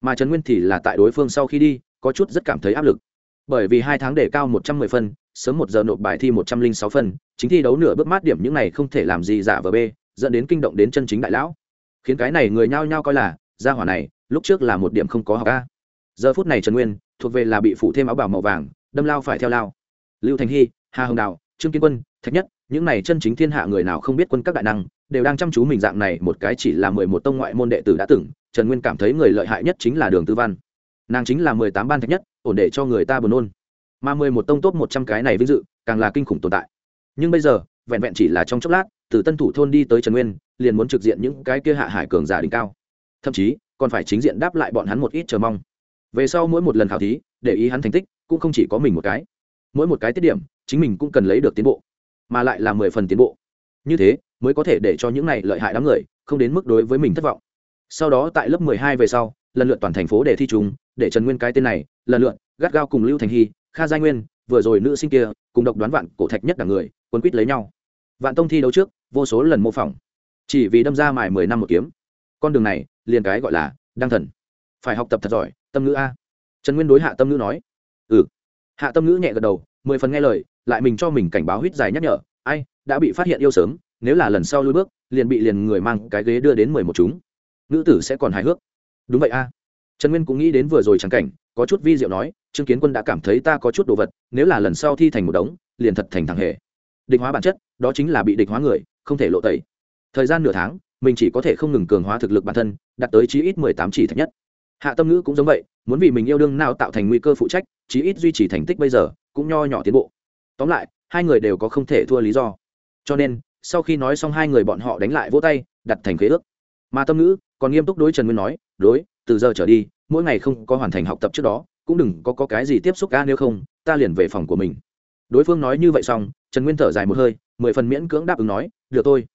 Mà trần nguyên thì là tại đối phương sau khi đi, có chút rất cảm thấy áp lực. Bởi vì hai tháng để cao một trăm mười phân, sớm một giờ nộp bài thi một trăm linh sáu phân, chính thi đấu nửa bước mát điểm những này không thể làm gì giả vờ b dẫn đến kinh động đến chân chính đại lão. Khiến cái này người nhao nhao coi là, gia hỏa này, lúc trước là một điểm không có học ca giờ phút này trần nguyên, thuộc về là bị phủ thêm áo bào màu vàng, đâm lao phải theo lao. Lưu thành hy, hà hồng đào, trương kiên quân, thạch nhất những này chân chính thiên hạ người nào không biết quân các đại năng, đều đang chăm chú mình dạng này, một cái chỉ là mười một tông ngoại môn đệ tử đã từng, trần nguyên cảm thấy người lợi hại nhất chính là đường tư văn. Nàng chính là mười tám ban thạch nhất, ổn để cho người ta buồn nôn. Mà mười một tông tốt một trăm cái này vinh dự, càng là kinh khủng tồn tại. Nhưng bây giờ, vẹn vẹn chỉ là trong chốc lát, từ tân thủ thôn đi tới trần nguyên, liền muốn trực diện những cái kia hạ hải cường giả đỉnh cao. Thậm chí, còn phải chính diện đáp lại bọn hắn một ít chờ mong. Về sau mỗi một lần khảo thí, để ý hắn thành tích, cũng không chỉ có mình một cái. Mỗi một cái tiết điểm, chính mình cũng cần lấy được tiến bộ mà lại là mười phần tiến bộ. Như thế, mới có thể để cho những này lợi hại đám người không đến mức đối với mình thất vọng. Sau đó tại lớp mười hai về sau, lần lượt toàn thành phố để thi chúng để trần nguyên cái tên này, lần lượt, gắt gao cùng lưu thành hy, kha giai nguyên, vừa rồi nữ sinh kia, cùng độc đoán vạn cổ thạch nhất đảng người quân quýt lấy nhau. Vạn tông thi đấu trước, vô số lần mô phỏng. Chỉ vì đâm ra mài mười năm một kiếm. Con đường này, liền cái gọi là đăng thần. Phải học tập thật giỏi, tâm ngữ a. Trần nguyên đối hạ tâm ngữ nói. Ừ. Hạ tâm ngữ nhẹ gật đầu, mười phần nghe lời lại mình cho mình cảnh báo huýt dài nhắc nhở, ai, đã bị phát hiện yêu sớm, nếu là lần sau lui bước, liền bị liền người mang cái ghế đưa đến mười một chúng. Nữ tử sẽ còn hài hước. Đúng vậy a. Trần nguyên cũng nghĩ đến vừa rồi trắng cảnh, có chút vi diệu nói, trương kiến quân đã cảm thấy ta có chút đồ vật, nếu là lần sau thi thành một đống, liền thật thành thằng hề. Địch hóa bản chất, đó chính là bị địch hóa người, không thể lộ tẩy. Thời gian nửa tháng, mình chỉ có thể không ngừng cường hóa thực lực bản thân, đạt tới chí ít mười tám chỉ thạch nhất. Hạ tâm ngữ cũng giống vậy, muốn vì mình yêu đương nào tạo thành nguy cơ phụ trách, chí ít duy trì thành tích bây giờ, cũng nho nhỏ tiến bộ tóm lại hai người đều có không thể thua lý do. Cho nên sau khi nói xong hai người bọn họ đánh lại vỗ tay đặt thành khế ước. Mà tâm ngữ còn nghiêm túc đối trần nguyên nói đối từ giờ trở đi mỗi ngày không có hoàn thành học tập trước đó cũng đừng có, có cái gì tiếp xúc ca nếu không ta liền về phòng của mình. Đối phương nói như vậy xong trần nguyên thở dài một hơi mười phần miễn cưỡng đáp ứng nói được tôi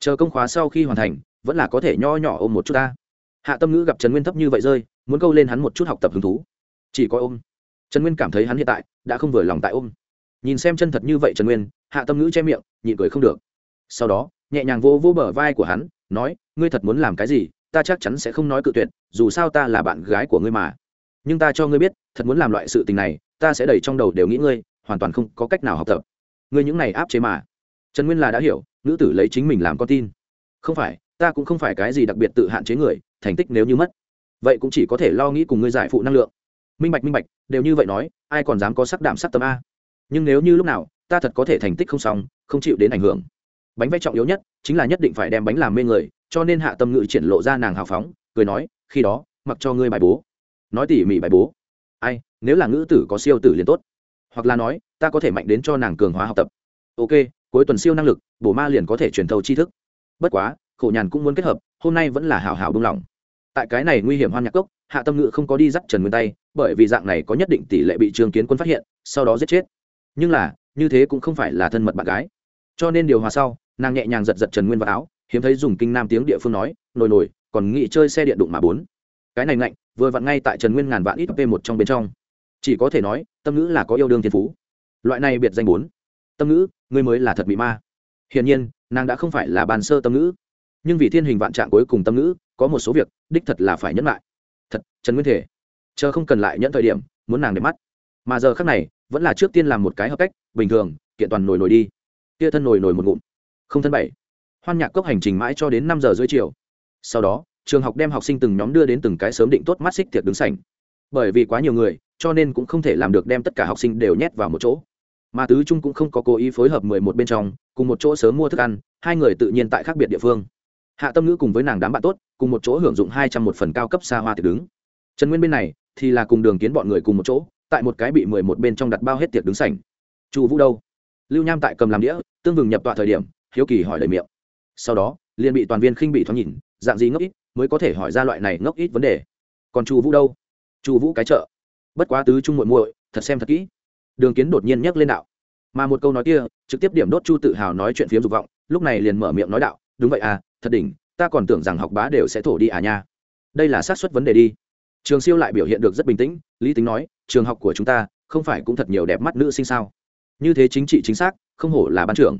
chờ công khóa sau khi hoàn thành vẫn là có thể nho nhỏ ôm một chút ta. Hạ tâm ngữ gặp trần nguyên thấp như vậy rơi muốn câu lên hắn một chút học tập hứng thú. Chỉ có ôm. Trần nguyên cảm thấy hắn hiện tại đã không vừa lòng tại ôm nhìn xem chân thật như vậy trần nguyên, hạ tâm ngữ che miệng, nhịn cười không được. Sau đó, nhẹ nhàng vô vô bờ vai của hắn, nói, ngươi thật muốn làm cái gì, ta chắc chắn sẽ không nói cự tuyệt, dù sao ta là bạn gái của ngươi mà. Nhưng ta cho ngươi biết, thật muốn làm loại sự tình này, ta sẽ đầy trong đầu đều nghĩ ngươi, hoàn toàn không có cách nào học tập. Ngươi những này áp chế mà. Trần nguyên là đã hiểu nữ tử lấy chính mình làm con tin. Không phải, ta cũng không phải cái gì đặc biệt tự hạn chế người, thành tích nếu như mất, vậy cũng chỉ có thể lo nghĩ cùng ngươi giải phụ năng lượng. Minh bạch minh bạch, đều như vậy nói, ai còn dám có sắc đảm sắc tâm a? Nhưng nếu như lúc nào, ta thật có thể thành tích không xong, không chịu đến ảnh hưởng. Bánh vẽ trọng yếu nhất chính là nhất định phải đem bánh làm mê người, cho nên hạ tâm ngữ triển lộ ra nàng hào phóng, cười nói, khi đó, mặc cho ngươi bài bố. Nói tỉ mỉ bài bố. Ai, nếu là ngữ tử có siêu tử liền tốt. Hoặc là nói, ta có thể mạnh đến cho nàng cường hóa học tập. Ok, cuối tuần siêu năng lực, bổ ma liền có thể truyền thầu tri thức. Bất quá, khổ nhàn cũng muốn kết hợp, hôm nay vẫn là hào hào đông lỏng tại cái này nguy hiểm hoan nhạc cốc, hạ tâm ngữ không có đi dắt trần nguyên tay, bởi vì dạng này có nhất định tỷ lệ bị trương kiến quân phát hiện, sau đó giết chết nhưng là, như thế cũng không phải là thân mật bạn gái. Cho nên điều hòa sau, nàng nhẹ nhàng giật giật trần nguyên vào áo, hiếm thấy dùng kinh nam tiếng địa phương nói nổi nổi còn nghĩ chơi xe điện đụng mà bốn. Cái này ngạnh, vừa vặn ngay tại trần nguyên ngàn vạn ít p một trong bên trong. Chỉ có thể nói, tâm ngữ là có yêu đương thiên phú. Loại này biệt danh bốn. Tâm ngữ, ngươi mới là thật bị ma. Hiển nhiên, nàng đã không phải là bàn sơ tâm ngữ. Nhưng vì thiên hình vạn trạng cuối cùng tâm ngữ, có một số việc, đích thật là phải nhẫn lại. Thật, trần nguyên thể. Chờ không cần lại nhẫn thời điểm, muốn nàng để mắt. Mà giờ khác này vẫn là trước tiên làm một cái hợp cách, bình thường, kiện toàn nồi nồi đi. Kia thân nồi nồi một ngụm, không thân bảy. Hoan nhạc cốc hành trình mãi cho đến năm giờ dưới chiều. Sau đó, trường học đem học sinh từng nhóm đưa đến từng cái sớm định tốt mắt xích thiệt đứng sảnh. Bởi vì quá nhiều người, cho nên cũng không thể làm được đem tất cả học sinh đều nhét vào một chỗ. Mà tứ trung cũng không có cố ý phối hợp mười một bên trong, cùng một chỗ sớm mua thức ăn, hai người tự nhiên tại khác biệt địa phương. Hạ tâm ngữ cùng với nàng đám bạn tốt, cùng một chỗ hưởng dụng hai trăm một phần cao cấp xa hoa tiệc đứng. Trần nguyên bên này thì là cùng đường kiến bọn người cùng một chỗ tại một cái bị mười một bên trong đặt bao hết tiệc đứng sảnh. Chu vũ đâu? Lưu nham tại cầm làm đĩa, tương vừng nhập tọa thời điểm, hiếu kỳ hỏi lời miệng. Sau đó, liền bị toàn viên khinh bị thoáng nhìn, dạng gì ngốc ít, mới có thể hỏi ra loại này ngốc ít vấn đề. Còn chu vũ đâu? Chu vũ cái chợ. Bất quá tứ trung muội muội, thật xem thật kỹ. Đường kiến đột nhiên nhắc lên đạo. Mà một câu nói kia, trực tiếp điểm đốt chu tự hào nói chuyện phiếm dục vọng, lúc này liền mở miệng nói đạo, đúng vậy à thật đỉnh, ta còn tưởng rằng học bá đều sẽ thổ đi à nha. Đây là xác suất vấn đề đi. Trường siêu lại biểu hiện được rất bình tĩnh, lý tính nói trường học của chúng ta không phải cũng thật nhiều đẹp mắt nữ sinh sao? Như thế chính trị chính xác, không hổ là ban trưởng.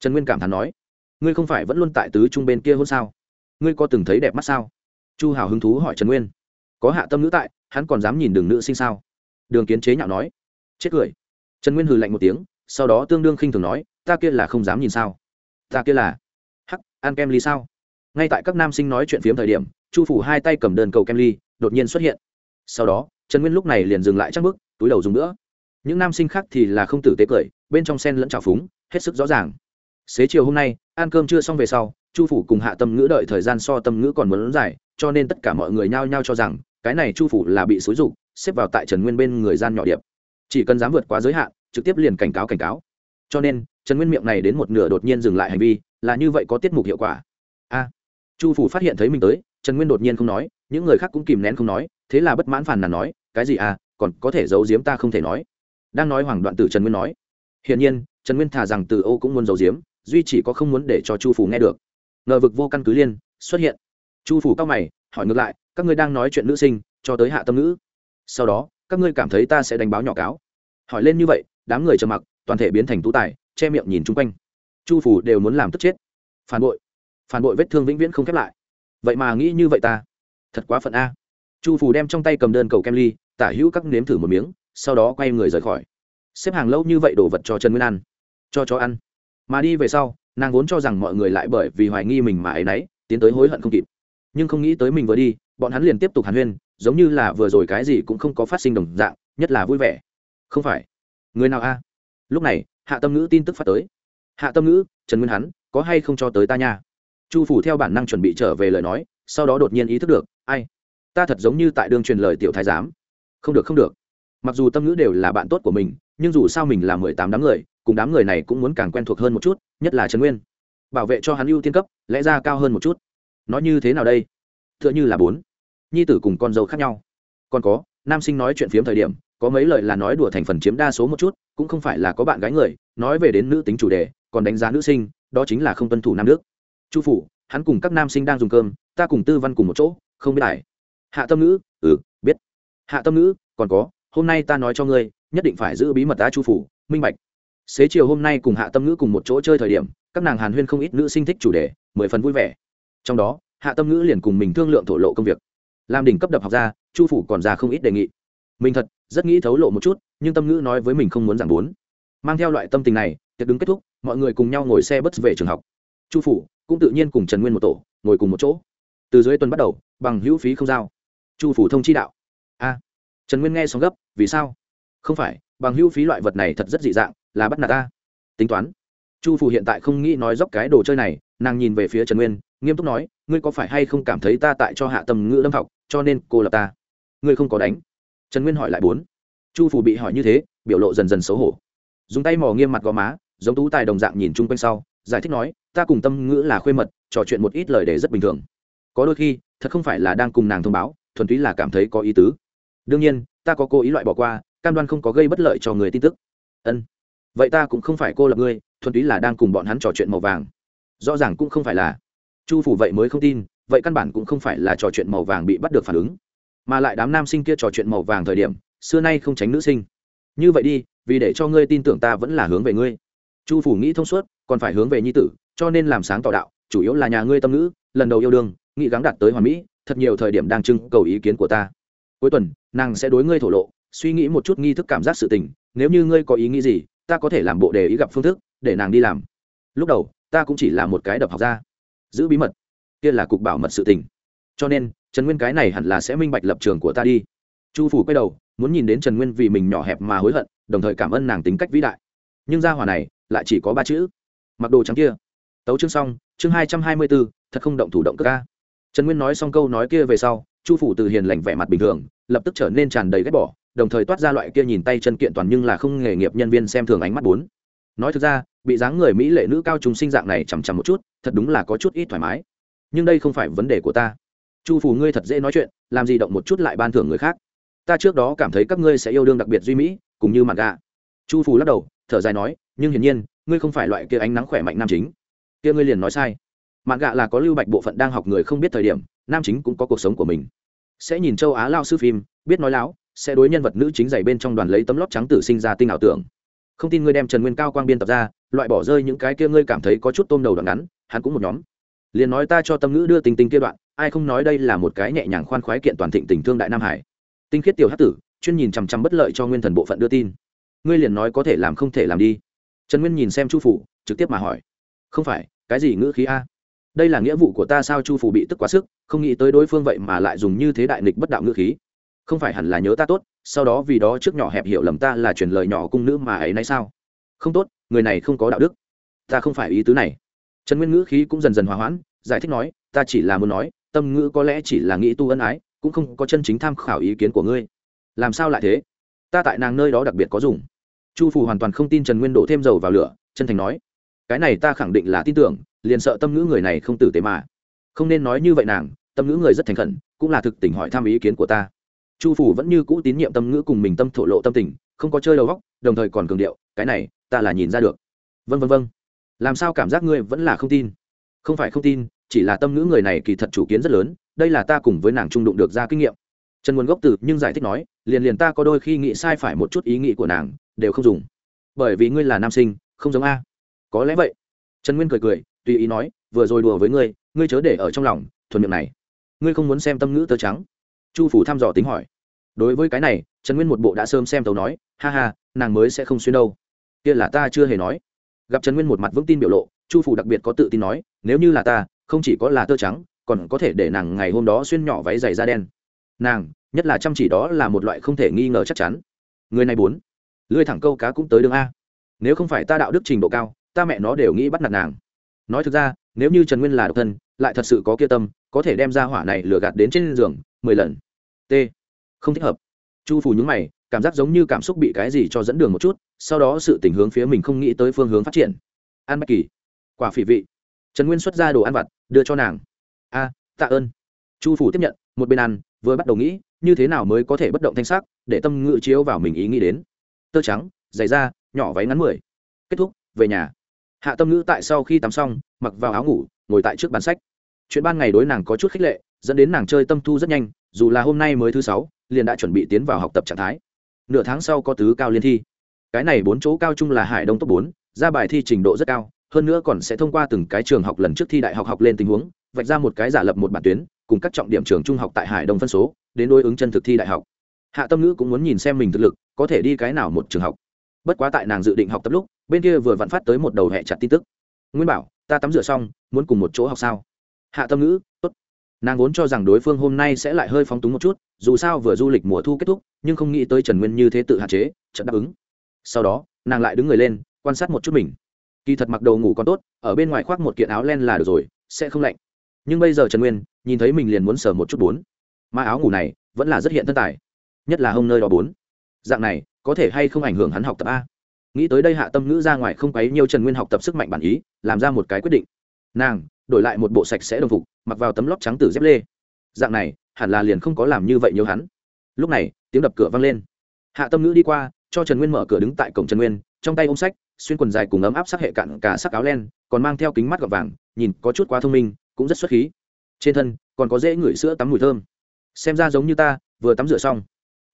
Trần nguyên cảm thán nói. Ngươi không phải vẫn luôn tại tứ trung bên kia hôn sao? Ngươi có từng thấy đẹp mắt sao? Chu hào hứng thú hỏi trần nguyên. Có hạ tâm nữ tại, hắn còn dám nhìn đường nữ sinh sao? Đường kiến chế nhạo nói. Chết cười. Trần nguyên hừ lạnh một tiếng, sau đó tương đương khinh thường nói, ta kia là không dám nhìn sao? Ta kia là hắc, ăn kem ly sao? Ngay tại các nam sinh nói chuyện phiếm thời điểm, chu phủ hai tay cầm đơn cầu kem ly, đột nhiên xuất hiện. Sau đó trần nguyên lúc này liền dừng lại chắc bước, túi đầu dùng nữa. Những nam sinh khác thì là không tử tế cười, bên trong sen lẫn trào phúng, hết sức rõ ràng. Xế chiều hôm nay, ăn cơm chưa xong về sau, chu phủ cùng hạ tâm ngữ đợi thời gian so tâm ngữ còn muốn dài, cho nên tất cả mọi người nhao nhao cho rằng, cái này chu phủ là bị xúi rục xếp vào tại trần nguyên bên người gian nhỏ điệp. Chỉ cần dám vượt quá giới hạn, trực tiếp liền cảnh cáo cảnh cáo. Cho nên, trần nguyên miệng này đến một nửa đột nhiên dừng lại hành vi, là như vậy có tiết mục hiệu quả. A. Chu phủ phát hiện thấy mình tới, trần nguyên đột nhiên không nói, những người khác cũng kìm nén không nói, thế là bất mãn phàn nàn nói cái gì à còn có thể giấu giếm ta không thể nói. Đang nói hoàng đoạn tử trần nguyên nói, hiển nhiên, trần nguyên thà rằng từ ô cũng muốn giấu giếm, duy chỉ có không muốn để cho chu phủ nghe được. Ngờ vực vô căn cứ liên xuất hiện. Chu phủ cao mày, hỏi ngược lại, các ngươi đang nói chuyện nữ sinh, cho tới hạ tâm nữ sau đó, các ngươi cảm thấy ta sẽ đánh báo nhỏ cáo. Hỏi lên như vậy, đám người trầm mặc, toàn thể biến thành tú tài, che miệng nhìn chung quanh. Chu phủ đều muốn làm tức chết. Phản bội. Phản bội vết thương vĩnh viễn không khép lại. Vậy mà nghĩ như vậy ta. Thật quá phận a chu Phù đem trong tay cầm đơn cầu kem ly, tả hữu các nếm thử một miếng, sau đó quay người rời khỏi. Xếp hàng lâu như vậy đổ vật cho trần nguyên ăn, cho chó ăn. Mà đi về sau, nàng vốn cho rằng mọi người lại bởi vì hoài nghi mình mà ấy nấy tiến tới hối hận không kịp. Nhưng không nghĩ tới mình vừa đi, bọn hắn liền tiếp tục hàn huyên, giống như là vừa rồi cái gì cũng không có phát sinh đồng dạng, nhất là vui vẻ. Không phải. Người nào a? Lúc này, hạ tâm ngữ tin tức phát tới. Hạ tâm ngữ, trần nguyên hắn, có hay không cho tới ta nha? Chu phủ theo bản năng chuẩn bị trở về lời nói, sau đó đột nhiên ý thức được, ai? Ta thật giống như tại đường truyền lời tiểu thái giám. Không được không được. Mặc dù tâm ngữ đều là bạn tốt của mình, nhưng dù sao mình là mười tám đám người, cùng đám người này cũng muốn càng quen thuộc hơn một chút, nhất là trần nguyên. Bảo vệ cho hắn ưu tiên cấp, lẽ ra cao hơn một chút. Nó như thế nào đây? T h ư ợ n h ư là bốn. Nhi tử cùng con dâu khác nhau. Còn có, nam sinh nói chuyện phiếm thời điểm, có mấy lời là nói đùa thành phần chiếm đa số một chút, cũng không phải là có bạn gái người, nói về đến nữ tính chủ đề, còn đánh giá nữ sinh, đó chính là không tuân thủ nam nước chu phủ, hắn cùng các nam sinh đang dùng cơm, ta cùng tư văn cùng một chỗ, không biết lại hạ tâm ngữ ừ biết. Hạ tâm ngữ, còn có, hôm nay ta nói cho ngươi, nhất định phải giữ bí mật ta chu phủ, minh bạch. Xế chiều hôm nay cùng hạ tâm ngữ cùng một chỗ chơi thời điểm, các nàng hàn huyên không ít nữ sinh thích chủ đề, mười phần vui vẻ. Trong đó, hạ tâm ngữ liền cùng mình thương lượng thổ lộ công việc. Làm đỉnh cấp đập học ra chu phủ còn ra không ít đề nghị. Mình thật, rất nghĩ thấu lộ một chút, nhưng tâm ngữ nói với mình không muốn giảng bốn. Mang theo loại tâm tình này, tiệc đứng kết thúc, mọi người cùng nhau ngồi xe bất về trường học. Chu phủ cũng tự nhiên cùng trần nguyên một tổ, ngồi cùng một chỗ. Từ dưới tuần bắt đầu, bằng hữu phí không giao chu phủ thông chi đạo. A, trần nguyên nghe xong gấp, vì sao? Không phải, bằng hữu phí loại vật này thật rất dị dạng, là bắt nạt ta. Tính toán. Chu Phủ hiện tại không nghĩ nói dốc cái đồ chơi này, nàng nhìn về phía trần nguyên, nghiêm túc nói, ngươi có phải hay không cảm thấy ta tại cho hạ tầm ngữ lâm học, cho nên cô lập ta? Ngươi không có đánh. Trần nguyên hỏi lại bốn. Chu Phủ bị hỏi như thế, biểu lộ dần dần xấu hổ. Dùng tay mò nghiêm mặt gò má, giống tú tài đồng dạng nhìn chung quanh sau, giải thích nói, ta cùng tâm ngữ là khuê mật, trò chuyện một ít lời để rất bình thường. Có đôi khi, thật không phải là đang cùng nàng thông báo thuần túy là cảm thấy có ý tứ. Đương nhiên, ta có cố ý loại bỏ qua, cam đoan không có gây bất lợi cho người tin tức. Ân. Vậy ta cũng không phải cô lập ngươi, thuần túy là đang cùng bọn hắn trò chuyện màu vàng. Rõ ràng cũng không phải là. Chu phủ vậy mới không tin, vậy căn bản cũng không phải là trò chuyện màu vàng bị bắt được phản ứng. Mà lại đám nam sinh kia trò chuyện màu vàng thời điểm, xưa nay không tránh nữ sinh. Như vậy đi, vì để cho ngươi tin tưởng ta vẫn là hướng về ngươi. Chu phủ nghĩ thông suốt, còn phải hướng về nhi tử, cho nên làm sáng tỏ đạo, chủ yếu là nhà ngươi tâm ngữ, lần đầu yêu đương nghĩ gắng đạt tới hoàn mỹ thật nhiều thời điểm đang trưng cầu ý kiến của ta. Cuối tuần, nàng sẽ đối ngươi thổ lộ, suy nghĩ một chút nghi thức cảm giác sự tình, nếu như ngươi có ý nghĩ gì, ta có thể làm bộ đề ý gặp phương thức, để nàng đi làm. Lúc đầu, ta cũng chỉ là một cái đập học ra giữ bí mật. Kia là cục bảo mật sự tình. Cho nên, trần nguyên cái này hẳn là sẽ minh bạch lập trường của ta đi. Chu phủ quay đầu, muốn nhìn đến trần nguyên vì mình nhỏ hẹp mà hối hận, đồng thời cảm ơn nàng tính cách vĩ đại. Nhưng gia hòa này, lại chỉ có ba chữ. Mặc đồ trắng kia. Tấu chương xong, chương hai trăm hai mươi bốn thật không động thủ động cơ ca trần nguyên nói xong câu nói kia về sau, chu phủ từ hiền lành vẻ mặt bình thường, lập tức trở nên tràn đầy ghét bỏ, đồng thời toát ra loại kia nhìn tay chân kiện toàn nhưng là không nghề nghiệp nhân viên xem thường ánh mắt bốn. Nói thực ra, bị dáng người mỹ lệ nữ cao chúng sinh dạng này chằm chằm một chút, thật đúng là có chút ít thoải mái. Nhưng đây không phải vấn đề của ta. Chu phủ ngươi thật dễ nói chuyện, làm gì động một chút lại ban thưởng người khác. Ta trước đó cảm thấy các ngươi sẽ yêu đương đặc biệt duy mỹ, cùng như mặt gà. Chu phủ lắc đầu, thở dài nói, nhưng hiển nhiên, ngươi không phải loại kia ánh nắng khỏe mạnh nam chính. Kia ngươi liền nói sai mạn gạ là có lưu bạch bộ phận đang học người không biết thời điểm, nam chính cũng có cuộc sống của mình. Sẽ nhìn châu á lao sư phim, biết nói láo, sẽ đối nhân vật nữ chính dày bên trong đoàn lấy tấm lót trắng tử sinh ra tinh ảo tưởng. Không tin ngươi đem trần nguyên cao quang biên tập ra, loại bỏ rơi những cái kia ngươi cảm thấy có chút tôm đầu đoạn ngắn, hắn cũng một nhóm. Liền nói ta cho tâm ngữ đưa tình tình kia đoạn, ai không nói đây là một cái nhẹ nhàng khoan khoái kiện toàn thịnh tình thương đại nam hải. Tinh khiết tiểu hát tử, chuyên nhìn chằm chằm bất lợi cho nguyên thần bộ phận đưa tin. Ngươi liền nói có thể làm không thể làm đi. Trần nguyên nhìn xem chu phủ, trực tiếp mà hỏi. Không phải, cái gì ngữ khí a? Đây là nghĩa vụ của ta sao chu phủ bị tức quá sức, không nghĩ tới đối phương vậy mà lại dùng như thế đại nghịch bất đạo ngữ khí. Không phải hẳn là nhớ ta tốt, sau đó vì đó trước nhỏ hẹp hiểu lầm ta là truyền lời nhỏ cung nữ mà ấy nay sao? Không tốt, người này không có đạo đức. Ta không phải ý tứ này. Trần nguyên ngữ khí cũng dần dần hòa hoãn, giải thích nói, ta chỉ là muốn nói, tâm ngữ có lẽ chỉ là nghĩ tu ân ái, cũng không có chân chính tham khảo ý kiến của ngươi. Làm sao lại thế? Ta tại nàng nơi đó đặc biệt có dùng. Chu phù hoàn toàn không tin trần nguyên đổ thêm dầu vào lửa, chân thành nói, cái này ta khẳng định là tin tưởng liền sợ tâm ngữ người này không tử tế mà. Không nên nói như vậy nàng, tâm ngữ người rất thành khẩn, cũng là thực tình hỏi thăm ý kiến của ta. Chu phủ vẫn như cũ tín nhiệm tâm ngữ cùng mình tâm thổ lộ tâm tình, không có chơi đầu góc đồng thời còn cường điệu, cái này, ta là nhìn ra được. Vân vân vân làm sao cảm giác ngươi vẫn là không tin? Không phải không tin, chỉ là tâm ngữ người này kỳ thật chủ kiến rất lớn, đây là ta cùng với nàng trung đụng được ra kinh nghiệm. Trần nguồn gốc từ nhưng giải thích nói, liền liền ta có đôi khi nghĩ sai phải một chút ý nghĩ của nàng, đều không dùng. Bởi vì ngươi là nam sinh, không giống a. Có lẽ vậy. Trần nguyên cười cười tùy ý nói, vừa rồi đùa với ngươi ngươi chớ để ở trong lòng, thuần miệng này. Ngươi không muốn xem tâm ngữ tơ trắng. Chu phủ thăm dò tính hỏi. Đối với cái này, trần nguyên một bộ đã sớm xem tấu nói, ha ha, nàng mới sẽ không xuyên đâu. Kia là ta chưa hề nói. Gặp trần nguyên một mặt vững tin biểu lộ, chu phủ đặc biệt có tự tin nói, nếu như là ta, không chỉ có là tơ trắng, còn có thể để nàng ngày hôm đó xuyên nhỏ váy dày da đen. Nàng, nhất là chăm chỉ đó là một loại không thể nghi ngờ chắc chắn. Người này bốn lưới thẳng câu cá cũng tới đường a. Nếu không phải ta đạo đức trình độ cao, ta mẹ nó đều nghĩ bắt nạt nàng nói thực ra, nếu như trần nguyên là độc thân, lại thật sự có kia tâm, có thể đem ra hỏa này lừa gạt đến trên giường, mười lần. T. Không thích hợp. Chu phủ nhúng mày, cảm giác giống như cảm xúc bị cái gì cho dẫn đường một chút, sau đó sự tình hướng phía mình không nghĩ tới phương hướng phát triển. An bạch kỳ. Quả phỉ vị. Trần nguyên xuất ra đồ ăn vặt, đưa cho nàng. A, tạ ơn. Chu phủ tiếp nhận, một bên ăn, vừa bắt đầu nghĩ, như thế nào mới có thể bất động thanh sắc, để tâm ngự chiếu vào mình ý nghĩ đến. Tơ trắng, giày da, nhỏ váy ngắn mười. Kết thúc, về nhà hạ tâm ngữ tại sau khi tắm xong, mặc vào áo ngủ, ngồi tại trước bàn sách. Chuyện ban ngày đối nàng có chút khích lệ, dẫn đến nàng chơi tâm thu rất nhanh, dù là hôm nay mới thứ sáu, liền đã chuẩn bị tiến vào học tập trạng thái. Nửa tháng sau có tứ cao liên thi. Cái này bốn chỗ cao chung là hải đông top bốn, ra bài thi trình độ rất cao, hơn nữa còn sẽ thông qua từng cái trường học lần trước thi đại học học lên tình huống, vạch ra một cái giả lập một bản tuyến, cùng các trọng điểm trường trung học tại hải đông phân số, đến đối ứng chân thực thi đại học. Hạ tâm ngữ cũng muốn nhìn xem mình thực lực, có thể đi cái nào một trường học. Bất quá tại nàng dự định học tập lúc bên kia vừa vặn phát tới một đầu hẹ chặt tin tức. Nguyên bảo, ta tắm rửa xong, muốn cùng một chỗ học sao? Hạ tâm ngữ, tốt. Nàng vốn cho rằng đối phương hôm nay sẽ lại hơi phóng túng một chút, dù sao vừa du lịch mùa thu kết thúc, nhưng không nghĩ tới trần nguyên như thế tự hạn chế trận đáp ứng. Sau đó, nàng lại đứng người lên, quan sát một chút mình. Kỳ thật mặc đầu ngủ còn tốt, ở bên ngoài khoác một kiện áo len là được rồi, sẽ không lạnh. Nhưng bây giờ trần nguyên, nhìn thấy mình liền muốn sờ một chút bốn. Mà áo ngủ này, vẫn là rất hiện thân tài. Nhất là hông nơi đó bốn. Dạng này, có thể hay không ảnh hưởng hắn học tập a? Nghĩ tới đây hạ tâm ngữ ra ngoài không quấy nhiều trần nguyên học tập sức mạnh bản ý, làm ra một cái quyết định. Nàng, đổi lại một bộ sạch sẽ đồng phục, mặc vào tấm lót trắng từ dép lê. Dạng này, hẳn là liền không có làm như vậy nhiều hắn. Lúc này, tiếng đập cửa vang lên. Hạ tâm ngữ đi qua, cho trần nguyên mở cửa đứng tại cổng trần nguyên, trong tay ôm sách, xuyên quần dài cùng ấm áp sắc hệ cạn cả sắc áo len, còn mang theo kính mắt gọt vàng, nhìn có chút quá thông minh, cũng rất xuất khí. Trên thân, còn có dễ ngửi sữa tắm mùi thơm. Xem ra giống như ta, vừa tắm rửa xong.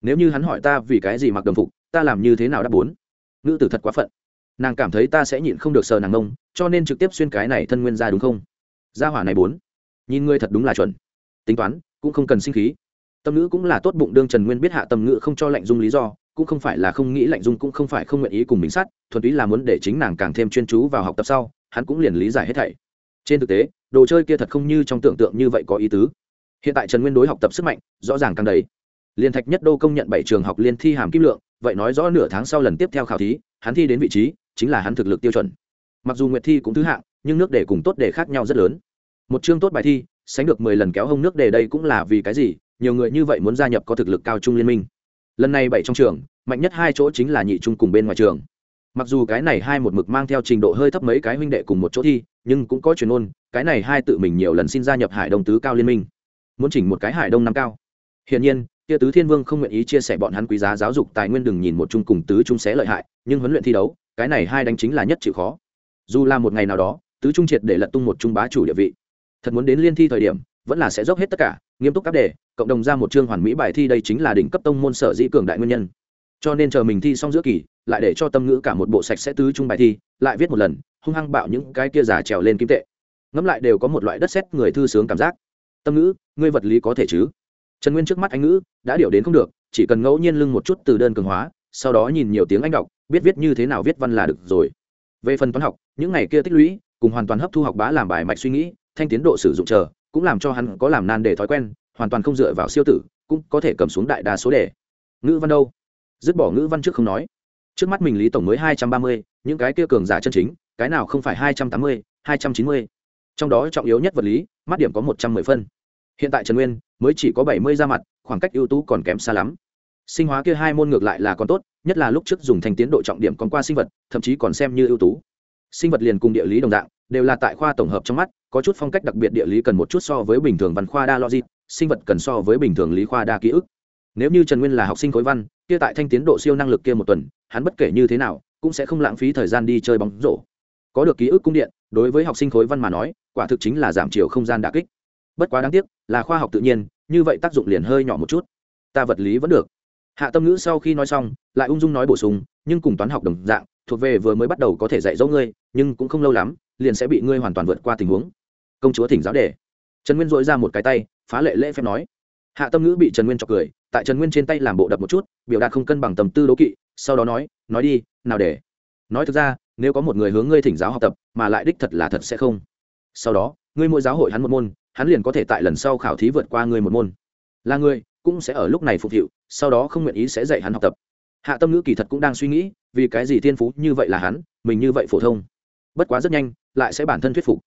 Nếu như hắn hỏi ta vì cái gì mặc đồng phục, ta làm như thế nào đáp bốn? Nữ tử thật quá phận. Nàng cảm thấy ta sẽ nhịn không được sờ nàng nông cho nên trực tiếp xuyên cái này thân nguyên ra đúng không? Gia hỏa này bốn. Nhìn ngươi thật đúng là chuẩn. Tính toán, cũng không cần sinh khí. Tâm ngữ cũng là tốt bụng, đương trần nguyên biết hạ tâm ngữ không cho lạnh dung lý do, cũng không phải là không nghĩ lạnh dung, cũng không phải không nguyện ý cùng mình sát, thuần túy là muốn để chính nàng càng thêm chuyên chú vào học tập sau, hắn cũng liền lý giải hết thảy. Trên thực tế, đồ chơi kia thật không như trong tưởng tượng như vậy có ý tứ. Hiện tại trần nguyên đối học tập sức mạnh, rõ ràng càng đầy. Liên thạch nhất đô công nhận bảy trường học liên thi hàm kim lượng vậy nói rõ nửa tháng sau lần tiếp theo khảo thí, hắn thi đến vị trí chính là hắn thực lực tiêu chuẩn. Mặc dù nguyệt thi cũng thứ hạng, nhưng nước đề cùng tốt đề khác nhau rất lớn. Một chương tốt bài thi, sánh được mười lần kéo hông nước đề đây cũng là vì cái gì? Nhiều người như vậy muốn gia nhập có thực lực cao trung liên minh. Lần này bảy trong trường, mạnh nhất hai chỗ chính là nhị trung cùng bên ngoài trường. Mặc dù cái này hai một mực mang theo trình độ hơi thấp mấy cái huynh đệ cùng một chỗ thi, nhưng cũng có chuyên ôn, cái này hai tự mình nhiều lần xin gia nhập hải đông tứ cao liên minh. Muốn chỉnh một cái hải đông năm cao. Hiển nhiên kia tứ thiên vương không nguyện ý chia sẻ bọn hắn quý giá giáo dục tài nguyên đừng nhìn một chung cùng tứ trung sẽ lợi hại, nhưng huấn luyện thi đấu, cái này hai đánh chính là nhất chịu khó. Dù là một ngày nào đó, tứ trung triệt để lật tung một trung bá chủ địa vị. Thật muốn đến liên thi thời điểm, vẫn là sẽ dốc hết tất cả, nghiêm túc các đề, cộng đồng ra một chương hoàn mỹ bài thi đây chính là đỉnh cấp tông môn sở dĩ cường đại nguyên nhân. Cho nên chờ mình thi xong giữa kỳ, lại để cho tâm ngữ cả một bộ sạch sẽ tứ trung bài thi, lại viết một lần, hung hăng bạo những cái kia giả trèo lên kim tệ. Ngẫm lại đều có một loại đất xét người thư sướng cảm giác. Tâm ngữ, ngươi vật lý có thể chứ? Trần nguyên trước mắt anh ngữ đã điều đến không được, chỉ cần ngẫu nhiên lưng một chút từ đơn cường hóa, sau đó nhìn nhiều tiếng anh đọc, biết viết như thế nào viết văn là được rồi. Về phần toán học, những ngày kia tích lũy, cùng hoàn toàn hấp thu học bá làm bài mạch suy nghĩ, thanh tiến độ sử dụng chờ, cũng làm cho hắn có làm nan để thói quen, hoàn toàn không dựa vào siêu tử, cũng có thể cầm xuống đại đa số đề. Ngữ văn đâu? Dứt bỏ ngữ văn trước không nói. Trước mắt mình lý tổng mới hai trăm ba mươi, những cái kia cường giả chân chính, cái nào không phải hai trăm tám mươi, hai trăm chín mươi? Trong đó trọng yếu nhất vật lý, mắt điểm có một trăm mười phân hiện tại trần nguyên mới chỉ có bảy mươi ra mặt, khoảng cách ưu tú còn kém xa lắm. Sinh hóa kia hai môn ngược lại là còn tốt, nhất là lúc trước dùng thành tiến độ trọng điểm còn qua sinh vật, thậm chí còn xem như ưu tú. Sinh vật liền cùng địa lý đồng dạng, đều là tại khoa tổng hợp trong mắt, có chút phong cách đặc biệt địa lý cần một chút so với bình thường văn khoa đa logic, sinh vật cần so với bình thường lý khoa đa ký ức. Nếu như trần nguyên là học sinh khối văn, kia tại thanh tiến độ siêu năng lực kia một tuần, hắn bất kể như thế nào, cũng sẽ không lãng phí thời gian đi chơi bóng rổ. Có được ký ức cung điện, đối với học sinh khối văn mà nói, quả thực chính là giảm chiều không gian đà kích bất quá đáng tiếc, là khoa học tự nhiên, như vậy tác dụng liền hơi nhỏ một chút. Ta vật lý vẫn được. Hạ tâm ngữ sau khi nói xong, lại ung dung nói bổ sung, nhưng cùng toán học đồng dạng, thuộc về vừa mới bắt đầu có thể dạy dỗ ngươi, nhưng cũng không lâu lắm, liền sẽ bị ngươi hoàn toàn vượt qua tình huống. Công chúa thỉnh giáo đề. Trần nguyên dội ra một cái tay, phá lệ lễ phép nói. Hạ tâm ngữ bị trần nguyên chọc cười, tại trần nguyên trên tay làm bộ đập một chút, biểu đạt không cân bằng tầm tư đố kỵ, sau đó nói nói đi, nào để? Nói thực ra, nếu có một người hướng ngươi thỉnh giáo học tập, mà lại đích thật là thật sẽ không. Sau đó, ngươi mỗi giáo hội hắn một môn hắn liền có thể tại lần sau khảo thí vượt qua ngươi một môn. Là ngươi cũng sẽ ở lúc này phục vụ sau đó không nguyện ý sẽ dạy hắn học tập. Hạ tâm ngữ kỳ thật cũng đang suy nghĩ, vì cái gì thiên phú như vậy là hắn, mình như vậy phổ thông. Bất quá rất nhanh, lại sẽ bản thân thuyết phục.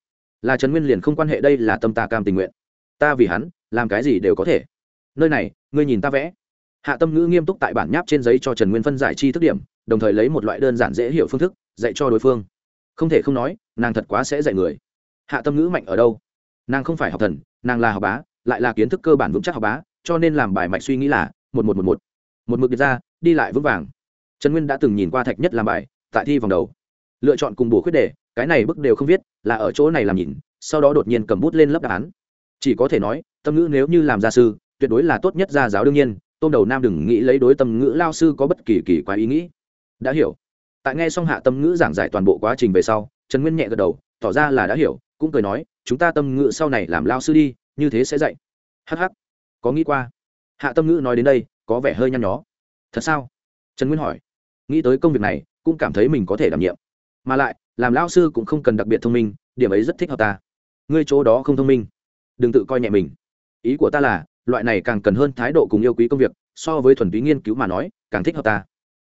Là trần nguyên liền không quan hệ đây là tâm ta cam tình nguyện. Ta vì hắn, làm cái gì đều có thể. Nơi này, ngươi nhìn ta vẽ. Hạ tâm ngữ nghiêm túc tại bản nháp trên giấy cho trần nguyên phân giải chi thức điểm, đồng thời lấy một loại đơn giản dễ hiểu phương thức dạy cho đối phương. Không thể không nói, nàng thật quá sẽ dạy người. Hạ tâm ngữ mạnh ở đâu? Nàng không phải học thần, nàng là học bá, lại là kiến thức cơ bản vững chắc học bá, cho nên làm bài mạch suy nghĩ là một một một một. Một mực ra, đi lại vững vàng. Trần nguyên đã từng nhìn qua thạch nhất làm bài, tại thi vòng đầu. Lựa chọn cùng bổ khuyết đề, cái này bức đều không viết, là ở chỗ này làm nhìn, sau đó đột nhiên cầm bút lên lấp đáp án. Chỉ có thể nói, tâm ngữ nếu như làm gia sư, tuyệt đối là tốt nhất gia giáo đương nhiên, tôm đầu nam đừng nghĩ lấy đối tâm ngữ lao sư có bất kỳ kỳ quái ý nghĩ. Đã hiểu. Tại nghe xong hạ tâm ngữ giảng giải toàn bộ quá trình về sau, trần nguyên nhẹ gật đầu, tỏ ra là đã hiểu, cũng cười nói chúng ta tâm ngữ sau này làm lao sư đi, như thế sẽ dạy. Hh có nghĩ qua? Hạ tâm ngữ nói đến đây, có vẻ hơi nhăn nhó. Thật sao? Trần nguyên hỏi. Nghĩ tới công việc này, cũng cảm thấy mình có thể đảm nhiệm. Mà lại, làm lao sư cũng không cần đặc biệt thông minh, điểm ấy rất thích hợp ta. Ngươi chỗ đó không thông minh. Đừng tự coi nhẹ mình. Ý của ta là, loại này càng cần hơn thái độ cùng yêu quý công việc, so với thuần túy nghiên cứu mà nói, càng thích hợp ta.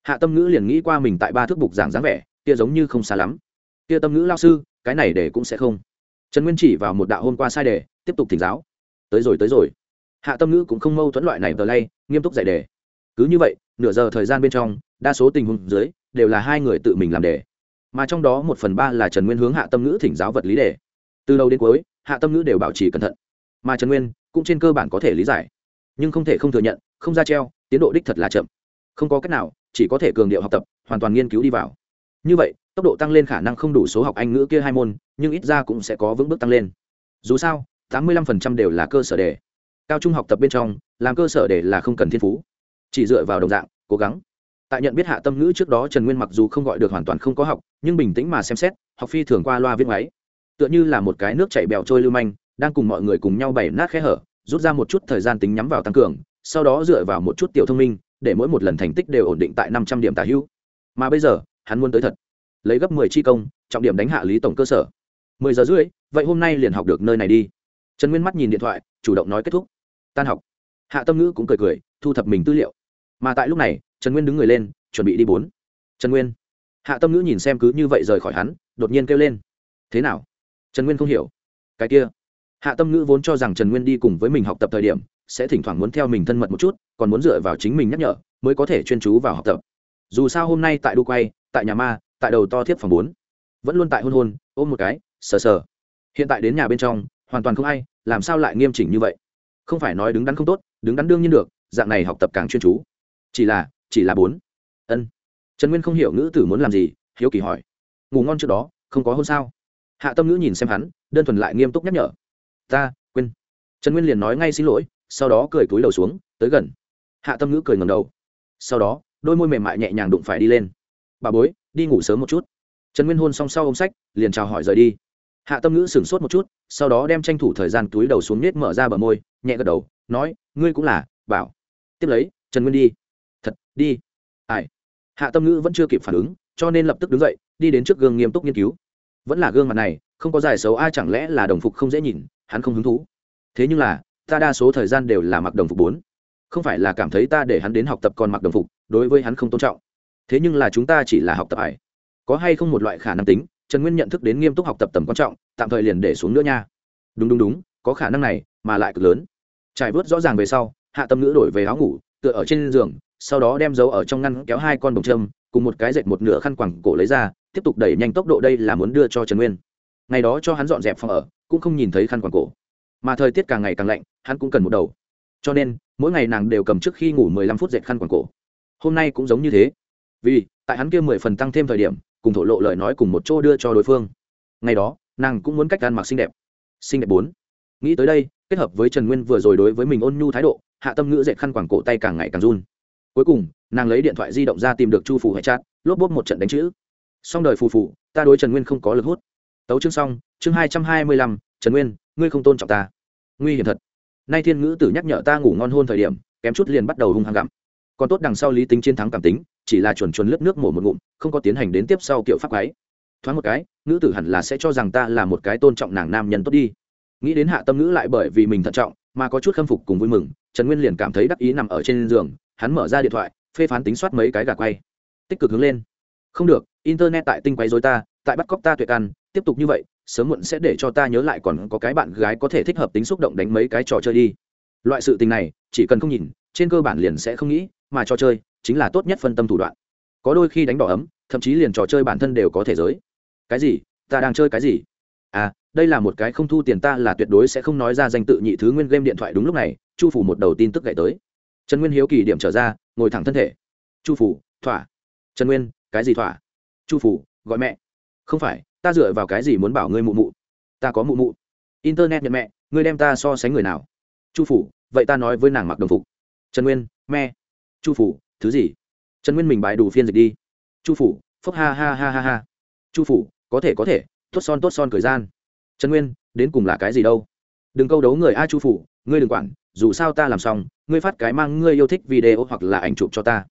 Hạ tâm ngữ liền nghĩ qua mình tại ba thước bục giảng dáng vẻ, kia giống như không xa lắm. Kia tâm ngữ lao sư, cái này để cũng sẽ không trần nguyên chỉ vào một đạo hôm qua sai đề, tiếp tục thỉnh giáo. Tới rồi tới rồi. Hạ tâm ngữ cũng không mâu thuẫn loại này tờ lay, nghiêm túc dạy đề. Cứ như vậy, nửa giờ thời gian bên trong, đa số tình huống dưới, đều là hai người tự mình làm đề. Mà trong đó một phần ba là trần nguyên hướng hạ tâm ngữ thỉnh giáo vật lý đề. Từ đầu đến cuối, hạ tâm ngữ đều bảo trì cẩn thận. Mà trần nguyên cũng trên cơ bản có thể lý giải. Nhưng không thể không thừa nhận, không ra treo, tiến độ đích thật là chậm. Không có cách nào, chỉ có thể cường điệu học tập, hoàn toàn nghiên cứu đi vào như vậy, tốc độ tăng lên khả năng không đủ số học anh ngữ kia hai môn, nhưng ít ra cũng sẽ có vững bước tăng lên. Dù sao, tám mươi lăm phần trăm đều là cơ sở đề cao trung học tập bên trong, làm cơ sở đề là không cần thiên phú. Chỉ dựa vào đồng dạng, cố gắng. Tại nhận biết hạ tâm ngữ trước đó, trần nguyên mặc dù không gọi được hoàn toàn không có học, nhưng bình tĩnh mà xem xét, học phi thường qua loa viết máy. Tựa như là một cái nước chảy bèo trôi lưu manh, đang cùng mọi người cùng nhau bày nát khe hở, rút ra một chút thời gian tính nhắm vào tăng cường, sau đó dựa vào một chút tiểu thông minh, để mỗi một lần thành tích đều ổn định tại năm trăm điểm tả hữu mà bây giờ hắn muốn tới thật. Lấy gấp mười chi công, trọng điểm đánh hạ lý tổng cơ sở. Mười giờ rưỡi, vậy hôm nay liền học được nơi này đi. Trần nguyên mắt nhìn điện thoại, chủ động nói kết thúc. Tan học. Hạ tâm ngữ cũng cười cười, thu thập mình tư liệu. Mà tại lúc này, trần nguyên đứng người lên, chuẩn bị đi bốn. Trần nguyên. Hạ tâm ngữ nhìn xem cứ như vậy rời khỏi hắn, đột nhiên kêu lên. Thế nào? Trần nguyên không hiểu. Cái kia. Hạ tâm ngữ vốn cho rằng trần nguyên đi cùng với mình học tập thời điểm, sẽ thỉnh thoảng muốn theo mình thân mật một chút, còn muốn dựa vào chính mình nhắc nhở, mới có thể chuyên chú vào học tập. Dù sao hôm nay tại đu quay tại nhà ma, tại đầu to thiếp phòng bốn. Vẫn luôn tại hôn hôn, ôm một cái, sờ sờ. Hiện tại đến nhà bên trong, hoàn toàn không ai, làm sao lại nghiêm chỉnh như vậy? Không phải nói đứng đắn không tốt, đứng đắn đương nhiên được, dạng này học tập càng chuyên chú. Chỉ là chỉ là bốn. Ân. Trần nguyên không hiểu ngữ tử muốn làm gì, hiếu kỳ hỏi. Ngủ ngon trước đó, không có hôn sao? Hạ tâm ngữ nhìn xem hắn, đơn thuần lại nghiêm túc nhắc nhở. Ta, quên. Trần nguyên liền nói ngay xin lỗi, sau đó cười túi đầu xuống, tới gần. Hạ tâm ngữ cười ngầm đầu. Sau đó, đôi môi mềm mại nhẹ nhàng đụng phải đi lên bà bối, đi ngủ sớm một chút. Trần nguyên hôn xong sau ôm sách, liền chào hỏi rời đi. Hạ tâm ngữ sửng sốt một chút, sau đó đem tranh thủ thời gian túi đầu xuống nết mở ra bờ môi, nhẹ gật đầu, nói, ngươi cũng là, bảo. Tiếp lấy, trần nguyên đi. Thật, đi. Ai? Hạ tâm ngữ vẫn chưa kịp phản ứng, cho nên lập tức đứng dậy, đi đến trước gương nghiêm túc nghiên cứu. Vẫn là gương mặt này, không có dài xấu ai chẳng lẽ là đồng phục không dễ nhìn, hắn không hứng thú. Thế nhưng là, ta đa số thời gian đều là mặc đồng phục bốn. Không phải là cảm thấy ta để hắn đến học tập còn mặc đồng phục, đối với hắn không tôn trọng thế nhưng là chúng ta chỉ là học tập ải có hay không một loại khả năng tính, trần nguyên nhận thức đến nghiêm túc học tập tầm quan trọng, tạm thời liền để xuống nữa nha. Đúng đúng đúng, có khả năng này, mà lại cực lớn. Trải vớt rõ ràng về sau, hạ tâm ngữ đổi về áo ngủ, tựa ở trên giường, sau đó đem dấu ở trong ngăn kéo hai con đồng trâm cùng một cái dệt một nửa khăn quẳng cổ lấy ra, tiếp tục đẩy nhanh tốc độ đây là muốn đưa cho trần nguyên. Ngày đó cho hắn dọn dẹp phòng ở, cũng không nhìn thấy khăn quàng cổ. Mà thời tiết càng ngày càng lạnh, hắn cũng cần một đầu. Cho nên, mỗi ngày nàng đều cầm trước khi ngủ mười lăm phút dệt khăn quàng cổ. Hôm nay cũng giống như thế vì tại hắn kia mười phần tăng thêm thời điểm, cùng thổ lộ lời nói cùng một chỗ đưa cho đối phương. Ngày đó, nàng cũng muốn cách ăn mặc xinh đẹp. Xinh đẹp bốn. Nghĩ tới đây, kết hợp với trần nguyên vừa rồi đối với mình ôn nhu thái độ, hạ tâm ngữ dệt khăn quàng cổ tay càng ngày càng run. Cuối cùng, nàng lấy điện thoại di động ra tìm được chu phủ hệ chát lốp bốp một trận đánh chữ. Xong đời phù phù, ta đối trần nguyên không có lực hút. Tấu chương xong, chương hai trăm hai mươi lăm, trần nguyên, ngươi không tôn trọng ta. Nguy hiểm thật. Nay thiên ngữ tử nhắc nhở ta ngủ ngon hôn thời điểm, kém chút liền bắt đầu hung hăng gặm. Còn tốt đằng sau lý tính chiến thắng cảm tính chỉ là chuẩn chuẩn lướt nước mổ một ngụm, không có tiến hành đến tiếp sau kiểu pháp ấy thoáng một cái, nữ tử hẳn là sẽ cho rằng ta là một cái tôn trọng nàng nam nhân tốt đi. Nghĩ đến hạ tâm nữ lại bởi vì mình thận trọng, mà có chút khâm phục cùng vui mừng, trần nguyên liền cảm thấy đắc ý nằm ở trên giường, hắn mở ra điện thoại, phê phán tính soát mấy cái gà quay. Tích cực hướng lên. Không được, internet tại tinh quay dối ta, tại bắt cóc ta tuyệt ăn, tiếp tục như vậy, sớm muộn sẽ để cho ta nhớ lại còn có cái bạn gái có thể thích hợp tính xúc động đánh mấy cái trò chơi đi. Loại sự tình này, chỉ cần không nhìn, trên cơ bản liền sẽ không nghĩ, mà trò chơi chính là tốt nhất phân tâm thủ đoạn. Có đôi khi đánh đỏ ấm, thậm chí liền trò chơi bản thân đều có thể giới. Cái gì? Ta đang chơi cái gì? À đây là một cái không thu tiền ta là tuyệt đối sẽ không nói ra danh tự nhị thứ nguyên game điện thoại đúng lúc này, chu phủ một đầu tin tức gậy tới. Trần nguyên hiếu kỳ điểm trở ra, ngồi thẳng thân thể. Chu phủ, thỏa. Trần nguyên, cái gì thỏa? Chu phủ, gọi mẹ. Không phải, ta dựa vào cái gì muốn bảo ngươi mụ mụ? Ta có mụ mụ. Internet nhận mẹ, ngươi đem ta so sánh người nào? Chu phủ, vậy ta nói với nàng mặc đồng phục. Trần nguyên me chu phủ thứ gì? Trần nguyên mình bài đủ phiên dịch đi. Chu phủ phúc ha ha ha ha ha. Chu phủ, có thể có thể, tốt son tốt son thời gian. Trần nguyên, đến cùng là cái gì đâu? Đừng câu đấu người a chu phủ, ngươi đừng quản, dù sao ta làm xong, ngươi phát cái mang ngươi yêu thích video hoặc là ảnh chụp cho ta.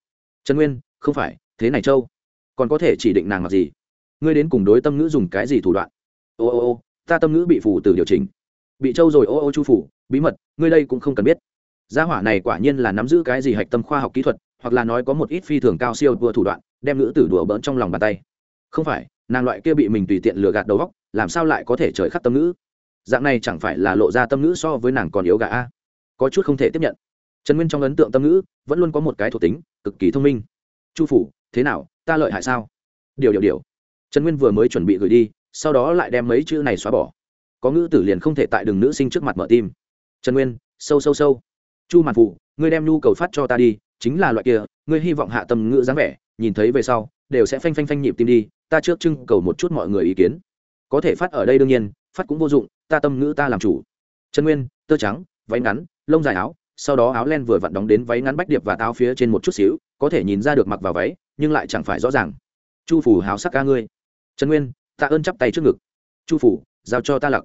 Trần nguyên, không phải, thế này châu. Còn có thể chỉ định nàng mặc gì? Ngươi đến cùng đối tâm ngữ dùng cái gì thủ đoạn? Ô ô ô, ta tâm ngữ bị phủ từ điều chỉnh. Bị Châu rồi, ô ô chu phủ, bí mật, ngươi đây cũng không cần biết. Gia hỏa này quả nhiên là nắm giữ cái gì hạch tâm khoa học kỹ thuật hoặc là nói có một ít phi thường cao siêu vừa thủ đoạn, đem nữ tử đùa bỡn trong lòng bàn tay. Không phải, nàng loại kia bị mình tùy tiện lừa gạt đầu góc làm sao lại có thể trời khắc tâm nữ? dạng này chẳng phải là lộ ra tâm nữ so với nàng còn yếu gà a? Có chút không thể tiếp nhận. Trần nguyên trong ấn tượng tâm nữ vẫn luôn có một cái thuộc tính, cực kỳ thông minh. Chu phủ, thế nào, ta lợi hại sao? Điều điều điều. Trần nguyên vừa mới chuẩn bị gửi đi, sau đó lại đem mấy chữ này xóa bỏ. Có ngữ tử liền không thể tại đường nữ sinh trước mặt mở tim. Trần nguyên, sâu sâu sâu. Chu màn phụ ngươi đem nhu cầu phát cho ta đi chính là loại kia, ngươi hy vọng hạ tâm ngữ dáng vẻ, nhìn thấy về sau, đều sẽ phanh phanh phanh nhịp tim đi, ta trước trưng cầu một chút mọi người ý kiến. Có thể phát ở đây đương nhiên, phát cũng vô dụng, ta tâm ngữ ta làm chủ. Trần nguyên, tơ trắng, váy ngắn, lông dài áo, sau đó áo len vừa vặn đóng đến váy ngắn bách điệp và áo phía trên một chút xíu, có thể nhìn ra được mặc vào váy, nhưng lại chẳng phải rõ ràng. Chu phủ háo sắc ca ngươi. Trần nguyên tạ ơn chắp tay trước ngực. Chu phủ giao cho ta lặc.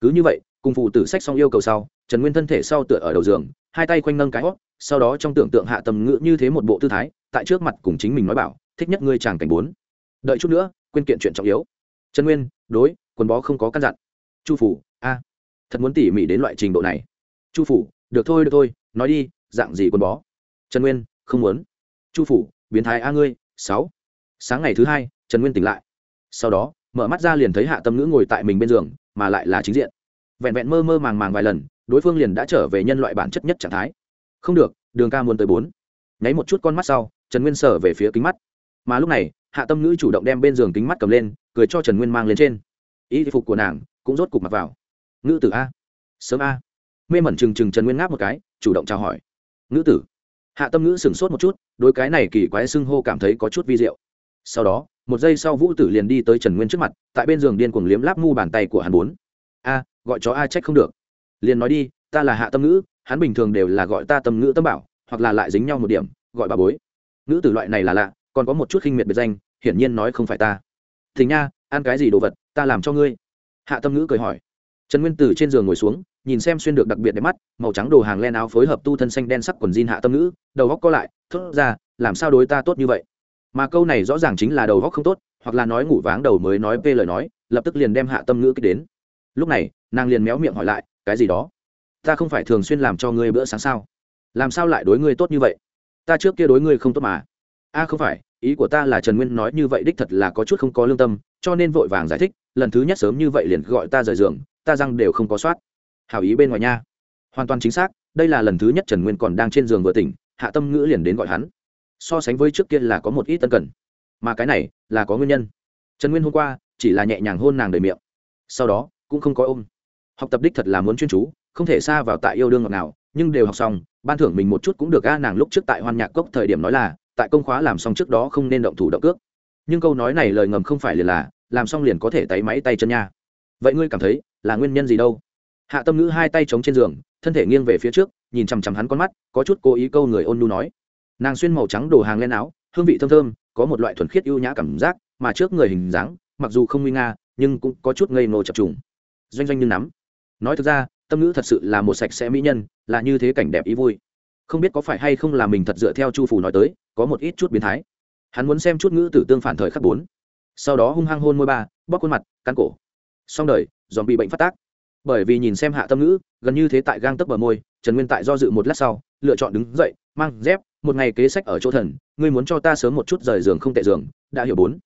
Cứ như vậy, cùng phụ tử sách xong yêu cầu sau trần nguyên thân thể sau tựa ở đầu giường, hai tay quanh nâng cái hót, sau đó trong tưởng tượng hạ tầm ngữ như thế một bộ tư thái, tại trước mặt cùng chính mình nói bảo, thích nhất ngươi chàng cảnh bốn. Đợi chút nữa, quên kiện chuyện trọng yếu. Trần nguyên, đối, quần bó không có căn dặn. Chu phủ, a, thật muốn tỉ mỉ đến loại trình độ này. Chu phủ, được thôi được thôi, nói đi, dạng gì quần bó? Trần nguyên, không muốn. Chu phủ, biến thái a ngươi, sáu. Sáng ngày thứ hai, trần nguyên tỉnh lại. Sau đó, mở mắt ra liền thấy hạ tâm ngữ ngồi tại mình bên giường, mà lại là chính diện. Vẹn vẹn mơ mơ màng màng vài lần đối phương liền đã trở về nhân loại bản chất nhất trạng thái. Không được, đường ca muốn tới bốn. Nháy một chút con mắt sau, trần nguyên sở về phía kính mắt. Mà lúc này, hạ tâm ngữ chủ động đem bên giường kính mắt cầm lên, cười cho trần nguyên mang lên trên. Y phục của nàng cũng rốt cục mặc vào. Ngữ tử a. Sớm a. Mê mẩn trừng trừng trần nguyên ngáp một cái, chủ động chào hỏi. Ngữ tử. Hạ tâm ngữ sửng sốt một chút đôi cái này kỳ quái xưng hô cảm thấy có chút vi diệu. Sau đó, một giây sau vũ tử liền đi tới trần nguyên trước mặt, tại bên giường điên cuồng liếm láp ngu bàn tay của hắn bốn. A, gọi chó a trách không được liền nói đi, ta là hạ tâm ngữ, hắn bình thường đều là gọi ta tâm ngữ tâm bảo, hoặc là lại dính nhau một điểm, gọi bà bối. Ngữ tử loại này là lạ, còn có một chút khinh miệt biệt danh, hiển nhiên nói không phải ta. Thình nha, ăn cái gì đồ vật, ta làm cho ngươi. Hạ tâm ngữ cười hỏi. Trần nguyên Tử trên giường ngồi xuống, nhìn xem xuyên được đặc biệt đẹp mắt, màu trắng đồ hàng len áo phối hợp tu thân xanh đen sắc quần jean hạ tâm ngữ, đầu góc co lại, thốt ra, làm sao đối ta tốt như vậy? Mà câu này rõ ràng chính là đầu góc không tốt, hoặc là nói ngủ váng đầu mới nói về lời nói, lập tức liền đem hạ tâm ngữ kích đến. Lúc này, nàng liền méo miệng hỏi lại cái gì đó. Ta không phải thường xuyên làm cho ngươi bữa sáng sao? Làm sao lại đối ngươi tốt như vậy? Ta trước kia đối ngươi không tốt mà. A, không phải, ý của ta là trần nguyên nói như vậy đích thật là có chút không có lương tâm, cho nên vội vàng giải thích, lần thứ nhất sớm như vậy liền gọi ta rời giường, ta răng đều không có soát. Hào ý bên ngoài nha. Hoàn toàn chính xác, đây là lần thứ nhất trần nguyên còn đang trên giường vừa tỉnh, hạ tâm ngữ liền đến gọi hắn. So sánh với trước kia là có một ít tân cần. Mà cái này là có nguyên nhân. Trần nguyên hôm qua chỉ là nhẹ nhàng hôn nàng đầy miệng. Sau đó, cũng không có ôm học tập đích thật là muốn chuyên chú, không thể xa vào tại yêu đương ngọt nào nhưng đều học xong, ban thưởng mình một chút cũng được ga nàng lúc trước tại hoan nhạc cốc thời điểm nói là, tại công khóa làm xong trước đó không nên động thủ động cước. Nhưng câu nói này lời ngầm không phải liền là, làm xong liền có thể tay máy tay chân nha. Vậy ngươi cảm thấy, là nguyên nhân gì đâu? Hạ tâm ngữ hai tay chống trên giường, thân thể nghiêng về phía trước, nhìn chằm chằm hắn con mắt, có chút cố ý câu người ôn nu nói. Nàng xuyên màu trắng đồ hàng lên áo, hương vị thơm thơm, có một loại thuần khiết ưu nhã cảm giác, mà trước người hình dáng, mặc dù không nguy nga, nhưng cũng có chút ngây ngô chập trùng. Doanh doanh như nắm nói thực ra, tâm ngữ thật sự là một sạch sẽ mỹ nhân, là như thế cảnh đẹp ý vui. Không biết có phải hay không là mình thật dựa theo chu phủ nói tới, có một ít chút biến thái. Hắn muốn xem chút ngữ tử tương phản thời khắc bốn. Sau đó hung hăng hôn môi ba bóc khuôn mặt, cắn cổ. Xong đời, dòm bị bệnh phát tác. Bởi vì nhìn xem hạ tâm ngữ, gần như thế tại gang tấc bờ môi, trần nguyên tại do dự một lát sau, lựa chọn đứng dậy, mang dép, một ngày kế sách ở chỗ thần, ngươi muốn cho ta sớm một chút rời giường không tệ giường, đã hiểu bốn.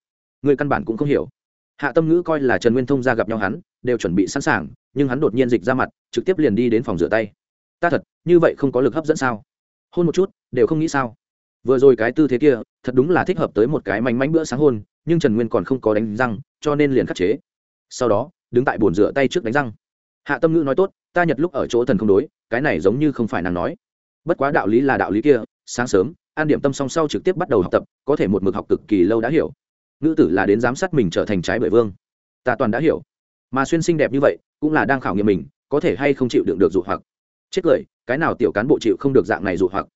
Ngươi căn bản cũng không hiểu. Hạ tâm ngữ coi là trần nguyên thông ra gặp nhau hắn đều chuẩn bị sẵn sàng, nhưng hắn đột nhiên dịch ra mặt, trực tiếp liền đi đến phòng rửa tay. Ta thật, như vậy không có lực hấp dẫn sao? Hôn một chút, đều không nghĩ sao. Vừa rồi cái tư thế kia, thật đúng là thích hợp tới một cái mánh mánh bữa sáng hôn, nhưng trần nguyên còn không có đánh răng, cho nên liền khắc chế. Sau đó, đứng tại bồn rửa tay trước đánh răng. Hạ tâm ngữ nói tốt, ta nhật lúc ở chỗ thần không đối, cái này giống như không phải nàng nói. Bất quá đạo lý là đạo lý kia, sáng sớm, an điểm tâm song sau trực tiếp bắt đầu học tập, có thể một mực học cực kỳ lâu đã hiểu. Ngữ tử là đến giám sát mình trở thành trái bởi vương. Ta toàn đã hiểu mà xuyên xinh đẹp như vậy cũng là đang khảo nghiệm mình, có thể hay không chịu đựng được dụ hoặc. Chết cười, cái nào tiểu cán bộ chịu không được dạng này dụ hoặc.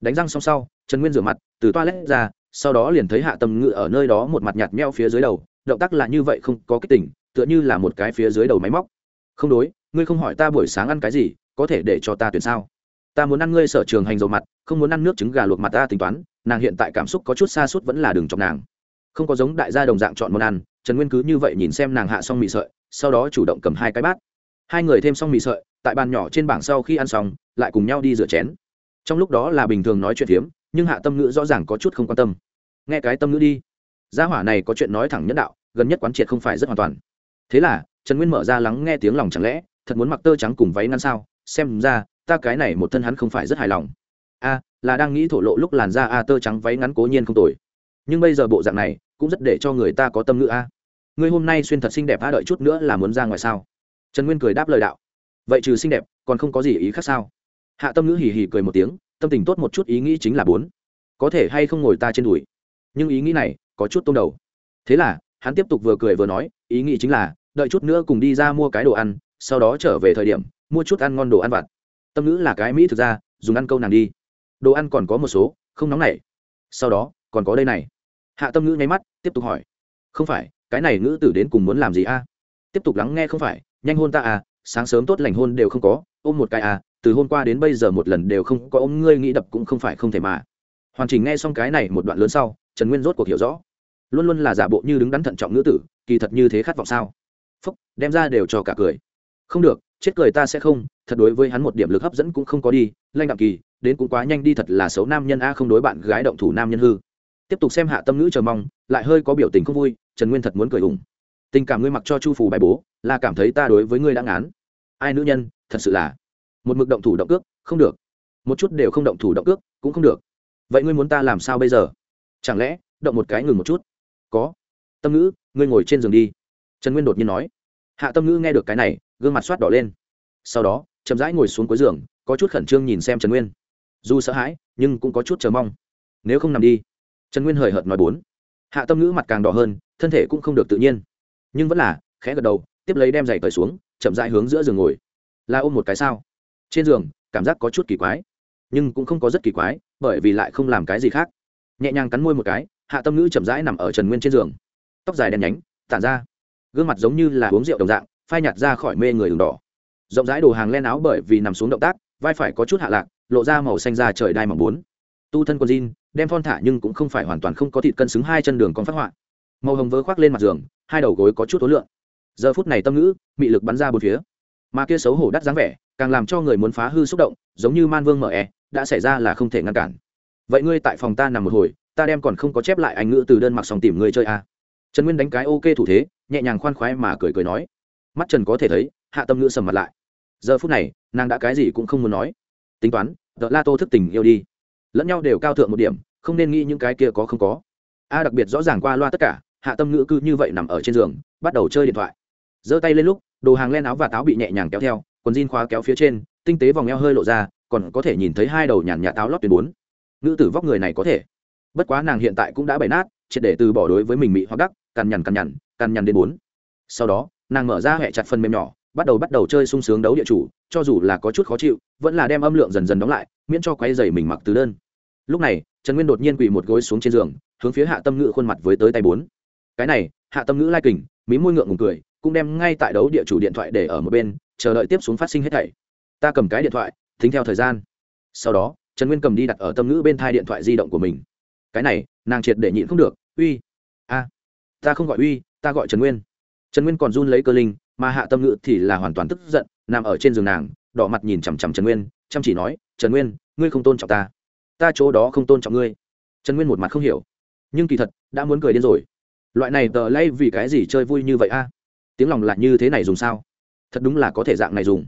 Đánh răng xong sau, trần nguyên rửa mặt, từ toilet ra, sau đó liền thấy hạ tâm ngự ở nơi đó một mặt nhạt meo phía dưới đầu, động tác là như vậy không có kích tỉnh tựa như là một cái phía dưới đầu máy móc. Không đối, ngươi không hỏi ta buổi sáng ăn cái gì, có thể để cho ta tuyển sao? Ta muốn ăn ngươi sở trường hành dầu mặt, không muốn ăn nước trứng gà luộc mặt ta tính toán, nàng hiện tại cảm xúc có chút xa suốt vẫn là đường chọc nàng. Không có giống đại gia đồng dạng chọn món ăn trần nguyên cứ như vậy nhìn xem nàng hạ xong mì sợi sau đó chủ động cầm hai cái bát. Hai người thêm xong mì sợi tại bàn nhỏ trên bảng sau khi ăn xong lại cùng nhau đi rửa chén. Trong lúc đó là bình thường nói chuyện hiếm, nhưng hạ tâm ngữ rõ ràng có chút không quan tâm. Nghe cái tâm ngữ đi. Gia hỏa này có chuyện nói thẳng nhất đạo gần nhất quán triệt không phải rất hoàn toàn. Thế là trần nguyên mở ra lắng nghe tiếng lòng chẳng lẽ thật muốn mặc tơ trắng cùng váy ngăn sao? Xem ra ta cái này một thân hắn không phải rất hài lòng. A là đang nghĩ thổ lộ lúc làn da a tơ trắng váy ngắn cố nhiên không tồi. Nhưng bây giờ bộ dạng này cũng rất để cho người ta có tâm ngữ a. Ngươi hôm nay xuyên thật xinh đẹp a đợi chút nữa là muốn ra ngoài sao? Trần nguyên cười đáp lời đạo. Vậy trừ xinh đẹp, còn không có gì ý khác sao? Hạ tâm ngữ hì hì cười một tiếng, tâm tình tốt một chút ý nghĩ chính là bốn. Có thể hay không ngồi ta trên đùi? Nhưng ý nghĩ này có chút tôm đầu. Thế là, hắn tiếp tục vừa cười vừa nói, ý nghĩ chính là, đợi chút nữa cùng đi ra mua cái đồ ăn, sau đó trở về thời điểm, mua chút ăn ngon đồ ăn vặt. Tâm ngữ là cái mỹ thực ra dùng ăn câu nàng đi. Đồ ăn còn có một số, không nóng nảy. Sau đó, còn có đây này hạ tâm ngữ nháy mắt, tiếp tục hỏi. Không phải, cái này ngữ tử đến cùng muốn làm gì a? Tiếp tục lắng nghe không phải, nhanh hôn ta à sáng sớm tốt lành hôn đều không có, ôm một cái à từ hôm qua đến bây giờ một lần đều không có ôm ngươi nghĩ đập cũng không phải không thể mà. Hoàn chỉnh nghe xong cái này một đoạn lớn sau, trần nguyên rốt cuộc hiểu rõ. Luôn luôn là giả bộ như đứng đắn thận trọng ngữ tử, kỳ thật như thế khát vọng sao? Phúc, đem ra đều cho cả cười. Không được, chết cười ta sẽ không, thật đối với hắn một điểm lực hấp dẫn cũng không có đi, lanh đạm kỳ, đến cũng quá nhanh đi thật là xấu nam nhân a, không đối bạn gái động thủ nam nhân hư tiếp tục xem hạ tâm ngữ chờ mong, lại hơi có biểu tình không vui, trần nguyên thật muốn cười ủng. Tình cảm ngươi mặc cho chu phủ bài bố, là cảm thấy ta đối với ngươi đã ngán. Ai nữ nhân, thật sự là một mực động thủ động cước, không được. Một chút đều không động thủ động cước, cũng không được. Vậy ngươi muốn ta làm sao bây giờ? Chẳng lẽ, động một cái ngừng một chút? Có. Tâm ngữ, ngươi ngồi trên giường đi. Trần nguyên đột nhiên nói. Hạ tâm ngữ nghe được cái này, gương mặt soát đỏ lên. Sau đó, chậm rãi ngồi xuống cuối giường, có chút khẩn trương nhìn xem trần nguyên. Dù sợ hãi, nhưng cũng có chút chờ mong. Nếu không nằm đi trần nguyên hời hợt nói bốn. Hạ tâm ngữ mặt càng đỏ hơn, thân thể cũng không được tự nhiên. Nhưng vẫn là, khẽ gật đầu, tiếp lấy đem giày cởi xuống, chậm rãi hướng giữa giường ngồi. Là ôm một cái sao? Trên giường, cảm giác có chút kỳ quái. Nhưng cũng không có rất kỳ quái, bởi vì lại không làm cái gì khác. Nhẹ nhàng cắn môi một cái, hạ tâm ngữ chậm rãi nằm ở trần nguyên trên giường. Tóc dài đen nhánh, tản ra. Gương mặt giống như là uống rượu đồng dạng, phai nhạt ra khỏi mê người đường đỏ. Rộng rãi đồ hàng len áo bởi vì nằm xuống động tác, vai phải có chút hạ lạc, lộ ra màu xanh da trời đai mỏng bốn. Tu thân quần jean đem thon thả nhưng cũng không phải hoàn toàn không có thịt cân xứng hai chân đường con phát họa. Màu hồng vớ khoác lên mặt giường, hai đầu gối có chút tối lượng. Giờ phút này tâm ngữ bị lực bắn ra bốn phía. Mà kia xấu hổ đắt dáng vẻ, càng làm cho người muốn phá hư xúc động, giống như man vương mở e đã xảy ra là không thể ngăn cản. Vậy ngươi tại phòng ta nằm một hồi, ta đem còn không có chép lại anh ngữ từ đơn mặc xong tìm ngươi chơi à. trần nguyên đánh cái ok thủ thế, nhẹ nhàng khoan khoái mà cười cười nói. Mắt trần có thể thấy, hạ tâm ngữ sầm mặt lại. Giờ phút này, nàng đã cái gì cũng không muốn nói. Tính toán đợt la tô thức tình yêu đi lẫn nhau đều cao thượng một điểm, không nên nghĩ những cái kia có không có. A đặc biệt rõ ràng qua loa tất cả, hạ tâm ngữ cư như vậy nằm ở trên giường, bắt đầu chơi điện thoại. Giơ tay lên lúc, đồ hàng len áo và táo bị nhẹ nhàng kéo theo, quần jean khóa kéo phía trên, tinh tế vòng eo hơi lộ ra, còn có thể nhìn thấy hai đầu nhàn nhạt táo lót tuyến bốn. Nữ tử vóc người này có thể. Bất quá nàng hiện tại cũng đã bày nát, triệt để từ bỏ đối với mình mị hoặc đắc, cằn nhằn cằn nhằn cằn nhằn đến bốn. Sau đó, nàng mở ra hệ chặt phần mềm nhỏ, bắt đầu bắt đầu chơi sung sướng đấu địa chủ, cho dù là có chút khó chịu, vẫn là đem âm lượng dần dần đóng lại miễn cho quay dày mình mặc từ đơn. Lúc này, trần nguyên đột nhiên quỳ một gối xuống trên giường, hướng phía hạ tâm ngữ khuôn mặt với tới tay bốn. Cái này, hạ tâm ngữ lai kình, mí môi ngượng ngùng cười, cũng đem ngay tại đấu địa chủ điện thoại để ở một bên, chờ đợi tiếp xuống phát sinh hết thảy. Ta cầm cái điện thoại, tính theo thời gian. Sau đó, trần nguyên cầm đi đặt ở tâm ngữ bên thai điện thoại di động của mình. Cái này, nàng triệt để nhịn không được, uy, a, ta không gọi uy, ta gọi trần nguyên. Trần nguyên còn run lấy cơ linh, mà hạ tâm ngữ thì là hoàn toàn tức giận, nằm ở trên giường nàng, đỏ mặt nhìn chằm chằm trần nguyên chăm chỉ nói, trần nguyên, ngươi không tôn trọng ta. Ta chỗ đó không tôn trọng ngươi. Trần nguyên một mặt không hiểu. Nhưng kỳ thật, đã muốn cười điên rồi. Loại này tờ lay vì cái gì chơi vui như vậy a? Tiếng lòng lại như thế này dùng sao? Thật đúng là có thể dạng này dùng.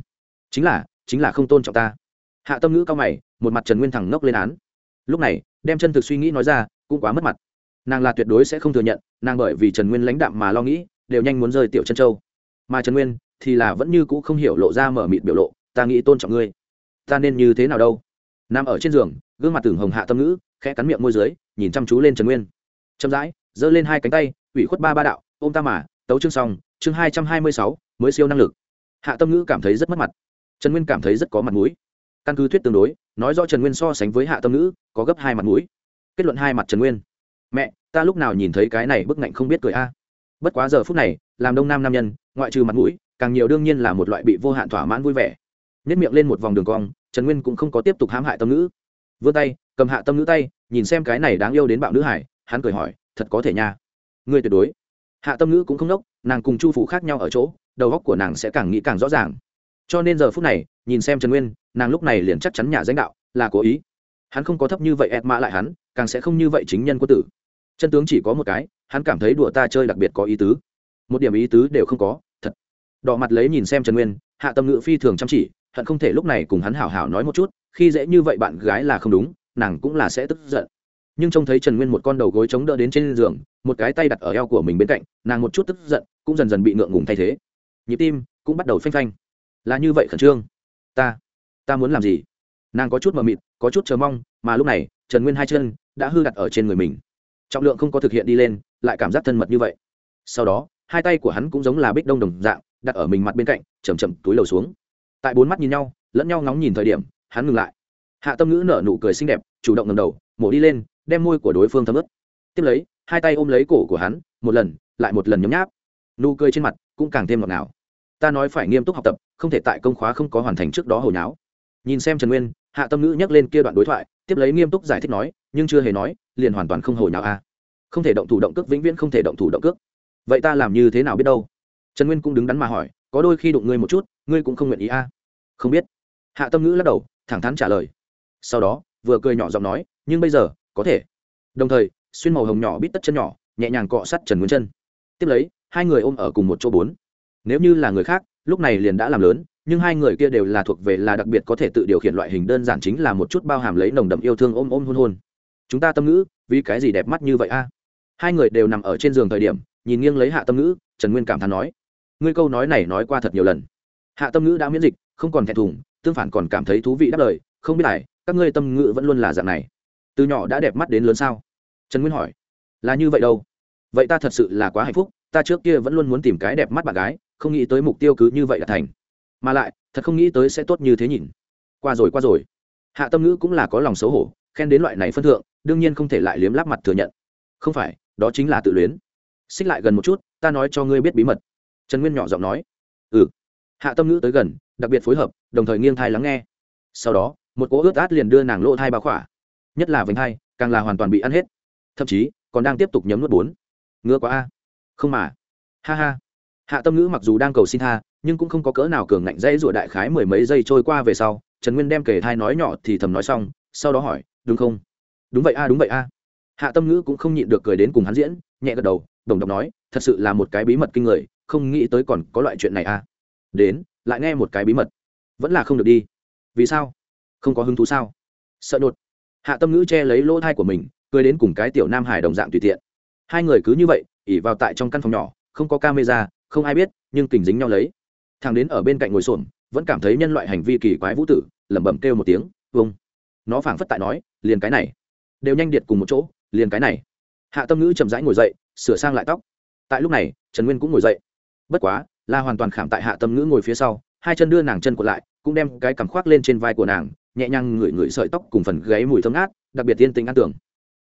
Chính là chính là không tôn trọng ta. Hạ tâm ngữ cao mày, một mặt trần nguyên thẳng ngốc lên án. Lúc này, đem chân thực suy nghĩ nói ra, cũng quá mất mặt. Nàng là tuyệt đối sẽ không thừa nhận, nàng bởi vì trần nguyên lãnh đạm mà lo nghĩ, đều nhanh muốn rơi tiểu chân châu. Mà trần nguyên thì là vẫn như cũ không hiểu lộ ra mở mịt biểu lộ, ta nghĩ tôn trọng ngươi ta nên như thế nào đâu? Nằm ở trên giường, gương mặt tưởng hồng hạ tâm ngữ, khẽ cắn miệng môi dưới, nhìn chăm chú lên trần nguyên. Chậm rãi, giơ lên hai cánh tay, ủy khuất ba ba đạo, ôm ta mà, tấu chương xong, chương hai trăm hai mươi sáu, mới siêu năng lực. Hạ tâm ngữ cảm thấy rất mất mặt. Trần nguyên cảm thấy rất có mặt mũi. Căn cứ thuyết tương đối, nói do trần nguyên so sánh với hạ tâm ngữ, có gấp hai mặt mũi. Kết luận hai mặt trần nguyên. Mẹ, ta lúc nào nhìn thấy cái này bức ngạnh không biết cười a. À. Bất quá giờ phút này, làm đông nam nam nhân, ngoại trừ mặt mũi, càng nhiều đương nhiên là một loại bị vô hạn thỏa mãn vui vẻ nếp miệng lên một vòng đường cong, trần nguyên cũng không có tiếp tục hãm hại tâm nữ. vươn tay, cầm hạ tâm nữ tay, nhìn xem cái này đáng yêu đến bạo nữ hải, hắn cười hỏi, thật có thể nha. Ngươi tuyệt đối. Hạ tâm nữ cũng không đốc nàng cùng chu phủ khác nhau ở chỗ, đầu góc của nàng sẽ càng nghĩ càng rõ ràng. Cho nên giờ phút này, nhìn xem trần nguyên, nàng lúc này liền chắc chắn nhà danh đạo, là cố ý. Hắn không có thấp như vậy ép mã lại hắn, càng sẽ không như vậy chính nhân quân tử. Chân tướng chỉ có một cái, hắn cảm thấy đùa ta chơi đặc biệt có ý tứ. Một điểm ý tứ đều không có, thật. Đỏ mặt lấy nhìn xem trần nguyên, hạ tâm ngữ phi thường chăm chỉ hận không thể lúc này cùng hắn hảo hảo nói một chút, khi dễ như vậy bạn gái là không đúng, nàng cũng là sẽ tức giận. Nhưng trông thấy trần nguyên một con đầu gối chống đỡ đến trên giường, một cái tay đặt ở eo của mình bên cạnh, nàng một chút tức giận, cũng dần dần bị ngượng ngùng thay thế. Nhịp tim cũng bắt đầu phanh phanh. Là như vậy khẩn trương. Ta ta muốn làm gì? Nàng có chút mờ mịt, có chút chờ mong, mà lúc này, trần nguyên hai chân đã hư đặt ở trên người mình. Trọng lượng không có thực hiện đi lên, lại cảm giác thân mật như vậy. Sau đó, hai tay của hắn cũng giống là bích đông đồng dạng, đặt ở mình mặt bên cạnh chầm chậm túi lầu xuống tại bốn mắt nhìn nhau, lẫn nhau ngóng nhìn thời điểm, hắn ngừng lại. Hạ tâm ngữ nở nụ cười xinh đẹp, chủ động ngầm đầu, mổ đi lên, đem môi của đối phương thấm ướt. Tiếp lấy, hai tay ôm lấy cổ của hắn, một lần, lại một lần nhấm nháp. Nụ cười trên mặt cũng càng thêm ngọt ngào. Ta nói phải nghiêm túc học tập, không thể tại công khóa không có hoàn thành trước đó hồi nháo. Nhìn xem trần nguyên, hạ tâm ngữ nhắc lên kia đoạn đối thoại, tiếp lấy nghiêm túc giải thích nói, nhưng chưa hề nói, liền hoàn toàn không hồi nháo a không thể động thủ động cước, vĩnh viễn không thể động thủ động cước. Vậy ta làm như thế nào biết đâu? Trần nguyên cũng đứng đắn mà hỏi, có đôi khi đụng ngươi một chút ngươi cũng không nguyện ý a? Không biết. Hạ tâm ngữ lắc đầu, thẳng thắn trả lời. Sau đó, vừa cười nhỏ giọng nói, nhưng bây giờ, có thể. Đồng thời, xuyên màu hồng nhỏ bít tất chân nhỏ, nhẹ nhàng cọ sắt trần nguyên chân. Tiếp lấy, hai người ôm ở cùng một chỗ bốn. Nếu như là người khác, lúc này liền đã làm lớn, nhưng hai người kia đều là thuộc về là đặc biệt có thể tự điều khiển loại hình đơn giản chính là một chút bao hàm lấy nồng đậm yêu thương ôm ôm hôn hôn. Chúng ta tâm ngữ, vì cái gì đẹp mắt như vậy a? Hai người đều nằm ở trên giường thời điểm, nhìn nghiêng lấy hạ tâm ngữ, trần nguyên cảm thán nói, ngươi câu nói này nói qua thật nhiều lần hạ tâm ngữ đã miễn dịch, không còn thẹn thùng, tương phản còn cảm thấy thú vị đáp lời, không biết lại các ngươi tâm ngữ vẫn luôn là dạng này. Từ nhỏ đã đẹp mắt đến lớn sao? Trần nguyên hỏi. Là như vậy đâu. Vậy ta thật sự là quá hạnh phúc, ta trước kia vẫn luôn muốn tìm cái đẹp mắt bạn gái, không nghĩ tới mục tiêu cứ như vậy là thành. Mà lại, thật không nghĩ tới sẽ tốt như thế nhìn. Qua rồi qua rồi. Hạ tâm ngữ cũng là có lòng xấu hổ, khen đến loại này phân thượng, đương nhiên không thể lại liếm láp mặt thừa nhận. Không phải, đó chính là tự luyến. Xích lại gần một chút, ta nói cho ngươi biết bí mật. Trần nguyên nhỏ giọng nói. Ừ hạ tâm ngữ tới gần, đặc biệt phối hợp, đồng thời nghiêng thai lắng nghe. Sau đó, một cỗ ướt át liền đưa nàng lỗ thai bao khỏa. Nhất là vành thai, càng là hoàn toàn bị ăn hết. Thậm chí, còn đang tiếp tục nhấm nuốt bốn. Ngứa quá a. Không mà. Ha ha. Hạ tâm ngữ mặc dù đang cầu xin tha, nhưng cũng không có cỡ nào cường ngạnh dây rụa đại khái mười mấy giây trôi qua về sau, trần nguyên đem kể thai nói nhỏ thì thầm nói xong, sau đó hỏi, đúng không? Đúng vậy a, đúng vậy a. Hạ tâm ngữ cũng không nhịn được cười đến cùng hắn diễn, nhẹ gật đầu, đồng đọc nói, thật sự là một cái bí mật kinh người, không nghĩ tới còn có loại chuyện này a đến, lại nghe một cái bí mật. Vẫn là không được đi. Vì sao? Không có hứng thú sao? Sợ nhột hạ tâm ngữ che lấy lỗ thai của mình, cười đến cùng cái tiểu nam hải đồng dạng tùy tiện. Hai người cứ như vậy, ỉ vào tại trong căn phòng nhỏ, không có camera, không ai biết, nhưng kình dính nhau lấy. Thằng đến ở bên cạnh ngồi xổm, vẫn cảm thấy nhân loại hành vi kỳ quái vũ tử, lẩm bẩm kêu một tiếng vông nó phảng phất tại nói, liền cái này. Đều nhanh điện cùng một chỗ, liền cái này. Hạ tâm ngữ chậm rãi ngồi dậy, sửa sang lại tóc. Tại lúc này, trần nguyên cũng ngồi dậy. Bất quá là hoàn toàn khảm tại hạ tâm ngữ ngồi phía sau, hai chân đưa nàng chân của lại, cũng đem cái cằm khoác lên trên vai của nàng, nhẹ nhàng ngửi ngửi sợi tóc cùng phần gáy mùi thơm ngát, đặc biệt tiên tình ăn tưởng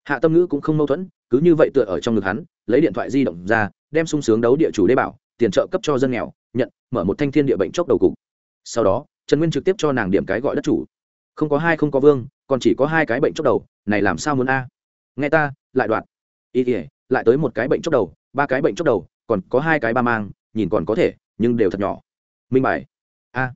hạ tâm ngữ cũng không mâu thuẫn, cứ như vậy tựa ở trong ngực hắn, lấy điện thoại di động ra, đem sung sướng đấu địa chủ đê bảo, tiền trợ cấp cho dân nghèo, nhận, mở một thanh thiên địa bệnh chốc đầu cục. Sau đó, trần nguyên trực tiếp cho nàng điểm cái gọi đất chủ. Không có hai không có vương, còn chỉ có hai cái bệnh chốc đầu, này làm sao muốn a? Nghe ta, lại đoạn. Ý ỉa lại tới một cái bệnh chốc đầu, ba cái bệnh chốc đầu, còn có hai cái ba mang nhìn còn có thể, nhưng đều thật nhỏ. Minh bài. A.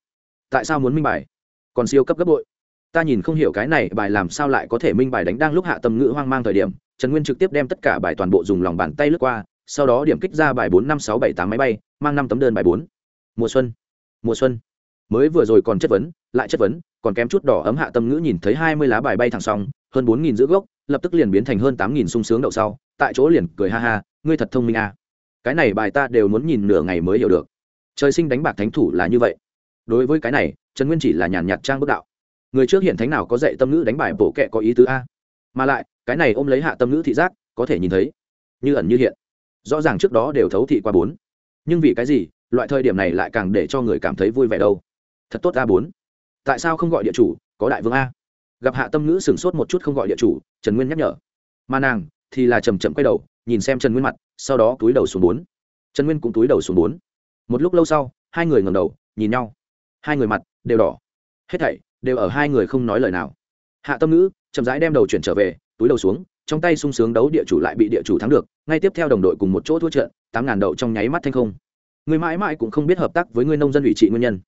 Tại sao muốn minh bài? Còn siêu cấp gấp bội. Ta nhìn không hiểu cái này, bài làm sao lại có thể minh bài đánh đang lúc hạ tâm ngữ hoang mang thời điểm. Trần nguyên trực tiếp đem tất cả bài toàn bộ dùng lòng bàn tay lướt qua, sau đó điểm kích ra bài bốn năm sáu bảy tám máy bay, mang năm tấm đơn bài bốn. Mùa xuân. Mùa xuân. Mới vừa rồi còn chất vấn, lại chất vấn, còn kém chút đỏ ấm hạ tâm ngữ nhìn thấy hai mươi lá bài bay thẳng xong hơn bốn nghìn giữ gốc, lập tức liền biến thành hơn tám nghìn sung sướng đậu sau, tại chỗ liền cười ha ha, ngươi thật thông minh à cái này bài ta đều muốn nhìn nửa ngày mới hiểu được. Trời sinh đánh bạc thánh thủ là như vậy. Đối với cái này, trần nguyên chỉ là nhàn nhạt trang bức đạo. Người trước hiện thánh nào có dạy tâm ngữ đánh bài bổ kệ có ý tứ a? Mà lại, cái này ôm lấy hạ tâm ngữ thị giác, có thể nhìn thấy, như ẩn như hiện. Rõ ràng trước đó đều thấu thị qua bốn. Nhưng vì cái gì, loại thời điểm này lại càng để cho người cảm thấy vui vẻ đâu? Thật tốt a bốn. Tại sao không gọi địa chủ, có đại vương a? Gặp hạ tâm ngữ sửng sốt một chút không gọi địa chủ, trần nguyên nhắc nhở. Mà nàng thì là chầm chậm quay đầu nhìn xem trần nguyên mặt, sau đó túi đầu xuống bốn. Trần nguyên cũng túi đầu xuống bốn. Một lúc lâu sau, hai người ngầm đầu, nhìn nhau. Hai người mặt đều đỏ. Hết thảy đều ở hai người không nói lời nào. Hạ tâm ngữ chậm rãi đem đầu chuyển trở về, túi đầu xuống, trong tay sung sướng đấu địa chủ lại bị địa chủ thắng được, ngay tiếp theo đồng đội cùng một chỗ thua trận, tám ngàn đậu trong nháy mắt thanh không. Người mãi mãi cũng không biết hợp tác với người nông dân ủy trị nguyên nhân.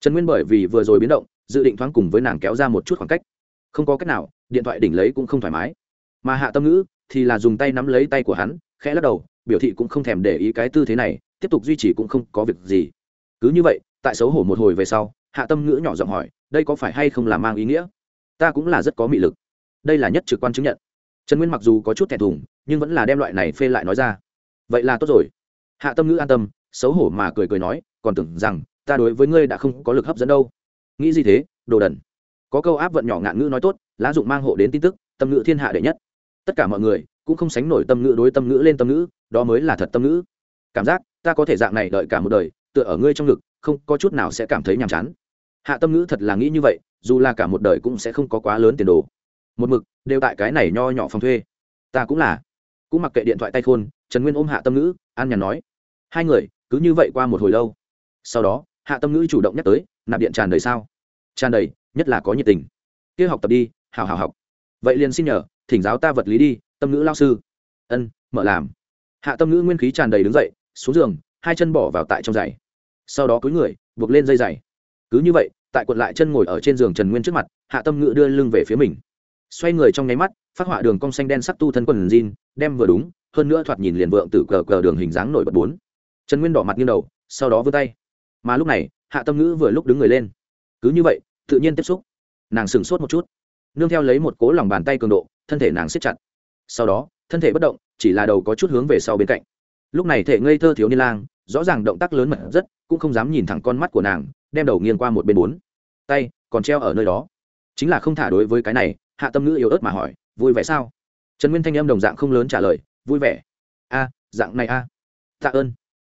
Trần nguyên bởi vì vừa rồi biến động, dự định thoáng cùng với nàng kéo ra một chút khoảng cách. Không có cách nào, điện thoại đỉnh lấy cũng không thoải mái. Mà hạ tâm ngữ thì là dùng tay nắm lấy tay của hắn, khẽ lắc đầu, biểu thị cũng không thèm để ý cái tư thế này, tiếp tục duy trì cũng không có việc gì. Cứ như vậy, tại xấu hổ một hồi về sau, hạ tâm ngữ nhỏ giọng hỏi, đây có phải hay không là mang ý nghĩa? Ta cũng là rất có mị lực. Đây là nhất trực quan chứng nhận. Trần nguyên mặc dù có chút thẹn thùng, nhưng vẫn là đem loại này phê lại nói ra. Vậy là tốt rồi. Hạ tâm ngữ an tâm, xấu hổ mà cười cười nói, còn tưởng rằng, ta đối với ngươi đã không có lực hấp dẫn đâu. Nghĩ gì thế, đồ đần? Có câu áp vận nhỏ ngạn ngữ nói tốt, lá dụng mang hộ đến tin tức, tâm ngữ thiên hạ đệ nhất tất cả mọi người cũng không sánh nổi tâm ngữ đối tâm ngữ lên tâm ngữ, đó mới là thật tâm ngữ. Cảm giác, ta có thể dạng này đợi cả một đời, tựa ở ngươi trong ngực, không có chút nào sẽ cảm thấy nhàm chán. Hạ tâm ngữ thật là nghĩ như vậy, dù là cả một đời cũng sẽ không có quá lớn tiền đồ. Một mực, đều tại cái này nho nhỏ phòng thuê. Ta cũng là. Cũng mặc kệ điện thoại tay khôn, trần nguyên ôm hạ tâm ngữ, an nhàn nói. Hai người, cứ như vậy qua một hồi lâu. Sau đó, hạ tâm ngữ chủ động nhắc tới, nạp điện tràn đầy sao? Tràn đầy, nhất là có nhiệt tình. Kia học tập đi, hào hào học. Vậy liền xin nhờ thỉnh giáo ta vật lý đi, tâm ngữ lao sư. Ân, mở làm. Hạ tâm ngữ nguyên khí tràn đầy đứng dậy, xuống giường, hai chân bỏ vào tại trong giày. Sau đó cúi người, buộc lên dây giày. Cứ như vậy, tại quật lại chân ngồi ở trên giường trần nguyên trước mặt, hạ tâm ngữ đưa lưng về phía mình. Xoay người trong nháy mắt, phát họa đường cong xanh đen sắc tu thân quần jean, đem vừa đúng, hơn nữa thoạt nhìn liền vượng từ cờ cờ đường hình dáng nổi bật bốn. Trần nguyên đỏ mặt như đầu, sau đó vươn tay. Mà lúc này, hạ tâm ngữ vừa lúc đứng người lên. Cứ như vậy, tự nhiên tiếp xúc. Nàng sửng sốt một chút. Nương theo lấy một cố lòng bàn tay cường độ thân thể nàng siết chặt. Sau đó, thân thể bất động, chỉ là đầu có chút hướng về sau bên cạnh. Lúc này thể ngây thơ thiếu niên lang, rõ ràng động tác lớn mật rất, cũng không dám nhìn thẳng con mắt của nàng, đem đầu nghiêng qua một bên bốn. Tay, còn treo ở nơi đó. Chính là không thả đối với cái này, hạ tâm ngữ yếu ớt mà hỏi, vui vẻ sao? Trần nguyên thanh âm đồng dạng không lớn trả lời, vui vẻ. A, dạng này a. Tạ ơn.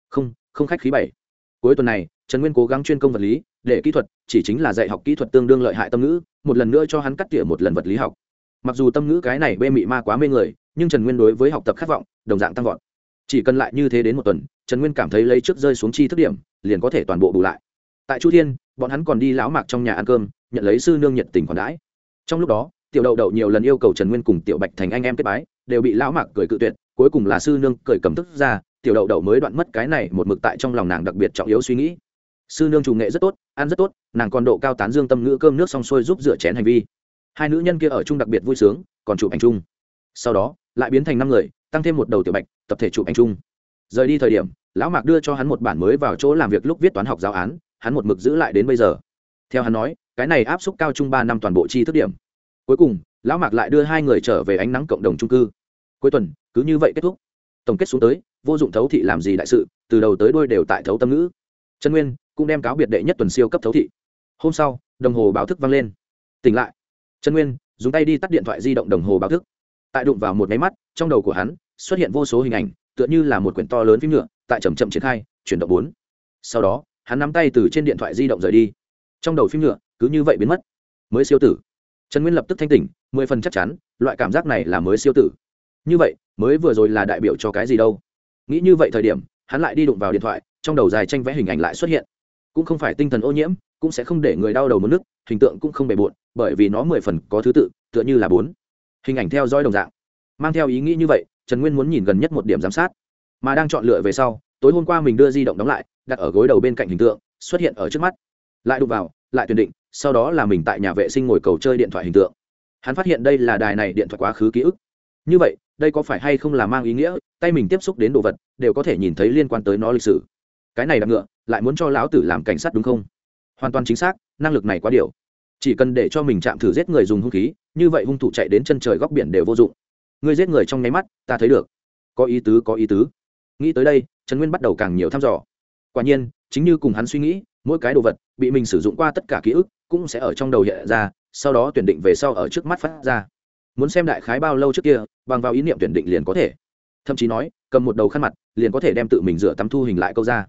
Không không khách khí bảy. Cuối tuần này, trần nguyên cố gắng chuyên công vật lý, để kỹ thuật, chỉ chính là dạy học kỹ thuật tương đương lợi hại tâm ngữ, một lần nữa cho hắn cắt tỉa một lần vật lý học mặc dù tâm ngữ cái này bê mị ma quá mê người, nhưng trần nguyên đối với học tập khát vọng, đồng dạng tăng vọt. Chỉ cần lại như thế đến một tuần, trần nguyên cảm thấy lấy trước rơi xuống chi thức điểm, liền có thể toàn bộ bù lại. Tại chu thiên, bọn hắn còn đi lão mạc trong nhà ăn cơm, nhận lấy sư nương nhiệt tình còn đãi. Trong lúc đó, tiểu đậu đậu nhiều lần yêu cầu trần nguyên cùng tiểu bạch thành anh em kết bái, đều bị lão mạc cười cự tuyệt, cuối cùng là sư nương cười cầm tức ra, tiểu đậu đậu mới đoạn mất cái này một mực tại trong lòng nàng đặc biệt trọng yếu suy nghĩ. Sư nương chủ nghệ rất tốt, ăn rất tốt, nàng còn độ cao tán dương tâm ngữ cơm nước xong xuôi giúp rửa chén hành vi hai nữ nhân kia ở chung đặc biệt vui sướng, còn chụp ảnh chung. Sau đó, lại biến thành năm người, tăng thêm một đầu tiểu bạch, tập thể chụp ảnh chung. Rời đi thời điểm, lão mạc đưa cho hắn một bản mới vào chỗ làm việc lúc viết toán học giáo án, hắn một mực giữ lại đến bây giờ. Theo hắn nói, cái này áp suất cao chung ba năm toàn bộ chi thức điểm. Cuối cùng, lão mạc lại đưa hai người trở về ánh nắng cộng đồng trung cư. Cuối tuần, cứ như vậy kết thúc. Tổng kết xuống tới, vô dụng thấu thị làm gì đại sự, từ đầu tới đôi đều tại thấu tâm ngữ. Trần nguyên cũng đem cáo biệt đệ nhất tuần siêu cấp thấu thị. Hôm sau, đồng hồ báo thức vang lên. Tỉnh lại trần nguyên, dùng tay đi tắt điện thoại di động đồng hồ báo thức. Tại đụng vào một máy mắt, trong đầu của hắn xuất hiện vô số hình ảnh, tựa như là một quyển to lớn phim nhựa, tại chầm chậm triển khai, chuyển động bốn. Sau đó, hắn nắm tay từ trên điện thoại di động rời đi. Trong đầu phim nhựa, cứ như vậy biến mất. Mới siêu tử. Trần nguyên lập tức thanh tỉnh, mười phần chắc chắn, loại cảm giác này là mới siêu tử. Như vậy, mới vừa rồi là đại biểu cho cái gì đâu? Nghĩ như vậy thời điểm, hắn lại đi đụng vào điện thoại, trong đầu dài tranh vẽ hình ảnh lại xuất hiện. Cũng không phải tinh thần ô nhiễm cũng sẽ không để người đau đầu mất nước, hình tượng cũng không bề bộn, bởi vì nó mười phần có thứ tự, tựa như là bốn. Hình ảnh theo dõi đồng dạng. Mang theo ý nghĩ như vậy, trần nguyên muốn nhìn gần nhất một điểm giám sát. Mà đang chọn lựa về sau, tối hôm qua mình đưa di động đóng lại, đặt ở gối đầu bên cạnh hình tượng, xuất hiện ở trước mắt. Lại đụng vào, lại tuyển định, sau đó là mình tại nhà vệ sinh ngồi cầu chơi điện thoại hình tượng. Hắn phát hiện đây là đài này điện thoại quá khứ ký ức. Như vậy, đây có phải hay không là mang ý nghĩa, tay mình tiếp xúc đến đồ vật, đều có thể nhìn thấy liên quan tới nó lịch sử. Cái này đặc ngựa, lại muốn cho lão tử làm cảnh sát đúng không? Hoàn toàn chính xác, năng lực này quá điều. Chỉ cần để cho mình chạm thử giết người dùng hung khí, như vậy hung thủ chạy đến chân trời góc biển đều vô dụng. Người giết người trong nháy mắt, ta thấy được. Có ý tứ, có ý tứ. Nghĩ tới đây, trần nguyên bắt đầu càng nhiều thăm dò. Quả nhiên, chính như cùng hắn suy nghĩ, mỗi cái đồ vật bị mình sử dụng qua tất cả ký ức cũng sẽ ở trong đầu hiện ra, sau đó tuyển định về sau ở trước mắt phát ra. Muốn xem đại khái bao lâu trước kia, bằng vào ý niệm tuyển định liền có thể. Thậm chí nói, cầm một đầu khăn mặt, liền có thể đem tự mình rửa tắm thu hình lại câu ra.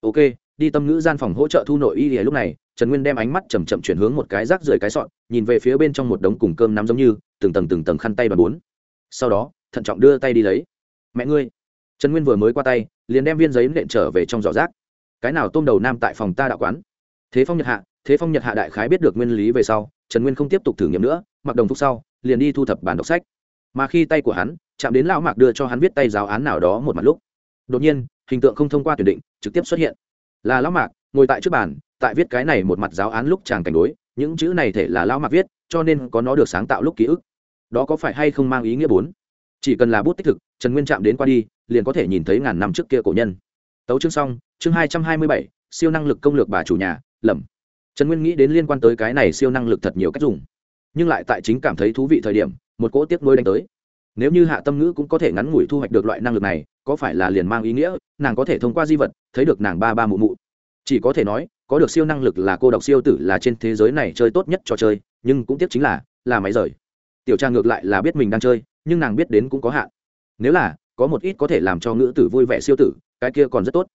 Ok đi tâm ngữ gian phòng hỗ trợ thu nội y thì lúc này, trần nguyên đem ánh mắt chầm chậm chuyển hướng một cái rác rưởi cái sọn nhìn về phía bên trong một đống cùng cơm nắm giống như, từng tầng từng tầng khăn tay và bốn. Sau đó, thận trọng đưa tay đi lấy. Mẹ ngươi. Trần nguyên vừa mới qua tay, liền đem viên giấy nện trở về trong giỏ rác. Cái nào tôm đầu nam tại phòng ta đạo quán? Thế phong nhật hạ, thế phong nhật hạ đại khái biết được nguyên lý về sau, trần nguyên không tiếp tục thử nghiệm nữa, mặc đồng phục sau, liền đi thu thập bản đọc sách. Mà khi tay của hắn chạm đến lão mạc đưa cho hắn viết tay giáo án nào đó một mặt lúc, đột nhiên, hình tượng không thông qua tuyển định, trực tiếp xuất hiện là lão mạc, ngồi tại trước bàn, tại viết cái này một mặt giáo án lúc chàng cảnh đối, những chữ này thể là lão mạc viết, cho nên có nó được sáng tạo lúc ký ức. Đó có phải hay không mang ý nghĩa bốn? Chỉ cần là bút tích thực, trần nguyên chạm đến qua đi, liền có thể nhìn thấy ngàn năm trước kia cổ nhân. Tấu chương xong, chương hai trăm hai mươi bảy, siêu năng lực công lược bà chủ nhà, lầm. Trần nguyên nghĩ đến liên quan tới cái này siêu năng lực thật nhiều cách dùng. Nhưng lại tại chính cảm thấy thú vị thời điểm, một cỗ tiếc nuôi đánh tới nếu như hạ tâm ngữ cũng có thể ngắn ngủi thu hoạch được loại năng lực này, có phải là liền mang ý nghĩa, nàng có thể thông qua di vật, thấy được nàng ba ba mụ mụ. Chỉ có thể nói, có được siêu năng lực là cô độc siêu tử là trên thế giới này chơi tốt nhất trò chơi, nhưng cũng tiếc chính là là máy rời. Tiểu trang ngược lại là biết mình đang chơi, nhưng nàng biết đến cũng có hạn. Nếu là, có một ít có thể làm cho ngữ tử vui vẻ siêu tử, cái kia còn rất tốt.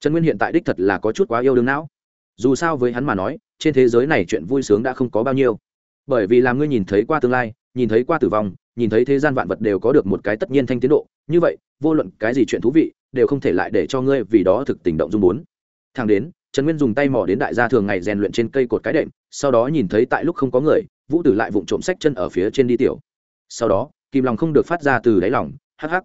Trần nguyên hiện tại đích thật là có chút quá yêu đương não. Dù sao với hắn mà nói, trên thế giới này chuyện vui sướng đã không có bao nhiêu. Bởi vì làm ngươi nhìn thấy qua tương lai, nhìn thấy qua tử vong nhìn thấy thế gian vạn vật đều có được một cái tất nhiên thanh tiến độ, như vậy, vô luận cái gì chuyện thú vị, đều không thể lại để cho ngươi vì đó thực tình động dung bốn thang đến, trần nguyên dùng tay mỏ đến đại gia thường ngày rèn luyện trên cây cột cái đệm, sau đó nhìn thấy tại lúc không có người, vũ tử lại vụng trộm sách chân ở phía trên đi tiểu. Sau đó, kìm lòng không được phát ra từ đáy lòng, hắc hắc.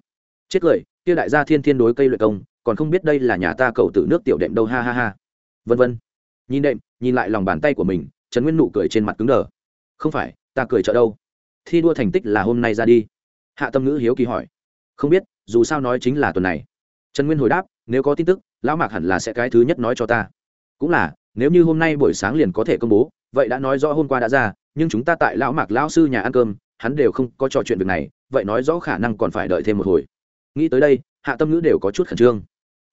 Chết cười, kia đại gia thiên thiên đối cây luyện công, còn không biết đây là nhà ta cầu tử nước tiểu đệm đâu, ha ha ha. Vân vân. Nhìn đệm, nhìn lại lòng bàn tay của mình, trần nguyên nụ cười trên mặt cứng đờ. Không phải, ta cười chợ đâu thi đua thành tích là hôm nay ra đi. Hạ tâm ngữ hiếu kỳ hỏi. Không biết, dù sao nói chính là tuần này. Trần nguyên hồi đáp, nếu có tin tức, lão mạc hẳn là sẽ cái thứ nhất nói cho ta. Cũng là, nếu như hôm nay buổi sáng liền có thể công bố, vậy đã nói rõ hôm qua đã ra, nhưng chúng ta tại lão mạc lão sư nhà ăn cơm, hắn đều không có trò chuyện việc này, vậy nói rõ khả năng còn phải đợi thêm một hồi. Nghĩ tới đây, hạ tâm ngữ đều có chút khẩn trương.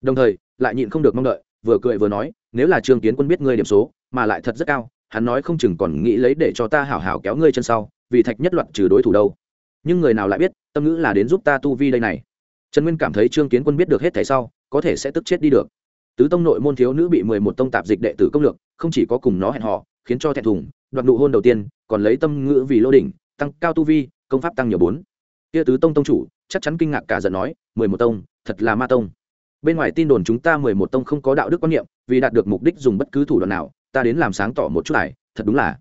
Đồng thời, lại nhịn không được mong đợi, vừa cười vừa nói, nếu là trương kiến quân biết ngươi điểm số, mà lại thật rất cao, hắn nói không chừng còn nghĩ lấy để cho ta hảo hảo kéo ngươi chân sau vì thạch nhất loạt trừ đối thủ đâu. Nhưng người nào lại biết, tâm ngữ là đến giúp ta tu vi đây này. Trần nguyên cảm thấy trương kiến quân biết được hết thảy sau, có thể sẽ tức chết đi được. Tứ tông nội môn thiếu nữ bị mười một tông tạp dịch đệ tử công lược, không chỉ có cùng nó hẹn họ khiến cho thẹn thùng, đoạt nụ hôn đầu tiên, còn lấy tâm ngữ vì lô đỉnh, tăng cao tu vi, công pháp tăng nhiều bốn. Kia tứ tông tông chủ, chắc chắn kinh ngạc cả giận nói, mười một tông, thật là ma tông. Bên ngoài tin đồn chúng ta mười một tông không có đạo đức quan niệm, vì đạt được mục đích dùng bất cứ thủ đoạn nào, ta đến làm sáng tỏ một chút này, thật đúng là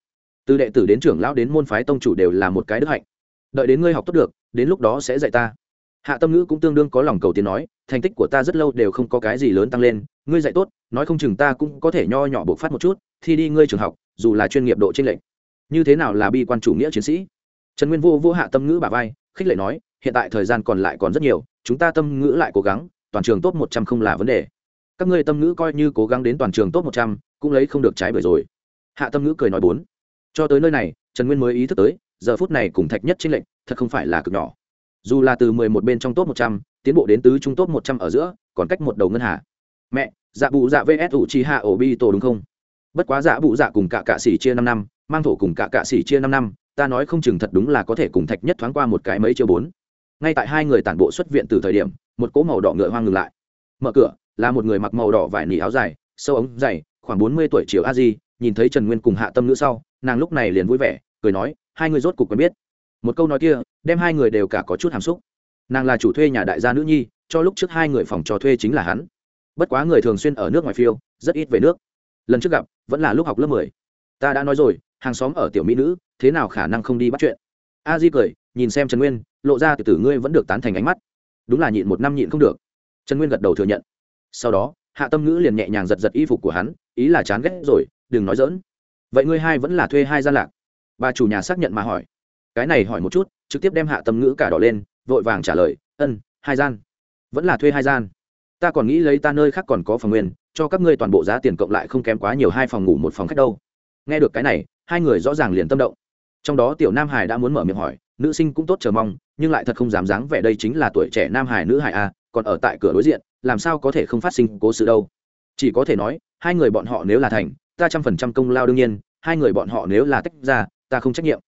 từ đệ tử đến trưởng lão đến môn phái tông chủ đều là một cái đức hạnh. Đợi đến ngươi học tốt được, đến lúc đó sẽ dạy ta. Hạ tâm ngữ cũng tương đương có lòng cầu tiến nói, thành tích của ta rất lâu đều không có cái gì lớn tăng lên, ngươi dạy tốt, nói không chừng ta cũng có thể nho nhỏ bộc phát một chút thì đi ngươi trường học, dù là chuyên nghiệp độ trên lệnh như thế nào là bi quan chủ nghĩa chiến sĩ? Trần nguyên vô vô hạ tâm ngữ bà vai, khích lệ nói, hiện tại thời gian còn lại còn rất nhiều, chúng ta tâm ngữ lại cố gắng, toàn trường top một trăm không là vấn đề. Các ngươi tâm ngữ coi như cố gắng đến toàn trường top một trăm, cũng lấy không được trái bởi rồi. Hạ tâm ngữ cười nói bốn cho tới nơi này, trần nguyên mới ý thức tới, giờ phút này cùng thạch nhất trinh lệnh thật không phải là cực nhỏ. Dù là từ mười một bên trong top một trăm, tiến bộ đến tứ trung top một trăm ở giữa, còn cách một đầu ngân hà. Mẹ dạ bụ dạ vs ủ chi hạ ổ bi tổ đúng không? Bất quá dạ bụ dạ cùng cả cạ xỉ chia năm năm, mang thổ cùng cả cạ xỉ chia năm năm, ta nói không chừng thật đúng là có thể cùng thạch nhất thoáng qua một cái mấy chiêu bốn. Ngay tại hai người tản bộ xuất viện từ thời điểm, một cỗ màu đỏ ngựa hoang ngừng lại. Mở cửa, là một người mặc màu đỏ vải nỉ áo dài, sâu ống dày, khoảng bốn mươi tuổi chiều a di nhìn thấy trần nguyên cùng hạ tâm nữ sau, nàng lúc này liền vui vẻ, cười nói, hai người rốt cục quen biết. Một câu nói kia, đem hai người đều cả có chút hàm xúc. Nàng là chủ thuê nhà đại gia nữ nhi, cho lúc trước hai người phòng trò thuê chính là hắn. Bất quá người thường xuyên ở nước ngoài phiêu, rất ít về nước. Lần trước gặp, vẫn là lúc học lớp mười. Ta đã nói rồi, hàng xóm ở tiểu mỹ nữ, thế nào khả năng không đi bắt chuyện? A di cười, nhìn xem trần nguyên, lộ ra từ tử ngươi vẫn được tán thành ánh mắt. Đúng là nhịn một năm nhịn không được. Trần nguyên gật đầu thừa nhận. Sau đó, hạ tâm ngữ liền nhẹ nhàng giật giật y phục của hắn, ý là chán ghét rồi đừng nói dỡn. Vậy ngươi hai vẫn là thuê hai gian lạc? Bà chủ nhà xác nhận mà hỏi. Cái này hỏi một chút, trực tiếp đem hạ tâm ngữ cả đỏ lên, vội vàng trả lời, ân, hai gian. Vẫn là thuê hai gian. Ta còn nghĩ lấy ta nơi khác còn có phòng nguyên, cho các ngươi toàn bộ giá tiền cộng lại không kém quá nhiều hai phòng ngủ một phòng khách đâu. Nghe được cái này, hai người rõ ràng liền tâm động. Trong đó tiểu nam hải đã muốn mở miệng hỏi, nữ sinh cũng tốt chờ mong, nhưng lại thật không dám dáng vẻ đây chính là tuổi trẻ nam hải nữ hải a còn ở tại cửa đối diện, làm sao có thể không phát sinh cố sự đâu. Chỉ có thể nói, hai người bọn họ nếu là thành ta trăm phần trăm công lao đương nhiên, hai người bọn họ nếu là tách ra, ta không trách nhiệm.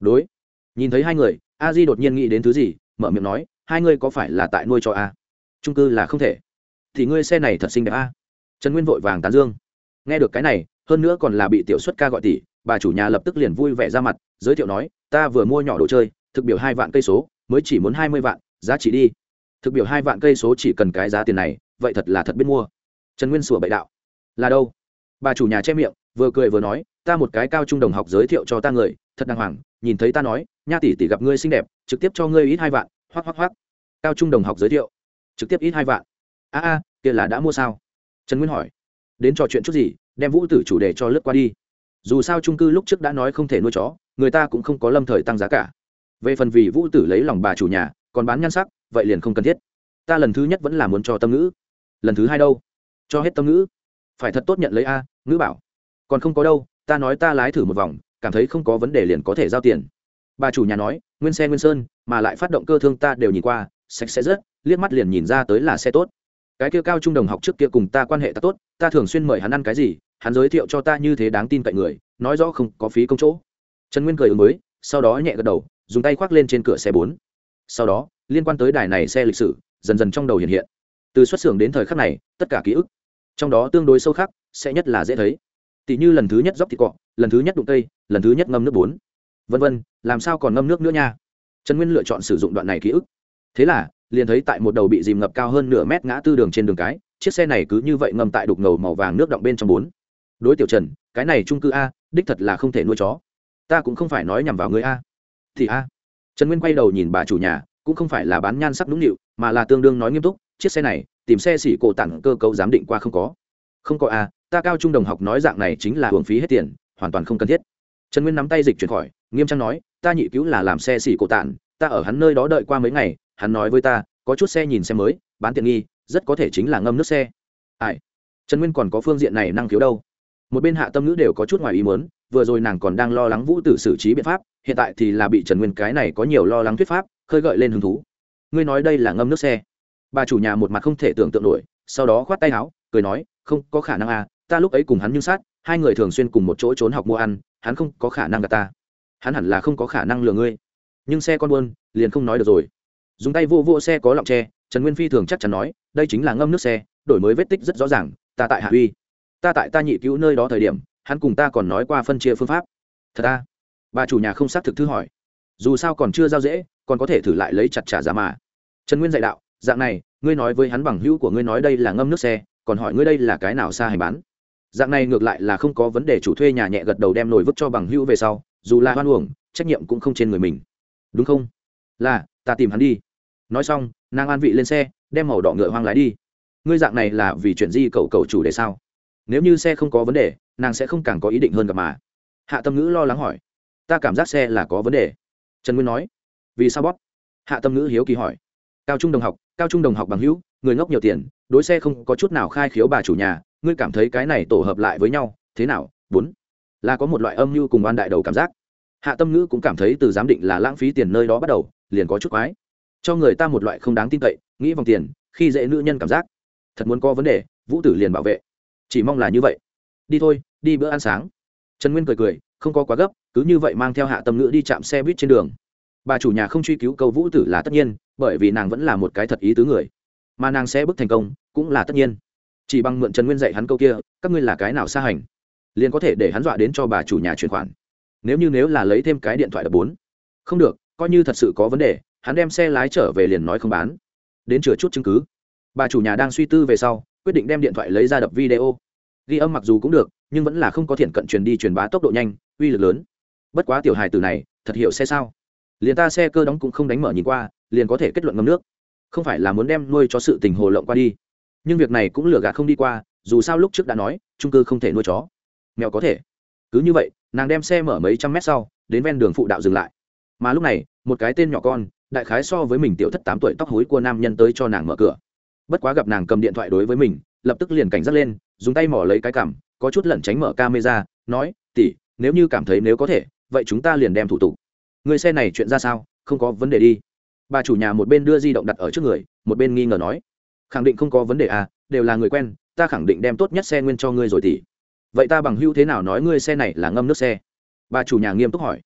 Đối. Nhìn thấy hai người, a di đột nhiên nghĩ đến thứ gì, mở miệng nói, hai ngươi có phải là tại nuôi cho a? Trung cư là không thể. Thì ngươi xe này thật xinh đẹp a. Trần nguyên vội vàng tán dương. Nghe được cái này, hơn nữa còn là bị tiểu xuất ca gọi tỷ bà chủ nhà lập tức liền vui vẻ ra mặt, giới thiệu nói, ta vừa mua nhỏ đồ chơi, thực biểu hai vạn cây số, mới chỉ muốn hai mươi vạn, giá trị đi. Thực biểu hai vạn cây số chỉ cần cái giá tiền này, vậy thật là thật biết mua. Trần nguyên sủa bậy đạo. Là đâu? Bà chủ nhà che miệng, vừa cười vừa nói, ta một cái cao trung đồng học giới thiệu cho ta người, thật đàng hoàng, nhìn thấy ta nói, nha tỷ tỷ gặp ngươi xinh đẹp, trực tiếp cho ngươi ít hai vạn, hoắc hoắc hoắc. Cao trung đồng học giới thiệu, trực tiếp ít hai vạn. A a, kia là đã mua sao? Trần nguyên hỏi. Đến trò chuyện chút gì, đem vũ tử chủ đề cho lướt qua đi. Dù sao trung cư lúc trước đã nói không thể nuôi chó, người ta cũng không có lâm thời tăng giá cả. Về phần vì vũ tử lấy lòng bà chủ nhà, còn bán nhan sắc, vậy liền không cần thiết. Ta lần thứ nhất vẫn là muốn cho tâm ngữ. Lần thứ hai đâu? Cho hết tâm ngữ phải thật tốt nhận lấy a, ngữ bảo. Còn không có đâu, ta nói ta lái thử một vòng, cảm thấy không có vấn đề liền có thể giao tiền. Bà chủ nhà nói, nguyên xe nguyên sơn, mà lại phát động cơ thương ta đều nhìn qua, sạch sẽ rất liếc mắt liền nhìn ra tới là xe tốt. Cái kia cao trung đồng học trước kia cùng ta quan hệ ta tốt, ta thường xuyên mời hắn ăn cái gì, hắn giới thiệu cho ta như thế đáng tin cậy người, nói rõ không có phí công chỗ. Trần nguyên cười ứng mới sau đó nhẹ gật đầu, dùng tay khoác lên trên cửa xe bốn. Sau đó, liên quan tới đài này xe lịch sử, dần dần trong đầu hiện hiện. Từ xuất xưởng đến thời khắc này, tất cả ký ức trong đó tương đối sâu khắc, sẽ nhất là dễ thấy. Tỷ như lần thứ nhất dốc thịt cọ, lần thứ nhất đụng tây lần thứ nhất ngâm nước bốn vân vân, làm sao còn ngâm nước nữa nha? Trần nguyên lựa chọn sử dụng đoạn này ký ức. Thế là, liền thấy tại một đầu bị dìm ngập cao hơn nửa mét ngã tư đường trên đường cái, chiếc xe này cứ như vậy ngâm tại đục ngầu màu vàng nước động bên trong bốn đối tiểu trần, cái này trung cư a, đích thật là không thể nuôi chó. Ta cũng không phải nói nhằm vào người a. Thì a. Trần nguyên quay đầu nhìn bà chủ nhà, cũng không phải là bán nhan sắc nũng nịu, mà là tương đương nói nghiêm túc, chiếc xe này tìm xe xỉ cổ tặng cơ cấu giám định qua không có. Không có a ta cao trung đồng học nói dạng này chính là hưởng phí hết tiền, hoàn toàn không cần thiết. Trần nguyên nắm tay dịch chuyển khỏi, nghiêm trang nói, ta nhị cứu là làm xe xỉ cổ tản, ta ở hắn nơi đó đợi qua mấy ngày, hắn nói với ta, có chút xe nhìn xe mới, bán tiện nghi, rất có thể chính là ngâm nước xe. Ai? Trần nguyên còn có phương diện này năng khiếu đâu? Một bên hạ tâm ngữ đều có chút ngoài ý muốn, vừa rồi nàng còn đang lo lắng vũ tử xử trí biện pháp, hiện tại thì là bị trần nguyên cái này có nhiều lo lắng thuyết pháp, khơi gợi lên hứng thú. Ngươi nói đây là ngâm nước xe bà chủ nhà một mặt không thể tưởng tượng nổi, sau đó khoát tay áo, cười nói, không có khả năng à ta lúc ấy cùng hắn nhưng sát, hai người thường xuyên cùng một chỗ trốn học mua ăn, hắn không có khả năng gặp ta. Hắn hẳn là không có khả năng lừa ngươi. Nhưng xe con buôn, liền không nói được rồi. Dùng tay vô vô xe có lọng tre, trần nguyên phi thường chắc chắn nói, đây chính là ngâm nước xe, đổi mới vết tích rất rõ ràng, ta tại hạ uy. Ta tại ta nhị cứu nơi đó thời điểm, hắn cùng ta còn nói qua phân chia phương pháp. Thật ta bà chủ nhà không xác thực thư hỏi. Dù sao còn chưa giao dễ, còn có thể thử lại lấy chặt trả giá mà. Trần nguyên dạy đạo dạng này, ngươi nói với hắn bằng hữu của ngươi nói đây là ngâm nước xe, còn hỏi ngươi đây là cái nào xa hành bán? Dạng này ngược lại là không có vấn đề chủ thuê nhà nhẹ gật đầu đem nồi vứt cho bằng hữu về sau, dù là hoan uổng, trách nhiệm cũng không trên người mình. Đúng không? Là, ta tìm hắn đi. Nói xong, nàng an vị lên xe, đem màu đỏ ngựa hoang lái đi. Ngươi dạng này là vì chuyện gì cậu cậu chủ đề sao? Nếu như xe không có vấn đề, nàng sẽ không càng có ý định hơn gặp mà. Hạ tâm ngữ lo lắng hỏi. Ta cảm giác xe là có vấn đề. Trần nguyên nói. Vì sao bóp? Hạ tâm ngữ hiếu kỳ hỏi cao trung đồng học, cao trung đồng học bằng hữu, người ngốc nhiều tiền, đối xe không có chút nào khai khiếu bà chủ nhà, ngươi cảm thấy cái này tổ hợp lại với nhau, thế nào? Bốn. Là có một loại âm mưu cùng ban đại đầu cảm giác. Hạ tâm ngữ cũng cảm thấy từ giám định là lãng phí tiền nơi đó bắt đầu, liền có chút quái. Cho người ta một loại không đáng tin cậy, nghĩ vòng tiền, khi dễ nữ nhân cảm giác. Thật muốn có vấn đề, vũ tử liền bảo vệ. Chỉ mong là như vậy. Đi thôi, đi bữa ăn sáng. Trần nguyên cười cười, không có quá gấp, cứ như vậy mang theo hạ tâm ngữ đi chạm xe buýt trên đường bà chủ nhà không truy cứu câu vũ tử là tất nhiên, bởi vì nàng vẫn là một cái thật ý tứ người. Mà nàng sẽ bước thành công, cũng là tất nhiên. Chỉ bằng mượn trần nguyên dạy hắn câu kia, các ngươi là cái nào xa hành? Liền có thể để hắn dọa đến cho bà chủ nhà chuyển khoản. Nếu như nếu là lấy thêm cái điện thoại đập bốn. Không được, coi như thật sự có vấn đề, hắn đem xe lái trở về liền nói không bán. Đến chừa chút chứng cứ. Bà chủ nhà đang suy tư về sau, quyết định đem điện thoại lấy ra đập video. Ghi âm mặc dù cũng được, nhưng vẫn là không có thiện cận truyền đi truyền bá tốc độ nhanh, uy lực lớn. Bất quá tiểu hài từ này, thật hiểu xe sao? Liền ta xe cơ đóng cũng không đánh mở nhìn qua, liền có thể kết luận ngâm nước. Không phải là muốn đem nuôi cho sự tình hồ lộng qua đi. Nhưng việc này cũng lừa gạt không đi qua, dù sao lúc trước đã nói trung cư không thể nuôi chó. Mèo có thể. Cứ như vậy, nàng đem xe mở mấy trăm mét sau, đến ven đường phụ đạo dừng lại. Mà lúc này, một cái tên nhỏ con, đại khái so với mình tiểu thất tám tuổi tóc hối của nam nhân tới cho nàng mở cửa. Bất quá gặp nàng cầm điện thoại đối với mình, lập tức liền cảnh giác lên, dùng tay mỏ lấy cái cảm có chút lẩn tránh mở camera, nói tỉ nếu như cảm thấy nếu có thể, vậy chúng ta liền đem thủ tục người xe này chuyện ra sao? Không có vấn đề đi. Bà chủ nhà một bên đưa di động đặt ở trước người, một bên nghi ngờ nói. Khẳng định không có vấn đề à đều là người quen, ta khẳng định đem tốt nhất xe nguyên cho ngươi rồi tỉ. Vậy ta bằng hưu thế nào nói ngươi xe này là ngâm nước xe? Bà chủ nhà nghiêm túc hỏi.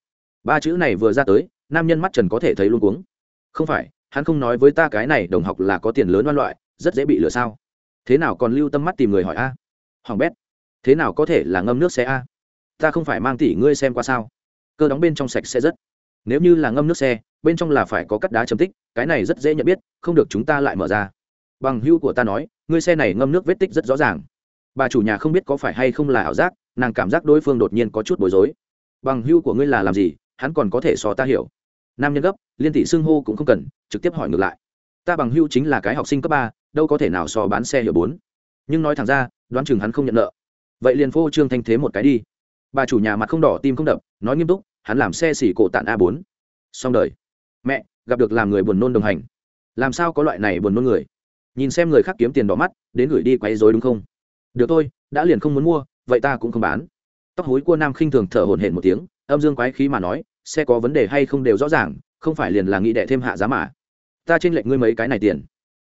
Ba chữ này vừa ra tới, nam nhân mắt trần có thể thấy luôn cuống. Không phải, hắn không nói với ta cái này đồng học là có tiền lớn oan loại, rất dễ bị lừa sao? Thế nào còn lưu tâm mắt tìm người hỏi a? Hoàng bét, thế nào có thể là ngâm nước xe a? Ta không phải mang tỷ ngươi xem qua sao? Cơ đóng bên trong sạch sẽ rất nếu như là ngâm nước xe, bên trong là phải có cắt đá chấm tích, cái này rất dễ nhận biết, không được chúng ta lại mở ra. Bằng hưu của ta nói, ngươi xe này ngâm nước vết tích rất rõ ràng. Bà chủ nhà không biết có phải hay không là ảo giác, nàng cảm giác đối phương đột nhiên có chút bối rối. Bằng hưu của ngươi là làm gì, hắn còn có thể so ta hiểu. Nam nhân gấp, liên tỷ xưng hô cũng không cần, trực tiếp hỏi ngược lại. Ta bằng hưu chính là cái học sinh cấp ba, đâu có thể nào so bán xe hiệu bốn. Nhưng nói thẳng ra, đoán chừng hắn không nhận nợ. Vậy liền phô trương thanh thế một cái đi. Bà chủ nhà mặt không đỏ, tim không đập, nói nghiêm túc hắn làm xe xỉ cổ tạn a bốn. Xong đời. Mẹ, gặp được làm người buồn nôn đồng hành. Làm sao có loại này buồn nôn người? Nhìn xem người khác kiếm tiền đỏ mắt, đến gửi đi quấy dối đúng không? Được thôi, đã liền không muốn mua, vậy ta cũng không bán. Tóc hối cua nam khinh thường thở hổn hển một tiếng, âm dương quái khí mà nói, xe có vấn đề hay không đều rõ ràng, không phải liền là nghĩ đệ thêm hạ giá mà. Ta trên lệnh ngươi mấy cái này tiền.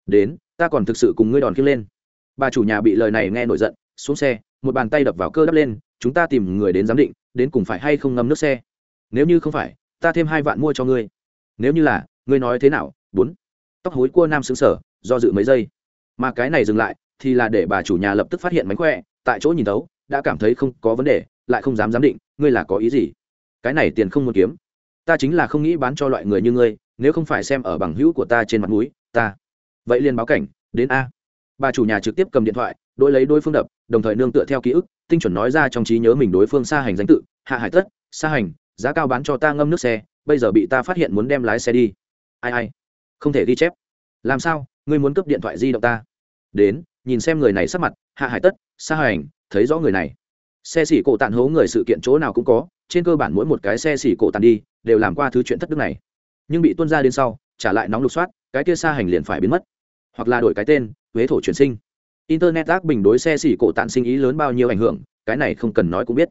Đến, ta còn thực sự cùng ngươi đòn kia lên. Bà chủ nhà bị lời này nghe nổi giận, xuống xe, một bàn tay đập vào cơ đắp lên, chúng ta tìm người đến giám định, đến cùng phải hay không ngâm nước xe? Nếu như không phải ta thêm hai vạn mua cho ngươi. Nếu như là ngươi nói thế nào? Bốn. Tóc hối cua nam xứng sở do dự mấy giây. Mà cái này dừng lại thì là để bà chủ nhà lập tức phát hiện mánh khỏe tại chỗ nhìn tấu đã cảm thấy không có vấn đề lại không dám giám định ngươi là có ý gì? Cái này tiền không muốn kiếm. Ta chính là không nghĩ bán cho loại người như ngươi nếu không phải xem ở bằng hữu của ta trên mặt mũi, ta. Vậy liền báo cảnh đến a. Bà chủ nhà trực tiếp cầm điện thoại đôi lấy đối phương đập đồng thời nương tựa theo ký ức tinh chuẩn nói ra trong trí nhớ mình đối phương xa hành danh tự hạ hải tất xa hành giá cao bán cho ta ngâm nước xe, bây giờ bị ta phát hiện muốn đem lái xe đi. Ai ai, không thể ghi chép. Làm sao, ngươi muốn cướp điện thoại di động ta? Đến, nhìn xem người này sắc mặt, hạ hải tất xa hành, thấy rõ người này. Xe xỉ cổ tàn hố người sự kiện chỗ nào cũng có, trên cơ bản mỗi một cái xe xỉ cổ tàn đi, đều làm qua thứ chuyện thất đức này. Nhưng bị tuân ra đến sau, trả lại nóng lục soát, cái kia xa hành liền phải biến mất. Hoặc là đổi cái tên, huế thổ chuyển sinh. Internet ác bình đối xe xỉ cổ tàn sinh ý lớn bao nhiêu ảnh hưởng, cái này không cần nói cũng biết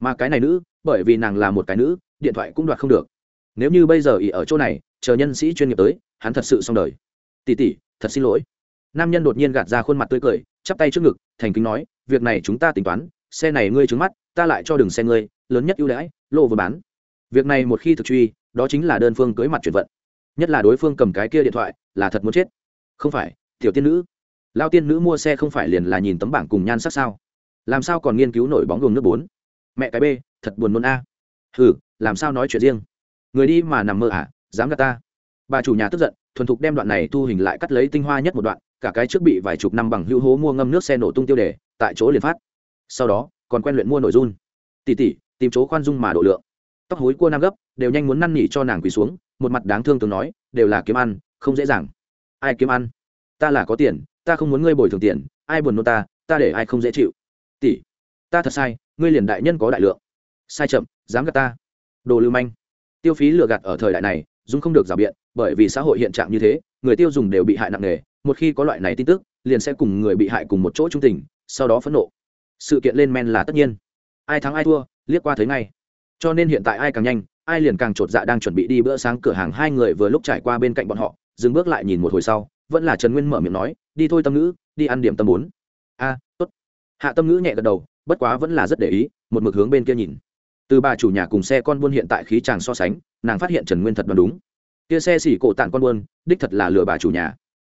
mà cái này nữ, bởi vì nàng là một cái nữ, điện thoại cũng đoạt không được. Nếu như bây giờ ỉ ở chỗ này, chờ nhân sĩ chuyên nghiệp tới, hắn thật sự xong đời. Tỉ tỉ thật xin lỗi. Nam nhân đột nhiên gạt ra khuôn mặt tươi cười, chắp tay trước ngực, thành kính nói, việc này chúng ta tính toán, xe này ngươi trứng mắt, ta lại cho đường xe ngươi, lớn nhất ưu đãi lộ vừa bán. Việc này một khi thực truy, đó chính là đơn phương cưới mặt chuyển vận. Nhất là đối phương cầm cái kia điện thoại, là thật muốn chết. Không phải, tiểu tiên nữ. Lao tiên nữ mua xe không phải liền là nhìn tấm bảng cùng nhan sắc sao? Làm sao còn nghiên cứu nổi bóng luồng nước bốn? Mẹ cái bê, thật buồn nôn a. À. hừ làm sao nói chuyện riêng? Người đi mà nằm mơ à dám gạt ta. Bà chủ nhà tức giận thuần thục đem đoạn này thu hình lại cắt lấy tinh hoa nhất một đoạn cả cái trước bị vài chục năm bằng hữu hố mua ngâm nước xe nổ tung tiêu đề tại chỗ liền phát. Sau đó còn quen luyện mua nội dung tỉ tỉ tìm chỗ khoan dung mà độ lượng. Tóc hối cua nam gấp đều nhanh muốn năn nỉ cho nàng quỳ xuống một mặt đáng thương từng nói đều là kiếm ăn không dễ dàng. Ai kiếm ăn? Ta là có tiền ta không muốn ngươi bồi thường tiền ai buồn nôn ta ta để ai không dễ chịu. Tỷ ta thật sai ngươi liền đại nhân có đại lượng. Sai chậm, dám gạt ta. Đồ lưu manh. Tiêu phí lừa gạt ở thời đại này dung không được rào biện, bởi vì xã hội hiện trạng như thế, người tiêu dùng đều bị hại nặng nề, một khi có loại này tin tức, liền sẽ cùng người bị hại cùng một chỗ trung tình, sau đó phẫn nộ. Sự kiện lên men là tất nhiên. Ai thắng ai thua, liếc qua thấy ngay. Cho nên hiện tại ai càng nhanh, ai liền càng chột dạ đang chuẩn bị đi bữa sáng cửa hàng hai người vừa lúc trải qua bên cạnh bọn họ, dừng bước lại nhìn một hồi sau, vẫn là trần nguyên mở miệng nói, đi thôi tâm ngữ, đi ăn điểm tâm bốn. A, tốt. Hạ tâm ngữ nhẹ gật đầu bất quá vẫn là rất để ý, một mực hướng bên kia nhìn. Từ bà chủ nhà cùng xe con buôn hiện tại khí chàng so sánh, nàng phát hiện trần nguyên thật đoán đúng. Kia xe xỉ cổ tặng con buôn, đích thật là lừa bà chủ nhà.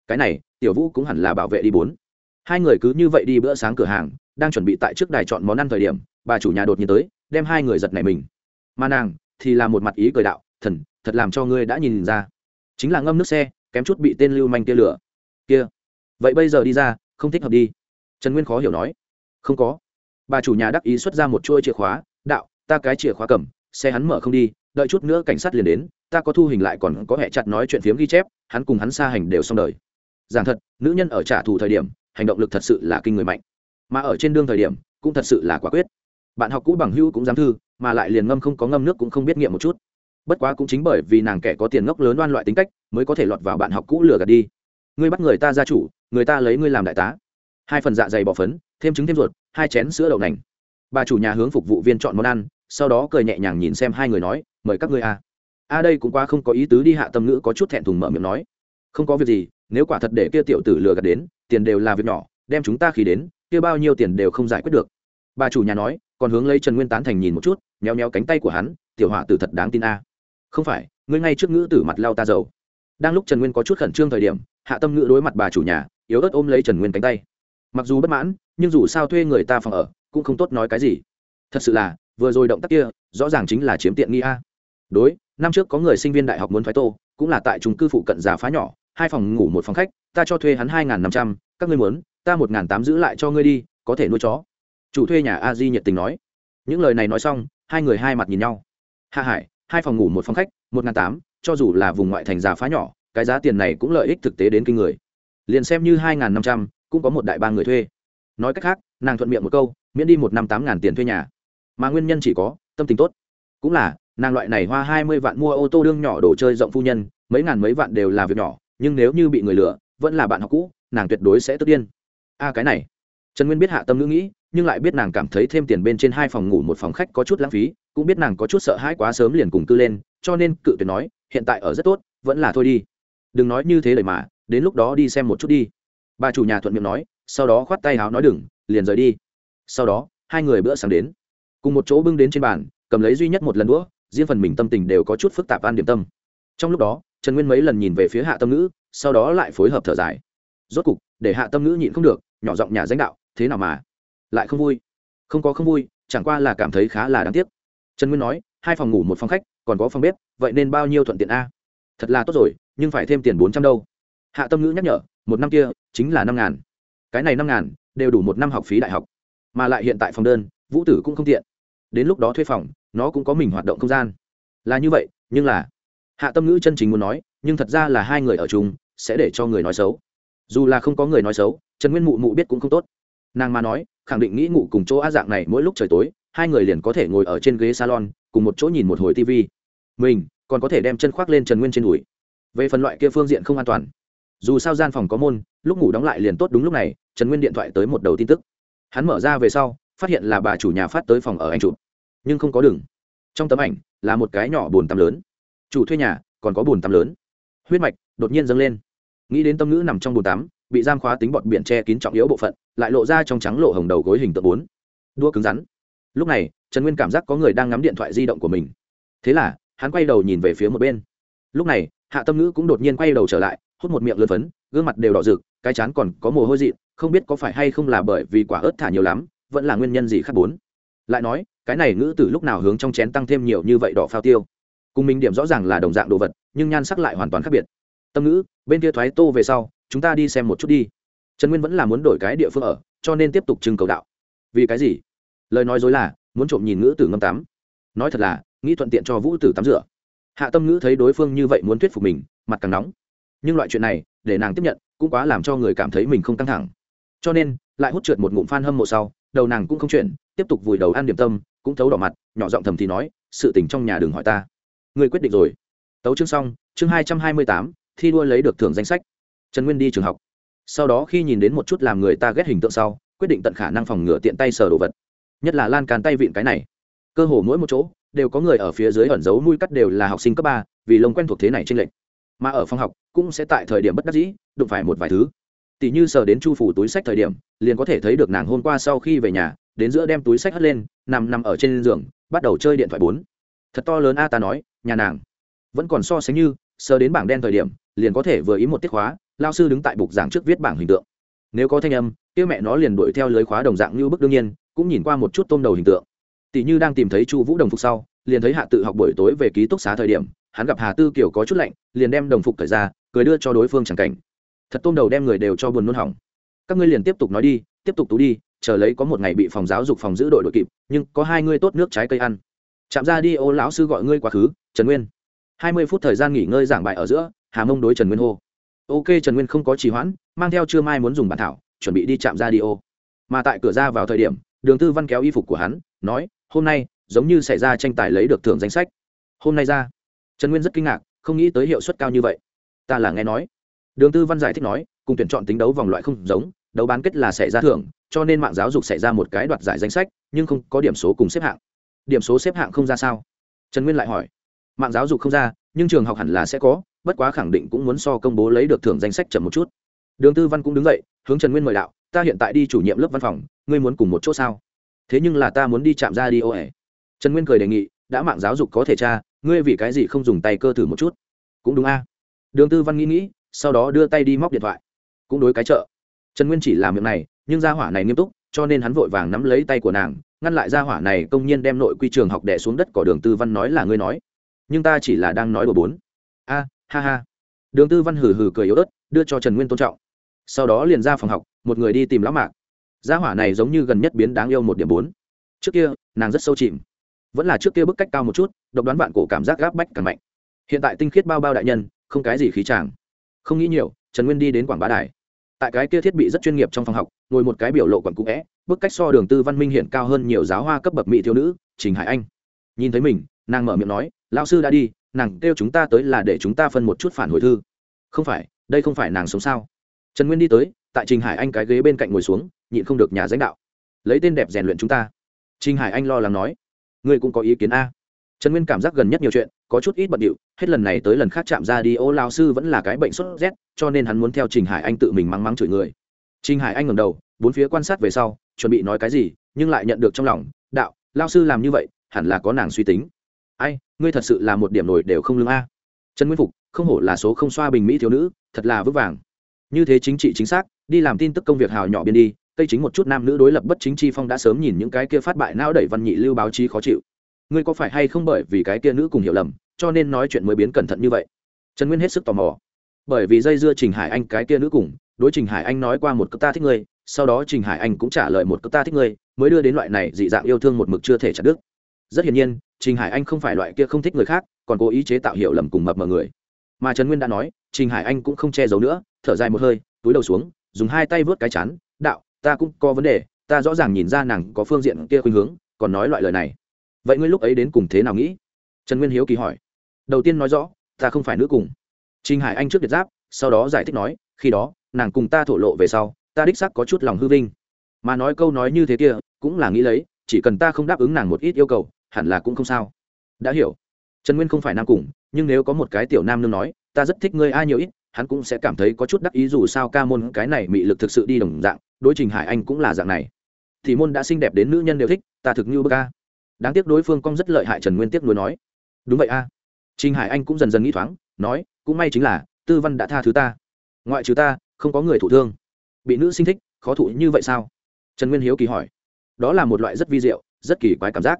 Cái này, tiểu vũ cũng hẳn là bảo vệ đi bốn. Hai người cứ như vậy đi bữa sáng cửa hàng, đang chuẩn bị tại trước đài chọn món ăn thời điểm, bà chủ nhà đột nhiên tới, đem hai người giật này mình. Mà nàng, thì là một mặt ý cười đạo, thần, thật làm cho ngươi đã nhìn ra. Chính là ngâm nước xe, kém chút bị tên lưu manh kia lửa kia, vậy bây giờ đi ra, không thích hợp đi. Trần nguyên khó hiểu nói. Không có bà chủ nhà đắc ý xuất ra một chuỗi chìa khóa, đạo, ta cái chìa khóa cầm, xe hắn mở không đi, đợi chút nữa cảnh sát liền đến, ta có thu hình lại còn có hẹ chặt nói chuyện phiếm ghi chép, hắn cùng hắn xa hành đều xong đời. Giảng thật, nữ nhân ở trả thù thời điểm, hành động lực thật sự là kinh người mạnh. Mà ở trên đương thời điểm, cũng thật sự là quả quyết. Bạn học cũ bằng hữu cũng dám thư, mà lại liền ngâm không có ngâm nước cũng không biết nghiệm một chút. Bất quá cũng chính bởi vì nàng kẻ có tiền ngốc lớn đoan loại tính cách, mới có thể lọt vào bạn học cũ lừa gạt đi. Ngươi bắt người ta ra chủ, người ta lấy ngươi làm đại tá. Hai phần dạ dày bỏ phấn, thêm trứng thêm ruột hai chén sữa đậu nành. Bà chủ nhà hướng phục vụ viên chọn món ăn, sau đó cười nhẹ nhàng nhìn xem hai người nói, mời các ngươi a. A đây cũng quá không có ý tứ đi hạ tâm ngữ, có chút thẹn thùng mở miệng nói. Không có việc gì, nếu quả thật để kia tiểu tử lừa gạt đến, tiền đều là việc nhỏ, đem chúng ta khi đến, kia bao nhiêu tiền đều không giải quyết được. Bà chủ nhà nói, còn hướng lấy trần nguyên tán thành nhìn một chút méo méo cánh tay của hắn, tiểu họa tử thật đáng tin a. Không phải, ngươi ngay trước ngữ tử mặt lao ta dầu đang lúc trần nguyên có chút khẩn trương thời điểm, hạ tâm ngữ đối mặt bà chủ nhà, yếu ớt ôm lấy trần nguyên cánh tay mặc dù bất mãn, nhưng dù sao thuê người ta phòng ở, cũng không tốt nói cái gì. Thật sự là, vừa rồi động tác kia, rõ ràng chính là chiếm tiện nghi a. Đối, năm trước có người sinh viên đại học muốn thoái tô, cũng là tại trung cư phụ cận già phá nhỏ, hai phòng ngủ một phòng khách, ta cho thuê hắn hai n g h n năm trăm, các ngươi muốn, ta một n g h n tám giữ lại cho ngươi đi, có thể nuôi chó. Chủ thuê nhà a di nhiệt tình nói. Những lời này nói xong, hai người hai mặt nhìn nhau. Hạ hải, hai phòng ngủ một phòng khách, một n g h n tám cho dù là vùng ngoại thành già phá nhỏ, cái giá tiền này cũng lợi ích thực tế đến kinh người. Liền xem như hai n g h n năm trăm cũng có một đại ba người thuê. Nói cách khác, nàng thuận miệng một câu, miễn đi một năm tám ngàn tiền thuê nhà. Mà nguyên nhân chỉ có, tâm tình tốt. Cũng là, nàng loại này hoa hai mươi vạn mua ô tô đương nhỏ đồ chơi rộng phu nhân, mấy ngàn mấy vạn đều là việc nhỏ, nhưng nếu như bị người lừa, vẫn là bạn học cũ, nàng tuyệt đối sẽ tức điên. A, cái này. Trần nguyên biết hạ tâm ngữ nghĩ, nhưng lại biết nàng cảm thấy thêm tiền bên trên hai phòng ngủ một phòng khách có chút lãng phí, cũng biết nàng có chút sợ hãi quá sớm liền cùng cư lên, cho nên cự tuyệt nói, hiện tại ở rất tốt, vẫn là thôi đi. Đừng nói như thế lời mà, đến lúc đó đi xem một chút đi bà chủ nhà thuận miệng nói, sau đó khoát tay áo nói đừng, liền rời đi. Sau đó, hai người bữa sáng đến. Cùng một chỗ bưng đến trên bàn, cầm lấy duy nhất một lần đũa, riêng phần mình tâm tình đều có chút phức tạp an điểm tâm. Trong lúc đó, trần nguyên mấy lần nhìn về phía hạ tâm ngữ, sau đó lại phối hợp thở dài. Rốt cục, để hạ tâm ngữ nhịn không được, nhỏ giọng nhà danh đạo, thế nào mà? Lại không vui? Không có không vui, chẳng qua là cảm thấy khá là đáng tiếc. Trần nguyên nói, hai phòng ngủ một phòng khách, còn có phòng bếp, vậy nên bao nhiêu thuận tiện a? Thật là tốt rồi, nhưng phải thêm tiền bốn trăm đâu. Hạ tâm ngữ nhắc nhở một năm kia chính là năm ngàn. Cái này năm ngàn đều đủ một năm học phí đại học. Mà lại hiện tại phòng đơn, vũ tử cũng không tiện. Đến lúc đó thuê phòng, nó cũng có mình hoạt động không gian. Là như vậy, nhưng là, hạ tâm ngữ chân chính muốn nói, nhưng thật ra là hai người ở chung, sẽ để cho người nói xấu. Dù là không có người nói xấu, trần nguyên mụ mụ biết cũng không tốt. Nàng mà nói, khẳng định nghĩ ngủ cùng chỗ á dạng này mỗi lúc trời tối, hai người liền có thể ngồi ở trên ghế salon, cùng một chỗ nhìn một hồi tv mình còn có thể đem chân khoác lên trần nguyên trên đùi. Về phần loại kia phương diện không an toàn dù sao gian phòng có môn, lúc ngủ đóng lại liền tốt đúng lúc này, trần nguyên điện thoại tới một đầu tin tức. Hắn mở ra về sau, phát hiện là bà chủ nhà phát tới phòng ở anh chụp. Nhưng không có đường. Trong tấm ảnh, là một cái nhỏ bồn tắm lớn. Chủ thuê nhà, còn có bồn tắm lớn. Huyết mạch, đột nhiên dâng lên. Nghĩ đến tâm ngữ nằm trong bồn tắm, bị giam khóa tính bọt biển che kín trọng yếu bộ phận, lại lộ ra trong trắng lộ hồng đầu gối hình tượng bốn. Đua cứng rắn. Lúc này, trần nguyên cảm giác có người đang ngắm điện thoại di động của mình. Thế là, hắn quay đầu nhìn về phía một bên. Lúc này, hạ tâm ngữ cũng đột nhiên quay đầu trở lại hút một miệng lươn phấn, gương mặt đều đỏ rực, cái chán còn có mồ hôi dị, không biết có phải hay không là bởi vì quả ớt thả nhiều lắm, vẫn là nguyên nhân gì khác bốn. Lại nói, cái này ngữ từ lúc nào hướng trong chén tăng thêm nhiều như vậy đỏ phao tiêu? Cùng mình điểm rõ ràng là đồng dạng đồ vật, nhưng nhan sắc lại hoàn toàn khác biệt. Tâm ngữ, bên kia thoái tô về sau, chúng ta đi xem một chút đi. Trần nguyên vẫn là muốn đổi cái địa phương ở, cho nên tiếp tục trưng cầu đạo. Vì cái gì? Lời nói dối là, muốn trộm nhìn ngữ tử ngâm tắm. Nói thật là, nghĩ thuận tiện cho vũ tử tắm rửa. Hạ tâm ngữ thấy đối phương như vậy muốn thuyết phục mình, mặt càng nóng nhưng loại chuyện này, để nàng tiếp nhận, cũng quá làm cho người cảm thấy mình không căng thẳng. Cho nên, lại hút trượt một ngụm phan hâm mộ sau, đầu nàng cũng không chuyển, tiếp tục vùi đầu ăn điểm tâm, cũng thấu đỏ mặt, nhỏ giọng thầm thì nói, sự tình trong nhà đừng hỏi ta. Người quyết định rồi. Tấu chương xong, chương hai trăm hai mươi tám, thi đua lấy được thưởng danh sách. Trần nguyên đi trường học. Sau đó khi nhìn đến một chút làm người ta ghét hình tượng sau, quyết định tận khả năng phòng ngừa tiện tay sờ đồ vật. Nhất là lan càn tay vịn cái này. Cơ hồ mỗi một chỗ, đều có người ở phía dưới ẩn giấu nuôi cắt đều là học sinh cấp ba, vì lông quen thuộc thế này trên lệnh mà ở phòng học cũng sẽ tại thời điểm bất đắc dĩ, đụng phải một vài thứ. Tỷ như sờ đến chu phủ túi sách thời điểm, liền có thể thấy được nàng hôm qua sau khi về nhà, đến giữa đem túi sách hất lên, nằm nằm ở trên giường, bắt đầu chơi điện thoại bốn. Thật to lớn a, ta nói, nhà nàng. Vẫn còn so sánh như, sờ đến bảng đen thời điểm, liền có thể vừa ý một tiết khóa, lao sư đứng tại bục giảng trước viết bảng hình tượng. Nếu có thanh âm, kia mẹ nó liền đuổi theo lưới khóa đồng dạng như bức đương nhiên, cũng nhìn qua một chút tôm đầu hình tượng. Tỷ như đang tìm thấy chu vũ đồng phục sau, liền thấy hạ tự học buổi tối về ký túc xá thời điểm hắn gặp hà tư kiểu có chút lạnh, liền đem đồng phục cởi ra, cười đưa cho đối phương chẳng cảnh. Thật tôm đầu đem người đều cho buồn nôn hỏng. Các ngươi liền tiếp tục nói đi, tiếp tục tú đi, chờ lấy có một ngày bị phòng giáo dục phòng giữ đội đội kịp, nhưng có hai ngươi tốt nước trái cây ăn. Chạm ra đi, ô lão sư gọi ngươi quá khứ, trần nguyên. Hai mươi phút thời gian nghỉ ngơi giảng bài ở giữa, hà mông đối trần nguyên hô. Ok, trần nguyên không có trì hoãn, mang theo chưa mai muốn dùng bản thảo, chuẩn bị đi chạm ra đi ô. Mà tại cửa ra vào thời điểm, đường tư văn kéo y phục của hắn, nói, hôm nay, giống như xảy ra tranh tài lấy được thưởng danh sách. Hôm nay ra trần nguyên rất kinh ngạc, không nghĩ tới hiệu suất cao như vậy. Ta là nghe nói. Đường tư văn giải thích nói, cùng tuyển chọn tính đấu vòng loại không giống, đấu bán kết là sẽ ra thưởng, cho nên mạng giáo dục xảy ra một cái đoạt giải danh sách, nhưng không có điểm số cùng xếp hạng. Điểm số xếp hạng không ra sao? Trần nguyên lại hỏi. Mạng giáo dục không ra, nhưng trường học hẳn là sẽ có, bất quá khẳng định cũng muốn so công bố lấy được thưởng danh sách chậm một chút. Đường tư văn cũng đứng dậy, hướng trần nguyên mời đạo, ta hiện tại đi chủ nhiệm lớp văn phòng, ngươi muốn cùng một chỗ sao? Thế nhưng là ta muốn đi chạm ra đi ô ẻ trần nguyên cười đề nghị, đã mạng giáo dục có thể tra ngươi vì cái gì không dùng tay cơ thử một chút? Cũng đúng a. Đường tư văn nghĩ nghĩ, sau đó đưa tay đi móc điện thoại. Cũng đối cái chợ. Trần nguyên chỉ làm việc này, nhưng gia hỏa này nghiêm túc, cho nên hắn vội vàng nắm lấy tay của nàng, ngăn lại gia hỏa này công nhiên đem nội quy trường học đẻ xuống đất cỏ đường tư văn nói là ngươi nói. Nhưng ta chỉ là đang nói đùa bốn. A, ha ha. Đường tư văn hừ hừ cười yếu ớt, đưa cho trần nguyên tôn trọng. Sau đó liền ra phòng học, một người đi tìm lão mạc. Gia hỏa này giống như gần nhất biến đáng yêu một điểm bốn. Trước kia, nàng rất sâu chìm vẫn là trước kia bức cách cao một chút, độc đoán vạn cổ cảm giác gáp bách càng mạnh. Hiện tại tinh khiết bao bao đại nhân, không cái gì khí tràng không nghĩ nhiều, trần nguyên đi đến quảng bá đài. Tại cái kia thiết bị rất chuyên nghiệp trong phòng học, ngồi một cái biểu lộ quẩn cũ vẽ bức cách so đường tư văn minh hiện cao hơn nhiều giáo hoa cấp bậc mỹ thiếu nữ, trình hải anh. Nhìn thấy mình, nàng mở miệng nói, lão sư đã đi, nàng kêu chúng ta tới là để chúng ta phân một chút phản hồi thư. Không phải, đây không phải nàng sống sao? Trần nguyên đi tới, tại trình hải anh cái ghế bên cạnh ngồi xuống, nhịn không được nhà dãnh đạo. Lấy tên đẹp rèn luyện chúng ta. Trình hải anh lo lắng nói ngươi cũng có ý kiến a. Trần nguyên cảm giác gần nhất nhiều chuyện, có chút ít bận điệu, hết lần này tới lần khác chạm ra đi, ô lao sư vẫn là cái bệnh sốt rét, cho nên hắn muốn theo trình hải anh tự mình mắng mắng chửi người. Trình hải anh ngầm đầu, bốn phía quan sát về sau, chuẩn bị nói cái gì, nhưng lại nhận được trong lòng, đạo lao sư làm như vậy, hẳn là có nàng suy tính. Ai, ngươi thật sự là một điểm nổi đều không lương a. Trần nguyên phục, không hổ là số không xoa bình mỹ thiếu nữ, thật là vững vàng. Như thế chính trị chính xác, đi làm tin tức công việc hào nhỏ biên đi cây chính một chút nam nữ đối lập bất chính chi phong đã sớm nhìn những cái kia phát bại não đẩy văn nhị lưu báo chí khó chịu. Ngươi có phải hay không bởi vì cái kia nữ cùng hiểu lầm, cho nên nói chuyện mới biến cẩn thận như vậy? Trần nguyên hết sức tò mò. Bởi vì dây dưa trình hải anh cái kia nữ cùng, đối trình hải anh nói qua một câu ta thích ngươi, sau đó trình hải anh cũng trả lời một câu ta thích ngươi, mới đưa đến loại này dị dạng yêu thương một mực chưa thể chặt đứt. Rất hiển nhiên, trình hải anh không phải loại kia không thích người khác, còn cố ý chế tạo hiểu lầm cùng mập mờ người. Mà trần nguyên đã nói, trình hải anh cũng không che giấu nữa, thở dài một hơi, túi đầu xuống, dùng hai tay vớt cái chán, đạo ta cũng có vấn đề, ta rõ ràng nhìn ra nàng có phương diện kia khuynh hướng, còn nói loại lời này. Vậy ngươi lúc ấy đến cùng thế nào nghĩ? Trần nguyên hiếu kỳ hỏi. Đầu tiên nói rõ, ta không phải nữ cùng. Trình hải anh trước biệt giáp, sau đó giải thích nói, khi đó, nàng cùng ta thổ lộ về sau, ta đích sắc có chút lòng hư vinh. Mà nói câu nói như thế kia, cũng là nghĩ lấy, chỉ cần ta không đáp ứng nàng một ít yêu cầu, hẳn là cũng không sao. Đã hiểu. Trần nguyên không phải nam cùng, nhưng nếu có một cái tiểu nam nương nói, ta rất thích ngươi ai nhiều ít, hắn cũng sẽ cảm thấy có chút đắc ý dù sao ca môn cái này mị lực thực sự đi đồng dạng đối trình hải anh cũng là dạng này. Thì môn đã xinh đẹp đến nữ nhân đều thích, ta thực như bơ ca đáng tiếc đối phương cong rất lợi hại trần nguyên tiếc nuối nói. Đúng vậy a. Trình hải anh cũng dần dần nghĩ thoáng, nói, cũng may chính là, tư văn đã tha thứ ta. Ngoại trừ ta, không có người thụ thương. Bị nữ sinh thích, khó thụ như vậy sao? Trần nguyên hiếu kỳ hỏi. Đó là một loại rất vi diệu, rất kỳ quái cảm giác.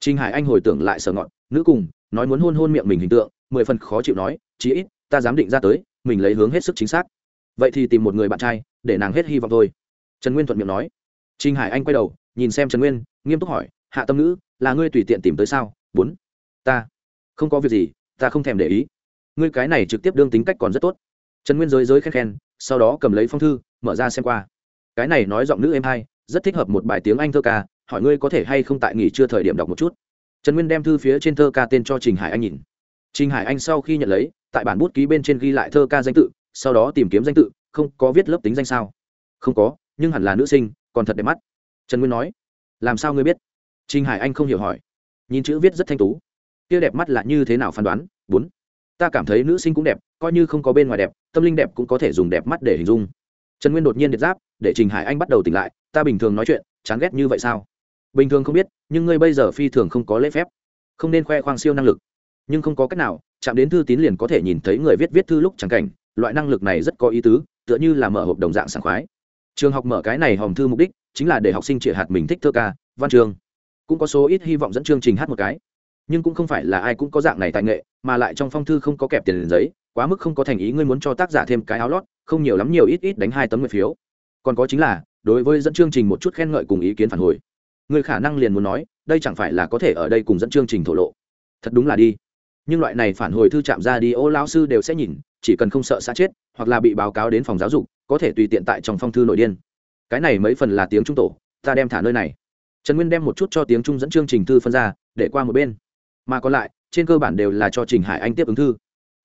Trình hải anh hồi tưởng lại sở ngọn, nữ cùng, nói muốn hôn hôn miệng mình hình tượng, mười phần khó chịu nói, chí ít, ta dám định ra tới, mình lấy hướng hết sức chính xác. Vậy thì tìm một người bạn trai, để nàng hết hy vọng thôi trần nguyên thuận miệng nói. Trinh hải anh quay đầu, nhìn xem trần nguyên, nghiêm túc hỏi, hạ tâm nữ là ngươi tùy tiện tìm tới sao? Bốn ta. Không có việc gì, ta không thèm để ý. Ngươi cái này trực tiếp đương tính cách còn rất tốt. Trần nguyên giới giới khen khen, sau đó cầm lấy phong thư, mở ra xem qua. Cái này nói giọng nữ em hai rất thích hợp một bài tiếng anh thơ ca, hỏi ngươi có thể hay không tại nghỉ trưa thời điểm đọc một chút. Trần nguyên đem thư phía trên thơ ca tên cho trình hải anh nhìn. Trình hải anh sau khi nhận lấy, tại bản bút ký bên trên ghi lại thơ ca danh tự, sau đó tìm kiếm danh tự, không có viết lớp tính danh sao? Không có nhưng hẳn là nữ sinh, còn thật đẹp mắt. Trần nguyên nói, làm sao ngươi biết? Trình hải anh không hiểu hỏi. Nhìn chữ viết rất thanh tú. Kia đẹp mắt là như thế nào phán đoán? Bốn. Ta cảm thấy nữ sinh cũng đẹp, coi như không có bên ngoài đẹp, tâm linh đẹp cũng có thể dùng đẹp mắt để hình dung. Trần nguyên đột nhiên điện giáp, để trình hải anh bắt đầu tỉnh lại, ta bình thường nói chuyện, chán ghét như vậy sao? Bình thường không biết, nhưng ngươi bây giờ phi thường không có lễ phép. Không nên khoe khoang siêu năng lực. Nhưng không có cách nào, chạm đến thư tín liền có thể nhìn thấy người viết viết thư lúc chẳng cảnh, loại năng lực này rất có ý tứ, tựa như là mở hộp đồng dạng sảng khoái trường học mở cái này hòm thư mục đích chính là để học sinh triệt hạt mình thích thơ ca, văn trường cũng có số ít hy vọng dẫn chương trình hát một cái. Nhưng cũng không phải là ai cũng có dạng này tài nghệ, mà lại trong phong thư không có kẹp tiền giấy, quá mức không có thành ý ngươi muốn cho tác giả thêm cái áo lót, không nhiều lắm nhiều ít ít đánh hai tấm nguyện phiếu. Còn có chính là, đối với dẫn chương trình một chút khen ngợi cùng ý kiến phản hồi, người khả năng liền muốn nói, đây chẳng phải là có thể ở đây cùng dẫn chương trình thổ lộ. Thật đúng là đi. Nhưng loại này phản hồi thư chạm ra đi, ô lao sư đều sẽ nhìn, chỉ cần không sợ xa chết, hoặc là bị báo cáo đến phòng giáo dục có thể tùy tiện tại trong phong thư nội điên. Cái này mấy phần là tiếng trung tổ, ta đem thả nơi này. Trần nguyên đem một chút cho tiếng trung dẫn chương trình thư phân ra, để qua một bên. Mà còn lại, trên cơ bản đều là cho trình hải anh tiếp ứng thư.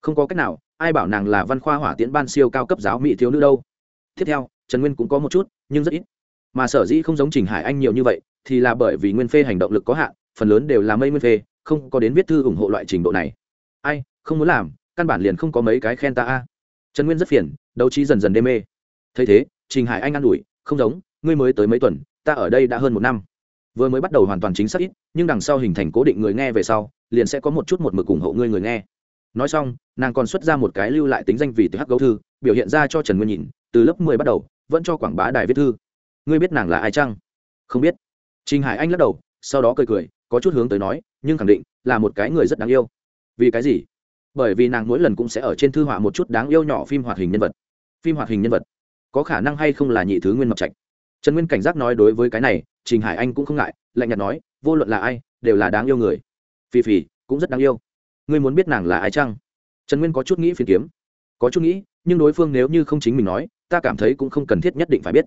Không có cách nào, ai bảo nàng là văn khoa hỏa tiễn ban siêu cao cấp giáo mỹ thiếu nữ đâu. Tiếp theo, trần nguyên cũng có một chút, nhưng rất ít. Mà sở dĩ không giống trình hải anh nhiều như vậy, thì là bởi vì nguyên phê hành động lực có hạn, phần lớn đều là mây nguyên phê, không có đến viết thư ủng hộ loại trình độ này. Ai, không muốn làm, căn bản liền không có mấy cái khen ta a. Trần nguyên rất phiền, đấu trí dần dần đê mê thấy thế, trình hải anh an ủi, không giống, ngươi mới tới mấy tuần, ta ở đây đã hơn một năm. Vừa mới bắt đầu hoàn toàn chính xác ít, nhưng đằng sau hình thành cố định người nghe về sau, liền sẽ có một chút một mực ủng hộ ngươi người nghe. Nói xong, nàng còn xuất ra một cái lưu lại tính danh vì từ hắc gấu thư, biểu hiện ra cho trần nguyên nhìn, từ lớp mười bắt đầu, vẫn cho quảng bá đài viết thư. Ngươi biết nàng là ai chăng? Không biết. Trình hải anh lắc đầu, sau đó cười cười, có chút hướng tới nói, nhưng khẳng định là một cái người rất đáng yêu. Vì cái gì? Bởi vì nàng mỗi lần cũng sẽ ở trên thư họa một chút đáng yêu nhỏ phim hoạt hình nhân vật. Phim hoạt hình nhân vật? Có khả năng hay không là nhị thứ nguyên mập trạch. Trần nguyên cảnh giác nói đối với cái này, trình hải anh cũng không ngại, lạnh nhạt nói, vô luận là ai, đều là đáng yêu người. Phì phì, cũng rất đáng yêu. Ngươi muốn biết nàng là ai chăng? Trần nguyên có chút nghĩ phiền kiếm. Có chút nghĩ, nhưng đối phương nếu như không chính mình nói, ta cảm thấy cũng không cần thiết nhất định phải biết.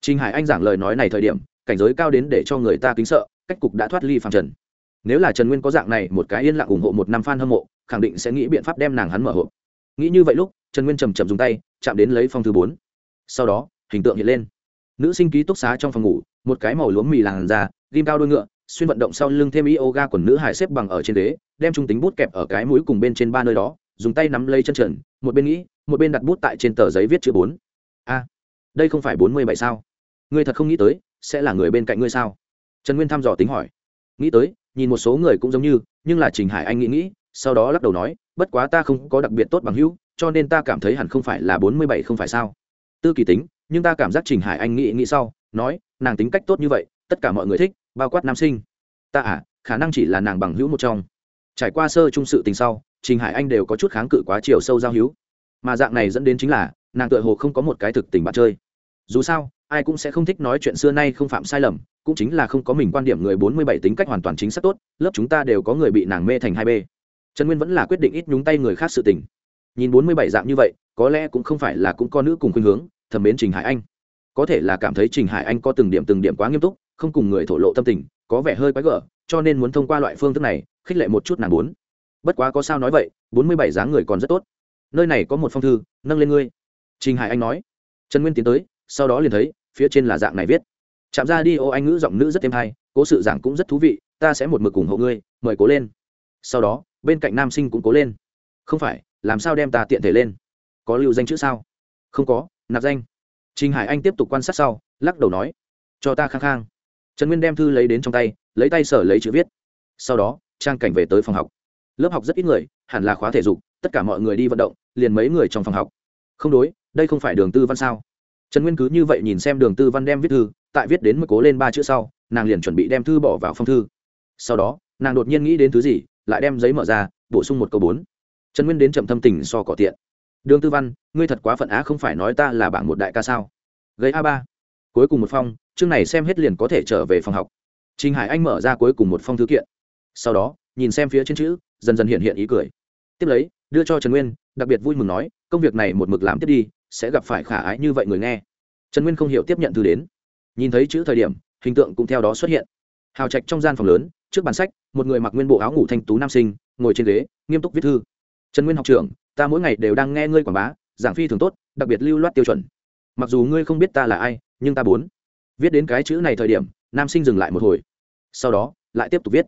Trình hải anh giảng lời nói này thời điểm, cảnh giới cao đến để cho người ta kính sợ, cách cục đã thoát ly phàm trần. Nếu là trần nguyên có dạng này, một cái yên lặng ủng hộ một năm f a n hâm mộ, khẳng định sẽ nghĩ biện pháp đem nàng hắn mở hộp. Nghĩ như vậy lúc, trần nguyên trầm trầm dùng tay, chạm đến lấy phong thứ bốn sau đó, hình tượng hiện lên. Nữ sinh ký túc xá trong phòng ngủ, một cái màu lúa mì làn da, ghim cao đôi ngựa, xuyên vận động sau lưng thêm yoga quần nữ hải xếp bằng ở trên đế đem trung tính bút kẹp ở cái mũi cùng bên trên ba nơi đó, dùng tay nắm lấy chân trần, một bên nghĩ, một bên đặt bút tại trên tờ giấy viết chữ bốn. A, đây không phải bốn mươi bảy sao? Ngươi thật không nghĩ tới, sẽ là người bên cạnh ngươi sao? Trần nguyên thăm dò tính hỏi. Nghĩ tới, nhìn một số người cũng giống như, nhưng là trình hải anh nghĩ nghĩ, sau đó lắc đầu nói, bất quá ta không có đặc biệt tốt bằng hữu, cho nên ta cảm thấy hẳn không phải là bốn mươi bảy không phải sao? Tư kỳ tính, nhưng ta cảm giác trình hải anh nghĩ nghĩ sau, nói, nàng tính cách tốt như vậy, tất cả mọi người thích, bao quát nam sinh. Ta à khả năng chỉ là nàng bằng hữu một trong. Trải qua sơ trung sự tình sau, trình hải anh đều có chút kháng cự quá chiều sâu giao hữu. Mà dạng này dẫn đến chính là, nàng tựa hồ không có một cái thực tình bạn chơi. Dù sao, ai cũng sẽ không thích nói chuyện xưa nay không phạm sai lầm, cũng chính là không có mình quan điểm người bốn mươi bảy tính cách hoàn toàn chính xác tốt, lớp chúng ta đều có người bị nàng mê thành hai b trần nguyên vẫn là quyết định ít nhúng tay người khác sự tình. Nhìn bốn mươi bảy dạng như vậy có lẽ cũng không phải là cũng có nữ cùng khuynh hướng thẩm mến trình hải anh. Có thể là cảm thấy trình hải anh có từng điểm từng điểm quá nghiêm túc, không cùng người thổ lộ tâm tình, có vẻ hơi quái gở, cho nên muốn thông qua loại phương thức này, khích lệ một chút nàng bốn. Bất quá có sao nói vậy, bốn mươi bảy dáng người còn rất tốt. Nơi này có một phong thư, nâng lên ngươi. Trình hải anh nói. Trần nguyên tiến tới, sau đó liền thấy, phía trên là dạng này viết. Chạm ra đi, ô, anh ngữ giọng nữ rất thêm hay, cố sự giảng cũng rất thú vị, ta sẽ một mực ủng hộ ngươi, mời cố lên. Sau đó, bên cạnh nam sinh cũng cố lên. Không phải, làm sao đem ta tiện thể lên? Có lưu danh chữ sao? Không có, nạp danh. Trình hải anh tiếp tục quan sát sau, lắc đầu nói, cho ta khang khang. Trần nguyên đem thư lấy đến trong tay, lấy tay sở lấy chữ viết. Sau đó, trang cảnh về tới phòng học. Lớp học rất ít người, hẳn là khóa thể dục, tất cả mọi người đi vận động, liền mấy người trong phòng học. Không đối, đây không phải đường tư văn sao? Trần nguyên cứ như vậy nhìn xem đường tư văn đem viết thư, tại viết đến mới cố lên ba chữ sau, nàng liền chuẩn bị đem thư bỏ vào phong thư. Sau đó, nàng đột nhiên nghĩ đến thứ gì, lại đem giấy mở ra, bổ sung một câu bốn. Trần nguyên đến chậm thâm tình so cỏ tiện đường tư văn, ngươi thật quá phận á, không phải nói ta là bảng một đại ca sao? Gây a ba. Cuối cùng một phong, chương này xem hết liền có thể trở về phòng học. Trình hải anh mở ra cuối cùng một phong thư kiện. Sau đó, nhìn xem phía trên chữ, dần dần hiện hiện ý cười. Tiếp lấy, đưa cho trần nguyên, đặc biệt vui mừng nói, công việc này một mực làm tiếp đi, sẽ gặp phải khả ái như vậy người nghe. Trần nguyên không hiểu tiếp nhận thư đến. Nhìn thấy chữ thời điểm, hình tượng cũng theo đó xuất hiện. Hào trạch trong gian phòng lớn, trước bàn sách, một người mặc nguyên bộ áo ngủ thanh tú nam sinh, ngồi trên ghế, nghiêm túc viết thư. Trần nguyên học trưởng ta mỗi ngày đều đang nghe ngươi quảng bá, giảng phi thường tốt, đặc biệt lưu loát tiêu chuẩn. Mặc dù ngươi không biết ta là ai, nhưng ta bốn viết đến cái chữ này thời điểm, nam sinh dừng lại một hồi. Sau đó, lại tiếp tục viết.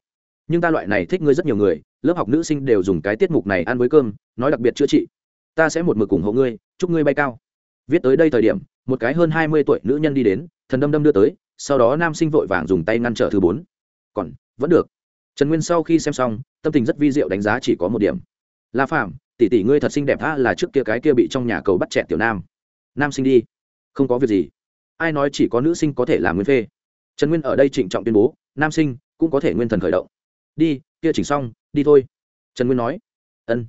Nhưng ta loại này thích ngươi rất nhiều người, lớp học nữ sinh đều dùng cái tiết mục này ăn với cơm, nói đặc biệt chữa trị. Ta sẽ một mực ủng hộ ngươi, chúc ngươi bay cao. Viết tới đây thời điểm, một cái hơn hai mươi tuổi nữ nhân đi đến, thần đâm đâm đưa tới, sau đó nam sinh vội vàng dùng tay ngăn trở thứ bốn. Còn, vẫn được. Trần nguyên sau khi xem xong, tâm tình rất vi diệu đánh giá chỉ có một điểm. La phạm tỷ tỷ ngươi thật xinh đẹp tha là trước kia cái kia bị trong nhà cầu bắt trẻ tiểu nam. Nam sinh đi. Không có việc gì. Ai nói chỉ có nữ sinh có thể làm nguyên phê. Trần nguyên ở đây trịnh trọng tuyên bố, nam sinh cũng có thể nguyên thần khởi động. Đi, kia chỉnh xong, đi thôi. Trần nguyên nói. Ân.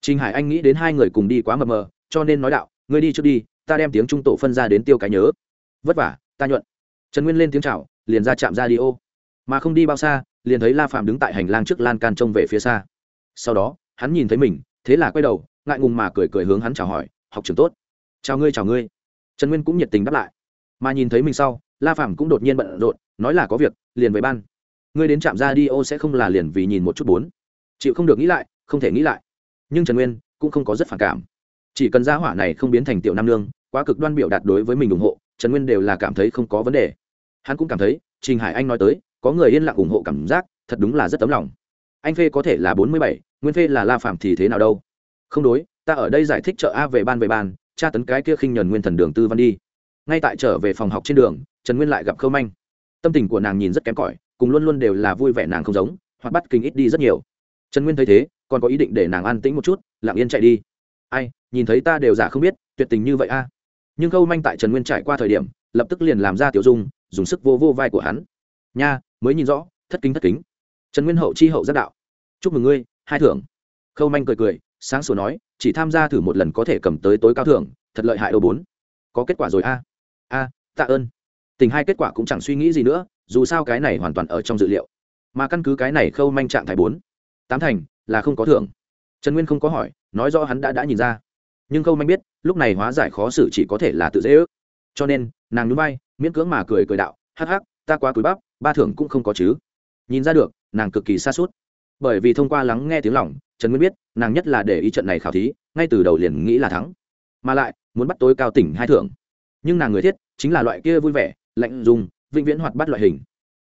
Trình hải anh nghĩ đến hai người cùng đi quá mờ mờ, cho nên nói đạo, ngươi đi trước đi, ta đem tiếng trung tổ phân ra đến tiêu cái nhớ. Vất vả, ta nhuận. Trần nguyên lên tiếng c h à o liền ra chạm ra đi ô. Mà không đi bao xa, liền thấy la phạm đứng tại hành lang trước lan can trông về phía xa. Sau đó, hắn nhìn thấy mình thế là quay đầu, ngại ngùng mà cười cười hướng hắn chào hỏi, học trường tốt. Chào ngươi chào ngươi. Trần nguyên cũng nhiệt tình đáp lại. Mà nhìn thấy mình sau, la phạm cũng đột nhiên bận rộn, nói là có việc, liền về ban. Ngươi đến trạm ra đi, ô sẽ không là liền vì nhìn một chút bốn. Chịu không được nghĩ lại, không thể nghĩ lại. Nhưng trần nguyên cũng không có rất phản cảm. Chỉ cần gia hỏa này không biến thành tiểu nam nương, quá cực đoan biểu đạt đối với mình ủng hộ, trần nguyên đều là cảm thấy không có vấn đề. Hắn cũng cảm thấy, trình hải anh nói tới, có người yên lặng ủng hộ cảm giác, thật đúng là rất tấm lòng. Anh phê có thể là bốn mươi bảy nguyên phê là la phạm thì thế nào đâu? Không đối, ta ở đây giải thích trợ a về ban về ban, tra tấn cái kia khinh nhuần nguyên thần đường tư văn đi. Ngay tại trở về phòng học trên đường, trần nguyên lại gặp khâu manh. Tâm tình của nàng nhìn rất kém cỏi, cùng luôn luôn đều là vui vẻ nàng không giống, hoặc bắt kinh ít đi rất nhiều. Trần nguyên thấy thế, còn có ý định để nàng an tĩnh một chút, lặng yên chạy đi. Ai, nhìn thấy ta đều giả không biết, tuyệt tình như vậy a. Nhưng khâu manh tại trần nguyên trải qua thời điểm, lập tức liền làm ra tiểu dung, dùng sức vô vô vai của hắn. Nha, mới nhìn rõ, thất kính thất kính. Trần nguyên hậu chi hậu giác đạo. Chúc mừng ngươi hai thưởng. Khâu manh cười cười, sáng sủa nói, chỉ tham gia thử một lần có thể cầm tới tối cao thưởng, thật lợi hại đâu bốn. Có kết quả rồi a. A, tạ ơn. Tình hai kết quả cũng chẳng suy nghĩ gì nữa, dù sao cái này hoàn toàn ở trong dự liệu. Mà căn cứ cái này khâu manh trạng thái bốn. Tám thành, là không có thưởng. Trần nguyên không có hỏi, nói rõ hắn đã đã nhìn ra. Nhưng khâu manh biết, lúc này hóa giải khó xử chỉ có thể là tự dễ ước. Cho nên, nàng núi bay miễn cưỡng mà cười cười đạo, hắc hắc, ta quá cúi bắp ba thưởng cũng không có chứ. Nhìn ra được, nàng cực kỳ xa suốt bởi vì thông qua lắng nghe tiếng lòng, trần nguyên biết, nàng nhất là để ý trận này khảo thí, ngay từ đầu liền nghĩ là thắng. Mà lại, muốn bắt tối cao tỉnh hai thưởng. Nhưng nàng người thiết, chính là loại kia vui vẻ, lạnh dùng, vĩnh viễn hoạt bắt loại hình.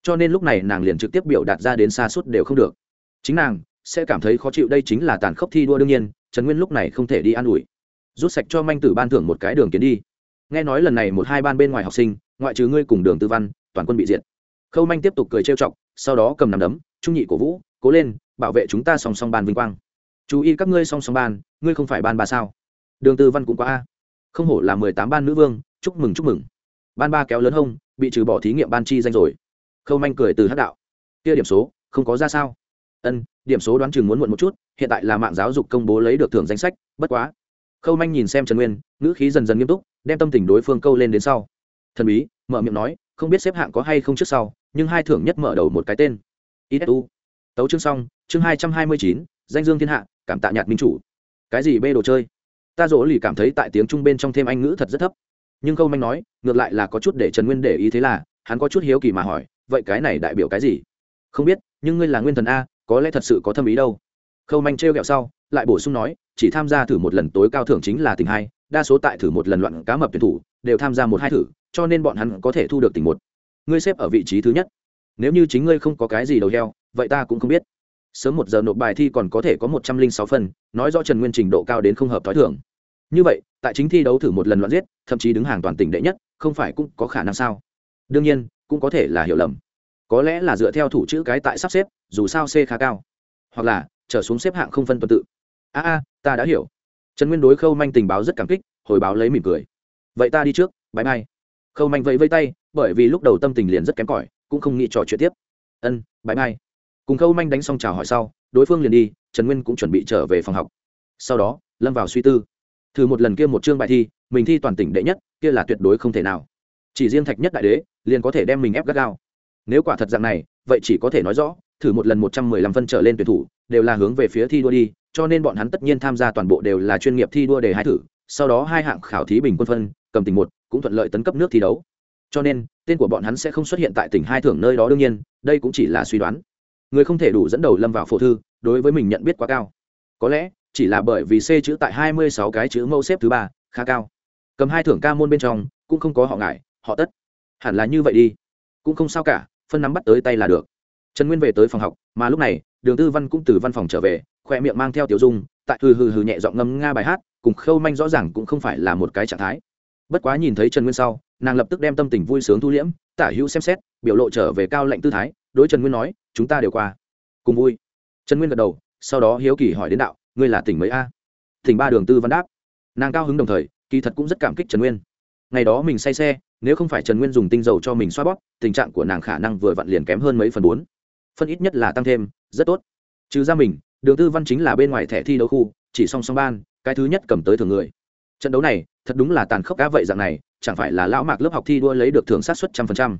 Cho nên lúc này nàng liền trực tiếp biểu đạt ra đến xa suốt đều không được. Chính nàng sẽ cảm thấy khó chịu đây chính là tàn khốc thi đua đương nhiên, trần nguyên lúc này không thể đi an ủi. Rút sạch cho manh tử ban thưởng một cái đường kiến đi. Nghe nói lần này một hai ban bên ngoài học sinh, ngoại trừ ngươi cùng đường tư văn, toàn quân bị diệt. Khâu manh tiếp tục cười trêu chọc, sau đó cầm nằm đấm, trung nhị cổ vũ, cố lên bảo vệ chúng ta song song ban vinh quang. Chú ý các ngươi song song ban, ngươi không phải ban ba sao? Đường tư văn cũng quá a. Không hổ là mười tám ban nữ vương, chúc mừng chúc mừng. Ban ba kéo lớn hông, bị trừ bỏ thí nghiệm ban chi danh rồi. Khâu manh cười từ hát đạo. Kia điểm số, không có ra sao. Ân, điểm số đoán chừng muốn muộn một chút, hiện tại là mạng giáo dục công bố lấy được thưởng danh sách, bất quá. Khâu manh nhìn xem trần nguyên, ngữ khí dần dần nghiêm túc, đem tâm tình đối phương câu lên đến sau. Thần bí, mở miệng nói, không biết xếp hạng có hay không trước sau, nhưng hai thưởng nhất mở đầu một cái tên. Isu tấu chương xong, chương hai trăm hai mươi chín, danh dương thiên hạ, cảm tạ nhạt minh chủ. Cái gì bê đồ chơi? Ta dỗ lì cảm thấy tại tiếng trung bên trong thêm anh ngữ thật rất thấp. Nhưng câu manh nói, ngược lại là có chút để trần nguyên để ý thế là, hắn có chút hiếu kỳ mà hỏi, vậy cái này đại biểu cái gì? Không biết, nhưng ngươi là nguyên thần a, có lẽ thật sự có thâm ý đâu. Khâu manh trêu ghẹo sau, lại bổ sung nói, chỉ tham gia thử một lần tối cao thưởng chính là tình hai, đa số tại thử một lần loạn cá mập tuyển thủ, đều tham gia một hai thử, cho nên bọn hắn có thể thu được tình một. Ngươi xếp ở vị trí thứ nhất. Nếu như chính ngươi không có cái gì đầu heo vậy ta cũng không biết. Sớm một giờ nộp bài thi còn có thể có một trăm linh sáu phần, nói rõ trần nguyên trình độ cao đến không hợp t h ó i thưởng như vậy, tại chính thi đấu thử một lần loạn giết, thậm chí đứng hàng toàn tỉnh đệ nhất, không phải cũng có khả năng sao? Đương nhiên, cũng có thể là hiểu lầm. Có lẽ là dựa theo thủ chữ cái tại sắp xếp, dù sao c khá cao. Hoặc là, trở xuống xếp hạng không phân tuần tự. A a, ta đã hiểu. Trần nguyên đối khâu manh tình báo rất cảm kích, hồi báo lấy mỉm cười. Vậy ta đi trước bãi mai. Khâu manh vẫy vây tay, bởi vì lúc đầu tâm tình liền rất kém cỏi, cũng không nghĩ trò chuyện tiếp. Ân bãi mai cùng khâu manh đánh xong chào hỏi sau, đối phương liền đi, trần nguyên cũng chuẩn bị trở về phòng học. Sau đó, lâm vào suy tư. Thử một lần kia một chương bài thi, mình thi toàn tỉnh đệ nhất, kia là tuyệt đối không thể nào. Chỉ riêng thạch nhất đại đế, liền có thể đem mình ép gắt gao. Nếu quả thật dạng này, vậy chỉ có thể nói rõ, thử một lần một trăm mười lăm phân trở lên tuyển thủ, đều là hướng về phía thi đua đi, cho nên bọn hắn tất nhiên tham gia toàn bộ đều là chuyên nghiệp thi đua đề hai thử, sau đó hai hạng khảo thí bình quân phân, cầm tỉnh một, cũng thuận lợi tấn cấp nước thi đấu. Cho nên, tên của bọn hắn sẽ không xuất hiện tại tỉnh hai thưởng nơi đó đương nhiên, đây cũng chỉ là suy đoán người không thể đủ dẫn đầu lâm vào phổ thư, đối với mình nhận biết quá cao. Có lẽ, chỉ là bởi vì c chữ tại hai mươi sáu cái chữ mẫu xếp thứ ba, khá cao. Cầm hai thưởng ca môn bên trong, cũng không có họ ngại, họ tất. Hẳn là như vậy đi. Cũng không sao cả, phân nắm bắt tới tay là được. Trần nguyên về tới phòng học, mà lúc này, đường tư văn cũng từ văn phòng trở về, khoe miệng mang theo tiểu dung, tại hừ hừ hừ nhẹ giọng ngâm nga bài hát, cùng khâu manh rõ ràng cũng không phải là một cái trạng thái. Bất quá nhìn thấy trần nguyên sau, nàng lập tức đem tâm tình vui sướng thu liễm, tả hữu xem xét, biểu lộ trở về cao lệnh tư thái, đối trần nguyên nói chúng ta đều qua. Cùng vui. Trần nguyên gật đầu, sau đó hiếu kỳ hỏi đến đạo, ngươi là tỉnh mấy a? Tỉnh ba đường tư văn đáp. Nàng cao hứng đồng thời, kỳ thật cũng rất cảm kích trần nguyên. Ngày đó mình say xe, nếu không phải trần nguyên dùng tinh dầu cho mình xoa bóp, tình trạng của nàng khả năng vừa vặn liền kém hơn mấy phần bốn. Phân ít nhất là tăng thêm, rất tốt. Trừ ra mình, đường tư văn chính là bên ngoài thẻ thi đấu khu, chỉ song song ban, cái thứ nhất cầm tới thường người. Trận đấu này, thật đúng là tàn khốc cá vậy dạng này, chẳng phải là lão mạc lớp học thi đua lấy được thưởng sát suất trăm phần trăm.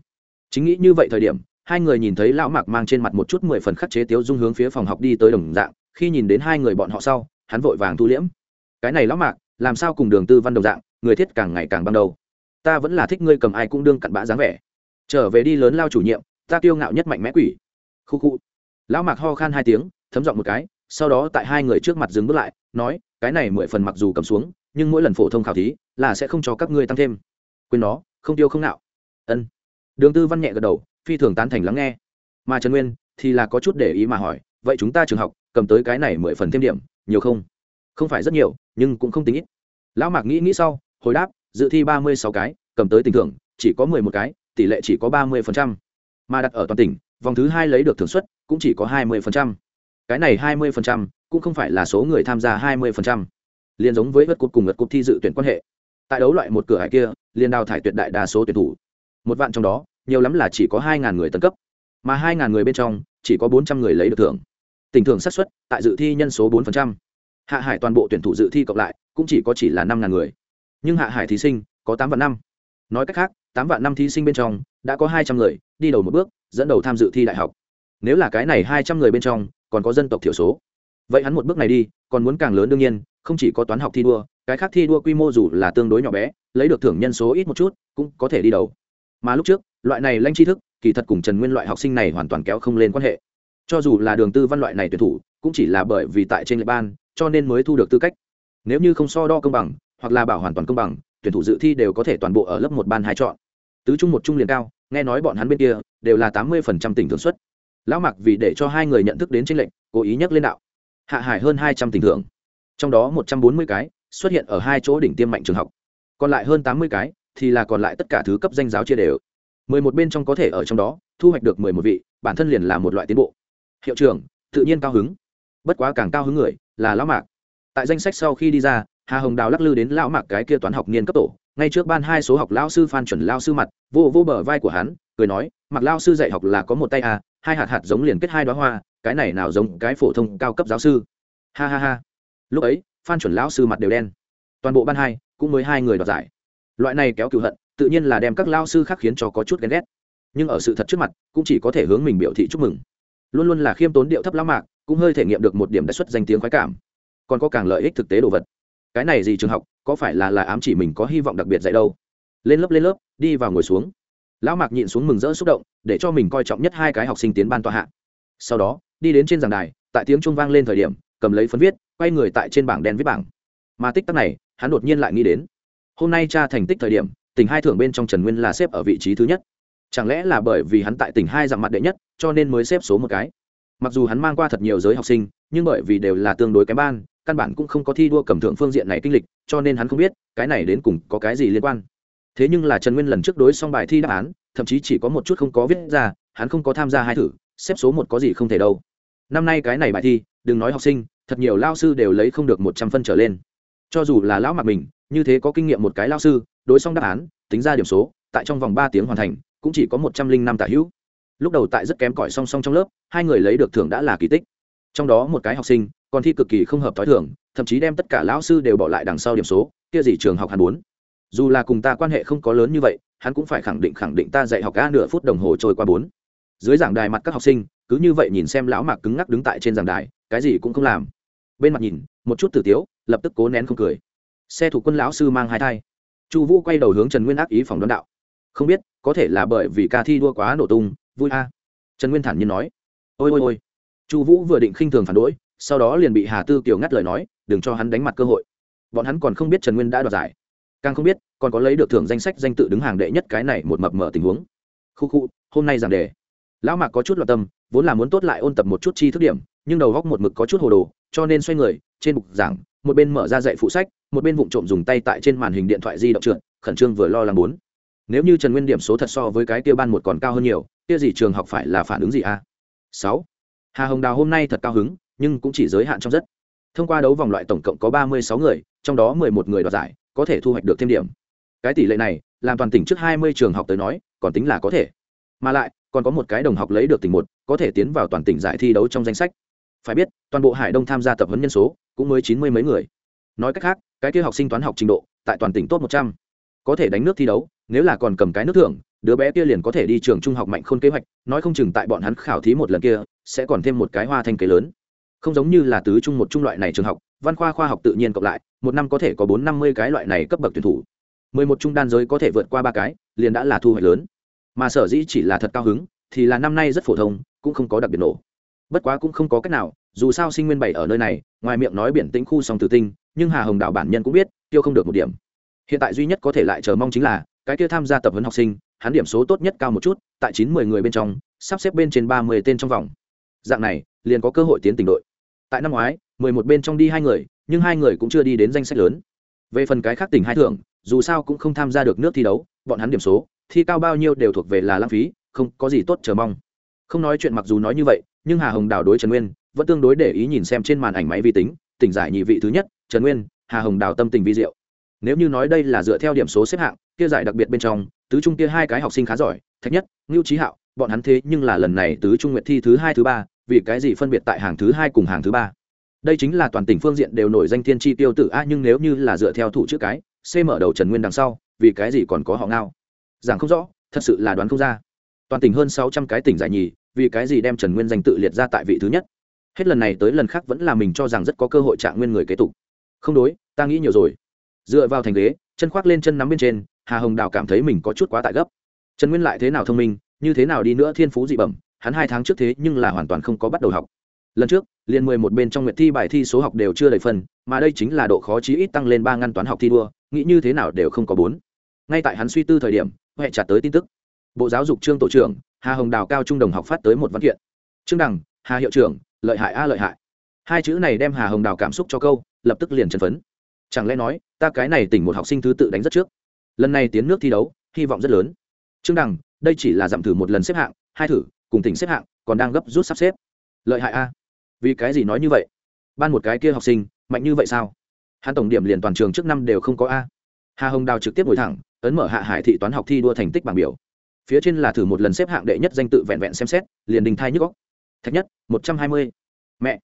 Chính nghĩ như vậy thời điểm hai người nhìn thấy lão mạc mang trên mặt một chút mười phần khắc chế tiếu dung hướng phía phòng học đi tới đồng dạng, khi nhìn đến hai người bọn họ sau, hắn vội vàng thu liễm. Cái này lão mạc, làm sao cùng đường tư văn đồng dạng, người thiết càng ngày càng ban đầu. Ta vẫn là thích ngươi cầm ai cũng đương cặn bã dáng vẻ. Trở về đi lớn lao chủ nhiệm, ta kiêu ngạo nhất mạnh mẽ quỷ. Khu khu. Lão mạc ho khan hai tiếng, thấm giọng một cái, sau đó tại hai người trước mặt dừng bước lại, nói, cái này mười phần mặc dù cầm xuống, nhưng mỗi lần phổ thông khảo thí là sẽ không cho các ngươi tăng thêm. Quên nó, không tiêu không nạo ân. Đường tư văn nhẹ gật đầu phi thường tán thành lắng nghe. Mà trần nguyên thì là có chút để ý mà hỏi, vậy chúng ta trường học cầm tới cái này mười phần thêm điểm, nhiều không? Không phải rất nhiều, nhưng cũng không tính ít. Lão mạc nghĩ nghĩ sau, hồi đáp, dự thi ba mươi sáu cái, cầm tới tình thưởng, chỉ có mười một cái, tỷ lệ chỉ có ba mươi phần trăm. Mà đặt ở toàn tỉnh, vòng thứ hai lấy được thưởng suất cũng chỉ có hai mươi phần trăm. Cái này hai mươi phần trăm cũng không phải là số người tham gia hai mươi phần trăm. Liền giống với vật cục cùng vật cục thi dự tuyển quan hệ. Tại đấu loại một cửa hải kia, liền đào thải tuyệt đại đa số tuyển thủ. Một vạn trong đó nhiều lắm là chỉ có hai ngàn người tấn cấp, mà hai ngàn người bên trong, chỉ có bốn trăm người lấy được thưởng. Tỉnh thưởng xác suất tại dự thi nhân số bốn hạ hải toàn bộ tuyển thủ dự thi cộng lại, cũng chỉ có chỉ là năm ngàn người. Nhưng hạ hải thí sinh có tám vạn năm. Nói cách khác, tám vạn năm thí sinh bên trong, đã có hai trăm người đi đầu một bước, dẫn đầu tham dự thi đại học. Nếu là cái này hai trăm người bên trong, còn có dân tộc thiểu số. Vậy hắn một bước này đi, còn muốn càng lớn đương nhiên, không chỉ có toán học thi đua, cái khác thi đua quy mô dù là tương đối nhỏ bé, lấy được thưởng nhân số ít một chút, cũng có thể đi đầu. Mà lúc trước loại này lanh tri thức, kỳ thật cùng trần nguyên loại học sinh này hoàn toàn kéo không lên quan hệ. Cho dù là đường tư văn loại này tuyển thủ, cũng chỉ là bởi vì tại trên lệ ban, cho nên mới thu được tư cách. Nếu như không so đo công bằng, hoặc là bảo hoàn toàn công bằng, tuyển thủ dự thi đều có thể toàn bộ ở lớp một ban hai chọn. Tứ trung một trung liền cao, nghe nói bọn hắn bên kia đều là tám mươi phần trăm tỉnh thưởng suất. Lão mặc vì để cho hai người nhận thức đến tranh lệnh cố ý nhắc lên đạo. Hạ hải hơn hai trăm tỉnh thưởng. Trong đó một trăm bốn mươi cái xuất hiện ở hai chỗ đỉnh tiêm mạnh trường học. Còn lại hơn tám mươi cái thì là còn lại tất cả thứ cấp danh giáo chia đều mười một bên trong có thể ở trong đó, thu hoạch được mười một vị, bản thân liền là một loại tiến bộ. Hiệu trưởng, tự nhiên cao hứng. Bất quá càng cao hứng người là lão mạc. Tại danh sách sau khi đi ra, hà hồng đào lắc lư đến lão mạc cái kia toán học niên cấp tổ. Ngay trước ban hai số học lão sư phan chuẩn lao sư mặt, vô vô bờ vai của hắn, cười nói mặc lao sư dạy học là có một tay à hai hạt hạt giống liền kết hai đoá hoa, cái này nào giống cái phổ thông cao cấp giáo sư. Ha ha ha. Lúc ấy, phan chuẩn lão sư mặt đều đen. Toàn bộ ban hai cũng mới hai người đoạt giải. Loại này kéo cựu hận tự nhiên là đem các lao sư khác khiến cho có chút ghen ghét. Nhưng ở sự thật trước mặt, cũng chỉ có thể hướng mình biểu thị chúc mừng. Luôn luôn là khiêm tốn điệu thấp lão mạc, cũng hơi thể nghiệm được một điểm đã xuất danh tiếng khoái cảm. Còn có càng lợi ích thực tế đồ vật. Cái này gì trường học, có phải là là ám chỉ mình có hy vọng đặc biệt dạy đâu? Lên lớp lên lớp, đi vào ngồi xuống. Lão mạc nhịn xuống mừng rỡ xúc động, để cho mình coi trọng nhất hai cái học sinh tiến ban tòa hạ. Sau đó, đi đến trên giảng đài, tại tiếng trung vang lên thời điểm, cầm lấy phấn viết, quay người tại trên bảng đen viết bảng. Mà tích tắc này, hắn đột nhiên lại nghĩ đến. Hôm nay tra thành tích thời điểm tỉnh hai thưởng bên trong trần nguyên là xếp ở vị trí thứ nhất. Chẳng lẽ là bởi vì hắn tại tỉnh hai dặm mặt đệ nhất, cho nên mới xếp số một cái? Mặc dù hắn mang qua thật nhiều giới học sinh, nhưng bởi vì đều là tương đối cái ban, căn bản cũng không có thi đua cầm thượng phương diện này kinh lịch, cho nên hắn không biết, cái này đến cùng có cái gì liên quan. Thế nhưng là trần nguyên lần trước đối xong bài thi đáp án, thậm chí chỉ có một chút không có viết ra, hắn không có tham gia hai thử, xếp số một có gì không thể đâu. Năm nay cái này bài thi, đừng nói học sinh, thật nhiều lao sư đều lấy không được một trăm phân trở lên. Cho dù là lão mặt mình, như thế có kinh nghiệm một cái lao sư đối xong đáp án, tính ra điểm số, tại trong vòng ba tiếng hoàn thành, cũng chỉ có một trăm linh năm tả hữu. Lúc đầu tại rất kém cỏi song song trong lớp, hai người lấy được thưởng đã là kỳ tích. Trong đó một cái học sinh, còn thi cực kỳ không hợp t h o i thưởng thậm chí đem tất cả lão sư đều bỏ lại đằng sau điểm số, kia gì trường học hàn bốn. Dù là cùng ta quan hệ không có lớn như vậy, hắn cũng phải khẳng định khẳng định ta dạy học cả nửa phút đồng hồ trôi qua bốn. Dưới giảng đài mặt các học sinh, cứ như vậy nhìn xem lão mạc cứng ngắc đứng tại trên giảng đài, cái gì cũng không làm. Bên mặt nhìn, một chút tử tiếu, lập tức cố nén không cười. Xe thủ quân lão sư mang hai thai chu vũ quay đầu hướng trần nguyên ác ý phòng đón đạo. Không biết, có thể là bởi vì ca thi đua quá nổ tung, vui a. Trần nguyên thản nhiên nói. Ôi ôi ôi. Chu vũ vừa định khinh thường phản đối, sau đó liền bị hà tư kiều ngắt lời nói, đừng cho hắn đánh mặt cơ hội. Bọn hắn còn không biết trần nguyên đã đoạt giải. Càng không biết, còn có lấy được thưởng danh sách danh tự đứng hàng đệ nhất cái này một mập mở tình huống. Khu khu, hôm nay giảng đề. Lão mạc có chút loạt tâm, vốn là muốn tốt lại ôn tập một chút chi thức điểm, nhưng đầu góc một mực có chút hồ đồ, cho nên xoay người, trên bục giảng một bên mở ra dạy phụ sách, một bên vụng trộm dùng tay tại trên màn hình điện thoại di động trượt, khẩn trương vừa lo lắng bốn. Nếu như trần nguyên điểm số thật so với cái kia ban một còn cao hơn nhiều, kia gì trường học phải là phản ứng gì a? Sáu. Hà hồng đào hôm nay thật cao hứng, nhưng cũng chỉ giới hạn trong rất. Thông qua đấu vòng loại tổng cộng có ba mươi sáu người, trong đó mười một người đoạt giải, có thể thu hoạch được thêm điểm. Cái tỷ lệ này, làm toàn tỉnh trước hai mươi trường học tới nói, còn tính là có thể. Mà lại, còn có một cái đồng học lấy được tỉnh một, có thể tiến vào toàn tỉnh giải thi đấu trong danh sách. Phải biết, toàn bộ hải đông tham gia tập huấn nhân số cũng mới chín mươi mấy người. Nói cách khác, cái kia học sinh toán học trình độ, tại toàn tỉnh tốt một trăm. Có thể đánh nước thi đấu, nếu là còn cầm cái nước thưởng, đứa bé kia liền có thể đi trường trung học mạnh khôn kế hoạch, nói không chừng tại bọn hắn khảo thí một lần kia, sẽ còn thêm một cái hoa thanh kế lớn. Không giống như là tứ trung một trung loại này trường học, văn khoa khoa học tự nhiên cộng lại, một năm có thể có bốn năm mươi cái loại này cấp bậc tuyển thủ. Mười một trung đan giới có thể vượt qua ba cái, liền đã là thu hoạch lớn. Mà sở dĩ chỉ là thật cao hứng, thì là năm nay rất phổ thông, cũng không có đặc biệt nổ. Bất quá cũng không có cách nào dù sao sinh nguyên bảy ở nơi này, ngoài miệng nói biển tĩnh khu song tử tinh, nhưng hà hồng đảo bản nhân cũng biết, tiêu không được một điểm. Hiện tại duy nhất có thể lại chờ mong chính là, cái kia tham gia tập huấn học sinh, hắn điểm số tốt nhất cao một chút, tại chín mười người bên trong, sắp xếp bên trên ba mươi tên trong vòng. Dạng này, liền có cơ hội tiến tỉnh đội. Tại năm ngoái, mười một bên trong đi hai người, nhưng hai người cũng chưa đi đến danh sách lớn. Về phần cái khác tỉnh hai thưởng, dù sao cũng không tham gia được nước thi đấu, bọn hắn điểm số, thi cao bao nhiêu đều thuộc về là lãng phí, không có gì tốt chờ mong. Không nói chuyện mặc dù nói như vậy, nhưng hà hồng đào đối trần nguyên vẫn tương đối để ý nhìn xem trên màn ảnh máy vi tính, tỉnh giải nhị vị thứ nhất, trần nguyên, hà hồng đào tâm tình vi diệu. Nếu như nói đây là dựa theo điểm số xếp hạng, kia giải đặc biệt bên trong, tứ trung kia hai cái học sinh khá giỏi, thạch nhất, ngưu trí hạo, bọn hắn thế nhưng là lần này tứ trung nguyện thi thứ hai, thứ ba, vì cái gì phân biệt tại hàng thứ hai cùng hàng thứ ba? Đây chính là toàn tỉnh phương diện đều nổi danh thiên tri tiêu tử a, nhưng nếu như là dựa theo thủ chữ cái, c mở đầu trần nguyên đằng sau, vì cái gì còn có họ ngao? Giảng không rõ, thật sự là đoán không ra. Toàn tỉnh hơn sáu trăm cái tỉnh giải nhì, vì cái gì đem trần nguyên danh tự liệt ra tại vị thứ nhất? Hết lần này tới lần khác vẫn là mình cho rằng rất có cơ hội trạng nguyên người kế tục. Không đối, ta nghĩ nhiều rồi. Dựa vào thành ghế, chân khoác lên chân nắm bên trên, hà hồng đào cảm thấy mình có chút quá tại gấp. Trần nguyên lại thế nào thông minh, như thế nào đi nữa thiên phú dị bẩm, hắn hai tháng trước thế nhưng là hoàn toàn không có bắt đầu học. Lần trước, liền mười một bên trong nguyện thi bài thi số học đều chưa đầy phần mà đây chính là độ khó chí ít tăng lên ba ngăn toán học thi đua, nghĩ như thế nào đều không có bốn. Ngay tại hắn suy tư thời điểm, huệ trả tới tin tức. Bộ giáo dục trương tổ trưởng, hà hồng đào cao trung đồng học phát tới một văn kiện. Trương đằng, hà hiệu trưởng lợi hại a lợi hại. Hai chữ này đem hà hồng đào cảm xúc cho câu, lập tức liền chân phấn. Chẳng lẽ nói, ta cái này tỉnh một học sinh thứ tự đánh rất trước? Lần này tiến nước thi đấu, hy vọng rất lớn. Trương đằng, đây chỉ là giảm thử một lần xếp hạng, hai thử, cùng tỉnh xếp hạng, còn đang gấp rút sắp xếp. Lợi hại a. Vì cái gì nói như vậy? Ban một cái kia học sinh, mạnh như vậy sao? Hắn tổng điểm liền toàn trường trước năm đều không có a. Hà hồng đào trực tiếp ngồi thẳng, ấn mở hạ hải thị toán học thi đua thành tích bảng biểu. Phía trên là thử một lần xếp hạng đệ nhất danh tự vẹn vẹn xem xét, liền đình thai nhức góc thạch nhất, một trăm hai mươi. Mẹ.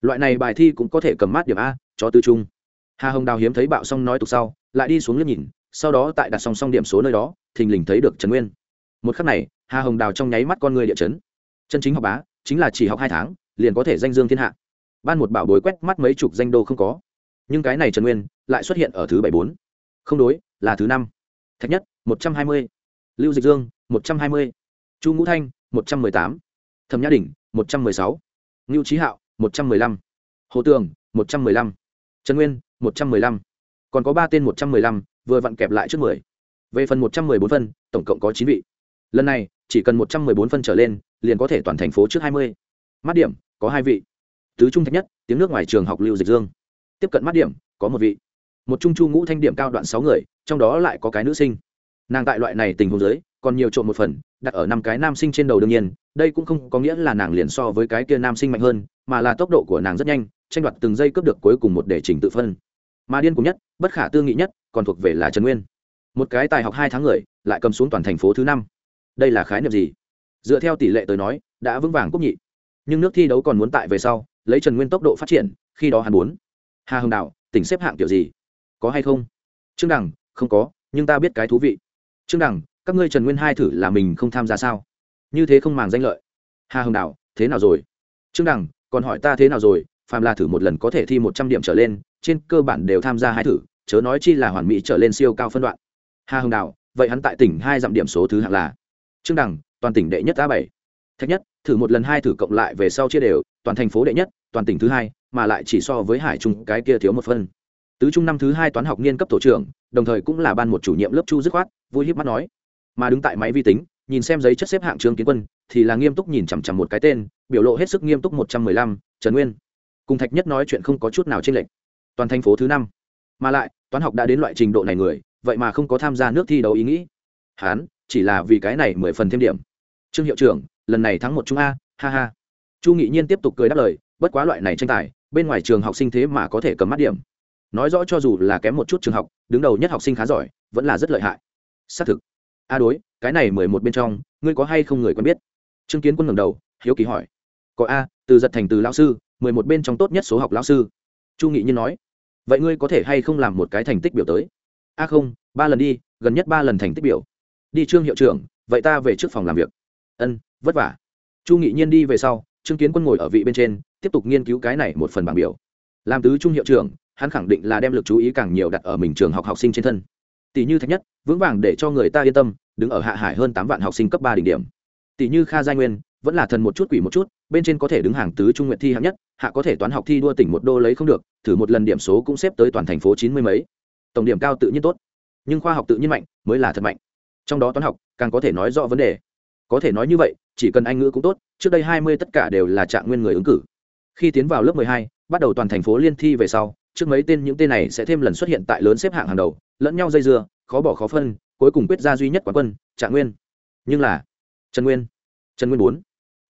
Loại này bài thi cũng có thể cầm mát điểm a, cho tư trung. Hà hồng đào hiếm thấy bạo xong nói tục sau, lại đi xuống liếc nhìn, sau đó tại đặt song song điểm số nơi đó, thình lình thấy được trần nguyên. Một khắc này, hà hồng đào trong nháy mắt con người địa chấn. Chân chính học bá, chính là chỉ học hai tháng, liền có thể danh dương thiên hạ. Ban một bảo bối quét mắt mấy chục danh đô không có. Nhưng cái này trần nguyên, lại xuất hiện ở thứ bảy bốn. Không đối, là thứ năm. Thạch nhất, một trăm hai mươi. Lưu dịch dương, một trăm hai mươi. Chu ngũ thanh, một trăm mười tám. Thẩm nhã đình một trăm mười sáu, ngưu trí hạo, một trăm mười lăm, hồ tường, một trăm mười lăm, trần nguyên, một trăm mười lăm, còn có ba tên một trăm mười lăm, vừa vặn kẹp lại trước mười. Về phần một trăm mười bốn phân, tổng cộng có chín vị. Lần này, chỉ cần một trăm mười bốn phân trở lên, liền có thể toàn thành phố trước hai mươi. Mắt điểm, có hai vị. Tứ trung thạch nhất, tiếng nước ngoài trường học lưu dịch dương. Tiếp cận mắt điểm, có một vị. Một trung chu ngũ thanh điểm cao đoạn sáu người, trong đó lại có cái nữ sinh. Nàng tại loại này tình huống giới còn nhiều trộn một phần, đặt ở năm cái nam sinh trên đầu đương nhiên, đây cũng không có nghĩa là nàng liền so với cái kia nam sinh mạnh hơn, mà là tốc độ của nàng rất nhanh, tranh đoạt từng giây cướp được cuối cùng một để trình tự phân. Mà điên cùng nhất, bất khả tư nghị nhất, còn thuộc về là trần nguyên. Một cái tài học hai tháng người, lại cầm xuống toàn thành phố thứ năm. Đây là khái niệm gì? Dựa theo tỷ lệ tới nói, đã vững vàng quốc nhị. Nhưng nước thi đấu còn muốn tại về sau, lấy trần nguyên tốc độ phát triển, khi đó hắn muốn. Hà hồng đạo, tỉnh xếp hạng kiểu gì? Có hay không? Trương đằng, không có, nhưng ta biết cái thú vị. Trương đằng các ngươi trần nguyên hai thử là mình không tham gia sao? Như thế không màng danh lợi. Hà hồng đạo thế nào rồi? Trương đằng, còn hỏi ta thế nào rồi? Phàm là thử một lần có thể thi một trăm điểm trở lên, trên cơ bản đều tham gia hai thử, chớ nói chi là hoàn mỹ trở lên siêu cao phân đoạn. Hà hồng đạo vậy hắn tại tỉnh hai dặm điểm số thứ hạng là? Trương đằng, toàn tỉnh đệ nhất a bảy. Thách nhất, thử một lần hai thử cộng lại về sau chia đều, toàn thành phố đệ nhất, toàn tỉnh thứ hai, mà lại chỉ so với hải trung, cái kia thiếu một phân. Tứ trung năm thứ hai toán học niên cấp tổ trưởng, đồng thời cũng là ban một chủ nhiệm lớp chu dứt khoát, vui hiếp mắt nói mà đứng tại máy vi tính nhìn xem giấy chất xếp hạng trương kiến quân thì là nghiêm túc nhìn chằm chằm một cái tên biểu lộ hết sức nghiêm túc một trăm mười lăm trần nguyên. Cùng thạch nhất nói chuyện không có chút nào trên lệch, toàn thành phố thứ năm. Mà lại toán học đã đến loại trình độ này người vậy mà không có tham gia nước thi đấu ý nghĩ. Hán chỉ là vì cái này mười phần thêm điểm. Trương hiệu trưởng lần này thắng một chúng a ha ha. Chu nghị nhiên tiếp tục cười đáp lời bất quá loại này tranh tài bên ngoài trường học sinh thế mà có thể cầm mắt điểm. Nói rõ cho dù là kém một chút trường học đứng đầu nhất học sinh khá giỏi vẫn là rất lợi hại. Xác thực a đối, cái này mười một bên trong, ngươi có hay không người quen biết? Trương kiến quân ngẩng đầu, hiếu kỳ hỏi. Có a, từ giật thành từ lao sư, mười một bên trong tốt nhất số học lao sư. Chu nghị nhiên nói. Vậy ngươi có thể hay không làm một cái thành tích biểu tới? A không, ba lần đi, gần nhất ba lần thành tích biểu. Đi trương hiệu trưởng, vậy ta về trước phòng làm việc. Ân, vất vả. Chu nghị nhiên đi về sau, trương kiến quân ngồi ở vị bên trên, tiếp tục nghiên cứu cái này một phần bảng biểu. Làm tứ trung hiệu trưởng, hắn khẳng định là đem lực chú ý càng nhiều đặt ở mình trường học học sinh trên thân tỷ như thạch nhất, vững vàng để cho người ta yên tâm, đứng ở hạ hải hơn tám vạn học sinh cấp ba đỉnh điểm. Tỷ như kha giai nguyên, vẫn là thần một chút quỷ một chút, bên trên có thể đứng hàng tứ trung nguyện thi hạng nhất, hạ có thể toán học thi đua tỉnh một đô lấy không được, thử một lần điểm số cũng xếp tới toàn thành phố chín mươi mấy. Tổng điểm cao tự nhiên tốt, nhưng khoa học tự nhiên mạnh, mới là thật mạnh. Trong đó toán học, càng có thể nói rõ vấn đề. Có thể nói như vậy, chỉ cần anh ngữ cũng tốt, trước đây hai mươi tất cả đều là trạng nguyên người ứng cử. Khi tiến vào lớp mười hai, bắt đầu toàn thành phố liên thi về sau, trước mấy tên những tên này sẽ thêm lần xuất hiện tại lớn xếp hạng hàng đầu lẫn nhau dây dưa, khó bỏ khó phân, cuối cùng quyết ra duy nhất quán quân, trạng nguyên. Nhưng là, trần nguyên. Trần nguyên bốn.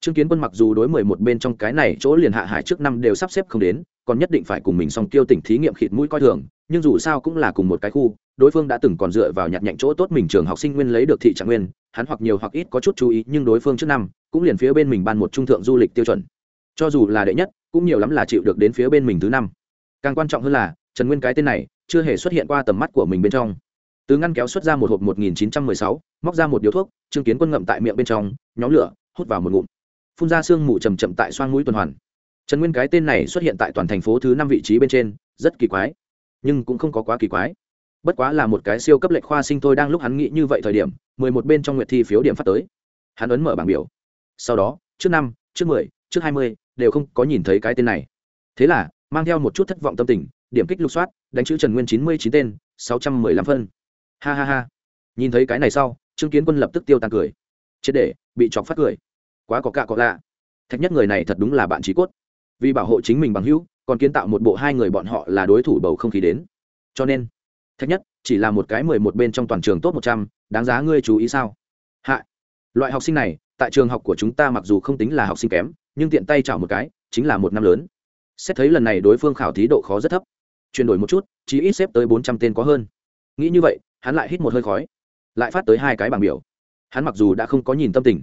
Trương kiến quân mặc dù đối mười một bên trong cái này chỗ liền hạ hải trước năm đều sắp xếp không đến, còn nhất định phải cùng mình song tiêu tỉnh thí nghiệm khịt mũi coi thường, nhưng dù sao cũng là cùng một cái khu, đối phương đã từng còn dựa vào nhặt nhạnh chỗ tốt mình trường học sinh nguyên lấy được thị trạng nguyên, hắn hoặc nhiều hoặc ít có chút chú ý, nhưng đối phương trước năm cũng liền phía bên mình ban một trung thượng du lịch tiêu chuẩn. Cho dù là đệ nhất, cũng nhiều lắm là chịu được đến phía bên mình thứ năm. Càng quan trọng hơn là, trần nguyên cái tên này chưa hề xuất hiện qua tầm mắt của mình bên trong. Từ ngăn kéo xuất ra một hộp một nghìn chín trăm mười sáu, móc ra một điếu thuốc chứng kiến quân ngậm tại miệng bên trong, nhóm lửa, hút vào một ngụm. Phun ra sương mù chầm chậm tại xoang mũi tuần hoàn. Trần nguyên cái tên này xuất hiện tại toàn thành phố thứ năm vị trí bên trên, rất kỳ quái, nhưng cũng không có quá kỳ quái. Bất quá là một cái siêu cấp lệnh khoa sinh thôi đang lúc hắn nghĩ như vậy thời điểm, mười một bên trong nguyệt thi phiếu điểm phát tới. Hắn ấn mở bảng biểu. Sau đó, trước năm, trước mười, trước hai mươi, đều không có nhìn thấy cái tên này. Thế là, mang theo một chút thất vọng tâm tình điểm kích lục soát, đánh chữ trần nguyên chín mươi chín tên, sáu trăm mười lăm phân. Ha ha ha. Nhìn thấy cái này sau, trương kiến quân lập tức tiêu tan cười. Triệt để, bị chọc phát cười. Quá có cạ có lạ. Thạch nhất người này thật đúng là bạn trí cốt. Vì bảo hộ chính mình bằng hữu, còn kiến tạo một bộ hai người bọn họ là đối thủ bầu không khí đến. Cho nên, thạch nhất, chỉ là một cái mười một bên trong toàn trường top một trăm, đáng giá ngươi chú ý sao? Hạ. Loại học sinh này, tại trường học của chúng ta mặc dù không tính là học sinh kém, nhưng tiện tay chảo một cái, chính là một năm lớn. Xét thấy lần này đối phương khảo thí độ khó rất thấp chuyển đổi một chút chỉ ít xếp tới bốn trăm tên có hơn. Nghĩ như vậy, hắn lại hít một hơi khói, lại phát tới hai cái bảng biểu. Hắn mặc dù đã không có nhìn tâm tình,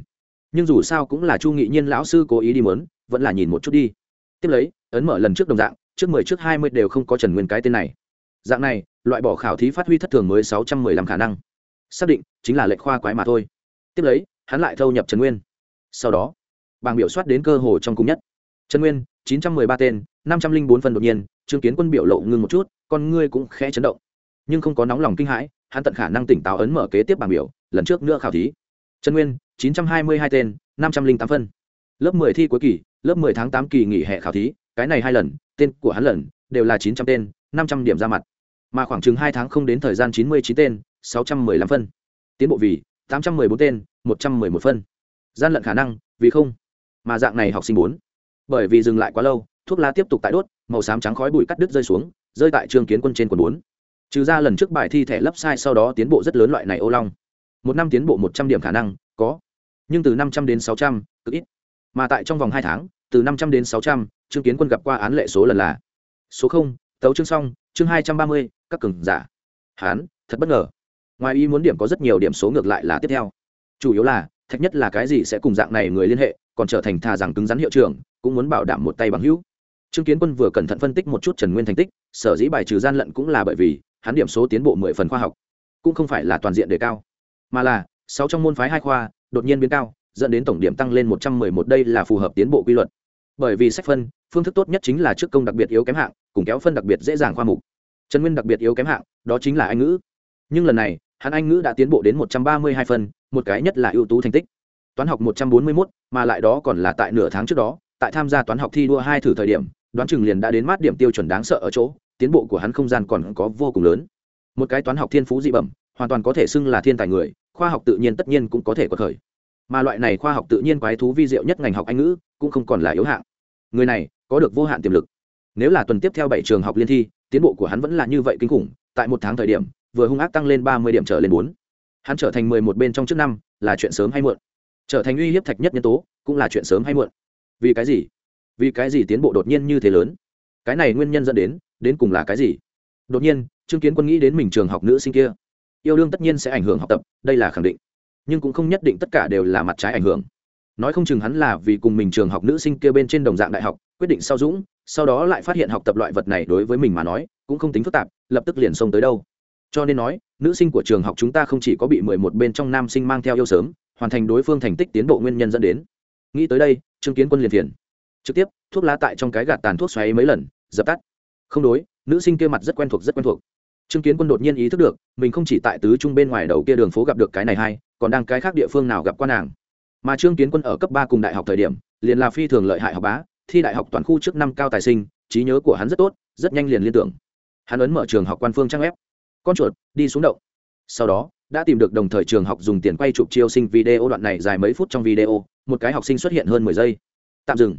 nhưng dù sao cũng là chu nghị nhiên lão sư cố ý đi mớn, vẫn là nhìn một chút đi. Tiếp lấy, ấn mở lần trước đồng dạng, trước mười, trước hai mươi đều không có trần nguyên cái tên này. Dạng này, loại bỏ khảo thí phát huy thất thường mới sáu trăm mười lăm khả năng. Xác định, chính là lệnh khoa quái mà thôi. Tiếp lấy, hắn lại thâu nhập trần nguyên. Sau đó, bảng biểu soát đến cơ hồ trong cùng nhất. Trần nguyên, chín trăm mười ba tên, năm trăm linh bốn phần đột nhiên chứng kiến quân biểu lộ ngưng một chút, con ngươi cũng khẽ chấn động. Nhưng không có nóng lòng kinh hãi, hắn tận khả năng tỉnh táo ấn mở kế tiếp bảng biểu, lần trước nữa khảo thí. Trần nguyên, chín trăm hai mươi hai tên, năm trăm linh tám phân. Lớp mười thi cuối kỳ, lớp mười tháng tám kỳ nghỉ hè khảo thí, cái này hai lần, tên của hắn lần, đều là chín trăm tên, năm trăm điểm ra mặt. Mà khoảng chừng hai tháng không đến thời gian chín mươi chín tên, sáu trăm mười lăm phân. Tiến bộ vì, tám trăm mười bốn tên, một trăm mười một phân. Gian lận khả năng, vì không. Mà dạng này học sinh bốn. Bởi vì dừng lại quá lâu, thuốc lá tiếp tục tại đốt màu xám trắng khói bụi cắt đứt rơi xuống, rơi tại trương kiến quân trên quần bốn trừ ra lần trước bài thi thẻ lấp sai sau đó tiến bộ rất lớn loại này ô long. Một năm tiến bộ một trăm điểm khả năng, có. Nhưng từ năm trăm đến sáu trăm, cực ít. Mà tại trong vòng hai tháng, từ năm trăm đến sáu trăm, trương kiến quân gặp qua án lệ số lần là số không, tấu chương xong, chương hai trăm ba mươi, các cường giả. Hán, thật bất ngờ. Ngoài ý muốn điểm có rất nhiều điểm số ngược lại là tiếp theo. Chủ yếu là, thạch nhất là cái gì sẽ cùng dạng này người liên hệ, còn trở thành thà rằng cứng rắn hiệu trưởng, cũng muốn bảo đảm một tay bằng hữu trương kiến quân vừa cẩn thận phân tích một chút trần nguyên thành tích, sở dĩ bài trừ gian lận cũng là bởi vì hắn điểm số tiến bộ mười phần khoa học, cũng không phải là toàn diện đề cao, mà là sáu trong môn phái hai khoa đột nhiên biến cao, dẫn đến tổng điểm tăng lên một trăm mười một, đây là phù hợp tiến bộ quy luật. Bởi vì sách phân, phương thức tốt nhất chính là trước công đặc biệt yếu kém hạng, cùng kéo phân đặc biệt dễ dàng khoa mục. Trần nguyên đặc biệt yếu kém hạng, đó chính là anh ngữ. Nhưng lần này, hắn anh ngữ đã tiến bộ đến một trăm ba mươi hai phân một cái nhất là ưu tú thành tích. Toán học một trăm bốn mươi mốt, mà lại đó còn là tại nửa tháng trước đó, tại tham gia toán học thi đua hai thử thời điểm đoán chừng liền đã đến mát điểm tiêu chuẩn đáng sợ ở chỗ, tiến bộ của hắn không gian còn có vô cùng lớn. Một cái toán học thiên phú dị bẩm, hoàn toàn có thể xưng là thiên tài người, khoa học tự nhiên tất nhiên cũng có thể có khởi. Mà loại này khoa học tự nhiên quái thú vi diệu nhất ngành học anh ngữ, cũng không còn là yếu hạng. Người này, có được vô hạn tiềm lực. Nếu là tuần tiếp theo bảy trường học liên thi, tiến bộ của hắn vẫn là như vậy kinh khủng, tại một tháng thời điểm, vừa hung ác tăng lên ba mươi điểm trở lên bốn. Hắn trở thành mười một bên trong trước năm, là chuyện sớm hay muộn. Trở thành uy hiếp thạch nhất nhân tố, cũng là chuyện sớm hay muộn. Vì cái gì? Vì cái gì tiến bộ đột nhiên như thế lớn? Cái này nguyên nhân dẫn đến đến cùng là cái gì? Đột nhiên, trương kiến quân nghĩ đến mình trường học nữ sinh kia. Yêu đương tất nhiên sẽ ảnh hưởng học tập, đây là khẳng định. Nhưng cũng không nhất định tất cả đều là mặt trái ảnh hưởng. Nói không chừng hắn là vì cùng mình trường học nữ sinh kia bên trên đồng dạng đại học, quyết định sau dũng, sau đó lại phát hiện học tập loại vật này đối với mình mà nói, cũng không tính phức tạp, lập tức liền xông tới đâu. Cho nên nói, nữ sinh của trường học chúng ta không chỉ có bị mười một bên trong nam sinh mang theo yêu sớm, hoàn thành đối phương thành tích tiến bộ nguyên nhân dẫn đến. Nghĩ tới đây, trương kiến quân liền phiền trực tiếp, thuốc lá tại trong cái gạt tàn thuốc xoáy mấy lần, dập tắt. Không đối, nữ sinh kia mặt rất quen thuộc, rất quen thuộc. Trương kiến quân đột nhiên ý thức được, mình không chỉ tại tứ trung bên ngoài đầu kia đường phố gặp được cái này hay, còn đang cái khác địa phương nào gặp quan nàng. Mà trương kiến quân ở cấp ba cùng đại học thời điểm, liền là phi thường lợi hại học bá, thi đại học toàn khu trước năm cao tài sinh, trí nhớ của hắn rất tốt, rất nhanh liền liên tưởng. Hắn ấn mở trường học quan phương trang web. Con chuột, đi xuống động. Sau đó, đã tìm được đồng thời trường học dùng tiền quay chụp chiêu sinh video đoạn này dài mấy phút trong video, một cái học sinh xuất hiện hơn mười giây. Tạm dừng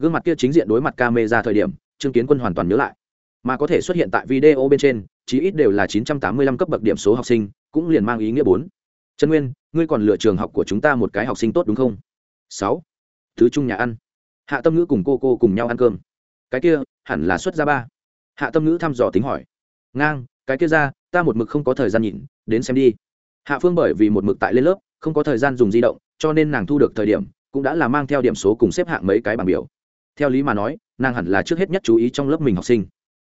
gương mặt kia chính diện đối mặt camera thời điểm, trương kiến quân hoàn toàn nhớ lại. Mà có thể xuất hiện tại video bên trên, chí ít đều là chín trăm tám mươi lăm cấp bậc điểm số học sinh, cũng liền mang ý nghĩa bốn. Trần nguyên, ngươi còn lựa trường học của chúng ta một cái học sinh tốt đúng không? Sáu. Thứ trung nhà ăn. Hạ tâm ngữ cùng cô cô cùng nhau ăn cơm. Cái kia, hẳn là xuất ra ba. Hạ tâm ngữ thăm dò tính hỏi. Ngang, cái kia ra, ta một mực không có thời gian nhìn, đến xem đi. Hạ phương bởi vì một mực tại lên lớp, không có thời gian dùng di động, cho nên nàng thu được thời điểm, cũng đã là mang theo điểm số cùng xếp hạng mấy cái bảng biểu theo lý mà nói, nàng hẳn là trước hết nhất chú ý trong lớp mình học sinh.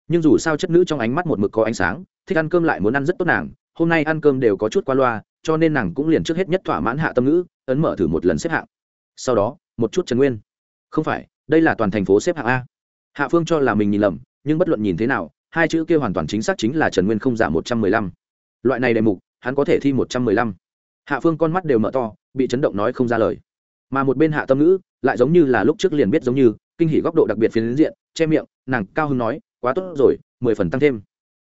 Nhưng dù sao chất nữ trong ánh mắt một mực có ánh sáng, thích ăn cơm lại muốn ăn rất tốt nàng, hôm nay ăn cơm đều có chút qua loa, cho nên nàng cũng liền trước hết nhất thỏa mãn hạ tâm ngữ, ấn mở thử một lần xếp hạng. Sau đó, một chút trần nguyên. Không phải, đây là toàn thành phố xếp hạng a. Hạ phương cho là mình nhìn lầm, nhưng bất luận nhìn thế nào, hai chữ kia hoàn toàn chính xác chính là trần nguyên không giả một trăm mười lăm. Loại này đề mục, hắn có thể thi một trăm mười lăm. Hạ phương con mắt đều mở to, bị chấn động nói không ra lời. Mà một bên hạ tâm ngữ, lại giống như là lúc trước liền biết giống như kinh hỉ góc độ đặc biệt phiến diện, che miệng, nàng cao hưng nói, quá tốt rồi, mười phần tăng thêm.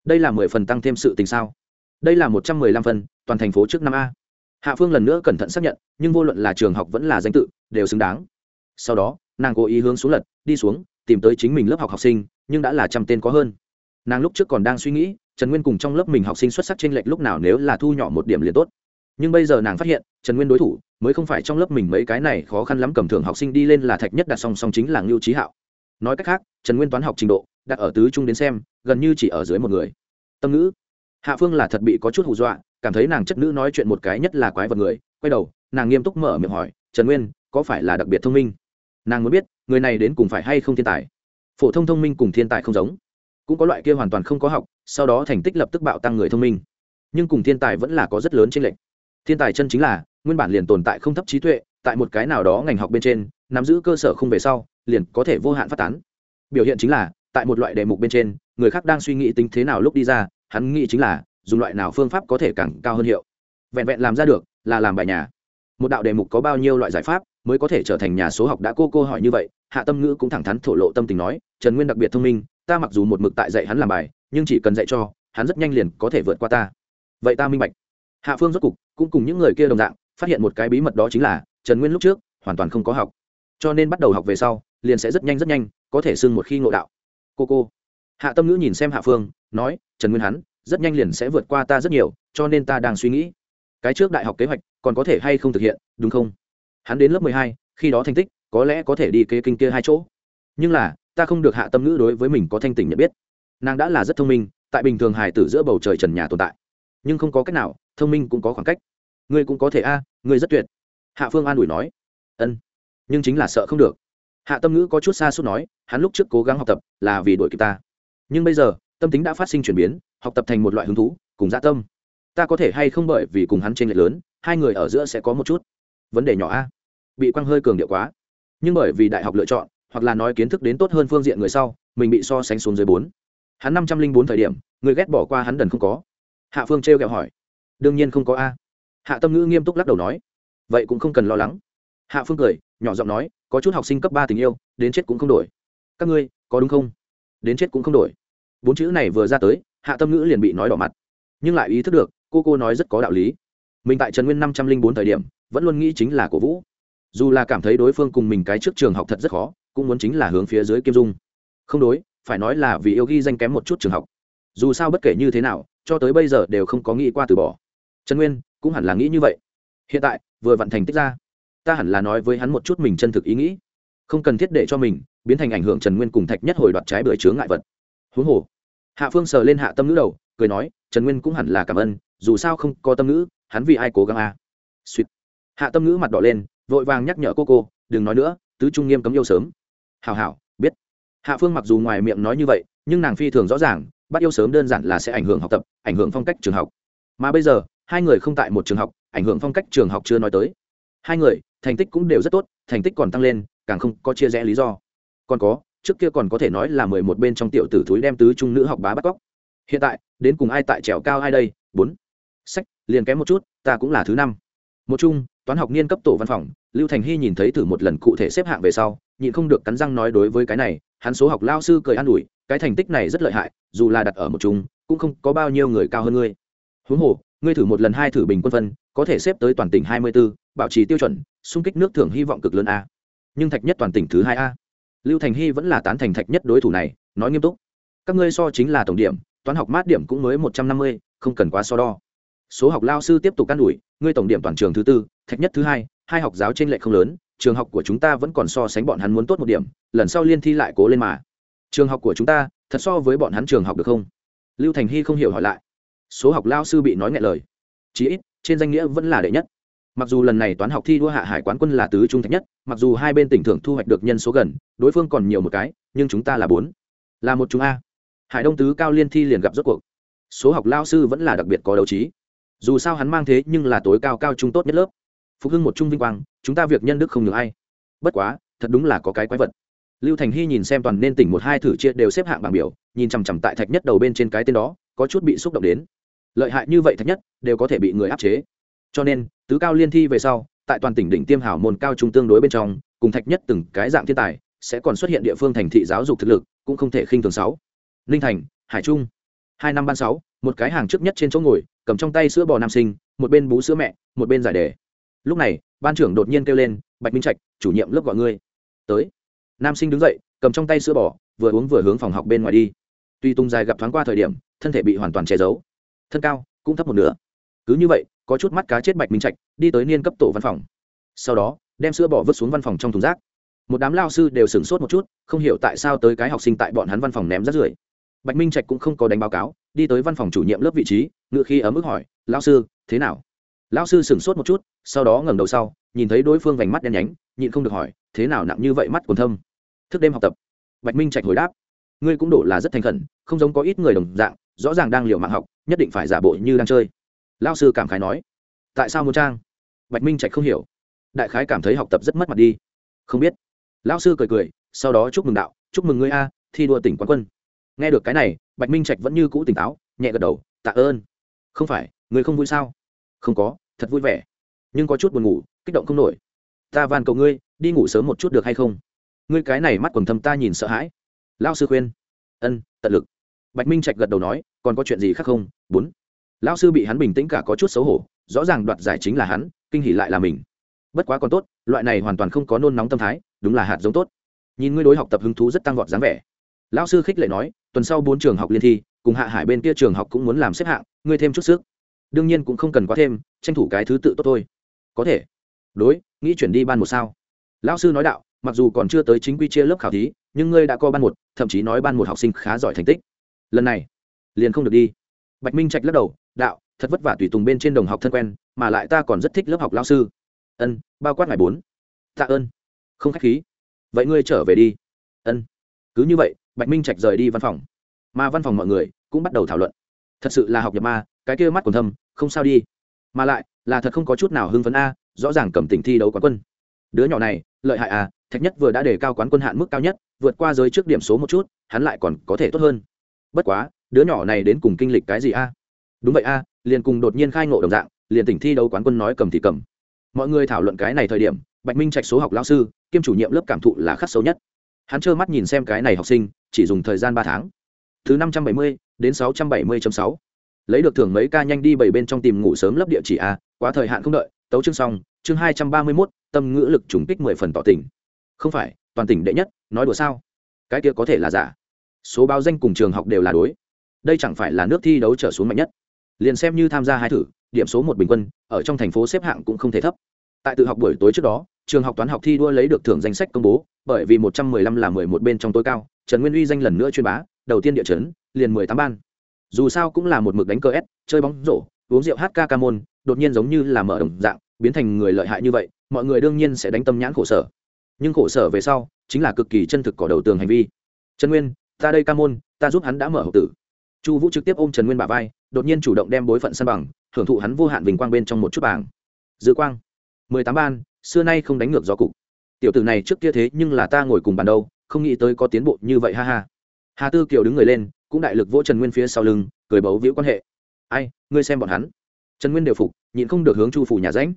Đây là mười phần tăng thêm sự tình sao? Đây là một trăm mười lăm phần, toàn thành phố trước năm a. Hạ phương lần nữa cẩn thận xác nhận, nhưng vô luận là trường học vẫn là danh tự, đều xứng đáng. Sau đó, nàng cố ý hướng xuống lật, đi xuống, tìm tới chính mình lớp học học sinh, nhưng đã là trăm tên có hơn. Nàng lúc trước còn đang suy nghĩ, trần nguyên cùng trong lớp mình học sinh xuất sắc t r ê n lệch lúc nào nếu là thu nhỏ một điểm liền tốt nhưng bây giờ nàng phát hiện, trần nguyên đối thủ mới không phải trong lớp mình mấy cái này khó khăn lắm cầm thường học sinh đi lên là thạch nhất đặt song song chính là ngưu trí hạo. Nói cách khác, trần nguyên toán học trình độ, đặt ở tứ trung đến xem, gần như chỉ ở dưới một người. Tâm ngữ. Hạ phương là thật bị có chút hù dọa, cảm thấy nàng chất nữ nói chuyện một cái nhất là quái vật người, quay đầu, nàng nghiêm túc mở miệng hỏi, trần nguyên, có phải là đặc biệt thông minh? Nàng muốn biết, người này đến cùng phải hay không thiên tài. Phổ thông thông minh cùng thiên tài không giống. Cũng có loại kia hoàn toàn không có học, sau đó thành tích lập tức bạo tăng người thông minh. Nhưng cùng thiên tài vẫn là có rất lớn trên lệnh thiên tài chân chính là, nguyên bản liền tồn tại không thấp trí tuệ, tại một cái nào đó ngành học bên trên, nắm giữ cơ sở không về sau, liền có thể vô hạn phát tán. Biểu hiện chính là, tại một loại đề mục bên trên, người khác đang suy nghĩ tính thế nào lúc đi ra, hắn nghĩ chính là, dùng loại nào phương pháp có thể càng cao hơn hiệu. Vẹn vẹn làm ra được, là làm bài nhà. Một đạo đề mục có bao nhiêu loại giải pháp, mới có thể trở thành nhà số học đã cô cô hỏi như vậy, hạ tâm ngữ cũng thẳng thắn thổ lộ tâm tình nói, trần nguyên đặc biệt thông minh, ta mặc dù một mực tại dạy hắn làm bài, nhưng chỉ cần dạy cho, hắn rất nhanh liền có thể vượt qua ta. Vậy ta minh bạch hạ phương rốt cục cũng cùng những người kia đồng dạng, phát hiện một cái bí mật đó chính là trần nguyên lúc trước hoàn toàn không có học. Cho nên bắt đầu học về sau, liền sẽ rất nhanh rất nhanh, có thể xưng một khi ngộ đạo. Cô cô. Hạ tâm ngữ nhìn xem hạ phương, nói, trần nguyên hắn, rất nhanh liền sẽ vượt qua ta rất nhiều, cho nên ta đang suy nghĩ, cái trước đại học kế hoạch còn có thể hay không thực hiện, đúng không? Hắn đến lớp mười hai, khi đó thành tích có lẽ có thể đi kế kinh kia hai chỗ. Nhưng là, ta không được hạ tâm ngữ đối với mình có thanh tỉnh nhận biết. Nàng đã là rất thông minh, tại bình thường hài tử giữa bầu trời trần nhà tồn tại. Nhưng không có cách nào thông minh cũng có khoảng cách. Ngươi cũng có thể a, ngươi rất tuyệt. Hạ phương an ủi nói. Ân, nhưng chính là sợ không được. Hạ tâm ngữ có chút xa suốt nói, hắn lúc trước cố gắng học tập là vì đuổi kịp ta. Nhưng bây giờ, tâm tính đã phát sinh chuyển biến, học tập thành một loại hứng thú, cùng gia tâm. Ta có thể hay không bởi vì cùng hắn t r ê n lệch lớn, hai người ở giữa sẽ có một chút vấn đề nhỏ a. Bị quăng hơi cường điệu quá. Nhưng bởi vì đại học lựa chọn, hoặc là nói kiến thức đến tốt hơn phương diện người sau, mình bị so sánh xuống dưới bốn. Hắn năm trăm linh bốn thời điểm, người ghét bỏ qua hắn đần không có. Hạ phương t r e o kẹo hỏi đương nhiên không có a. Hạ tâm ngữ nghiêm túc lắc đầu nói, vậy cũng không cần lo lắng. Hạ phương cười, nhỏ giọng nói, có chút học sinh cấp ba tình yêu, đến chết cũng không đổi. Các ngươi, có đúng không? Đến chết cũng không đổi. Bốn chữ này vừa ra tới, hạ tâm ngữ liền bị nói đỏ mặt. Nhưng lại ý thức được, cô cô nói rất có đạo lý. Mình tại trần nguyên năm trăm linh bốn thời điểm, vẫn luôn nghĩ chính là cổ vũ. Dù là cảm thấy đối phương cùng mình cái trước trường học thật rất khó, cũng muốn chính là hướng phía dưới kim dung. Không đối, phải nói là vì yêu ghi danh kém một chút trường học. Dù sao bất kể như thế nào, cho tới bây giờ đều không có nghĩ qua từ bỏ trần nguyên cũng hẳn là nghĩ như vậy. Hiện tại, vừa vận thành tích ra, ta hẳn là nói với hắn một chút mình chân thực ý nghĩ. Không cần thiết để cho mình biến thành ảnh hưởng trần nguyên cùng thạch nhất hồi đoạt trái bưởi chướng ngại vật. Huống hồ, hạ phương sờ lên hạ tâm ngữ đầu, cười nói, trần nguyên cũng hẳn là cảm ơn, dù sao không có tâm ngữ, hắn vì ai cố gắng à. suýt hạ tâm ngữ mặt đỏ lên, vội vàng nhắc nhở cô cô, đừng nói nữa, tứ trung nghiêm cấm yêu sớm. Hảo hảo, biết. Hạ phương mặc dù ngoài miệng nói như vậy, nhưng nàng phi thường rõ ràng, bắt yêu sớm đơn giản là sẽ ảnh hưởng học tập, ảnh hưởng phong cách trường học. Mà bây giờ hai người không tại một trường học, ảnh hưởng phong cách trường học chưa nói tới. Hai người, thành tích cũng đều rất tốt, thành tích còn tăng lên, càng không có chia rẽ lý do. Còn có, trước kia còn có thể nói là mười một bên trong tiểu tử thúi đem tứ trung nữ học bá bắt cóc. Hiện tại, đến cùng ai tại trèo cao ai đây? Bốn. Sách, liền kém một chút, ta cũng là thứ năm. Một chung toán học niên cấp tổ văn phòng, lưu thành hy nhìn thấy thử một lần cụ thể xếp hạng về sau, nhịn không được cắn răng nói đối với cái này, hắn số học lao sư cười an ủi, cái thành tích này rất lợi hại, dù là đặt ở một chung cũng không có bao nhiêu người cao hơn ngươi. Huống hồ ngươi thử một lần hai thử bình quân phân có thể xếp tới toàn tỉnh hai mươi 24, bảo trì tiêu chuẩn xung kích nước thưởng hy vọng cực lớn a. Nhưng thạch nhất toàn tỉnh thứ hai a. Lưu thành hy vẫn là tán thành thạch nhất đối thủ này nói nghiêm túc. Các ngươi so chính là tổng điểm toán học mát điểm cũng mới một trăm năm mươi không cần quá so đo. Số học lao sư tiếp tục can đủi ngươi tổng điểm toàn trường thứ tư thạch nhất thứ hai hai học giáo trên lệ không lớn trường học của chúng ta vẫn còn so sánh bọn hắn muốn tốt một điểm lần sau liên thi lại cố lên mà. Trường học của chúng ta thật so với bọn hắn trường học được không? Lưu thành hy không hiểu hỏi lại số học lao sư bị nói ngại lời. Chí ít, trên danh nghĩa vẫn là đệ nhất. Mặc dù lần này toán học thi đua hạ hải quán quân là tứ trung thạch nhất, mặc dù hai bên tỉnh thưởng thu hoạch được nhân số gần, đối phương còn nhiều một cái, nhưng chúng ta là bốn. Là một chúng a. Hải đông tứ cao liên thi liền gặp rốt cuộc. Số học lao sư vẫn là đặc biệt có đấu trí. Dù sao hắn mang thế nhưng là tối cao cao trung tốt nhất lớp. Phục hưng một trung vinh quang, chúng ta việc nhân đức không được ai. Bất quá, thật đúng là có cái quái vật. Lưu thành hy nhìn xem toàn nên tỉnh một hai thử chia đều xếp hạng bảng biểu, nhìn chằm chằm tại thạch nhất đầu bên trên cái tên đó, có chút bị xúc động đến lợi hại như vậy thạch nhất, đều có thể bị người áp chế. Cho nên, tứ cao liên thi về sau, tại toàn tỉnh đỉnh tiêm hảo môn cao trung tương đối bên trong, cùng thạch nhất từng cái dạng thiên tài, sẽ còn xuất hiện địa phương thành thị giáo dục thực lực, cũng không thể khinh thường sáu. Ninh thành, hải trung, hai năm ban sáu, một cái hàng trước nhất trên chỗ ngồi, cầm trong tay sữa bò nam sinh, một bên bú sữa mẹ, một bên giải đề. Lúc này, ban trưởng đột nhiên kêu lên, bạch minh trạch, chủ nhiệm lớp gọi ngươi. Tới. Nam sinh đứng dậy, cầm trong tay sữa bò, vừa uống vừa hướng phòng học bên ngoài đi. Tuy tung dài gặp thoáng qua thời điểm, thân thể bị hoàn toàn che giấu thân cao, cũng thấp một nửa. Cứ như vậy, có chút mắt cá chết bạch minh trạch, đi tới niên cấp tổ văn phòng. Sau đó, đem sữa bò vứt xuống văn phòng trong thùng rác. Một đám lao sư đều sửng sốt một chút, không hiểu tại sao tới cái học sinh tại bọn hắn văn phòng ném rác rưởi. Bạch minh trạch cũng không có đánh báo cáo, đi tới văn phòng chủ nhiệm lớp vị trí ngựa khi ấm ức hỏi lao sư, thế nào? Lao sư sửng sốt một chút, sau đó ngẩng đầu sau, nhìn thấy đối phương vành mắt đen nhánh, nhịn không được hỏi, thế nào nặng như vậy mắt còn thâm? Thức đêm học tập. Bạch minh trạch hồi đáp, ngươi cũng đổ là rất thành khẩn, không giống có ít người đồng dạng rõ ràng đang liều mạng học, nhất định phải giả bộ như đang chơi. Lao sư cảm khái nói, tại sao muốn trang? Bạch minh trạch không hiểu. Đại khái cảm thấy học tập rất mất mặt đi. Không biết. Lão sư cười cười, sau đó chúc mừng đạo, chúc mừng ngươi a, thi đua tỉnh quán quân. Nghe được cái này, bạch minh trạch vẫn như cũ tỉnh táo, nhẹ gật đầu, tạ ơn. Không phải, ngươi không vui sao? Không có, thật vui vẻ. Nhưng có chút buồn ngủ, kích động không nổi. Ta van cầu ngươi, đi ngủ sớm một chút được hay không? Ngươi cái này mắt quần thâm ta nhìn sợ hãi. Lao sư khuyên, ân, tận lực bạch minh trạch gật đầu nói, còn có chuyện gì khác không? Bốn. Lão sư bị hắn bình tĩnh cả có chút xấu hổ, rõ ràng đoạt giải chính là hắn, kinh hỉ lại là mình. Bất quá còn tốt, loại này hoàn toàn không có nôn nóng tâm thái, đúng là hạt giống tốt. Nhìn ngươi đối học tập hứng thú rất tăng vọt dáng vẻ. Lão sư khích lệ nói, tuần sau bốn trường học liên thi, cùng hạ hải bên kia trường học cũng muốn làm xếp hạng, ngươi thêm chút sức. Đương nhiên cũng không cần quá thêm, tranh thủ cái thứ tự tốt thôi. Có thể. Đối, nghĩ chuyển đi ban một sao. Lão sư nói đạo, mặc dù còn chưa tới chính quy chia lớp khảo thí, nhưng ngươi đã có ban một, thậm chí nói ban một học sinh khá giỏi thành tích lần này liền không được đi. Bạch minh trạch lắc đầu, đạo, thật vất vả tùy tùng bên trên đồng học thân quen, mà lại ta còn rất thích lớp học lao sư. Ân, bao quát ngày bốn. Tạ ơn. Không k h á c h khí. Vậy ngươi trở về đi. Ân. Cứ như vậy, bạch minh trạch rời đi văn phòng. Mà văn phòng mọi người cũng bắt đầu thảo luận. Thật sự là học nhập ma, cái kia mắt còn thâm, không sao đi. Mà lại, là thật không có chút nào hưng phấn a, rõ ràng cầm tỉnh thi đấu quán quân. Đứa nhỏ này, lợi hại à thạch nhất vừa đã đề cao quán quân hạn mức cao nhất, vượt qua giới trước điểm số một chút, hắn lại còn có thể tốt hơn bất quá, đứa nhỏ này đến cùng kinh lịch cái gì a? Đúng vậy a, liền cùng đột nhiên khai ngộ đồng dạng, liền tỉnh thi đấu quán quân nói cầm thì cầm. Mọi người thảo luận cái này thời điểm, bạch minh trạch số học lao sư, kiêm chủ nhiệm lớp cảm thụ là khắc xấu nhất. Hắn trơ mắt nhìn xem cái này học sinh, chỉ dùng thời gian ba tháng. Thứ năm trăm bảy mươi đến sáu trăm bảy mươi sáu. Lấy được thưởng mấy ca nhanh đi bảy bên trong tìm ngủ sớm lấp địa chỉ a, quá thời hạn không đợi, tấu chương xong, chương hai trăm ba mươi mốt, tâm ngữ lực trùng kích mười phần tỏ tỉnh. Không phải, toàn tỉnh đệ nhất, nói đùa sao? Cái kia có thể là giả số báo danh cùng trường học đều là đối. Đây chẳng phải là nước thi đấu trở xuống mạnh nhất. Liền xem như tham gia hai thử, điểm số một bình quân, ở trong thành phố xếp hạng cũng không thể thấp. Tại tự học buổi tối trước đó, trường học toán học thi đua lấy được thưởng danh sách công bố, bởi vì một trăm mười lăm là mười một bên trong tối cao, trần nguyên uy danh lần nữa chuyên bá, đầu tiên địa chấn, liền mười tám ban. Dù sao cũng là một mực đánh cơ s, chơi bóng rổ, uống rượu hát ca ca môn, đột nhiên giống như là mở đồng dạng, biến thành người lợi hại như vậy, mọi người đương nhiên sẽ đánh tâm nhãn khổ sở. Nhưng khổ sở về sau, chính là cực kỳ chân thực cỏ đầu tường hành vi. Trần nguyên ta đây ca môn, ta giúp hắn đã mở hậu tử. Chu vũ trực tiếp ôm trần nguyên bà vai, đột nhiên chủ động đem bối phận săn bằng hưởng thụ hắn vô hạn vinh quang bên trong một chút bảng. Dư quang. Mười tám ban, xưa nay không đánh ngược do cục. Tiểu tử này trước kia thế nhưng là ta ngồi cùng bàn đâu, không nghĩ tới có tiến bộ như vậy ha ha. Hà tư kiều đứng người lên, cũng đại lực vỗ trần nguyên phía sau lưng, cười bấu víu quan hệ. Ai, ngươi xem bọn hắn. Trần nguyên đều phục, nhịn không được hướng chu phủ nhà ránh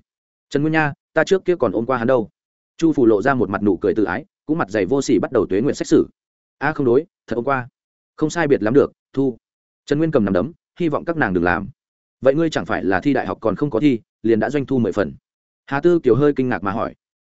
trần nguyên nha, ta trước kia còn ôm qua hắn đâu. Chu phủ lộ ra một mặt nụ cười tự ái, cũng mặt dày vô sỉ bắt đầu tuế nguyện xét xử. A không đối thật hôm qua. Không sai biệt lắm được, thu. Trần nguyên cầm nằm đấm, hy vọng các nàng đừng làm. Vậy ngươi chẳng phải là thi đại học còn không có thi, liền đã doanh thu mười phần. Hà tư kiều hơi kinh ngạc mà hỏi.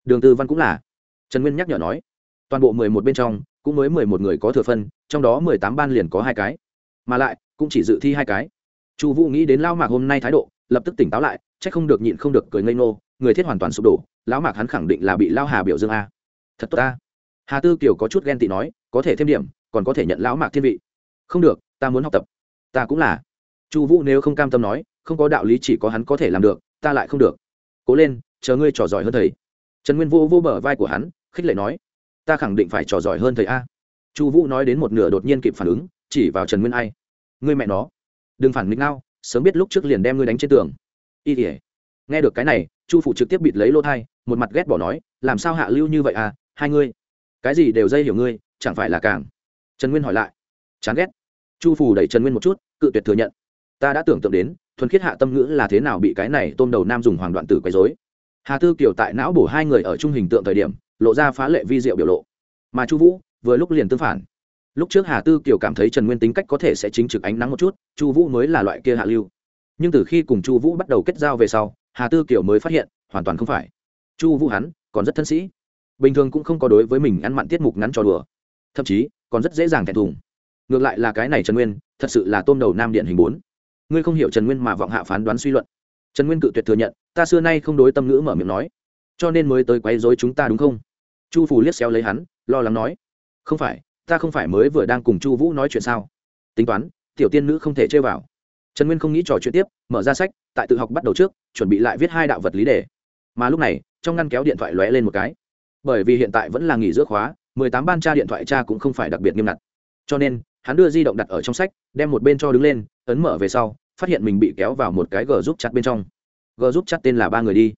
Đường tư văn cũng là. Trần nguyên nhắc nhở nói. Toàn bộ mười một bên trong, cũng mới mười một người có thừa phân, trong đó mười tám ban liền có hai cái. Mà lại, cũng chỉ dự thi hai cái. Chu vũ nghĩ đến lao mạc hôm nay thái độ, lập tức tỉnh táo lại c h ắ c không được nhịn không được cười ngây ngô, người thiết hoàn toàn sụp đổ, lão mạc hắn khẳng định là bị lao hà biểu dương a. Thật tốt ta hà tư kiều có chút ghen tị nói, có thể thêm điểm còn có thể nhận lão mạc thiên vị. Không được, ta muốn học tập. Ta cũng là. Chu vũ nếu không cam tâm nói, không có đạo lý chỉ có hắn có thể làm được, ta lại không được. Cố lên, chờ ngươi trò giỏi hơn thầy. Trần nguyên vô vô bờ vai của hắn, khích lệ nói, ta khẳng định phải trò giỏi hơn thầy a. Chu vũ nói đến một nửa đột nhiên kịp phản ứng, chỉ vào trần nguyên ai. Ngươi mẹ nó. Đừng phản nghịch nào sớm biết lúc trước liền đem ngươi đánh trên tường. Y tỉa nghe được cái này, chu phụ trực tiếp bịt lấy lô thai, một mặt ghét bỏ nói, làm sao hạ lưu như vậy à hai ngươi? Cái gì đều dây hiểu ngươi, chẳng phải là càng trần nguyên hỏi lại. Chán ghét. Chu phủ đẩy trần nguyên một chút, cự tuyệt thừa nhận. Ta đã tưởng tượng đến, thuần khiết hạ tâm ngữ là thế nào bị cái này tôm đầu nam dùng hoàng đoạn tử quấy dối hà tư kiều tại não bổ hai người ở chung hình tượng thời điểm, lộ ra phá lệ vi diệu biểu lộ. Mà chu vũ, vừa lúc liền tương phản. Lúc trước hà tư kiều cảm thấy trần nguyên tính cách có thể sẽ chính trực ánh nắng một chút, chu vũ mới là loại kia hạ lưu. Nhưng từ khi cùng chu vũ bắt đầu kết giao về sau, hà tư kiều mới phát hiện, hoàn toàn không phải. Chu vũ hắn, còn rất thân sĩ. Bình thường cũng không có đối với mình ăn mặn tiết mục ngắn trò đùa. Thậm chí còn rất dễ dàng thẹn thùng. Ngược lại là cái này trần nguyên, thật sự là tôm đầu nam điện hình bốn. Ngươi không hiểu trần nguyên mà vọng hạ phán đoán suy luận. Trần nguyên cự tuyệt thừa nhận, ta xưa nay không đối tâm ngữ mở miệng nói. Cho nên mới tới quấy dối chúng ta đúng không? Chu phủ liếc xéo lấy hắn, lo lắng nói. Không phải, ta không phải mới vừa đang cùng chu vũ nói chuyện sao? Tính toán, tiểu tiên nữ không thể chơi vào. Trần nguyên không nghĩ trò chuyện tiếp, mở ra sách, tại tự học bắt đầu trước, chuẩn bị lại viết hai đạo vật lý đề. Mà lúc này, trong ngăn kéo điện thoại lóe lên một cái. Bởi vì hiện tại vẫn là nghỉ giữa khóa mười tám ban tra điện thoại cha cũng không phải đặc biệt nghiêm ngặt. Cho nên, hắn đưa di động đặt ở trong sách, đem một bên cho đứng lên, ấn mở về sau, phát hiện mình bị kéo vào một cái g giúp chặt bên trong. G giúp chặt tên là ba người đi.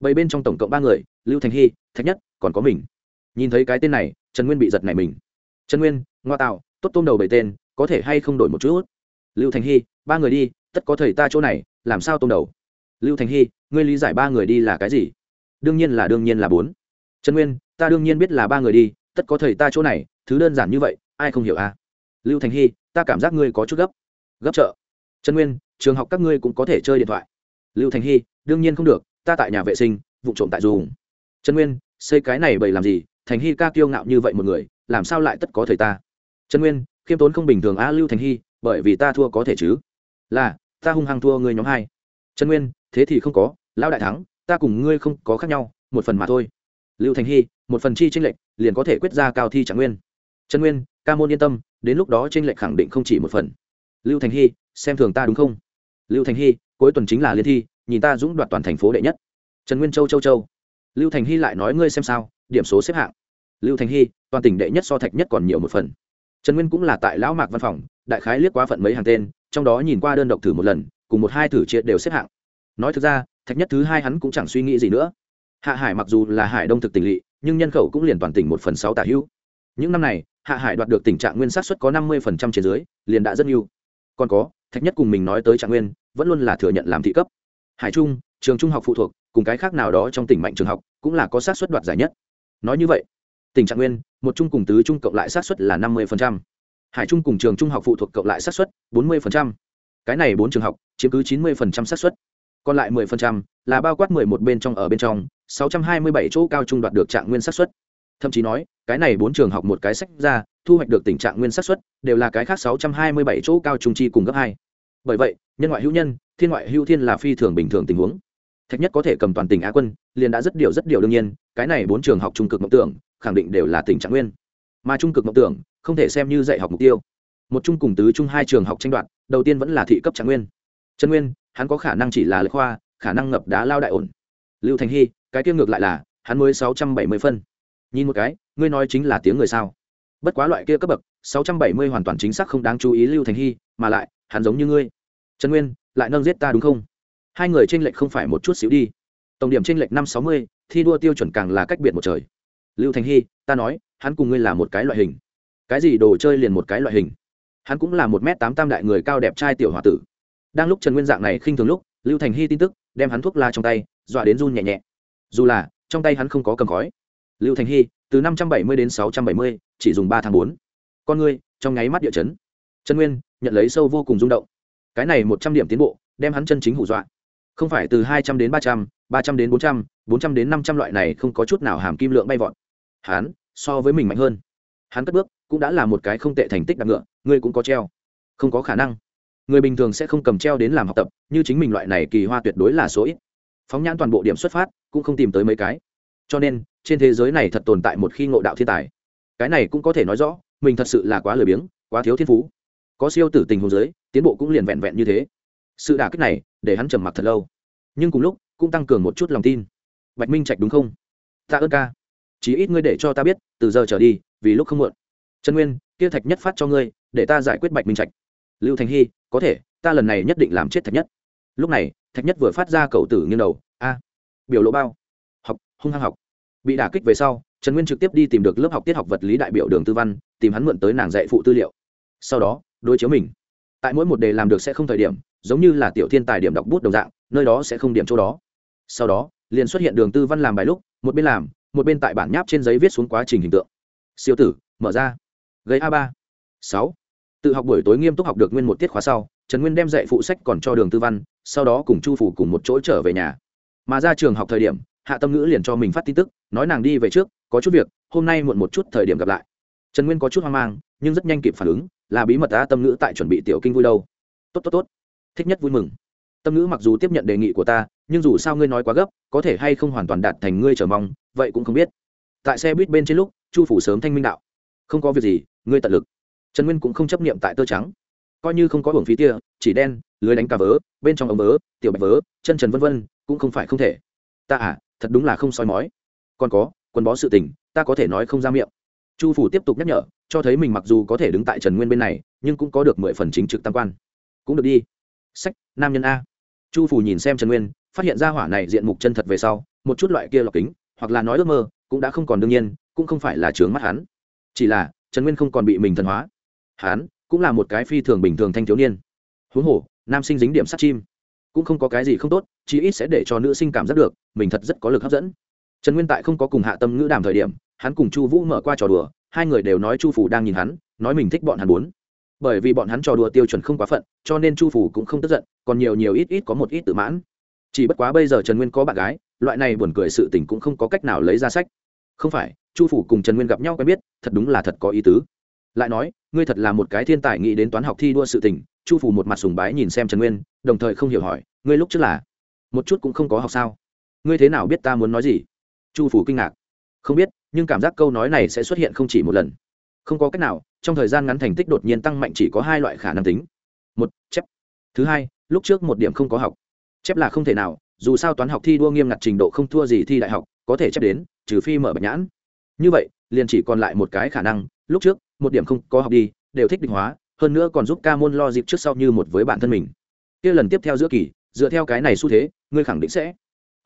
Bảy bên trong tổng cộng ba người, lưu thành hy, thạch nhất, còn có mình. Nhìn thấy cái tên này, trần nguyên bị giật này mình. Trần nguyên, ngoa tạo, tốt tôm đầu bảy tên, có thể hay không đổi một chút? Lưu thành hy, ba người đi, tất có thầy ta chỗ này, làm sao tôm đầu? Lưu thành hy, ngươi lý giải ba người đi là cái gì? Đương nhiên là đương nhiên là bốn. Trần nguyên, ta đương nhiên biết là ba người đi tất có thầy ta chỗ này, thứ đơn giản như vậy, ai không hiểu à? Lưu thành hy, ta cảm giác ngươi có chút gấp. Gấp trợ trần nguyên, trường học các ngươi cũng có thể chơi điện thoại. Lưu thành hy, đương nhiên không được, ta tại nhà vệ sinh, vụ trộm tại dùng. Trần nguyên, xây cái này bậy làm gì? Thành hy ca kiêu ngạo như vậy một người, làm sao lại tất có thầy ta? Trần nguyên, khiêm tốn không bình thường a lưu thành hy, bởi vì ta thua có thể chứ? Là, ta hung hăng thua ngươi nhóm hai. Trần nguyên, thế thì không có, lão đại thắng, ta cùng ngươi không có khác nhau, một phần mà thôi. Lưu thành hy, một phần chi tranh lệch liền có thể quyết ra cao thi trạng nguyên. Trần nguyên, ca môn yên tâm, đến lúc đó tranh lệch khẳng định không chỉ một phần. Lưu thành hy, xem thường ta đúng không? Lưu thành hy, cuối tuần chính là liên thi, nhìn ta dũng đoạt toàn thành phố đệ nhất. Trần nguyên châu châu châu. Lưu thành hy lại nói ngươi xem sao, điểm số xếp hạng. Lưu thành hy, toàn tỉnh đệ nhất so thạch nhất còn nhiều một phần. Trần nguyên cũng là tại lão mạc văn phòng, đại khái liếc quá phận mấy hàng tên, trong đó nhìn qua đơn độc thử một lần, cùng một hai thử chia đều xếp hạng. Nói thực ra, thạch nhất thứ hai hắn cũng chẳng suy nghĩ gì nữa. Hạ hải mặc dù là hải đông thực tỉnh lỵ nhưng nhân khẩu cũng liền toàn tỉnh một phần sáu tả hữu. Những năm này, hạ hải đoạt được tình trạng nguyên sát xuất có năm mươi phần trăm trên dưới, liền đã rất nhiều. Còn có, thạch nhất cùng mình nói tới trạng nguyên, vẫn luôn là thừa nhận làm thị cấp. Hải trung, trường trung học phụ thuộc, cùng cái khác nào đó trong tỉnh mạnh trường học, cũng là có sát xuất đoạt giải nhất. Nói như vậy, tình trạng nguyên, một trung cùng tứ trung cộng lại sát xuất là năm mươi hải trung cùng trường trung học phụ thuộc cộng lại sát xuất bốn mươi cái này bốn trường học, chiếm cứ chín mươi sát xuất còn lại 10% là bao quát 11 bên trong ở bên trong 627 chỗ cao trung đoạt được trạng nguyên sát xuất thậm chí nói, cái này bốn trường học một cái sách ra, thu hoạch được tình trạng nguyên sát xuất đều là cái khác 627 chỗ cao trung chi cùng gấp hai. Bởi vậy, nhân ngoại hữu nhân, thiên ngoại hữu thiên là phi thường bình thường tình huống. Thạch nhất có thể cầm toàn tỉnh á quân, liền đã rất điều rất điều đương nhiên, cái này bốn trường học trung cực mộng tưởng, khẳng định đều là tình trạng nguyên. Mà trung cực mộng tưởng, không thể xem như dạy học mục tiêu. Một trung cùng tứ trung hai trường học tranh đoạt, đầu tiên vẫn là thị cấp trạng nguyên. Trần nguyên, hắn có khả năng chỉ là lệ khoa, khả năng ngập đá lao đại ổn. Lưu thành hy cái kia ngược lại là, hắn mới sáu trăm bảy mươi phân. Nhìn một cái, ngươi nói chính là tiếng người sao? Bất quá loại kia cấp bậc, sáu trăm bảy mươi hoàn toàn chính xác không đáng chú ý lưu thành hy, mà lại, hắn giống như ngươi. Trần nguyên, lại nâng giết ta đúng không? Hai người tranh lệch không phải một chút xíu đi. Tổng điểm tranh lệch năm sáu mươi, thi đua tiêu chuẩn càng là cách biệt một trời. Lưu thành hy, ta nói, hắn cùng ngươi là một cái loại hình. Cái gì đồ chơi liền một cái loại hình? Hắn cũng là một m tám tam đại người cao đẹp trai tiểu h o a tử. Đang lúc trần nguyên dạng này khinh thường lúc, lưu thành hy tin tức, đem hắn thuốc la trong tay, dọa đến run nhẹ nhẹ dù là, trong tay hắn không có cầm khói. Lưu thành hy, từ năm trăm bảy mươi đến sáu trăm bảy mươi, chỉ dùng ba tháng bốn. Con ngươi, trong nháy mắt địa chấn. Trần nguyên, nhận lấy sâu vô cùng rung động. Cái này một trăm điểm tiến bộ, đem hắn chân chính hủ dọa. Không phải từ hai trăm đến ba trăm ba trăm đến bốn trăm bốn trăm đến năm trăm loại này không có chút nào hàm kim lượng bay vọt. Hắn, so với mình mạnh hơn. Hắn cất bước, cũng đã là một cái không tệ thành tích đặc ngựa, ngươi cũng có treo. Không có khả năng. Người bình thường sẽ không cầm treo đến làm học tập, như chính mình loại này kỳ hoa tuyệt đối là số ít phóng nhãn toàn bộ điểm xuất phát, cũng không tìm tới mấy cái. Cho nên, trên thế giới này thật tồn tại một khi ngộ đạo thiên tài. Cái này cũng có thể nói rõ, mình thật sự là quá lười biếng, quá thiếu thiên phú. Có siêu tử tình hồ giới tiến bộ cũng liền vẹn vẹn như thế. Sự đả kích này, để hắn trầm mặc thật lâu. Nhưng cùng lúc, cũng tăng cường một chút lòng tin. Bạch minh trạch đúng không? Ta ơn ca. Chí ít ngươi để cho ta biết, từ giờ trở đi, vì lúc không muộn. Trần nguyên, kia thạch nhất phát cho ngươi, để ta giải quyết bạch minh trạch. Lưu thành hy, có thể, ta lần này nhất định làm chết thạch nhất. Lúc này thạch nhất vừa phát ra cầu tử nghiêng đầu, a, biểu lộ bao? Học, hung hăng học. Bị đả kích về sau, trần nguyên trực tiếp đi tìm được lớp học tiết học vật lý đại biểu đường tư văn, tìm hắn mượn tới nàng dạy phụ tư liệu. Sau đó, đối chiếu mình. Tại mỗi một đề làm được sẽ không thời điểm, giống như là tiểu thiên tài điểm đọc bút đồng dạng, nơi đó sẽ không điểm chỗ đó. Sau đó, liền xuất hiện đường tư văn làm bài lúc, một bên làm, một bên tại bản nháp trên giấy viết xuống quá trình hình tượng. Siêu tử, mở ra. Gây a ba. Sáu. Tự học buổi tối nghiêm túc học được nguyên một tiết khóa sau, trần nguyên đem dạy phụ sách còn cho đường tư văn sau đó cùng chu phủ cùng một chỗ trở về nhà. Mà ra trường học thời điểm, hạ tâm ngữ liền cho mình phát tin tức, nói nàng đi về trước, có chút việc, hôm nay muộn một chút thời điểm gặp lại. Trần nguyên có chút hoang mang, nhưng rất nhanh kịp phản ứng, là bí mật ta tâm ngữ tại chuẩn bị tiểu kinh vui đâu. Tốt tốt tốt. Thích nhất vui mừng. Tâm ngữ mặc dù tiếp nhận đề nghị của ta, nhưng dù sao ngươi nói quá gấp, có thể hay không hoàn toàn đạt thành ngươi chờ mong, vậy cũng không biết. Tại xe buýt bên trên lúc, chu phủ sớm thanh minh đạo. Không có việc gì, ngươi tận lực. Trần nguyên cũng không chấp niệm tại tơ trắng coi như không có hưởng phí tia, chỉ đen, lưới đánh cà vớ, bên trong ống vớ, tiểu bạch vớ, chân trần vân vân, cũng không phải không thể. Ta à thật đúng là không soi mói. Còn có quần bó sự tình, ta có thể nói không ra miệng. Chu phủ tiếp tục nhắc nhở, cho thấy mình mặc dù có thể đứng tại trần nguyên bên này, nhưng cũng có được mười phần chính trực tam quan. Cũng được đi. Sách, nam nhân a. Chu phủ nhìn xem trần nguyên, phát hiện ra hỏa này diện mục chân thật về sau, một chút loại kia lọc kính, hoặc là nói ước mơ, cũng đã không còn đương nhiên, cũng không phải là trướng mắt hắn. Chỉ là, trần nguyên không còn bị mình thần hóa. Hắn cũng là một cái phi thường bình thường thanh thiếu niên. Huống hồ, nam sinh dính điểm sát chim, cũng không có cái gì không tốt, chí ít sẽ để cho nữ sinh cảm giác được, mình thật rất có lực hấp dẫn. Trần nguyên tại không có cùng hạ tâm ngữ đàm thời điểm, hắn cùng chu vũ mở qua trò đùa, hai người đều nói chu phủ đang nhìn hắn, nói mình thích bọn hắn muốn. Bởi vì bọn hắn trò đùa tiêu chuẩn không quá phận, cho nên chu phủ cũng không tức giận, còn nhiều nhiều ít ít có một ít tự mãn. Chỉ bất quá bây giờ trần nguyên có bạn gái, loại này buồn cười sự tình cũng không có cách nào lấy ra sách. Không phải, chu phủ cùng trần nguyên gặp nhau quen biết, thật đúng là thật có ý tứ lại nói, ngươi thật là một cái thiên tài, nghĩ đến toán học thi đua sự tình, chu phủ một mặt sùng bái nhìn xem trần nguyên, đồng thời không hiểu hỏi, ngươi lúc trước là? Một chút cũng không có học sao? Ngươi thế nào biết ta muốn nói gì? Chu phủ kinh ngạc. Không biết, nhưng cảm giác câu nói này sẽ xuất hiện không chỉ một lần. Không có cách nào, trong thời gian ngắn thành tích đột nhiên tăng mạnh chỉ có hai loại khả năng tính. Một, chép. Thứ hai, lúc trước một điểm không có học. Chép là không thể nào, dù sao toán học thi đua nghiêm ngặt trình độ không thua gì thi đại học, có thể chép đến, trừ phi mở bạch nhãn. Như vậy, liền chỉ còn lại một cái khả năng lúc trước, một điểm không có học đi, đều thích định hóa, hơn nữa còn giúp ca môn lo dịp trước sau như một với bản thân mình. Kia lần tiếp theo giữa kỳ, dựa theo cái này xu thế, ngươi khẳng định sẽ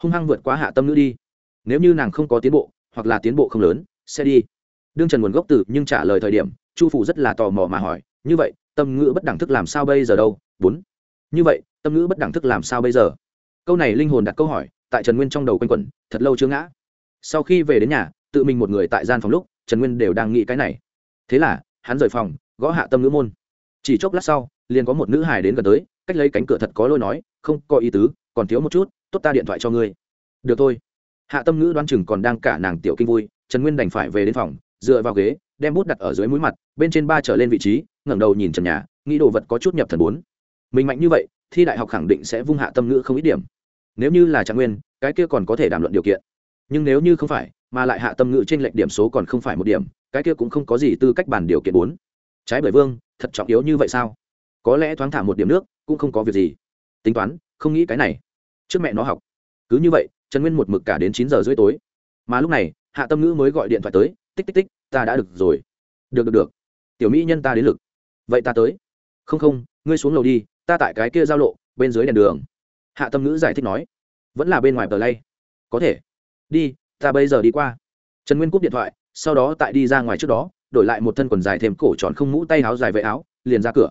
hung hăng vượt quá hạ tâm nữ đi. Nếu như nàng không có tiến bộ, hoặc là tiến bộ không lớn, sẽ đi. Đương trần nguồn gốc từ nhưng trả lời thời điểm, chu phủ rất là tò mò mà hỏi, như vậy, tâm ngữ bất đẳng thức làm sao bây giờ đâu? Bốn. Như vậy, tâm ngữ bất đẳng thức làm sao bây giờ? Câu này linh hồn đặt câu hỏi, tại trần nguyên trong đầu quanh quẩn, thật lâu chưa ngã. Sau khi về đến nhà, tự mình một người tại gian phòng lúc, trần nguyên đều đang nghĩ cái này thế là, hắn rời phòng, gõ hạ tâm ngữ môn. Chỉ chốc lát sau, liền có một nữ hài đến gần tới, cách lấy cánh cửa thật có lôi nói, không có ý tứ, còn thiếu một chút, tốt ta điện thoại cho ngươi. Được thôi. Hạ tâm ngữ đoan chừng còn đang cả nàng tiểu kinh vui, trần nguyên đành phải về đến phòng, dựa vào ghế, đem bút đặt ở dưới mũi mặt, bên trên ba trở lên vị trí, ngẩng đầu nhìn trần nhà, nghĩ đồ vật có chút nhập thần bốn. Mình mạnh như vậy, thi đại học khẳng định sẽ vung hạ tâm ngữ không ít điểm. Nếu như là trạng nguyên, cái kia còn có thể đàm luận điều kiện. Nhưng nếu như không phải mà lại hạ tâm ngữ trên lệnh điểm số còn không phải một điểm, cái kia cũng không có gì tư cách bàn điều kiện bốn. Trái bởi vương, thật trọng yếu như vậy sao? Có lẽ thoáng thả một điểm nước, cũng không có việc gì. Tính toán, không nghĩ cái này. Trước mẹ nó học. Cứ như vậy, trần nguyên một mực cả đến chín giờ rưỡi tối. Mà lúc này, hạ tâm ngữ mới gọi điện thoại tới, tích tích tích, ta đã được rồi. Được được được. Tiểu mỹ nhân ta đến lực. Vậy ta tới. Không không, ngươi xuống lầu đi, ta tại cái kia giao lộ, bên dưới đèn đường. Hạ tâm ngữ giải thích nói. Vẫn là bên ngoài tờ lay. Có thể. Đi ta bây giờ đi qua. Trần nguyên cúp điện thoại, sau đó tại đi ra ngoài trước đó, đổi lại một thân quần dài thêm cổ tròn không mũ tay áo dài vệ áo, liền ra cửa.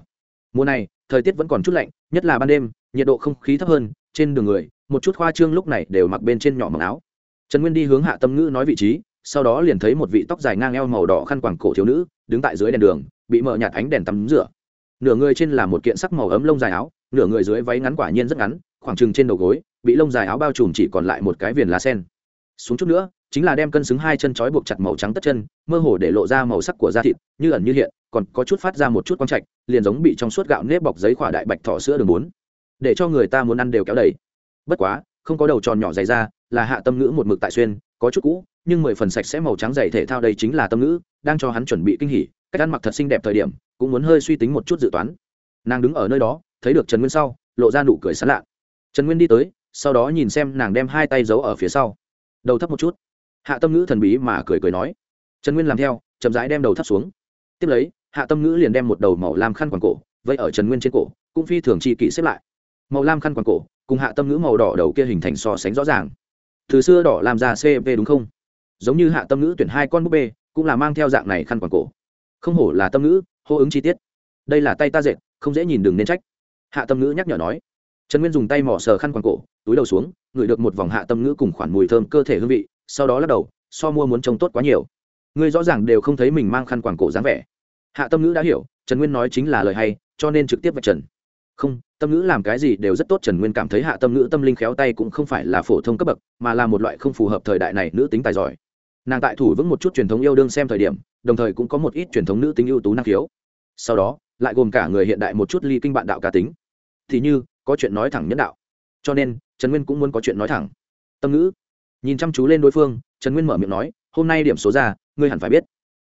Mùa này, thời tiết vẫn còn chút lạnh, nhất là ban đêm, nhiệt độ không khí thấp hơn, trên đường người, một chút khoa trương lúc này đều mặc bên trên nhỏ mặc áo. Trần nguyên đi hướng hạ tâm ngữ nói vị trí, sau đó liền thấy một vị tóc dài ngang eo màu đỏ khăn quàng cổ thiếu nữ, đứng tại dưới đèn đường, bị mở nhạt ánh đèn tắm rửa. Nửa người trên là một kiện sắc màu ấm lông dài áo, nửa người dưới váy ngắn quả nhiên rất ngắn, khoảng trừng trên đầu gối, bị lông dài áo bao trùm chỉ còn lại một cái viền lá sen xuống chút nữa, chính là đem cân xứng hai chân trói buộc chặt màu trắng tất chân, mơ hồ để lộ ra màu sắc của da thịt, như ẩn như hiện, còn có chút phát ra một chút quang trạch, liền giống bị trong suốt gạo nếp bọc giấy khỏa đại bạch thỏ sữa đường bốn. Để cho người ta muốn ăn đều kéo đầy. Bất quá, không có đầu tròn nhỏ dày ra, là hạ tâm ngữ một mực tại xuyên, có chút cũ, nhưng mười phần sạch sẽ màu trắng dày thể thao đây chính là tâm ngữ, đang cho hắn chuẩn bị kinh hỉ, cách ăn mặc thật xinh đẹp thời điểm, cũng muốn hơi suy tính một chút dự toán. Nàng đứng ở nơi đó, thấy được trần nguyên sau, lộ ra nụ cười sán lạ. Trần nguyên đi tới, sau đó nhìn xem nàng đem hai tay giấu ở phía sau đầu thấp một chút. Hạ tâm ngữ thần bí mà cười cười nói. Trần nguyên làm theo, chậm rãi đem đầu thấp xuống. Tiếp lấy, hạ tâm ngữ liền đem một đầu màu lam khăn quàng cổ vây ở trần nguyên trên cổ, cũng phi thường chi kỷ xếp lại. Màu lam khăn quàng cổ cùng hạ tâm ngữ màu đỏ đầu kia hình thành so sánh rõ ràng. Từ xưa đỏ làm ra cv đúng không? Giống như hạ tâm ngữ tuyển hai con búp bê, cũng là mang theo dạng này khăn quàng cổ. Không hổ là tâm ngữ, hô ứng chi tiết. Đây là tay ta dệt, không dễ nhìn đừng nên trách. Hạ tâm ngữ nhắc nhở nói trần nguyên dùng tay mỏ sờ khăn quàng cổ, túi đầu xuống, ngửi được một vòng hạ tâm ngữ cùng khoản mùi thơm cơ thể hương vị, sau đó lắc đầu, so mua muốn trông tốt quá nhiều. Ngươi rõ ràng đều không thấy mình mang khăn quàng cổ dáng vẻ. Hạ tâm ngữ đã hiểu, trần nguyên nói chính là lời hay, cho nên trực tiếp vạch trần. Không, tâm ngữ làm cái gì đều rất tốt, trần nguyên cảm thấy hạ tâm ngữ tâm linh khéo tay cũng không phải là phổ thông cấp bậc, mà là một loại không phù hợp thời đại này nữ tính tài giỏi. Nàng tại thủ vững một chút truyền thống yêu đương xem thời điểm, đồng thời cũng có một ít truyền thống nữ tính ưu tú năng khiếu. Sau đó, lại gồm cả người hiện đại một chút ly kinh bạn đạo cá tính. Thì như có chuyện nói thẳng nhân đạo. Cho nên, trần nguyên cũng muốn có chuyện nói thẳng. Tâm ngữ. Nhìn chăm chú lên đối phương, trần nguyên mở miệng nói, hôm nay điểm số ra, ngươi hẳn phải biết.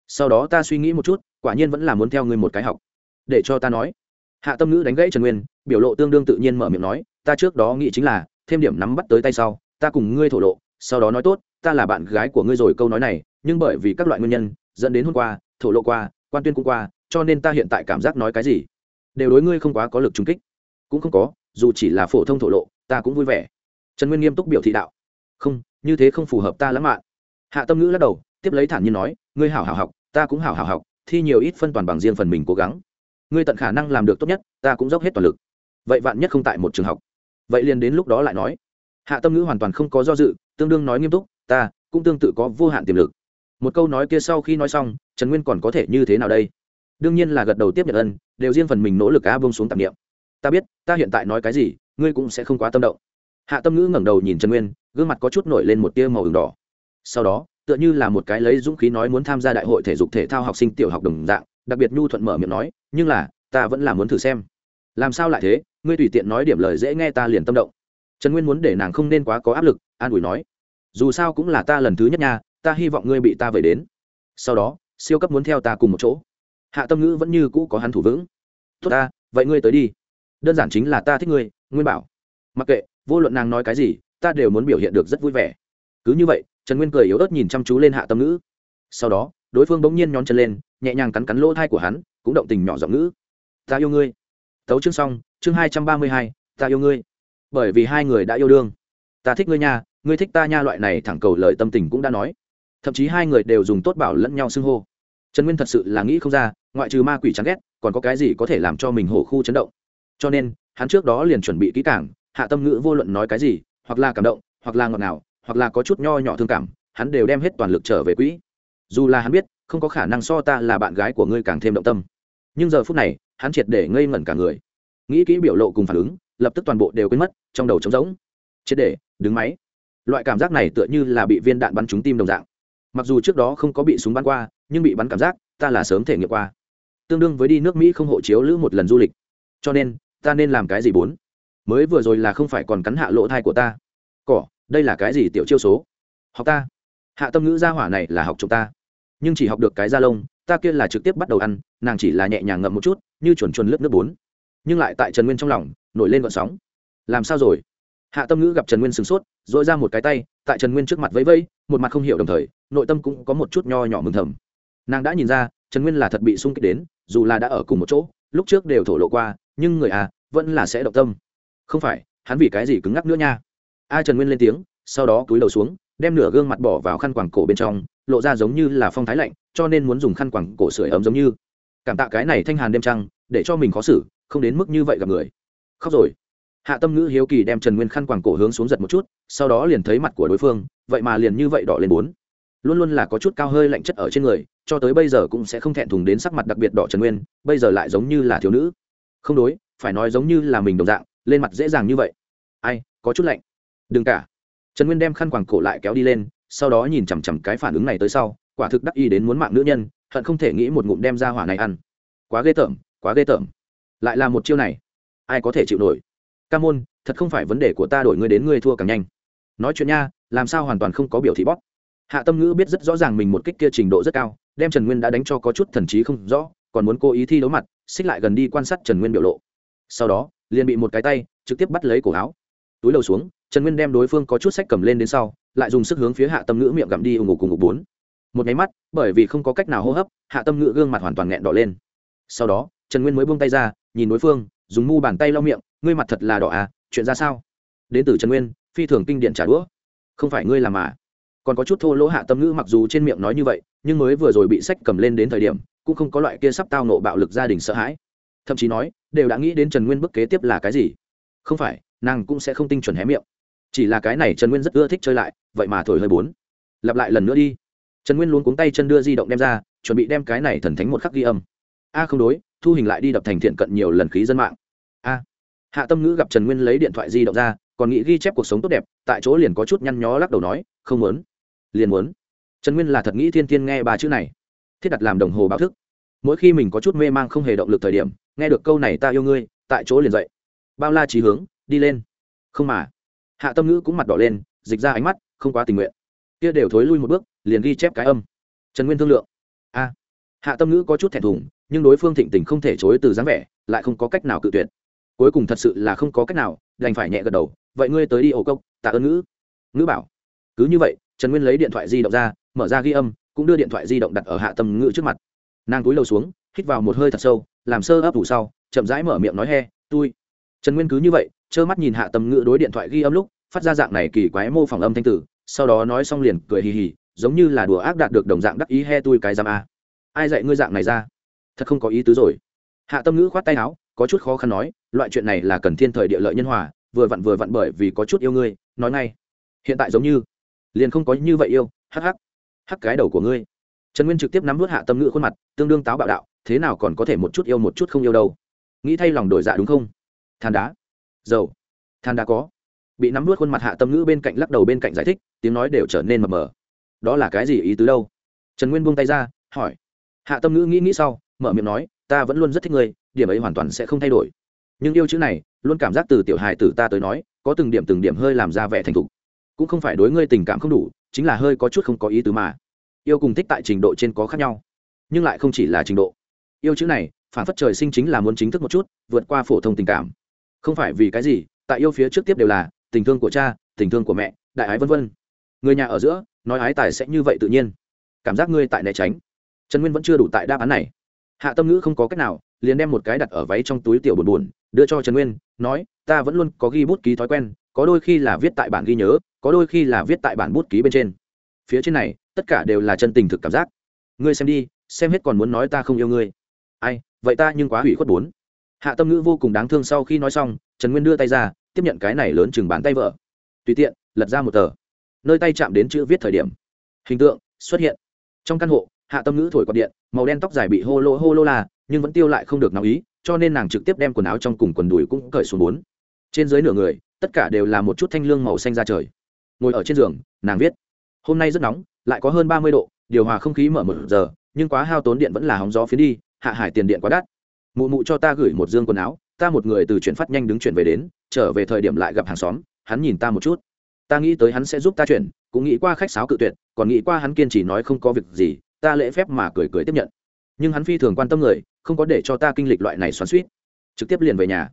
Sau đó ta suy nghĩ một chút, quả nhiên vẫn là muốn theo ngươi một cái học. Để cho ta nói. Hạ tâm ngữ đánh gãy trần nguyên, biểu lộ tương đương tự nhiên mở miệng nói, ta trước đó nghĩ chính là, thêm điểm nắm bắt tới tay sau, ta cùng ngươi thổ lộ, sau đó nói tốt, ta là bạn gái của ngươi rồi câu nói này, nhưng bởi vì các loại nguyên nhân, dẫn đến hôm qua, thổ lộ qua, quan tuyên cũng qua, cho nên ta hiện tại cảm giác nói cái gì, đều đối ngươi không quá có lực trung kích. Cũng không có dù chỉ là phổ thông thổ lộ, ta cũng vui vẻ. Trần nguyên nghiêm túc biểu thị đạo. Không, như thế không phù hợp ta lãng mạn. Hạ tâm ngữ lắc đầu, tiếp lấy thản nhiên nói, ngươi hảo hảo học, ta cũng hảo hảo học, thi nhiều ít phân toàn bằng riêng phần mình cố gắng. Ngươi tận khả năng làm được tốt nhất, ta cũng dốc hết toàn lực. Vậy vạn nhất không tại một trường học? Vậy liền đến lúc đó lại nói. Hạ tâm ngữ hoàn toàn không có do dự, tương đương nói nghiêm túc, ta cũng tương tự có vô hạn tiềm lực. Một câu nói kia sau khi nói xong, trần nguyên còn có thể như thế nào đây? Đương nhiên là gật đầu tiếp nhận ân, đều riêng phần mình nỗ lực á bông xuống tạp nghiệm ta biết, ta hiện tại nói cái gì, ngươi cũng sẽ không quá tâm động. Hạ tâm ngữ ngẩng đầu nhìn trần nguyên, gương mặt có chút nổi lên một tia màu ửng đỏ. Sau đó, tựa như là một cái lấy dũng khí nói muốn tham gia đại hội thể dục thể thao học sinh tiểu học đồng dạng, đặc biệt nhu thuận mở miệng nói, nhưng là, ta vẫn là muốn thử xem. Làm sao lại thế? Ngươi tùy tiện nói điểm lời dễ nghe ta liền tâm động. Trần nguyên muốn để nàng không nên quá có áp lực, an ủi nói, dù sao cũng là ta lần thứ nhất nha, ta hy vọng ngươi bị ta về đến. Sau đó, siêu cấp muốn theo ta cùng một chỗ. Hạ tâm ngữ vẫn như cũ có hắn thủ vững. Tốt ta, vậy ngươi tới đi đơn giản chính là ta thích ngươi, nguyên bảo. Mặc kệ, vô luận nàng nói cái gì, ta đều muốn biểu hiện được rất vui vẻ. Cứ như vậy, trần nguyên cười yếu ớt nhìn chăm chú lên hạ tâm ngữ. Sau đó, đối phương bỗng nhiên nhón chân lên, nhẹ nhàng cắn cắn lỗ thai của hắn, cũng động tình nhỏ giọng ngữ. Ta yêu ngươi. Tấu chương xong, chương hai trăm ba mươi hai, ta yêu ngươi. Bởi vì hai người đã yêu đương. Ta thích ngươi nha, ngươi thích ta nha loại này thẳng cầu lời tâm tình cũng đã nói. Thậm chí hai người đều dùng tốt bảo lẫn nhau xưng hô. Trần nguyên thật sự là nghĩ không ra, ngoại trừ ma quỷ chán ghét, còn có cái gì có thể làm cho mình hổ khu chấn động? Cho nên hắn trước đó liền chuẩn bị kỹ càng, hạ tâm ngữ vô luận nói cái gì hoặc là cảm động hoặc là ngọt ngào hoặc là có chút nho nhỏ thương cảm hắn đều đem hết toàn lực trở về quỹ. Dù là hắn biết không có khả năng so ta là bạn gái của ngươi càng thêm động tâm. Nhưng giờ phút này hắn triệt để ngây ngẩn cả người. Nghĩ kỹ biểu lộ cùng phản ứng lập tức toàn bộ đều quên mất trong đầu trống rỗng. Triệt để đứng máy. Loại cảm giác này tựa như là bị viên đạn bắn trúng tim đồng dạng. Mặc dù trước đó không có bị súng bắn qua nhưng bị bắn cảm giác ta là sớm thể nghiệm qua. Tương đương với đi nước mỹ không hộ chiếu lữ một lần du lịch. Cho nên ta nên làm cái gì bốn? Mới vừa rồi là không phải còn cắn hạ lỗ thai của ta. Cỏ, đây là cái gì tiểu chiêu số? Học ta. Hạ tâm ngữ gia hỏa này là học chúng ta. Nhưng chỉ học được cái da lông, ta kia là trực tiếp bắt đầu ăn, nàng chỉ là nhẹ nhàng ngậm một chút, như chuồn chuồn lướt nước bốn. Nhưng lại tại trần nguyên trong lòng, nổi lên gọn sóng. Làm sao rồi? Hạ tâm ngữ gặp trần nguyên sửng sốt dội ra một cái tay, tại trần nguyên trước mặt vẫy vẫy, một mặt không hiểu đồng thời, nội tâm cũng có một chút nho nhỏ mừng thầm. Nàng đã nhìn ra, trần nguyên là thật bị sung kích đến, dù là đã ở cùng một chỗ, lúc trước đều thổ lộ qua nhưng người à vẫn là sẽ động tâm. Không phải, hắn vì cái gì cứng ngắc nữa nha? A trần nguyên lên tiếng, sau đó cúi đầu xuống, đem nửa gương mặt bỏ vào khăn quàng cổ bên trong, lộ ra giống như là phong thái lạnh, cho nên muốn dùng khăn quàng cổ sưởi ấm giống như. Cảm tạ cái này thanh hàn đêm trăng, để cho mình khó xử, không đến mức như vậy gặp người. Khóc rồi. Hạ tâm ngữ hiếu kỳ đem trần nguyên khăn quàng cổ hướng xuống giật một chút, sau đó liền thấy mặt của đối phương, vậy mà liền như vậy đỏ lên bốn. Luôn luôn là có chút cao hơi lạnh chất ở trên người, cho tới bây giờ cũng sẽ không thẹn thùng đến sắc mặt đặc biệt đỏ trần nguyên, bây giờ lại giống như là thiếu nữ không đối, phải nói giống như là mình đồng dạng, lên mặt dễ dàng như vậy. Ai, có chút lạnh. Đừng cả. Trần nguyên đem khăn quàng cổ lại kéo đi lên, sau đó nhìn chằm chằm cái phản ứng này tới sau, quả thực đắc y đến muốn mạng nữ nhân, hận không thể nghĩ một ngụm đem ra hỏa này ăn. Quá ghê tởm, quá ghê tởm. Lại là một chiêu này, ai có thể chịu nổi? Ca môn, thật không phải vấn đề của ta đổi ngươi đến ngươi thua càng nhanh. Nói chuyện nha, làm sao hoàn toàn không có biểu thị bóp. Hạ tâm ngữ biết rất rõ ràng mình một kích kia trình độ rất cao, đem trần nguyên đã đánh cho có chút thần trí không rõ, còn muốn cố ý thi đấu mặt xích lại gần đi quan sát trần nguyên biểu lộ. Sau đó, liền bị một cái tay trực tiếp bắt lấy cổ áo. Túi đầu xuống, trần nguyên đem đối phương có chút sách cầm lên đến sau, lại dùng sức hướng phía hạ tâm ngữ miệng gặm đi ủng ngục cùng ngục bốn. Một nháy mắt, bởi vì không có cách nào hô hấp, hạ tâm ngữ gương mặt hoàn toàn nghẹn đỏ lên. Sau đó, trần nguyên mới buông tay ra, nhìn đối phương, dùng mu bàn tay lau miệng, ngươi mặt thật là đỏ à chuyện ra sao? Đến từ trần nguyên, phi thường kinh điện trả đũa. Không phải ngươi làm mà còn có chút thô lỗ hạ tâm ngữ mặc dù trên miệng nói như vậy nhưng mới vừa rồi bị sách cầm lên đến thời điểm, cũng không có loại kia sắp tao nộ bạo lực gia đình sợ hãi. Thậm chí nói, đều đã nghĩ đến trần nguyên bức kế tiếp là cái gì. Không phải, nàng cũng sẽ không tinh chuẩn hé miệng. Chỉ là cái này trần nguyên rất ưa thích chơi lại, vậy mà thổi hơi bốn. Lặp lại lần nữa đi. Trần nguyên luôn cuống tay chân đưa di động đem ra, chuẩn bị đem cái này thần thánh một khắc ghi âm. A không đối, thu hình lại đi đập thành thiện cận nhiều lần khí dân mạng. A. Hạ tâm ngữ gặp trần nguyên lấy điện thoại di động ra, còn nghĩ ghi chép cuộc sống tốt đẹp, tại chỗ liền có chút nhăn nhó lắc đầu nói, không muốn. Liền muốn trần nguyên là thật nghĩ thiên thiên nghe ba chữ này. Thiết đặt làm đồng hồ báo thức. Mỗi khi mình có chút mê mang không hề động lực thời điểm, nghe được câu này ta yêu ngươi, tại chỗ liền dậy. Bao la trí hướng, đi lên. Không mà. Hạ tâm ngữ cũng mặt đỏ lên, dịch ra ánh mắt, không quá tình nguyện. Kia đều thối lui một bước, liền ghi chép cái âm. Trần nguyên thương lượng. A. Hạ tâm ngữ có chút thẹn thùng, nhưng đối phương thịnh tình không thể chối từ dáng vẻ, lại không có cách nào cự tuyệt. Cuối cùng thật sự là không có cách nào, đành phải nhẹ gật đầu. Vậy ngươi tới đi ổ cốc, tạ ơn ngữ. Ngữ bảo. Cứ như vậy, trần nguyên lấy điện thoại di động ra mở ra ghi âm, cũng đưa điện thoại di động đặt ở hạ tâm ngữ trước mặt. Nàng túi lầu xuống, hít vào một hơi thật sâu, làm sơ ấp ủ sau, chậm rãi mở miệng nói he tôi trần nguyên cứ như vậy, trơ mắt nhìn hạ tâm ngữ đối điện thoại ghi âm lúc, phát ra dạng này kỳ quái mô phỏng âm thanh tử sau đó nói xong liền cười hì hì, giống như là đùa ác đạt được đồng dạng đắc ý he tôi cái giam a. Ai dạy ngươi dạng này ra? Thật không có ý tứ rồi. Hạ tâm ngữ khoát tay áo, có chút khó khăn nói, loại chuyện này là cần thiên thời địa lợi nhân hòa, vừa vặn vừa vặn bởi vì có chút yêu ngươi, nói ngay. Hiện tại giống như, liền không có như vậy yêu, hắc hắc hắc cái đầu của ngươi. Trần nguyên trực tiếp nắm vớt hạ tâm ngữ khuôn mặt, tương đương táo bạo đạo, thế nào còn có thể một chút yêu một chút không yêu đâu. Nghĩ thay lòng đổi dạ đúng không? Than đá. Dầu. Than đá có. Bị nắm vớt khuôn mặt hạ tâm ngữ bên cạnh lắc đầu bên cạnh giải thích, tiếng nói đều trở nên mờ mờ. Đó là cái gì ý tứ đâu? Trần nguyên buông tay ra, hỏi. Hạ tâm ngữ nghĩ nghĩ sau, mở miệng nói, ta vẫn luôn rất thích ngươi, điểm ấy hoàn toàn sẽ không thay đổi. Nhưng yêu chữ này, luôn cảm giác từ tiểu hài tử ta tới nói, có từng điểm từng điểm hơi làm ra vẻ thành thục. Cũng không phải đối ngươi tình cảm không đủ chính là hơi có chút không có ý tứ mà. Yêu cùng thích tại trình độ trên có khác nhau, nhưng lại không chỉ là trình độ. Yêu chữ này, phản phất trời sinh chính là muốn chính thức một chút, vượt qua phổ thông tình cảm. Không phải vì cái gì, tại yêu phía trước tiếp đều là, tình thương của cha, tình thương của mẹ, đại ái vân vân. Người nhà ở giữa, nói ái tài sẽ như vậy tự nhiên. Cảm giác ngươi tại né tránh. Trần nguyên vẫn chưa đủ tại đáp án này. Hạ tâm ngữ không có cách nào, liền đem một cái đặt ở váy trong túi tiểu buồn buồn, đưa cho trần nguyên, nói, ta vẫn luôn có ghi bút ký thói quen, có đôi khi là viết tại bản ghi nhớ có đôi khi là viết tại bản bút ký bên trên. Phía trên này, tất cả đều là chân tình thực cảm giác. Ngươi xem đi, xem hết còn muốn nói ta không yêu ngươi. Ai, vậy ta nhưng quá hủy khuất bốn. Hạ tâm ngữ vô cùng đáng thương sau khi nói xong, trần nguyên đưa tay ra, tiếp nhận cái này lớn chừng bàn tay vợ. Tùy tiện, lật ra một tờ. Nơi tay chạm đến chữ viết thời điểm. Hình tượng, xuất hiện. Trong căn hộ, hạ tâm ngữ thổi quạt điện, màu đen tóc dài bị hô lô hô lô là nhưng vẫn tiêu lại không được nóng ý, cho nên nàng trực tiếp đem quần áo trong cùng quần đùi cũng cởi xuống bốn. Trên dưới nửa người, tất cả đều là một chút thanh lương màu xanh ra trời ngồi ở trên giường, nàng viết, hôm nay rất nóng, lại có hơn ba mươi độ, điều hòa không khí mở một giờ, nhưng quá hao tốn điện vẫn là hóng gió phía đi, hạ hải tiền điện quá đắt. Mụ mụ cho ta gửi một dương quần áo, ta một người từ chuyển phát nhanh đứng chuyển về đến, trở về thời điểm lại gặp hàng xóm, hắn nhìn ta một chút. Ta nghĩ tới hắn sẽ giúp ta chuyển, cũng nghĩ qua khách sáo cự tuyệt, còn nghĩ qua hắn kiên trì nói không có việc gì, ta lễ phép mà cười cười tiếp nhận. Nhưng hắn phi thường quan tâm người, không có để cho ta kinh lịch loại này xoắn suýt trực tiếp liền về nhà.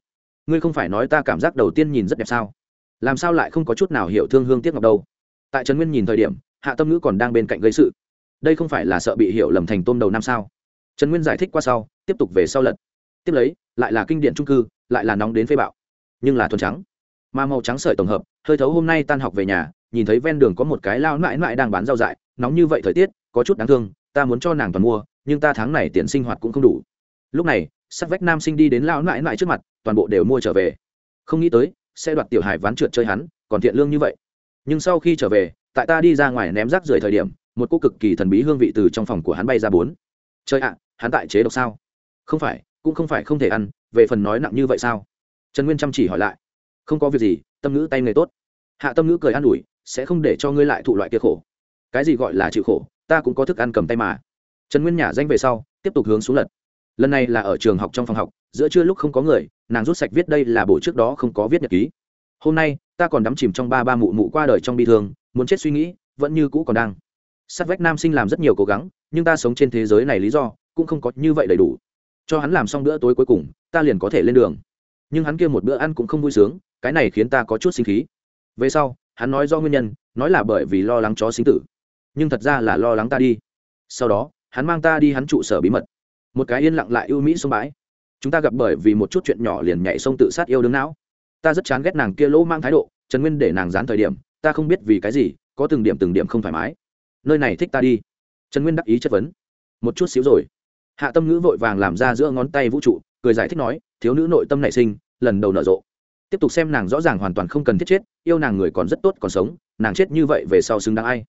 Ngươi không phải nói ta cảm giác đầu tiên nhìn rất đẹp sao? Làm sao lại không có chút nào hiểu thương hương tiếc ngọc đâu? Tại trần nguyên nhìn thời điểm, hạ tâm ngữ còn đang bên cạnh gây sự. Đây không phải là sợ bị hiểu lầm thành tôm đầu năm sao? Trần nguyên giải thích qua sau, tiếp tục về sau lật. Tiếp lấy, lại là kinh điện trung cư, lại là nóng đến phê bạo. Nhưng là thuần trắng. Mà màu trắng sợi tổng hợp, hơi thấu hôm nay tan học về nhà, nhìn thấy ven đường có một cái lao mãi mãi đang bán rau dại, nóng như vậy thời tiết, có chút đáng thương, ta muốn cho nàng toàn mua, nhưng ta tháng này tiền sinh hoạt cũng không đủ. Lúc này, sắc vách nam sinh đi đến lao mãi mãi trước mặt, toàn bộ đều mua trở về. Không nghĩ tới sẽ đoạt tiểu hải ván trượt chơi hắn, còn thiện lương như vậy. Nhưng sau khi trở về, tại ta đi ra ngoài ném rác rưởi thời điểm, một cô cực kỳ thần bí hương vị từ trong phòng của hắn bay ra bốn. Chơi ạ, hắn tại chế độc sao? Không phải, cũng không phải không thể ăn, về phần nói nặng như vậy sao? Trần nguyên chăm chỉ hỏi lại. Không có việc gì, tâm ngữ tay nghề tốt. Hạ tâm ngữ cười an ủi, sẽ không để cho ngươi lại thụ loại kia khổ. Cái gì gọi là chịu khổ, ta cũng có thức ăn cầm tay mà. Trần nguyên nhả danh về sau, tiếp tục hướng xuống lật. Lần này là ở trường học trong phòng học, giữa trưa lúc không có người nàng rút sạch viết đây là bộ trước đó không có viết nhật ký. Hôm nay, ta còn đắm chìm trong ba ba mụ mụ qua đời trong bi thương, muốn chết suy nghĩ, vẫn như cũ còn đang. Sát vách nam sinh làm rất nhiều cố gắng, nhưng ta sống trên thế giới này lý do cũng không có như vậy đầy đủ. Cho hắn làm xong bữa tối cuối cùng, ta liền có thể lên đường. Nhưng hắn kia một bữa ăn cũng không vui sướng, cái này khiến ta có chút sinh khí. Về sau, hắn nói do nguyên nhân, nói là bởi vì lo lắng chó sinh tử. Nhưng thật ra là lo lắng ta đi. Sau đó, hắn mang ta đi hắn trụ sở bí mật. Một cái yên lặng lại ưu mỹ xuống bãi chúng ta gặp bởi vì một chút chuyện nhỏ liền nhảy sông tự sát yêu đương não. Ta rất chán ghét nàng kia lỗ mang thái độ, trần nguyên để nàng dán thời điểm, ta không biết vì cái gì, có từng điểm từng điểm không thoải mái. Nơi này thích ta đi. Trần nguyên đắc ý chất vấn. Một chút xíu rồi. Hạ tâm ngữ vội vàng làm ra giữa ngón tay vũ trụ, cười giải thích nói, thiếu nữ nội tâm nảy sinh, lần đầu nở rộ. Tiếp tục xem nàng rõ ràng hoàn toàn không cần thiết chết, yêu nàng người còn rất tốt còn sống, nàng chết như vậy về sau xứng đáng ai?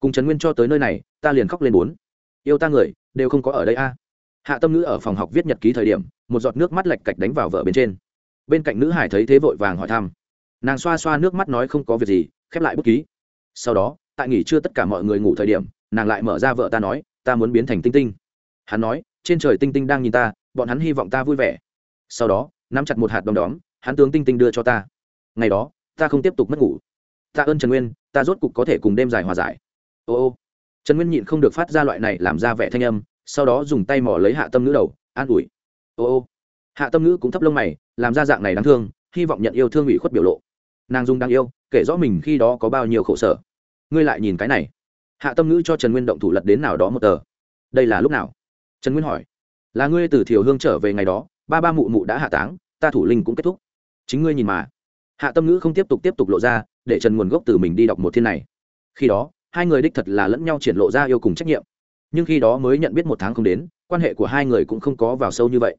Cùng trần nguyên cho tới nơi này, ta liền khóc lên bốn. Yêu ta người, đều không có ở đây a hạ tâm ngữ ở phòng học viết nhật ký thời điểm, một giọt nước mắt lạch cạch đánh vào vợ bên trên. Bên cạnh nữ hải thấy thế vội vàng hỏi thăm. Nàng xoa xoa nước mắt nói không có việc gì, khép lại bút ký. Sau đó, tại nghỉ trưa tất cả mọi người ngủ thời điểm, nàng lại mở ra vợ ta nói, ta muốn biến thành tinh tinh. Hắn nói, trên trời tinh tinh đang nhìn ta, bọn hắn hy vọng ta vui vẻ. Sau đó, nắm chặt một hạt đom đóm, hắn tướng tinh tinh đưa cho ta. Ngày đó, ta không tiếp tục mất ngủ. Ta ơn trần nguyên, ta rốt cục có thể cùng đêm dài hòa giải. Ô ô. Trần nguyên nhịn không được phát ra loại này làm ra vẻ thanh âm sau đó dùng tay mỏ lấy hạ tâm ngữ đầu, an ủi. Ô ô, hạ tâm ngữ cũng thấp lông mày, làm ra dạng này đáng thương, hy vọng nhận yêu thương ủy khuất biểu lộ. Nàng dung đang yêu, kể rõ mình khi đó có bao nhiêu khổ sở. Ngươi lại nhìn cái này. Hạ tâm ngữ cho trần nguyên động thủ lật đến nào đó một tờ. Đây là lúc nào? Trần nguyên hỏi. Là ngươi từ thiều hương trở về ngày đó, ba ba mụ mụ đã hạ táng, ta thủ linh cũng kết thúc. Chính ngươi nhìn mà. Hạ tâm ngữ không tiếp tục tiếp tục lộ ra, để trần nguồn gốc từ mình đi đọc một thiên này. Khi đó, hai người đích thật là lẫn nhau triển lộ ra yêu cùng trách nhiệm nhưng khi đó mới nhận biết một tháng không đến, quan hệ của hai người cũng không có vào sâu như vậy.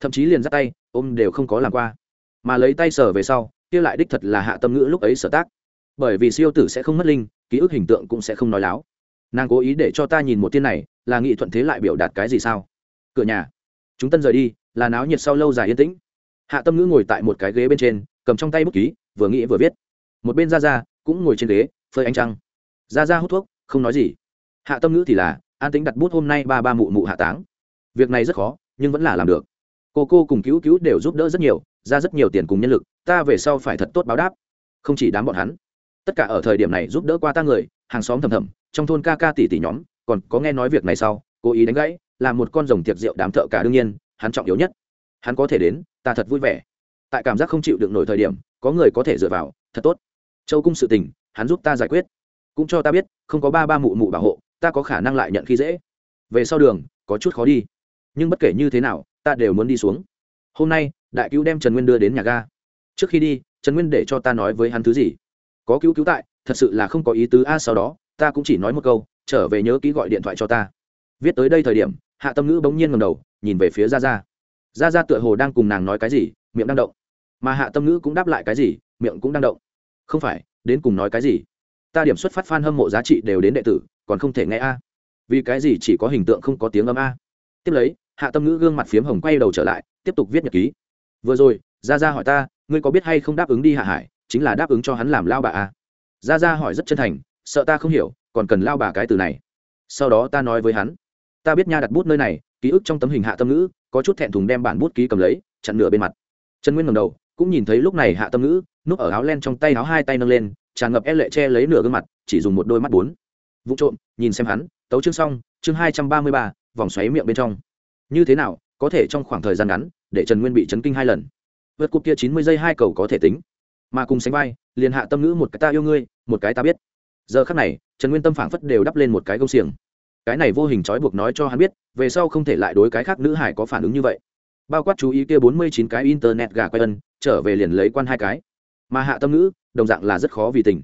Thậm chí liền dắt tay, ôm đều không có làm qua. Mà lấy tay sờ về sau, kia lại đích thật là hạ tâm ngữ lúc ấy sở tác. Bởi vì siêu tử sẽ không mất linh, ký ức hình tượng cũng sẽ không nói láo. Nàng cố ý để cho ta nhìn một tiên này, là nghị thuận thế lại biểu đạt cái gì sao? Cửa nhà. Chúng tân rời đi, là náo nhiệt sau lâu dài yên tĩnh. Hạ tâm ngữ ngồi tại một cái ghế bên trên, cầm trong tay bút ký, vừa nghĩ vừa viết. Một bên ra ra cũng ngồi trên ghế, phơi ánh trăng. Ra ra hút thuốc, không nói gì. Hạ tâm ngữ thì là an tính đặt bút hôm nay ba ba mụ mụ hạ táng. Việc này rất khó, nhưng vẫn là làm được. Cô cô cùng cứu cứu đều giúp đỡ rất nhiều, ra rất nhiều tiền cùng nhân lực, ta về sau phải thật tốt báo đáp. Không chỉ đám bọn hắn, tất cả ở thời điểm này giúp đỡ qua ta người, hàng xóm thầm thầm, trong thôn ca ca tỷ tỷ nhóm, còn có nghe nói việc này sau, cố ý đánh gãy, làm một con rồng tiệc rượu đám thợ cả đương nhiên, hắn trọng yếu nhất. Hắn có thể đến, ta thật vui vẻ. Tại cảm giác không chịu được nổi thời điểm, có người có thể dựa vào, thật tốt. Châu cung sự tình, hắn giúp ta giải quyết. Cũng cho ta biết, không có ba ba mụ mụ bảo hộ ta có khả năng lại nhận khi dễ. Về sau đường, có chút khó đi. Nhưng bất kể như thế nào, ta đều muốn đi xuống. Hôm nay, đại cứu đem trần nguyên đưa đến nhà ga. Trước khi đi, trần nguyên để cho ta nói với hắn thứ gì. Có cứu cứu tại, thật sự là không có ý tứ. A, sau đó, ta cũng chỉ nói một câu, trở về nhớ ký gọi điện thoại cho ta. Viết tới đây thời điểm, hạ tâm ngữ bỗng nhiên ngầm đầu, nhìn về phía ra ra ra ra tựa hồ đang cùng nàng nói cái gì, miệng đang động. Mà hạ tâm ngữ cũng đáp lại cái gì, miệng cũng đang động. Không phải, đến cùng nói cái gì? Ta điểm xuất phát f a n hâm mộ giá trị đều đến đệ tử, còn không thể nghe a. Vì cái gì chỉ có hình tượng không có tiếng âm a? Tiếp lấy, hạ tâm ngữ gương mặt phiếm hồng quay đầu trở lại, tiếp tục viết nhật ký. Vừa rồi ra ra hỏi ta, ngươi có biết hay không đáp ứng đi hạ hải, chính là đáp ứng cho hắn làm lao bà a. Ra ra hỏi rất chân thành, sợ ta không hiểu, còn cần lao bà cái từ này. Sau đó ta nói với hắn, ta biết nha đặt bút nơi này, ký ức trong tấm hình hạ tâm ngữ, có chút thẹn thùng đem bản bút ký cầm lấy, chặn nửa bên mặt. Trần nguyên ngầm đầu, cũng nhìn thấy lúc này hạ tâm ngữ, núp ở áo len trong tay, áo hai tay nâng lên tràn ngập e lệ che lấy nửa gương mặt, chỉ dùng một đôi mắt bốn. Vụ trộm, nhìn xem hắn, tấu chương xong, chương hai trăm ba mươi ba, vòng xoáy miệng bên trong. Như thế nào, có thể trong khoảng thời gian ngắn, để trần nguyên bị chấn kinh hai lần? Vượt cục kia chín mươi giây hai cầu có thể tính. Mà cùng sánh vai, liền hạ tâm ngữ một cái ta yêu ngươi, một cái ta biết. Giờ khắc này, trần nguyên tâm phảng phất đều đắp lên một cái gông xiềng. Cái này vô hình trói buộc nói cho hắn biết, về sau không thể lại đối cái khác nữ hải có phản ứng như vậy. Bao quát chú ý kia bốn mươi chín cái internet gà quay ân, trở về liền lấy quan hai cái. Mà hạ tâm ngữ đồng dạng là rất khó vì tình.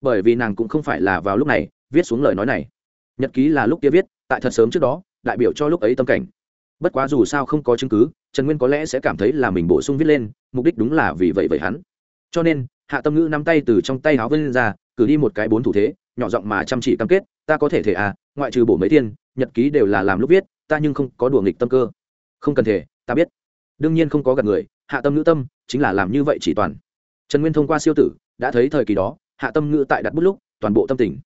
Bởi vì nàng cũng không phải là vào lúc này, viết xuống lời nói này. Nhật ký là lúc kia viết, tại thật sớm trước đó, đại biểu cho lúc ấy tâm cảnh. Bất quá dù sao không có chứng cứ, trần nguyên có lẽ sẽ cảm thấy là mình bổ sung viết lên, mục đích đúng là vì vậy vậy hắn. Cho nên, hạ tâm ngữ nắm tay từ trong tay áo vân lên ra, cử đi một cái bốn thủ thế, nhỏ giọng mà chăm chỉ cam kết, ta có thể thể à ngoại trừ bổ mấy thiên nhật ký đều là làm lúc viết, ta nhưng không có đùa nghịch tâm cơ. Không cần thể, ta biết. Đương nhiên không có gặp người, hạ tâm ngữ tâm, chính là làm như vậy chỉ toàn. Trần nguyên thông qua siêu tử đã thấy thời kỳ đó, hạ tâm ngữ tại đặt bút lúc, toàn bộ tâm tình,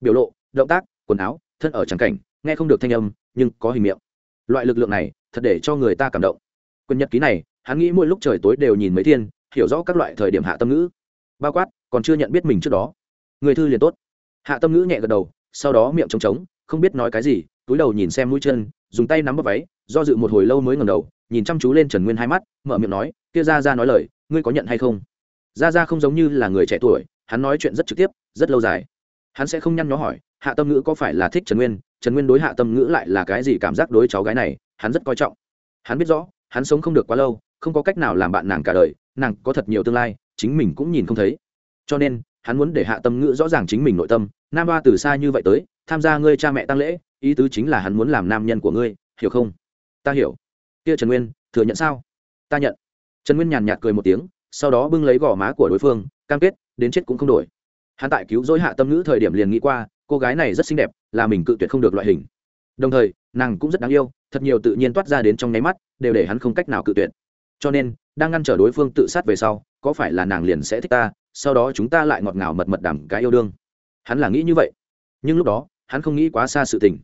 biểu lộ, động tác, quần áo, thân ở tràng cảnh, nghe không được thanh âm, nhưng có hình miệng. Loại lực lượng này, thật để cho người ta cảm động. Quân nhật ký này, hắn nghĩ mỗi lúc trời tối đều nhìn mấy thiên, hiểu rõ các loại thời điểm hạ tâm ngữ. Bao quát, còn chưa nhận biết mình trước đó. Người thư liền tốt. Hạ tâm ngữ nhẹ gật đầu, sau đó miệng trống trống, không biết nói cái gì, túi đầu nhìn xem mũi chân, dùng tay nắm bắp váy, do dự một hồi lâu mới ngầm đầu, nhìn chăm chú lên trần nguyên hai mắt, mở miệng nói, kia ra ra nói lời, ngươi có nhận hay không? Ra ra không giống như là người trẻ tuổi, hắn nói chuyện rất trực tiếp, rất lâu dài. Hắn sẽ không nhăn nhó hỏi, hạ tâm ngữ có phải là thích trần nguyên? Trần nguyên đối hạ tâm ngữ lại là cái gì cảm giác đối cháu gái này? Hắn rất coi trọng. Hắn biết rõ, hắn sống không được quá lâu, không có cách nào làm bạn nàng cả đời, nàng có thật nhiều tương lai, chính mình cũng nhìn không thấy. Cho nên, hắn muốn để hạ tâm ngữ rõ ràng chính mình nội tâm, nam ba từ xa như vậy tới, tham gia ngươi cha mẹ tăng lễ, ý tứ chính là hắn muốn làm nam nhân của ngươi, hiểu không? Ta hiểu. Kia trần nguyên, thừa nhận sao? Ta nhận. Trần nguyên nhàn nhạt cười một tiếng sau đó bưng lấy gò má của đối phương, cam kết, đến chết cũng không đổi. Hắn tại cứu dối hạ tâm ngữ thời điểm liền nghĩ qua, cô gái này rất xinh đẹp, là mình cự tuyệt không được loại hình. Đồng thời, nàng cũng rất đáng yêu, thật nhiều tự nhiên toát ra đến trong nháy mắt, đều để hắn không cách nào cự tuyệt. Cho nên, đang ngăn trở đối phương tự sát về sau, có phải là nàng liền sẽ thích ta, sau đó chúng ta lại ngọt ngào mật mật đảm cái yêu đương? Hắn là nghĩ như vậy. Nhưng lúc đó, hắn không nghĩ quá xa sự tình.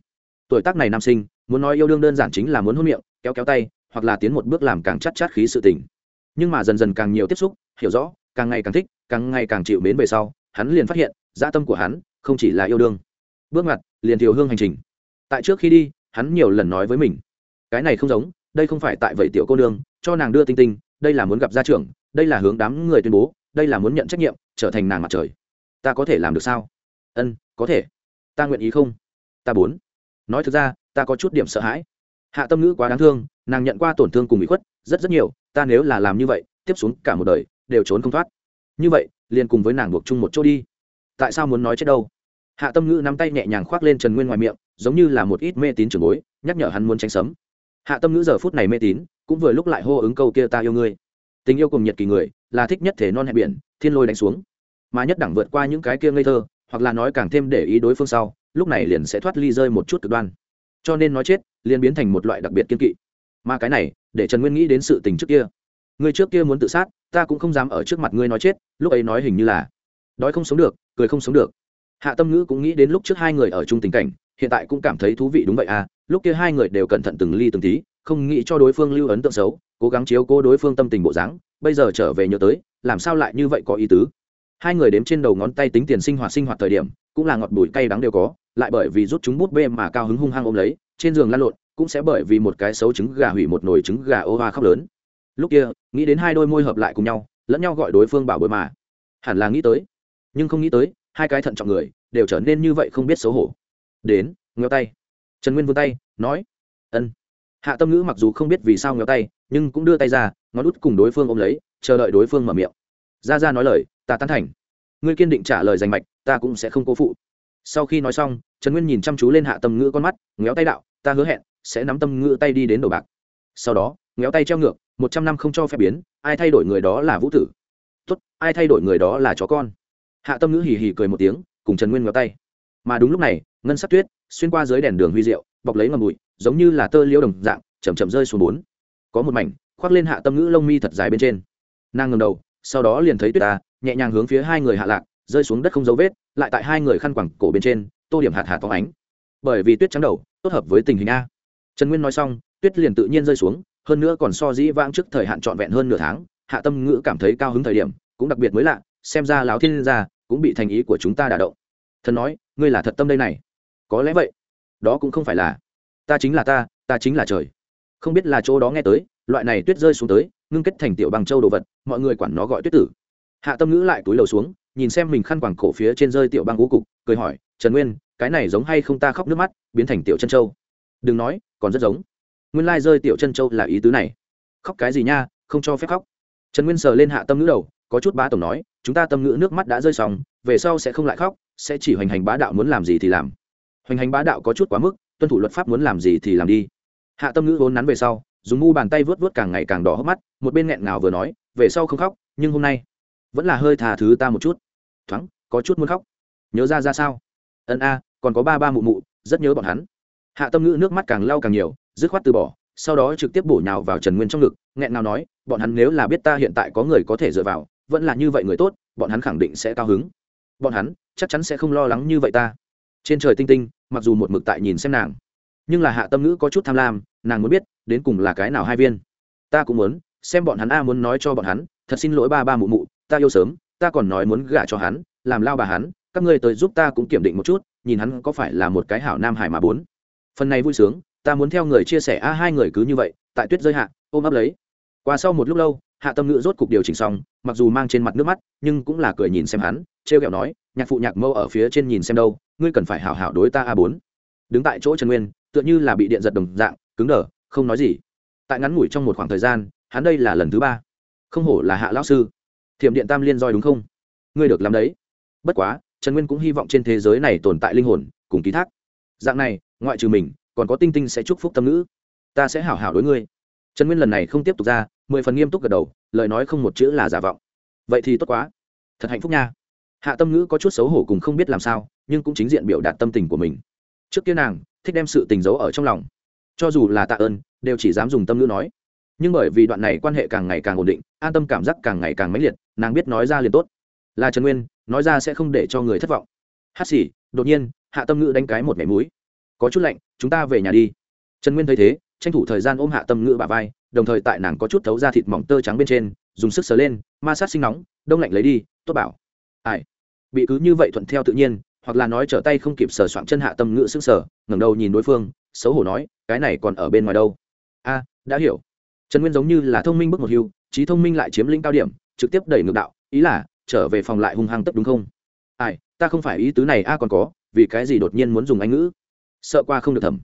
Tuổi tác này nam sinh, muốn nói yêu đương đơn giản chính là muốn hôn miệng, kéo kéo tay, hoặc là tiến một bước làm càng chắc chát khí sự tình nhưng mà dần dần càng nhiều tiếp xúc, hiểu rõ, càng ngày càng thích, càng ngày càng chịu mến về sau, hắn liền phát hiện, dã tâm của hắn không chỉ là yêu đương. Bước ngoặt, liền thiều hương hành trình. Tại trước khi đi, hắn nhiều lần nói với mình, cái này không giống, đây không phải tại vậy tiểu cô nương, cho nàng đưa tinh tinh, đây là muốn gặp gia trưởng, đây là hướng đám người tuyên bố, đây là muốn nhận trách nhiệm, trở thành nàng mặt trời. Ta có thể làm được sao? Ân, có thể. Ta nguyện ý không? Ta bốn nói thực ra, ta có chút điểm sợ hãi. Hạ tâm ngữ quá đáng thương, nàng nhận qua tổn thương cùng bị khuất rất rất nhiều, ta nếu là làm như vậy, tiếp xuống cả một đời, đều trốn không thoát. Như vậy, liền cùng với nàng buộc chung một chỗ đi. Tại sao muốn nói chết đâu? Hạ tâm ngữ nắm tay nhẹ nhàng khoác lên trần nguyên ngoài miệng, giống như là một ít mê tín trường bối, nhắc nhở hắn muốn tránh sấm. Hạ tâm ngữ giờ phút này mê tín, cũng vừa lúc lại hô ứng câu kia ta yêu ngươi. Tình yêu cùng nhiệt kỳ người, là thích nhất thể non hẹp biển, thiên lôi đánh xuống. Mà nhất đẳng vượt qua những cái kia ngây thơ, hoặc là nói càng thêm để ý đối phương sau, lúc này liền sẽ thoát ly rơi một chút cực đoan. Cho nên nói chết, liền biến thành một loại đặc biệt kiên kỵ. Mà cái này để trần nguyên nghĩ đến sự tình trước kia. Người trước kia muốn tự sát, ta cũng không dám ở trước mặt ngươi nói chết, lúc ấy nói hình như là, đói không sống được, cười không sống được. Hạ tâm ngữ cũng nghĩ đến lúc trước hai người ở chung tình cảnh, hiện tại cũng cảm thấy thú vị đúng vậy à lúc kia hai người đều cẩn thận từng ly từng tí, không nghĩ cho đối phương lưu ấn tượng xấu, cố gắng chiếu cố đối phương tâm tình bộ dáng, bây giờ trở về nhớ tới, làm sao lại như vậy có ý tứ? Hai người đếm trên đầu ngón tay tính tiền sinh hoạt sinh hoạt thời điểm, cũng là ngọt bùi cay đắng đều có, lại bởi vì rút chúng bút bê mà cao hứng hung hăng ôm lấy trên giường lăn lộn, cũng sẽ bởi vì một cái xấu trứng gà hủy một nồi trứng gà ô hoa khóc lớn. Lúc kia, nghĩ đến hai đôi môi hợp lại cùng nhau, lẫn nhau gọi đối phương bảo bối mà. Hẳn là nghĩ tới. Nhưng không nghĩ tới, hai cái thận trọng người, đều trở nên như vậy không biết xấu hổ. Đến, ngheo tay. Trần nguyên vươn tay, nói, ân. Hạ tâm ngữ mặc dù không biết vì sao ngheo tay, nhưng cũng đưa tay ra, ngón út cùng đối phương ôm lấy, chờ đợi đối phương mở miệng. Ra ra nói lời, ta tán thành. Ngươi kiên định trả lời danh mạch, ta cũng sẽ không cố phụ. Sau khi nói xong, trần nguyên nhìn chăm chú lên hạ tâm ngữ con mắt ngéo tay đạo ta hứa hẹn sẽ nắm tâm ngữ tay đi đến đồ bạc. Sau đó, ngéo tay treo ngược, một trăm năm không cho phép biến, ai thay đổi người đó là vũ tử. Tuất ai thay đổi người đó là chó con. Hạ tâm ngữ hì hì cười một tiếng, cùng trần nguyên ngéo tay. Mà đúng lúc này, ngân sắc tuyết xuyên qua dưới đèn đường huy diệu, bọc lấy ngầm bụi, giống như là tơ liễu đồng dạng chầm chậm rơi xuống bốn. Có một mảnh, khoác lên hạ tâm ngữ lông mi thật dài bên trên. Nàng ngầm đầu, sau đó liền thấy tuyết ta, nhẹ nhàng hướng phía hai người hạ lạc, rơi xuống đất không dấu vết, lại tại hai người khăn quẳng cổ bên trên, tô điểm hạt hạt phóng ánh. Bởi vì tuyết trắng đầu tốt hợp với tình hình a. Trần nguyên nói xong, tuyết liền tự nhiên rơi xuống, hơn nữa còn so dĩ vãng trước thời hạn trọn vẹn hơn nửa tháng, hạ tâm ngữ cảm thấy cao hứng thời điểm, cũng đặc biệt mới lạ, xem ra láo thiên gia cũng bị thành ý của chúng ta đả động. Thần nói, ngươi là thật tâm đây này. Có lẽ vậy. Đó cũng không phải là, ta chính là ta ta chính là trời. Không biết là chỗ đó nghe tới, loại này tuyết rơi xuống tới, ngưng kết thành tiểu bằng châu đồ vật, mọi người quản nó gọi tuyết tử. Hạ tâm ngữ lại túi lầu xuống, nhìn xem mình khăn quàng cổ phía trên rơi tiểu băng ngũ cục, cười hỏi, trần nguyên cái này giống hay không ta khóc nước mắt, biến thành tiểu chân châu đừng nói, còn rất giống. Nguyên lai rơi tiểu chân châu là ý tứ này. Khóc cái gì nha, không cho phép khóc. Trần nguyên sờ lên hạ tâm ngữ đầu, có chút bá tổng nói, chúng ta tâm ngữ nước mắt đã rơi xong, về sau sẽ không lại khóc, sẽ chỉ hoành hành bá đạo muốn làm gì thì làm. Hoành hành bá đạo có chút quá mức, tuân thủ luật pháp muốn làm gì thì làm đi. Hạ tâm ngữ vốn nắn về sau, dùng ngu bàn tay vớt vớt càng ngày càng đỏ hốc mắt, một bên nghẹn ngào vừa nói, về sau không khóc, nhưng hôm nay vẫn là hơi thà thứ ta một chút. Thoáng, có chút muốn khóc. Nhớ ra ra sao? Ân a còn có ba ba mụ mụ, rất nhớ bọn hắn. Hạ tâm ngữ nước mắt càng lau càng nhiều, dứt khoát từ bỏ, sau đó trực tiếp bổ nhào vào trần nguyên trong ngực, nghẹn nào nói, bọn hắn nếu là biết ta hiện tại có người có thể dựa vào, vẫn là như vậy người tốt, bọn hắn khẳng định sẽ cao hứng. Bọn hắn chắc chắn sẽ không lo lắng như vậy ta. Trên trời tinh tinh, mặc dù một mực tại nhìn xem nàng, nhưng là hạ tâm ngữ có chút tham lam, nàng muốn biết, đến cùng là cái nào hai viên. Ta cũng muốn, xem bọn hắn a muốn nói cho bọn hắn, thật xin lỗi ba ba mụ mụ, ta yêu sớm, ta còn nói muốn gả cho hắn, làm lao bà hắn, các ngươi tới giúp ta cũng kiểm định một chút nhìn hắn có phải là một cái hảo nam hải mà bốn. Phần này vui sướng, ta muốn theo người chia sẻ a, hai người cứ như vậy, tại tuyết rơi hạ, ôm ấp lấy. Qua sau một lúc lâu, hạ tâm ngữ rốt cục điều chỉnh xong, mặc dù mang trên mặt nước mắt, nhưng cũng là cười nhìn xem hắn, trêu ghẹo nói, nhạc phụ nhạc mâu ở phía trên nhìn xem đâu, ngươi cần phải hảo hảo đối ta a bốn. Đứng tại chỗ trần nguyên, tựa như là bị điện giật đồng dạng, cứng đờ, không nói gì. Tại ngắn ngủi trong một khoảng thời gian, hắn đây là lần thứ ba. Không hổ là hạ lão sư. Thiểm điện tam liên roi đúng không? Ngươi được làm đấy. Bất quá trần nguyên cũng hy vọng trên thế giới này tồn tại linh hồn, cùng ký thác. Dạng này, ngoại trừ mình, còn có tinh tinh sẽ chúc phúc tâm ngữ. Ta sẽ hảo hảo đối ngươi. Trần nguyên lần này không tiếp tục ra, mười phần nghiêm túc gật đầu, lời nói không một chữ là giả vọng. Vậy thì tốt quá. Thật hạnh phúc nha. Hạ tâm ngữ có chút xấu hổ cùng không biết làm sao, nhưng cũng chính diện biểu đạt tâm tình của mình. Trước kia nàng, thích đem sự tình giấu ở trong lòng. Cho dù là tạ ơn, đều chỉ dám dùng tâm ngữ nói. Nhưng bởi vì đoạn này quan hệ càng ngày càng ổn định, an tâm cảm giác càng ngày càng mãnh liệt, nàng biết nói ra liền tốt là trần nguyên nói ra sẽ không để cho người thất vọng hát xỉ đột nhiên hạ tâm ngữ đánh cái một mẻ múi có chút lạnh chúng ta về nhà đi. Trần nguyên thấy thế tranh thủ thời gian ôm hạ tâm ngữ bà vai đồng thời tại nàng có chút thấu ra thịt mỏng tơ trắng bên trên dùng sức sờ lên ma sát sinh nóng đông lạnh lấy đi tốt bảo. Ai? Bị cứ như vậy thuận theo tự nhiên hoặc là nói trở tay không kịp sờ soạn chân hạ tâm ngữ sức sờ, ngẩng đầu nhìn đối phương xấu hổ nói cái này còn ở bên ngoài đâu? A đã hiểu. Trần nguyên giống như là thông minh bước một hưu trí thông minh lại chiếm lĩnh cao điểm trực tiếp đẩy ngược đạo ý là trở về phòng lại hung hăng tất đúng không? Ai, ta không phải ý tứ này, a, còn có, vì cái gì đột nhiên muốn dùng anh ngữ? Sợ qua không được thầm.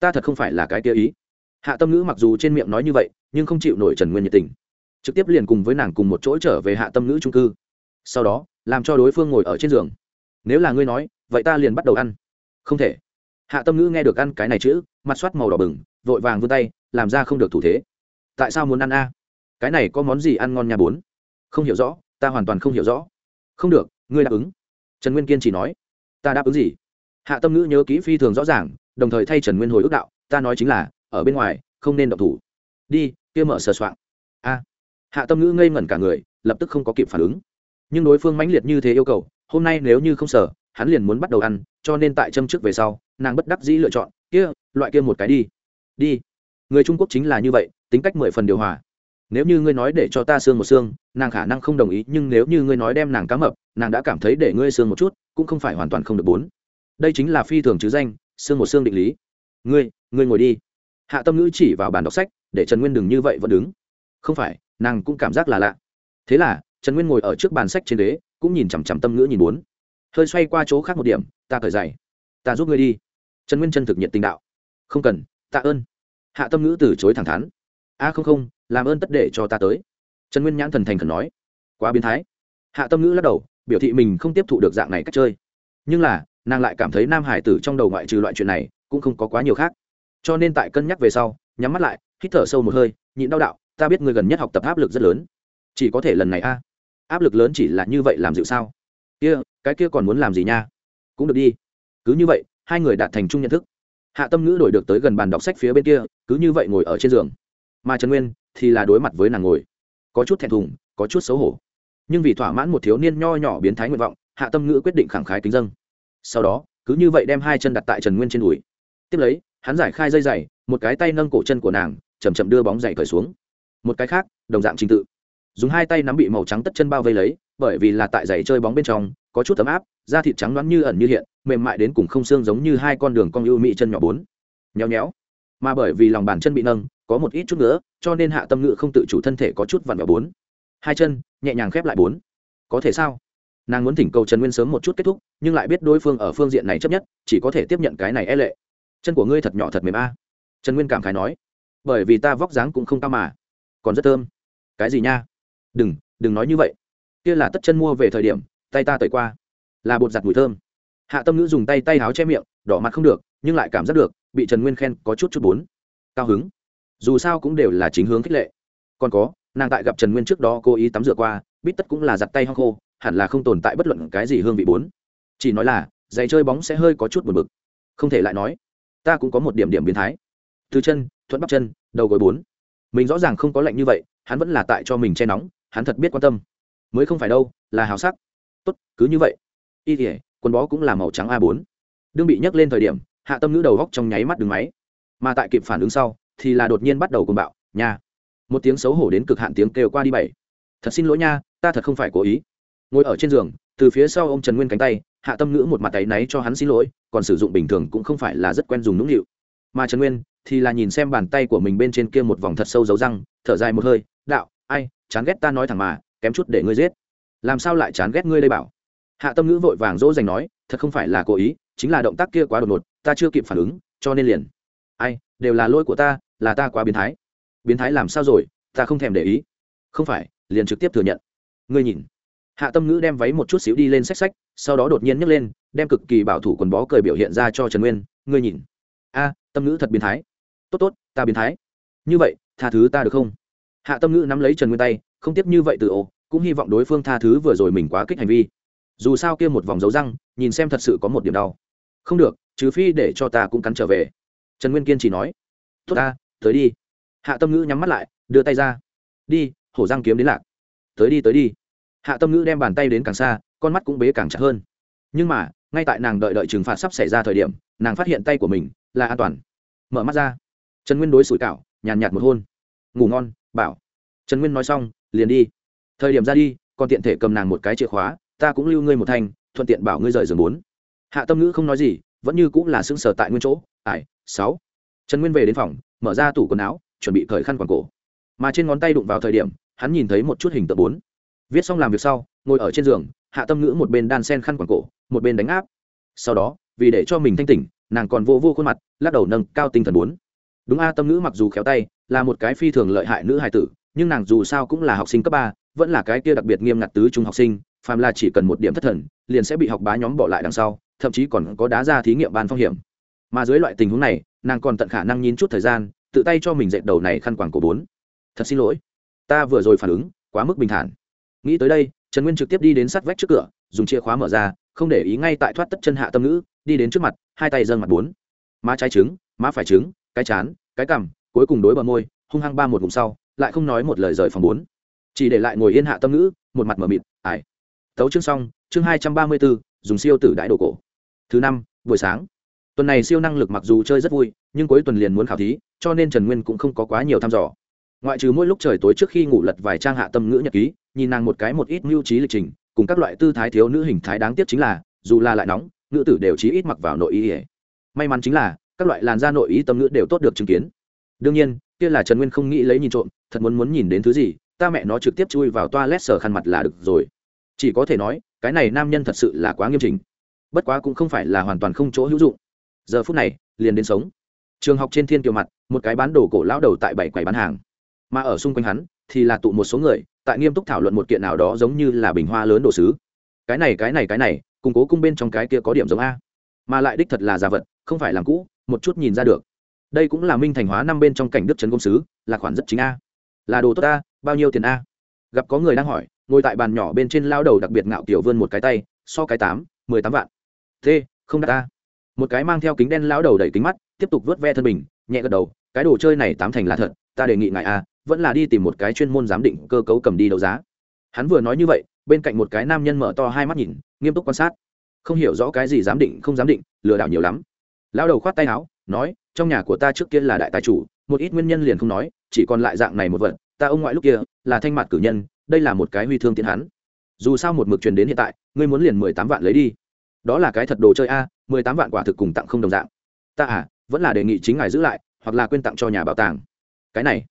Ta thật không phải là cái kia ý. Hạ tâm ngữ mặc dù trên miệng nói như vậy, nhưng không chịu nổi trần nguyên nhiệt tình. Trực tiếp liền cùng với nàng cùng một chỗ trở về hạ tâm ngữ trung cư. Sau đó, làm cho đối phương ngồi ở trên giường. Nếu là ngươi nói, vậy ta liền bắt đầu ăn. Không thể. Hạ tâm ngữ nghe được ăn cái này chữ, mặt soát màu đỏ bừng, vội vàng vươn tay, làm ra không được thủ thế. Tại sao muốn ăn a? Cái này có món gì ăn ngon nhà bốn? Không hiểu rõ ta hoàn toàn không hiểu rõ. Không được, ngươi đáp ứng. Trần nguyên kiên chỉ nói. Ta đáp ứng gì? Hạ tâm ngữ nhớ kỹ phi thường rõ ràng, đồng thời thay trần nguyên hồi ước đạo, ta nói chính là, ở bên ngoài, không nên động thủ. Đi, kia mở sờ soạng. A. Hạ tâm ngữ ngây ngẩn cả người, lập tức không có kịp phản ứng. Nhưng đối phương mãnh liệt như thế yêu cầu, hôm nay nếu như không sở hắn liền muốn bắt đầu ăn, cho nên tại châm trước về sau, nàng bất đắc dĩ lựa chọn, kia, loại kia một cái đi. Đi. Người trung quốc chính là như vậy, tính cách mười phần điều hòa nếu như ngươi nói để cho ta xương một xương, nàng khả năng không đồng ý, nhưng nếu như ngươi nói đem nàng cá mập, nàng đã cảm thấy để ngươi xương một chút, cũng không phải hoàn toàn không được bốn. Đây chính là phi thường chứ danh, xương một xương định lý. Ngươi ngươi ngồi đi. Hạ tâm ngữ chỉ vào bàn đọc sách, để trần nguyên đừng như vậy vẫn đứng. Không phải, nàng cũng cảm giác là lạ. Thế là, trần nguyên ngồi ở trước bàn sách trên đế cũng nhìn chằm chằm tâm ngữ nhìn bốn. Hơi xoay qua chỗ khác một điểm, ta cởi dày ta giúp ngươi đi. Trần nguyên chân thực nhiệt tình đạo. Không cần, tạ ơn. Hạ tâm ngữ từ chối thẳng thắn a không không, làm ơn tất để cho ta tới. Trần nguyên nhãn thần thành khẩn nói. Quá biến thái. Hạ tâm ngữ lắc đầu, biểu thị mình không tiếp thụ được dạng này cách chơi. Nhưng là, nàng lại cảm thấy nam hải tử trong đầu ngoại trừ loại chuyện này, cũng không có quá nhiều khác. Cho nên tại cân nhắc về sau, nhắm mắt lại, hít thở sâu một hơi, nhịn đau đạo, ta biết người gần nhất học tập áp lực rất lớn. Chỉ có thể lần này a. Áp lực lớn chỉ là như vậy làm dịu sao? Kia, cái kia còn muốn làm gì nha? Cũng được đi. Cứ như vậy, hai người đạt thành chung nhận thức. Hạ tâm ngữ đổi được tới gần bàn đọc sách phía bên kia, cứ như vậy ngồi ở trên giường mà trần nguyên thì là đối mặt với nàng ngồi. Có chút thẹn thùng, có chút xấu hổ. Nhưng vì thỏa mãn một thiếu niên nho nhỏ biến thái nguyện vọng, hạ tâm ngữ quyết định khẳng khái kính dâng. Sau đó, cứ như vậy đem hai chân đặt tại trần nguyên trên đùi. Tiếp lấy, hắn giải khai dây dày một cái tay nâng cổ chân của nàng chầm chậm đưa bóng giày cởi xuống. Một cái khác, đồng dạng trình tự. Dùng hai tay nắm bị màu trắng tất chân bao vây lấy, bởi vì là tại giày chơi bóng bên trong, có chút tấm áp, da thịt trắng đoán như ẩn như hiện, mềm mại đến cùng không xương giống như hai con đường cong ưu mị chân nhỏ bốn. Nhéo nhéo. Mà bởi vì lòng bàn chân bị nâng có một ít chút nữa, cho nên hạ tâm ngữ không tự chủ thân thể có chút vặn vẹo bốn. Hai chân, nhẹ nhàng khép lại bốn. Có thể sao? Nàng muốn thỉnh cầu trần nguyên sớm một chút kết thúc, nhưng lại biết đối phương ở phương diện này chấp nhất, chỉ có thể tiếp nhận cái này e lệ. Chân của ngươi thật nhỏ thật mềm a. Trần nguyên cảm khái nói. Bởi vì ta vóc dáng cũng không cao mà. Còn rất thơm. Cái gì nha? Đừng đừng nói như vậy. Kia là tất chân mua về thời điểm, tay ta tẩy qua. Là bột giặt mùi thơm. Hạ tâm ngữ dùng tay tay áo che miệng, đỏ mặt không được, nhưng lại cảm giác được, bị trần nguyên khen có chút chút bốn. Cao hứng dù sao cũng đều là chính hướng khích lệ. Còn có, nàng tại gặp trần nguyên trước đó cố ý tắm rửa qua, bít tất cũng là giặt tay hong khô, hẳn là không tồn tại bất luận cái gì hương vị bốn. Chỉ nói là, giày chơi bóng sẽ hơi có chút buồn bực. Không thể lại nói, ta cũng có một điểm điểm biến thái. Từ chân, thuận bắp chân, đầu gối bốn. Mình rõ ràng không có lạnh như vậy, hắn vẫn là tại cho mình che nóng, hắn thật biết quan tâm. Mới không phải đâu, là hào sắc. Tốt, cứ như vậy. Y thể quần bó cũng là màu trắng a bốn. Đương bị nhấc lên thời điểm, hạ tâm ngữ đầu góc trong nháy mắt đường máy. Mà tại kịp phản ứng sau thì là đột nhiên bắt đầu cùng bạo, nha. Một tiếng xấu hổ đến cực hạn tiếng kêu qua đi bảy. Thật xin lỗi nha, ta thật không phải cố ý. Ngồi ở trên giường, từ phía sau ô m trần nguyên cánh tay, hạ tâm ngữ một mặt tay náy cho hắn xin lỗi, còn sử dụng bình thường cũng không phải là rất quen dùng nũng nịu. Mà trần nguyên thì là nhìn xem bàn tay của mình bên trên kia một vòng thật sâu dấu răng, thở dài một hơi, đạo, ai, chán ghét ta nói thẳng mà, kém chút để ngươi giết. Làm sao lại chán ghét ngươi đây bảo? Hạ tâm ngữ vội vàng dỗ dành nói, thật không phải là cố ý, chính là động tác kia quá đột ngột, ta chưa kịp phản ứng, cho nên liền. Ai, đều là lỗi của ta là ta quá biến thái. Biến thái làm sao rồi? Ta không thèm để ý. Không phải, liền trực tiếp thừa nhận. Ngươi nhìn. Hạ tâm ngữ đem váy một chút xíu đi lên xách xách, sau đó đột nhiên nhấc lên, đem cực kỳ bảo thủ quần bó cười biểu hiện ra cho trần nguyên. Ngươi nhìn. A, tâm ngữ thật biến thái. Tốt tốt, ta biến thái. Như vậy, tha thứ ta được không? Hạ tâm ngữ nắm lấy trần nguyên tay, không tiếp như vậy từ ồ, cũng hy vọng đối phương tha thứ vừa rồi mình quá kích hành vi. Dù sao kia một vòng dấu răng, nhìn xem thật sự có một điểm đau. Không được, trừ phi để cho ta cũng cắn trở về. Trần nguyên kiên chỉ nói. Tốt ta tới đi. Hạ tâm ngữ nhắm mắt lại, đưa tay ra. Đi, hổ răng kiếm đến lạc. Tới đi tới đi. Hạ tâm ngữ đem bàn tay đến càng xa, con mắt cũng bế càng chặt hơn. Nhưng mà, ngay tại nàng đợi đợi trừng phạt sắp xảy ra thời điểm, nàng phát hiện tay của mình là an toàn. Mở mắt ra. Trần nguyên đối sủi cảo, nhàn nhạt một hôn. Ngủ ngon, bảo. Trần nguyên nói xong, liền đi. Thời điểm ra đi còn tiện thể cầm nàng một cái chìa khóa, ta cũng lưu ngươi một thanh, thuận tiện bảo ngươi rời giường bốn. Hạ tâm ngữ không nói gì, vẫn như cũng là sững sờ tại nguyên chỗ. Ải sáu. Trần nguyên về đến phòng mở ra tủ quần áo, chuẩn bị cởi khăn quàng cổ. Mà trên ngón tay đụng vào thời điểm, hắn nhìn thấy một chút hình tượng bốn. Viết xong làm việc sau, ngồi ở trên giường, hạ tâm ngữ một bên đan sen khăn quàng cổ, một bên đánh áp. Sau đó, vì để cho mình thanh tỉnh, nàng còn vô vô khuôn mặt, lắc đầu nâng cao tinh thần bốn. Đúng a, tâm ngữ mặc dù khéo tay, là một cái phi thường lợi hại nữ hài tử, nhưng nàng dù sao cũng là học sinh cấp ba, vẫn là cái kia đặc biệt nghiêm ngặt tứ trung học sinh, phàm là chỉ cần một điểm thất thần, liền sẽ bị học bá nhóm bỏ lại đằng sau, thậm chí còn có đá ra thí nghiệm ban phong hiểm mà dưới loại tình huống này, nàng còn tận khả năng nhìn chút thời gian, tự tay cho mình dệt đầu này khăn quàng cổ bốn. Thật xin lỗi, ta vừa rồi phản ứng quá mức bình thản. Nghĩ tới đây, trần nguyên trực tiếp đi đến sát vách trước cửa, dùng chìa khóa mở ra, không để ý ngay tại thoát tất chân hạ tâm ngữ, đi đến trước mặt, hai tay dâng mặt bốn. Má trái trứng, má phải trứng, cái chán, cái cằm, cuối cùng đối bờ môi, hung hăng ba một vùng sau, lại không nói một lời rời phòng bốn. Chỉ để lại ngồi yên hạ tâm ngữ, một mặt mở mịt, ải. Tấu chương xong, chương hai trăm ba mươi bốn dùng siêu tử đại đồ cổ. Thứ năm, buổi sáng tuần này siêu năng lực mặc dù chơi rất vui, nhưng cuối tuần liền muốn khảo thí, cho nên trần nguyên cũng không có quá nhiều thăm dò. Ngoại trừ mỗi lúc trời tối trước khi ngủ lật vài trang hạ tâm ngữ nhật ký, nhìn nàng một cái một ít mưu trí lịch trình, cùng các loại tư thái thiếu nữ hình thái đáng tiếc chính là, dù là lại nóng, nữ tử đều chí ít mặc vào nội y may mắn chính là, các loại làn da nội ý tâm ngữ đều tốt được chứng kiến. Đương nhiên, kia là trần nguyên không nghĩ lấy nhìn trộm, thật muốn muốn nhìn đến thứ gì, ta mẹ nó trực tiếp chui vào toa lét sờ khăn mặt là được rồi. Chỉ có thể nói, cái này nam nhân thật sự là quá nghiêm trình bất quá cũng không phải là hoàn toàn không chỗ hữu dụng giờ phút này, liền đến sống. Trường học trên thiên kiều mặt, một cái bán đồ cổ lão đầu tại bảy quầy bán hàng. Mà ở xung quanh hắn, thì là tụ một số người, tại nghiêm túc thảo luận một kiện nào đó giống như là bình hoa lớn đồ sứ. Cái này cái này cái này củng cố cung bên trong cái kia có điểm giống a. Mà lại đích thật là giả vật, không phải làm cũ, một chút nhìn ra được. Đây cũng là minh thành hóa năm bên trong cảnh đức trấn công sứ, là khoản rất chính a. Là đồ tốt a, bao nhiêu tiền a? Gặp có người đang hỏi, ngồi tại bàn nhỏ bên trên lao đầu đặc biệt ngạo kiểu vươn một cái tay, so cái tám, mười tám vạn. T không đắt ta một cái mang theo kính đen lão đầu đẩy kính mắt, tiếp tục vớt ve thân mình, nhẹ gật đầu, cái đồ chơi này tám thành là thật, ta đề nghị ngài a vẫn là đi tìm một cái chuyên môn giám định cơ cấu cầm đi đấu giá. Hắn vừa nói như vậy, bên cạnh một cái nam nhân mở to hai mắt nhìn, nghiêm túc quan sát. Không hiểu rõ cái gì giám định, không giám định, lừa đảo nhiều lắm. Lão đầu khoát tay áo, nói, trong nhà của ta trước kia là đại tài chủ, một ít nguyên nhân liền không nói, chỉ còn lại dạng này một vật, ta ông ngoại lúc kia, là thanh mặt cử nhân, đây là một cái huy thương tiến hắn. Dù sao một mực truyền đến hiện tại, ngươi muốn liền mười tám vạn lấy đi đó là cái thật đồ chơi a, mười tám vạn quả thực cùng tặng không đồng dạng. Ta à vẫn là đề nghị chính ngài giữ lại, hoặc là quyên tặng cho nhà bảo tàng. Cái này,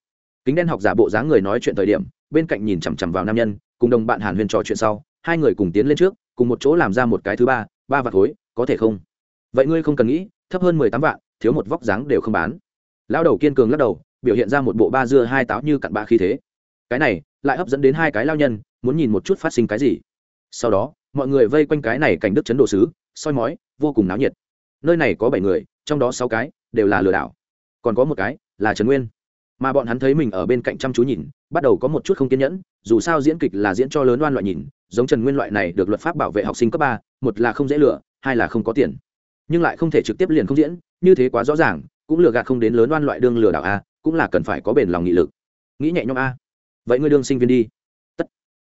kính đen học giả bộ dáng người nói chuyện thời điểm, bên cạnh nhìn chằm chằm vào nam nhân, cùng đồng bạn hàn huyền trò chuyện sau, hai người cùng tiến lên trước, cùng một chỗ làm ra một cái thứ ba ba vạn khối có thể không? Vậy ngươi không cần nghĩ, thấp hơn mười tám vạn, thiếu một vóc dáng đều không bán. Lão đầu kiên cường lắc đầu, biểu hiện ra một bộ ba dưa hai táo như cặn bạ khí thế. Cái này, lại hấp dẫn đến hai cái lao nhân, muốn nhìn một chút phát sinh cái gì sau đó, mọi người vây quanh cái này cảnh đức chấn đồ sứ, soi mói, vô cùng náo nhiệt. Nơi này có bảy người, trong đó sáu cái đều là lừa đảo. Còn có một cái là trần nguyên. Mà bọn hắn thấy mình ở bên cạnh chăm chú nhìn, bắt đầu có một chút không kiên nhẫn, dù sao diễn kịch là diễn cho lớn oan loại nhìn, giống trần nguyên loại này được luật pháp bảo vệ học sinh cấp ba, một là không dễ lựa hai là không có tiền. Nhưng lại không thể trực tiếp liền không diễn, như thế quá rõ ràng, cũng lừa gạt không đến lớn oan loại đương lừa đảo a, cũng là cần phải có bền lòng nghị lực. Nghĩ nhẹ nhõm a. Vậy ngươi đương sinh viên đi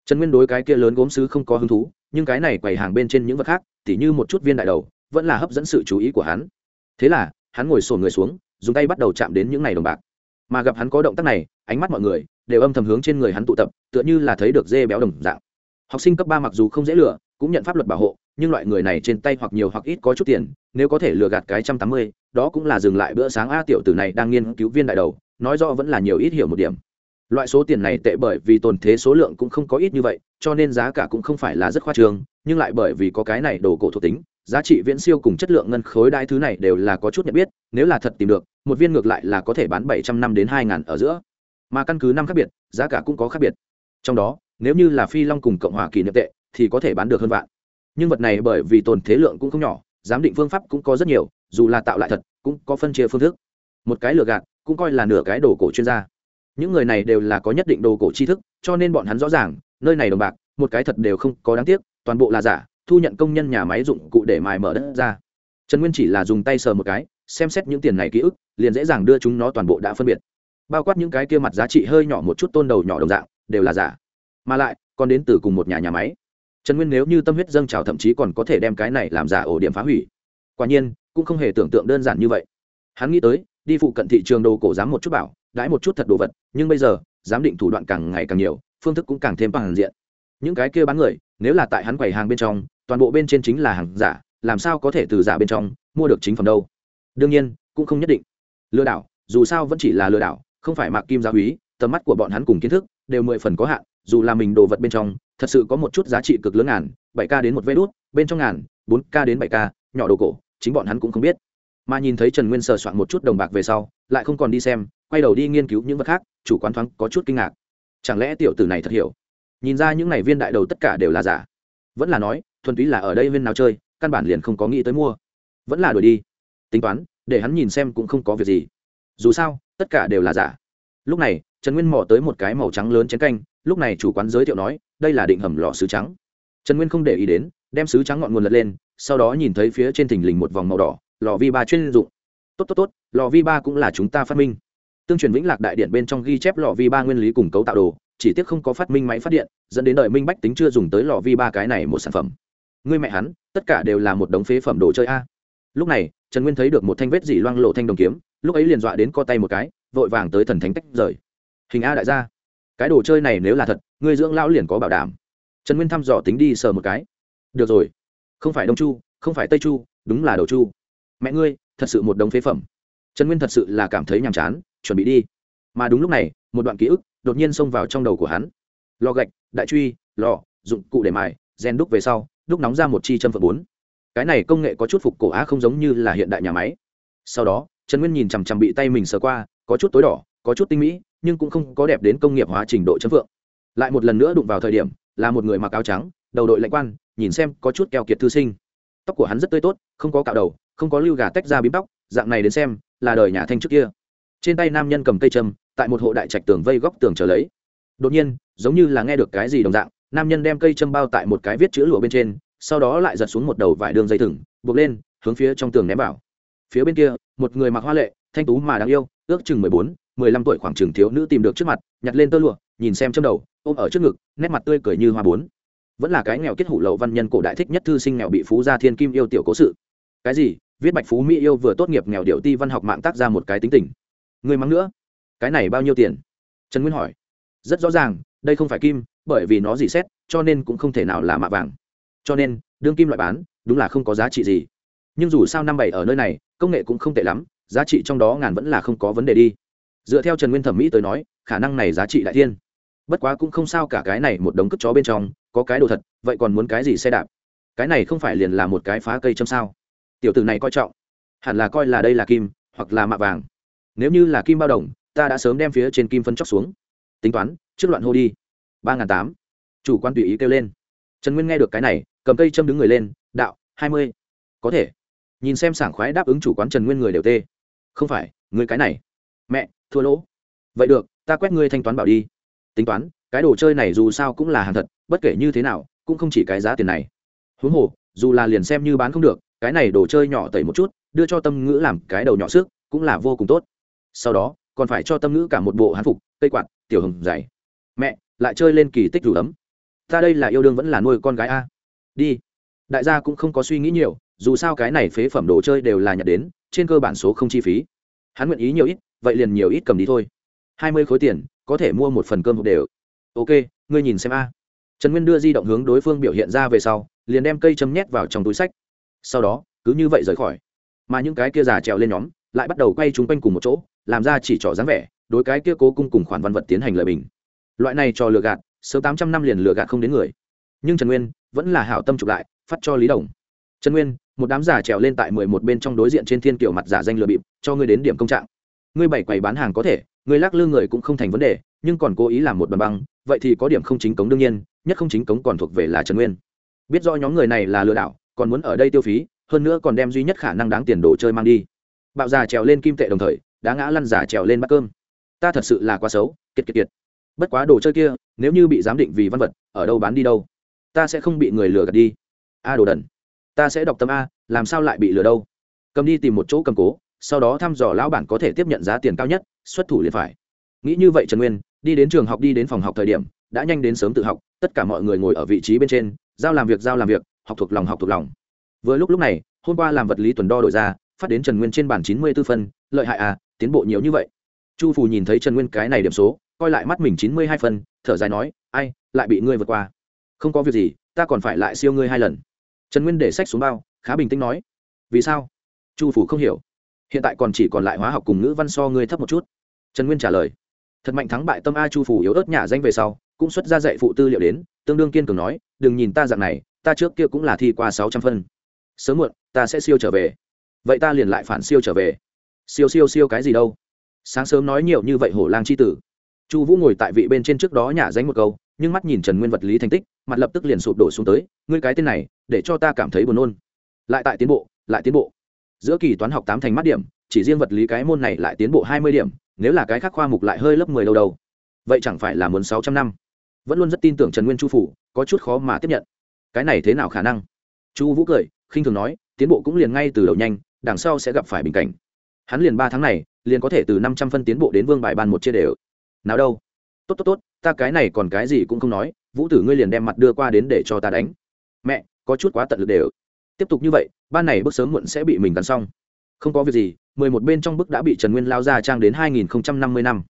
trần nguyên đối cái kia lớn gốm sứ không có hứng thú, nhưng cái này quầy hàng bên trên những vật khác, tỉ như một chút viên đại đầu, vẫn là hấp dẫn sự chú ý của hắn. Thế là, hắn ngồi sổn người xuống, dùng tay bắt đầu chạm đến những này đồng bạc. Mà gặp hắn có động tác này, ánh mắt mọi người đều âm thầm hướng trên người hắn tụ tập, tựa như là thấy được dê béo đồng dạng. Học sinh cấp ba mặc dù không dễ lừa, cũng nhận pháp luật bảo hộ, nhưng loại người này trên tay hoặc nhiều hoặc ít có chút tiền, nếu có thể lừa gạt cái trăm tám mươi, đó cũng là dừng lại bữa sáng a tiểu tử này đang nghiên cứu viên đại đầu, nói rõ vẫn là nhiều ít hiểu một điểm loại số tiền này tệ bởi vì tồn thế số lượng cũng không có ít như vậy, cho nên giá cả cũng không phải là rất khoa trương, nhưng lại bởi vì có cái này đồ cổ thuộc tính, giá trị viễn siêu cùng chất lượng ngân khối đai thứ này đều là có chút nhận biết, nếu là thật tìm được, một viên ngược lại là có thể bán bảy trăm năm đến hai ngàn ở giữa. Mà căn cứ năm khác biệt, giá cả cũng có khác biệt. Trong đó, nếu như là phi long cùng cộng hòa kỷ niệm tệ, thì có thể bán được hơn vạn. Nhưng vật này bởi vì tồn thế lượng cũng không nhỏ, giám định phương pháp cũng có rất nhiều, dù là tạo lại thật, cũng có phân chia phương thức. Một cái lừa gạt, cũng coi là nửa cái đồ cổ chuyên gia những người này đều là có nhất định đồ cổ tri thức, cho nên bọn hắn rõ ràng, nơi này đồng bạc, một cái thật đều không có đáng tiếc, toàn bộ là giả, thu nhận công nhân nhà máy dụng cụ để mài mở đất ra. Trần nguyên chỉ là dùng tay sờ một cái, xem xét những tiền này ký ức, liền dễ dàng đưa chúng nó toàn bộ đã phân biệt. Bao quát những cái kia mặt giá trị hơi nhỏ một chút tôn đầu nhỏ đồng dạng, đều là giả. Mà lại, còn đến từ cùng một nhà nhà máy. Trần nguyên nếu như tâm huyết dâng trào thậm chí còn có thể đem cái này làm giả ổ điểm phá hủy. Quả nhiên, cũng không hề tưởng tượng đơn giản như vậy. Hắn nghĩ tới, đi phụ cận thị trường đồ cổ giám một chút bảo đãi một chút thật đồ vật, nhưng bây giờ, giám định thủ đoạn càng ngày càng nhiều, phương thức cũng càng thêm bằng diện. Những cái kia bán người, nếu là tại hắn quầy hàng bên trong, toàn bộ bên trên chính là hàng giả, làm sao có thể từ giả bên trong mua được chính phẩm đâu? Đương nhiên, cũng không nhất định. Lừa đảo, dù sao vẫn chỉ là lừa đảo, không phải mạc kim gia húy tầm mắt của bọn hắn cùng kiến thức đều mười phần có hạn, dù là mình đồ vật bên trong, thật sự có một chút giá trị cực lớn ngàn, bảy k đến một vé đốt bên trong ngàn, bốn k đến bảy k, nhỏ đồ cổ, chính bọn hắn cũng không biết. Mà nhìn thấy trần nguyên sờ soạn một chút đồng bạc về sau, lại không còn đi xem quay đầu đi nghiên cứu những vật khác, chủ quán thoáng có chút kinh ngạc. Chẳng lẽ tiểu tử này thật hiểu? Nhìn ra những này viên đại đầu tất cả đều là giả. Vẫn là nói, thuần túy là ở đây viên nào chơi, căn bản liền không có nghĩ tới mua. Vẫn là đuổi đi. Tính toán, để hắn nhìn xem cũng không có việc gì. Dù sao, tất cả đều là giả. Lúc này, trần nguyên mò tới một cái màu trắng lớn chén canh, lúc này chủ quán giới thiệu nói, đây là định hầm lò sứ trắng. Trần nguyên không để ý đến, đem sứ trắng ngọn nguồn lật lên, sau đó nhìn thấy phía trên thình lình một vòng màu đỏ, lò vi ba chuyên dụng. Tốt tốt tốt, lò vi ba cũng là chúng ta phát minh tương truyền vĩnh lạc đại điện bên trong ghi chép lò vi ba nguyên lý cùng cấu tạo đồ, chỉ tiếc không có phát minh máy phát điện, dẫn đến đời minh bách tính chưa dùng tới lò vi ba cái này một sản phẩm. Người mẹ hắn, tất cả đều là một đống phế phẩm đồ chơi a. Lúc này, trần nguyên thấy được một thanh vết dỉ loang lộ thanh đồng kiếm, lúc ấy liền dọa đến co tay một cái, vội vàng tới thần thánh tách rời. Hình a đại gia, cái đồ chơi này nếu là thật người dưỡng lão liền có bảo đảm. Trần nguyên thăm dò tính đi sờ một cái. Được rồi. Không phải đông chu, không phải tây chu, đúng là đầu chu. Mẹ ngươi, thật sự một đống phế phẩm. Trần nguyên thật sự là cảm thấy nhàm chán chuẩn bị đi. Mà đúng lúc này, một đoạn ký ức đột nhiên xông vào trong đầu của hắn. Lò gạch, đại truy, lò, dụng cụ để mài gen đúc về sau, đúc nóng ra một chi châm phượng bốn. Cái này công nghệ có chút phục cổ á không giống như là hiện đại nhà máy. Sau đó, trần nguyên nhìn chằm chằm bị tay mình sờ qua, có chút tối đỏ, có chút tinh mỹ, nhưng cũng không có đẹp đến công nghiệp hóa trình độ châm phượng. Lại một lần nữa đụng vào thời điểm, là một người mặc áo trắng, đầu đội lạnh quan, nhìn xem có chút keo kiệt thư sinh. Tóc của hắn rất tươi tốt, không có cạo đầu, không có lưu gà tách ra bím tóc, dạng này đến xem, là đời nhà thanh trước kia trên tay nam nhân cầm cây châm, tại một hộ đại trạch tường vây góc tường trở lấy. Đột nhiên, giống như là nghe được cái gì đồng dạng, nam nhân đem cây châm bao tại một cái viết chữ lụa bên trên, sau đó lại giật xuống một đầu vải đường dây thừng, buộc lên, hướng phía trong tường ném vào. Phía bên kia, một người mặc hoa lệ, thanh tú mà đáng yêu, ước chừng mười bốn, mười lăm tuổi khoảng chừng thiếu nữ tìm được trước mặt, nhặt lên tơ lụa, nhìn xem châm đầu, ôm ở trước ngực, nét mặt tươi cười như hoa bốn. Vẫn là cái nghèo kết hủ lậu văn nhân cổ đại thích nhất thư sinh nghèo bị phú gia thiên kim yêu tiểu cố sự. Cái gì? Viết bạch phú mỹ yêu vừa tốt nghiệp nghèo điệu ti văn học mạng tác ra một cái tính tình người mắng nữa. Cái này bao nhiêu tiền? Trần nguyên hỏi. Rất rõ ràng, đây không phải kim, bởi vì nó dỉ xét, cho nên cũng không thể nào là mạ vàng. Cho nên, đương kim loại bán, đúng là không có giá trị gì. Nhưng dù sao năm bảy ở nơi này, công nghệ cũng không tệ lắm, giá trị trong đó ngàn vẫn là không có vấn đề đi. Dựa theo trần nguyên thẩm mỹ tới nói, khả năng này giá trị đại thiên. Bất quá cũng không sao cả cái này một đống cất chó bên trong, có cái đồ thật, vậy còn muốn cái gì xe đạp? Cái này không phải liền là một cái phá cây châm sao? Tiểu tử này coi trọng. Hẳn là coi là đây là kim, hoặc là mạ vàng nếu như là kim bao đồng, ta đã sớm đem phía trên kim phân chóc xuống. Tính toán, trước loạn hô đi. ba n g h n tám. Chủ quan tùy ý kêu lên. Trần nguyên nghe được cái này, cầm cây châm đứng người lên, đạo, hai mươi. Có thể. Nhìn xem sảng khoái đáp ứng chủ quán trần nguyên người đều tê. Không phải người cái này. Mẹ, thua lỗ. Vậy được, ta quét ngươi thanh toán bảo đi. Tính toán, cái đồ chơi này dù sao cũng là hàng thật, bất kể như thế nào, cũng không chỉ cái giá tiền này. Huống hồ, dù là liền xem như bán không được, cái này đồ chơi nhỏ tẩy một chút, đưa cho tâm ngữ làm cái đầu nhỏ sức, cũng là vô cùng tốt sau đó, còn phải cho tâm ngữ cả một bộ hán phục, cây quạt, tiểu hồng dày mẹ, lại chơi lên kỳ tích rủ ấm. Ta đây là yêu đương vẫn là nuôi con gái a. Đi. Đại gia cũng không có suy nghĩ nhiều, dù sao cái này phế phẩm đồ chơi đều là nhặt đến, trên cơ bản số không chi phí. Hắn nguyện ý nhiều ít, vậy liền nhiều ít cầm đi thôi. Hai mươi khối tiền, có thể mua một phần cơm hộp đều. Ok, ngươi nhìn xem a. Trần nguyên đưa di động hướng đối phương biểu hiện ra về sau, liền đem cây châm nhét vào trong túi sách. Sau đó, cứ như vậy rời khỏi. Mà những cái kia già trèo lên nhóm, lại bắt đầu quay chúng quanh cùng một chỗ làm ra chỉ trỏ dáng vẻ, đối cái kia cố cung cùng khoản văn vật tiến hành lời bình. Loại này cho lừa gạt, sớm tám trăm năm liền lừa gạt không đến người. Nhưng trần nguyên vẫn là hảo tâm chụp lại, phát cho lý đồng. Trần nguyên, một đám giả trèo lên tại mười một bên trong đối diện trên thiên kiểu mặt giả danh lừa bịp, cho ngươi đến điểm công trạng. Ngươi bảy quầy bán hàng có thể, ngươi lắc lư người cũng không thành vấn đề, nhưng còn cố ý làm một bàn băng, vậy thì có điểm không chính cống đương nhiên, nhất không chính cống còn thuộc về là trần nguyên. Biết do nhóm người này là lừa đảo, còn muốn ở đây tiêu phí, hơn nữa còn đem duy nhất khả năng đáng tiền đồ chơi mang đi. Bạo già trèo lên kim tệ đồng thời đã ngã lăn giả trèo lên bát cơm. Ta thật sự là quá xấu, kiệt kiệt kiệt. Bất quá đồ chơi kia, nếu như bị giám định vì văn vật, ở đâu bán đi đâu? Ta sẽ không bị người lừa gạt đi. A đồ đần, ta sẽ đọc tâm a, làm sao lại bị lừa đâu? Cầm đi tìm một chỗ cầm cố, sau đó thăm dò lão bản có thể tiếp nhận giá tiền cao nhất, xuất thủ liền phải. Nghĩ như vậy trần nguyên, đi đến trường học đi đến phòng học thời điểm, đã nhanh đến sớm tự học, tất cả mọi người ngồi ở vị trí bên trên, giao làm việc giao làm việc, học thuộc lòng học thuộc lòng. Vừa lúc lúc này, hôm qua làm vật lý tuần đo đổi ra, phát đến trần nguyên trên bản chín mươi b ố phân, lợi hại à tiến bộ nhiều như vậy. Chu phù nhìn thấy trần nguyên cái này điểm số, coi lại mắt mình chín mươi hai phân thở dài nói, ai, lại bị ngươi vượt qua. Không có việc gì, ta còn phải lại siêu ngươi hai lần. Trần nguyên để sách xuống bao, khá bình tĩnh nói, vì sao? Chu phủ không hiểu. Hiện tại còn chỉ còn lại hóa học cùng ngữ văn so ngươi thấp một chút. Trần nguyên trả lời, thật mạnh thắng bại tâm a chu phủ yếu ớt nhà danh về sau, cũng xuất ra dạy phụ tư liệu đến, tương đương kiên cường nói, đừng nhìn ta dạng này, ta trước kia cũng là thi qua sáu trăm phân. Sớm muộn, ta sẽ siêu trở về. Vậy ta liền lại phản siêu trở về siêu siêu siêu cái gì đâu. Sáng sớm nói nhiều như vậy hổ lang c h i tử. Chu vũ ngồi tại vị bên trên trước đó nhả danh một câu, nhưng mắt nhìn trần nguyên vật lý thành tích, mặt lập tức liền sụp đổ xuống tới, ngươi cái tên này, để cho ta cảm thấy buồn nôn. Lại tại tiến bộ, lại tiến bộ. Giữa kỳ toán học tám thành mắt điểm, chỉ riêng vật lý cái môn này lại tiến bộ hai mươi điểm, nếu là cái khác khoa mục lại hơi lớp mười đầu đầu vậy chẳng phải là muốn sáu trăm năm? Vẫn luôn rất tin tưởng trần nguyên chu phủ, có chút khó mà tiếp nhận. Cái này thế nào khả năng? Chu vũ cười, khinh thường nói, tiến bộ cũng liền ngay từ đầu nhanh, đằng sau sẽ gặp phải bình cảnh hắn liền ba tháng này, liền có thể từ năm trăm phân tiến bộ đến vương bài ban một chia đều. Nào đâu? Tốt tốt tốt, ta cái này còn cái gì cũng không nói, vũ tử ngươi liền đem mặt đưa qua đến để cho ta đánh. Mẹ, có chút quá tận lực đều. Tiếp tục như vậy, ban này bước sớm muộn sẽ bị mình cắn xong. Không có việc gì, mười một bên trong bức đã bị trần nguyên lao ra trang đến hai nghìn năm mươi năm.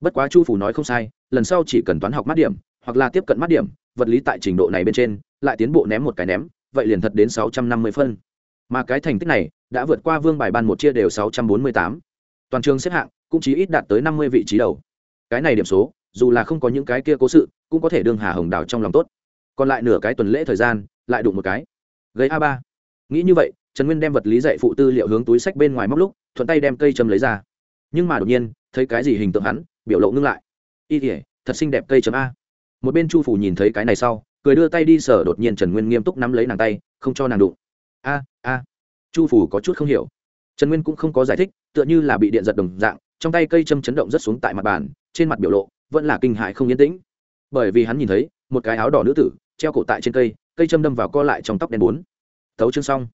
Bất quá chu phủ nói không sai, lần sau chỉ cần toán học mắt điểm, hoặc là tiếp cận mắt điểm, vật lý tại trình độ này bên trên, lại tiến bộ ném một cái ném, vậy liền thật đến sáu trăm năm mươi phân. Mà cái thành tích này đã vượt qua vương bài ban một chia đều sáu trăm bốn mươi tám. Toàn trường xếp hạng cũng chỉ ít đạt tới năm mươi vị trí đầu. Cái này điểm số, dù là không có những cái kia cố sự, cũng có thể đương hà hồng đào trong lòng tốt. Còn lại nửa cái tuần lễ thời gian, lại đụng một cái. Gây a ba. Nghĩ như vậy, trần nguyên đem vật lý dạy phụ tư liệu hướng túi sách bên ngoài móc lúc, thuận tay đem cây châm lấy ra. Nhưng mà đột nhiên, thấy cái gì hình tượng hắn, biểu lộ ngưng lại. Y thể thật xinh đẹp cây châm a. Một bên chu phủ nhìn thấy cái này sau, cười đưa tay đi sở đột nhiên trần nguyên nghiêm túc nắm lấy nàng tay, không cho nàng đụng. A a chu phủ có chút không hiểu. Trần nguyên cũng không có giải thích, tựa như là bị điện giật đồng dạng, trong tay cây châm chấn động rất xuống tại mặt bàn, trên mặt biểu lộ vẫn là kinh hại không yên tĩnh. Bởi vì hắn nhìn thấy, một cái áo đỏ nữ tử, treo cổ tại trên cây cây châm đâm vào co lại trong tóc đen bốn. Thấu chương xong.